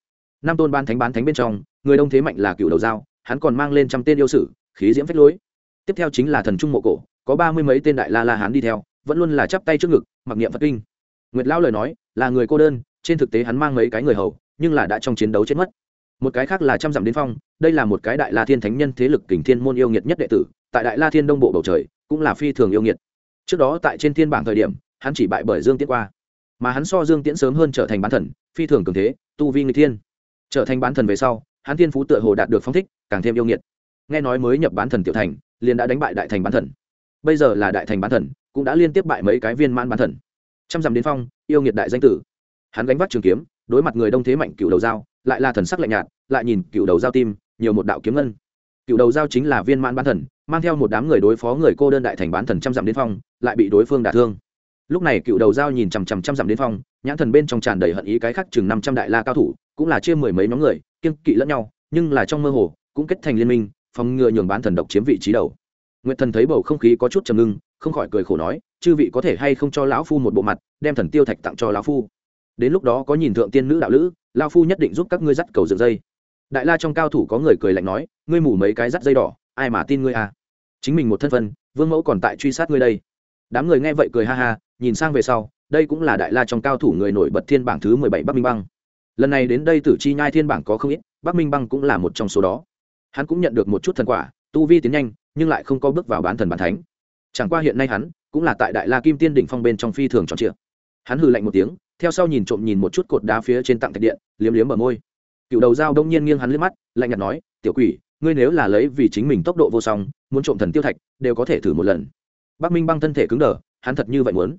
Nam tôn ban thánh bán thánh bên trong, người đông thế mạnh là cựu đầu dao hắn còn mang lên trăm tên yêu sử, khí diễm phách lối. Tiếp theo chính là thần trung mộ cổ, có ba mươi mấy tên đại la la hán đi theo, vẫn luôn là chắp tay trước ngực, mặc niệm phật kinh. Nguyệt lão lời nói, là người cô đơn trên thực tế hắn mang mấy cái người hầu, nhưng là đã trong chiến đấu chết mất. Một cái khác là trăm dặm đến phong, đây là một cái đại la thiên thánh nhân thế lực kình thiên môn yêu nghiệt nhất đệ tử, tại đại la thiên đông bộ bầu trời, cũng là phi thường yêu nghiệt. Trước đó tại trên thiên bảng thời điểm, hắn chỉ bại bởi dương tiễn qua, mà hắn so dương tiễn sớm hơn trở thành bán thần, phi thường cường thế, tu vi người thiên. Trở thành bán thần về sau, hắn thiên phú tựa hồ đạt được phong thích, càng thêm yêu nghiệt. Nghe nói mới nhập bán thần tiểu thành, liền đã đánh bại đại thành bán thần. Bây giờ là đại thành bán thần, cũng đã liên tiếp bại mấy cái viên mãn bán thần. Trăm dặm đến phong, yêu nghiệt đại danh tử hắn gánh vác trường kiếm, đối mặt người đông thế mạnh cựu đầu dao lại là thần sắc lạnh nhạt, lại nhìn cựu đầu dao tim, nhiều một đạo kiếm ngân. Cựu đầu dao chính là viên mãn bán thần, mang theo một đám người đối phó người cô đơn đại thành bán thần trăm dặm đến phong, lại bị đối phương đả thương. Lúc này cựu đầu dao nhìn chằm chằm trăm dặm đến phong, nhãn thần bên trong tràn đầy hận ý cái khác chừng năm trăm đại la cao thủ, cũng là chia mười mấy nhóm người kiên kỵ lẫn nhau, nhưng là trong mơ hồ, cũng kết thành liên minh, phòng ngừa nhường bán thần độc chiếm vị trí đầu. Nguyện thần thấy bầu không khí có chút trầm ngưng, không khỏi cười khổ nói, chư vị có thể hay không cho lão phu một bộ mặt, đem thần tiêu thạch tặng cho lão phu? Đến lúc đó có nhìn thượng tiên nữ đạo lữ lão phu nhất định giúp các ngươi dắt cầu dựng dây. Đại la trong cao thủ có người cười lạnh nói, ngươi mủ mấy cái dắt dây đỏ, ai mà tin ngươi à? Chính mình một thân phân vương mẫu còn tại truy sát ngươi đây. Đám người nghe vậy cười ha ha, nhìn sang về sau, đây cũng là đại la trong cao thủ người nổi bật thiên bảng thứ mười bảy bắc minh băng. Lần này đến đây tử chi nhai thiên bảng có không ít, bắc minh băng cũng là một trong số đó. Hắn cũng nhận được một chút thần quả, tu vi tiến nhanh, nhưng lại không có bước vào bán thần bán thánh. Chẳng qua hiện nay hắn cũng là tại đại la kim tiên đỉnh phong bên trong phi thường tròn trịa. Hắn hừ lạnh một tiếng theo sau nhìn trộm nhìn một chút cột đá phía trên tặng thạch điện, liếm liếm ở môi. Cựu đầu dao đông nhiên nghiêng hắn lên mắt, lạnh nhạt nói, tiểu quỷ, ngươi nếu là lấy vì chính mình tốc độ vô song, muốn trộm thần tiêu thạch, đều có thể thử một lần. Bắc minh băng thân thể cứng đờ, hắn thật như vậy muốn.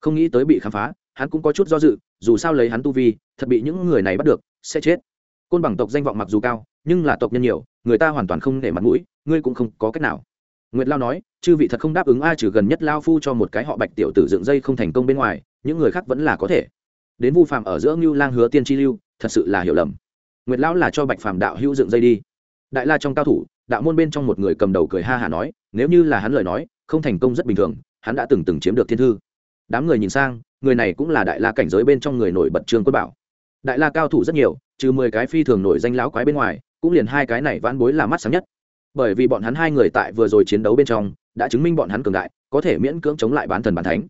Không nghĩ tới bị khám phá, hắn cũng có chút do dự, dù sao lấy hắn tu vi, thật bị những người này bắt được, sẽ chết. Côn bằng tộc danh vọng mặc dù cao, nhưng là tộc nhân nhiều, người ta hoàn toàn không để mặt mũi, ngươi cũng không có cách nào. Nguyệt lao nói, chư vị thật không đáp ứng ai trừ gần nhất lao phu cho một cái họ bạch tiểu tử dựng dây không thành công bên ngoài, những người khác vẫn là có thể đến vu phạm ở giữa ngưu lang hứa tiên chi lưu, thật sự là hiểu lầm. Nguyệt lão là cho bạch phàm đạo hữu dựng dây đi. Đại la trong cao thủ, đạo môn bên trong một người cầm đầu cười ha hả nói, nếu như là hắn lời nói, không thành công rất bình thường, hắn đã từng từng chiếm được thiên thư. Đám người nhìn sang, người này cũng là đại la cảnh giới bên trong người nổi bật trương quân bảo. Đại la cao thủ rất nhiều, trừ mười cái phi thường nổi danh lão quái bên ngoài, cũng liền hai cái này vãn bối là mắt sáng nhất. Bởi vì bọn hắn hai người tại vừa rồi chiến đấu bên trong, đã chứng minh bọn hắn cường đại, có thể miễn cưỡng chống lại bán thần bán thánh.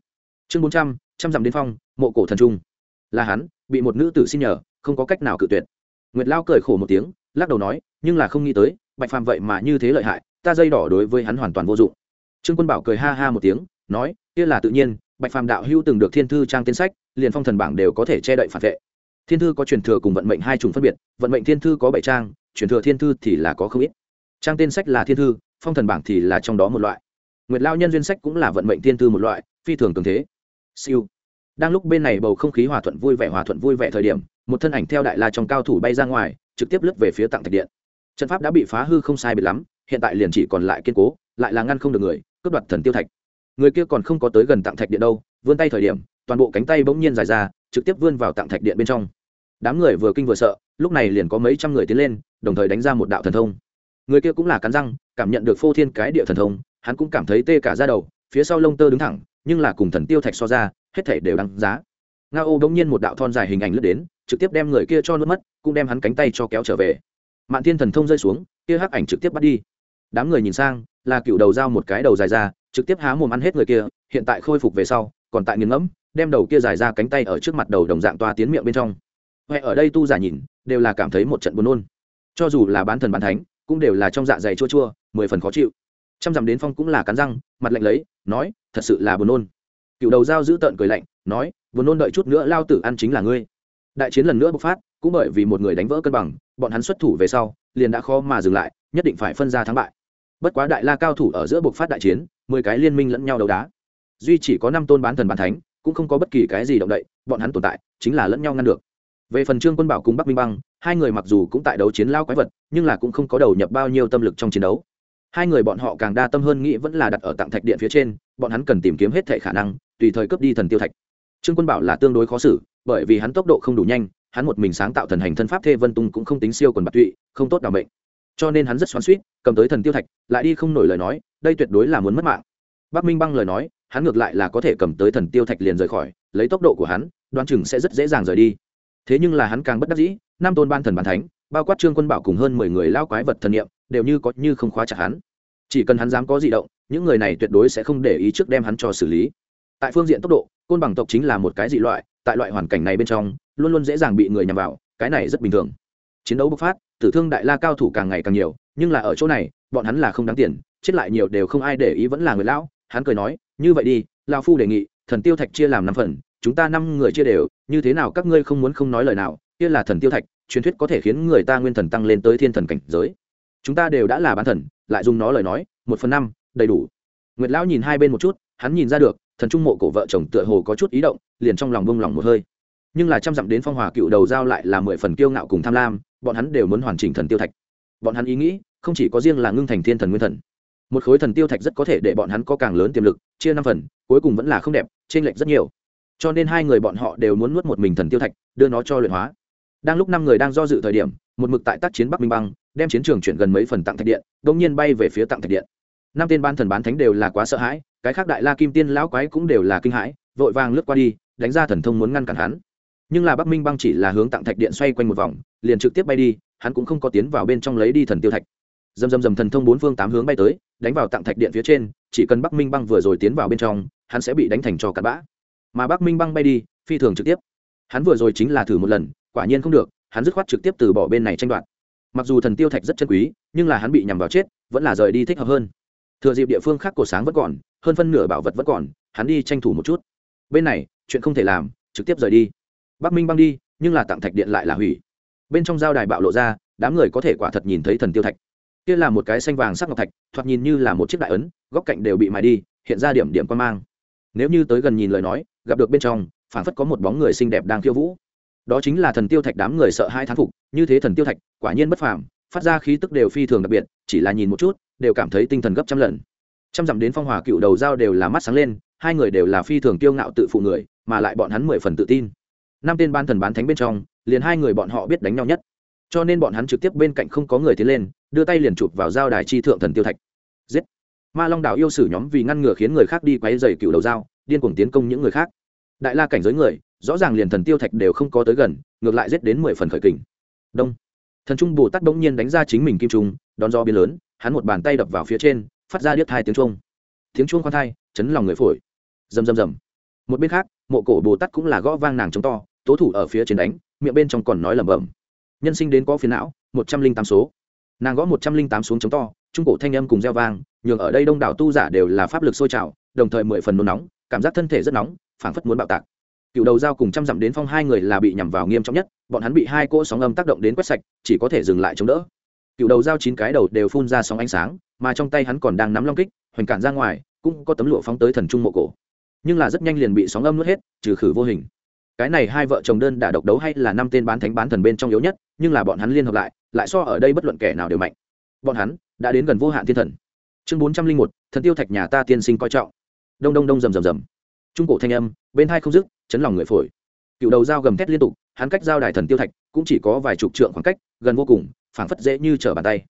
Chương bốn trăm trăm dặm đến phong, mộ cổ thần trung là hắn, bị một nữ tử xin nhờ, không có cách nào cự tuyệt. Nguyệt lao cười khổ một tiếng, lắc đầu nói, nhưng là không nghĩ tới, bạch phàm vậy mà như thế lợi hại, ta dây đỏ đối với hắn hoàn toàn vô dụng. Trương quân bảo cười ha ha một tiếng, nói, kia là tự nhiên, bạch phàm đạo hữu từng được thiên thư trang tên sách, liền phong thần bảng đều có thể che đậy phản vệ. Thiên thư có truyền thừa cùng vận mệnh hai chủng phân biệt, vận mệnh thiên thư có bảy trang, truyền thừa thiên thư thì là có không ít. Trang tên sách là thiên thư, phong thần bảng thì là trong đó một loại. Nguyệt lao nhân duyên sách cũng là vận mệnh thiên thư một loại, phi thường cường thế. Siêu đang lúc bên này bầu không khí hòa thuận vui vẻ, hòa thuận vui vẻ thời điểm, một thân ảnh theo đại la trong cao thủ bay ra ngoài, trực tiếp lướt về phía tặng thạch điện. Trận pháp đã bị phá hư không sai biệt lắm, hiện tại liền chỉ còn lại kiên cố, lại là ngăn không được người, cướp đoạt thần tiêu thạch. Người kia còn không có tới gần tặng thạch điện đâu, vươn tay thời điểm, toàn bộ cánh tay bỗng nhiên dài ra, trực tiếp vươn vào tặng thạch điện bên trong. Đám người vừa kinh vừa sợ, lúc này liền có mấy trăm người tiến lên, đồng thời đánh ra một đạo thần thông. Người kia cũng là cắn răng, cảm nhận được phô thiên cái địa thần thông, hắn cũng cảm thấy tê cả ra đầu, phía sau lông tơ đứng thẳng, nhưng là cùng thần tiêu thạch so ra hết thể đều đáng giá. Nga ô bỗng nhiên một đạo thon dài hình ảnh lướt đến, trực tiếp đem người kia cho nuốt mất, cũng đem hắn cánh tay cho kéo trở về. Mạn thiên thần thông rơi xuống, kia hắc ảnh trực tiếp bắt đi. Đám người nhìn sang, là cựu đầu dao một cái đầu dài ra, trực tiếp há mồm ăn hết người kia, hiện tại khôi phục về sau, còn tại nghiền ngẫm, đem đầu kia dài ra cánh tay ở trước mặt đầu đồng dạng toa tiến miệng bên trong. Huệ ở đây tu giả nhìn, đều là cảm thấy một trận buồn nôn. Cho dù là bán thần bán thánh, cũng đều là trong dạ dày chua chua, mười phần khó chịu. Trăm dặm đến phong cũng là cắn răng, mặt lạnh lấy, nói, thật sự là buồn nôn cựu đầu dao giữ tợn cười lạnh, nói, vừa nôn đợi chút nữa lao tử ăn chính là ngươi. Đại chiến lần nữa bộc phát, cũng bởi vì một người đánh vỡ cân bằng, bọn hắn xuất thủ về sau, liền đã khó mà dừng lại, nhất định phải phân ra thắng bại. Bất quá đại la cao thủ ở giữa bộc phát đại chiến, mười cái liên minh lẫn nhau đấu đá. Duy chỉ có năm tôn bán thần bán thánh, cũng không có bất kỳ cái gì động đậy, bọn hắn tồn tại, chính là lẫn nhau ngăn được. Về phần trương quân bảo cùng bắc minh băng, hai người mặc dù cũng tại đấu chiến lao quái vật, nhưng là cũng không có đầu nhập bao nhiêu tâm lực trong chiến đấu. Hai người bọn họ càng đa tâm hơn nghĩ vẫn là đặt ở tặng thạch điện phía trên bọn hắn cần tìm kiếm hết thể khả năng, tùy thời cướp đi thần tiêu thạch. Trương quân bảo là tương đối khó xử, bởi vì hắn tốc độ không đủ nhanh, hắn một mình sáng tạo thần hành thân pháp thê vân tung cũng không tính siêu quần bạc tụy, không tốt đ ả o mệnh. Cho nên hắn rất xoắn suýt cầm tới thần tiêu thạch, lại đi không nổi lời nói, đây tuyệt đối là muốn mất mạng. Bắc minh băng lời nói, hắn ngược lại là có thể cầm tới thần tiêu thạch liền rời khỏi, lấy tốc độ của hắn, đoán chừng sẽ rất dễ dàng rời đi. Thế nhưng là hắn càng bất đắc dĩ Nam tôn ban thần bàn thánh, bao quát trương quân bảo cùng hơn mười người lao quái vật thần niệm, đều như có như không khóa chặt hắn. Chỉ cần hắn dám có di động những người này tuyệt đối sẽ không để ý trước đem hắn cho xử lý. Tại phương diện tốc độ, côn bằng tộc chính là một cái dị loại, tại loại hoàn cảnh này bên trong, luôn luôn dễ dàng bị người nhằm vào, cái này rất bình thường. Chiến đấu bộc phát, tử thương đại la cao thủ càng ngày càng nhiều, nhưng là ở chỗ này, bọn hắn là không đáng tiền, chết lại nhiều đều không ai để ý vẫn là người lão, hắn cười nói, như vậy đi lao phu đề nghị, thần tiêu thạch chia làm năm phần, chúng ta năm người chia đều, như thế nào các ngươi không muốn không nói lời nào, kia là thần tiêu thạch, truyền thuyết có thể khiến người ta nguyên thần tăng lên tới thiên thần cảnh giới. Chúng ta đều đã là bán thần, lại dùng nó lời nói, một phần năm đầy đủ. Nguyệt lão nhìn hai bên một chút, hắn nhìn ra được, thần trung mộ cổ vợ chồng tựa hồ có chút ý động, liền trong lòng bông lòng một hơi. Nhưng là trăm dặm đến phong hòa cựu đầu giao lại là mười phần kiêu ngạo cùng tham lam, bọn hắn đều muốn hoàn chỉnh thần tiêu thạch. Bọn hắn ý nghĩ, không chỉ có riêng là ngưng thành thiên thần nguyên thần. Một khối thần tiêu thạch rất có thể để bọn hắn có càng lớn tiềm lực, chia năm phần, cuối cùng vẫn là không đẹp trên lệch rất nhiều. Cho nên hai người bọn họ đều muốn nuốt một mình thần tiêu thạch, đưa nó cho luyện hóa. Đang lúc năm người đang do dự thời điểm, một mực tại tác chiến bắc minh băng, đem chiến trường chuyển gần mấy phần tặng thạch điện đ ỗ n g nhiên bay về phía tặng thạch điện năm tên ban thần bán thánh đều là quá sợ hãi, cái khác đại la kim tiên lão quái cũng đều là kinh hãi, vội vàng lướt qua đi, đánh ra thần thông muốn ngăn cản hắn. Nhưng là bắc minh băng chỉ là hướng tặng thạch điện xoay quanh một vòng, liền trực tiếp bay đi, hắn cũng không có tiến vào bên trong lấy đi thần tiêu thạch. Dầm dầm dầm thần thông bốn phương tám hướng bay tới, đánh vào tặng thạch điện phía trên, chỉ cần bắc minh băng vừa rồi tiến vào bên trong, hắn sẽ bị đánh thành cho cặn bã. Mà bắc minh băng bay đi, phi thường trực tiếp. Hắn vừa rồi chính là thử một lần, quả nhiên không được, hắn dứt khoát trực tiếp từ bỏ bên này tranh đoạt. Mặc dù thần tiêu thạch rất chân quý, nhưng là hắn bị nhằm vào chết, vẫn là rời đi thích hợp hơn thừa dịp địa phương khác cổ sáng vẫn còn, hơn phân nửa bảo vật vẫn còn, hắn đi tranh thủ một chút. Bên này, chuyện không thể làm, trực tiếp rời đi. Bắc minh băng đi, nhưng là tặng thạch điện lại là hủy. Bên trong giao đài bạo lộ ra, đám người có thể quả thật nhìn thấy thần tiêu thạch. Kia là một cái xanh vàng sắc ngọc thạch, thoạt nhìn như là một chiếc đại ấn, góc cạnh đều bị mài đi, hiện ra điểm điểm quan mang. Nếu như tới gần nhìn lời nói, gặp được bên trong, phảng phất có một bóng người xinh đẹp đang khiêu vũ. Đó chính là thần tiêu thạch đám người sợ hai thán phục, như thế thần tiêu thạch, quả nhiên bất phàm, phát ra khí tức đều phi thường đặc biệt chỉ là nhìn một chút, đều cảm thấy tinh thần gấp trăm lần. Trăm dặm đến phong hòa cựu đầu dao đều là mắt sáng lên, hai người đều là phi thường kiêu ngạo tự phụ người, mà lại bọn hắn mười phần tự tin. Năm tên ban thần bán thánh bên trong, liền hai người bọn họ biết đánh nhau nhất. Cho nên bọn hắn trực tiếp bên cạnh không có người tiến lên, đưa tay liền chụp vào giao đài chi thượng thần tiêu thạch. Giết! Ma long đảo yêu sử nhóm vì ngăn ngừa khiến người khác đi quấy dày cựu đầu dao điên cuồng tiến công những người khác. Đại la cảnh giới người, rõ ràng liền thần tiêu thạch đều không có tới gần, ngược lại giết đến mười phần khởi kình. Đông! Thần trung bồ tát bỗng nhiên đánh ra chính mình kim trung, đón do biến lớn, hắn một bàn tay đập vào phía trên, phát ra điếc hai tiếng trung tiếng chuông khoan thai, chấn lòng người phổi. Rầm rầm rầm. Một bên khác, mộ cổ bồ tát cũng là gõ vang nàng chống to, tố thủ ở phía trên đánh, miệng bên trong còn nói lẩm bẩm. Nhân sinh đến có phiền não, một trăm linh tám số. Nàng gõ một trăm linh tám xuống chống to, trung cổ thanh âm cùng gieo vang, nhường ở đây đông đảo tu giả đều là pháp lực sôi trào, đồng thời mười phần nôn nóng, cảm giác thân thể rất nóng, phảng phất muốn bạo tạc cựu đầu giao cùng trăm dặm đến phong hai người là bị nhằm vào nghiêm trọng nhất, bọn hắn bị hai cỗ sóng âm tác động đến quét sạch, chỉ có thể dừng lại chống đỡ. Cựu đầu giao chín cái đầu đều phun ra sóng ánh sáng, mà trong tay hắn còn đang nắm long kích, hoành cản ra ngoài, cũng có tấm lụa phóng tới thần trung mộ cổ. Nhưng là rất nhanh liền bị sóng âm nuốt hết, trừ khử vô hình. Cái này hai vợ chồng đơn đã độc đấu hay là năm tên bán thánh bán thần bên trong yếu nhất, nhưng là bọn hắn liên hợp lại lại so ở đây bất luận kẻ nào đều mạnh. Bọn hắn đã đến gần vô hạn thiên thần. Chương bốn trăm linh một, thần tiêu thạch nhà ta tiên sinh coi trọng. Đông đông đông rầm rầm rầm. Trung cổ thanh âm, bên hai không dứt chấn lòng người phổi. Cựu đầu dao gầm thét liên tục, hắn cách giao đài thần tiêu thạch cũng chỉ có vài chục trượng khoảng cách, gần vô cùng, phảng phất dễ như trở bàn tay.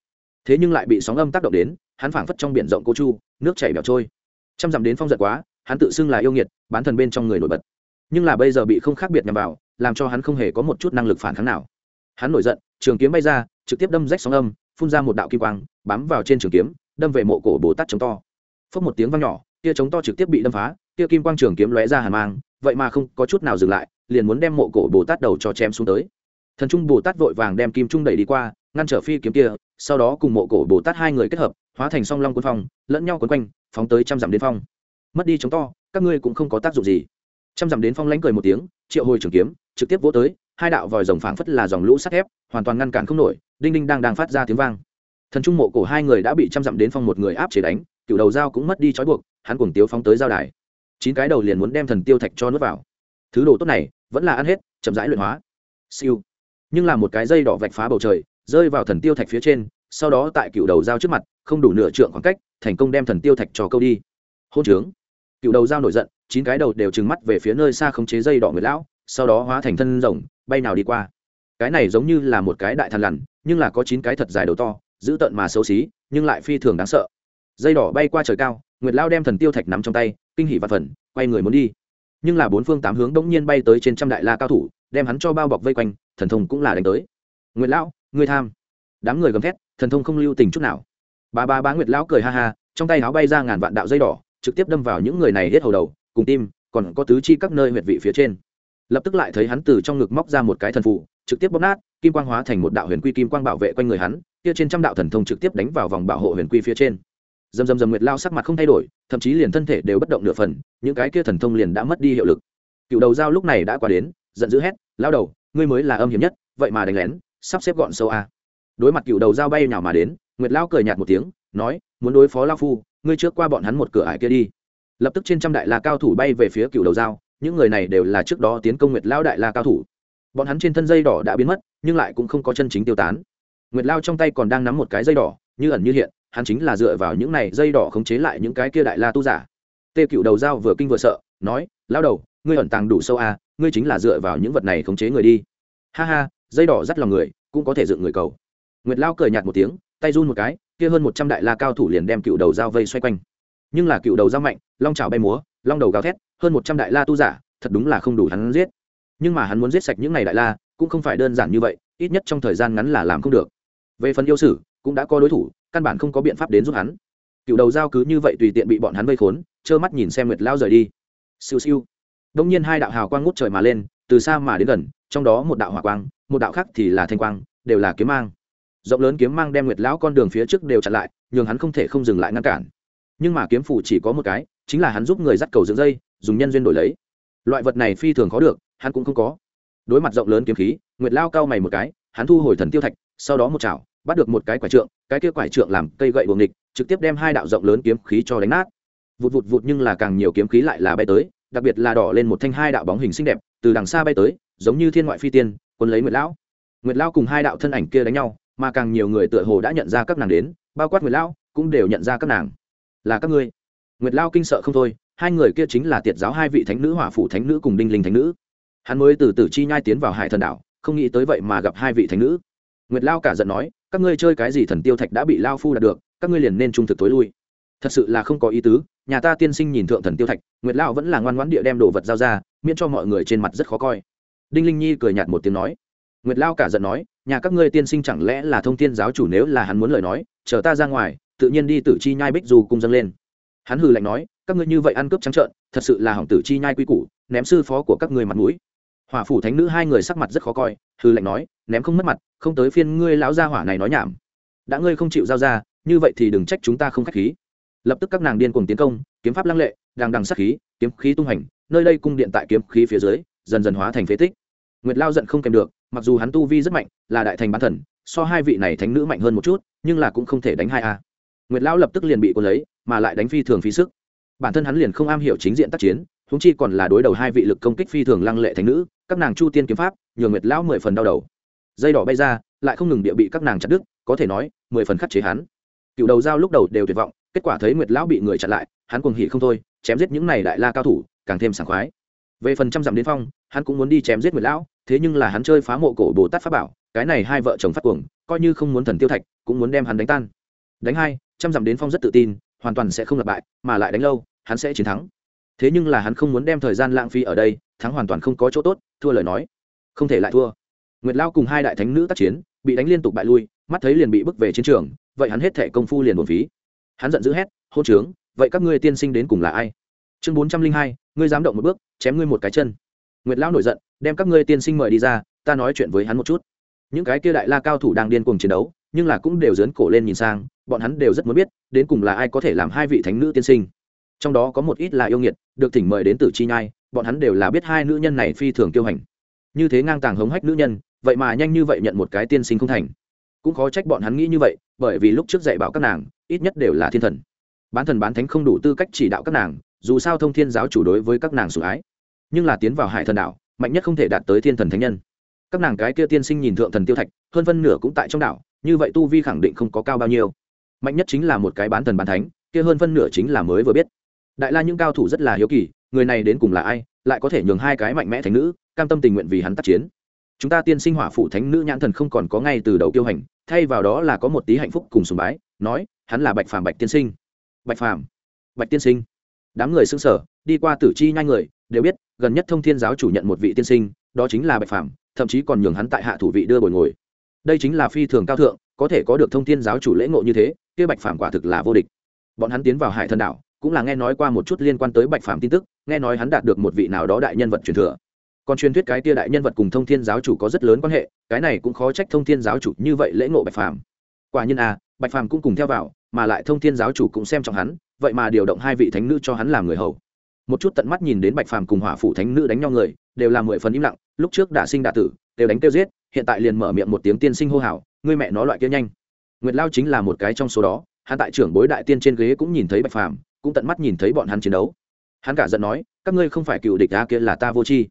Thế nhưng lại bị sóng âm tác động đến, hắn phảng phất trong biển rộng cô chu, nước chảy bẻo trôi. Trăm dặm đến phong giật quá, hắn tự xưng là yêu nghiệt, bán thần bên trong người nổi bật. Nhưng là bây giờ bị không khác biệt nhằm vào, làm cho hắn không hề có một chút năng lực phản kháng nào. Hắn nổi giận, trường kiếm bay ra, trực tiếp đâm rách sóng âm, phun ra một đạo kim quang, bám vào trên trường kiếm, đâm về mộ cổ bồ tát chống to. Phốc một tiếng vang nhỏ kia chống to trực tiếp bị đâm phá kia kim quang trường kiếm lóe ra hàn mang vậy mà không có chút nào dừng lại, liền muốn đem mộ cổ bồ tát đầu cho chém xuống tới. Thần trung bồ tát vội vàng đem kim trung đẩy đi qua, ngăn trở phi kiếm kia, sau đó cùng mộ cổ bồ tát hai người kết hợp, hóa thành song long quân phong, lẫn nhau quấn quanh, phóng tới trăm dặm đến phong. Mất đi chống to, các ngươi cũng không có tác dụng gì. Trăm dặm đến phong lánh cười một tiếng, triệu hồi trường kiếm, trực tiếp vỗ tới, hai đạo vòi rồng phảng phất là dòng lũ sắt thép, hoàn toàn ngăn cản không nổi, đinh đinh đang đang phát ra tiếng vang. Thần trung mộ cổ hai người đã bị trăm dặm đến phong một người áp chế đánh, cựu đầu dao cũng mất đi trói buộc, hắn cùng tiếu phóng tới giao đài chín cái đầu liền muốn đem thần tiêu thạch cho nuốt vào. Thứ đồ tốt này, vẫn là ăn hết, chậm rãi luyện hóa. Siêu. Nhưng là một cái dây đỏ vạch phá bầu trời, rơi vào thần tiêu thạch phía trên, sau đó tại cựu đầu dao trước mặt, không đủ nửa trượng khoảng cách, thành công đem thần tiêu thạch cho câu đi. Hôn trướng. Cựu đầu dao nổi giận, chín cái đầu đều trừng mắt về phía nơi xa khống chế dây đỏ người lão, sau đó hóa thành thân rồng, bay nào đi qua. Cái này giống như là một cái đại thằn lằn, nhưng là có chín cái thật dài đầu to, dữ tợn mà xấu xí, nhưng lại phi thường đáng sợ. Dây đỏ bay qua trời cao nguyệt lao đem thần tiêu thạch nắm trong tay kinh hỉ và phần quay người muốn đi nhưng là bốn phương tám hướng đống nhiên bay tới trên trăm đại la cao thủ đem hắn cho bao bọc vây quanh thần thông cũng là đánh tới nguyệt lão ngươi tham đám người gầm thét thần thông không lưu tình chút nào ba ba bá nguyệt lão cười ha ha trong tay áo bay ra ngàn vạn đạo dây đỏ trực tiếp đâm vào những người này hết hầu đầu cùng tim còn có tứ chi các nơi huyệt vị phía trên lập tức lại thấy hắn từ trong ngực móc ra một cái thần phù trực tiếp bóp nát kim quang hóa thành một đạo huyền quy kim quang bảo vệ quanh người hắn kia trên trăm đạo thần thông trực tiếp đánh vào vòng bảo hộ huyền quy phía trên dầm dầm dầm nguyệt lao sắc mặt không thay đổi, thậm chí liền thân thể đều bất động nửa phần, những cái kia thần thông liền đã mất đi hiệu lực. Cựu đầu dao lúc này đã qua đến, giận dữ hét, lao đầu, ngươi mới là âm hiểm nhất, vậy mà đánh lén, sắp xếp gọn sâu a. Đối mặt cựu đầu dao bay nhào mà đến, nguyệt lao cười nhạt một tiếng, nói, muốn đối phó lao phu, ngươi trước qua bọn hắn một cửa ải kia đi. Lập tức trên trăm đại la cao thủ bay về phía cựu đầu dao những người này đều là trước đó tiến công nguyệt lao đại la cao thủ. Bọn hắn trên thân dây đỏ đã biến mất, nhưng lại cũng không có chân chính tiêu tán. Nguyệt lao trong tay còn đang nắm một cái dây đỏ, như ẩn như hiện hắn chính là dựa vào những này dây đỏ khống chế lại những cái kia đại la tu giả. Tê cựu đầu dao vừa kinh vừa sợ nói lao đầu ngươi ẩn tàng đủ sâu à, ngươi chính là dựa vào những vật này khống chế người đi. Ha ha dây đỏ dắt lòng người cũng có thể dựng người cầu. Nguyệt lao cười nhạt một tiếng tay run một cái kia hơn một trăm đại la cao thủ liền đem cựu đầu dao vây xoay quanh. Nhưng là cựu đầu dao mạnh long trào bay múa long đầu gào thét hơn một trăm đại la tu giả thật đúng là không đủ hắn giết. Nhưng mà hắn muốn giết sạch những này đại la cũng không phải đơn giản như vậy ít nhất trong thời gian ngắn là làm không được. Về phần yêu sử cũng đã có đối thủ căn bản không có biện pháp đến giúp hắn. Cựu đầu dao cứ như vậy tùy tiện bị bọn hắn vây khốn, trơ mắt nhìn xem nguyệt lao rời đi. Siêu siêu. Đông nhiên hai đạo hào quang ngút trời mà lên, từ xa mà đến gần, trong đó một đạo hỏa quang, một đạo khác thì là thanh quang, đều là kiếm mang. Rộng lớn kiếm mang đem nguyệt lão con đường phía trước đều chặn lại, nhường hắn không thể không dừng lại ngăn cản. Nhưng mà kiếm phủ chỉ có một cái, chính là hắn giúp người dắt cầu dưỡng dây, dùng nhân duyên đổi lấy. Loại vật này phi thường khó được, hắn cũng không có. Đối mặt rộng lớn kiếm khí, nguyệt lao cao mày một cái, hắn thu hồi thần tiêu thạch, sau đó một chảo bắt được một cái quả trượng, cái kia quả trượng làm cây gậy buồng địch trực tiếp đem hai đạo rộng lớn kiếm khí cho đánh nát. Vụt vụt vụt nhưng là càng nhiều kiếm khí lại là bay tới, đặc biệt là đỏ lên một thanh hai đạo bóng hình xinh đẹp, từ đằng xa bay tới, giống như thiên ngoại phi tiên, quân lấy nguyệt lão. Nguyệt lão cùng hai đạo thân ảnh kia đánh nhau, mà càng nhiều người tựa hồ đã nhận ra các nàng đến, bao quát nguyệt lão, cũng đều nhận ra các nàng. Là các ngươi. Nguyệt lão kinh sợ không thôi, hai người kia chính là tiệt giáo hai vị thánh nữ, hỏa phủ thánh nữ cùng đinh linh thánh nữ. Hắn mới từ từ chi nhai tiến vào hải thần đảo, không nghĩ tới vậy mà gặp hai vị thánh nữ. Nguyệt lao cả giận nói các ngươi chơi cái gì thần tiêu thạch đã bị lao phu đạt được, các ngươi liền nên trung thực tối lui. Thật sự là không có ý tứ, nhà ta tiên sinh nhìn thượng thần tiêu thạch, nguyệt lao vẫn là ngoan ngoãn địa đem đồ vật giao ra, miễn cho mọi người trên mặt rất khó coi. Đinh linh nhi cười nhạt một tiếng nói. Nguyệt lao cả giận nói, nhà các ngươi tiên sinh chẳng lẽ là thông tiên giáo chủ nếu là hắn muốn lời nói, chờ ta ra ngoài, tự nhiên đi tử chi nhai bích dù cung dâng lên. Hắn hừ lạnh nói, các ngươi như vậy ăn cướp trắng trợn, thật sự là hỏng tử chi nhai quy củ, ném sư phó của các ngươi mặt mũi. Hỏa phủ thánh nữ hai người sắc mặt rất khó coi hư lệnh nói, ném không mất mặt không tới phiên ngươi lão gia hỏa này nói nhảm. Đã ngươi không chịu giao ra, như vậy thì đừng trách chúng ta không k h á c h khí. Lập tức các nàng điên cùng tiến công, kiếm pháp lăng lệ đằng đằng sắc khí, kiếm khí tung hành, nơi đây cung điện tại kiếm khí phía dưới, dần dần hóa thành phế tích. Nguyệt lao giận không kèm được, mặc dù hắn tu vi rất mạnh, là đại thành bán thần, so hai vị này thánh nữ mạnh hơn một chút, nhưng là cũng không thể đánh hai a. Nguyệt lão lập tức liền bị cô lấy, mà lại đánh phi thường phí sức. Bản thân hắn liền không am hiểu chính diện tác chiến húng chi còn là đối đầu hai vị lực công kích phi thường lăng lệ thánh nữ, các nàng chu tiên kiếm pháp, nhường nguyệt lão mười phần đau đầu dây đỏ bay ra, lại không ngừng địa bị các nàng chặt đứt, có thể nói, mười phần khắc chế hắn. Cựu đầu giao lúc đầu đều tuyệt vọng, kết quả thấy nguyệt lão bị người chặn lại, hắn cuồng hỉ không thôi, chém giết những này đại la cao thủ, càng thêm sảng khoái. Về phần trăm dặm đến phong, hắn cũng muốn đi chém giết nguyệt lão, thế nhưng là hắn chơi phá mộ cổ bồ tát pháp bảo, cái này hai vợ chồng phát cuồng, coi như không muốn thần tiêu thạch, cũng muốn đem hắn đánh tan. Đánh hai, trăm dặm đến phong rất tự tin, hoàn toàn sẽ không lặp bại, mà lại đánh lâu, hắn sẽ chiến thắng. Thế nhưng là hắn không muốn đem thời gian lãng phí ở đây, thắng hoàn toàn không có chỗ tốt, thua lời nói. Không thể lại thua nguyệt lao cùng hai đại thánh nữ tác chiến, bị đánh liên tục bại lui, mắt thấy liền bị bức về chiến trường, vậy hắn hết thẻ công phu liền một phí. Hắn giận dữ hét, hôn trướng, vậy các ngươi tiên sinh đến cùng là ai? Chương bốn trăm linh hai, ngươi dám động một bước, chém ngươi một cái chân. Nguyệt lão nổi giận, đem các ngươi tiên sinh mời đi ra, ta nói chuyện với hắn một chút. Những cái kia đại la cao thủ đang điên cuồng chiến đấu, nhưng là cũng đều dướn cổ lên nhìn sang, bọn hắn đều rất muốn biết, đến cùng là ai có thể làm hai vị thánh nữ tiên sinh. Trong đó có một ít là yêu nghiệt, được thỉnh mời đến từ chi nhai, bọn hắn đều là biết hai nữ nhân này phi thường kiêu hành như thế ngang tàng hống hách nữ nhân vậy mà nhanh như vậy nhận một cái tiên sinh không thành. Cũng khó trách bọn hắn nghĩ như vậy, bởi vì lúc trước dạy bảo các nàng, ít nhất đều là thiên thần. Bán thần bán thánh không đủ tư cách chỉ đạo các nàng, dù sao thông thiên giáo chủ đối với các nàng sủng ái. Nhưng là tiến vào hải thần đạo mạnh nhất không thể đạt tới thiên thần thánh nhân. Các nàng cái kia tiên sinh nhìn thượng thần tiêu thạch, hơn phân nửa cũng tại trong đảo, như vậy tu vi khẳng định không có cao bao nhiêu. Mạnh nhất chính là một cái bán thần bán thánh, kia hơn phân nửa chính là mới vừa biết. Đại la những cao thủ rất là hiếu kỳ, người này đến cùng là ai, lại có thể nhường hai cái mạnh mẽ thánh nữ, cam tâm tình nguyện vì hắn tác chiến chúng ta tiên sinh hỏa phụ thánh nữ nhãn thần không còn có ngay từ đầu tiêu hành, thay vào đó là có một tí hạnh phúc cùng sùng bái, nói, hắn là bạch phàm bạch tiên sinh. Bạch phàm bạch tiên sinh. Đám người xưng sở đi qua tử chi nhanh người, đều biết, gần nhất thông thiên giáo chủ nhận một vị tiên sinh, đó chính là bạch phàm, thậm chí còn nhường hắn tại hạ thủ vị đưa bồi ngồi. Đây chính là phi thường cao thượng, có thể có được thông thiên giáo chủ lễ ngộ như thế, kia bạch phàm quả thực là vô địch. Bọn hắn tiến vào hải thần đảo, cũng là nghe nói qua một chút liên quan tới bạch phàm tin tức, nghe nói hắn đạt được một vị nào đó đại nhân vật truyền thừa còn truyền thuyết cái tia đại nhân vật cùng thông thiên giáo chủ có rất lớn quan hệ, cái này cũng khó trách thông thiên giáo chủ như vậy lễ ngộ bạch phàm. Quả nhiên à bạch phàm cũng cùng theo vào, mà lại thông thiên giáo chủ cũng xem trọng hắn, vậy mà điều động hai vị thánh nữ cho hắn làm người hầu. Một chút tận mắt nhìn đến bạch phàm cùng hỏa phủ thánh nữ đánh nhau người, đều là mười phần im lặng, lúc trước đã sinh đạ tử, đều đánh tiêu giết, hiện tại liền mở miệng một tiếng tiên sinh hô hào, ngươi mẹ nó loại kia nhanh. Nguyệt lao chính là một cái trong số đó, hắn tại trưởng bối đại tiên trên ghế cũng nhìn thấy bạch phàm, cũng tận mắt nhìn thấy bọn hắn chiến đấu. Hắn cả giận nói, các ngươi không phải cựu địch ta kia là ta vô tri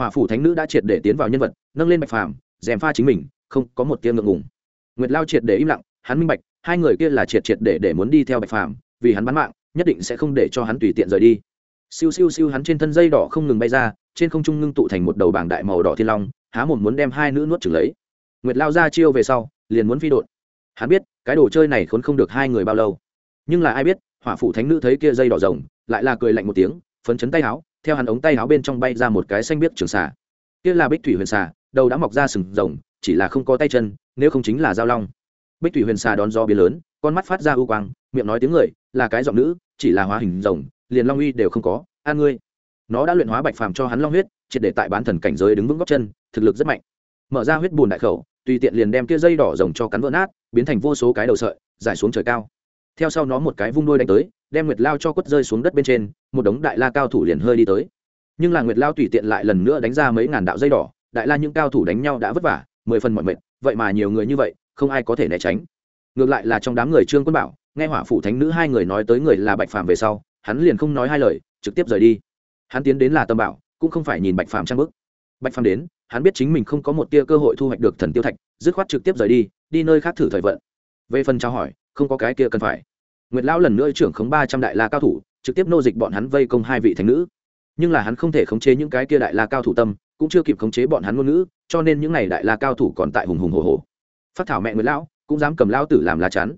hỏa phủ thánh nữ đã triệt để tiến vào nhân vật, nâng lên bạch phàm dèm pha chính mình, không có một tiếng ngượng ngùng. Nguyệt lao triệt để im lặng, hắn minh bạch, hai người kia là triệt triệt để để muốn đi theo bạch phàm, vì hắn bán mạng, nhất định sẽ không để cho hắn tùy tiện rời đi. Siêu siêu siêu hắn trên thân dây đỏ không ngừng bay ra, trên không trung ngưng tụ thành một đầu bảng đại màu đỏ thiên long, há một muốn đem hai nữ nuốt trừng lấy. Nguyệt lao ra chiêu về sau, liền muốn phi đột hắn biết, cái đồ chơi này khốn không được hai người bao lâu. Nhưng là ai biết, hỏa phụ thánh nữ thấy kia dây đỏ rồng, lại là cười lạnh một tiếng, phấn chấn tay áo theo hắn ống tay áo bên trong bay ra một cái xanh biết trường xà. Kia là bích thủy huyền xà, đầu đã mọc ra sừng rồng, chỉ là không có tay chân, nếu không chính là giao long. Bích thủy huyền xà đón gió biến lớn, con mắt phát ra ưu quang, miệng nói tiếng người, là cái giọng nữ, chỉ là hóa hình rồng, liền long uy đều không có. An ngươi, nó đã luyện hóa bạch phàm cho hắn long huyết, triệt để tại bán thần cảnh giới đứng vững góc chân, thực lực rất mạnh. Mở ra huyết bùn đại khẩu, tùy tiện liền đem kia dây đỏ rồng cho cắn vỡ nát, biến thành vô số cái đầu sợi giải xuống trời cao. Theo sau nó một cái vung đôi đánh tới đem nguyệt lao cho quất rơi xuống đất bên trên, một đống đại la cao thủ liền hơi đi tới. Nhưng là nguyệt lao tùy tiện lại lần nữa đánh ra mấy ngàn đạo dây đỏ, đại la những cao thủ đánh nhau đã vất vả, mười phần mọi mệt, vậy mà nhiều người như vậy, không ai có thể né tránh. Ngược lại là trong đám người trương quân bảo, nghe hỏa phụ thánh nữ hai người nói tới người là bạch phàm về sau, hắn liền không nói hai lời, trực tiếp rời đi. Hắn tiến đến là tâm bảo, cũng không phải nhìn bạch phàm trang bức. Bạch phàm đến, hắn biết chính mình không có một tia cơ hội thu hoạch được thần tiêu thạch, dứt khoát trực tiếp rời đi đi nơi khác thử thời vận. Về phần trao hỏi, không có cái kia cần phải nguyệt lão lần nữa trưởng khống ba trăm đại la cao thủ, trực tiếp nô dịch bọn hắn vây công hai vị thánh nữ. Nhưng là hắn không thể khống chế những cái kia đại la cao thủ tâm, cũng chưa kịp khống chế bọn hắn ngôn ngữ, cho nên những n à y đại la cao thủ còn tại hùng hùng hồ hồ phát thảo mẹ nguyệt lão, cũng dám cầm lão tử làm lá chắn.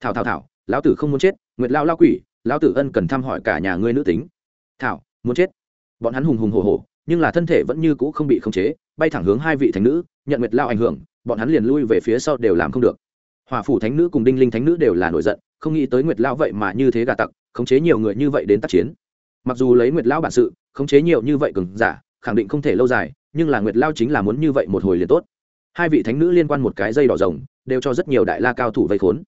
Thảo thảo thảo, lão tử không muốn chết, nguyệt lão lao quỷ, lão tử ân cần thăm hỏi cả nhà ngươi nữ tính. Thảo, muốn chết. Bọn hắn hùng hùng hồ hồ nhưng là thân thể vẫn như cũ không bị khống chế, bay thẳng hướng hai vị thánh nữ, nhận nguyệt lao ảnh hưởng, bọn hắn liền lui về phía sau đều làm không được hòa phủ thánh nữ cùng đinh linh thánh nữ đều là nổi giận, không nghĩ tới nguyệt Lão vậy mà như thế gà tặc, khống chế nhiều người như vậy đến tác chiến. Mặc dù lấy nguyệt Lão bản sự, khống chế nhiều như vậy cừng giả, khẳng định không thể lâu dài, nhưng là nguyệt lao chính là muốn như vậy một hồi liền tốt. Hai vị thánh nữ liên quan một cái dây đỏ rồng, đều cho rất nhiều đại la cao thủ vây khốn.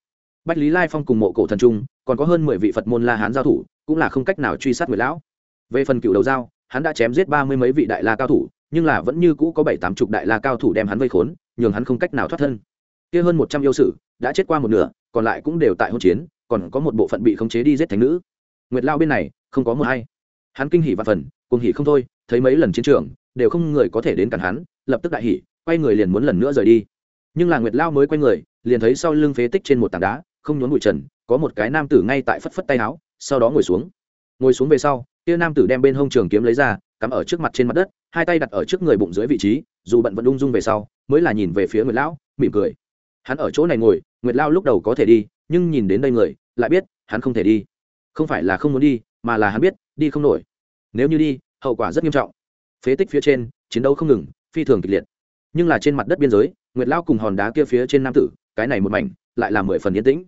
Bách lý lai phong cùng mộ cổ thần trung, còn có hơn mười vị phật môn la hán giao thủ, cũng là không cách nào truy sát nguyệt lão. Về phần cựu đầu giao, hắn đã chém giết ba mươi mấy vị đại la cao thủ, nhưng là vẫn như cũ có bảy tám chục đại la cao thủ đem hắn vây khốn, nhường hắn không cách nào thoát thân kia hơn một trăm yêu sử đã chết qua một nửa, còn lại cũng đều tại hôn chiến, còn có một bộ phận bị khống chế đi giết thánh nữ. Nguyệt lao bên này, không có một hay hắn kinh hỉ và phần cùng hỉ không thôi, thấy mấy lần chiến trường, đều không người có thể đến cản hắn, lập tức đại hỉ, quay người liền muốn lần nữa rời đi. Nhưng là nguyệt lao mới quay người, liền thấy sau lưng phế tích trên một tảng đá, không nhốn bụi trần, có một cái nam tử ngay tại phất phất tay áo, sau đó ngồi xuống. Ngồi xuống về sau, kia nam tử đem bên hông trường kiếm lấy ra, cắm ở trước mặt trên mặt đất, hai tay đặt ở trước người bụng dưới vị trí, dù bận vẫn ung dung về sau, mới là nhìn về phía nguyệt lão mỉm cười hắn ở chỗ này ngồi, nguyệt lao lúc đầu có thể đi, nhưng nhìn đến đây người, lại biết, hắn không thể đi. Không phải là không muốn đi, mà là hắn biết, đi không nổi. Nếu như đi, hậu quả rất nghiêm trọng. Phế tích phía trên, chiến đấu không ngừng, phi thường kịch liệt. Nhưng là trên mặt đất biên giới, nguyệt lao cùng hòn đá kia phía trên nam tử, cái này một mảnh, lại là mười phần yên tĩnh.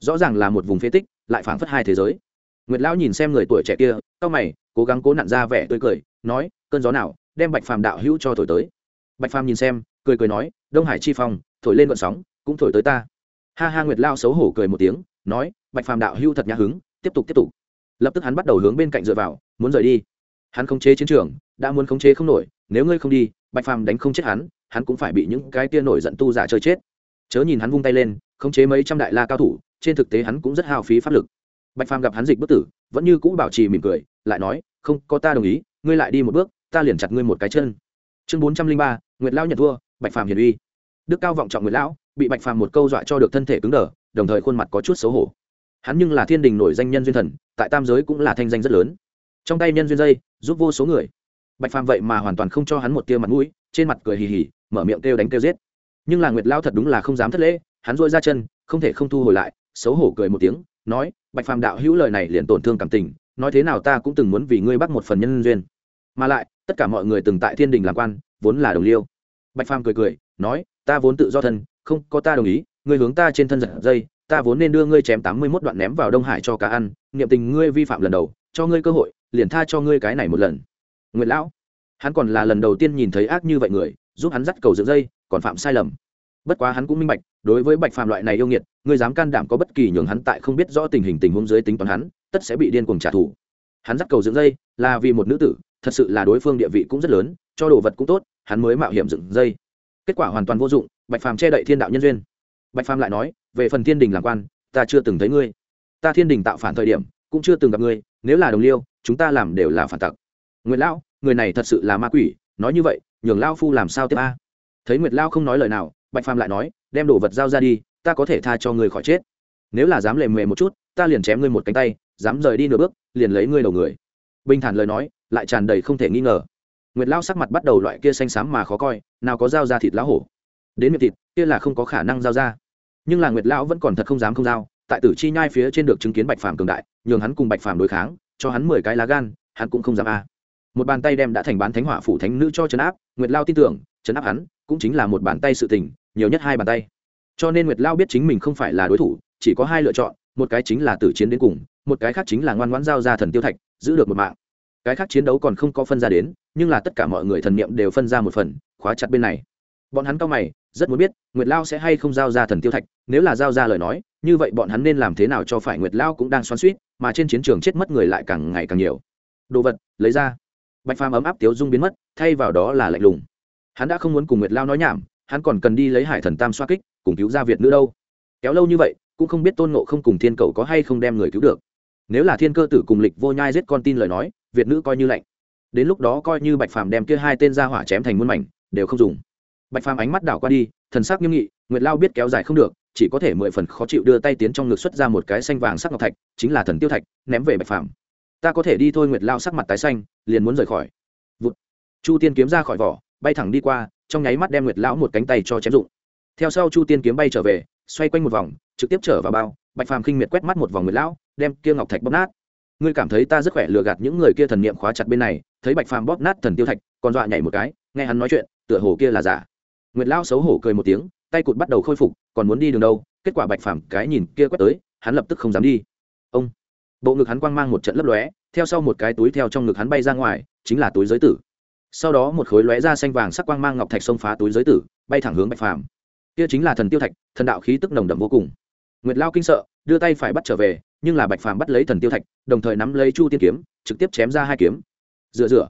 Rõ ràng là một vùng phế tích, lại phảng phất hai thế giới. Nguyệt lão nhìn xem người tuổi trẻ kia cao mày, cố gắng cố nặn ra vẻ tươi cười, nói, cơn gió nào, đem bạch phàm đạo hữu cho thổi tới. Bạch phàm nhìn xem, cười cười nói, đông hải chi phong, thổi lên vận sóng cũng thổi tới ta. Ha ha, nguyệt lao xấu hổ cười một tiếng, nói, bạch phàm đạo hưu thật nhã hứng, tiếp tục tiếp tục. Lập tức hắn bắt đầu hướng bên cạnh dựa vào, muốn rời đi. Hắn không chế chiến trường, đã muốn khống chế không nổi, nếu ngươi không đi, bạch phàm đánh không chết hắn hắn cũng phải bị những cái tia nổi giận tu giả chơi chết. Chớ nhìn hắn vung tay lên, khống chế mấy trăm đại la cao thủ, trên thực tế hắn cũng rất hao phí pháp lực. Bạch phàm gặp hắn dịch bất tử, vẫn như cũ bảo trì mỉm cười, lại nói, không, có ta đồng ý, ngươi lại đi một bước, ta liền chặt ngươi một cái chân. Chương bốn trăm linh ba, nguyệt lao nhận thua, bạch phàm hiền uy. Đức cao vọng trọng nguyệt lão bị bạch phàm một câu dọa cho được thân thể cứng đờ, đồng thời khuôn mặt có chút xấu hổ. Hắn nhưng là thiên đình nổi danh nhân duyên thần, tại tam giới cũng là thanh danh rất lớn. Trong tay nhân duyên dây, giúp vô số người. Bạch phàm vậy mà hoàn toàn không cho hắn một tia mặt mũi, trên mặt cười hì hì, mở miệng kêu đánh kêu giết. Nhưng là nguyệt lao thật đúng là không dám thất lễ, hắn dội ra chân, không thể không thu hồi lại, xấu hổ cười một tiếng, nói, bạch phàm đạo hữu lời này liền tổn thương cảm tình, nói thế nào ta cũng từng muốn vì ngươi bắt một phần nhân duyên. Mà lại, tất cả mọi người từng tại thiên đình làm quan, vốn là đồng liêu. Bạch phàm cười cười, nói, ta vốn tự do thân không, có ta đồng ý, ngươi hướng ta trên thân giật dây, ta vốn nên đưa ngươi chém tám mươi mốt đoạn ném vào đông hải cho cá ăn, niệm tình ngươi vi phạm lần đầu, cho ngươi cơ hội, liền tha cho ngươi cái này một lần. Nguyễn lão, hắn còn là lần đầu tiên nhìn thấy ác như vậy người, giúp hắn dắt cầu dựng dây, còn phạm sai lầm. Bất quá hắn cũng minh bạch, đối với bạch phàm loại này yêu nghiệt, ngươi dám can đảm có bất kỳ nhường hắn tại không biết rõ tình hình tình huống dưới tính toán hắn, tất sẽ bị điên cuồng trả thù. Hắn dắt cầu dựng dây, là vì một nữ tử, thật sự là đối phương địa vị cũng rất lớn, cho đồ vật cũng tốt, hắn mới mạo hiểm dựng dây. Kết quả hoàn toàn vô dụng bạch phàm che đậy thiên đạo nhân duyên. Bạch phàm lại nói, về phần thiên đình làm quan, ta chưa từng thấy ngươi. Ta thiên đình tạo phản thời điểm, cũng chưa từng gặp ngươi. Nếu là đồng liêu, chúng ta làm đều là phản tặc. Nguyệt lão, người này thật sự là ma quỷ. Nói như vậy, nhường lao phu làm sao tiếp a? Thấy nguyệt lao không nói lời nào, bạch phàm lại nói, đem đồ vật giao ra đi, ta có thể tha cho ngươi khỏi chết. Nếu là dám lề mề một chút, ta liền chém ngươi một cánh tay, dám rời đi nửa bước, liền lấy ngươi đầu người. Bình thản lời nói, lại tràn đầy không thể nghi ngờ. Nguyệt lao sắc mặt bắt đầu loại kia xanh xám mà khó coi, nào có dao ra thịt lá hổ đến miệng thịt, kia là không có khả năng giao ra. Nhưng là nguyệt lão vẫn còn thật không dám không giao, tại tử chi nhai phía trên được chứng kiến bạch phàm cường đại, nhường hắn cùng bạch phàm đối kháng, cho hắn mười cái lá gan, hắn cũng không dám a. Một bàn tay đem đã thành bán thánh hỏa phủ thánh nữ cho trấn áp, nguyệt lao tin tưởng, trấn áp hắn cũng chính là một bàn tay sự tình, nhiều nhất hai bàn tay. Cho nên nguyệt lao biết chính mình không phải là đối thủ, chỉ có hai lựa chọn, một cái chính là tử chiến đến cùng, một cái khác chính là ngoan ngoãn giao ra thần tiêu thạch, giữ được một mạng. Cái khác chiến đấu còn không có phân ra đến, nhưng là tất cả mọi người thần niệm đều phân ra một phần, khóa chặt bên này. Bọn hắn cao mày rất muốn biết, nguyệt lao sẽ hay không giao ra thần tiêu thạch, nếu là giao ra lời nói, như vậy bọn hắn nên làm thế nào cho phải nguyệt lao cũng đang xoắn suýt mà trên chiến trường chết mất người lại càng ngày càng nhiều. Đồ vật, lấy ra. Bạch phàm ấm áp tiếu dung biến mất, thay vào đó là lạnh lùng. Hắn đã không muốn cùng nguyệt lao nói nhảm, hắn còn cần đi lấy hải thần tam xoa kích, cùng cứu ra việt nữ đâu. Kéo lâu như vậy, cũng không biết tôn ngộ không cùng thiên cầu có hay không đem người cứu được. Nếu là thiên cơ tử cùng lịch vô nhai giết con tin lời nói, việt nữ coi như lạnh. Đến lúc đó coi như bạch phàm đem kia hai tên ra hỏa chém thành muôn mảnh, đều không dùng bạch phàm ánh mắt đảo qua đi, thần sắc nghiêm nghị, nguyệt lao biết kéo dài không được, chỉ có thể mười phần khó chịu đưa tay tiến trong ngực xuất ra một cái xanh vàng sắc ngọc thạch, chính là thần tiêu thạch, ném về bạch phàm. Ta có thể đi thôi, nguyệt lao sắc mặt tái xanh, liền muốn rời khỏi. Vụt. chu tiên kiếm ra khỏi vỏ, bay thẳng đi qua, trong nháy mắt đem nguyệt lão một cánh tay cho chém rụng theo sau chu tiên kiếm bay trở về, xoay quanh một vòng, trực tiếp trở vào bao, bạch phàm khinh miệt quét mắt một vòng nguyệt lão, đem kia ngọc thạch bóp nát. Ngươi cảm thấy ta rất khỏe lừa gạt những người kia thần niệm khóa chặt bên này, thấy bạch phàm bóp nát thần tiêu thạch, còn dọa nhảy một cái, nghe hắn nói chuyện, tựa hồ kia là giả nguyệt lão xấu hổ cười một tiếng, tay cụt bắt đầu khôi phục, còn muốn đi đường đâu, kết quả bạch phàm cái nhìn kia quét tới, hắn lập tức không dám đi. Ông, bộ ngực hắn quang mang một trận lấp lóe, theo sau một cái túi theo trong ngực hắn bay ra ngoài, chính là túi giới tử. Sau đó một khối lóe ra xanh vàng sắc quang mang ngọc thạch xông phá túi giới tử, bay thẳng hướng bạch phàm. Kia chính là thần tiêu thạch, thần đạo khí tức nồng đậm vô cùng. Nguyệt lao kinh sợ, đưa tay phải bắt trở về, nhưng là bạch phàm bắt lấy thần tiêu thạch, đồng thời nắm lấy chu tiên kiếm, trực tiếp chém ra hai kiếm. Dựa dựa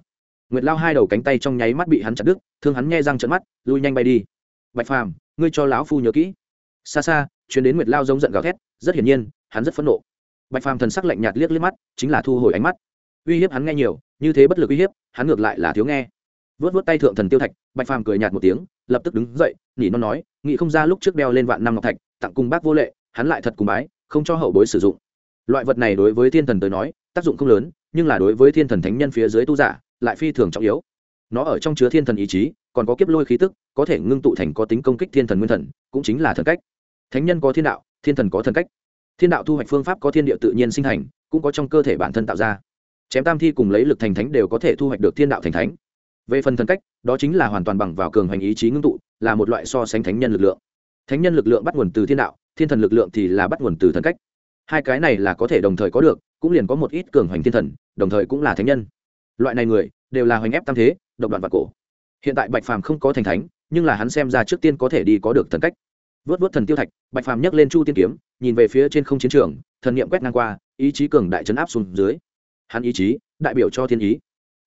nguyệt lao hai đầu cánh tay trong nháy mắt bị hắn chặt đứt, thương hắn nghe răng trận mắt, lui nhanh bay đi. Bạch phàm, ngươi cho lão phu nhớ kỹ. Xa xa chuyến đến nguyệt lao giống giận gào thét, rất hiển nhiên, hắn rất phẫn nộ. Bạch phàm thần sắc lạnh nhạt liếc liếc mắt, chính là thu hồi ánh mắt. Uy hiếp hắn nghe nhiều, như thế bất lực uy hiếp, hắn ngược lại là thiếu nghe. Vớt vớt tay thượng thần tiêu thạch, bạch phàm cười nhạt một tiếng, lập tức đứng dậy, nỉ non nói nghĩ không ra lúc trước đeo lên vạn năm ngọc thạch, tặng cùng bác vô lệ, hắn lại thật cùng bái, không cho hậu bối sử dụng. Loại vật này đối với thiên thần tới nói, tác dụng không lớn, nhưng là đối với thiên thần thánh nhân phía dưới tu giả lại phi thường trọng yếu. Nó ở trong chứa thiên thần ý chí, còn có kiếp lôi khí tức, có thể ngưng tụ thành có tính công kích thiên thần nguyên thần, cũng chính là thần cách. Thánh nhân có thiên đạo, thiên thần có thần cách. Thiên đạo thu hoạch phương pháp có thiên địa tự nhiên sinh thành, cũng có trong cơ thể bản thân tạo ra. Chém tam thi cùng lấy lực thành thánh đều có thể thu hoạch được thiên đạo thành thánh. Về phần thần cách, đó chính là hoàn toàn bằng vào cường hành ý chí ngưng tụ, là một loại so sánh thánh nhân lực lượng. Thánh nhân lực lượng bắt nguồn từ thiên đạo, thiên thần lực lượng thì là bắt nguồn từ thần cách. Hai cái này là có thể đồng thời có được, cũng liền có một ít cường hoành thiên thần, đồng thời cũng là thánh nhân loại này người, đều là hoành ép tam thế, độc đoạn và cổ. Hiện tại bạch phàm không có thành thánh, nhưng là hắn xem ra trước tiên có thể đi có được thần cách. Vớt vớt thần tiêu thạch, bạch phàm nhấc lên chu tiên kiếm, nhìn về phía trên không chiến trường, thần niệm quét ngang qua, ý chí cường đại chấn áp xuống dưới. Hắn ý chí, đại biểu cho thiên ý.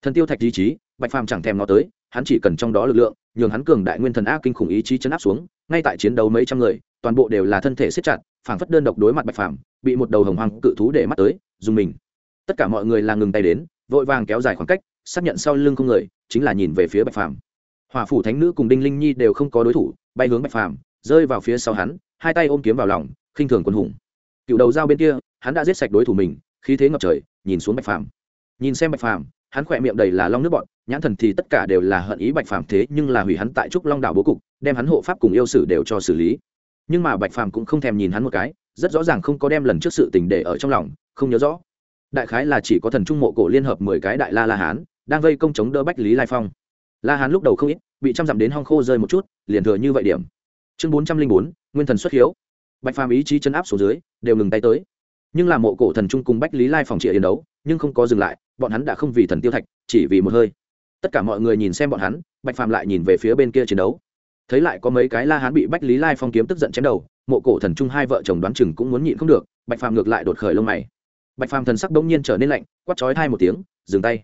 Thần tiêu thạch ý chí, bạch phàm chẳng thèm nó tới, hắn chỉ cần trong đó lực lượng, nhường hắn cường đại nguyên thần ác kinh khủng ý chí chấn áp xuống, ngay tại chiến đấu mấy trăm người, toàn bộ đều là thân thể siết chặt, phảng phất đơn độc đối mặt bạch phàm, bị một đầu hồng hoàng cự thú để mắt tới, dùng mình. Tất cả mọi người là ngừng tay đến vội vàng kéo dài khoảng cách, xác nhận sau lưng không người, chính là nhìn về phía bạch phàm. Hòa phủ thánh nữ cùng đinh linh nhi đều không có đối thủ, bay hướng bạch phàm, rơi vào phía sau hắn, hai tay ôm kiếm vào lòng, khinh thường quân hùng. Cựu đầu dao bên kia, hắn đã giết sạch đối thủ mình, khí thế ngập trời, nhìn xuống bạch phàm. Nhìn xem bạch phàm, hắn khỏe miệng đầy là long nước bọn nhãn thần thì tất cả đều là hận ý bạch phàm thế, nhưng là hủy hắn tại trúc long đảo bố cục, đem hắn hộ pháp cùng yêu sử đều cho xử lý. Nhưng mà bạch phàm cũng không thèm nhìn hắn một cái, rất rõ ràng không có đem lần trước sự tình để ở trong lòng, không nhớ rõ đại khái là chỉ có thần trung mộ cổ liên hợp mười cái đại la la hán, đang vây công chống đỡ bách lý lai phong. La hán lúc đầu không ít, bị trăm dặm đến hong khô rơi một chút, liền thừa như vậy điểm. Chương bốn trăm linh bốn, nguyên thần xuất hiếu. Bạch phàm ý chí chấn áp số dưới, đều ngừng tay tới. Nhưng là mộ cổ thần trung cùng bách lý lai phòng trịa chiến đấu, nhưng không có dừng lại, bọn hắn đã không vì thần tiêu thạch, chỉ vì một hơi. Tất cả mọi người nhìn xem bọn hắn, bạch phàm lại nhìn về phía bên kia chiến đấu. Thấy lại có mấy cái la hán bị bách lý lai phong kiếm tức giận chém đầu, mộ cổ thần trung hai vợ chồng đoán chừng cũng muốn nhịn không được, bạch phàm ngược lại đột khởi lông mày bạch phàm thần sắc đông nhiên trở nên lạnh, quát chói thai một tiếng, dừng tay.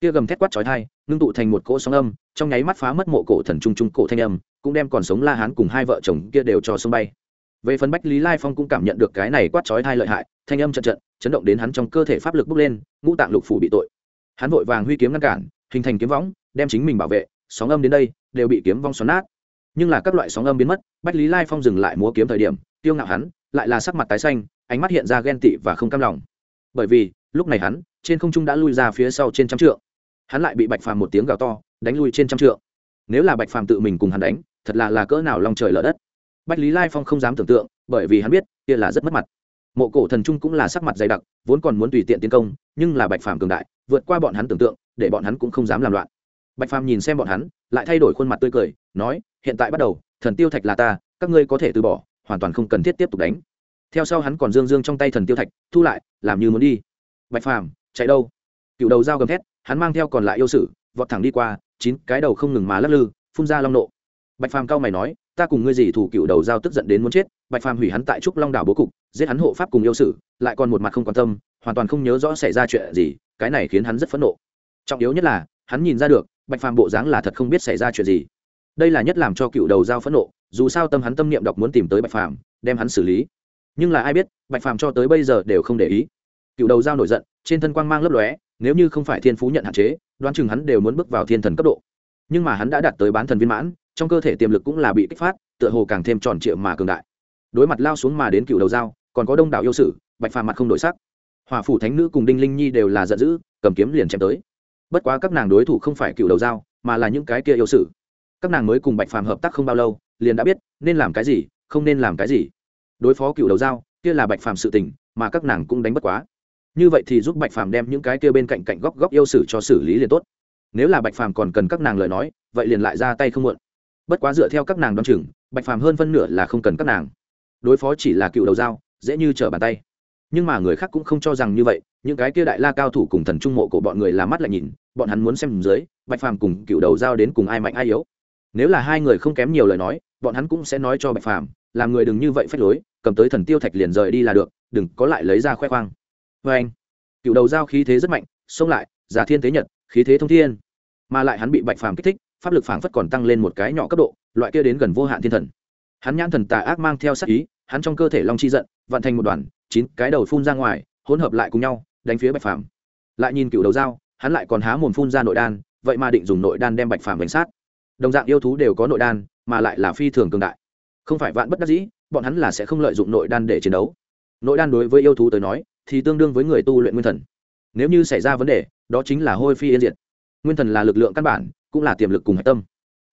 Kia gầm thét quát chói thai ngưng tụ thành một cỗ sóng âm, trong nháy mắt phá mất mộ cổ thần trung trung cổ thanh âm, cũng đem còn sống la hán cùng hai vợ chồng kia đều cho sông bay. Về phần bách lý lai phong cũng cảm nhận được cái này quát chói thai lợi hại, thanh âm trận trận chấn động đến hắn trong cơ thể pháp lực bốc lên, ngũ tạng lục phủ bị tội. Hắn vội vàng huy kiếm ngăn cản, hình thành kiếm võng, đem chính mình bảo vệ, sóng âm đến đây, đều bị kiếm vong xoắn nát. Nhưng là các loại sóng âm biến mất, bách lý lai phong dừng lại múa kiếm thời điểm tiêu ngạo hắn, lại là sắc mặt tái xanh, ánh mắt hiện ra ghen tị và không cam lòng bởi vì, lúc này hắn, trên không trung đã lui ra phía sau trên trăm trượng. Hắn lại bị bạch phàm một tiếng gào to, đánh lui trên trăm trượng. Nếu là bạch phàm tự mình cùng hắn đánh, thật là là cỡ nào lòng trời lở đất. Bách lý lai phong không dám tưởng tượng, bởi vì hắn biết, kia là rất mất mặt. Mộ cổ thần trung cũng là sắc mặt dày đặc, vốn còn muốn tùy tiện tiến công, nhưng là bạch phàm cường đại, vượt qua bọn hắn tưởng tượng, để bọn hắn cũng không dám làm loạn. Bạch phàm nhìn xem bọn hắn, lại thay đổi khuôn mặt tươi cười, nói, hiện tại bắt đầu, thần tiêu thạch là ta, các ngươi có thể từ bỏ, hoàn toàn không cần thiết tiếp tục đánh theo sau hắn còn dương dương trong tay thần tiêu thạch, thu lại, làm như muốn đi. Bạch phàm, chạy đâu? Cựu đầu dao gầm thét, hắn mang theo còn lại yêu sử, vọt thẳng đi qua, chín cái đầu không ngừng mà lắc lư, phun ra long nộ. Bạch phàm cao mày nói, ta cùng ngươi gì thủ cựu đầu dao tức giận đến muốn chết. Bạch phàm hủy hắn tại trúc long đảo bố cục, giết hắn hộ pháp cùng yêu sử, lại còn một mặt không quan tâm, hoàn toàn không nhớ rõ xảy ra chuyện gì, cái này khiến hắn rất phẫn nộ. Trọng yếu nhất là, hắn nhìn ra được, bạch phàm bộ dáng là thật không biết xảy ra chuyện gì. Đây là nhất làm cho cựu đầu dao phẫn nộ, dù sao tâm hắn tâm niệm đọc muốn tìm tới bạch phàm, đem hắn xử lý nhưng là ai biết, bạch phàm cho tới bây giờ đều không để ý. Cựu đầu dao nổi giận, trên thân quang mang lấp lóe, nếu như không phải thiên phú nhận hạn chế, đoán chừng hắn đều muốn bước vào thiên thần cấp độ. Nhưng mà hắn đã đạt tới bán thần viên mãn, trong cơ thể tiềm lực cũng là bị kích phát, tựa hồ càng thêm tròn trịa mà cường đại. Đối mặt lao xuống mà đến cựu đầu dao còn có đông đảo yêu sử, bạch phàm mặt không đổi sắc. Hòa phủ thánh nữ cùng đinh linh nhi đều là giận dữ, cầm kiếm liền chém tới. Bất quá các nàng đối thủ không phải cựu đầu dao mà là những cái kia yêu sử. Các nàng mới cùng bạch phàm hợp tác không bao lâu, liền đã biết, nên làm cái gì, không nên làm cái gì đối phó cựu đầu dao, kia là bạch phàm sự tình, mà các nàng cũng đánh bất quá. Như vậy thì giúp bạch phàm đem những cái kia bên cạnh cạnh góc góc yêu sử cho xử lý liền tốt. Nếu là bạch phàm còn cần các nàng lời nói, vậy liền lại ra tay không muộn. Bất quá dựa theo các nàng đ o á n chừng, bạch phàm hơn phân nửa là không cần các nàng. Đối phó chỉ là cựu đầu dao, dễ như trở bàn tay. Nhưng mà người khác cũng không cho rằng như vậy, những cái kia đại la cao thủ cùng thần trung mộ của bọn người làm mắt lại nhìn, bọn hắn muốn xem dưới, bạch phàm cùng cựu đầu dao đến cùng ai mạnh ai yếu. Nếu là hai người không kém nhiều lời nói, bọn hắn cũng sẽ nói cho bạch phàm, làm người đừng như vậy phách lối cầm tới thần tiêu thạch liền rời đi là được, đừng có lại lấy ra khoe khoang. Vê anh, cựu đầu dao khí thế rất mạnh, xông lại, giả thiên tế nhật, khí thế thông thiên. Mà lại hắn bị bạch phàm kích thích, pháp lực phảng phất còn tăng lên một cái nhỏ cấp độ, loại kia đến gần vô hạn thiên thần. Hắn nhãn thần tà ác mang theo sát ý, hắn trong cơ thể long chi giận, vận thành một đoàn, chín cái đầu phun ra ngoài, hỗn hợp lại cùng nhau, đánh phía bạch phàm. Lại nhìn cựu đầu dao hắn lại còn há mồm phun ra nội đan, vậy mà định dùng nội đan đem bạch phàm đánh sát. Đồng dạng yêu thú đều có nội đan, mà lại là phi thường cường đại. Không phải vạn bất đắc dĩ bọn hắn là sẽ không lợi dụng nội đan để chiến đấu. Nội đan đối với yêu thú tới nói, thì tương đương với người tu luyện nguyên thần. Nếu như xảy ra vấn đề, đó chính là hôi phi yên diệt. Nguyên thần là lực lượng căn bản, cũng là tiềm lực cùng hạch tâm.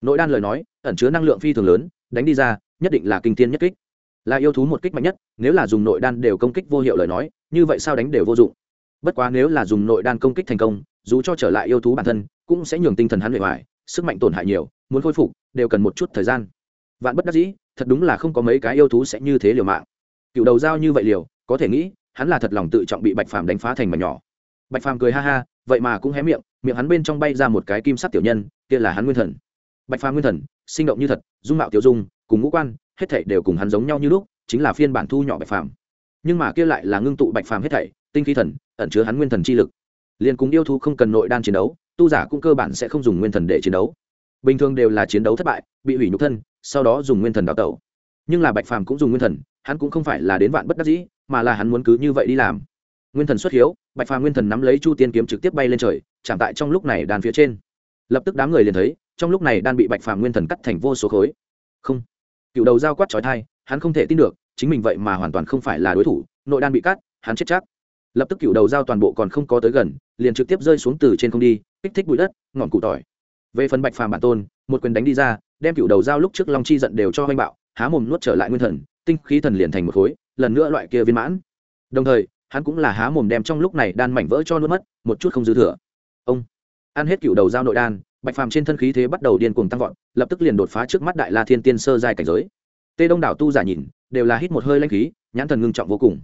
Nội đan lời nói, ẩn chứa năng lượng phi thường lớn, đánh đi ra, nhất định là kinh tiên nhất kích. Là yêu thú một kích mạnh nhất, nếu là dùng nội đan đều công kích vô hiệu lời nói, như vậy sao đánh đều vô dụng. Bất quá nếu là dùng nội đan công kích thành công, dù cho trở lại yêu thú bản thân, cũng sẽ nhường tinh thần hắn bề ngoài sức mạnh tổn hại nhiều, muốn khôi phục, đều cần một chút thời gian. Vạn bất đắc dĩ thật đúng là không có mấy cái yêu thú sẽ như thế liều mạng. Cựu đầu dao như vậy liều, có thể nghĩ, hắn là thật lòng tự trọng bị bạch phàm đánh phá thành mảnh nhỏ. Bạch phàm cười ha ha, vậy mà cũng hé miệng miệng hắn bên trong bay ra một cái kim sắc tiểu nhân, kia là hắn nguyên thần. Bạch phàm nguyên thần, sinh động như thật, dung mạo tiểu dung, cùng ngũ quan, hết thảy đều cùng hắn giống nhau như lúc, chính là phiên bản thu nhỏ bạch phàm. Nhưng mà kia lại là ngưng tụ bạch phàm hết thảy, tinh khí thần, ẩn chứa hắn nguyên thần chi lực. Liền cùng yêu thú không cần nội đan chiến đấu, tu giả cũng cơ bản sẽ không dùng nguyên thần để chiến đấu bình thường đều là chiến đấu thất bại, bị hủy nhục thân, sau đó dùng nguyên thần đào tẩu. Nhưng là bạch phàm cũng dùng nguyên thần, hắn cũng không phải là đến vạn bất đắc dĩ, mà là hắn muốn cứ như vậy đi làm. Nguyên thần xuất hiếu, bạch phàm nguyên thần nắm lấy chu tiên kiếm trực tiếp bay lên trời, chạm tại trong lúc này đàn phía trên. Lập tức đám người liền thấy, trong lúc này đan bị bạch phàm nguyên thần cắt thành vô số khối. Không. Cựu đầu dao quát trói thai hắn không thể tin được, chính mình vậy mà hoàn toàn không phải là đối thủ, nội đan bị cắt, hắn chết chắc. Lập tức cựu đầu dao toàn bộ còn không có tới gần, liền trực tiếp rơi xuống từ trên không đi, kích thích bụi đất, ngọn cụ tỏi về phần bạch phàm bản tôn, một quyền đánh đi ra, đem cựu đầu dao lúc trước long chi giận đều cho hoanh bạo, há mồm nuốt trở lại nguyên thần, tinh khí thần liền thành một khối, lần nữa loại kia viên mãn. Đồng thời, hắn cũng là há mồm đem trong lúc này đan mảnh vỡ cho nuốt mất, một chút không dư thừa. Ông, ăn hết cựu đầu dao nội đan, bạch phàm trên thân khí thế bắt đầu điên cuồng tăng vọt, lập tức liền đột phá trước mắt đại la thiên tiên sơ giai cảnh giới. Tê đông đảo tu giả nhìn, đều là hít một hơi lanh khí, nhãn thần ngưng trọng vô cùng.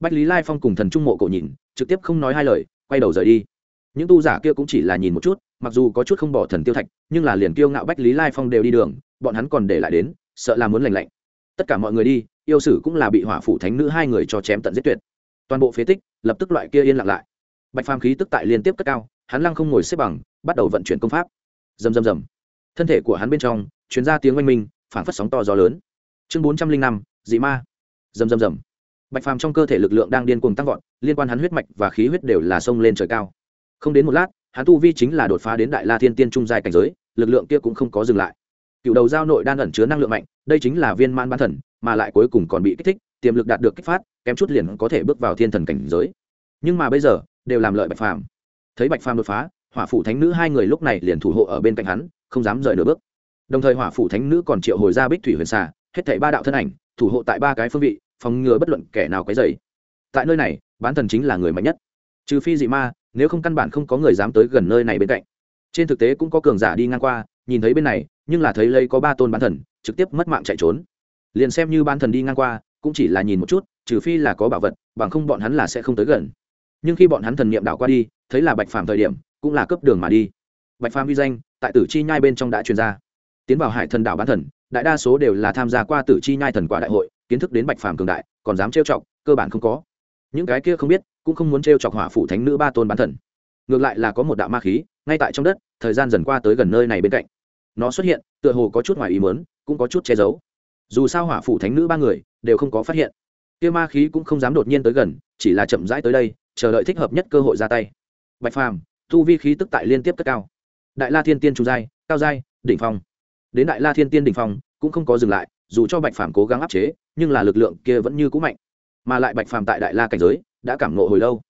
Bách lý lai phong cùng thần trung mộ cổ nhìn, trực tiếp không nói hai lời, quay đầu rời đi những tu giả kia cũng chỉ là nhìn một chút, mặc dù có chút không bỏ thần tiêu thạch, nhưng là liền kiêu ngạo bách lý lai phong đều đi đường, bọn hắn còn để lại đến, sợ là muốn lành lạnh. Tất cả mọi người đi, yêu sử cũng là bị hỏa phủ thánh nữ hai người cho chém tận giết tuyệt. Toàn bộ phế tích, lập tức loại kia yên lặng lại. Bạch phàm khí tức tại liên tiếp cất cao, hắn lăng không ngồi xếp bằng, bắt đầu vận chuyển công pháp. Rầm rầm rầm. Thân thể của hắn bên trong chuyến ra tiếng oanh minh phản phất sóng to gió lớn. Chương bốn trăm linh năm, dị ma. Rầm rầm rầm. Bạch phàm trong cơ thể lực lượng đang điên cuồng tăng vọt, liên quan hắn huyết mạch và khí huyết đều là sông lên trời cao không đến một lát, hắn tu vi chính là đột phá đến đại la thiên tiên trung giai cảnh giới, lực lượng kia cũng không có dừng lại. Cựu đầu giao nội đan ẩn chứa năng lượng mạnh, đây chính là viên man ban thần, mà lại cuối cùng còn bị kích thích, tiềm lực đạt được kích phát, kém chút liền có thể bước vào thiên thần cảnh giới. Nhưng mà bây giờ, đều làm lợi bạch phàm. Thấy bạch phàm đột phá, hỏa phủ thánh nữ hai người lúc này liền thủ hộ ở bên cạnh hắn, không dám rời nửa bước. Đồng thời hỏa phủ thánh nữ còn triệu hồi ra bích thủy huyền xà, hết thảy ba đạo thân ảnh, thủ hộ tại ba cái phương vị, phòng ngừa bất luận kẻ nào quấy dày tại nơi này, bán thần chính là người mạnh nhất. Trừ phi dị ma nếu không căn bản không có người dám tới gần nơi này bên cạnh. Trên thực tế cũng có cường giả đi ngang qua, nhìn thấy bên này, nhưng là thấy lấy có ba tôn bán thần, trực tiếp mất mạng chạy trốn. Liền xem như bán thần đi ngang qua, cũng chỉ là nhìn một chút, trừ phi là có bảo vật, bằng không bọn hắn là sẽ không tới gần. Nhưng khi bọn hắn thần niệm đảo qua đi, thấy là bạch phàm thời điểm, cũng là cấp đường mà đi. Bạch phàm vi danh, tại tử chi nhai bên trong đã truyền ra. Tiến vào hải thần đảo bán thần, đại đa số đều là tham gia qua tử chi nhai thần quả đại hội, kiến thức đến bạch phàm cường đại, còn dám trêu chọc, cơ bản không có. Những cái kia không biết cũng không muốn trêu chọc hỏa phủ thánh nữ ba tôn bán thần. Ngược lại là có một đạo ma khí, ngay tại trong đất, thời gian dần qua tới gần nơi này bên cạnh. Nó xuất hiện, tựa hồ có chút ngoài ý mớn cũng có chút che giấu. Dù sao hỏa phủ thánh nữ ba người, đều không có phát hiện. Kia ma khí cũng không dám đột nhiên tới gần, chỉ là chậm rãi tới đây, chờ đợi thích hợp nhất cơ hội ra tay. Bạch phàm thu vi khí tức tại liên tiếp cất cao. Đại la thiên tiên trung giai, cao giai, đỉnh phong. Đến đại la thiên tiên đỉnh phong, cũng không có dừng lại, dù cho bạch phàm cố gắng áp chế, nhưng là lực lượng kia vẫn như cũ mạnh. Mà lại bạch phàm tại đại la cảnh giới đã cảm ngộ hồi lâu.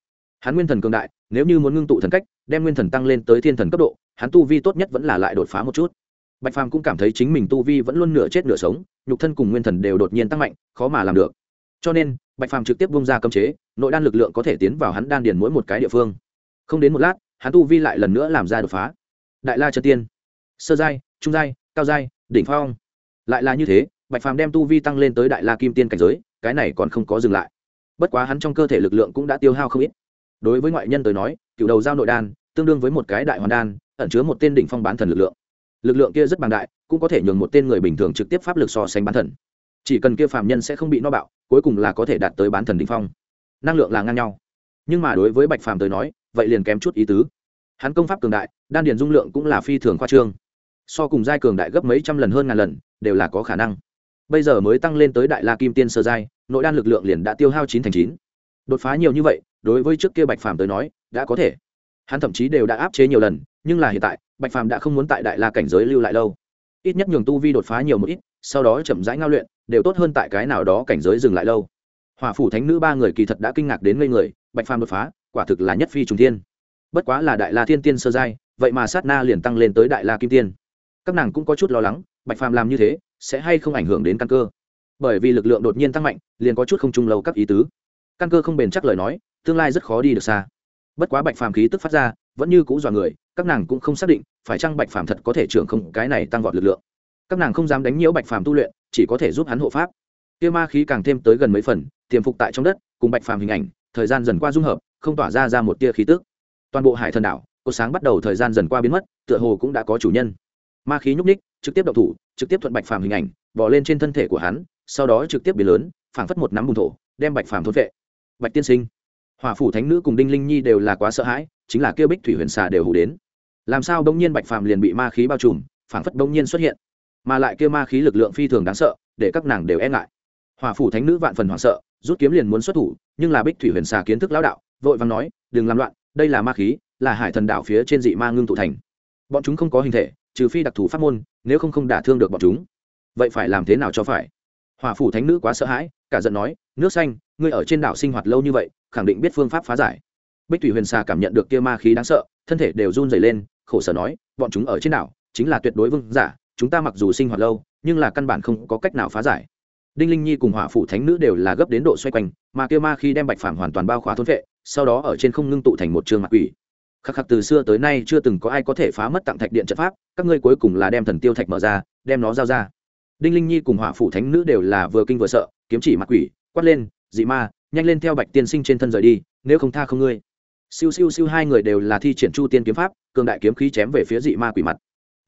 Hắn nguyên thần cường đại, nếu như muốn ngưng tụ thần cách, đem nguyên thần tăng lên tới thiên thần cấp độ, hắn tu vi tốt nhất vẫn là lại đột phá một chút. Bạch phàm cũng cảm thấy chính mình tu vi vẫn luôn nửa chết nửa sống, nhục thân cùng nguyên thần đều đột nhiên tăng mạnh, khó mà làm được. Cho nên, bạch phàm trực tiếp bung ra cấm chế, nội đan lực lượng có thể tiến vào hắn đan điền mỗi một cái địa phương. Không đến một lát, hắn tu vi lại lần nữa làm ra đột phá. Đại la trần tiên, sơ giai, trung giai, cao giai, đỉnh phong. Lại là như thế, bạch phàm đem tu vi tăng lên tới đại la kim tiên cảnh giới, cái này còn không có dừng lại bất quá hắn trong cơ thể lực lượng cũng đã tiêu hao không ít. Đối với ngoại nhân tới nói, cựu đầu giao nội đan, tương đương với một cái đại hoàn đan, ẩn chứa một tên đỉnh phong bán thần lực lượng. Lực lượng kia rất bằng đại, cũng có thể nhường một tên người bình thường trực tiếp pháp lực so sánh bán thần. Chỉ cần kia phàm nhân sẽ không bị no bạo, cuối cùng là có thể đạt tới bán thần đỉnh phong. Năng lượng là ngang nhau. Nhưng mà đối với bạch phàm tới nói, vậy liền kém chút ý tứ. Hắn công pháp cường đại, đan điền dung lượng cũng là phi thường khoa trương. So cùng giai cường đại gấp mấy trăm lần hơn ngàn lần, đều là có khả năng bây giờ mới tăng lên tới đại la kim tiên sơ giai, nội đan lực lượng liền đã tiêu hao chín thành chín. Đột phá nhiều như vậy, đối với trước kia bạch phàm tới nói, đã có thể. Hắn thậm chí đều đã áp chế nhiều lần, nhưng là hiện tại, bạch phàm đã không muốn tại đại la cảnh giới lưu lại lâu. Ít nhất nhường tu vi đột phá nhiều một ít, sau đó chậm rãi ngao luyện, đều tốt hơn tại cái nào đó cảnh giới dừng lại lâu. Hỏa phủ thánh nữ ba người kỳ thật đã kinh ngạc đến ngây người, bạch phàm đột phá, quả thực là nhất phi trùng thiên. Bất quá là đại la thiên tiên sơ giai, vậy mà sát na liền tăng lên tới đại la kim tiên. Các nàng cũng có chút lo lắng, bạch phàm làm như thế sẽ hay không ảnh hưởng đến căn cơ? Bởi vì lực lượng đột nhiên tăng mạnh, liền có chút không trung lâu các ý tứ. Căn cơ không bền chắc lời nói, tương lai rất khó đi được xa. Bất quá bạch phàm khí tức phát ra, vẫn như cũ dọa người, các nàng cũng không xác định, phải chăng bạch phàm thật có thể trưởng không cái này tăng vọt lực lượng. Các nàng không dám đánh nhiễu bạch phàm tu luyện, chỉ có thể giúp hắn hộ pháp. Kia ma khí càng thêm tới gần mấy phần, tiềm phục tại trong đất, cùng bạch phàm hình ảnh, thời gian dần qua dung hợp, không tỏa ra ra một tia khí tức. Toàn bộ hải thần đảo cô sáng bắt đầu thời gian dần qua biến mất, tựa hồ cũng đã có chủ nhân ma khí nhúc ních trực tiếp động thủ, trực tiếp thuận bạch phàm hình ảnh bỏ lên trên thân thể của hắn, sau đó trực tiếp biến lớn, phảng phất một nắm bùn thổ, đem bạch phàm thốt vệ. Bạch tiên sinh, hỏa phủ thánh nữ cùng đinh linh nhi đều là quá sợ hãi, chính là kêu bích thủy huyền xà đều hủ đến. Làm sao bỗng nhiên bạch phàm liền bị ma khí bao trùm, phảng phất bỗng nhiên xuất hiện, mà lại kêu ma khí lực lượng phi thường đáng sợ, để các nàng đều e ngại. Hỏa phủ thánh nữ vạn phần hoảng sợ, rút kiếm liền muốn xuất thủ, nhưng là bích thủy huyền xà kiến thức lão đạo, vội vàng nói, đừng làm loạn, đây là ma khí, là hải thần đảo phía trên dị ma ngưng tụ thành. Bọn chúng không có hình thể trừ phi đặc thù pháp môn, nếu không không đả thương được bọn chúng. Vậy phải làm thế nào cho phải? Hỏa phủ thánh nữ quá sợ hãi, cả giận nói, nước xanh, ngươi ở trên đảo sinh hoạt lâu như vậy, khẳng định biết phương pháp phá giải. Bích thủy huyền xà cảm nhận được kia ma khí đáng sợ, thân thể đều run dày lên, khổ sở nói, bọn chúng ở trên đảo, chính là tuyệt đối vương giả, chúng ta mặc dù sinh hoạt lâu, nhưng là căn bản không có cách nào phá giải. Đinh linh nhi cùng hỏa phủ thánh nữ đều là gấp đến độ xoay quanh, mà kia ma khi đem bạch phàm hoàn toàn bao khóa thôn vệ sau đó ở trên không ngưng tụ thành một trường mặt quỷ khắc khắc, từ xưa tới nay chưa từng có ai có thể phá mất tặng thạch điện trận pháp, các ngươi cuối cùng là đem thần tiêu thạch mở ra, đem nó giao ra. Đinh linh nhi cùng hỏa phủ thánh nữ đều là vừa kinh vừa sợ, kiếm chỉ mặt quỷ, quát lên, dị ma, nhanh lên theo bạch tiên sinh trên thân rời đi, nếu không tha không ngươi. Siêu siêu siêu, hai người đều là thi triển chu tiên kiếm pháp, cường đại kiếm khí chém về phía dị ma quỷ mặt.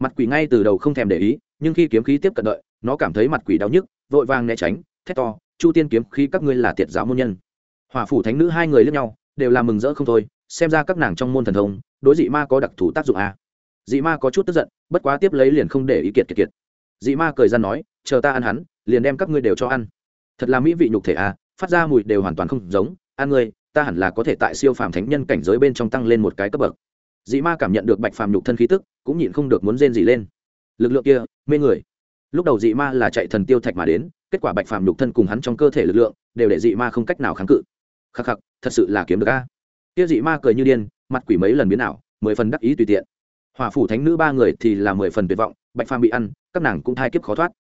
Mặt quỷ ngay từ đầu không thèm để ý, nhưng khi kiếm khí tiếp cận đợi, nó cảm thấy mặt quỷ đau nhức, vội vàng né tránh, thét to, chu tiên kiếm khí các ngươi là tiệt giáo môn nhân. Hỏa phủ thánh nữ hai người lướt nhau đều là mừng rỡ không thôi, xem ra các nàng trong môn thần thông, đối dị ma có đặc thù tác dụng à. dị ma có chút tức giận, bất quá tiếp lấy liền không để ý kiệt kiệt kiệt. Dị ma cười ra nói, chờ ta ăn hắn, liền đem các ngươi đều cho ăn. Thật là mỹ vị nhục thể à phát ra mùi đều hoàn toàn không giống. Ăn ngươi, ta hẳn là có thể tại siêu phàm thánh nhân cảnh giới bên trong tăng lên một cái cấp bậc. Dị ma cảm nhận được bạch phàm nhục thân khí tức, cũng nhịn không được muốn rên dị lên. Lực lượng kia, mê người. Lúc đầu dị ma là chạy thần tiêu thạch mà đến, kết quả bạch phàm nhục thân cùng hắn trong cơ thể lực lượng, đều để dị ma không cách nào kháng cự khắc khắc, thật sự là kiếm được a. Tiêu dị ma cười như điên, mặt quỷ mấy lần biến ảo, mười phần đắc ý tùy tiện. Hòa phủ thánh nữ ba người thì là mười phần tuyệt vọng, bạch phàm bị ăn, các nàng cũng thai kiếp khó thoát.